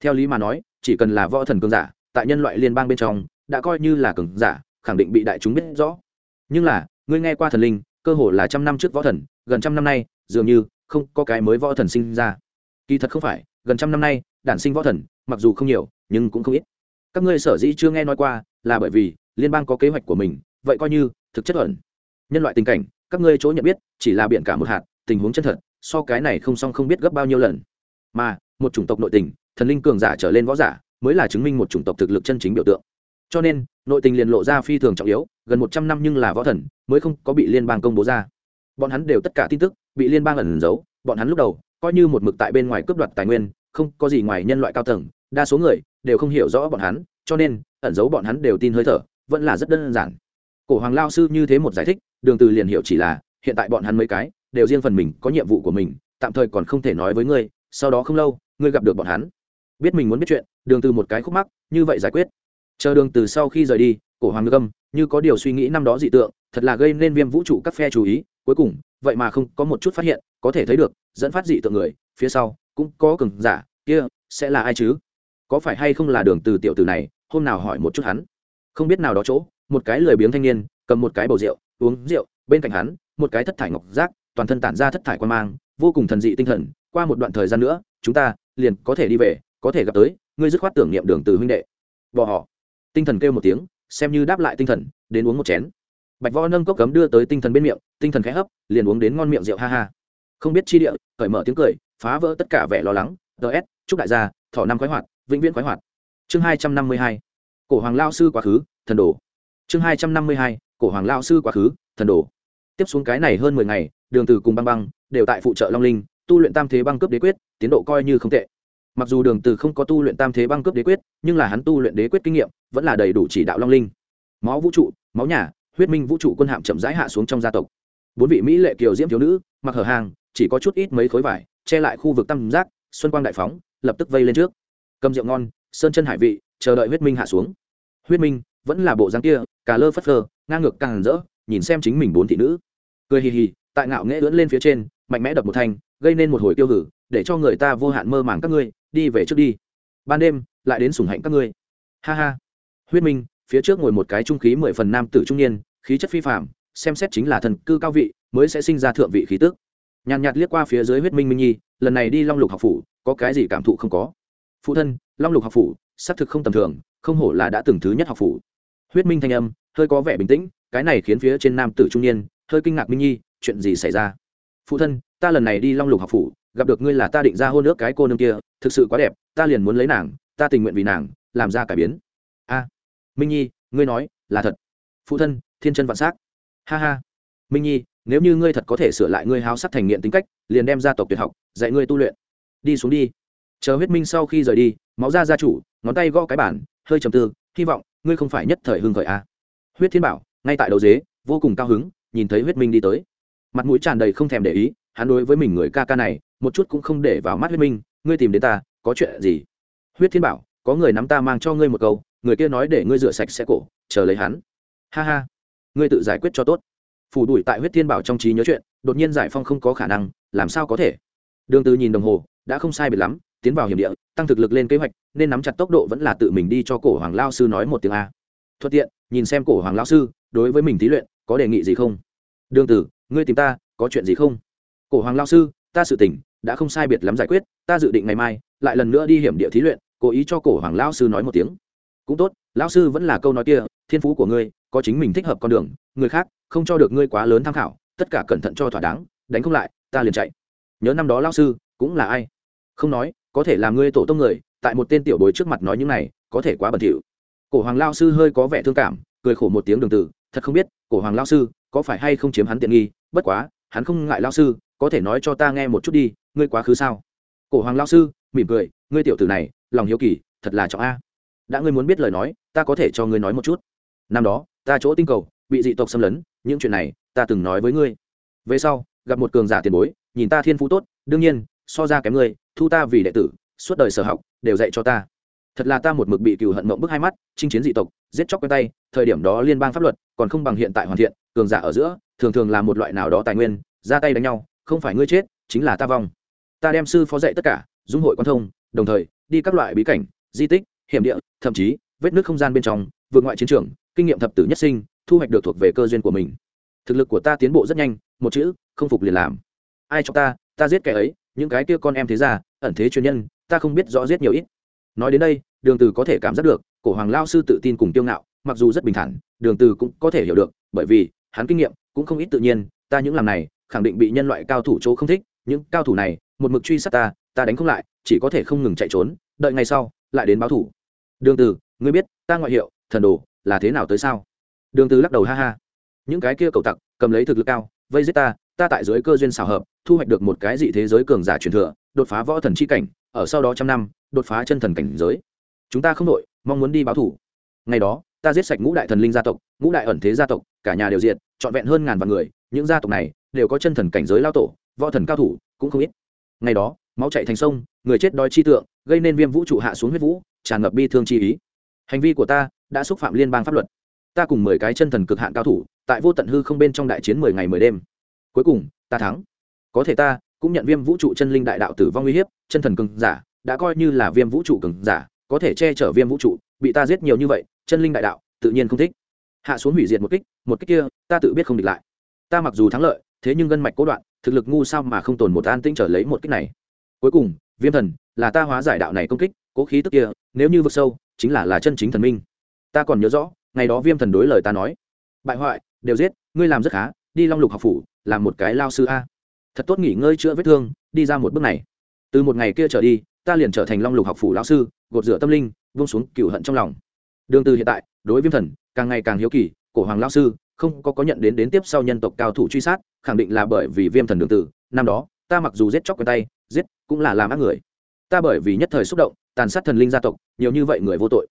Theo lý mà nói, chỉ cần là võ thần cường giả, tại nhân loại liên bang bên trong, đã coi như là cường giả, khẳng định bị đại chúng biết rõ. Nhưng là, ngươi nghe qua thần linh cơ hồ là trăm năm trước võ thần, gần trăm năm nay, dường như không có cái mới võ thần sinh ra. Kỳ thật không phải, gần trăm năm nay, đản sinh võ thần, mặc dù không nhiều, nhưng cũng không ít. Các ngươi sở dĩ chưa nghe nói qua là bởi vì liên bang có kế hoạch của mình, vậy coi như thực chất ẩn. Nhân loại tình cảnh, các ngươi chỗ nhận biết, chỉ là biển cả một hạt, tình huống chân thật, so cái này không xong không biết gấp bao nhiêu lần. Mà, một chủng tộc nội tình, thần linh cường giả trở lên võ giả, mới là chứng minh một chủng tộc thực lực chân chính biểu tượng cho nên, nội tình liền lộ ra phi thường trọng yếu, gần một trăm năm nhưng là võ thần, mới không có bị liên bang công bố ra. Bọn hắn đều tất cả tin tức, bị liên bang ẩn giấu, bọn hắn lúc đầu, coi như một mực tại bên ngoài cướp đoạt tài nguyên, không có gì ngoài nhân loại cao tầng, đa số người đều không hiểu rõ bọn hắn, cho nên, ẩn giấu bọn hắn đều tin hơi thở, vẫn là rất đơn giản. Cổ hoàng lao sư như thế một giải thích, đường từ liền hiểu chỉ là, hiện tại bọn hắn mấy cái, đều riêng phần mình có nhiệm vụ của mình, tạm thời còn không thể nói với ngươi, sau đó không lâu, ngươi gặp được bọn hắn. Biết mình muốn biết chuyện, đường từ một cái khúc mắc, như vậy giải quyết chờ đường từ sau khi rời đi, cổ hoàng ngâm, như có điều suy nghĩ năm đó dị tượng, thật là gây nên viêm vũ trụ các phe chú ý. Cuối cùng, vậy mà không có một chút phát hiện, có thể thấy được, dẫn phát dị tượng người, phía sau, cũng có cường giả, kia sẽ là ai chứ? Có phải hay không là đường từ tiểu tử này? Hôm nào hỏi một chút hắn. Không biết nào đó chỗ, một cái lười biếng thanh niên, cầm một cái bầu rượu, uống rượu, bên cạnh hắn, một cái thất thải ngọc giác, toàn thân tản ra thất thải quan mang, vô cùng thần dị tinh thần. Qua một đoạn thời gian nữa, chúng ta liền có thể đi về, có thể gặp tới, ngươi dứt khoát tưởng niệm đường từ huynh đệ. Bỏ họ tinh thần kêu một tiếng, xem như đáp lại tinh thần, đến uống một chén. Bạch võ nâng cốc cấm đưa tới tinh thần bên miệng, tinh thần khẽ hấp, liền uống đến ngon miệng rượu ha ha. Không biết chi địa, cởi mở tiếng cười, phá vỡ tất cả vẻ lo lắng. Ts chúc đại gia, thọ năm khoái hoạt, vĩnh viễn khoái hoạt. Chương hai trăm năm mươi hai. Cổ hoàng lao sư quá khứ, thần đồ. Chương hai trăm năm mươi hai, cổ hoàng lao sư quá khứ, thần đồ. Tiếp xuống cái này hơn mười ngày, đường từ cùng băng băng, đều tại phụ trợ long linh, tu luyện tam thế băng cướp đế quyết, tiến độ coi như không tệ mặc dù đường từ không có tu luyện tam thế băng cướp đế quyết, nhưng là hắn tu luyện đế quyết kinh nghiệm vẫn là đầy đủ chỉ đạo long linh. Máu vũ trụ, máu nhà, huyết minh vũ trụ quân hạm chậm rãi hạ xuống trong gia tộc. Bốn vị mỹ lệ kiều diễm thiếu nữ, mặc hở hàng, chỉ có chút ít mấy khối vải, che lại khu vực tam giác xuân quang đại phóng, lập tức vây lên trước. Cầm rượu ngon, sơn chân hải vị, chờ đợi huyết minh hạ xuống. Huyết minh, vẫn là bộ dáng kia, cà lơ phất phơ, ngang ngược càng rỡ, nhìn xem chính mình bốn thị nữ. Cười hì hì, tại ngạo nghễ ưỡn lên phía trên, mạnh mẽ đập một thanh, gây nên một hồi tiêu hử, để cho người ta vô hạn mơ màng các ngươi đi về trước đi. Ban đêm, lại đến sủng hạnh các ngươi. Ha ha. Huyết minh, phía trước ngồi một cái trung khí mười phần nam tử trung niên, khí chất phi phạm xem xét chính là thần cư cao vị, mới sẽ sinh ra thượng vị khí tức. Nhàn nhạt liếc qua phía dưới huyết minh minh nhi, lần này đi long lục học phủ, có cái gì cảm thụ không có? Phụ thân, long lục học phủ, xác thực không tầm thường, không hổ là đã từng thứ nhất học phủ. Huyết minh thanh âm, hơi có vẻ bình tĩnh, cái này khiến phía trên nam tử trung niên, hơi kinh ngạc minh nhi, chuyện gì xảy ra? Phụ thân, ta lần này đi long lục học phủ gặp được ngươi là ta định ra hôn ước cái cô nương kia, thực sự quá đẹp, ta liền muốn lấy nàng, ta tình nguyện vì nàng, làm ra cải biến. A, minh nhi, ngươi nói, là thật. Phụ thân, thiên chân vạn s á c ha ha. Minh nhi, nếu như ngươi thật có thể sửa lại ngươi háo sắc thành nghiện tính cách, liền đem gia tộc tuyệt học, dạy ngươi tu luyện. Đi xuống đi. Chờ huyết minh sau khi rời đi, máu ra gia chủ, ngón tay gõ cái bản hơi trầm tư, hy vọng ngươi không phải nhất thời hưng khởi a. À. huyết thiên bảo, ngay tại đầu dế, vô cùng cao hứng, nhìn thấy huyết minh đi tới. Mặt mũi tràn đầy không thèm để ý hắn đối với mình người ca ca này, một chút cũng không để vào mắt huyết minh, ngươi tìm đến ta, có chuyện gì? Huyết thiên bảo, có người nắm ta mang cho ngươi một câu, người kia nói để ngươi rửa sạch sẽ cổ, chờ lấy hắn. Ha ha, ngươi tự giải quyết cho tốt. Phủ đuổi tại huyết thiên bảo trong trí nhớ chuyện, đột nhiên giải phong không có khả năng, làm sao có thể? Đường từ nhìn đồng hồ, đã không sai biệt lắm, tiến vào hiểm địa, tăng thực lực lên kế hoạch, nên nắm chặt tốc độ vẫn là tự mình đi cho cổ hoàng lao sư nói một tiếng a. Thuận tiện, nhìn xem cổ hoàng lao sư, đối với mình thí luyện, có đề nghị gì không? Đường tử ngươi tìm ta, có chuyện gì không? Cổ hoàng lao sư, ta sự tỉnh đã không sai biệt lắm giải quyết, ta dự định ngày mai lại lần nữa đi hiểm địa thí luyện, cố ý cho cổ hoàng lao sư nói một tiếng. Cũng tốt lão sư vẫn là câu nói kia, thiên phú của ngươi, có chính mình thích hợp con đường, người khác không cho được ngươi quá lớn tham khảo, tất cả cẩn thận cho thỏa đáng, đánh không lại, ta liền chạy. Nhớ năm đó lão sư cũng là ai? Không nói, có thể làm ngươi tổ tông người, tại một tên tiểu bối trước mặt nói những này, có thể quá bẩn thỉu. Cổ hoàng lao sư hơi có vẻ thương cảm, cười khổ một tiếng đường tử thật không biết, cổ hoàng lao sư có phải hay không chiếm hắn tiện nghi, bất quá, hắn không ngại lao sư có thể nói cho ta nghe một chút đi, ngươi quá khứ sao? Cổ hoàng lao sư, mỉm cười, ngươi tiểu tử này, lòng hiếu kỳ, thật là trọng a. Đã ngươi muốn biết lời nói, ta có thể cho ngươi nói một chút. Năm đó, ta chỗ tinh cầu, bị dị tộc xâm lấn, những chuyện này, ta từng nói với ngươi. Về sau, gặp một cường giả tiền bối, nhìn ta thiên phú tốt, đương nhiên, so ra kém ngươi, thu ta vì đệ tử, suốt đời sở học, đều dạy cho ta. Thật là ta một mực bị cừu hận mộng bức hai mắt, chinh chiến dị tộc, giết chóc quen tay, thời điểm đó liên bang pháp luật còn không bằng hiện tại hoàn thiện, cường giả ở giữa, thường thường là một loại nào đó tài nguyên, ra tay đánh nhau không phải ngươi chết, chính là ta vong. Ta đem sư phó dạy tất cả, dung hội quan thông, đồng thời, đi các loại bí cảnh, di tích, hiểm địa, thậm chí, vết nước không gian bên trong, vượt ngoại chiến trường, kinh nghiệm thập tử nhất sinh, thu hoạch được thuộc về cơ duyên của mình. Thực lực của ta tiến bộ rất nhanh, một chữ, không phục liền làm. Ai cho ta ta giết kẻ ấy, những cái kia con em thế ra ẩn thế chuyên nhân, ta không biết rõ giết nhiều ít. Nói đến đây, đường từ có thể cảm giác được, cổ hoàng lao sư tự tin cùng tiêu ngạo, mặc dù rất bình thản, đường từ cũng có thể hiểu được, bởi vì, hắn kinh nghiệm cũng không ít tự nhiên, ta những làm này khẳng định bị nhân loại cao thủ chỗ không thích, những cao thủ này, một mực truy sát ta ta đánh không lại, chỉ có thể không ngừng chạy trốn, đợi ngày sau, lại đến báo thủ. Đường từ ngươi biết, ta ngoại hiệu, thần đồ, là thế nào tới sao? Đường từ lắc đầu ha ha. Những cái kia cầu tặc, cầm lấy thực lực cao, vây giết ta ta tại dưới cơ duyên xảo hợp, thu hoạch được một cái dị thế giới cường giả truyền thừa, đột phá võ thần chi cảnh, ở sau đó trăm năm, đột phá chân thần cảnh giới. Chúng ta không đội mong muốn đi báo thủ. Ngày đó, ta giết sạch ngũ đại thần linh gia tộc, ngũ đại ẩn thế gia tộc, cả nhà đều diệt, trọn vẹn hơn ngàn vạn người, những gia tộc này đều có chân thần cảnh giới lao tổ, võ thần cao thủ, cũng không ít. Ngày đó, máu chạy thành sông, người chết đói chi tượng, gây nên viêm vũ trụ hạ xuống huyết vũ, tràn ngập bi thương chi ý. Hành vi của ta đã xúc phạm liên bang pháp luật. Ta cùng mười cái chân thần cực hạn cao thủ, tại vô tận hư không bên trong đại chiến mười ngày mười đêm. Cuối cùng, ta thắng. Có thể ta cũng nhận viêm vũ trụ chân linh đại đạo tử vong uy hiếp, chân thần cường giả, đã coi như là viêm vũ trụ cường giả, có thể che chở viêm vũ trụ, bị ta giết nhiều như vậy, chân linh đại đạo, tự nhiên không thích. Hạ xuống hủy diệt một kích một kích kia, ta tự biết không địch lại. Ta mặc dù thắng lợi thế nhưng gân mạch cố đoạn, thực lực ngu sao mà không tồn một an tinh trở lấy một kích này. Cuối cùng, viêm thần, là ta hóa giải đạo này công kích, cố khí tức kia, nếu như vực sâu, chính là là chân chính thần minh. Ta còn nhớ rõ, ngày đó viêm thần đối lời ta nói, bại hoại, đều giết, ngươi làm rất khá, đi long lục học phủ, làm một cái lao sư a. Thật tốt nghỉ ngơi chữa vết thương, đi ra một bước này. Từ một ngày kia trở đi, ta liền trở thành long lục học phủ lão sư, gột rửa tâm linh vung xuống cựu hận trong lòng. Đường từ hiện tại, đối viêm thần, càng ngày càng hiếu kỳ, cổ hoàng lão sư không có có nhận đến đến tiếp sau nhân tộc cao thủ truy sát, khẳng định là bởi vì viêm thần đường tử. Năm đó, ta mặc dù giết chóc quen tay, giết cũng là làm ác người. Ta bởi vì nhất thời xúc động, tàn sát thần linh gia tộc, nhiều như vậy người vô tội.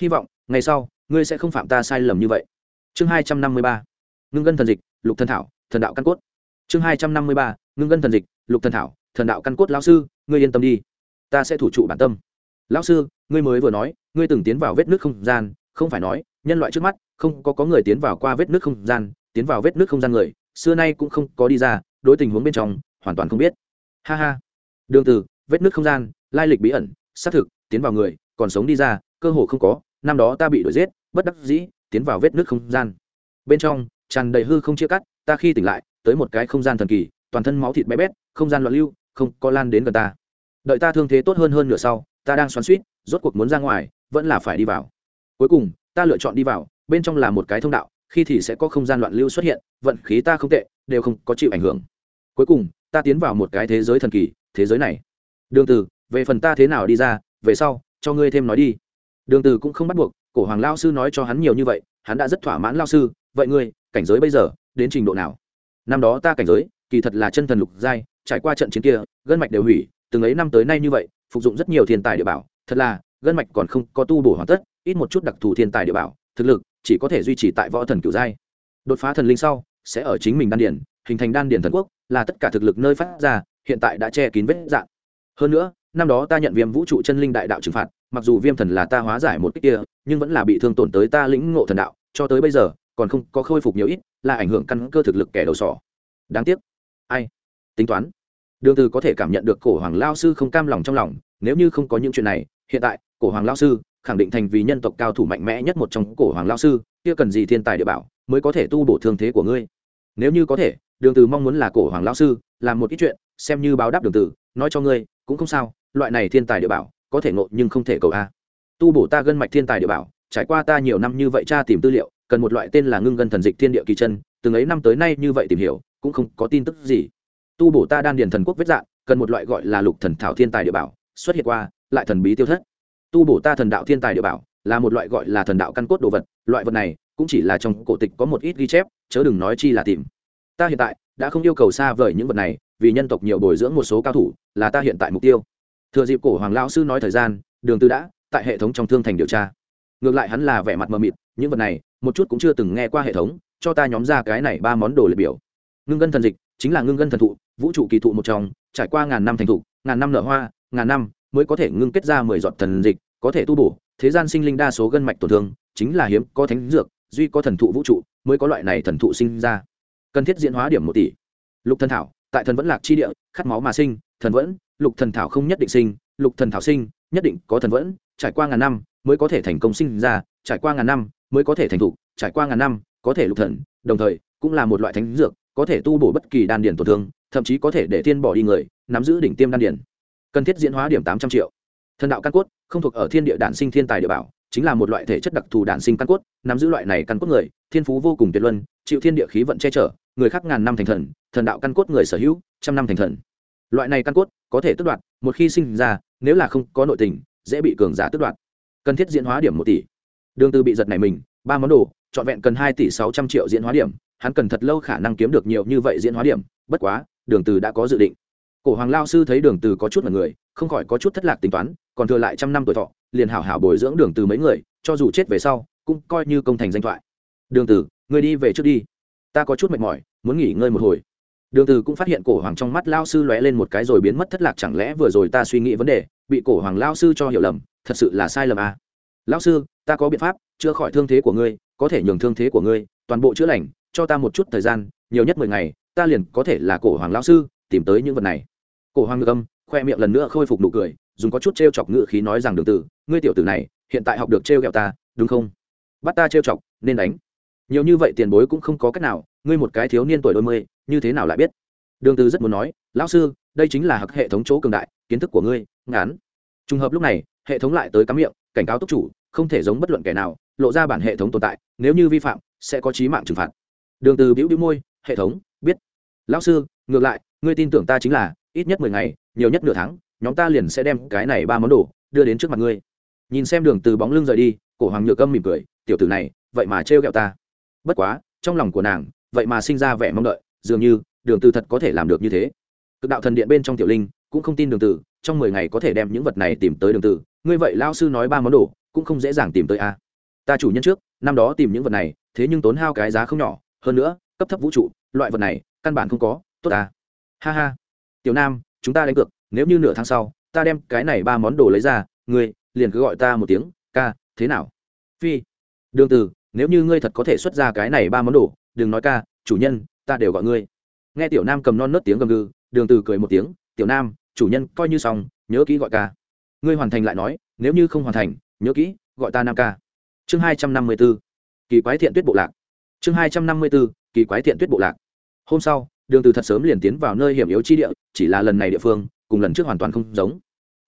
Hy vọng, ngày sau, ngươi sẽ không phạm ta sai lầm như vậy. Chương hai trăm năm mươi ba, ngưng gân thần dịch, lục thần thảo, thần đạo căn cốt. Chương hai trăm năm mươi ba, ngưng gân thần dịch, lục thần thảo, thần đạo căn cốt lão sư, ngươi yên tâm đi. Ta sẽ thủ trụ bản tâm. Lão sư, ngươi mới vừa nói, ngươi từng tiến vào vết nước không gian, không phải nói, nhân loại trước mắt không có có người tiến vào qua vết nước không gian, tiến vào vết nước không gian người, xưa nay cũng không có đi ra, đối tình huống bên trong, hoàn toàn không biết. Ha ha. Đường từ vết nước không gian, lai lịch bí ẩn, xác thực, tiến vào người, còn sống đi ra, cơ hồ không có, năm đó ta bị đuổi giết, bất đắc dĩ, tiến vào vết nước không gian. Bên trong, tràn đầy hư không chia cắt, ta khi tỉnh lại, tới một cái không gian thần kỳ, toàn thân máu thịt bé bét, không gian loạn lưu, không có lan đến gần ta. Đợi ta thương thế tốt hơn hơn nửa sau, ta đang xoắn suýt rốt cuộc muốn ra ngoài, vẫn là phải đi vào. Cuối cùng, ta lựa chọn đi vào bên trong là một cái thông đạo, khi thì sẽ có không gian loạn lưu xuất hiện, vận khí ta không tệ, đều không có chịu ảnh hưởng. Cuối cùng, ta tiến vào một cái thế giới thần kỳ, thế giới này. Đường từ về phần ta thế nào đi ra, về sau, cho ngươi thêm nói đi. Đường từ cũng không bắt buộc, cổ hoàng lao sư nói cho hắn nhiều như vậy, hắn đã rất thỏa mãn lao sư, vậy ngươi, cảnh giới bây giờ, đến trình độ nào? Năm đó ta cảnh giới, kỳ thật là chân thần lục giai, trải qua trận chiến kia, gân mạch đều hủy, từng ấy năm tới nay như vậy, phục dụng rất nhiều thiên tài địa bảo, thật là, gân mạch còn không có tu bổ hoàn tất, ít một chút đặc thù thiên tài địa bảo, thực lực chỉ có thể duy trì tại võ thần cửu giai. Đột phá thần linh sau, sẽ ở chính mình đan điển hình thành đan điển thần quốc, là tất cả thực lực nơi phát ra, hiện tại đã che kín vết dạng hơn nữa, năm đó ta nhận viêm vũ trụ chân linh đại đạo trừng phạt, mặc dù viêm thần là ta hóa giải một cách kia, nhưng vẫn là bị thương tổn tới ta lĩnh ngộ thần đạo, cho tới bây giờ, còn không có khôi phục nhiều ít, là ảnh hưởng căn cơ thực lực kẻ đầu sỏ. Đáng tiếc. Ai? Tính toán. Đường từ có thể cảm nhận được cổ hoàng lao sư không cam lòng trong lòng, nếu như không có những chuyện này, hiện tại, cổ hoàng lao sư khẳng định thành vì nhân tộc cao thủ mạnh mẽ nhất một trong cổ hoàng lao sư, kia cần gì thiên tài địa bảo mới có thể tu bổ thương thế của ngươi? Nếu như có thể, đường từ mong muốn là cổ hoàng lao sư, làm một ít chuyện, xem như báo đáp đường từ nói cho ngươi, cũng không sao, loại này thiên tài địa bảo có thể ngộ nhưng không thể cầu a. Tu bổ ta gân mạch thiên tài địa bảo, trải qua ta nhiều năm như vậy tra tìm tư liệu, cần một loại tên là ngưng gân thần dịch thiên địa kỳ chân, từng ấy năm tới nay như vậy tìm hiểu, cũng không có tin tức gì. Tu bổ ta đan điền thần quốc vết dạng, cần một loại gọi là lục thần thảo thiên tài địa bảo, xuất hiện qua, lại thần bí tiêu thất tu bổ ta thần đạo thiên tài địa bảo, là một loại gọi là thần đạo căn cốt đồ vật, loại vật này cũng chỉ là trong cổ tịch có một ít ghi chép, chớ đừng nói chi là tìm. Ta hiện tại đã không yêu cầu xa vời những vật này, vì nhân tộc nhiều bồi dưỡng một số cao thủ, là ta hiện tại mục tiêu. Thừa dịp cổ hoàng lão sư nói thời gian, đường tư đã, tại hệ thống trong thương thành điều tra. Ngược lại hắn là vẻ mặt mờ mịt, những vật này, một chút cũng chưa từng nghe qua hệ thống, cho ta nhóm ra cái này ba món đồ liệt biểu. Ngưng gân thần dịch chính là ngưng gân thần thụ, vũ trụ kỳ thụ một trong, trải qua ngàn năm thành thụ, ngàn năm nở hoa, ngàn năm mới có thể ngưng kết ra mười giọt thần dịch, có thể tu bổ. Thế gian sinh linh đa số gân mạch tổn thương, chính là hiếm, có thánh dược, duy có thần thụ vũ trụ, mới có loại này thần thụ sinh ra. Cần thiết diễn hóa điểm một tỷ. Lục thần thảo, tại thần vẫn lạc chi địa, khát máu mà sinh, thần vẫn, lục thần thảo không nhất định sinh, lục thần thảo sinh, nhất định có thần vẫn, trải qua ngàn năm mới có thể thành công sinh ra, trải qua ngàn năm mới có thể thành thụ trải qua ngàn năm có thể lục thần, đồng thời cũng là một loại thánh dược, có thể tu bổ bất kỳ đan điền tổn thương, thậm chí có thể để thiên bỏ đi người, nắm giữ đỉnh tiêm đan điền cần thiết diễn hóa điểm tám trăm triệu. Thần đạo căn cốt, không thuộc ở thiên địa đản sinh thiên tài địa bảo, chính là một loại thể chất đặc thù đản sinh căn cốt, nắm giữ loại này căn cốt người, thiên phú vô cùng tuyệt luân, chịu thiên địa khí vận che chở, người khác ngàn năm thành thần thần đạo căn cốt người sở hữu, trăm năm thành thần. Loại này căn cốt, có thể tước đoạt, một khi sinh ra, nếu là không có nội tình, dễ bị cường giả tước đoạt. Cần thiết diễn hóa điểm một tỷ. Đường tư bị giật này mình, ba món đồ, trọn vẹn cần hai tỷ sáu trăm triệu diễn hóa điểm, hắn cần thật lâu khả năng kiếm được nhiều như vậy diễn hóa điểm, bất quá, đường từ đã có dự định cổ hoàng lao sư thấy đường từ có chút là người, không khỏi có chút thất lạc tính toán, còn thừa lại trăm năm tuổi thọ, liền hảo hảo bồi dưỡng đường từ mấy người, cho dù chết về sau, cũng coi như công thành danh thoại. Đường từ người đi về trước đi. Ta có chút mệt mỏi, muốn nghỉ ngơi một hồi. Đường từ cũng phát hiện cổ hoàng trong mắt lao sư lóe lên một cái rồi biến mất thất lạc, chẳng lẽ vừa rồi ta suy nghĩ vấn đề, bị cổ hoàng lao sư cho hiểu lầm, thật sự là sai lầm à? Lão sư, ta có biện pháp, chữa khỏi thương thế của ngươi, có thể nhường thương thế của ngươi toàn bộ chữa lành, cho ta một chút thời gian, nhiều nhất mười ngày, ta liền có thể là cổ hoàng lão sư, tìm tới những vật này cổ hoàng ngược âm, khoe miệng lần nữa khôi phục nụ cười, dùng có chút t r e o chọc ngự khí nói rằng, đường tử, ngươi tiểu tử này, hiện tại học được t r e o g ẹ o ta, đúng không? Bắt ta t r e o chọc, nên đánh. Nhiều như vậy tiền bối cũng không có cách nào, ngươi một cái thiếu niên tuổi đôi mươi, như thế nào lại biết? Đường Tử rất muốn nói, lão sư, đây chính là hệ thống chỗ cường đại, kiến thức của ngươi, ngán. Trùng hợp lúc này, hệ thống lại tới cắm miệng, cảnh cáo túc chủ, không thể giống bất luận kẻ nào, lộ ra bản hệ thống tồn tại, nếu như vi phạm, sẽ có trí mạng trừng phạt. Đường từ bĩu bĩu môi, hệ thống, biết. Lão sư, ngược lại, ngươi tin tưởng ta chính là ít nhất mười ngày, nhiều nhất nửa tháng, nhóm ta liền sẽ đem cái này ba món đồ đưa đến trước mặt ngươi. Nhìn xem đường từ bóng lưng rời đi, cổ hoàng nhược âm mỉm cười, tiểu tử này, vậy mà trêu ghẹo ta. Bất quá, trong lòng của nàng, vậy mà sinh ra vẻ mong đợi, dường như, đường từ thật có thể làm được như thế. Cực đạo thần điện bên trong tiểu linh, cũng không tin đường từ, trong mười ngày có thể đem những vật này tìm tới đường từ. Ngươi vậy lão sư nói ba món đồ, cũng không dễ dàng tìm tới a. Ta chủ nhân trước, năm đó tìm những vật này, thế nhưng tốn hao cái giá không nhỏ. Hơn nữa, cấp thấp vũ trụ, loại vật này, căn bản không có, tốt à. Ha ha tiểu nam, chúng ta đánh cược, nếu như nửa tháng sau, ta đem cái này ba món đồ lấy ra, ngươi liền cứ gọi ta một tiếng, ca, thế nào? Phi, đường từ nếu như ngươi thật có thể xuất ra cái này ba món đồ, đừng nói ca, chủ nhân, ta đều gọi ngươi. Nghe tiểu nam cầm non nớt tiếng gầm gừ, đường từ cười một tiếng, tiểu nam, chủ nhân, coi như xong, nhớ kỹ gọi ca. Ngươi hoàn thành lại nói, nếu như không hoàn thành, nhớ kỹ, gọi ta nam ca. Chương hai trăm năm mươi 254 kỳ quái thiện tuyết bộ lạc. Chương hai trăm năm mươi bốn kỳ quái thiện tuyết bộ lạc. Hôm sau đường từ thật sớm liền tiến vào nơi hiểm yếu chi địa, chỉ là lần này địa phương, cùng lần trước hoàn toàn không giống.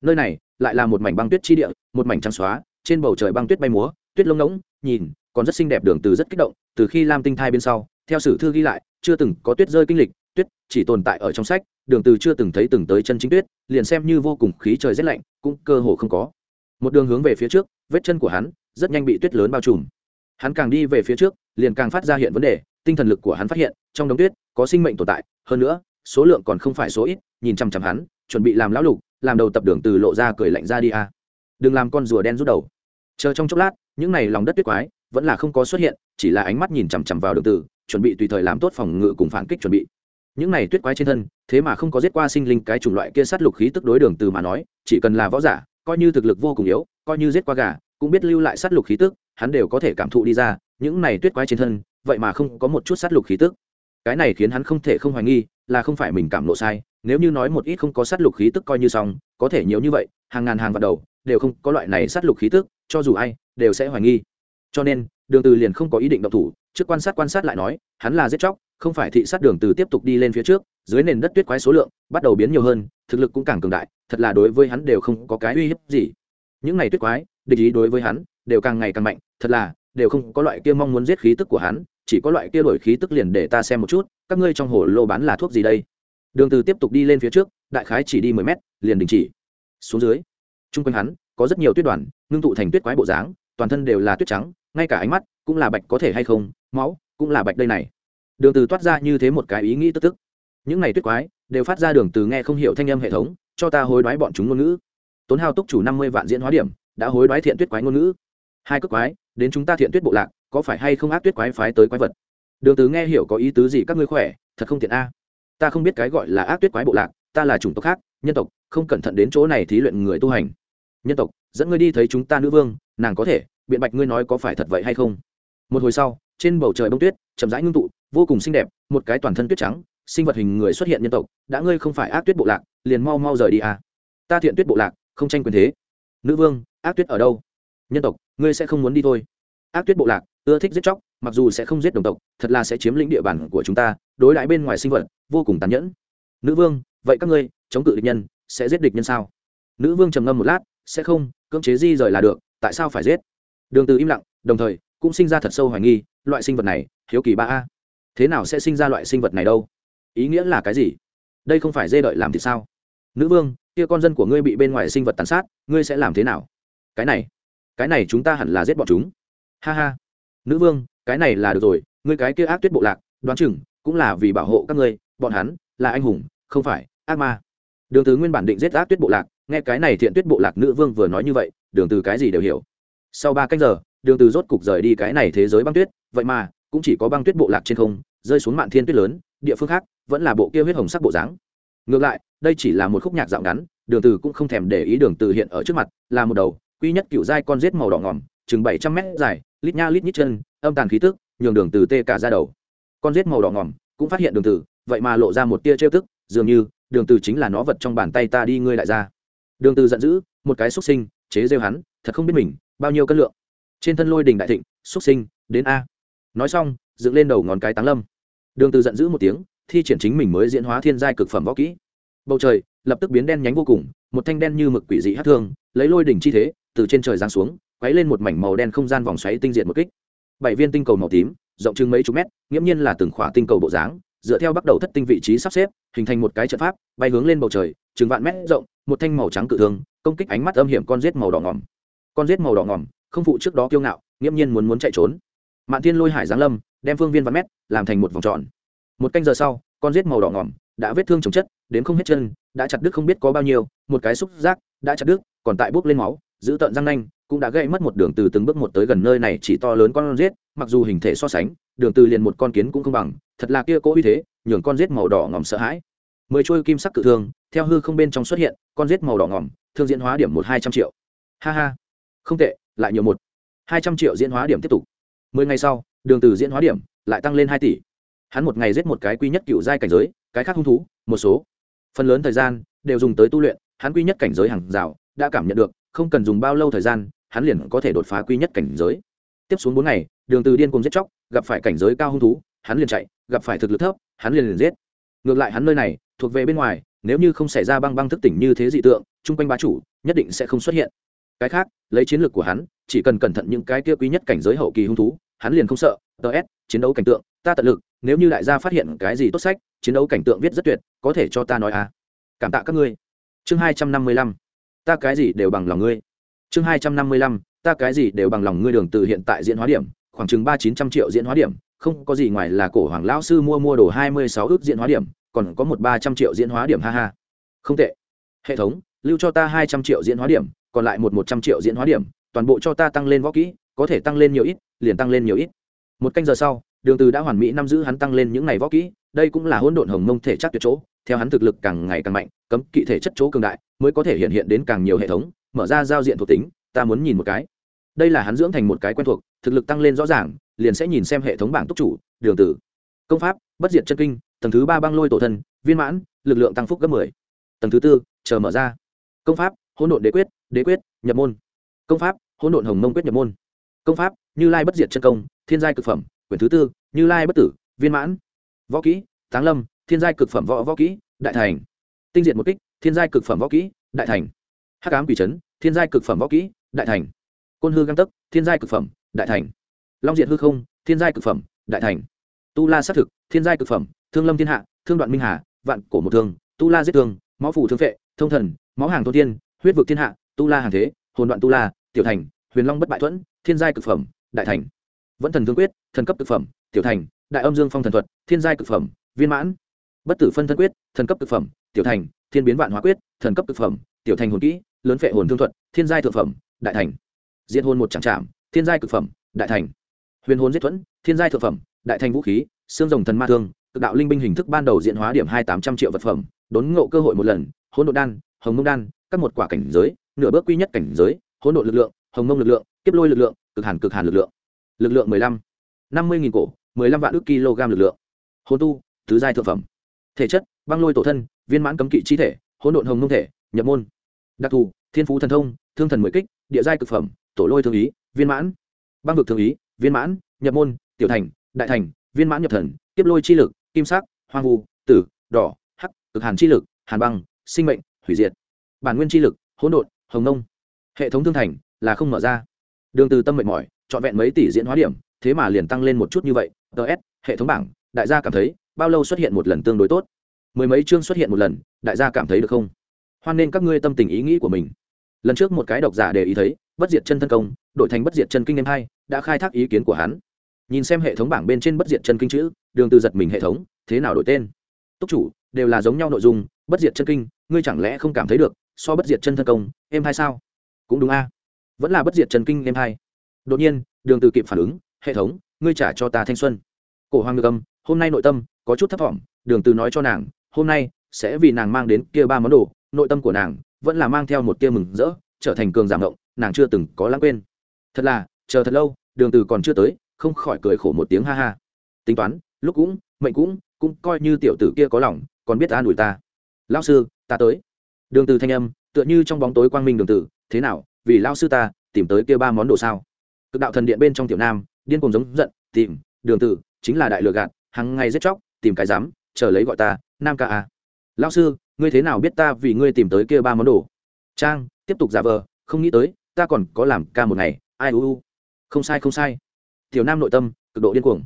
Nơi này lại là một mảnh băng tuyết chi địa, một mảnh trắng xóa, trên bầu trời băng tuyết bay múa, tuyết lông ngỗng, nhìn, còn rất xinh đẹp đường từ rất kích động, từ khi lam tinh thai bên sau, theo sử thư ghi lại, chưa từng có tuyết rơi kinh lịch, tuyết chỉ tồn tại ở trong sách, đường từ chưa từng thấy từng tới chân chính tuyết, liền xem như vô cùng khí trời rét lạnh, cũng cơ hồ không có. Một đường hướng về phía trước, vết chân của hắn rất nhanh bị tuyết lớn bao trùm. Hắn càng đi về phía trước, liền càng phát ra hiện vấn đề tinh thần lực của hắn phát hiện, trong đống tuyết có sinh mệnh tồn tại, hơn nữa, số lượng còn không phải số ít, nhìn chằm chằm hắn, chuẩn bị làm lão lục, làm đầu tập đường từ lộ ra cười lạnh ra đi a. Đừng làm con rùa đen rút đầu. Chờ trong chốc lát, những này lòng đất tuyết quái, vẫn là không có xuất hiện, chỉ là ánh mắt nhìn chằm chằm vào đường từ chuẩn bị tùy thời làm tốt phòng ngự cùng phản kích chuẩn bị. Những này tuyết quái trên thân, thế mà không có giết qua sinh linh cái chủng loại kia sát lục khí tức đối đường từ mà nói, chỉ cần là võ giả, coi như thực lực vô cùng yếu, coi như giết qua gà, cũng biết lưu lại sát lục khí tức hắn đều có thể cảm thụ đi ra, những này tuyết quái trên thân, vậy mà không có một chút sát lục khí tức. Cái này khiến hắn không thể không hoài nghi, là không phải mình cảm lộ sai, nếu như nói một ít không có sát lục khí tức coi như xong, có thể nhiều như vậy, hàng ngàn hàng vào đầu, đều không có loại này sát lục khí tức, cho dù ai, đều sẽ hoài nghi. Cho nên, đường từ liền không có ý định động thủ, trước quan sát quan sát lại nói, hắn là giết chóc, không phải thị sát đường từ tiếp tục đi lên phía trước, dưới nền đất tuyết quái số lượng bắt đầu biến nhiều hơn, thực lực cũng càng cường đại, thật là đối với hắn đều không có cái uy hiếp gì. Những này tuyết quái, địch ý đối với hắn đều càng ngày càng mạnh, thật là, đều không có loại kia mong muốn giết khí tức của hắn, chỉ có loại kia đổi khí tức liền để ta xem một chút, các ngươi trong hồ lô bán là thuốc gì đây? Đường từ tiếp tục đi lên phía trước, đại khái chỉ đi 10 mét, liền đình chỉ. Xuống dưới trung quanh hắn, có rất nhiều tuyết đoàn, ngưng tụ thành tuyết quái bộ dáng, toàn thân đều là tuyết trắng, ngay cả ánh mắt cũng là bạch có thể hay không, máu cũng là bạch đây này. Đường từ toát ra như thế một cái ý nghĩ tức tức. Những này tuyết quái đều phát ra đường từ nghe không hiểu thanh âm hệ thống, cho ta hối đoái bọn chúng ngôn ngữ. Tốn hao túc chủ 50 vạn diễn hóa điểm, đã hối đoái thiện tuyết quái ngôn ngữ hai cước quái, đến chúng ta thiện tuyết bộ lạc, có phải hay không ác tuyết quái phái tới quái vật? Đường tứ nghe hiểu có ý tứ gì các ngươi khỏe, thật không tiện a. Ta không biết cái gọi là ác tuyết quái bộ lạc, ta là chủng tộc khác, nhân tộc, không cẩn thận đến chỗ này thí luyện người tu hành. Nhân tộc, dẫn ngươi đi thấy chúng ta nữ vương, nàng có thể, biện bạch ngươi nói có phải thật vậy hay không? Một hồi sau, trên bầu trời bông tuyết, chậm rãi ngưng tụ, vô cùng xinh đẹp, một cái toàn thân tuyết trắng, sinh vật hình người xuất hiện nhân tộc, đã ngươi không phải ác tuyết bộ lạc, liền mau mau rời đi à ta thiện tuyết bộ lạc, không tranh quyền thế. Nữ vương, ác tuyết ở đâu? Nhân tộc, ngươi sẽ không muốn đi thôi. Ác tuyết bộ lạc, ưa thích giết chóc, mặc dù sẽ không giết đồng tộc, thật là sẽ chiếm lĩnh địa bàn của chúng ta, đối đãi bên ngoài sinh vật, vô cùng tàn nhẫn. Nữ vương, vậy các ngươi, chống cự địch nhân, sẽ giết địch nhân sao? Nữ vương trầm ngâm một lát, sẽ không, cưỡng chế di rời là được, tại sao phải giết? Đường từ im lặng, đồng thời, cũng sinh ra thật sâu hoài nghi, loại sinh vật này, hiếu kỳ ba a. Thế nào sẽ sinh ra loại sinh vật này đâu? Ý nghĩa là cái gì? Đây không phải dê đợi làm thì sao? Nữ vương, kia con dân của ngươi bị bên ngoài sinh vật tàn sát, ngươi sẽ làm thế nào? Cái này cái này chúng ta hẳn là giết bọn chúng. Ha ha. Nữ vương, cái này là được rồi, ngươi cái kia ác tuyết bộ lạc, đoán chừng cũng là vì bảo hộ các ngươi, bọn hắn là anh hùng, không phải ác ma. Đường từ nguyên bản định giết ác tuyết bộ lạc, nghe cái này thiện tuyết bộ lạc nữ vương vừa nói như vậy, đường từ cái gì đều hiểu. Sau ba canh giờ, đường từ rốt cục rời đi cái này thế giới băng tuyết, vậy mà cũng chỉ có băng tuyết bộ lạc trên không, rơi xuống mạn thiên tuyết lớn, địa phương khác vẫn là bộ kia huyết hồng sắc bộ dáng. Ngược lại, đây chỉ là một khúc nhạc dạo ngắn, đường từ cũng không thèm để ý đường từ hiện ở trước mặt, là một đầu quy nhất cựu giai con rết màu đỏ ngỏm chừng 700 mét dài, lít nha lít nhít chân, âm tàn khí tức, nhường đường từ tê cả ra đầu. Con rết màu đỏ ngỏm cũng phát hiện đường từ, vậy mà lộ ra một tia trêu tức, dường như, đường từ chính là nó vật trong bàn tay ta đi ngươi lại ra. Đường từ giận dữ, một cái xuất sinh, chế rêu hắn, thật không biết mình, bao nhiêu cân lượng. Trên thân lôi đình đại thịnh xuất sinh, đến a. Nói xong, dựng lên đầu ngón cái táng lâm. Đường từ giận dữ một tiếng, thi triển chính mình mới diễn hóa thiên giai cực phẩm võ kỹ. Bầu trời, lập tức biến đen nhánh vô cùng, một thanh đen như mực quỷ dị hắc thương, lấy lôi đỉnh chi thế từ trên trời giáng xuống, quấy lên một mảnh màu đen không gian vòng xoáy tinh diệt một kích. Bảy viên tinh cầu màu tím, rộng chừng mấy chục mét, nghiễm nhiên là từng khỏa tinh cầu bộ dáng, dựa theo bắt đầu thất tinh vị trí sắp xếp, hình thành một cái trận pháp, bay hướng lên bầu trời, chừng vạn mét rộng, một thanh màu trắng cự thương, công kích ánh mắt âm hiểm con rết màu đỏ ngỏm con rết màu đỏ ngỏm không phụ trước đó kiêu ngạo, nghiễm nhiên muốn muốn chạy trốn. Mạn thiên lôi hải giáng lâm, đem phương viên vạn mét, làm thành một vòng tròn. Một canh giờ sau, con rết màu đỏ ngỏm đã vết thương chồng chất, đến không hết chân, đã chặt đứt không biết có bao nhiêu, một cái xúc giác, đã chặt đứt, còn tại bốc lên máu giữ tận răng nanh, cũng đã gây mất một đường từ từng bước một tới gần nơi này, chỉ to lớn con rết mặc dù hình thể so sánh, đường từ liền một con kiến cũng không bằng, thật là kia cố uy thế, nhường con rết màu đỏ ngỏm sợ hãi. Mười trôi kim sắc cự thương, theo hư không bên trong xuất hiện, con rết màu đỏ ngỏm, thương diễn hóa điểm một hai trăm triệu. Ha ha, không tệ, lại nhiều một hai trăm triệu diễn hóa điểm tiếp tục. Mười ngày sau, đường từ diễn hóa điểm lại tăng lên hai tỷ. Hắn một ngày giết một cái quy nhất cựu giai cảnh giới, cái khác hung thú, một số. Phần lớn thời gian, đều dùng tới tu luyện, hắn quy nhất cảnh giới hàng rào, đã cảm nhận được không cần dùng bao lâu thời gian, hắn liền có thể đột phá quy nhất cảnh giới. Tiếp xuống bốn ngày, đường từ điên cùng giết chóc, gặp phải cảnh giới cao hung thú, hắn liền chạy, gặp phải thực lực thấp, hắn liền liền giết. Ngược lại hắn nơi này, thuộc về bên ngoài, nếu như không xảy ra băng băng thức tỉnh như thế dị tượng, chung quanh bá chủ, nhất định sẽ không xuất hiện. Cái khác, lấy chiến lược của hắn, chỉ cần cẩn thận những cái kia quý nhất cảnh giới hậu kỳ hung thú, hắn liền không sợ. Ts chiến đấu cảnh tượng, ta tận lực, nếu như đại gia phát hiện cái gì tốt sách, chiến đấu cảnh tượng viết rất tuyệt, có thể cho ta nói à. Cảm tạ các ngươi. Chương hai trăm năm mươi lăm ta cái gì đều bằng lòng ngươi. Chương hai trăm năm mươi lăm, ta cái gì đều bằng lòng ngươi đường từ hiện tại diễn hóa điểm, khoảng chừng ba chín trăm triệu diễn hóa điểm, không có gì ngoài là cổ hoàng lão sư mua mua đồ hai mươi sáu ước diễn hóa điểm, còn có một ba trăm triệu diễn hóa điểm, ha ha. Không tệ. Hệ thống, lưu cho ta hai trăm triệu diễn hóa điểm, còn lại một một trăm triệu diễn hóa điểm, toàn bộ cho ta tăng lên võ kỹ, có thể tăng lên nhiều ít, liền tăng lên nhiều ít. Một canh giờ sau, đường từ đã hoàn mỹ năm giữ hắn tăng lên những ngày võ kỹ, đây cũng là hỗn độn hồng mông thể chất tuyệt chỗ theo hắn thực lực càng ngày càng mạnh, cấm kỵ thể chất chỗ cường đại, mới có thể hiện hiện đến càng nhiều hệ thống, mở ra giao diện thuộc tính, ta muốn nhìn một cái. Đây là hắn dưỡng thành một cái quen thuộc, thực lực tăng lên rõ ràng, liền sẽ nhìn xem hệ thống bảng túc chủ, đường tử. Công pháp, bất diệt chân kinh, tầng thứ ba băng lôi tổ thân, viên mãn, lực lượng tăng phúc gấp mười. Tầng thứ tư, chờ mở ra. Công pháp, hỗn độn đế quyết đế quyết, nhập môn. Công pháp, hỗn độn hồng mông quyết nhập môn. Công pháp, như lai bất diệt chân công, thiên giai cực phẩm, quyển thứ tư, như lai bất tử, viên mãn. Võ kỹ, táng lâm thiên giai cực phẩm võ võ kỹ, đại thành. Tinh diệt một kích, thiên giai cực phẩm võ kỹ, đại thành. Hắc ám quỷ trấn thiên giai cực phẩm võ kỹ, đại thành. Côn hư găng tấc, thiên giai cực phẩm, đại thành. Long diện hư không, thiên giai cực phẩm, đại thành. Tu la xác thực, thiên giai cực phẩm, thương lâm thiên hạ, thương đoạn minh hà, vạn cổ một thương, tu la giết thương, máu phủ thương phệ, thông thần, máu hàng thô tiên, huyết vực thiên hạ, tu la hàng thế, hồn đoạn tu la, tiểu thành, huyền long bất bại thuẫn, thiên giai cực phẩm, đại thành. Vẫn thần thương quyết, thần cấp cực phẩm, tiểu thành, đại âm dương phong thần thuật, thiên giai cực phẩm, viên mãn bất tử phân thân quyết thần cấp thực phẩm tiểu thành thiên biến vạn hóa quyết thần cấp thực phẩm tiểu thành hồn kỹ lớn phệ hồn thương thuật thiên giai thượng phẩm đại thành. Diện hồn một chẳng chạm, thiên giai cực phẩm đại thành. Huyền hồn giết thuẫn thiên giai thượng phẩm đại thành vũ khí xương rồng thần ma thương cực đạo linh binh hình thức ban đầu diện hóa điểm hai tám trăm triệu vật phẩm đốn ngộ cơ hội một lần hỗn độ đan hồng mông đan các một quả cảnh giới nửa bước quy nhất cảnh giới hỗn độ lực lượng hồng mông lực lượng kiếp lôi lực lượng cực hàn cực hàn lực lượng. Lực lượng mười lăm năm mươi nghìn cổ mười lăm vạn ước kg lực lượng. Hôn tu tứ giai thượng phẩm thể chất, băng lôi tổ thân, viên mãn cấm kỵ chi thể, hỗn độn hồng nông thể, nhập môn. Đặc thù, thiên phú thần thông, thương thần mười kích, địa giai cực phẩm, tổ lôi thương ý, viên mãn. Băng vực thương ý, viên mãn, nhập môn, tiểu thành, đại thành, viên mãn nhập thần tiếp lôi chi lực, kim sắc, hoang vu, tử, đỏ, hắc, cực hàn chi lực, hàn băng, sinh mệnh, hủy diệt. Bản nguyên chi lực, hỗn độn, hồng nông. Hệ thống thương thành là không mở ra. Đường từ tâm mệt mỏi, trọn vẹn mấy tỷ diễn hóa điểm, thế mà liền tăng lên một chút như vậy. Ts hệ thống bảng, đại gia cảm thấy bao lâu xuất hiện một lần tương đối tốt? Mười mấy chương xuất hiện một lần, đại gia cảm thấy được không? Hoan nên các ngươi tâm tình ý nghĩ của mình. Lần trước một cái độc giả để ý thấy, bất diệt chân thân công, đổi thành bất diệt chân kinh em hai, đã khai thác ý kiến của hắn. Nhìn xem hệ thống bảng bên trên bất diệt chân kinh chữ, đường từ giật mình hệ thống, thế nào đổi tên? Túc chủ, đều là giống nhau nội dung, bất diệt chân kinh, ngươi chẳng lẽ không cảm thấy được, so bất diệt chân thân công, em hai sao? Cũng đúng a. Vẫn là bất diệt chân kinh em hai. Đột nhiên, đường từ kịp phản ứng, hệ thống, ngươi trả cho ta thanh xuân. Cổ hoàng ngược âm, hôm nay nội tâm có chút thất vọng đường từ nói cho nàng, hôm nay sẽ vì nàng mang đến kia ba món đồ, nội tâm của nàng vẫn là mang theo một tia mừng rỡ, trở thành cường giảm động, nàng chưa từng có lãng quên. Thật là, chờ thật lâu, đường từ còn chưa tới, không khỏi cười khổ một tiếng ha ha. Tính toán, lúc cũng, mệnh cũng cũng coi như tiểu tử kia có lòng, còn biết an ủi ta. Lão sư, ta tới. Đường từ thanh âm, tựa như trong bóng tối quang minh đường từ, thế nào, vì lão sư ta tìm tới kia ba món đồ sao? Cực đạo thần điện bên trong tiểu nam, điên cuồng giống giận, tìm, đường từ, chính là đại lừa gạt hàng ngày giết chóc tìm cái dám chờ lấy gọi ta, nam ca à. lão sư, ngươi thế nào biết ta vì ngươi tìm tới kia ba món đồ? Trang, tiếp tục giả vờ, không nghĩ tới, ta còn có làm ca một ngày, ai u u. Không sai không sai. Tiểu nam nội tâm, cực độ điên cuồng.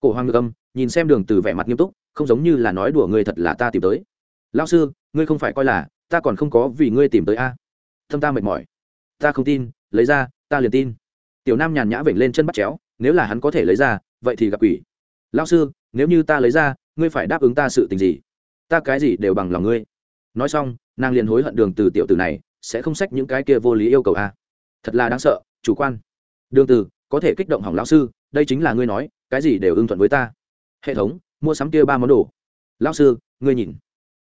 Cổ hoàng ngược âm, nhìn xem đường từ vẻ mặt nghiêm túc, không giống như là nói đùa ngươi thật là ta tìm tới. Lão sư, ngươi không phải coi là, ta còn không có vì ngươi tìm tới a. Thâm ta mệt mỏi. Ta không tin, lấy ra, ta liền tin. Tiểu nam nhàn nhã vểnh lên chân bắt chéo, nếu là hắn có thể lấy ra, vậy thì gặp quỷ lão sư, nếu như ta lấy ra, ngươi phải đáp ứng ta sự tình gì? Ta cái gì đều bằng lòng ngươi. Nói xong, nàng liền hối hận đường từ tiểu tử này sẽ không sách những cái kia vô lý yêu cầu a. Thật là đáng sợ, chủ quan. Đường từ, có thể kích động hỏng lão sư, đây chính là ngươi nói, cái gì đều ưng thuận với ta. Hệ thống, mua sắm kia ba món đồ. Lão sư, ngươi nhìn.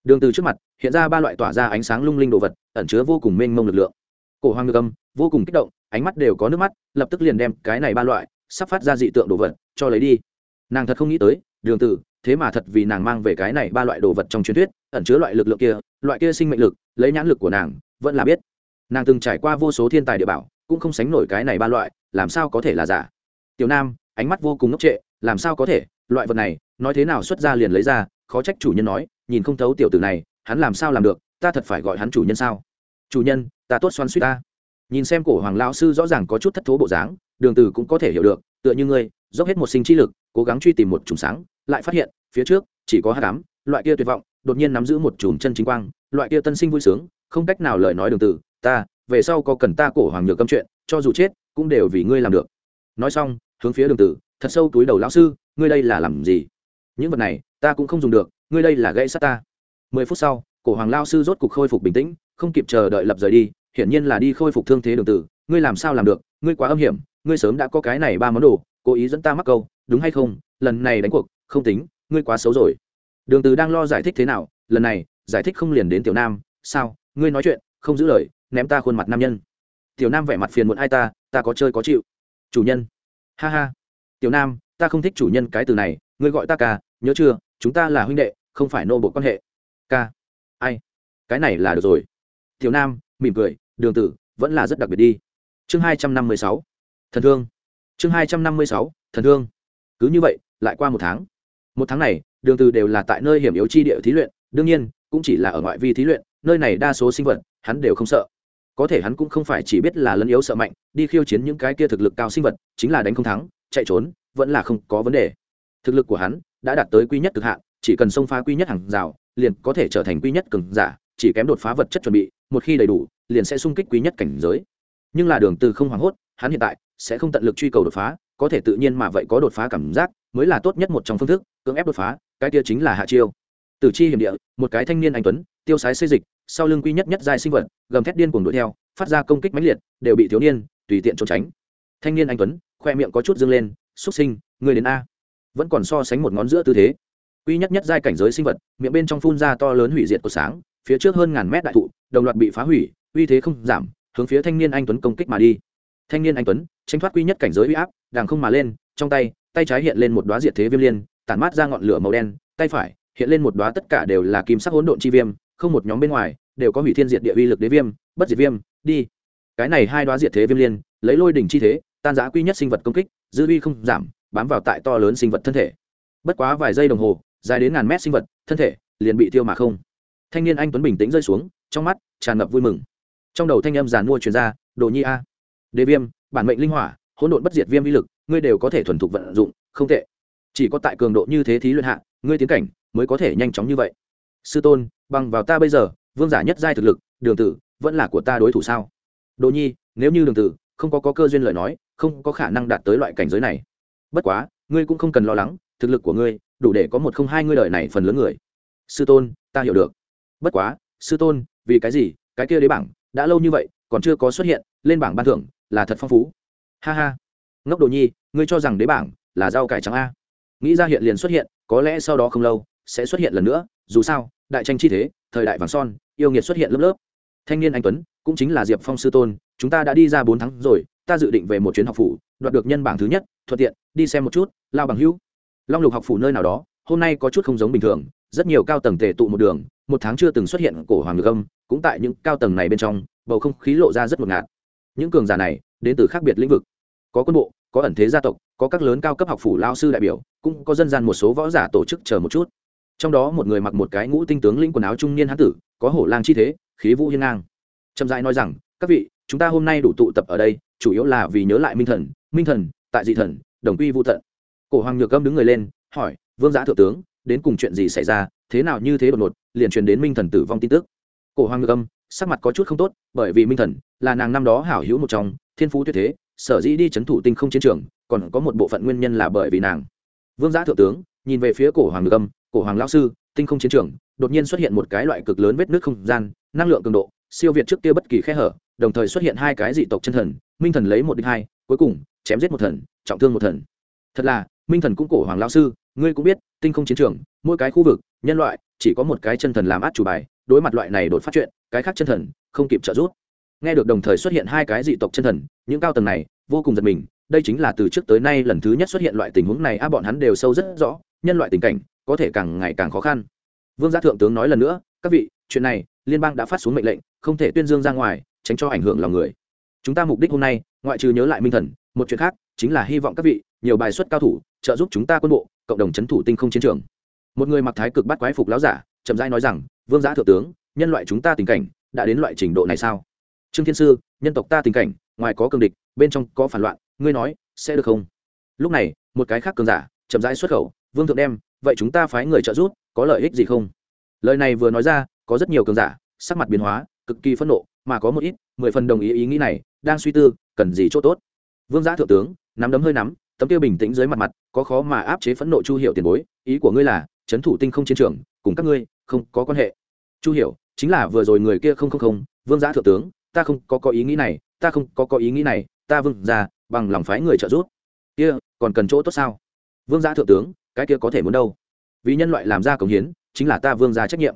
Đường từ trước mặt, hiện ra ba loại tỏa ra ánh sáng lung linh đồ vật, ẩn chứa vô cùng mênh mông lực lượng. Cổ hoàng ngược âm, vô cùng kích động, ánh mắt đều có nước mắt, lập tức liền đem cái này ba loại sắp phát ra dị tượng đồ vật cho lấy đi nàng thật không nghĩ tới đường tử, thế mà thật vì nàng mang về cái này ba loại đồ vật trong truyền thuyết ẩn chứa loại lực lượng kia loại kia sinh mệnh lực lấy nhãn lực của nàng vẫn là biết. Nàng từng trải qua vô số thiên tài địa bảo cũng không sánh nổi cái này ba loại làm sao có thể là giả? Tiểu nam ánh mắt vô cùng ngốc trệ làm sao có thể? Loại vật này nói thế nào xuất ra liền lấy ra khó trách chủ nhân nói nhìn không thấu tiểu tử này hắn làm sao làm được ta thật phải gọi hắn chủ nhân sao? Chủ nhân ta tốt xoan suýt ta. Nhìn xem cổ hoàng lão sư rõ ràng có chút thất thố bộ dáng đường từ cũng có thể hiểu được tựa như ngươi dốc hết một sinh chi lực, cố gắng truy tìm một chùm sáng, lại phát hiện, phía trước, chỉ có hắc ám, loại kia tuyệt vọng, đột nhiên nắm giữ một chùm chân chính quang, loại kia tân sinh vui sướng, không cách nào lời nói đường từ, ta, về sau có cần ta cổ hoàng nhược cấm chuyện, cho dù chết, cũng đều vì ngươi làm được. Nói xong, hướng phía đường tử thật sâu túi đầu lão sư, ngươi đây là làm gì? Những vật này, ta cũng không dùng được, ngươi đây là gây sát ta. Mười phút sau, cổ hoàng lao sư rốt cục khôi phục bình tĩnh, không kịp chờ đợi lập rời đi, hiển nhiên là đi khôi phục thương thế đường tử ngươi làm sao làm được? Ngươi quá âm hiểm, ngươi sớm đã có cái này ba món đồ cố ý dẫn ta mắc câu, đúng hay không? Lần này đánh cuộc, không tính, ngươi quá xấu rồi. Đường từ đang lo giải thích thế nào, lần này, giải thích không liền đến tiểu nam, sao? Ngươi nói chuyện, không giữ lời, ném ta khuôn mặt nam nhân. Tiểu nam vẻ mặt phiền muộn ai ta ta có chơi có chịu. Chủ nhân. Ha ha. Tiểu nam, ta không thích chủ nhân cái từ này, ngươi gọi ta ca, nhớ chưa? Chúng ta là huynh đệ, không phải nô bộ quan hệ. Ca. Ai? Cái này là được rồi. Tiểu nam, mỉm cười, đường tử, vẫn là rất đặc biệt đi. Chương hai trăm năm mươi sáu. Thần thương chương hai trăm năm mươi sáu, thần thương. Cứ như vậy, lại qua một tháng. Một tháng này, đường từ đều là tại nơi hiểm yếu chi địa thí luyện, đương nhiên, cũng chỉ là ở ngoại vi thí luyện, nơi này đa số sinh vật, hắn đều không sợ. Có thể hắn cũng không phải chỉ biết là lấn yếu sợ mạnh, đi khiêu chiến những cái kia thực lực cao sinh vật, chính là đánh không thắng, chạy trốn, vẫn là không có vấn đề. Thực lực của hắn đã đạt tới quy nhất cực hạn, chỉ cần xông phá quy nhất hàng rào, liền có thể trở thành quy nhất cường giả, chỉ kém đột phá vật chất chuẩn bị, một khi đầy đủ, liền sẽ xung kích quý nhất cảnh giới. Nhưng là đường từ không hoảng hốt, hắn hiện tại sẽ không tận lực truy cầu đột phá, có thể tự nhiên mà vậy có đột phá cảm giác mới là tốt nhất một trong phương thức cưỡng ép đột phá, cái kia chính là hạ chiêu. Tử chi hiểm địa, một cái thanh niên anh tuấn, tiêu sái xây dịch, sau lưng quy nhất nhất giai sinh vật, gầm thét điên cuồng đuổi theo, phát ra công kích mãnh liệt, đều bị thiếu niên tùy tiện trốn tránh. Thanh niên anh tuấn, khoe miệng có chút dương lên xuất sinh người đến a. Vẫn còn so sánh một ngón giữa tư thế. Quy nhất nhất giai cảnh giới sinh vật, miệng bên trong phun ra to lớn hủy diệt của sáng, phía trước hơn ngàn mét đại thụ, đồng loạt bị phá hủy, uy thế không giảm, hướng phía thanh niên anh tuấn công kích mà đi. Thanh niên anh tuấn tránh thoát quy nhất cảnh giới uy áp đàng không mà lên, trong tay tay trái hiện lên một đoá diệt thế viêm liên, tản mát ra ngọn lửa màu đen, tay phải hiện lên một đoá tất cả đều là kim sắc hỗn độn chi viêm, không một nhóm bên ngoài đều có hủy thiên diệt địa uy lực đế viêm, bất diệt viêm, đi. Cái này hai đoá diệt thế viêm liên, lấy lôi đỉnh chi thế, tan giã quy nhất sinh vật công kích, dư uy không giảm, bám vào tại to lớn sinh vật thân thể. Bất quá vài giây đồng hồ, dài đến ngàn mét sinh vật thân thể liền bị tiêu mà không. Thanh niên anh tuấn bình tĩnh rơi xuống, trong mắt tràn ngập vui mừng. Trong đầu thanh âm giàn mua truyền ra, đồ nhi a, đế viêm bản mệnh linh hỏa hỗn độn bất diệt viêm vi lực ngươi đều có thể thuần thục vận dụng không tệ. Chỉ có tại cường độ như thế thí luyện hạ ngươi tiến cảnh mới có thể nhanh chóng như vậy. Sư tôn bằng vào ta bây giờ vương giả nhất giai thực lực đường tử vẫn là của ta đối thủ sao? Đồ nhi nếu như đường tử không có, có cơ duyên lời nói không có khả năng đạt tới loại cảnh giới này. Bất quá ngươi cũng không cần lo lắng thực lực của ngươi đủ để có một không hai ngươi đời này phần lớn người. Sư tôn ta hiểu được. Bất quá sư tôn vì cái gì cái kia đế bảng đã lâu như vậy còn chưa có xuất hiện lên bảng ban thưởng là thật phong phú. Ha ha. Ngốc đồ nhi, ngươi cho rằng đế bảng là rau cải trắng a? Nghĩ ra hiện liền xuất hiện, có lẽ sau đó không lâu, sẽ xuất hiện lần nữa. Dù sao, đại tranh chi thế, thời đại vàng son, yêu nghiệt xuất hiện lớp lớp. Thanh niên anh tuấn, cũng chính là diệp phong sư tôn, chúng ta đã đi ra bốn tháng rồi, ta dự định về một chuyến học phủ, đoạt được nhân bảng thứ nhất, thuận tiện, đi xem một chút, lao bằng hữu. Long lục học phủ nơi nào đó, hôm nay có chút không giống bình thường, rất nhiều cao tầng tề tụ một đường, một tháng chưa từng xuất hiện cổ hoàng ngược âm, cũng tại những cao tầng này bên trong, bầu không khí lộ ra rất ngột ngạt những cường giả này đến từ khác biệt lĩnh vực. Có quân bộ, có ẩn thế gia tộc, có các lớn cao cấp học phủ lao sư đại biểu, cũng có dân gian một số võ giả tổ chức chờ một chút. Trong đó một người mặc một cái ngũ tinh tướng lĩnh quần áo trung niên hán tử, có hổ lang chi thế, khí vũ hiên ngang. Trầm dại nói rằng, các vị, chúng ta hôm nay đủ tụ tập ở đây, chủ yếu là vì nhớ lại minh thần minh thần, tại dị thần, đồng quy vũ tận. Cổ hoàng nhược âm đứng người lên, hỏi, vương giã thượng tướng, đến cùng chuyện gì xảy ra? Thế nào như thế đột ngột, liền truyền đến minh thần tử vong tin tức. Cổ hoàng ngược âm sắc mặt có chút không tốt, bởi vì minh thần là nàng năm đó hảo hữu một trong, thiên phú tuyệt thế, sở dĩ đi c h ấ n thủ tinh không chiến trường, còn có một bộ phận nguyên nhân là bởi vì nàng. Vương giã thượng tướng, nhìn về phía cổ hoàng ngược âm, cổ hoàng lão sư, tinh không chiến trường, đột nhiên xuất hiện một cái loại cực lớn vết nước không gian, năng lượng cường độ, siêu việt trước kia bất kỳ khe hở, đồng thời xuất hiện hai cái dị tộc chân thần, minh thần lấy một đích hai, cuối cùng, chém giết một thần, trọng thương một thần. Thật là, minh thần cũng cổ hoàng lão sư, ngươi cũng biết, tinh không chiến trường, mỗi cái khu vực, nhân loại, chỉ có một cái chân thần làm át chủ bài, đối mặt loại này đột phát chuyện cái khác chân thần, không kịp trợ giúp. Nghe được đồng thời xuất hiện hai cái dị tộc chân thần, những cao tầng này vô cùng giật mình, đây chính là từ trước tới nay lần thứ nhất xuất hiện loại tình huống này, a, bọn hắn đều sâu rất rõ, nhân loại tình cảnh có thể càng ngày càng khó khăn. Vương gia thượng tướng nói lần nữa, các vị, chuyện này, liên bang đã phát xuống mệnh lệnh, không thể tuyên dương ra ngoài, tránh cho ảnh hưởng lòng người. Chúng ta mục đích hôm nay, ngoại trừ nhớ lại minh thần, một chuyện khác, chính là hy vọng các vị, nhiều bài xuất cao thủ, trợ giúp chúng ta quân bộ, cộng đồng c h ấ n thủ tinh không chiến trường. Một người mặc thái cực bắt quái phục láo giả, chậm rãi nói rằng, vương giã thượng tướng nhân loại chúng ta tình cảnh đã đến loại trình độ này sao? Trương thiên sư, nhân tộc ta tình cảnh, ngoài có cường địch, bên trong có phản loạn, ngươi nói, sẽ được không? Lúc này, một cái khác cường giả, chậm rãi xuất khẩu, vương thượng đem, vậy chúng ta phái người trợ giúp, có lợi ích gì không? Lời này vừa nói ra, có rất nhiều cường giả, sắc mặt biến hóa, cực kỳ phẫn nộ, mà có một ít, mười phần đồng ý ý nghĩ này, đang suy tư, cần gì chỗ tốt. Vương giã thượng tướng, nắm đấm hơi nắm, tấm kia bình tĩnh dưới mặt mặt, có khó mà áp chế phẫn nộ chu hiệu tiền bối, ý của ngươi là trấn thủ tinh không chiến trường, cùng các ngươi không có quan hệ. Chu hiểu chính là vừa rồi người kia không không không, vương giã thượng tướng, ta không có có ý nghĩ này, ta không có có ý nghĩ này, ta vương ra, bằng lòng phái người trợ giúp. Kia, còn cần chỗ tốt sao? Vương gia thượng tướng, cái kia có thể muốn đâu? Vì nhân loại làm ra cống hiến, chính là ta vương gia trách nhiệm.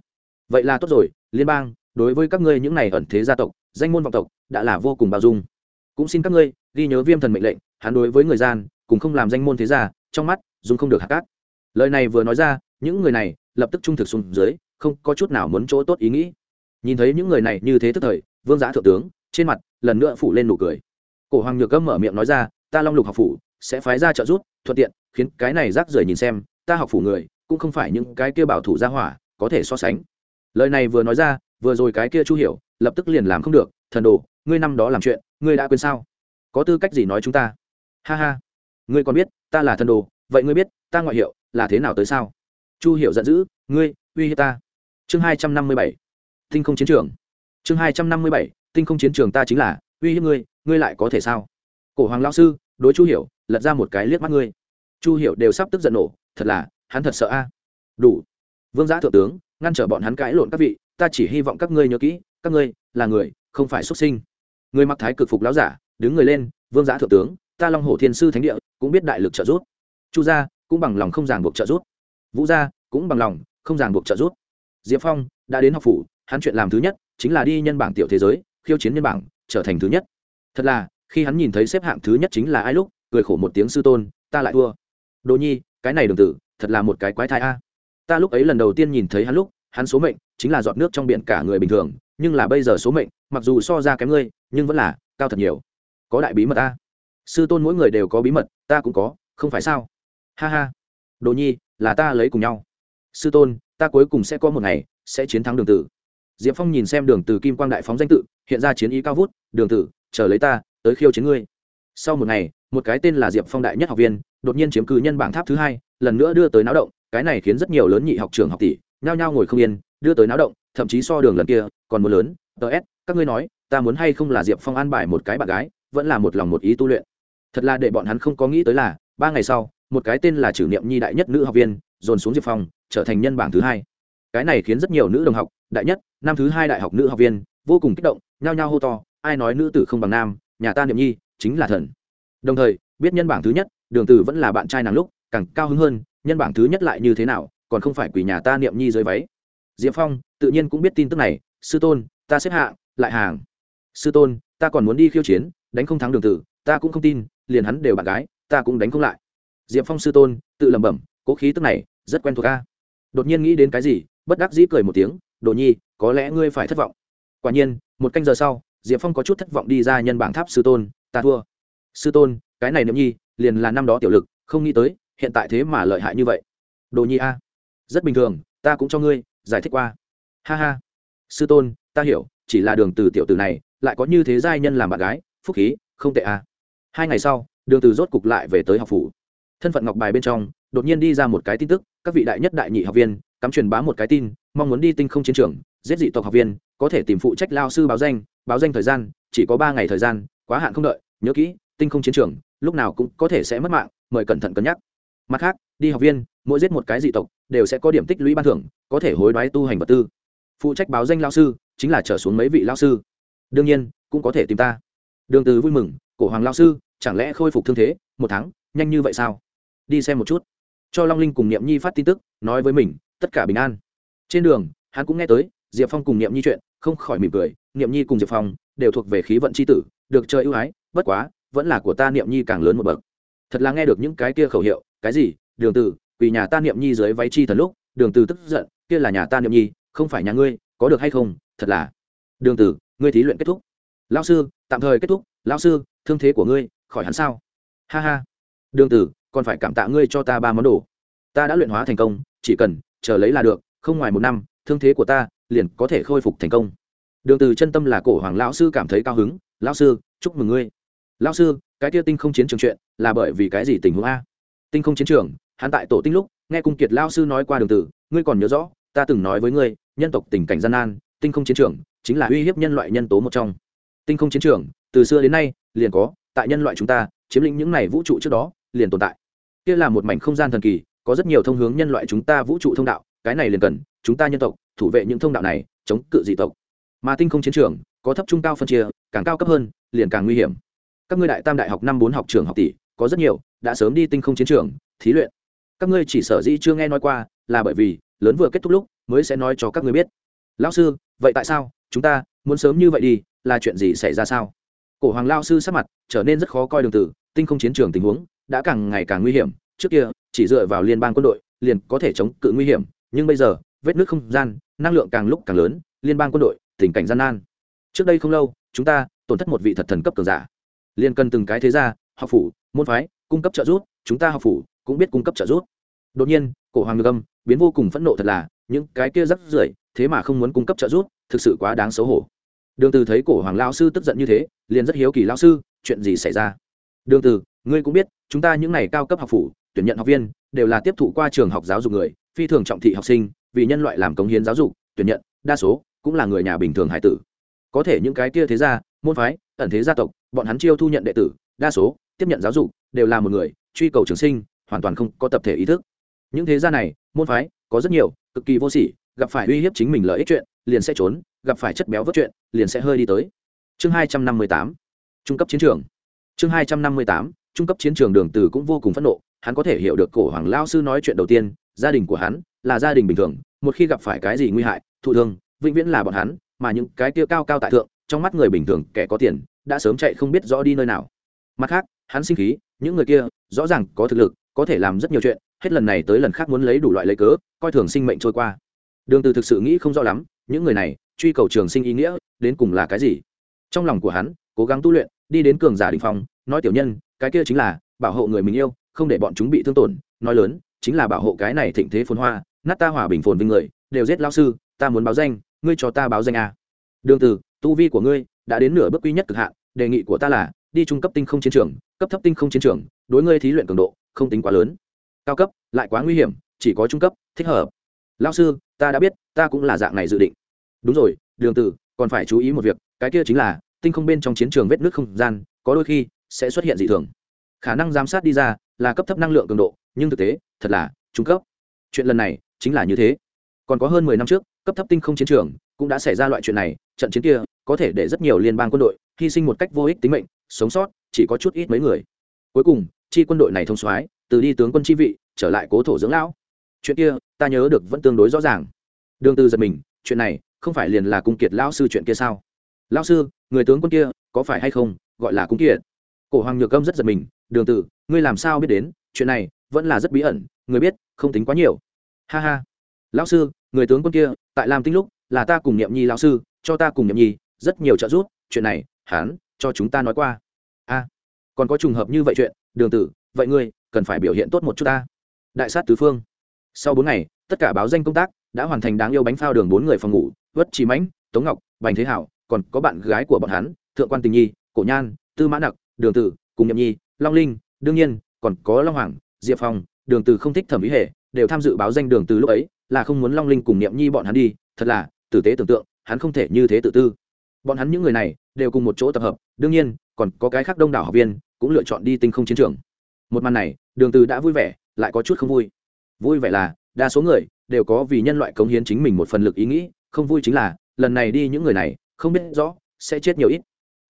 Vậy là tốt rồi, liên bang, đối với các ngươi những này ẩn thế gia tộc, danh môn vọng tộc, đã là vô cùng bao dung. Cũng xin các ngươi, ghi nhớ viêm thần mệnh lệnh, hắn đối với người gian, cùng không làm danh môn thế gia, trong mắt, dùng không được hạ cát. Lời này vừa nói ra, những người này, lập tức trung thực xuống dưới không có chút nào muốn chỗ tốt ý nghĩ. Nhìn thấy những người này như thế tức thời, vương giã thượng tướng, trên mặt lần nữa phủ lên nụ cười. Cổ hoàng nhược gâm mở miệng nói ra, ta long lục học phủ, sẽ phái ra trợ giúp, thuận tiện, khiến cái này rác rưởi nhìn xem, ta học phủ người, cũng không phải những cái kia bảo thủ gia hỏa, có thể so sánh. Lời này vừa nói ra, vừa rồi cái kia chu hiểu, lập tức liền làm không được, thần đồ, ngươi năm đó làm chuyện, ngươi đã quên sao? Có tư cách gì nói chúng ta? Ha ha, ngươi còn biết, ta là thần đồ, vậy ngươi biết, ta ngoại hiệu là thế nào tới sao? Chu hiểu giận dữ, ngươi, uy hiếp ta chương hai trăm năm mươi bảy, tinh không chiến trường. Chương hai trăm năm mươi bảy, tinh không chiến trường ta chính là, uy hiếp ngươi ngươi lại có thể sao? Cổ hoàng lão sư, đối chu hiểu, lật ra một cái liếc mắt ngươi. Chu hiểu đều sắp tức giận nổ, thật là, hắn thật sợ a. Đủ. Vương giã thượng tướng, ngăn trở bọn hắn cãi lộn các vị, ta chỉ hy vọng các ngươi nhớ kỹ, các ngươi là người, không phải xuất sinh. Người mặc thái cực phục lão giả, đứng người lên, vương giã thượng tướng, ta long hồ thiên sư thánh địa, cũng biết đại lực trợ giúp. Chu gia cũng bằng lòng không ràng buộc trợ giúp. Vũ gia cũng bằng lòng không ràng buộc trợ giúp diệp phong đã đến học phủ, hắn chuyện làm thứ nhất chính là đi nhân bảng tiểu thế giới, khiêu chiến nhân bảng, trở thành thứ nhất. Thật là, khi hắn nhìn thấy xếp hạng thứ nhất chính là ai lúc, cười khổ một tiếng sư tôn, ta lại thua. Đồ nhi, cái này đường tử thật là một cái quái thai a. Ta lúc ấy lần đầu tiên nhìn thấy hắn lúc, hắn số mệnh chính là giọt nước trong biển cả người bình thường, nhưng là bây giờ số mệnh, mặc dù so ra kém ngươi, nhưng vẫn là cao thật nhiều. Có đại bí mật a. Sư tôn mỗi người đều có bí mật, ta cũng có, không phải sao? Ha ha. Đồ nhi, là ta lấy cùng nhau. Sư tôn ta cuối cùng sẽ có một ngày, sẽ chiến thắng đường tử. Diệp phong nhìn xem đường từ kim quang đại phóng danh tự, hiện ra chiến ý cao vút, đường tử, chờ lấy ta, tới khiêu chiến ngươi. Sau một ngày, một cái tên là diệp phong đại nhất học viên, đột nhiên chiếm cứ nhân bảng tháp thứ hai, lần nữa đưa tới náo động, cái này khiến rất nhiều lớn nhị học trường học tỷ, nhao nhao ngồi không yên, đưa tới náo động, thậm chí so đường lần kia, còn muốn lớn. Ts các ngươi nói, ta muốn hay không là diệp phong an bài một cái bạn gái, vẫn là một lòng một ý tu luyện. Thật là để bọn hắn không có nghĩ tới là, ba ngày sau, một cái tên là trừ niệm nhi đại nhất nữ học viên, dồn xuống diệp phong trở thành nhân bảng thứ hai. Cái này khiến rất nhiều nữ đồng học, đại nhất, năm thứ hai đại học nữ học viên, vô cùng kích động, nhao nhao hô to, ai nói nữ tử không bằng nam, nhà ta niệm nhi chính là thần. Đồng thời, biết nhân bảng thứ nhất, đường tử vẫn là bạn trai nàng lúc, càng cao hứng hơn, nhân bảng thứ nhất lại như thế nào, còn không phải quỷ nhà ta niệm nhi dưới váy. Diệp phong tự nhiên cũng biết tin tức này, sư tôn, ta xếp hạng, lại hàng. Sư tôn, ta còn muốn đi khiêu chiến, đánh không thắng đường tử, ta cũng không tin, liền hắn đều bạn gái, ta cũng đánh không lại. Diệp phong sư tôn, tự lẩm bẩm, cố khí tức này rất quen thuộc ca đột nhiên nghĩ đến cái gì, bất đắc dĩ cười một tiếng, đồ nhi, có lẽ ngươi phải thất vọng. Quả nhiên, một canh giờ sau, diệp phong có chút thất vọng đi ra nhân bảng tháp sư tôn, ta thua. Sư tôn, cái này niệm nhi, liền là năm đó tiểu lực, không nghĩ tới, hiện tại thế mà lợi hại như vậy. Đồ nhi a, rất bình thường, ta cũng cho ngươi, giải thích qua. Ha ha. Sư tôn, ta hiểu, chỉ là đường từ tiểu tử này, lại có như thế giai nhân làm bạn gái, phúc khí, không tệ a. Hai ngày sau, đường từ rốt cục lại về tới học phủ. Thân phận ngọc bài bên trong, đột nhiên đi ra một cái tin tức các vị đại nhất đại nhị học viên, cắm truyền bá một cái tin, mong muốn đi tinh không chiến trường, giết dị tộc học viên, có thể tìm phụ trách lao sư báo danh báo danh thời gian, chỉ có ba ngày thời gian, quá hạn không đợi, nhớ kỹ, tinh không chiến trường, lúc nào cũng có thể sẽ mất mạng, mời cẩn thận cân nhắc. Mặt khác, đi học viên, mỗi giết một cái dị tộc, đều sẽ có điểm tích lũy ban thưởng, có thể hối đoái tu hành vật tư. Phụ trách báo danh lao sư, chính là trở xuống mấy vị lao sư. Đương nhiên, cũng có thể tìm ta. Đường từ vui mừng, cổ hoàng lao sư, chẳng lẽ khôi phục thương thế, một tháng, nhanh như vậy sao? Đi xem một chút cho long linh cùng niệm nhi phát tin tức, nói với mình, tất cả bình an. Trên đường, hắn cũng nghe tới, diệp phong cùng niệm nhi chuyện, không khỏi mỉm cười, niệm nhi cùng diệp phong đều thuộc về khí vận c h i tử, được chơi ưu ái, bất quá, vẫn là của ta niệm nhi càng lớn một bậc. Thật là nghe được những cái kia khẩu hiệu, cái gì, đường từ vì nhà ta niệm nhi dưới váy chi thần lúc, đường từ tức giận, kia là nhà ta niệm nhi, không phải nhà ngươi, có được hay không, thật là. Đường từ ngươi thí luyện kết thúc. Lao sư, tạm thời kết thúc. Lao sư, thương thế của ngươi, khỏi hắn sao? Ha ha. Đường tử còn phải cảm tạ ngươi cho ta ba món đồ. Ta đã luyện hóa thành công, chỉ cần chờ lấy là được, không ngoài một năm, thương thế của ta liền có thể khôi phục thành công. Đường từ chân tâm là cổ hoàng lão sư cảm thấy cao hứng, lão sư, chúc mừng ngươi. Lão sư, cái kia tinh không chiến trường chuyện là bởi vì cái gì tình huống a? Tinh không chiến trường, hắn tại tổ tinh lúc, nghe cung kiệt lão sư nói qua đường tử ngươi còn nhớ rõ, ta từng nói với ngươi, nhân tộc tình cảnh gian nan, tinh không chiến trường chính là uy hiếp nhân loại nhân tố một trong. Tinh không chiến trường, từ xưa đến nay, liền có, tại nhân loại chúng ta, chiếm lĩnh những này vũ trụ trước đó liền tồn tại. Kia là một mảnh không gian thần kỳ, có rất nhiều thông hướng nhân loại chúng ta vũ trụ thông đạo, cái này liền cần chúng ta nhân tộc, thủ vệ những thông đạo này, chống cự dị tộc. Mà tinh không chiến trường, có thấp trung cao phân chia, càng cao cấp hơn, liền càng nguy hiểm. Các ngươi đại tam đại học năm bốn học trường học tỷ, có rất nhiều, đã sớm đi tinh không chiến trường, thí luyện. Các ngươi chỉ sở dĩ chưa nghe nói qua, là bởi vì, lớn vừa kết thúc lúc, mới sẽ nói cho các ngươi biết. Lão sư, vậy tại sao? Chúng ta, muốn sớm như vậy đi, là chuyện gì xảy ra sao? Cổ hoàng lao sư sắc mặt trở nên rất khó coi đường tử, tinh không chiến trường tình huống đã càng ngày càng nguy hiểm, trước kia, chỉ dựa vào liên bang quân đội, liền có thể chống cự nguy hiểm, nhưng bây giờ, vết nước không gian, năng lượng càng lúc càng lớn, liên bang quân đội, tình cảnh gian nan. Trước đây không lâu, chúng ta, tổn thất một vị thật thần cấp cường giả. Liên cần từng cái thế gia, học phủ, môn phái, cung cấp trợ giúp, chúng ta học phủ, cũng biết cung cấp trợ giúp. Đột nhiên, cổ hoàng ngược âm, biến vô cùng phẫn nộ thật là, những cái kia rắc rưởi, thế mà không muốn cung cấp trợ giúp, thực sự quá đáng xấu hổ. Đường từ thấy cổ hoàng lao sư tức giận như thế, liền rất hiếu kỳ lao sư, chuyện gì xảy ra? Đường từ ngươi cũng biết, chúng ta những này cao cấp học phủ, tuyển nhận học viên, đều là tiếp thụ qua trường học giáo dục người, phi thường trọng thị học sinh, vì nhân loại làm cống hiến giáo dục, tuyển nhận, đa số, cũng là người nhà bình thường hải tử. Có thể những cái kia thế gia, môn phái, ẩn thế gia tộc, bọn hắn chiêu thu nhận đệ tử, đa số, tiếp nhận giáo dục, đều là một người, truy cầu trường sinh, hoàn toàn không có tập thể ý thức. Những thế gia này, môn phái, có rất nhiều, cực kỳ vô sỉ, gặp phải uy hiếp chính mình lợi ích chuyện, liền sẽ trốn, gặp phải chất béo vớt chuyện, liền sẽ hơi đi tới. Chương hai trăm năm mươi tám, trung cấp chiến trường. Chương hai trăm năm mươi tám trung cấp chiến trường đường từ cũng vô cùng phẫn nộ, hắn có thể hiểu được cổ hoàng lao sư nói chuyện đầu tiên, gia đình của hắn là gia đình bình thường, một khi gặp phải cái gì nguy hại, thụ thương, vĩnh viễn là bọn hắn, mà những cái kia cao cao tại thượng, trong mắt người bình thường, kẻ có tiền, đã sớm chạy không biết rõ đi nơi nào. Mặt khác, hắn sinh khí, những người kia, rõ ràng có thực lực, có thể làm rất nhiều chuyện, hết lần này tới lần khác muốn lấy đủ loại lấy cớ, coi thường sinh mệnh trôi qua. Đường từ thực sự nghĩ không rõ lắm, những người này, truy cầu trường sinh ý nghĩa, đến cùng là cái gì? Trong lòng của hắn, cố gắng tu luyện, đi đến cường giả đỉnh phong, nói tiểu nhân cái kia chính là, bảo hộ người mình yêu, không để bọn chúng bị thương tổn, nói lớn, chính là bảo hộ cái này thịnh thế phồn hoa, nát ta hòa bình phồn vinh người, đều giết lao sư, ta muốn báo danh, ngươi cho ta báo danh à. đường từ tu vi của ngươi đã đến nửa bước quy nhất cực hạn, đề nghị của ta là, đi trung cấp tinh không chiến trường, cấp thấp tinh không chiến trường, đối ngươi thí luyện cường độ, không tính quá lớn. Cao cấp, lại quá nguy hiểm, chỉ có trung cấp, thích hợp. Lao sư, ta đã biết, ta cũng là dạng này dự định. Đúng rồi, đường từ còn phải chú ý một việc, cái kia chính là, tinh không bên trong chiến trường vết nước không gian, có đôi khi sẽ xuất hiện dị thường. Khả năng giám sát đi ra là cấp thấp năng lượng cường độ, nhưng thực tế, thật là trung cấp. Chuyện lần này chính là như thế. Còn có hơn mười năm trước, cấp thấp tinh không chiến trường cũng đã xảy ra loại chuyện này, trận chiến kia có thể để rất nhiều liên bang quân đội hy sinh một cách vô ích tính mệnh, sống sót chỉ có chút ít mấy người. Cuối cùng, chi quân đội này thông soái, từ đi tướng quân chi vị, trở lại cố thổ dưỡng lão. Chuyện kia, ta nhớ được vẫn tương đối rõ ràng. Đường tư giật mình, chuyện này không phải liền là cung kiệt lão sư chuyện kia sao? Lão sư, người tướng quân kia có phải hay không gọi là cung kiệt? Cổ hoàng nhược âm rất giật mình đường Tử, ngươi làm sao biết đến? Chuyện này vẫn là rất bí ẩn người biết không tính quá nhiều. Ha ha. Lão sư người tướng quân kia tại lam tinh lúc là ta cùng niệm nhi lão sư cho ta cùng niệm nhi rất nhiều trợ giúp chuyện này hắn cho chúng ta nói qua. A còn có trùng hợp như vậy chuyện đường tử vậy ngươi cần phải biểu hiện tốt một chút ta. Đại sát tứ phương. Sau bốn ngày tất cả báo danh công tác đã hoàn thành đáng yêu bánh phao đường bốn người phòng ngủ vất trí mãnh tống ngọc bành thế hảo còn có bạn gái của bọn hắn thượng quan tình nhi cổ nhan tư mã nặc đường tử, cùng nhậm nhi, long linh, đương nhiên, còn có long hoàng, diệp phong, đường từ không thích thẩm ý hệ đều tham dự báo danh đường từ lúc ấy, là không muốn long linh cùng niệm nhi bọn hắn đi, thật là, tử tế tưởng tượng, hắn không thể như thế tự tư. Bọn hắn những người này, đều cùng một chỗ tập hợp, đương nhiên, còn có cái khác đông đảo học viên, cũng lựa chọn đi tinh không chiến trường. Một màn này, đường từ đã vui vẻ, lại có chút không vui. Vui vẻ là, đa số người, đều có vì nhân loại cống hiến chính mình một phần lực ý nghĩ, không vui chính là, lần này đi những người này, không biết rõ, sẽ chết nhiều ít.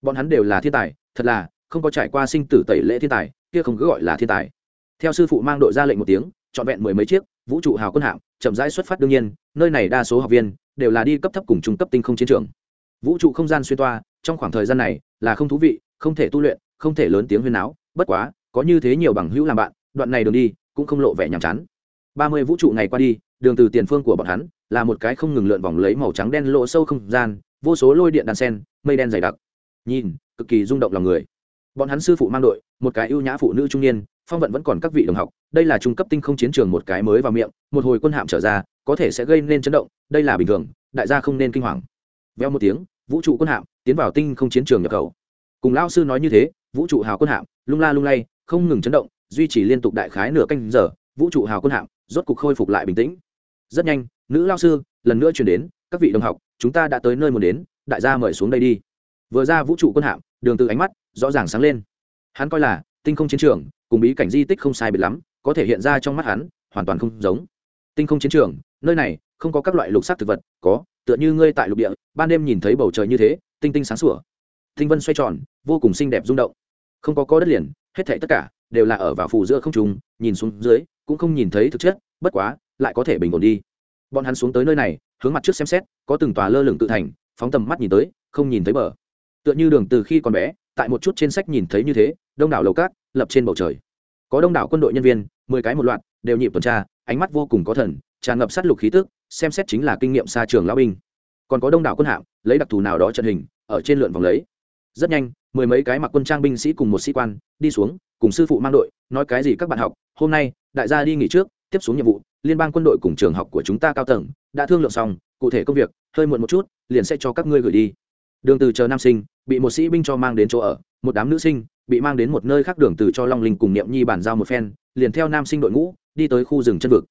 Bọn hắn đều là thiên tài, thật là không có trải qua sinh tử tẩy lễ thiên tài, kia không cứ gọi là thiên tài. Theo sư phụ mang đội ra lệnh một tiếng, trọn vẹn mười mấy chiếc, vũ trụ hào quân hạm chậm rãi xuất phát đương nhiên, nơi này đa số học viên đều là đi cấp thấp cùng trung cấp tinh không chiến trường. Vũ trụ không gian xuyên toa, trong khoảng thời gian này là không thú vị, không thể tu luyện, không thể lớn tiếng huyên náo, bất quá, có như thế nhiều bằng hữu làm bạn, đoạn này đường đi cũng không lộ vẻ nhàm chán. Ba mươi vũ trụ ngày qua đi, đường từ tiền phương của bọn hắn là một cái không ngừng lượn vòng lấy màu trắng đen lộ sâu không gian, vô số lôi điện đan sen, mây đen dày đặc. Nhìn, cực kỳ rung động lòng người bọn hắn sư phụ mang đội, một cái ưu nhã phụ nữ trung niên, phong vận vẫn còn các vị đồng học, đây là trung cấp tinh không chiến trường một cái mới vào miệng, một hồi quân hạm trở ra, có thể sẽ gây nên chấn động, đây là bình thường, đại gia không nên kinh hoàng. Veo một tiếng, vũ trụ quân hạm tiến vào tinh không chiến trường nhập khẩu. Cùng lao sư nói như thế, vũ trụ hào quân hạm, lung la lung lay, không ngừng chấn động, duy trì liên tục đại khái nửa canh giờ, vũ trụ hào quân hạm rốt cục khôi phục lại bình tĩnh. Rất nhanh, nữ lao sư, lần nữa chuyển đến, các vị đồng học, chúng ta đã tới nơi muốn đến, đại gia mời xuống đây đi. Vừa ra vũ trụ quân hạm, đường từ ánh mắt rõ ràng sáng lên. Hắn coi là, tinh không chiến trường, cùng bí cảnh di tích không sai biệt lắm, có thể hiện ra trong mắt hắn, hoàn toàn không giống. Tinh không chiến trường, nơi này, không có các loại lục sắc thực vật, có, tựa như ngươi tại lục địa, ban đêm nhìn thấy bầu trời như thế, tinh tinh sáng sủa. Tinh vân xoay tròn, vô cùng xinh đẹp rung động. Không có có đất liền, hết thảy tất cả, đều là ở vào phủ giữa không trung, nhìn xuống dưới, cũng không nhìn thấy thực chất, bất quá, lại có thể bình ổn đi. Bọn hắn xuống tới nơi này, hướng mặt trước xem xét, có từng tòa lơ lửng tự thành, phóng tầm mắt nhìn tới, không nhìn thấy bờ. Tựa như đường từ khi còn bé tại một chút trên sách nhìn thấy như thế, đông đảo lầu cát lập trên bầu trời. Có đông đảo quân đội nhân viên, mười cái một loạt, đều nhịp tuần tra, ánh mắt vô cùng có thần, tràn ngập sát lục khí tức, xem xét chính là kinh nghiệm xa trường lão binh. Còn có đông đảo quân hạm, lấy đặc thù nào đó trận hình, ở trên lượn vòng lấy. Rất nhanh, mười mấy cái mặc quân trang binh sĩ cùng một sĩ quan đi xuống, cùng sư phụ mang đội, nói cái gì các bạn học, hôm nay, đại gia đi nghỉ trước, tiếp xuống nhiệm vụ, liên bang quân đội cùng trường học của chúng ta cao tầng, đã thương lượng xong, cụ thể công việc, hơi muộn một chút, liền sẽ cho các ngươi gửi đi đường từ chờ nam sinh, bị một sĩ binh cho mang đến chỗ ở, một đám nữ sinh, bị mang đến một nơi khác đường từ cho long linh cùng niệm nhi bản giao một phen, liền theo nam sinh đội ngũ, đi tới khu rừng chân vực.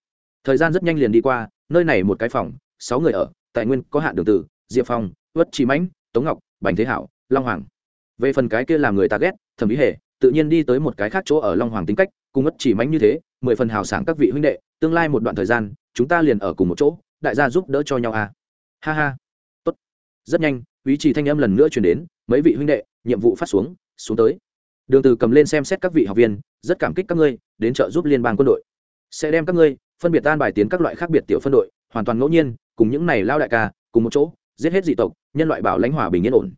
Thời gian rất nhanh liền đi qua, nơi này một cái phòng, sáu người ở Tại nguyên, có hạn đường từ, diệp phong, uất trí mãnh, tống ngọc, bành thế hảo, long hoàng. Về phần cái kia làm người ta ghét, thẩm ý hệ tự nhiên đi tới một cái khác chỗ ở long hoàng tính cách, cùng uất chỉ mãnh như thế, mười phần hào sảng các vị huynh đệ, tương lai một đoạn thời gian, chúng ta liền ở cùng một chỗ, đại gia giúp đỡ cho nhau à. Ha ha. Tốt. Rất nhanh ý chỉ thanh âm lần nữa truyền đến, mấy vị huynh đệ, nhiệm vụ phát xuống xuống tới. Đường từ cầm lên xem xét các vị học viên, rất cảm kích các ngươi, đến trợ giúp liên bang quân đội. Sẽ đem các ngươi phân biệt tan bài tiến các loại khác biệt tiểu phân đội, hoàn toàn ngẫu nhiên, cùng những này lao đại ca, cùng một chỗ, giết hết dị tộc, nhân loại bảo lãnh hòa bình yên ổn.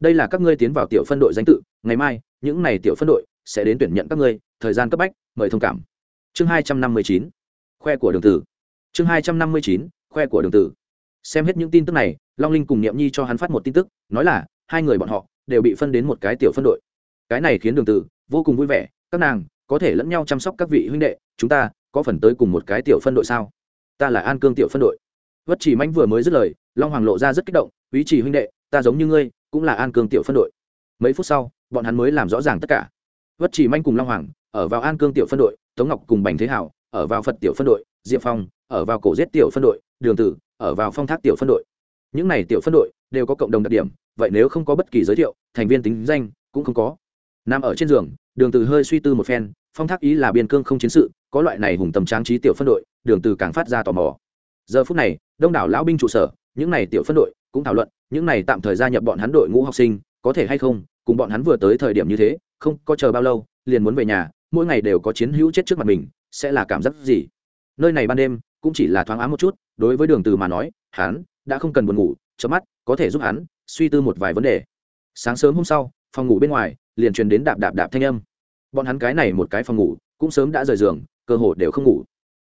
Đây là các ngươi tiến vào tiểu phân đội danh tự, ngày mai, những này tiểu phân đội sẽ đến tuyển nhận các ngươi, thời gian cấp bách, mời thông cảm. Chương hai trăm năm mươi chín, khoe của đường tử chương hai trăm năm mươi chín, khoe của đường tử xem hết những tin tức này long linh cùng niệm nhi cho hắn phát một tin tức, nói là, hai người bọn họ đều bị phân đến một cái tiểu phân đội. Cái này khiến đường tử vô cùng vui vẻ, các nàng có thể lẫn nhau chăm sóc các vị huynh đệ, chúng ta có phần tới cùng một cái tiểu phân đội sao? Ta là an cương tiểu phân đội. Vất chỉ manh vừa mới dứt lời, long hoàng lộ ra rất kích động, quý chỉ huynh đệ, ta giống như ngươi, cũng là an cương tiểu phân đội. Mấy phút sau, bọn hắn mới làm rõ ràng tất cả. Vất chỉ manh cùng long hoàng ở vào an cương tiểu phân đội, tống ngọc cùng bành thế hảo ở vào phật tiểu phân đội, diệp phong ở vào cổ giết tiểu phân đội, đường tử ở vào phong thác tiểu phân đội những này tiểu phân đội đều có cộng đồng đặc điểm, vậy nếu không có bất kỳ giới thiệu, thành viên tính danh cũng không có. Nằm ở trên giường, đường từ hơi suy tư một phen, phong thác ý là biên cương không chiến sự, có loại này hùng tầm tráng trí tiểu phân đội, đường từ càng phát ra tò mò. Giờ phút này, đông đảo lão binh trụ sở, những này tiểu phân đội cũng thảo luận, những này tạm thời gia nhập bọn hắn đội ngũ học sinh, có thể hay không, cùng bọn hắn vừa tới thời điểm như thế, không có chờ bao lâu, liền muốn về nhà, mỗi ngày đều có chiến hữu chết trước mặt mình, sẽ là cảm giác gì? Nơi này ban đêm cũng chỉ là thoáng ám một chút, đối với đường từ mà nói, hắn đã không cần buồn ngủ, chớp mắt, có thể giúp hắn suy tư một vài vấn đề. Sáng sớm hôm sau, phòng ngủ bên ngoài liền truyền đến đạp đạp đạp thanh âm. Bọn hắn cái này một cái phòng ngủ cũng sớm đã rời giường, cơ hồ đều không ngủ.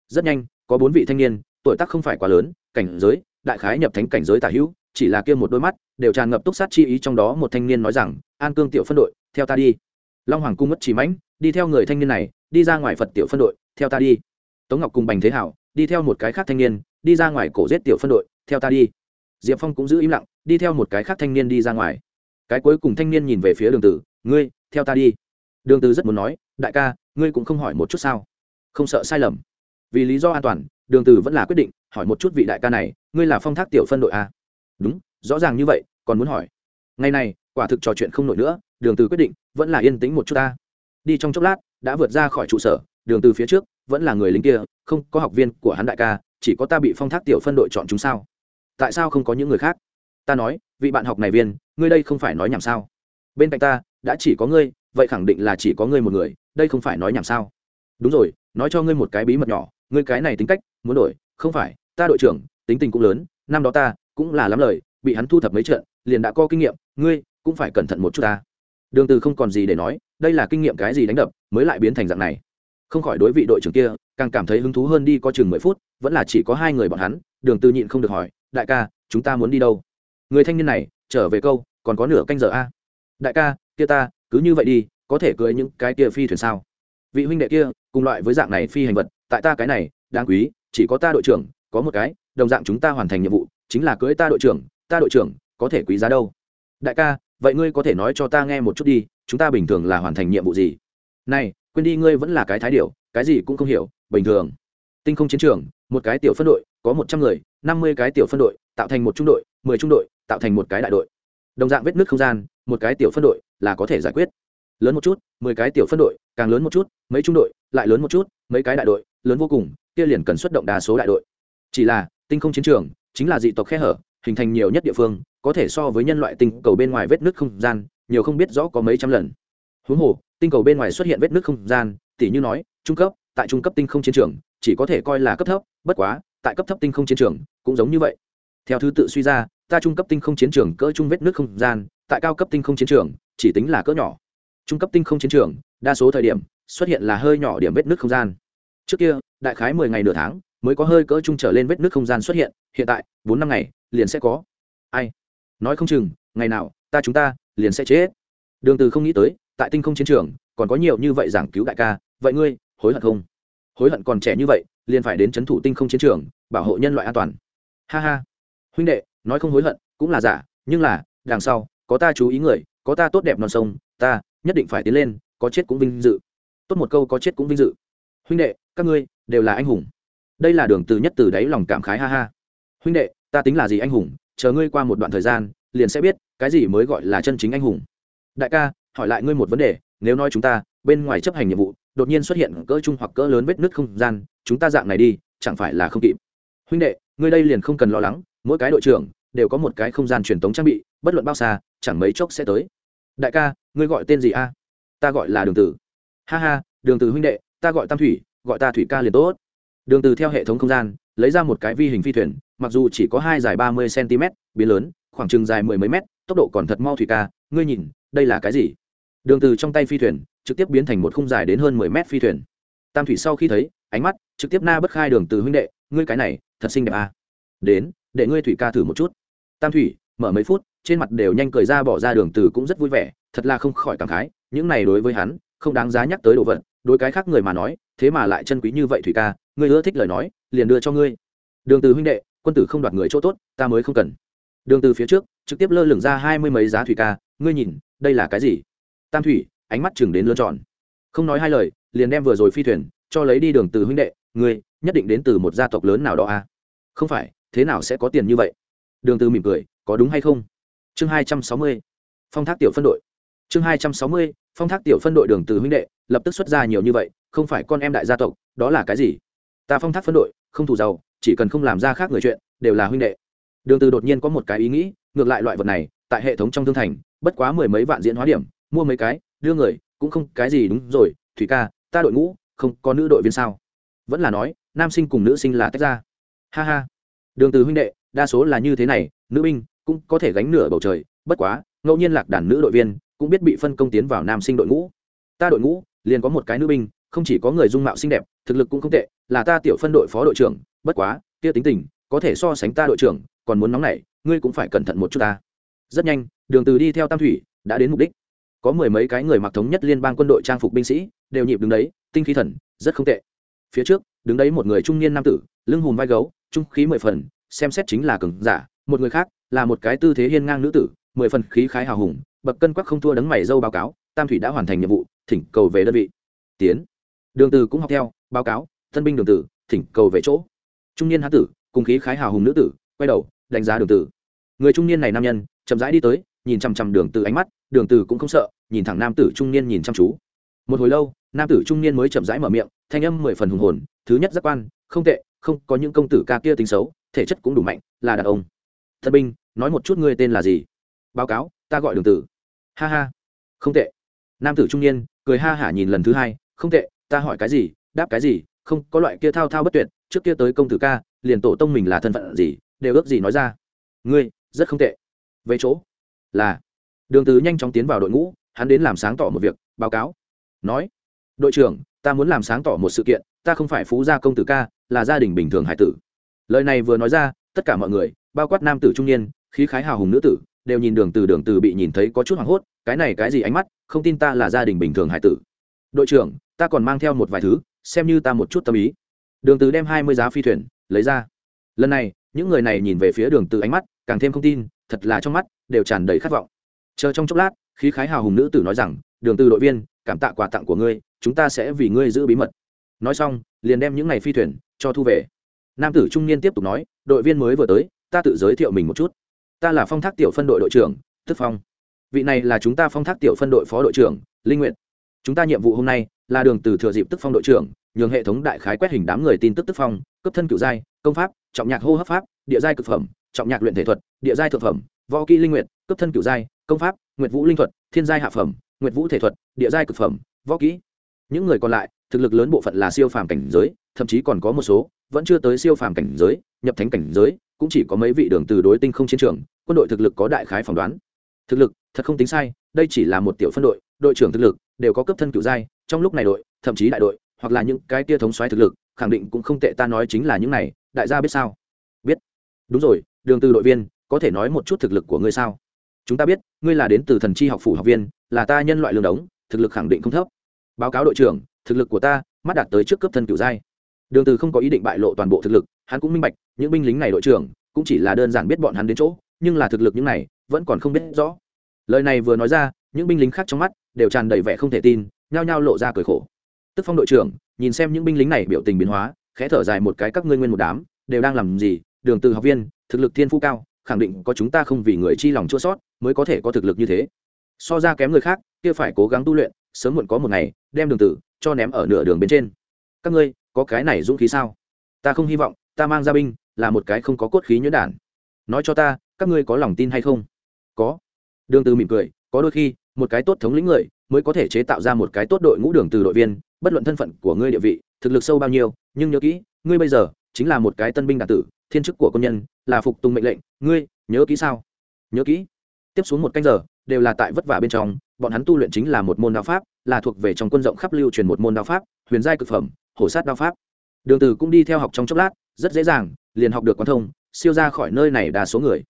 Rất nhanh, có bốn vị thanh niên, tuổi tác không phải quá lớn, cảnh giới, đại khái nhập thánh cảnh giới tả hữu, chỉ là kia một đôi mắt đều tràn ngập túc sát chi ý trong đó một thanh niên nói rằng, an cương tiểu phân đội, theo ta đi. Long hoàng cung mất chỉ mãnh, đi theo người thanh niên này, đi ra ngoài phật tiểu phân đội, theo ta đi. Tống ngọc cùng bành thế hảo, đi theo một cái khác thanh niên, đi ra ngoài cổ giết tiểu phân đội theo ta đi. Diệp phong cũng giữ im lặng, đi theo một cái khác thanh niên đi ra ngoài. Cái cuối cùng thanh niên nhìn về phía đường tử, ngươi, theo ta đi. Đường tử rất muốn nói, đại ca, ngươi cũng không hỏi một chút sao? Không sợ sai lầm. Vì lý do an toàn, đường tử vẫn là quyết định, hỏi một chút vị đại ca này, ngươi là phong thác tiểu phân đội a? Đúng, rõ ràng như vậy, còn muốn hỏi. Ngày này, quả thực trò chuyện không nổi nữa, đường từ quyết định, vẫn là yên tĩnh một chút ta. Đi trong chốc lát, đã vượt ra khỏi trụ sở, đường từ phía trước, vẫn là người lính kia, không có học viên của hắn đại ca, chỉ có ta bị phong thác tiểu phân đội chọn chúng sao tại sao không có những người khác? Ta nói, vị bạn học này viên, ngươi đây không phải nói nhảm sao? Bên cạnh ta, đã chỉ có ngươi, vậy khẳng định là chỉ có ngươi một người, đây không phải nói nhảm sao? Đúng rồi, nói cho ngươi một cái bí mật nhỏ, ngươi cái này tính cách, muốn đổi, không phải, ta đội trưởng, tính tình cũng lớn, năm đó ta, cũng là lắm lời, bị hắn thu thập mấy trận, liền đã có kinh nghiệm, ngươi, cũng phải cẩn thận một chút ta. Đường từ không còn gì để nói, đây là kinh nghiệm cái gì đánh đập, mới lại biến thành dạng này. Không khỏi đối vị đội trưởng kia, càng cảm thấy hứng thú hơn đi có chừng mười phút, vẫn là chỉ có hai người bọn hắn, đường từ nhịn không được hỏi đại ca, chúng ta muốn đi đâu? Người thanh niên này, trở về câu, còn có nửa canh giờ a. Đại ca, kia ta, cứ như vậy đi, có thể cưới những cái kia phi thuyền sao? Vị huynh đệ kia, cùng loại với dạng này phi hành vật, tại ta cái này, đáng quý, chỉ có ta đội trưởng, có một cái, đồng dạng chúng ta hoàn thành nhiệm vụ, chính là cưới ta đội trưởng, ta đội trưởng, có thể quý giá đâu. Đại ca, vậy ngươi có thể nói cho ta nghe một chút đi, chúng ta bình thường là hoàn thành nhiệm vụ gì? Này, quên đi ngươi vẫn là cái thái điệu cái gì cũng không hiểu, bình thường tinh không chiến trường, một cái tiểu phân đội, có một trăm người, năm mươi cái tiểu phân đội, tạo thành một trung đội, mười trung đội, tạo thành một cái đại đội. Đồng dạng vết nước không gian, một cái tiểu phân đội là có thể giải quyết. Lớn một chút, mười cái tiểu phân đội, càng lớn một chút, mấy trung đội, lại lớn một chút, mấy cái đại đội, lớn vô cùng, kia liền cần xuất động đa số đại đội. Chỉ là, tinh không chiến trường chính là dị tộc khe hở, hình thành nhiều nhất địa phương, có thể so với nhân loại tinh cầu bên ngoài vết nước không gian, nhiều không biết rõ có mấy trăm lần. Huống hồ, tinh cầu bên ngoài xuất hiện vết nước không gian, tỉ như nói, trung cấp, tại trung cấp tinh không chiến trường chỉ có thể coi là cấp thấp, bất quá, tại cấp thấp tinh không chiến trường, cũng giống như vậy. Theo thứ tự suy ra, ta trung cấp tinh không chiến trường cỡ trung vết nước không gian, tại cao cấp tinh không chiến trường, chỉ tính là cỡ nhỏ. Trung cấp tinh không chiến trường, đa số thời điểm, xuất hiện là hơi nhỏ điểm vết nước không gian. Trước kia, đại khái mười ngày nửa tháng, mới có hơi cỡ trung trở lên vết nước không gian xuất hiện hiện tại, bốn năm ngày, liền sẽ có. Ai? Nói không chừng, ngày nào, ta chúng ta, liền sẽ chết. Đường từ không nghĩ tới, tại tinh không chiến trường, còn có nhiều như vậy giảng cứu đại ca, vậy ngươi, hối hận không? Hối hận còn trẻ như vậy, liền phải đến chấn thủ tinh không chiến trường, bảo hộ nhân loại an toàn. Ha ha. Huynh đệ, nói không hối hận, cũng là giả, nhưng là, đằng sau, có ta chú ý người, có ta tốt đẹp non sông, ta, nhất định phải tiến lên, có chết cũng vinh dự. Tốt một câu có chết cũng vinh dự. Huynh đệ, các ngươi, đều là anh hùng. Đây là đường từ nhất từ đáy lòng cảm khái ha ha. Huynh đệ, ta tính là gì anh hùng, chờ ngươi qua một đoạn thời gian, liền sẽ biết, cái gì mới gọi là chân chính anh hùng. Đại ca, hỏi lại ngươi một vấn đề, nếu nói chúng ta, bên ngoài chấp hành nhiệm vụ đột nhiên xuất hiện cỡ trung hoặc cỡ lớn vết nứt không gian, chúng ta dạng này đi, chẳng phải là không kịp. Huynh đệ, ngươi đây liền không cần lo lắng, mỗi cái đội trưởng đều có một cái không gian truyền tống trang bị, bất luận bao xa, chẳng mấy chốc sẽ tới. Đại ca, ngươi gọi tên gì a? Ta gọi là đường tử. Ha ha, đường tử huynh đệ, ta gọi tam thủy, gọi ta thủy ca liền tốt. Đường từ theo hệ thống không gian, lấy ra một cái vi hình phi thuyền, mặc dù chỉ có hai dài ba mươi cm, biến lớn, khoảng chừng dài mười mấy mét, tốc độ còn thật mau thủy ca, ngươi nhìn, đây là cái gì? Đường từ trong tay phi thuyền trực tiếp biến thành một khung dài đến hơn mười mét phi thuyền. Tam thủy sau khi thấy, ánh mắt trực tiếp na bất khai đường từ huynh đệ, ngươi cái này, thật xinh đẹp à. đến, để ngươi thủy ca thử một chút. Tam thủy, mở mấy phút, trên mặt đều nhanh cười ra bỏ ra đường từ cũng rất vui vẻ, thật là không khỏi cảm khái, những này đối với hắn, không đáng giá nhắc tới đồ vật, đối cái khác người mà nói, thế mà lại chân quý như vậy thủy ca, ngươi ưa thích lời nói, liền đưa cho ngươi. Đường từ huynh đệ, quân tử không đoạt người chỗ tốt, ta mới không cần. Đường từ phía trước, trực tiếp lơ lửng ra hai mươi mấy giá thủy ca, ngươi nhìn, đây là cái gì? Tam thủy ánh mắt chừng đến lơ tròn. Không nói hai lời, liền đem vừa rồi phi thuyền cho lấy đi đường từ huynh đệ, ngươi, nhất định đến từ một gia tộc lớn nào đó à không phải, thế nào sẽ có tiền như vậy? Đường từ mỉm cười, có đúng hay không? Chương hai trăm sáu mươi, phong thác tiểu phân đội. Chương hai trăm sáu mươi, phong thác tiểu phân đội đường từ huynh đệ, lập tức xuất ra nhiều như vậy, không phải con em đại gia tộc, đó là cái gì? Ta phong thác phân đội, không thù giàu, chỉ cần không làm ra khác người chuyện, đều là huynh đệ. Đường từ đột nhiên có một cái ý nghĩ, ngược lại loại vật này, tại hệ thống trong thương thành, bất quá mười mấy vạn diễn hóa điểm, mua mấy cái đưa người, cũng không cái gì đúng rồi, thủy ca, ta đội ngũ, không có nữ đội viên sao? Vẫn là nói, nam sinh cùng nữ sinh là tách ra. Ha ha. Đường từ huynh đệ, đa số là như thế này, nữ binh cũng có thể gánh nửa bầu trời, bất quá, ngẫu nhiên lạc đàn nữ đội viên cũng biết bị phân công tiến vào nam sinh đội ngũ. Ta đội ngũ, liền có một cái nữ binh, không chỉ có người dung mạo xinh đẹp, thực lực cũng không tệ, là ta tiểu phân đội phó đội trưởng, bất quá, kia tính tình, có thể so sánh ta đội trưởng, còn muốn nóng nảy, ngươi cũng phải cẩn thận một chút ta. Rất nhanh, đường từ đi theo tam thủy, đã đến mục đích có mười mấy cái người mặc thống nhất liên bang quân đội trang phục binh sĩ, đều nhịp đứng đấy, tinh khí thần, rất không tệ. Phía trước, đứng đấy một người trung niên nam tử, lưng hùm vai gấu, trung khí mười phần, xem xét chính là cường giả. Một người khác, là một cái tư thế hiên ngang nữ tử, mười phần khí khái hào hùng bậc cân quắc không thua đấng mày dâu báo cáo, tam thủy đã hoàn thành nhiệm vụ, thỉnh cầu về đơn vị. Tiến. Đường từ cũng học theo, báo cáo, thân binh đường tử thỉnh cầu về chỗ. Trung niên hán tử, cùng khí khái hào hùng nữ tử, quay đầu, đánh giá đường tử người trung niên này nam nhân, chậm rãi đi tới nhìn chằm chằm đường từ ánh mắt, đường từ cũng không sợ, nhìn thẳng nam tử trung niên nhìn chăm chú. Một hồi lâu, nam tử trung niên mới chậm rãi mở miệng, thanh âm mười phần hùng hồn, thứ nhất giác quan, không tệ, không, có những công tử ca kia tính xấu, thể chất cũng đủ mạnh, là đàn ông. Thân binh, nói một chút ngươi tên là gì? Báo cáo, ta gọi đường tử. Ha ha, không tệ. Nam tử trung niên, cười ha hả nhìn lần thứ hai, không tệ, ta hỏi cái gì, đáp cái gì, không, có loại kia thao thao bất tuyệt, trước kia tới công tử ca, liền tổ tông mình là thân phận gì, đều ước gì nói ra. Ngươi, rất không tệ. Về chỗ là đường tứ nhanh chóng tiến vào đội ngũ, hắn đến làm sáng tỏ một việc, báo cáo, nói, đội trưởng, ta muốn làm sáng tỏ một sự kiện, ta không phải phú gia công tử ca, là gia đình bình thường hải tử. Lời này vừa nói ra, tất cả mọi người, bao quát nam tử trung niên, khí khái hào hùng nữ tử, đều nhìn đường từ đường từ bị nhìn thấy có chút hoảng hốt, cái này cái gì ánh mắt, không tin ta là gia đình bình thường hải tử. Đội trưởng, ta còn mang theo một vài thứ, xem như ta một chút tâm ý. Đường từ đem hai mươi giá phi thuyền, lấy ra. Lần này, những người này nhìn về phía đường từ ánh mắt, càng thêm không tin, thật là trong mắt đều tràn đầy khát vọng. Chờ trong chốc lát, khí khái hào hùng nữ tử nói rằng, đường từ đội viên, cảm tạ quà tặng của ngươi, chúng ta sẽ vì ngươi giữ bí mật. Nói xong, liền đem những này phi thuyền cho thu về. Nam tử trung niên tiếp tục nói, đội viên mới vừa tới, ta tự giới thiệu mình một chút. Ta là phong thác tiểu phân đội đội trưởng, tức phong. Vị này là chúng ta phong thác tiểu phân đội phó đội trưởng, linh nguyện chúng ta nhiệm vụ hôm nay là đường từ thừa dịp tức phong đội trưởng, nhường hệ thống đại khái quét hình đám người tin tức tức phong, cấp thân cựu giai, công pháp, trọng nhạc hô hấp pháp, địa giai cực phẩm, trọng nhạc luyện thể thuật, địa giai thượng phẩm võ kỹ linh nguyện cấp thân cửu giai, công pháp, nguyệt vũ linh thuật, thiên giai hạ phẩm, nguyệt vũ thể thuật, địa giai cực phẩm, võ kỹ. Những người còn lại, thực lực lớn bộ phận là siêu phàm cảnh giới, thậm chí còn có một số, vẫn chưa tới siêu phàm cảnh giới, nhập thánh cảnh giới, cũng chỉ có mấy vị đường từ đối tinh không chiến trường, quân đội thực lực có đại khái phỏng đoán. Thực lực, thật không tính sai, đây chỉ là một tiểu phân đội đội trưởng thực lực đều có cấp thân cựu giai, trong lúc này đội, thậm chí đại đội, hoặc là những cái tia thống xoáy thực lực, khẳng định cũng không tệ, ta nói chính là những này, đại gia biết sao? Biết. Đúng rồi, đường từ đội viên có thể nói một chút thực lực của ngươi sao? Chúng ta biết, ngươi là đến từ thần chi học phủ học viên, là ta nhân loại lương đống, thực lực khẳng định không thấp. Báo cáo đội trưởng, thực lực của ta, mắt đạt tới trước cấp thân cửu giai. Đường từ không có ý định bại lộ toàn bộ thực lực, hắn cũng minh bạch, những binh lính này đội trưởng, cũng chỉ là đơn giản biết bọn hắn đến chỗ, nhưng là thực lực những này, vẫn còn không biết rõ. Lời này vừa nói ra, những binh lính khác trong mắt đều tràn đầy vẻ không thể tin, nhao nhao lộ ra cười khổ. Tức phong đội trưởng, nhìn xem những binh lính này biểu tình biến hóa, khẽ thở dài một cái các ngươi nguyên một đám, đều đang làm gì? Đường từ học viên, thực lực thiên phú cao khẳng định có chúng ta không vì người chi lòng chua sót, mới có thể có thực lực như thế. So ra kém người khác, kia phải cố gắng tu luyện, sớm muộn có một ngày, đem đường tử, cho ném ở nửa đường bên trên. Các ngươi, có cái này dũng khí sao? Ta không hy vọng, ta mang ra binh, là một cái không có cốt khí nhuyễn đản. Nói cho ta, các ngươi có lòng tin hay không? Có. Đường từ mỉm cười, có đôi khi, một cái tốt thống lĩnh người, mới có thể chế tạo ra một cái tốt đội ngũ đường từ đội viên, bất luận thân phận của ngươi địa vị, thực lực sâu bao nhiêu, nhưng nhớ kỹ, ngươi bây giờ, chính là một cái tân binh đàn tử, thiên chức của quân nhân là phục tùng mệnh lệnh, ngươi, nhớ kỹ sao? Nhớ kỹ. Tiếp xuống một canh giờ, đều là tại vất vả bên trong, bọn hắn tu luyện chính là một môn đao pháp, là thuộc về trong quân rộng khắp lưu truyền một môn đao pháp, huyền giai cực phẩm, hổ sát đao pháp. Đường từ cũng đi theo học trong chốc lát, rất dễ dàng, liền học được quan thông, siêu ra khỏi nơi này đa số người.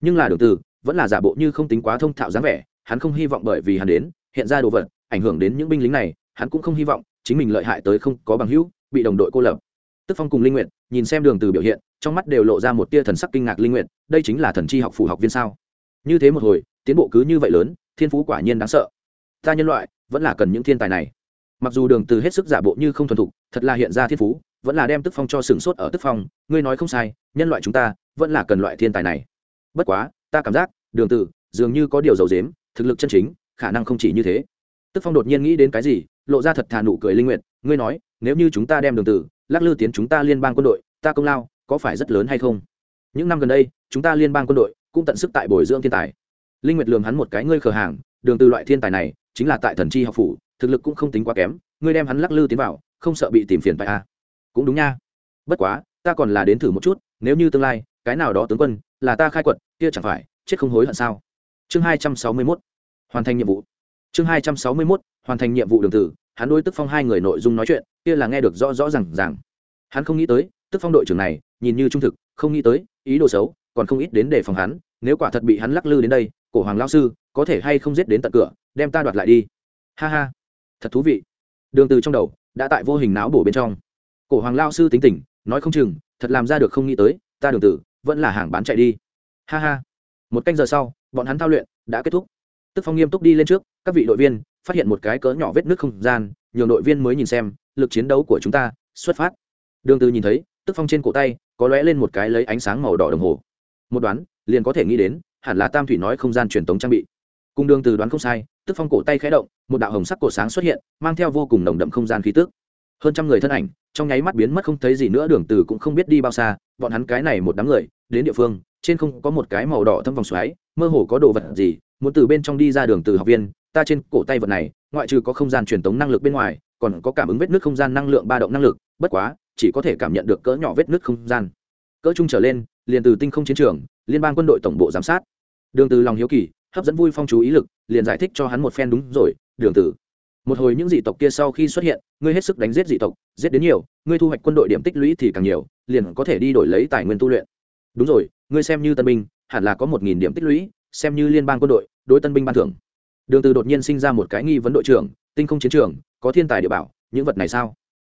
Nhưng là đường từ vẫn là giả bộ như không tính quá thông thạo dáng vẻ, hắn không hy vọng bởi vì hắn đến, hiện ra đồ vật, ảnh hưởng đến những binh lính này, hắn cũng không hy vọng chính mình lợi hại tới không có bằng hữu, bị đồng đội cô lập. Tức phong cùng linh nguyện nhìn xem đường từ biểu hiện trong mắt đều lộ ra một tia thần sắc kinh ngạc linh nguyện, đây chính là thần chi học phủ học viên sao? Như thế một hồi, tiến bộ cứ như vậy lớn, thiên phú quả nhiên đáng sợ. Ta nhân loại, vẫn là cần những thiên tài này. Mặc dù đường từ hết sức giả bộ như không thuần thục, thật là hiện ra thiên phú, vẫn là đem tức phong cho sừng sốt ở tức phong, ngươi nói không sai, nhân loại chúng ta, vẫn là cần loại thiên tài này. Bất quá, ta cảm giác, đường từ, dường như có điều dầu dếm, thực lực chân chính, khả năng không chỉ như thế. Tức phong đột nhiên nghĩ đến cái gì, lộ ra thật thà nụ cười linh nguyện, ngươi nói, nếu như chúng ta đem đường từ, lắc lư tiến chúng ta liên bang quân đội, ta công lao có phải rất lớn hay không? Những năm gần đây, chúng ta liên bang quân đội cũng tận sức tại bồi dưỡng thiên tài. Linh nguyệt lườm hắn một cái ngươi khờ hàng, đường từ loại thiên tài này chính là tại thần chi học phủ, thực lực cũng không tính quá kém, ngươi đem hắn lắc lư tiến vào, không sợ bị tìm phiền phải à? Cũng đúng nha. Bất quá, ta còn là đến thử một chút, nếu như tương lai, cái nào đó tướng quân là ta khai quật, kia chẳng phải chết không hối hận sao? Chương 261 hoàn thành nhiệm vụ. Chương 261 hoàn thành nhiệm vụ đường tử, hắn đối tức phong hai người nội dung nói chuyện, kia là nghe được rõ rõ ràng ràng. Hắn không nghĩ tới tức phong đội trưởng này, nhìn như trung thực, không nghĩ tới, ý đồ xấu, còn không ít đến để phòng hắn, nếu quả thật bị hắn lắc lư đến đây, cổ hoàng lao sư, có thể hay không giết đến tận cửa, đem ta đoạt lại đi. Ha ha. Thật thú vị. Đường từ trong đầu, đã tại vô hình não bổ bên trong. Cổ hoàng lao sư tính tình, nói không chừng, thật làm ra được không nghĩ tới, ta đường tử, vẫn là hàng bán chạy đi. Ha ha. Một canh giờ sau, bọn hắn thao luyện, đã kết thúc. Tức phong nghiêm túc đi lên trước, các vị đội viên, phát hiện một cái cỡ nhỏ vết nước không gian nhiều đội viên mới nhìn xem, lực chiến đấu của chúng ta, xuất phát. Đường từ nhìn thấy tức phong trên cổ tay, có lóe lên một cái lấy ánh sáng màu đỏ đồng hồ. Một đoán, liền có thể nghĩ đến, hẳn là tam thủy nói không gian truyền tống trang bị. Cung đường từ đoán không sai, tức phong cổ tay khẽ động, một đạo hồng sắc cổ sáng xuất hiện, mang theo vô cùng nồng đậm không gian khí tức. Hơn trăm người thân ảnh, trong nháy mắt biến mất không thấy gì nữa, đường từ cũng không biết đi bao xa, bọn hắn cái này một đám người, đến địa phương, trên không có một cái màu đỏ thâm vòng xoáy, mơ hồ có đồ vật gì, muốn từ bên trong đi ra đường từ học viên, ta trên cổ tay vật này, ngoại trừ có không gian truyền tống năng lực bên ngoài, còn có cảm ứng vết nứt không gian năng lượng ba động năng lực, bất quá chỉ có thể cảm nhận được cỡ nhỏ vết nứt không gian. Cỡ trung trở lên, liền từ tinh không chiến trường, liên bang quân đội tổng bộ giám sát. Đường từ lòng hiếu kỳ, hấp dẫn vui phong chú ý lực, liền giải thích cho hắn một phen đúng rồi, đường tử một hồi những dị tộc kia sau khi xuất hiện, ngươi hết sức đánh giết dị tộc, giết đến nhiều, ngươi thu hoạch quân đội điểm tích lũy thì càng nhiều, liền có thể đi đổi lấy tài nguyên tu luyện. Đúng rồi, ngươi xem như tân binh, hẳn là có một nghìn điểm tích lũy, xem như liên bang quân đội, đối tân binh ban thưởng. Đường từ đột nhiên sinh ra một cái nghi vấn đội trưởng, tinh không chiến trường, có thiên tài địa bảo, những vật này sao?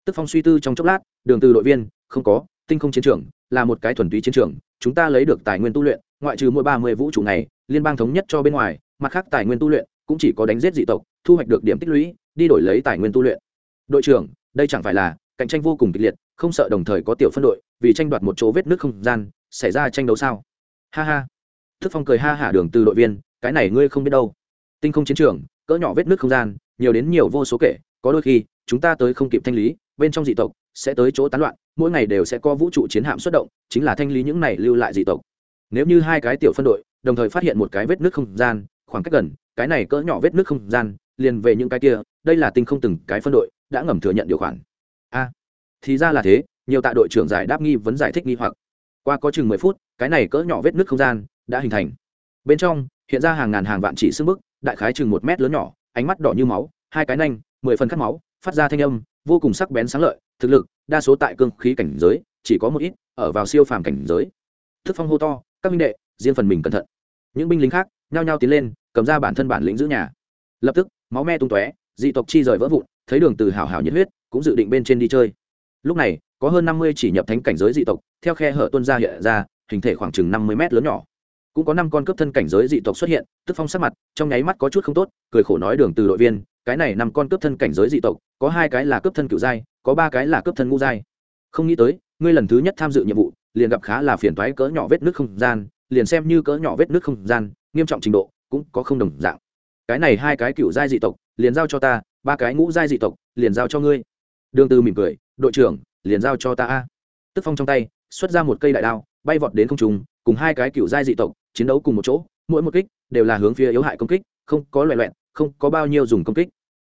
Tức phong suy tư trong chốc lát, đường từ đội viên, không có, tinh không chiến trường, là một cái thuần túy chiến trường, chúng ta lấy được tài nguyên tu luyện, ngoại trừ mỗi ba mươi vũ trụ này, liên bang thống nhất cho bên ngoài, mặt khác tài nguyên tu luyện cũng chỉ có đánh giết dị tộc, thu hoạch được điểm tích lũy, đi đổi lấy tài nguyên tu luyện. Đội trưởng, đây chẳng phải là cạnh tranh vô cùng kịch liệt, không sợ đồng thời có tiểu phân đội, vì tranh đoạt một chỗ vết nước không gian, xảy ra tranh đấu sao? Ha ha. Thức phong cười ha hả đường từ đội viên, cái này ngươi không biết đâu. Tinh không chiến trường, cỡ nhỏ vết nước không gian, nhiều đến nhiều vô số kể, có đôi khi, chúng ta tới không kịp thanh lý bên trong dị tộc sẽ tới chỗ tán loạn, mỗi ngày đều sẽ có vũ trụ chiến hạm xuất động, chính là thanh lý những này lưu lại dị tộc. Nếu như hai cái tiểu phân đội, đồng thời phát hiện một cái vết nước không gian, khoảng cách gần, cái này cỡ nhỏ vết nước không gian, liền về những cái kia, đây là tinh không từng cái phân đội, đã ngầm thừa nhận điều khoản. A, thì ra là thế, nhiều tạ đội trưởng giải đáp nghi vấn giải thích nghi hoặc. Qua có chừng mười phút, cái này cỡ nhỏ vết nước không gian đã hình thành. Bên trong, hiện ra hàng ngàn hàng vạn chỉ xương bức, đại khái chừng một mét lớn nhỏ, ánh mắt đỏ như máu, hai cái nanh, mười phần cắt máu, phát ra thanh âm vô cùng sắc bén sáng lợi, thực lực, đa số tại cương khí cảnh giới, chỉ có một ít, ở vào siêu phàm cảnh giới. Thức phong hô to, các minh đệ, riêng phần mình cẩn thận. Những binh lính khác, nhao nhao tiến lên, cầm ra bản thân bản lĩnh giữ nhà. Lập tức, máu me tung tóe, dị tộc chi rời vỡ vụn, thấy đường từ hảo hảo nhiệt huyết, cũng dự định bên trên đi chơi. Lúc này, có hơn năm mươi chỉ nhập thánh cảnh giới dị tộc, theo khe hở tuân ra hiện ra, hình thể khoảng chừng năm mươi mét lớn nhỏ. Cũng có năm con cấp thân cảnh giới dị tộc xuất hiện tức phong sắc mặt, trong nháy mắt có chút không tốt, cười khổ nói đường từ đội viên cái này năm con cấp thân cảnh giới dị tộc, có hai cái là cấp thân cựu giai, có ba cái là cấp thân ngũ giai. Không nghĩ tới, ngươi lần thứ nhất tham dự nhiệm vụ, liền gặp khá là phiền toái cỡ nhỏ vết nước không gian, liền xem như cỡ nhỏ vết nước không gian, nghiêm trọng trình độ cũng có không đồng dạng. Cái này hai cái cựu giai dị tộc, liền giao cho ta, ba cái ngũ giai dị tộc, liền giao cho ngươi. Đường từ mỉm cười, đội trưởng, liền giao cho ta a. Tức phong trong tay, xuất ra một cây đại đao, bay vọt đến không trung, cùng hai cái cựu giai dị tộc chiến đấu cùng một chỗ, mỗi một kích đều là hướng phía yếu hại công kích, không có loại loẹn không có bao nhiêu dùng công kích.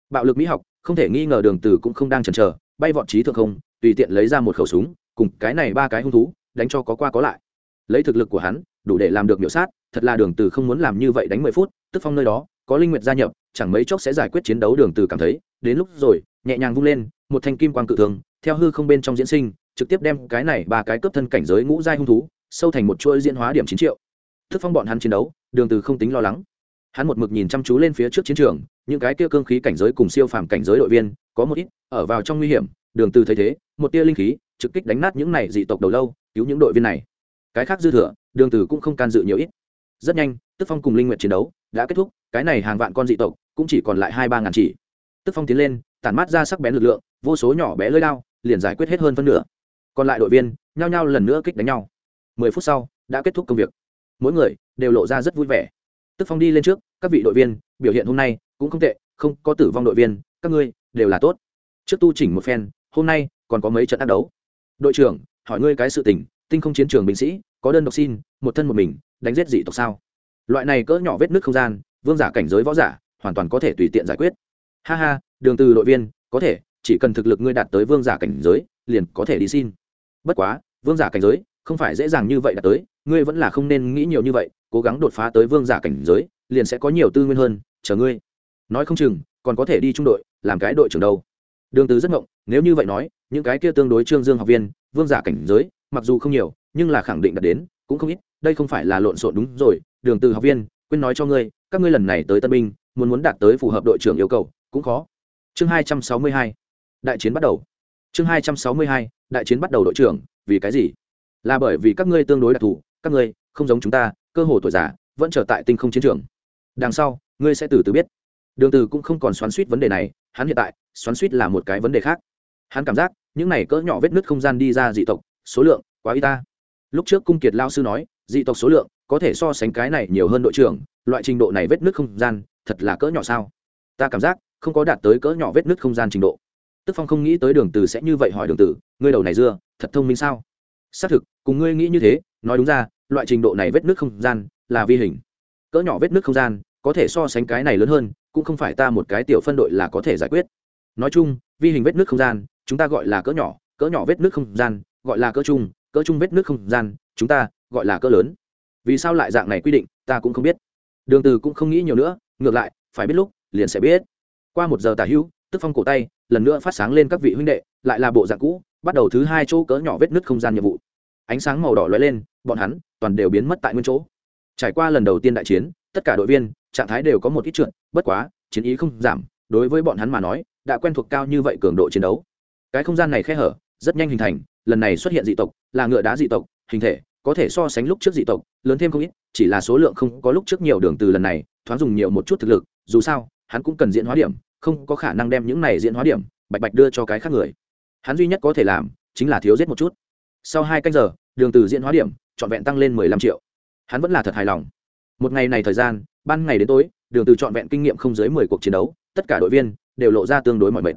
Bạo lực mỹ học, không thể nghi ngờ đường từ cũng không đang chần chờ, bay vọt trí thượng không, tùy tiện lấy ra một khẩu súng, cùng cái này ba cái hung thú, đánh cho có qua có lại. Lấy thực lực của hắn, đủ để làm được miểu sát, thật là đường từ không muốn làm như vậy đánh mười phút, tức phong nơi đó, có linh nguyệt gia nhập, chẳng mấy chốc sẽ giải quyết chiến đấu đường từ cảm thấy, đến lúc rồi, nhẹ nhàng vung lên, một thanh kim quang cự thường, theo hư không bên trong diễn sinh, trực tiếp đem cái này ba cái cấp thân cảnh giới ngũ giai hung thú, sâu thành một chuỗi diễn hóa điểm chín triệu. Thức phong bọn hắn chiến đấu, đường từ không tính lo lắng hắn một mực nhìn chăm chú lên phía trước chiến trường, những cái kia cương khí cảnh giới cùng siêu phàm cảnh giới đội viên, có một ít ở vào trong nguy hiểm, đường từ thấy thế, một tia linh khí trực kích đánh nát những này dị tộc đầu lâu, cứu những đội viên này. Cái khác dư thừa, đường từ cũng không can dự nhiều ít. Rất nhanh, tức phong cùng linh Nguyệt chiến đấu đã kết thúc, cái này hàng vạn con dị tộc cũng chỉ còn lại hai ba ngàn chỉ. Tức phong tiến lên, tản mát ra sắc bén lực lượng, vô số nhỏ bé lưỡi lao liền giải quyết hết hơn phân nửa. Còn lại đội viên nhao nhao lần nữa kích đánh nhau. Mười phút sau, đã kết thúc công việc. Mỗi người đều lộ ra rất vui vẻ tức phong đi lên trước, các vị đội viên, biểu hiện hôm nay cũng không tệ, không có tử vong đội viên, các ngươi đều là tốt. Trước tu chỉnh một phen, hôm nay còn có mấy trận ác đấu. Đội trưởng, hỏi ngươi cái sự tình, tinh không chiến trường binh sĩ, có đơn độc xin, một thân một mình, đánh giết dị tộc sao? Loại này cỡ nhỏ vết nước không gian, vương giả cảnh giới võ giả, hoàn toàn có thể tùy tiện giải quyết. Ha ha, đường từ đội viên, có thể, chỉ cần thực lực ngươi đạt tới vương giả cảnh giới, liền có thể đi xin. Bất quá, vương giả cảnh giới, không phải dễ dàng như vậy đạt tới, ngươi vẫn là không nên nghĩ nhiều như vậy cố gắng đột phá tới vương giả cảnh giới, liền sẽ có nhiều tư nguyên hơn, chờ ngươi. Nói không chừng, còn có thể đi trung đội, làm cái đội trưởng đâu. Đường tứ rất ngộng, nếu như vậy nói, những cái kia tương đối trương dương học viên, vương giả cảnh giới, mặc dù không nhiều, nhưng là khẳng định đạt đến, cũng không ít, đây không phải là lộn xộn đúng rồi. Đường từ học viên, quên nói cho ngươi, các ngươi lần này tới tân binh, muốn muốn đạt tới phù hợp đội trưởng yêu cầu, cũng khó. Chương 262 đại chiến bắt đầu. Chương 262 đại chiến bắt đầu đội trưởng, vì cái gì? Là bởi vì các ngươi tương đối đặc thù các ngươi, không giống chúng ta, cơ hồ tuổi già, vẫn trở tại tinh không chiến trường. Đằng sau, ngươi sẽ từ từ biết. Đường từ cũng không còn xoắn suýt vấn đề này, hắn hiện tại, xoắn suýt là một cái vấn đề khác. Hắn cảm giác, những này cỡ nhỏ vết nứt không gian đi ra dị tộc, số lượng quá ít ta. Lúc trước cung kiệt lao sư nói, dị tộc số lượng có thể so sánh cái này nhiều hơn đội trưởng, loại trình độ này vết nứt không gian, thật là cỡ nhỏ sao? Ta cảm giác, không có đạt tới cỡ nhỏ vết nứt không gian trình độ. Tức phong không nghĩ tới đường từ sẽ như vậy hỏi đường từ, ngươi đầu này dưa, thật thông minh sao? Xác thực, cùng ngươi nghĩ như thế nói đúng ra, loại trình độ này vết nước không gian là vi hình. Cỡ nhỏ vết nước không gian có thể so sánh cái này lớn hơn, cũng không phải ta một cái tiểu phân đội là có thể giải quyết. Nói chung, vi hình vết nước không gian, chúng ta gọi là cỡ nhỏ cỡ nhỏ vết nước không gian, gọi là cỡ chung cỡ chung vết nước không gian, chúng ta gọi là cỡ lớn. Vì sao lại dạng này quy định, ta cũng không biết. Đường từ cũng không nghĩ nhiều nữa, ngược lại, phải biết lúc, liền sẽ biết. Qua một giờ tả hữu, tức phong cổ tay, lần nữa phát sáng lên các vị huynh đệ, lại là bộ dạng cũ, bắt đầu thứ hai chỗ cỡ nhỏ vết nứt không gian nhiệm vụ ánh sáng màu đỏ lóe lên, bọn hắn toàn đều biến mất tại nguyên chỗ. Trải qua lần đầu tiên đại chiến, tất cả đội viên, trạng thái đều có một ít trượt, bất quá, chiến ý không giảm, đối với bọn hắn mà nói, đã quen thuộc cao như vậy cường độ chiến đấu. Cái không gian này khe hở, rất nhanh hình thành, lần này xuất hiện dị tộc, là ngựa đá dị tộc, hình thể có thể so sánh lúc trước dị tộc, lớn thêm không ít, chỉ là số lượng không có lúc trước nhiều đường từ lần này, thoáng dùng nhiều một chút thực lực, dù sao, hắn cũng cần diễn hóa điểm, không có khả năng đem những này diễn hóa điểm, bạch bạch đưa cho cái khác người. Hắn duy nhất có thể làm, chính là thiếu giết một chút sau hai canh giờ, đường từ diễn hóa điểm, trọn vẹn tăng lên mười lăm triệu. Hắn vẫn là thật hài lòng. Một ngày này thời gian, ban ngày đến tối, đường từ trọn vẹn kinh nghiệm không dưới mười cuộc chiến đấu, tất cả đội viên đều lộ ra tương đối mỏi mệt.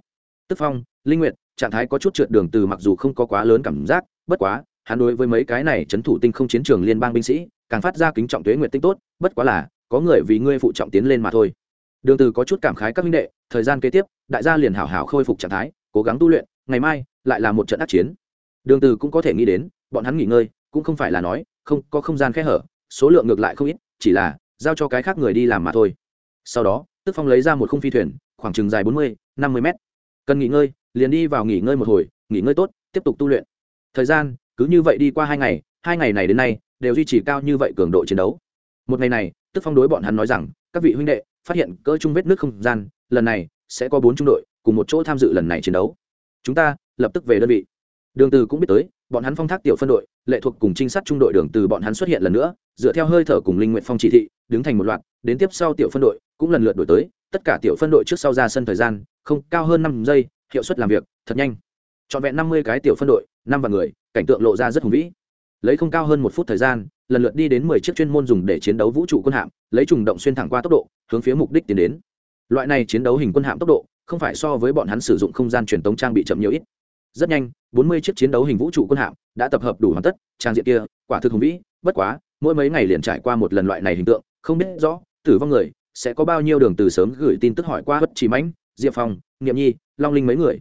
Tức phong, linh nguyệt, trạng thái có chút trượt đường từ mặc dù không có quá lớn cảm giác, bất quá, hắn đối với mấy cái này chấn thủ tinh không chiến trường liên bang binh sĩ, càng phát ra kính trọng tuế nguyệt tinh tốt, bất quá là, có người vì ngươi phụ trọng tiến lên mà thôi. Đường từ có chút cảm khái các minh đệ, thời gian kế tiếp, đại gia liền hảo hảo khôi phục trạng thái, cố gắng tu luyện, ngày mai lại là một trận ác chiến đường từ cũng có thể nghĩ đến, bọn hắn nghỉ ngơi, cũng không phải là nói, không, có không gian khe hở, số lượng ngược lại không ít, chỉ là, giao cho cái khác người đi làm mà thôi. Sau đó, tức phong lấy ra một khung phi thuyền, khoảng chừng dài bốn mươi, năm mươi mét. Cần nghỉ ngơi, liền đi vào nghỉ ngơi một hồi, nghỉ ngơi tốt, tiếp tục tu luyện. Thời gian, cứ như vậy đi qua hai ngày hai ngày này đến nay, đều duy trì cao như vậy cường độ chiến đấu. Một ngày này, tức phong đối bọn hắn nói rằng, các vị huynh đệ, phát hiện cỡ chung vết nước không gian, lần này sẽ có bốn trung đội cùng một chỗ tham dự lần này chiến đấu. Chúng ta lập tức về đơn vị đường từ cũng biết tới, bọn hắn phong thác tiểu phân đội, lệ thuộc cùng trinh sát trung đội đường từ bọn hắn xuất hiện lần nữa, dựa theo hơi thở cùng linh nguyện phong chỉ thị, đứng thành một loạt, đến tiếp sau tiểu phân đội cũng lần lượt đổi tới, tất cả tiểu phân đội trước sau ra sân thời gian không cao hơn năm giây, hiệu suất làm việc thật nhanh. Trọn vẹn năm mươi cái tiểu phân đội, năm vạn người, cảnh tượng lộ ra rất hùng vĩ. Lấy không cao hơn một phút thời gian, lần lượt đi đến mười chiếc chuyên môn dùng để chiến đấu vũ trụ quân hạm, lấy trùng động xuyên thẳng qua tốc độ, hướng phía mục đích tiến đến. Loại này chiến đấu hình quân hạm tốc độ không phải so với bọn hắn sử dụng không gian truyền tống trang bị chậm nhiều ít. Rất nhanh bốn mươi chiếc chiến đấu hình vũ trụ quân hạm đã tập hợp đủ hoàn tất, trang diện kia, quả thực hùng vĩ, bất quá, mỗi mấy ngày liền trải qua một lần loại này hình tượng, không biết rõ, tử vong người sẽ có bao nhiêu đường từ sớm gửi tin tức hỏi qua bất chỉ mãnh, diệp phong nghiệm nhi, long linh mấy người.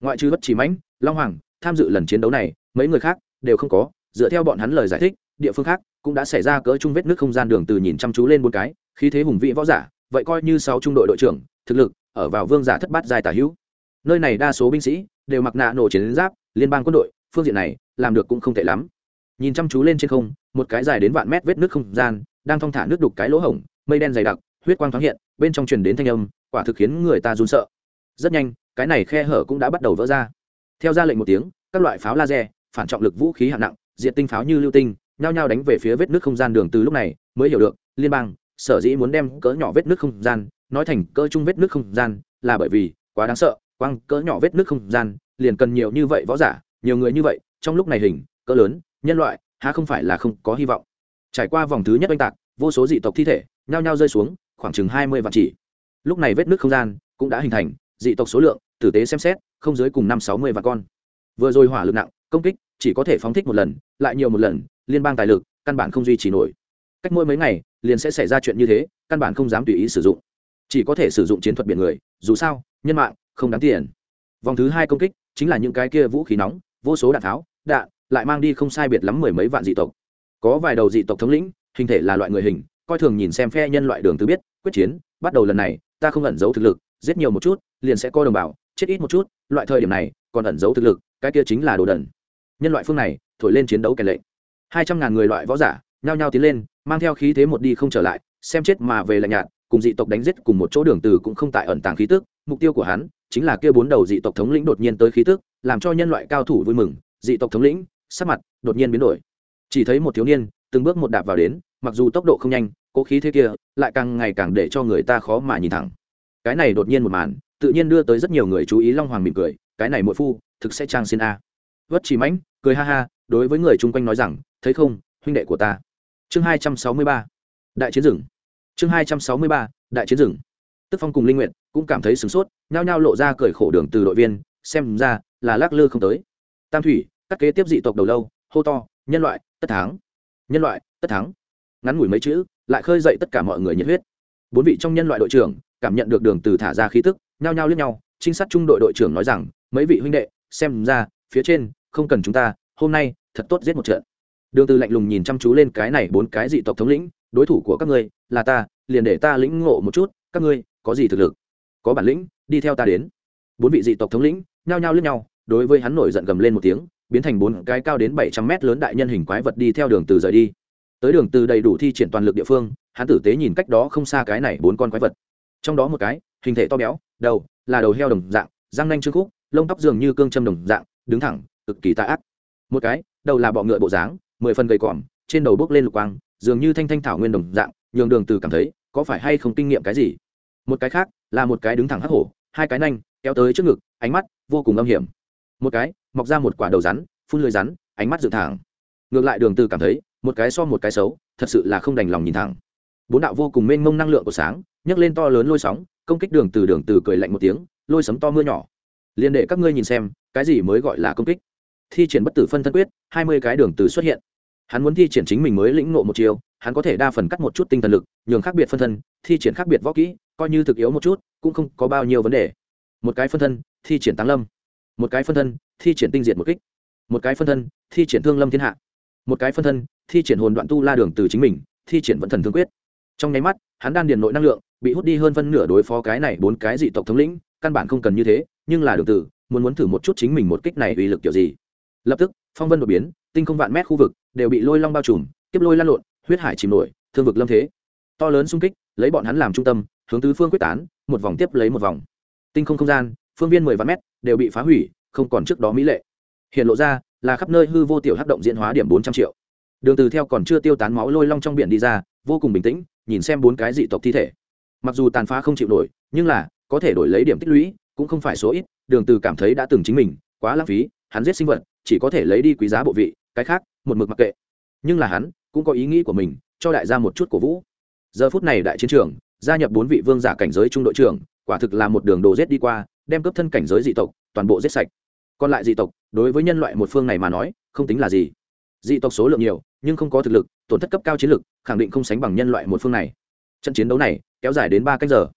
Ngoại trừ bất chỉ mãnh, long hoàng, tham dự lần chiến đấu này, mấy người khác đều không có, dựa theo bọn hắn lời giải thích, địa phương khác cũng đã xảy ra cỡ chung vết nước không gian đường từ nhìn chăm chú lên bốn cái, khí thế hùng vĩ võ giả, vậy coi như sáu trung đội đội trưởng, thực lực ở vào vương giả thất bát dài tả hữu. Nơi này đa số binh sĩ đều mặc nạ nổ chiến giáp liên bang quân đội, phương diện này, làm được cũng không tệ lắm. Nhìn chăm chú lên trên không, một cái dài đến vạn mét vết nước không gian, đang thong thả nước đục cái lỗ hổng, mây đen dày đặc, huyết quang thoáng hiện, bên trong truyền đến thanh âm, quả thực khiến người ta run sợ. Rất nhanh, cái này khe hở cũng đã bắt đầu vỡ ra. Theo ra lệnh một tiếng, các loại pháo laser, phản trọng lực vũ khí hạng nặng, diện tinh pháo như lưu tinh, nhao nhao đánh về phía vết nước không gian đường từ lúc này mới hiểu được, liên bang, sở dĩ muốn đem cỡ nhỏ vết nước không gian, nói thành cỡ chung vết nước không gian, là bởi vì quá đáng sợ quăng cỡ nhỏ vết nước không gian, liền cần nhiều như vậy võ giả, nhiều người như vậy, trong lúc này hình, cỡ lớn, nhân loại, há không phải là không có hy vọng. Trải qua vòng thứ nhất oanh tạc, vô số dị tộc thi thể, nhao nhao rơi xuống, khoảng chừng hai mươi vạn chỉ. Lúc này vết nước không gian cũng đã hình thành, dị tộc số lượng, tử tế xem xét, không dưới cùng năm sáu mươi vạn con. Vừa rồi hỏa lực nặng, công kích, chỉ có thể phóng thích một lần, lại nhiều một lần, liên bang tài lực, căn bản không duy trì nổi. Cách mỗi mấy ngày, liền sẽ xảy ra chuyện như thế, căn bản không dám tùy ý sử dụng. Chỉ có thể sử dụng chiến thuật biển người, dù sao, nhân mạng không đáng tiền. Vòng thứ hai công kích chính là những cái kia vũ khí nóng, vô số đạn tháo, đạn, lại mang đi không sai biệt lắm mười mấy vạn dị tộc. Có vài đầu dị tộc thống lĩnh, hình thể là loại người hình, coi thường nhìn xem phe nhân loại đường từ biết, quyết chiến, bắt đầu lần này, ta không ẩn giấu thực lực, giết nhiều một chút, liền sẽ coi đồng bào, chết ít một chút, loại thời điểm này, còn ẩn giấu thực lực, cái kia chính là đồ đần. Nhân loại phương này, thổi lên chiến đấu kèn lệnh. Hai trăm ngàn người loại võ giả, nhao nhao tiến lên, mang theo khí thế một đi không trở lại, xem chết mà về lạnh nhạt, cùng dị tộc đánh giết cùng một chỗ đường từ cũng không tại ẩn tàng khí tức, mục tiêu của hắn chính là kia bốn đầu dị tộc thống lĩnh đột nhiên tới khí tức, làm cho nhân loại cao thủ vui mừng, dị tộc thống lĩnh, sắc mặt đột nhiên biến đổi. Chỉ thấy một thiếu niên, từng bước một đạp vào đến, mặc dù tốc độ không nhanh, cố khí thế kia lại càng ngày càng để cho người ta khó mà nhìn thẳng. Cái này đột nhiên một màn, tự nhiên đưa tới rất nhiều người chú ý long hoàng mỉm cười, cái này muội phu, thực sẽ trang xin a. Vất chỉ mãnh, cười ha ha, đối với người chung quanh nói rằng, thấy không, huynh đệ của ta. Chương hai trăm sáu mươi ba, đại chiến rừng. Chương hai trăm sáu mươi ba, đại chiến rừng. Tức phong cùng linh nguyện cũng cảm thấy sửng sốt, nhao nhao lộ ra cởi khổ đường từ đội viên, xem ra là lắc lư không tới. Tam thủy các kế tiếp dị tộc đầu lâu, hô to, nhân loại, tất thắng! Nhân loại, tất thắng! Ngắn ngủi mấy chữ, lại khơi dậy tất cả mọi người nhiệt huyết. Bốn vị trong nhân loại đội trưởng cảm nhận được đường từ thả ra khí tức, nhao nhao liếc nhau, trinh sát trung đội đội trưởng nói rằng, mấy vị huynh đệ, xem ra, phía trên không cần chúng ta, hôm nay thật tốt giết một trận. Đường từ lạnh lùng nhìn chăm chú lên cái này bốn cái dị tộc thống lĩnh, đối thủ của các ngươi là ta, liền để ta lĩnh ngộ một chút, các ngươi có gì thực lực? Có bản lĩnh, đi theo ta đến. Bốn vị dị tộc thống lĩnh, nhao nhao lướt nhau, đối với hắn nổi giận gầm lên một tiếng, biến thành bốn cái cao đến bảy trăm mét lớn đại nhân hình quái vật đi theo đường từ rời đi. Tới đường từ đầy đủ thi triển toàn lực địa phương, hắn tử tế nhìn cách đó không xa cái này bốn con quái vật. Trong đó một cái, hình thể to béo, đầu, là đầu heo đồng dạng, răng nanh trương khúc, lông tóc dường như cương châm đồng dạng, đứng thẳng, cực kỳ tà ác. Một cái, đầu là bọ ngựa bộ dáng, mười phần gầy còm, trên đầu bước lên lục quang, dường như thanh thanh thảo nguyên đồng dạng, nhường đường từ cảm thấy, có phải hay không kinh nghiệm cái gì? Một cái khác là một cái đứng thẳng hắc hổ, hai cái nanh, kéo tới trước ngực, ánh mắt vô cùng âm hiểm. Một cái, mọc ra một quả đầu rắn, phun lưới rắn, ánh mắt dựng thẳng. Ngược lại đường từ cảm thấy, một cái so một cái xấu, thật sự là không đành lòng nhìn thẳng. Bốn đạo vô cùng mênh mông năng lượng của sáng, nhấc lên to lớn lôi sóng, công kích đường từ đường từ cười lạnh một tiếng, lôi sấm to mưa nhỏ. Liền để các ngươi nhìn xem, cái gì mới gọi là công kích? Thi triển bất tử phân thân quyết, hai mươi cái đường từ xuất hiện. Hắn muốn thi triển chính mình mới lĩnh ngộ một chiều hắn có thể đa phần cắt một chút tinh thần lực, nhường khác biệt phân thân, thi triển khác biệt võ kỹ coi như thực yếu một chút, cũng không có bao nhiêu vấn đề. Một cái phân thân, thi triển tăng lâm. Một cái phân thân, thi triển tinh diệt một kích. Một cái phân thân, thi triển thương lâm thiên hạ. Một cái phân thân, thi triển hồn đoạn tu la đường từ chính mình, thi triển vận thần thương quyết. Trong nháy mắt, hắn đan điền nội năng lượng, bị hút đi hơn phân nửa đối phó cái này bốn cái dị tộc thống lĩnh, căn bản không cần như thế, nhưng là đường tử, muốn muốn thử một chút chính mình một kích này uy lực kiểu gì. Lập tức, phong vân đột biến, tinh không vạn mét khu vực, đều bị lôi long bao trùm, kiếp lôi lan lộn, huyết hải chìm nổi, thương vực lâm thế. To lớn xung kích, lấy bọn hắn làm trung tâm hướng tứ phương quyết tán, một vòng tiếp lấy một vòng. Tinh không không gian, phương viên mười vạn mét, đều bị phá hủy, không còn trước đó mỹ lệ. Hiện lộ ra là khắp nơi hư vô tiểu hắc động diễn hóa điểm bốn trăm triệu. Đường từ theo còn chưa tiêu tán máu lôi long trong biển đi ra, vô cùng bình tĩnh, nhìn xem bốn cái dị tộc thi thể. Mặc dù tàn phá không chịu nổi, nhưng là, có thể đổi lấy điểm tích lũy, cũng không phải số ít, đường từ cảm thấy đã từng chính mình, quá lãng phí, hắn giết sinh vật, chỉ có thể lấy đi quý giá bộ vị, cái khác, một mực mặc kệ. Nhưng là hắn, cũng có ý nghĩ của mình, cho đại gia một chút cổ vũ. Giờ phút này đại chiến trường gia nhập bốn vị vương giả cảnh giới trung đội trưởng, quả thực là một đường đồ giết đi qua, đem cướp thân cảnh giới dị tộc toàn bộ giết sạch. Còn lại dị tộc, đối với nhân loại một phương này mà nói, không tính là gì. Dị tộc số lượng nhiều, nhưng không có thực lực, tổn thất cấp cao chiến lực, khẳng định không sánh bằng nhân loại một phương này. Trận chiến đấu này, kéo dài đến ba cách giờ.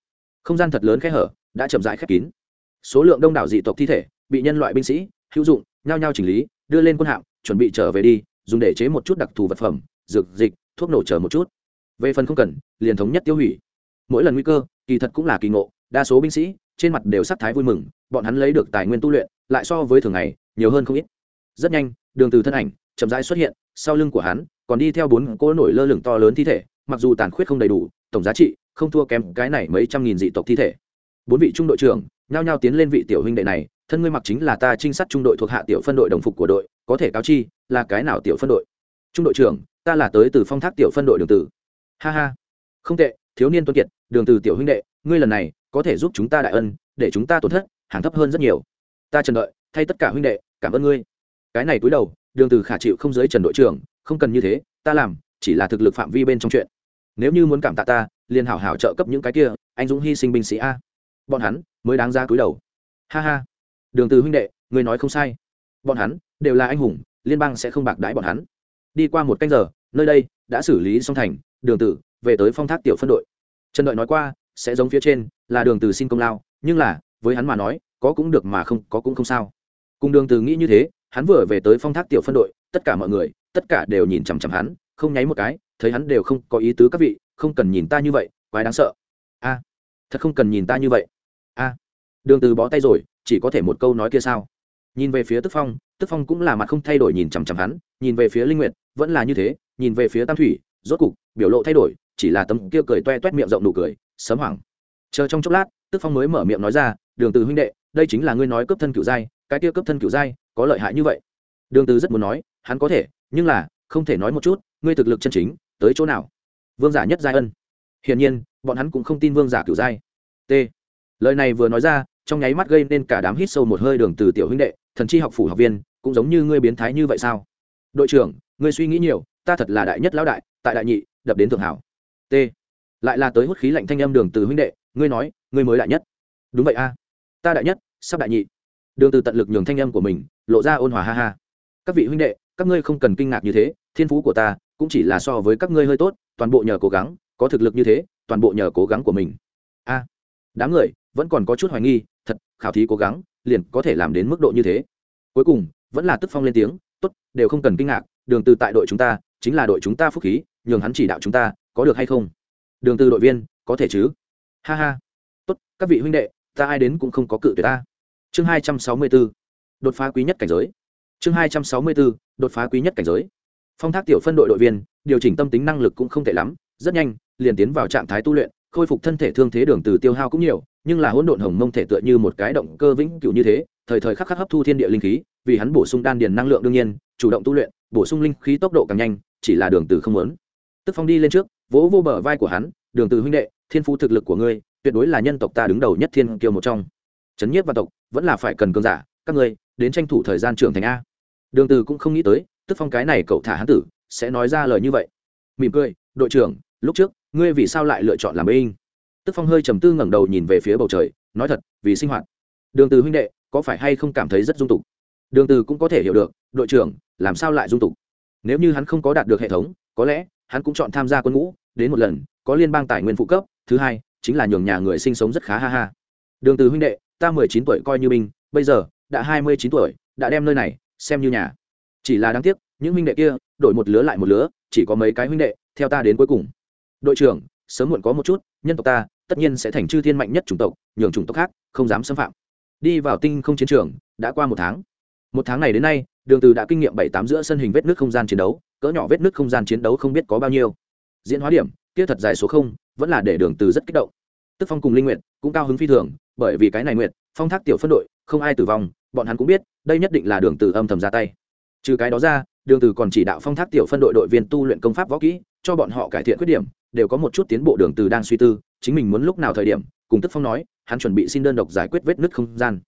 Không gian thật lớn khẽ hở, đã chậm rãi khép kín. Số lượng đông đảo dị tộc thi thể, bị nhân loại binh sĩ, hữu dụng, nhao nhao chỉnh lý, đưa lên quân hạm, chuẩn bị trở về đi, dùng để chế một chút đặc thù vật phẩm, dược, dịch, thuốc nổ chờ một chút. Về phần không cần, liền thống nhất tiêu hủy mỗi lần nguy cơ, kỳ thật cũng là kỳ ngộ, đa số binh sĩ, trên mặt đều sắc thái vui mừng, bọn hắn lấy được tài nguyên tu luyện, lại so với thường ngày, nhiều hơn không ít. Rất nhanh, đường từ thân ảnh chậm rãi xuất hiện, sau lưng của hắn còn đi theo bốn cỗ nổi lơ lửng to lớn thi thể, mặc dù tàn khuyết không đầy đủ, tổng giá trị không thua kém cái này mấy trăm nghìn dị tộc thi thể. Bốn vị trung đội trưởng nhao nhao tiến lên vị tiểu huynh đệ này, thân ngươi mặc chính là ta trinh sát trung đội thuộc hạ tiểu phân đội đồng phục của đội, có thể cáo chi là cái nào tiểu phân đội? Trung đội trưởng, ta là tới từ phong thác tiểu phân đội đường tử. Ha ha. Không tệ, thiếu niên tuân kiệt đường từ tiểu huynh đệ, ngươi lần này có thể giúp chúng ta đại ân, để chúng ta tổn thất, hàng thấp hơn rất nhiều. Ta trần đợi, thay tất cả huynh đệ, cảm ơn ngươi. Cái này túi đầu, đường từ khả chịu không giới trần đội trưởng, không cần như thế, ta làm, chỉ là thực lực phạm vi bên trong chuyện. Nếu như muốn cảm tạ ta, liền hảo hảo trợ cấp những cái kia, anh dũng hy sinh binh sĩ a. Bọn hắn mới đáng ra cúi đầu. Ha ha. Đường từ huynh đệ người nói không sai. Bọn hắn đều là anh hùng, liên bang sẽ không bạc đãi bọn hắn. Đi qua một canh giờ, nơi đây đã xử lý xong thành, đường tử về tới phong thác tiểu phân đội trần đợi nói qua, sẽ giống phía trên, là đường từ xin công lao, nhưng là, với hắn mà nói, có cũng được mà không, có cũng không sao. Cùng đường từ nghĩ như thế, hắn vừa về tới phong thác tiểu phân đội, tất cả mọi người, tất cả đều nhìn chằm chằm hắn, không nháy một cái, thấy hắn đều không có ý tứ các vị, không cần nhìn ta như vậy, quái đáng sợ. A, thật không cần nhìn ta như vậy. A, đường từ bó tay rồi, chỉ có thể một câu nói kia sao? Nhìn về phía tức phong tức phong cũng là mặt không thay đổi nhìn chằm chằm hắn, nhìn về phía linh nguyệt, vẫn là như thế, nhìn về phía tam thủy, rốt cục, biểu lộ thay đổi chỉ là tấm kia cười toe toét miệng rộng nụ cười, sớm hoảng. Chờ trong chốc lát, tức phong mới mở miệng nói ra, đường từ huynh đệ, đây chính là ngươi nói cấp thân cửu giai, cái kia cấp thân cửu giai có lợi hại như vậy. Đường từ rất muốn nói, hắn có thể, nhưng là, không thể nói một chút, ngươi thực lực chân chính, tới chỗ nào? Vương giả nhất giai ân. Hiển nhiên, bọn hắn cũng không tin vương giả cửu giai. T. Lời này vừa nói ra, trong nháy mắt gây nên cả đám hít sâu một hơi đường từ tiểu huynh đệ, thần chi học phủ học viên, cũng giống như ngươi biến thái như vậy sao? Đội trưởng, ngươi suy nghĩ nhiều, ta thật là đại nhất lão đại, tại đại nhị, đập đến thượng hảo t. Lại là tới hút khí lạnh thanh âm đường từ huynh đệ, ngươi nói, ngươi mới đại nhất. Đúng vậy a. Ta đại nhất, sắp đại nhị. Đường từ tận lực nhường thanh âm của mình, lộ ra ôn hòa ha ha. Các vị huynh đệ, các ngươi không cần kinh ngạc như thế, thiên phú của ta cũng chỉ là so với các ngươi hơi tốt, toàn bộ nhờ cố gắng, có thực lực như thế, toàn bộ nhờ cố gắng của mình. A. Đám người vẫn còn có chút hoài nghi, thật, khảo thí cố gắng liền có thể làm đến mức độ như thế. Cuối cùng, vẫn là tức phong lên tiếng, tốt, đều không cần kinh ngạc, đường từ tại đội chúng ta, chính là đội chúng ta phúc khí nhường hắn chỉ đạo chúng ta, có được hay không? Đường từ đội viên, có thể chứ? Ha ha. Tốt, các vị huynh đệ, ta ai đến cũng không có cự tuyệt ta. Chương 264 đột phá quý nhất cảnh giới. Chương 264 đột phá quý nhất cảnh giới. Phong thác tiểu phân đội đội viên, điều chỉnh tâm tính năng lực cũng không tệ lắm, rất nhanh, liền tiến vào trạng thái tu luyện, khôi phục thân thể thương thế đường từ tiêu hao cũng nhiều, nhưng là hỗn độn hồng mông thể tựa như một cái động cơ vĩnh cửu như thế, thời thời khắc khắc hấp thu thiên địa linh khí, vì hắn bổ sung đan điền năng lượng đương nhiên, chủ động tu luyện, bổ sung linh khí tốc độ càng nhanh, chỉ là đường từ không muốn tức phong đi lên trước, vỗ vô bờ vai của hắn, đường từ huynh đệ, thiên phú thực lực của ngươi, tuyệt đối là nhân tộc ta đứng đầu nhất thiên kiêu một trong. Chấn nhiếp và tộc, vẫn là phải cần cường giả, các ngươi, đến tranh thủ thời gian trưởng thành a. Đường từ cũng không nghĩ tới, tức phong cái này cậu thả hắn tử, sẽ nói ra lời như vậy. Mỉm cười, đội trưởng, lúc trước, ngươi vì sao lại lựa chọn làm binh? Tức phong hơi trầm tư ngẩng đầu nhìn về phía bầu trời, nói thật, vì sinh hoạt. Đường từ huynh đệ, có phải hay không cảm thấy rất dung tục? Đường từ cũng có thể hiểu được, đội trưởng, làm sao lại dung tục? Nếu như hắn không có đạt được hệ thống, có lẽ hắn cũng chọn tham gia quân ngũ, đến một lần, có liên bang tài nguyên phụ cấp, thứ hai, chính là nhường nhà người sinh sống rất khá ha ha. Đường từ huynh đệ, ta mười chín tuổi coi như binh, bây giờ, đã hai mươi chín tuổi, đã đem nơi này, xem như nhà. Chỉ là đáng tiếc, những huynh đệ kia, đổi một lứa lại một lứa, chỉ có mấy cái huynh đệ, theo ta đến cuối cùng. Đội trưởng, sớm muộn có một chút, nhân tộc ta, tất nhiên sẽ thành chư thiên mạnh nhất chủng tộc, nhường chủng tộc khác, không dám xâm phạm. Đi vào tinh không chiến trường, đã qua một tháng. Một tháng này đến nay, đường từ đã kinh nghiệm bảy tám giữa sân hình vết nước không gian chiến đấu cỡ nhỏ vết nứt không gian chiến đấu không biết có bao nhiêu. Diễn hóa điểm, kia thật dài số không, vẫn là để đường từ rất kích động. Tức phong cùng linh nguyện cũng cao hứng phi thường, bởi vì cái này nguyện phong thác tiểu phân đội, không ai tử vong, bọn hắn cũng biết, đây nhất định là đường từ âm thầm ra tay. Trừ cái đó ra, đường từ còn chỉ đạo phong thác tiểu phân đội đội viên tu luyện công pháp võ kỹ, cho bọn họ cải thiện khuyết điểm, đều có một chút tiến bộ đường từ đang suy tư, chính mình muốn lúc nào thời điểm, cùng tức phong nói, hắn chuẩn bị xin đơn độc giải quyết vết nứt không gian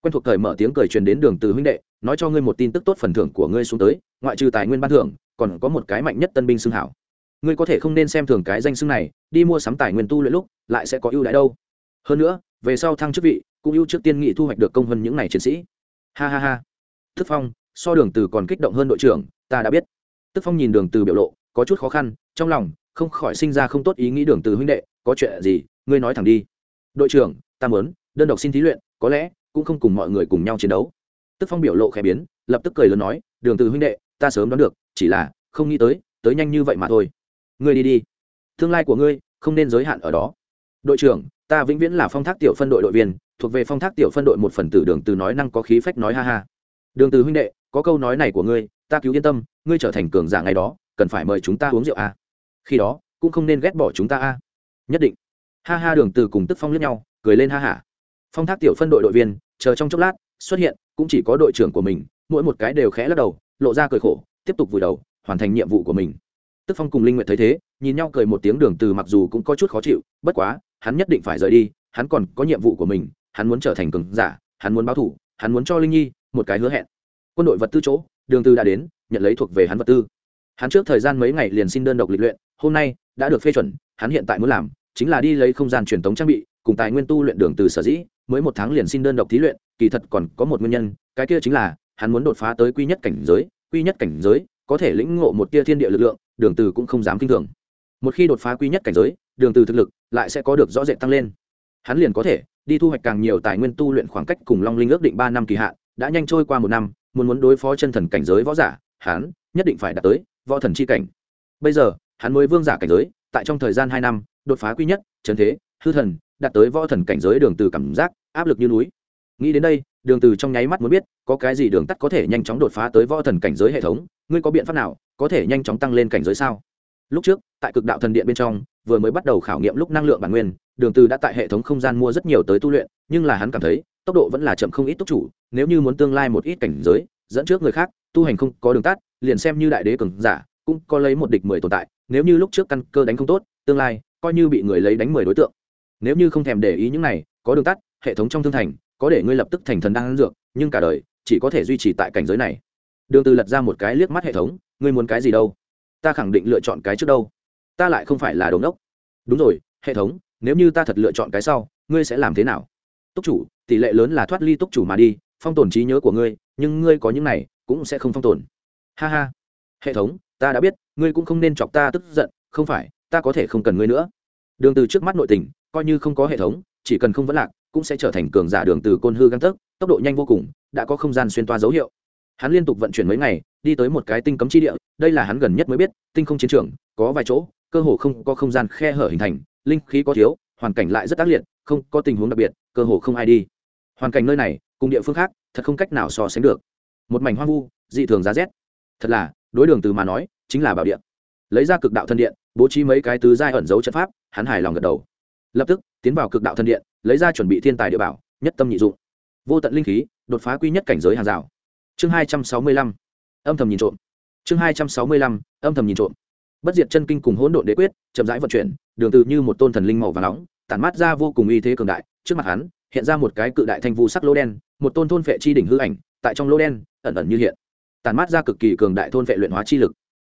quen thuộc thời mở tiếng cười truyền đến đường từ huynh đệ, nói cho ngươi một tin tức tốt phần thưởng của ngươi xuống tới, ngoại trừ tài nguyên ban thưởng, còn có một cái mạnh nhất tân binh xưng hảo. Ngươi có thể không nên xem thường cái danh xưng này, đi mua sắm tài nguyên tu luyện lúc, lại sẽ có ưu đãi đâu. Hơn nữa, về sau thăng chức vị, cũng ưu trước tiên nghị thu hoạch được công hơn những này chiến sĩ. Ha ha ha. Thức phong, so đường từ còn kích động hơn đội trưởng, ta đã biết. Tức phong nhìn đường từ biểu lộ, có chút khó khăn, trong lòng, không khỏi sinh ra không tốt ý nghĩ đường từ huynh đệ, có chuyện gì, ngươi nói thẳng đi. Đội trưởng, ta muốn, đơn độc xin thí luyện, có lẽ cũng không cùng mọi người cùng nhau chiến đấu. Tức phong biểu lộ khẽ biến, lập tức cười lớn nói, đường từ huynh đệ, ta sớm đoán được, chỉ là không nghĩ tới tới nhanh như vậy mà thôi. Ngươi đi đi. Tương lai của ngươi không nên giới hạn ở đó. Đội trưởng, ta vĩnh viễn là phong thác tiểu phân đội đội viên, thuộc về phong thác tiểu phân đội một phần tử đường từ nói năng có khí phách nói ha ha. Đường từ huynh đệ, có câu nói này của ngươi, ta cứu yên tâm, ngươi trở thành cường giả ngày đó, cần phải mời chúng ta uống rượu a à. khi đó, cũng không nên ghét bỏ chúng ta a à. nhất định. Ha ha, đường từ cùng tức phong liếc nhau, cười lên ha hả phong thác tiểu phân đội đội viên chờ trong chốc lát, xuất hiện, cũng chỉ có đội trưởng của mình, mỗi một cái đều khẽ lắc đầu, lộ ra cười khổ, tiếp tục vùi đầu, hoàn thành nhiệm vụ của mình. Tức phong cùng linh nguyệt thấy thế, nhìn nhau cười một tiếng đường từ mặc dù cũng có chút khó chịu, bất quá, hắn nhất định phải rời đi, hắn còn có nhiệm vụ của mình, hắn muốn trở thành cường giả, hắn muốn báo thủ, hắn muốn cho linh nhi một cái hứa hẹn. Quân đội vật tư chỗ, đường từ đã đến, nhận lấy thuộc về hắn vật tư. Hắn trước thời gian mấy ngày liền xin đơn độc lịch luyện, hôm nay đã được phê chuẩn, hắn hiện tại muốn làm chính là đi lấy không gian truyền thống trang bị, cùng tài nguyên tu luyện đường từ sở dĩ mới một tháng liền xin đơn độc thí luyện, kỳ thật còn có một nguyên nhân, cái kia chính là, hắn muốn đột phá tới quy nhất cảnh giới, quy nhất cảnh giới, có thể lĩnh ngộ một tia thiên địa lực lượng, đường từ cũng không dám kinh thường. Một khi đột phá quy nhất cảnh giới, đường từ thực lực lại sẽ có được rõ rệt tăng lên. Hắn liền có thể đi thu hoạch càng nhiều tài nguyên tu luyện khoảng cách cùng long linh ước định ba năm kỳ hạn, đã nhanh trôi qua một năm, muốn muốn đối phó chân thần cảnh giới võ giả, hắn nhất định phải đạt tới võ thần chi cảnh. Bây giờ, hắn mới vương giả cảnh giới, tại trong thời gian hai năm, đột phá quy nhất trần thế, hư thần đạt tới võ thần cảnh giới đường từ cảm giác, áp lực như núi. Nghĩ đến đây, đường từ trong nháy mắt muốn biết, có cái gì đường tắt có thể nhanh chóng đột phá tới võ thần cảnh giới hệ thống, ngươi có biện pháp nào, có thể nhanh chóng tăng lên cảnh giới sao? Lúc trước, tại cực đạo thần điện bên trong, vừa mới bắt đầu khảo nghiệm lúc năng lượng bản nguyên, đường từ đã tại hệ thống không gian mua rất nhiều tới tu luyện, nhưng là hắn cảm thấy, tốc độ vẫn là chậm không ít tốc chủ, nếu như muốn tương lai một ít cảnh giới, dẫn trước người khác, tu hành không có đường tắt, liền xem như đại đế cường giả, cũng có lấy một địch mười tồn tại, nếu như lúc trước căn cơ đánh không tốt, tương lai, coi như bị người lấy đánh mười đối tượng nếu như không thèm để ý những này, có đường tắt, hệ thống trong thương thành, có để ngươi lập tức thành thần đang dược, nhưng cả đời, chỉ có thể duy trì tại cảnh giới này. Đường từ lật ra một cái liếc mắt hệ thống, ngươi muốn cái gì đâu? Ta khẳng định lựa chọn cái trước đâu. Ta lại không phải là đồ ngốc. Đúng rồi, hệ thống, nếu như ta thật lựa chọn cái sau, ngươi sẽ làm thế nào? Túc chủ, tỷ lệ lớn là thoát ly túc chủ mà đi, phong tồn trí nhớ của ngươi, nhưng ngươi có những này, cũng sẽ không phong tồn. Ha ha. Hệ thống, ta đã biết, ngươi cũng không nên chọc ta tức giận, không phải, ta có thể không cần ngươi nữa. Đường từ trước mắt nội tình coi như không có hệ thống, chỉ cần không vẫn lạc, cũng sẽ trở thành cường giả đường từ côn hư găng tấc, tốc độ nhanh vô cùng, đã có không gian xuyên toa dấu hiệu. Hắn liên tục vận chuyển mấy ngày, đi tới một cái tinh cấm chi địa, đây là hắn gần nhất mới biết, tinh không chiến trường, có vài chỗ, cơ hồ không có không gian khe hở hình thành, linh khí có thiếu, hoàn cảnh lại rất tác liệt, không có tình huống đặc biệt, cơ hồ không ai đi. Hoàn cảnh nơi này, cùng địa phương khác, thật không cách nào so sánh được. Một mảnh hoang vu, dị thường giá rét. Thật là, đối đường từ mà nói, chính là bảo địa. Lấy ra cực đạo thân điện, bố trí mấy cái tứ giai ẩn dấu trận pháp, hắn hài lòng gật đầu lập tức, tiến vào cực đạo thân điện, lấy ra chuẩn bị thiên tài địa bảo, nhất tâm nhị dụng. Vô tận linh khí, đột phá quy nhất cảnh giới hàng rào. Chương hai trăm sáu mươi lăm. Âm thầm nhìn trộm. Chương hai trăm sáu mươi lăm, âm thầm nhìn trộm. Bất diệt chân kinh cùng hỗn độn đế quyết, chậm rãi vận chuyển, đường từ như một tôn thần linh màu vàng nóng, tản mát ra vô cùng uy thế cường đại, trước mặt hắn, hiện ra một cái cự đại thanh vu sắc lô đen, một tôn thôn phệ chi đỉnh hư ảnh, tại trong lô đen, ẩn ẩn như hiện. Tản mát ra cực kỳ cường đại thôn phệ luyện hóa chi lực.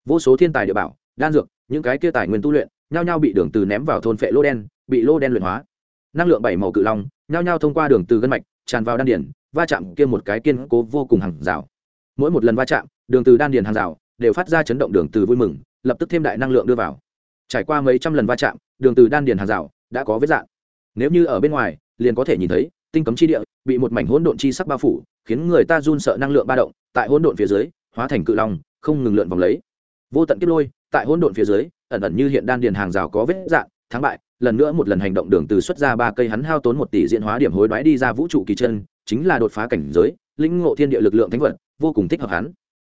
Vô số thiên tài địa bảo, đan dược, những cái kia tài nguyên tu luyện nhao nhao bị đường từ ném vào thôn phệ lô đen, bị lô đen luyện hóa. Năng lượng bảy màu cự long, nhao nhao thông qua đường từ gân mạch, tràn vào đan điển va chạm kia một cái kiên cố vô cùng hàng rào. Mỗi một lần va chạm, đường từ đan điển hàng rào đều phát ra chấn động đường từ vui mừng, lập tức thêm đại năng lượng đưa vào. Trải qua mấy trăm lần va chạm, đường từ đan điền hàng rào đã có vết dạng. Nếu như ở bên ngoài, liền có thể nhìn thấy tinh cấm chi địa bị một mảnh hỗn độn chi sắc bao phủ, khiến người ta run sợ năng lượng ba động, tại hỗn độn phía dưới, hóa thành cự long, không ngừng lượn vòng lấy. Vô tận kiếp lôi, tại hỗn độn phía dưới ẩn ẩn như hiện đan điền hàng rào có vết dạng, thắng bại, lần nữa một lần hành động đường từ xuất ra ba cây hắn hao tốn một tỷ diễn hóa điểm hối đoái đi ra vũ trụ kỳ chân, chính là đột phá cảnh giới, lĩnh ngộ thiên địa lực lượng thánh vật, vô cùng thích hợp hắn.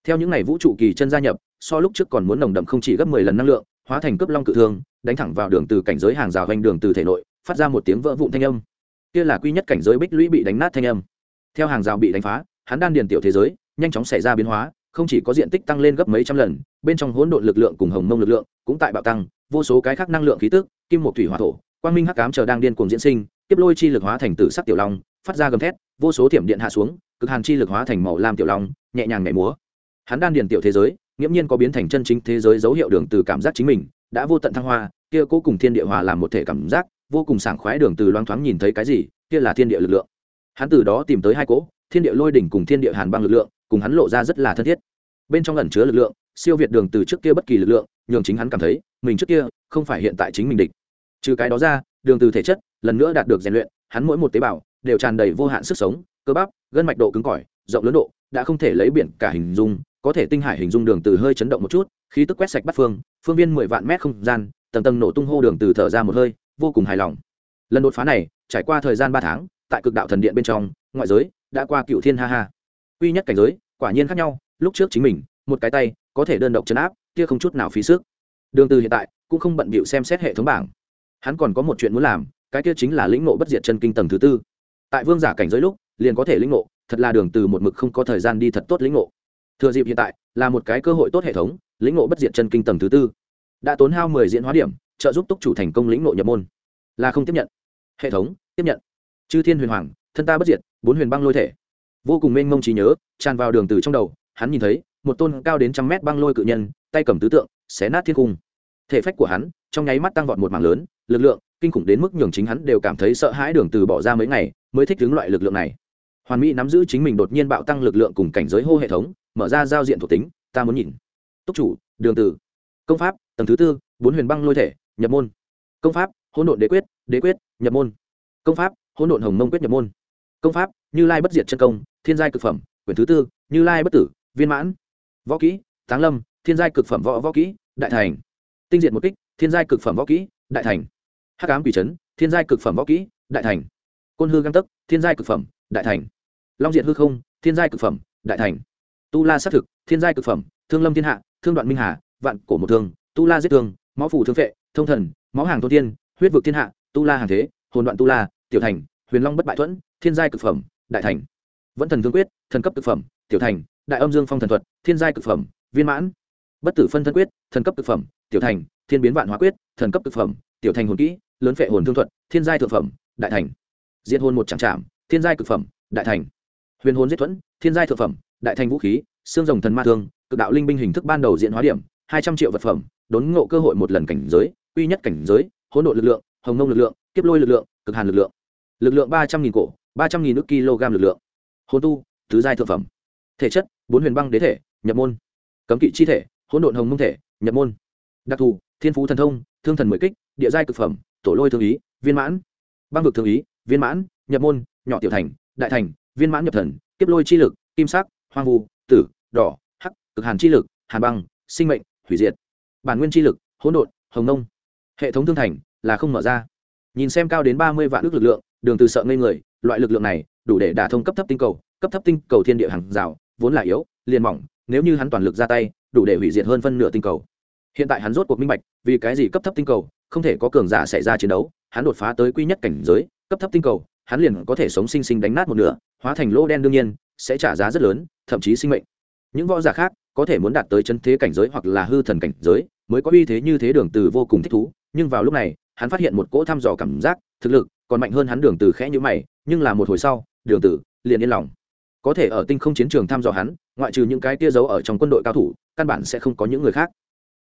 Theo những ngày vũ trụ kỳ chân gia nhập, so lúc trước còn muốn nồng đậm không chỉ gấp mười lần năng lượng, hóa thành cướp long cự thương, đánh thẳng vào đường từ cảnh giới hàng rào hoành đường từ thể nội, phát ra một tiếng vỡ vụn thanh âm. Kia là quy nhất cảnh giới bích lũy bị đánh nát thanh âm. Theo hàng rào bị đánh phá, hắn đan điền tiểu thế giới, nhanh chóng xảy ra biến hóa không chỉ có diện tích tăng lên gấp mấy trăm lần, bên trong hỗn độn lực lượng cùng hồng mông lực lượng cũng tại bạo tăng, vô số cái khác năng lượng khí tức, kim một thủy hỏa thổ, quang minh hắc ám chờ đang điên cuồng diễn sinh tiếp lôi chi lực hóa thành tử sắc tiểu long, phát ra gầm thét, vô số thiểm điện hạ xuống, cực hàn chi lực hóa thành màu lam tiểu long, nhẹ nhàng nhảy múa. Hắn đan điền tiểu thế giới, nghiễm nhiên có biến thành chân chính thế giới dấu hiệu đường từ cảm giác chính mình, đã vô tận thăng hoa, kia cố cùng thiên địa hòa làm một thể cảm giác, vô cùng sảng khoái đường từ loáng thoáng nhìn thấy cái gì, kia là thiên địa lực lượng. Hắn từ đó tìm tới hai cỗ thiên địa lôi đỉnh cùng thiên địa hàn băng lực lượng cùng hắn lộ ra rất là thân thiết. Bên trong ẩn chứa lực lượng, siêu việt đường từ trước kia bất kỳ lực lượng, nhường chính hắn cảm thấy, mình trước kia không phải hiện tại chính mình địch. Trừ cái đó ra, đường từ thể chất lần nữa đạt được rèn luyện, hắn mỗi một tế bào đều tràn đầy vô hạn sức sống, cơ bắp, gân mạch độ cứng cỏi, rộng lớn độ, đã không thể lấy biển cả hình dung, có thể tinh hải hình dung đường từ hơi chấn động một chút, khí tức quét sạch bắt phương phương viên mười vạn mét không gian, tầng tầng nổ tung hô đường từ thở ra một hơi, vô cùng hài lòng. Lần đột phá này, trải qua thời gian ba tháng, tại cực đạo thần điện bên trong, ngoại giới đã qua cựu thiên ha ha quy nhất cảnh giới, quả nhiên khác nhau, lúc trước chính mình, một cái tay, có thể đơn độc chấn áp, kia không chút nào phí sức. Đường từ hiện tại, cũng không bận bịu xem xét hệ thống bảng. Hắn còn có một chuyện muốn làm, cái kia chính là lĩnh ngộ bất diệt chân kinh tầng thứ tư. Tại vương giả cảnh giới lúc, liền có thể lĩnh ngộ, thật là đường từ một mực không có thời gian đi thật tốt lĩnh ngộ. Thừa dịp hiện tại, là một cái cơ hội tốt hệ thống, lĩnh ngộ bất diệt chân kinh tầng thứ tư. Đã tốn hao mười diễn hóa điểm, trợ giúp túc chủ thành công lĩnh ngộ nhập môn. Là không tiếp nhận. Hệ thống, tiếp nhận. Chư thiên huyền hoàng, thân ta bất diệt, bốn huyền băng lôi thể vô cùng mênh mông trí nhớ, tràn vào đường từ trong đầu, hắn nhìn thấy, một tôn cao đến trăm mét băng lôi cự nhân, tay cầm tứ tượng, xé nát thiên cung. Thể phách của hắn, trong nháy mắt tăng vọt một mảng lớn, lực lượng, kinh khủng đến mức nhường chính hắn đều cảm thấy sợ hãi đường từ bỏ ra mấy ngày, mới thích ứng loại lực lượng này. Hoàn mỹ nắm giữ chính mình đột nhiên bạo tăng lực lượng cùng cảnh giới hô hệ thống, mở ra giao diện thuộc tính, ta muốn nhìn. Túc chủ, đường từ. Công pháp, tầng thứ tư, bốn huyền băng lôi thể, nhập môn. Công pháp, hỗn độn đế quyết đế quyết, nhập môn. Công pháp, hỗn độn hồng mông quyết nhập môn. Công pháp như lai bất diệt chân công, thiên giai cực phẩm, quyển thứ tư, như lai bất tử, viên mãn, võ kỹ, táng lâm, thiên giai cực phẩm võ võ kỹ, đại thành. Tinh diệt một kích, thiên giai cực phẩm võ kỹ, đại thành. Hắc ám quỷ trấn thiên giai cực phẩm võ kỹ, đại thành. Côn hư găng tấc, thiên giai cực phẩm, đại thành. Long diện hư không, thiên giai cực phẩm, đại thành. Tu la xác thực, thiên giai cực phẩm, thương lâm thiên hạ, thương đoạn minh hà, vạn cổ một thương, tu la giết thương, máu phủ thương vệ thông thần, máu hàng thô thiên, huyết vực thiên hạ, tu la hàng thế, hồn đoạn tu la, tiểu thành, huyền long bất bại thuẫn, thiên giai cực phẩm đại thành. Vẫn thần thương quyết, thần cấp thực phẩm, tiểu thành, đại âm dương phong thần thuật, thiên giai cực phẩm, viên mãn. Bất tử phân thân quyết, thần cấp thực phẩm, tiểu thành, thiên biến vạn hóa quyết, thần cấp thực phẩm, tiểu thành hồn kỹ, lớn phệ hồn thương thuật, thiên giai thực phẩm, đại thành. Diệt hồn một chẳng trạm thiên giai cực phẩm, đại thành. Huyền hồn giết thuẫn, thiên giai thực phẩm, đại thành vũ khí, xương rồng thần ma thương, cực đạo linh binh hình thức ban đầu diện hóa điểm, hai trăm triệu vật phẩm, đốn ngộ cơ hội một lần cảnh giới, uy nhất cảnh giới, hỗn độ lực lượng, hồng nông lực lượng, kiếp lôi lực lượng, cực hàn lực lượng. Lực lượng ba trăm nghìn cổ ba trăm nghìn nước kg lực lượng. Hôn tu, tứ giai thượng phẩm. Thể chất, bốn huyền băng đế thể, nhập môn. Cấm kỵ chi thể, hỗn độn hồng mông thể, nhập môn. Đặc thù, thiên phú thần thông, thương thần mười kích, địa giai cực phẩm, tổ lôi thương ý, viên mãn. Băng vực thương ý, viên mãn, nhập môn, nhỏ tiểu thành, đại thành, viên mãn nhập thần, kiếp lôi chi lực, kim sắc, hoang vu, tử, đỏ, hắc, cực hàn chi lực, hàn băng, sinh mệnh, hủy diệt. Bản nguyên chi lực, hỗn độn, hồng nông. Hệ thống thương thành là không mở ra. Nhìn xem cao đến ba mươi vạn ước lực lượng đường từ sợ ngây người, loại lực lượng này đủ để đả thông cấp thấp tinh cầu, cấp thấp tinh cầu thiên địa hàng rào, vốn là yếu, liền mỏng, nếu như hắn toàn lực ra tay, đủ để hủy diệt hơn phân nửa tinh cầu. Hiện tại hắn rốt cuộc minh bạch, vì cái gì cấp thấp tinh cầu không thể có cường giả xảy ra chiến đấu, hắn đột phá tới quy nhất cảnh giới, cấp thấp tinh cầu, hắn liền có thể sống sinh sinh đánh nát một nửa, hóa thành lỗ đen đương nhiên, sẽ trả giá rất lớn, thậm chí sinh mệnh. Những võ giả khác có thể muốn đạt tới chân thế cảnh giới hoặc là hư thần cảnh giới, mới có uy thế như thế đường từ vô cùng thích thú, nhưng vào lúc này, hắn phát hiện một cỗ thăm dò cảm giác, thực lực còn mạnh hơn hắn đường từ khẽ như mày, nhưng là một hồi sau, đường tử liền yên lòng. Có thể ở tinh không chiến trường thăm dò hắn, ngoại trừ những cái tia giấu ở trong quân đội cao thủ, căn bản sẽ không có những người khác.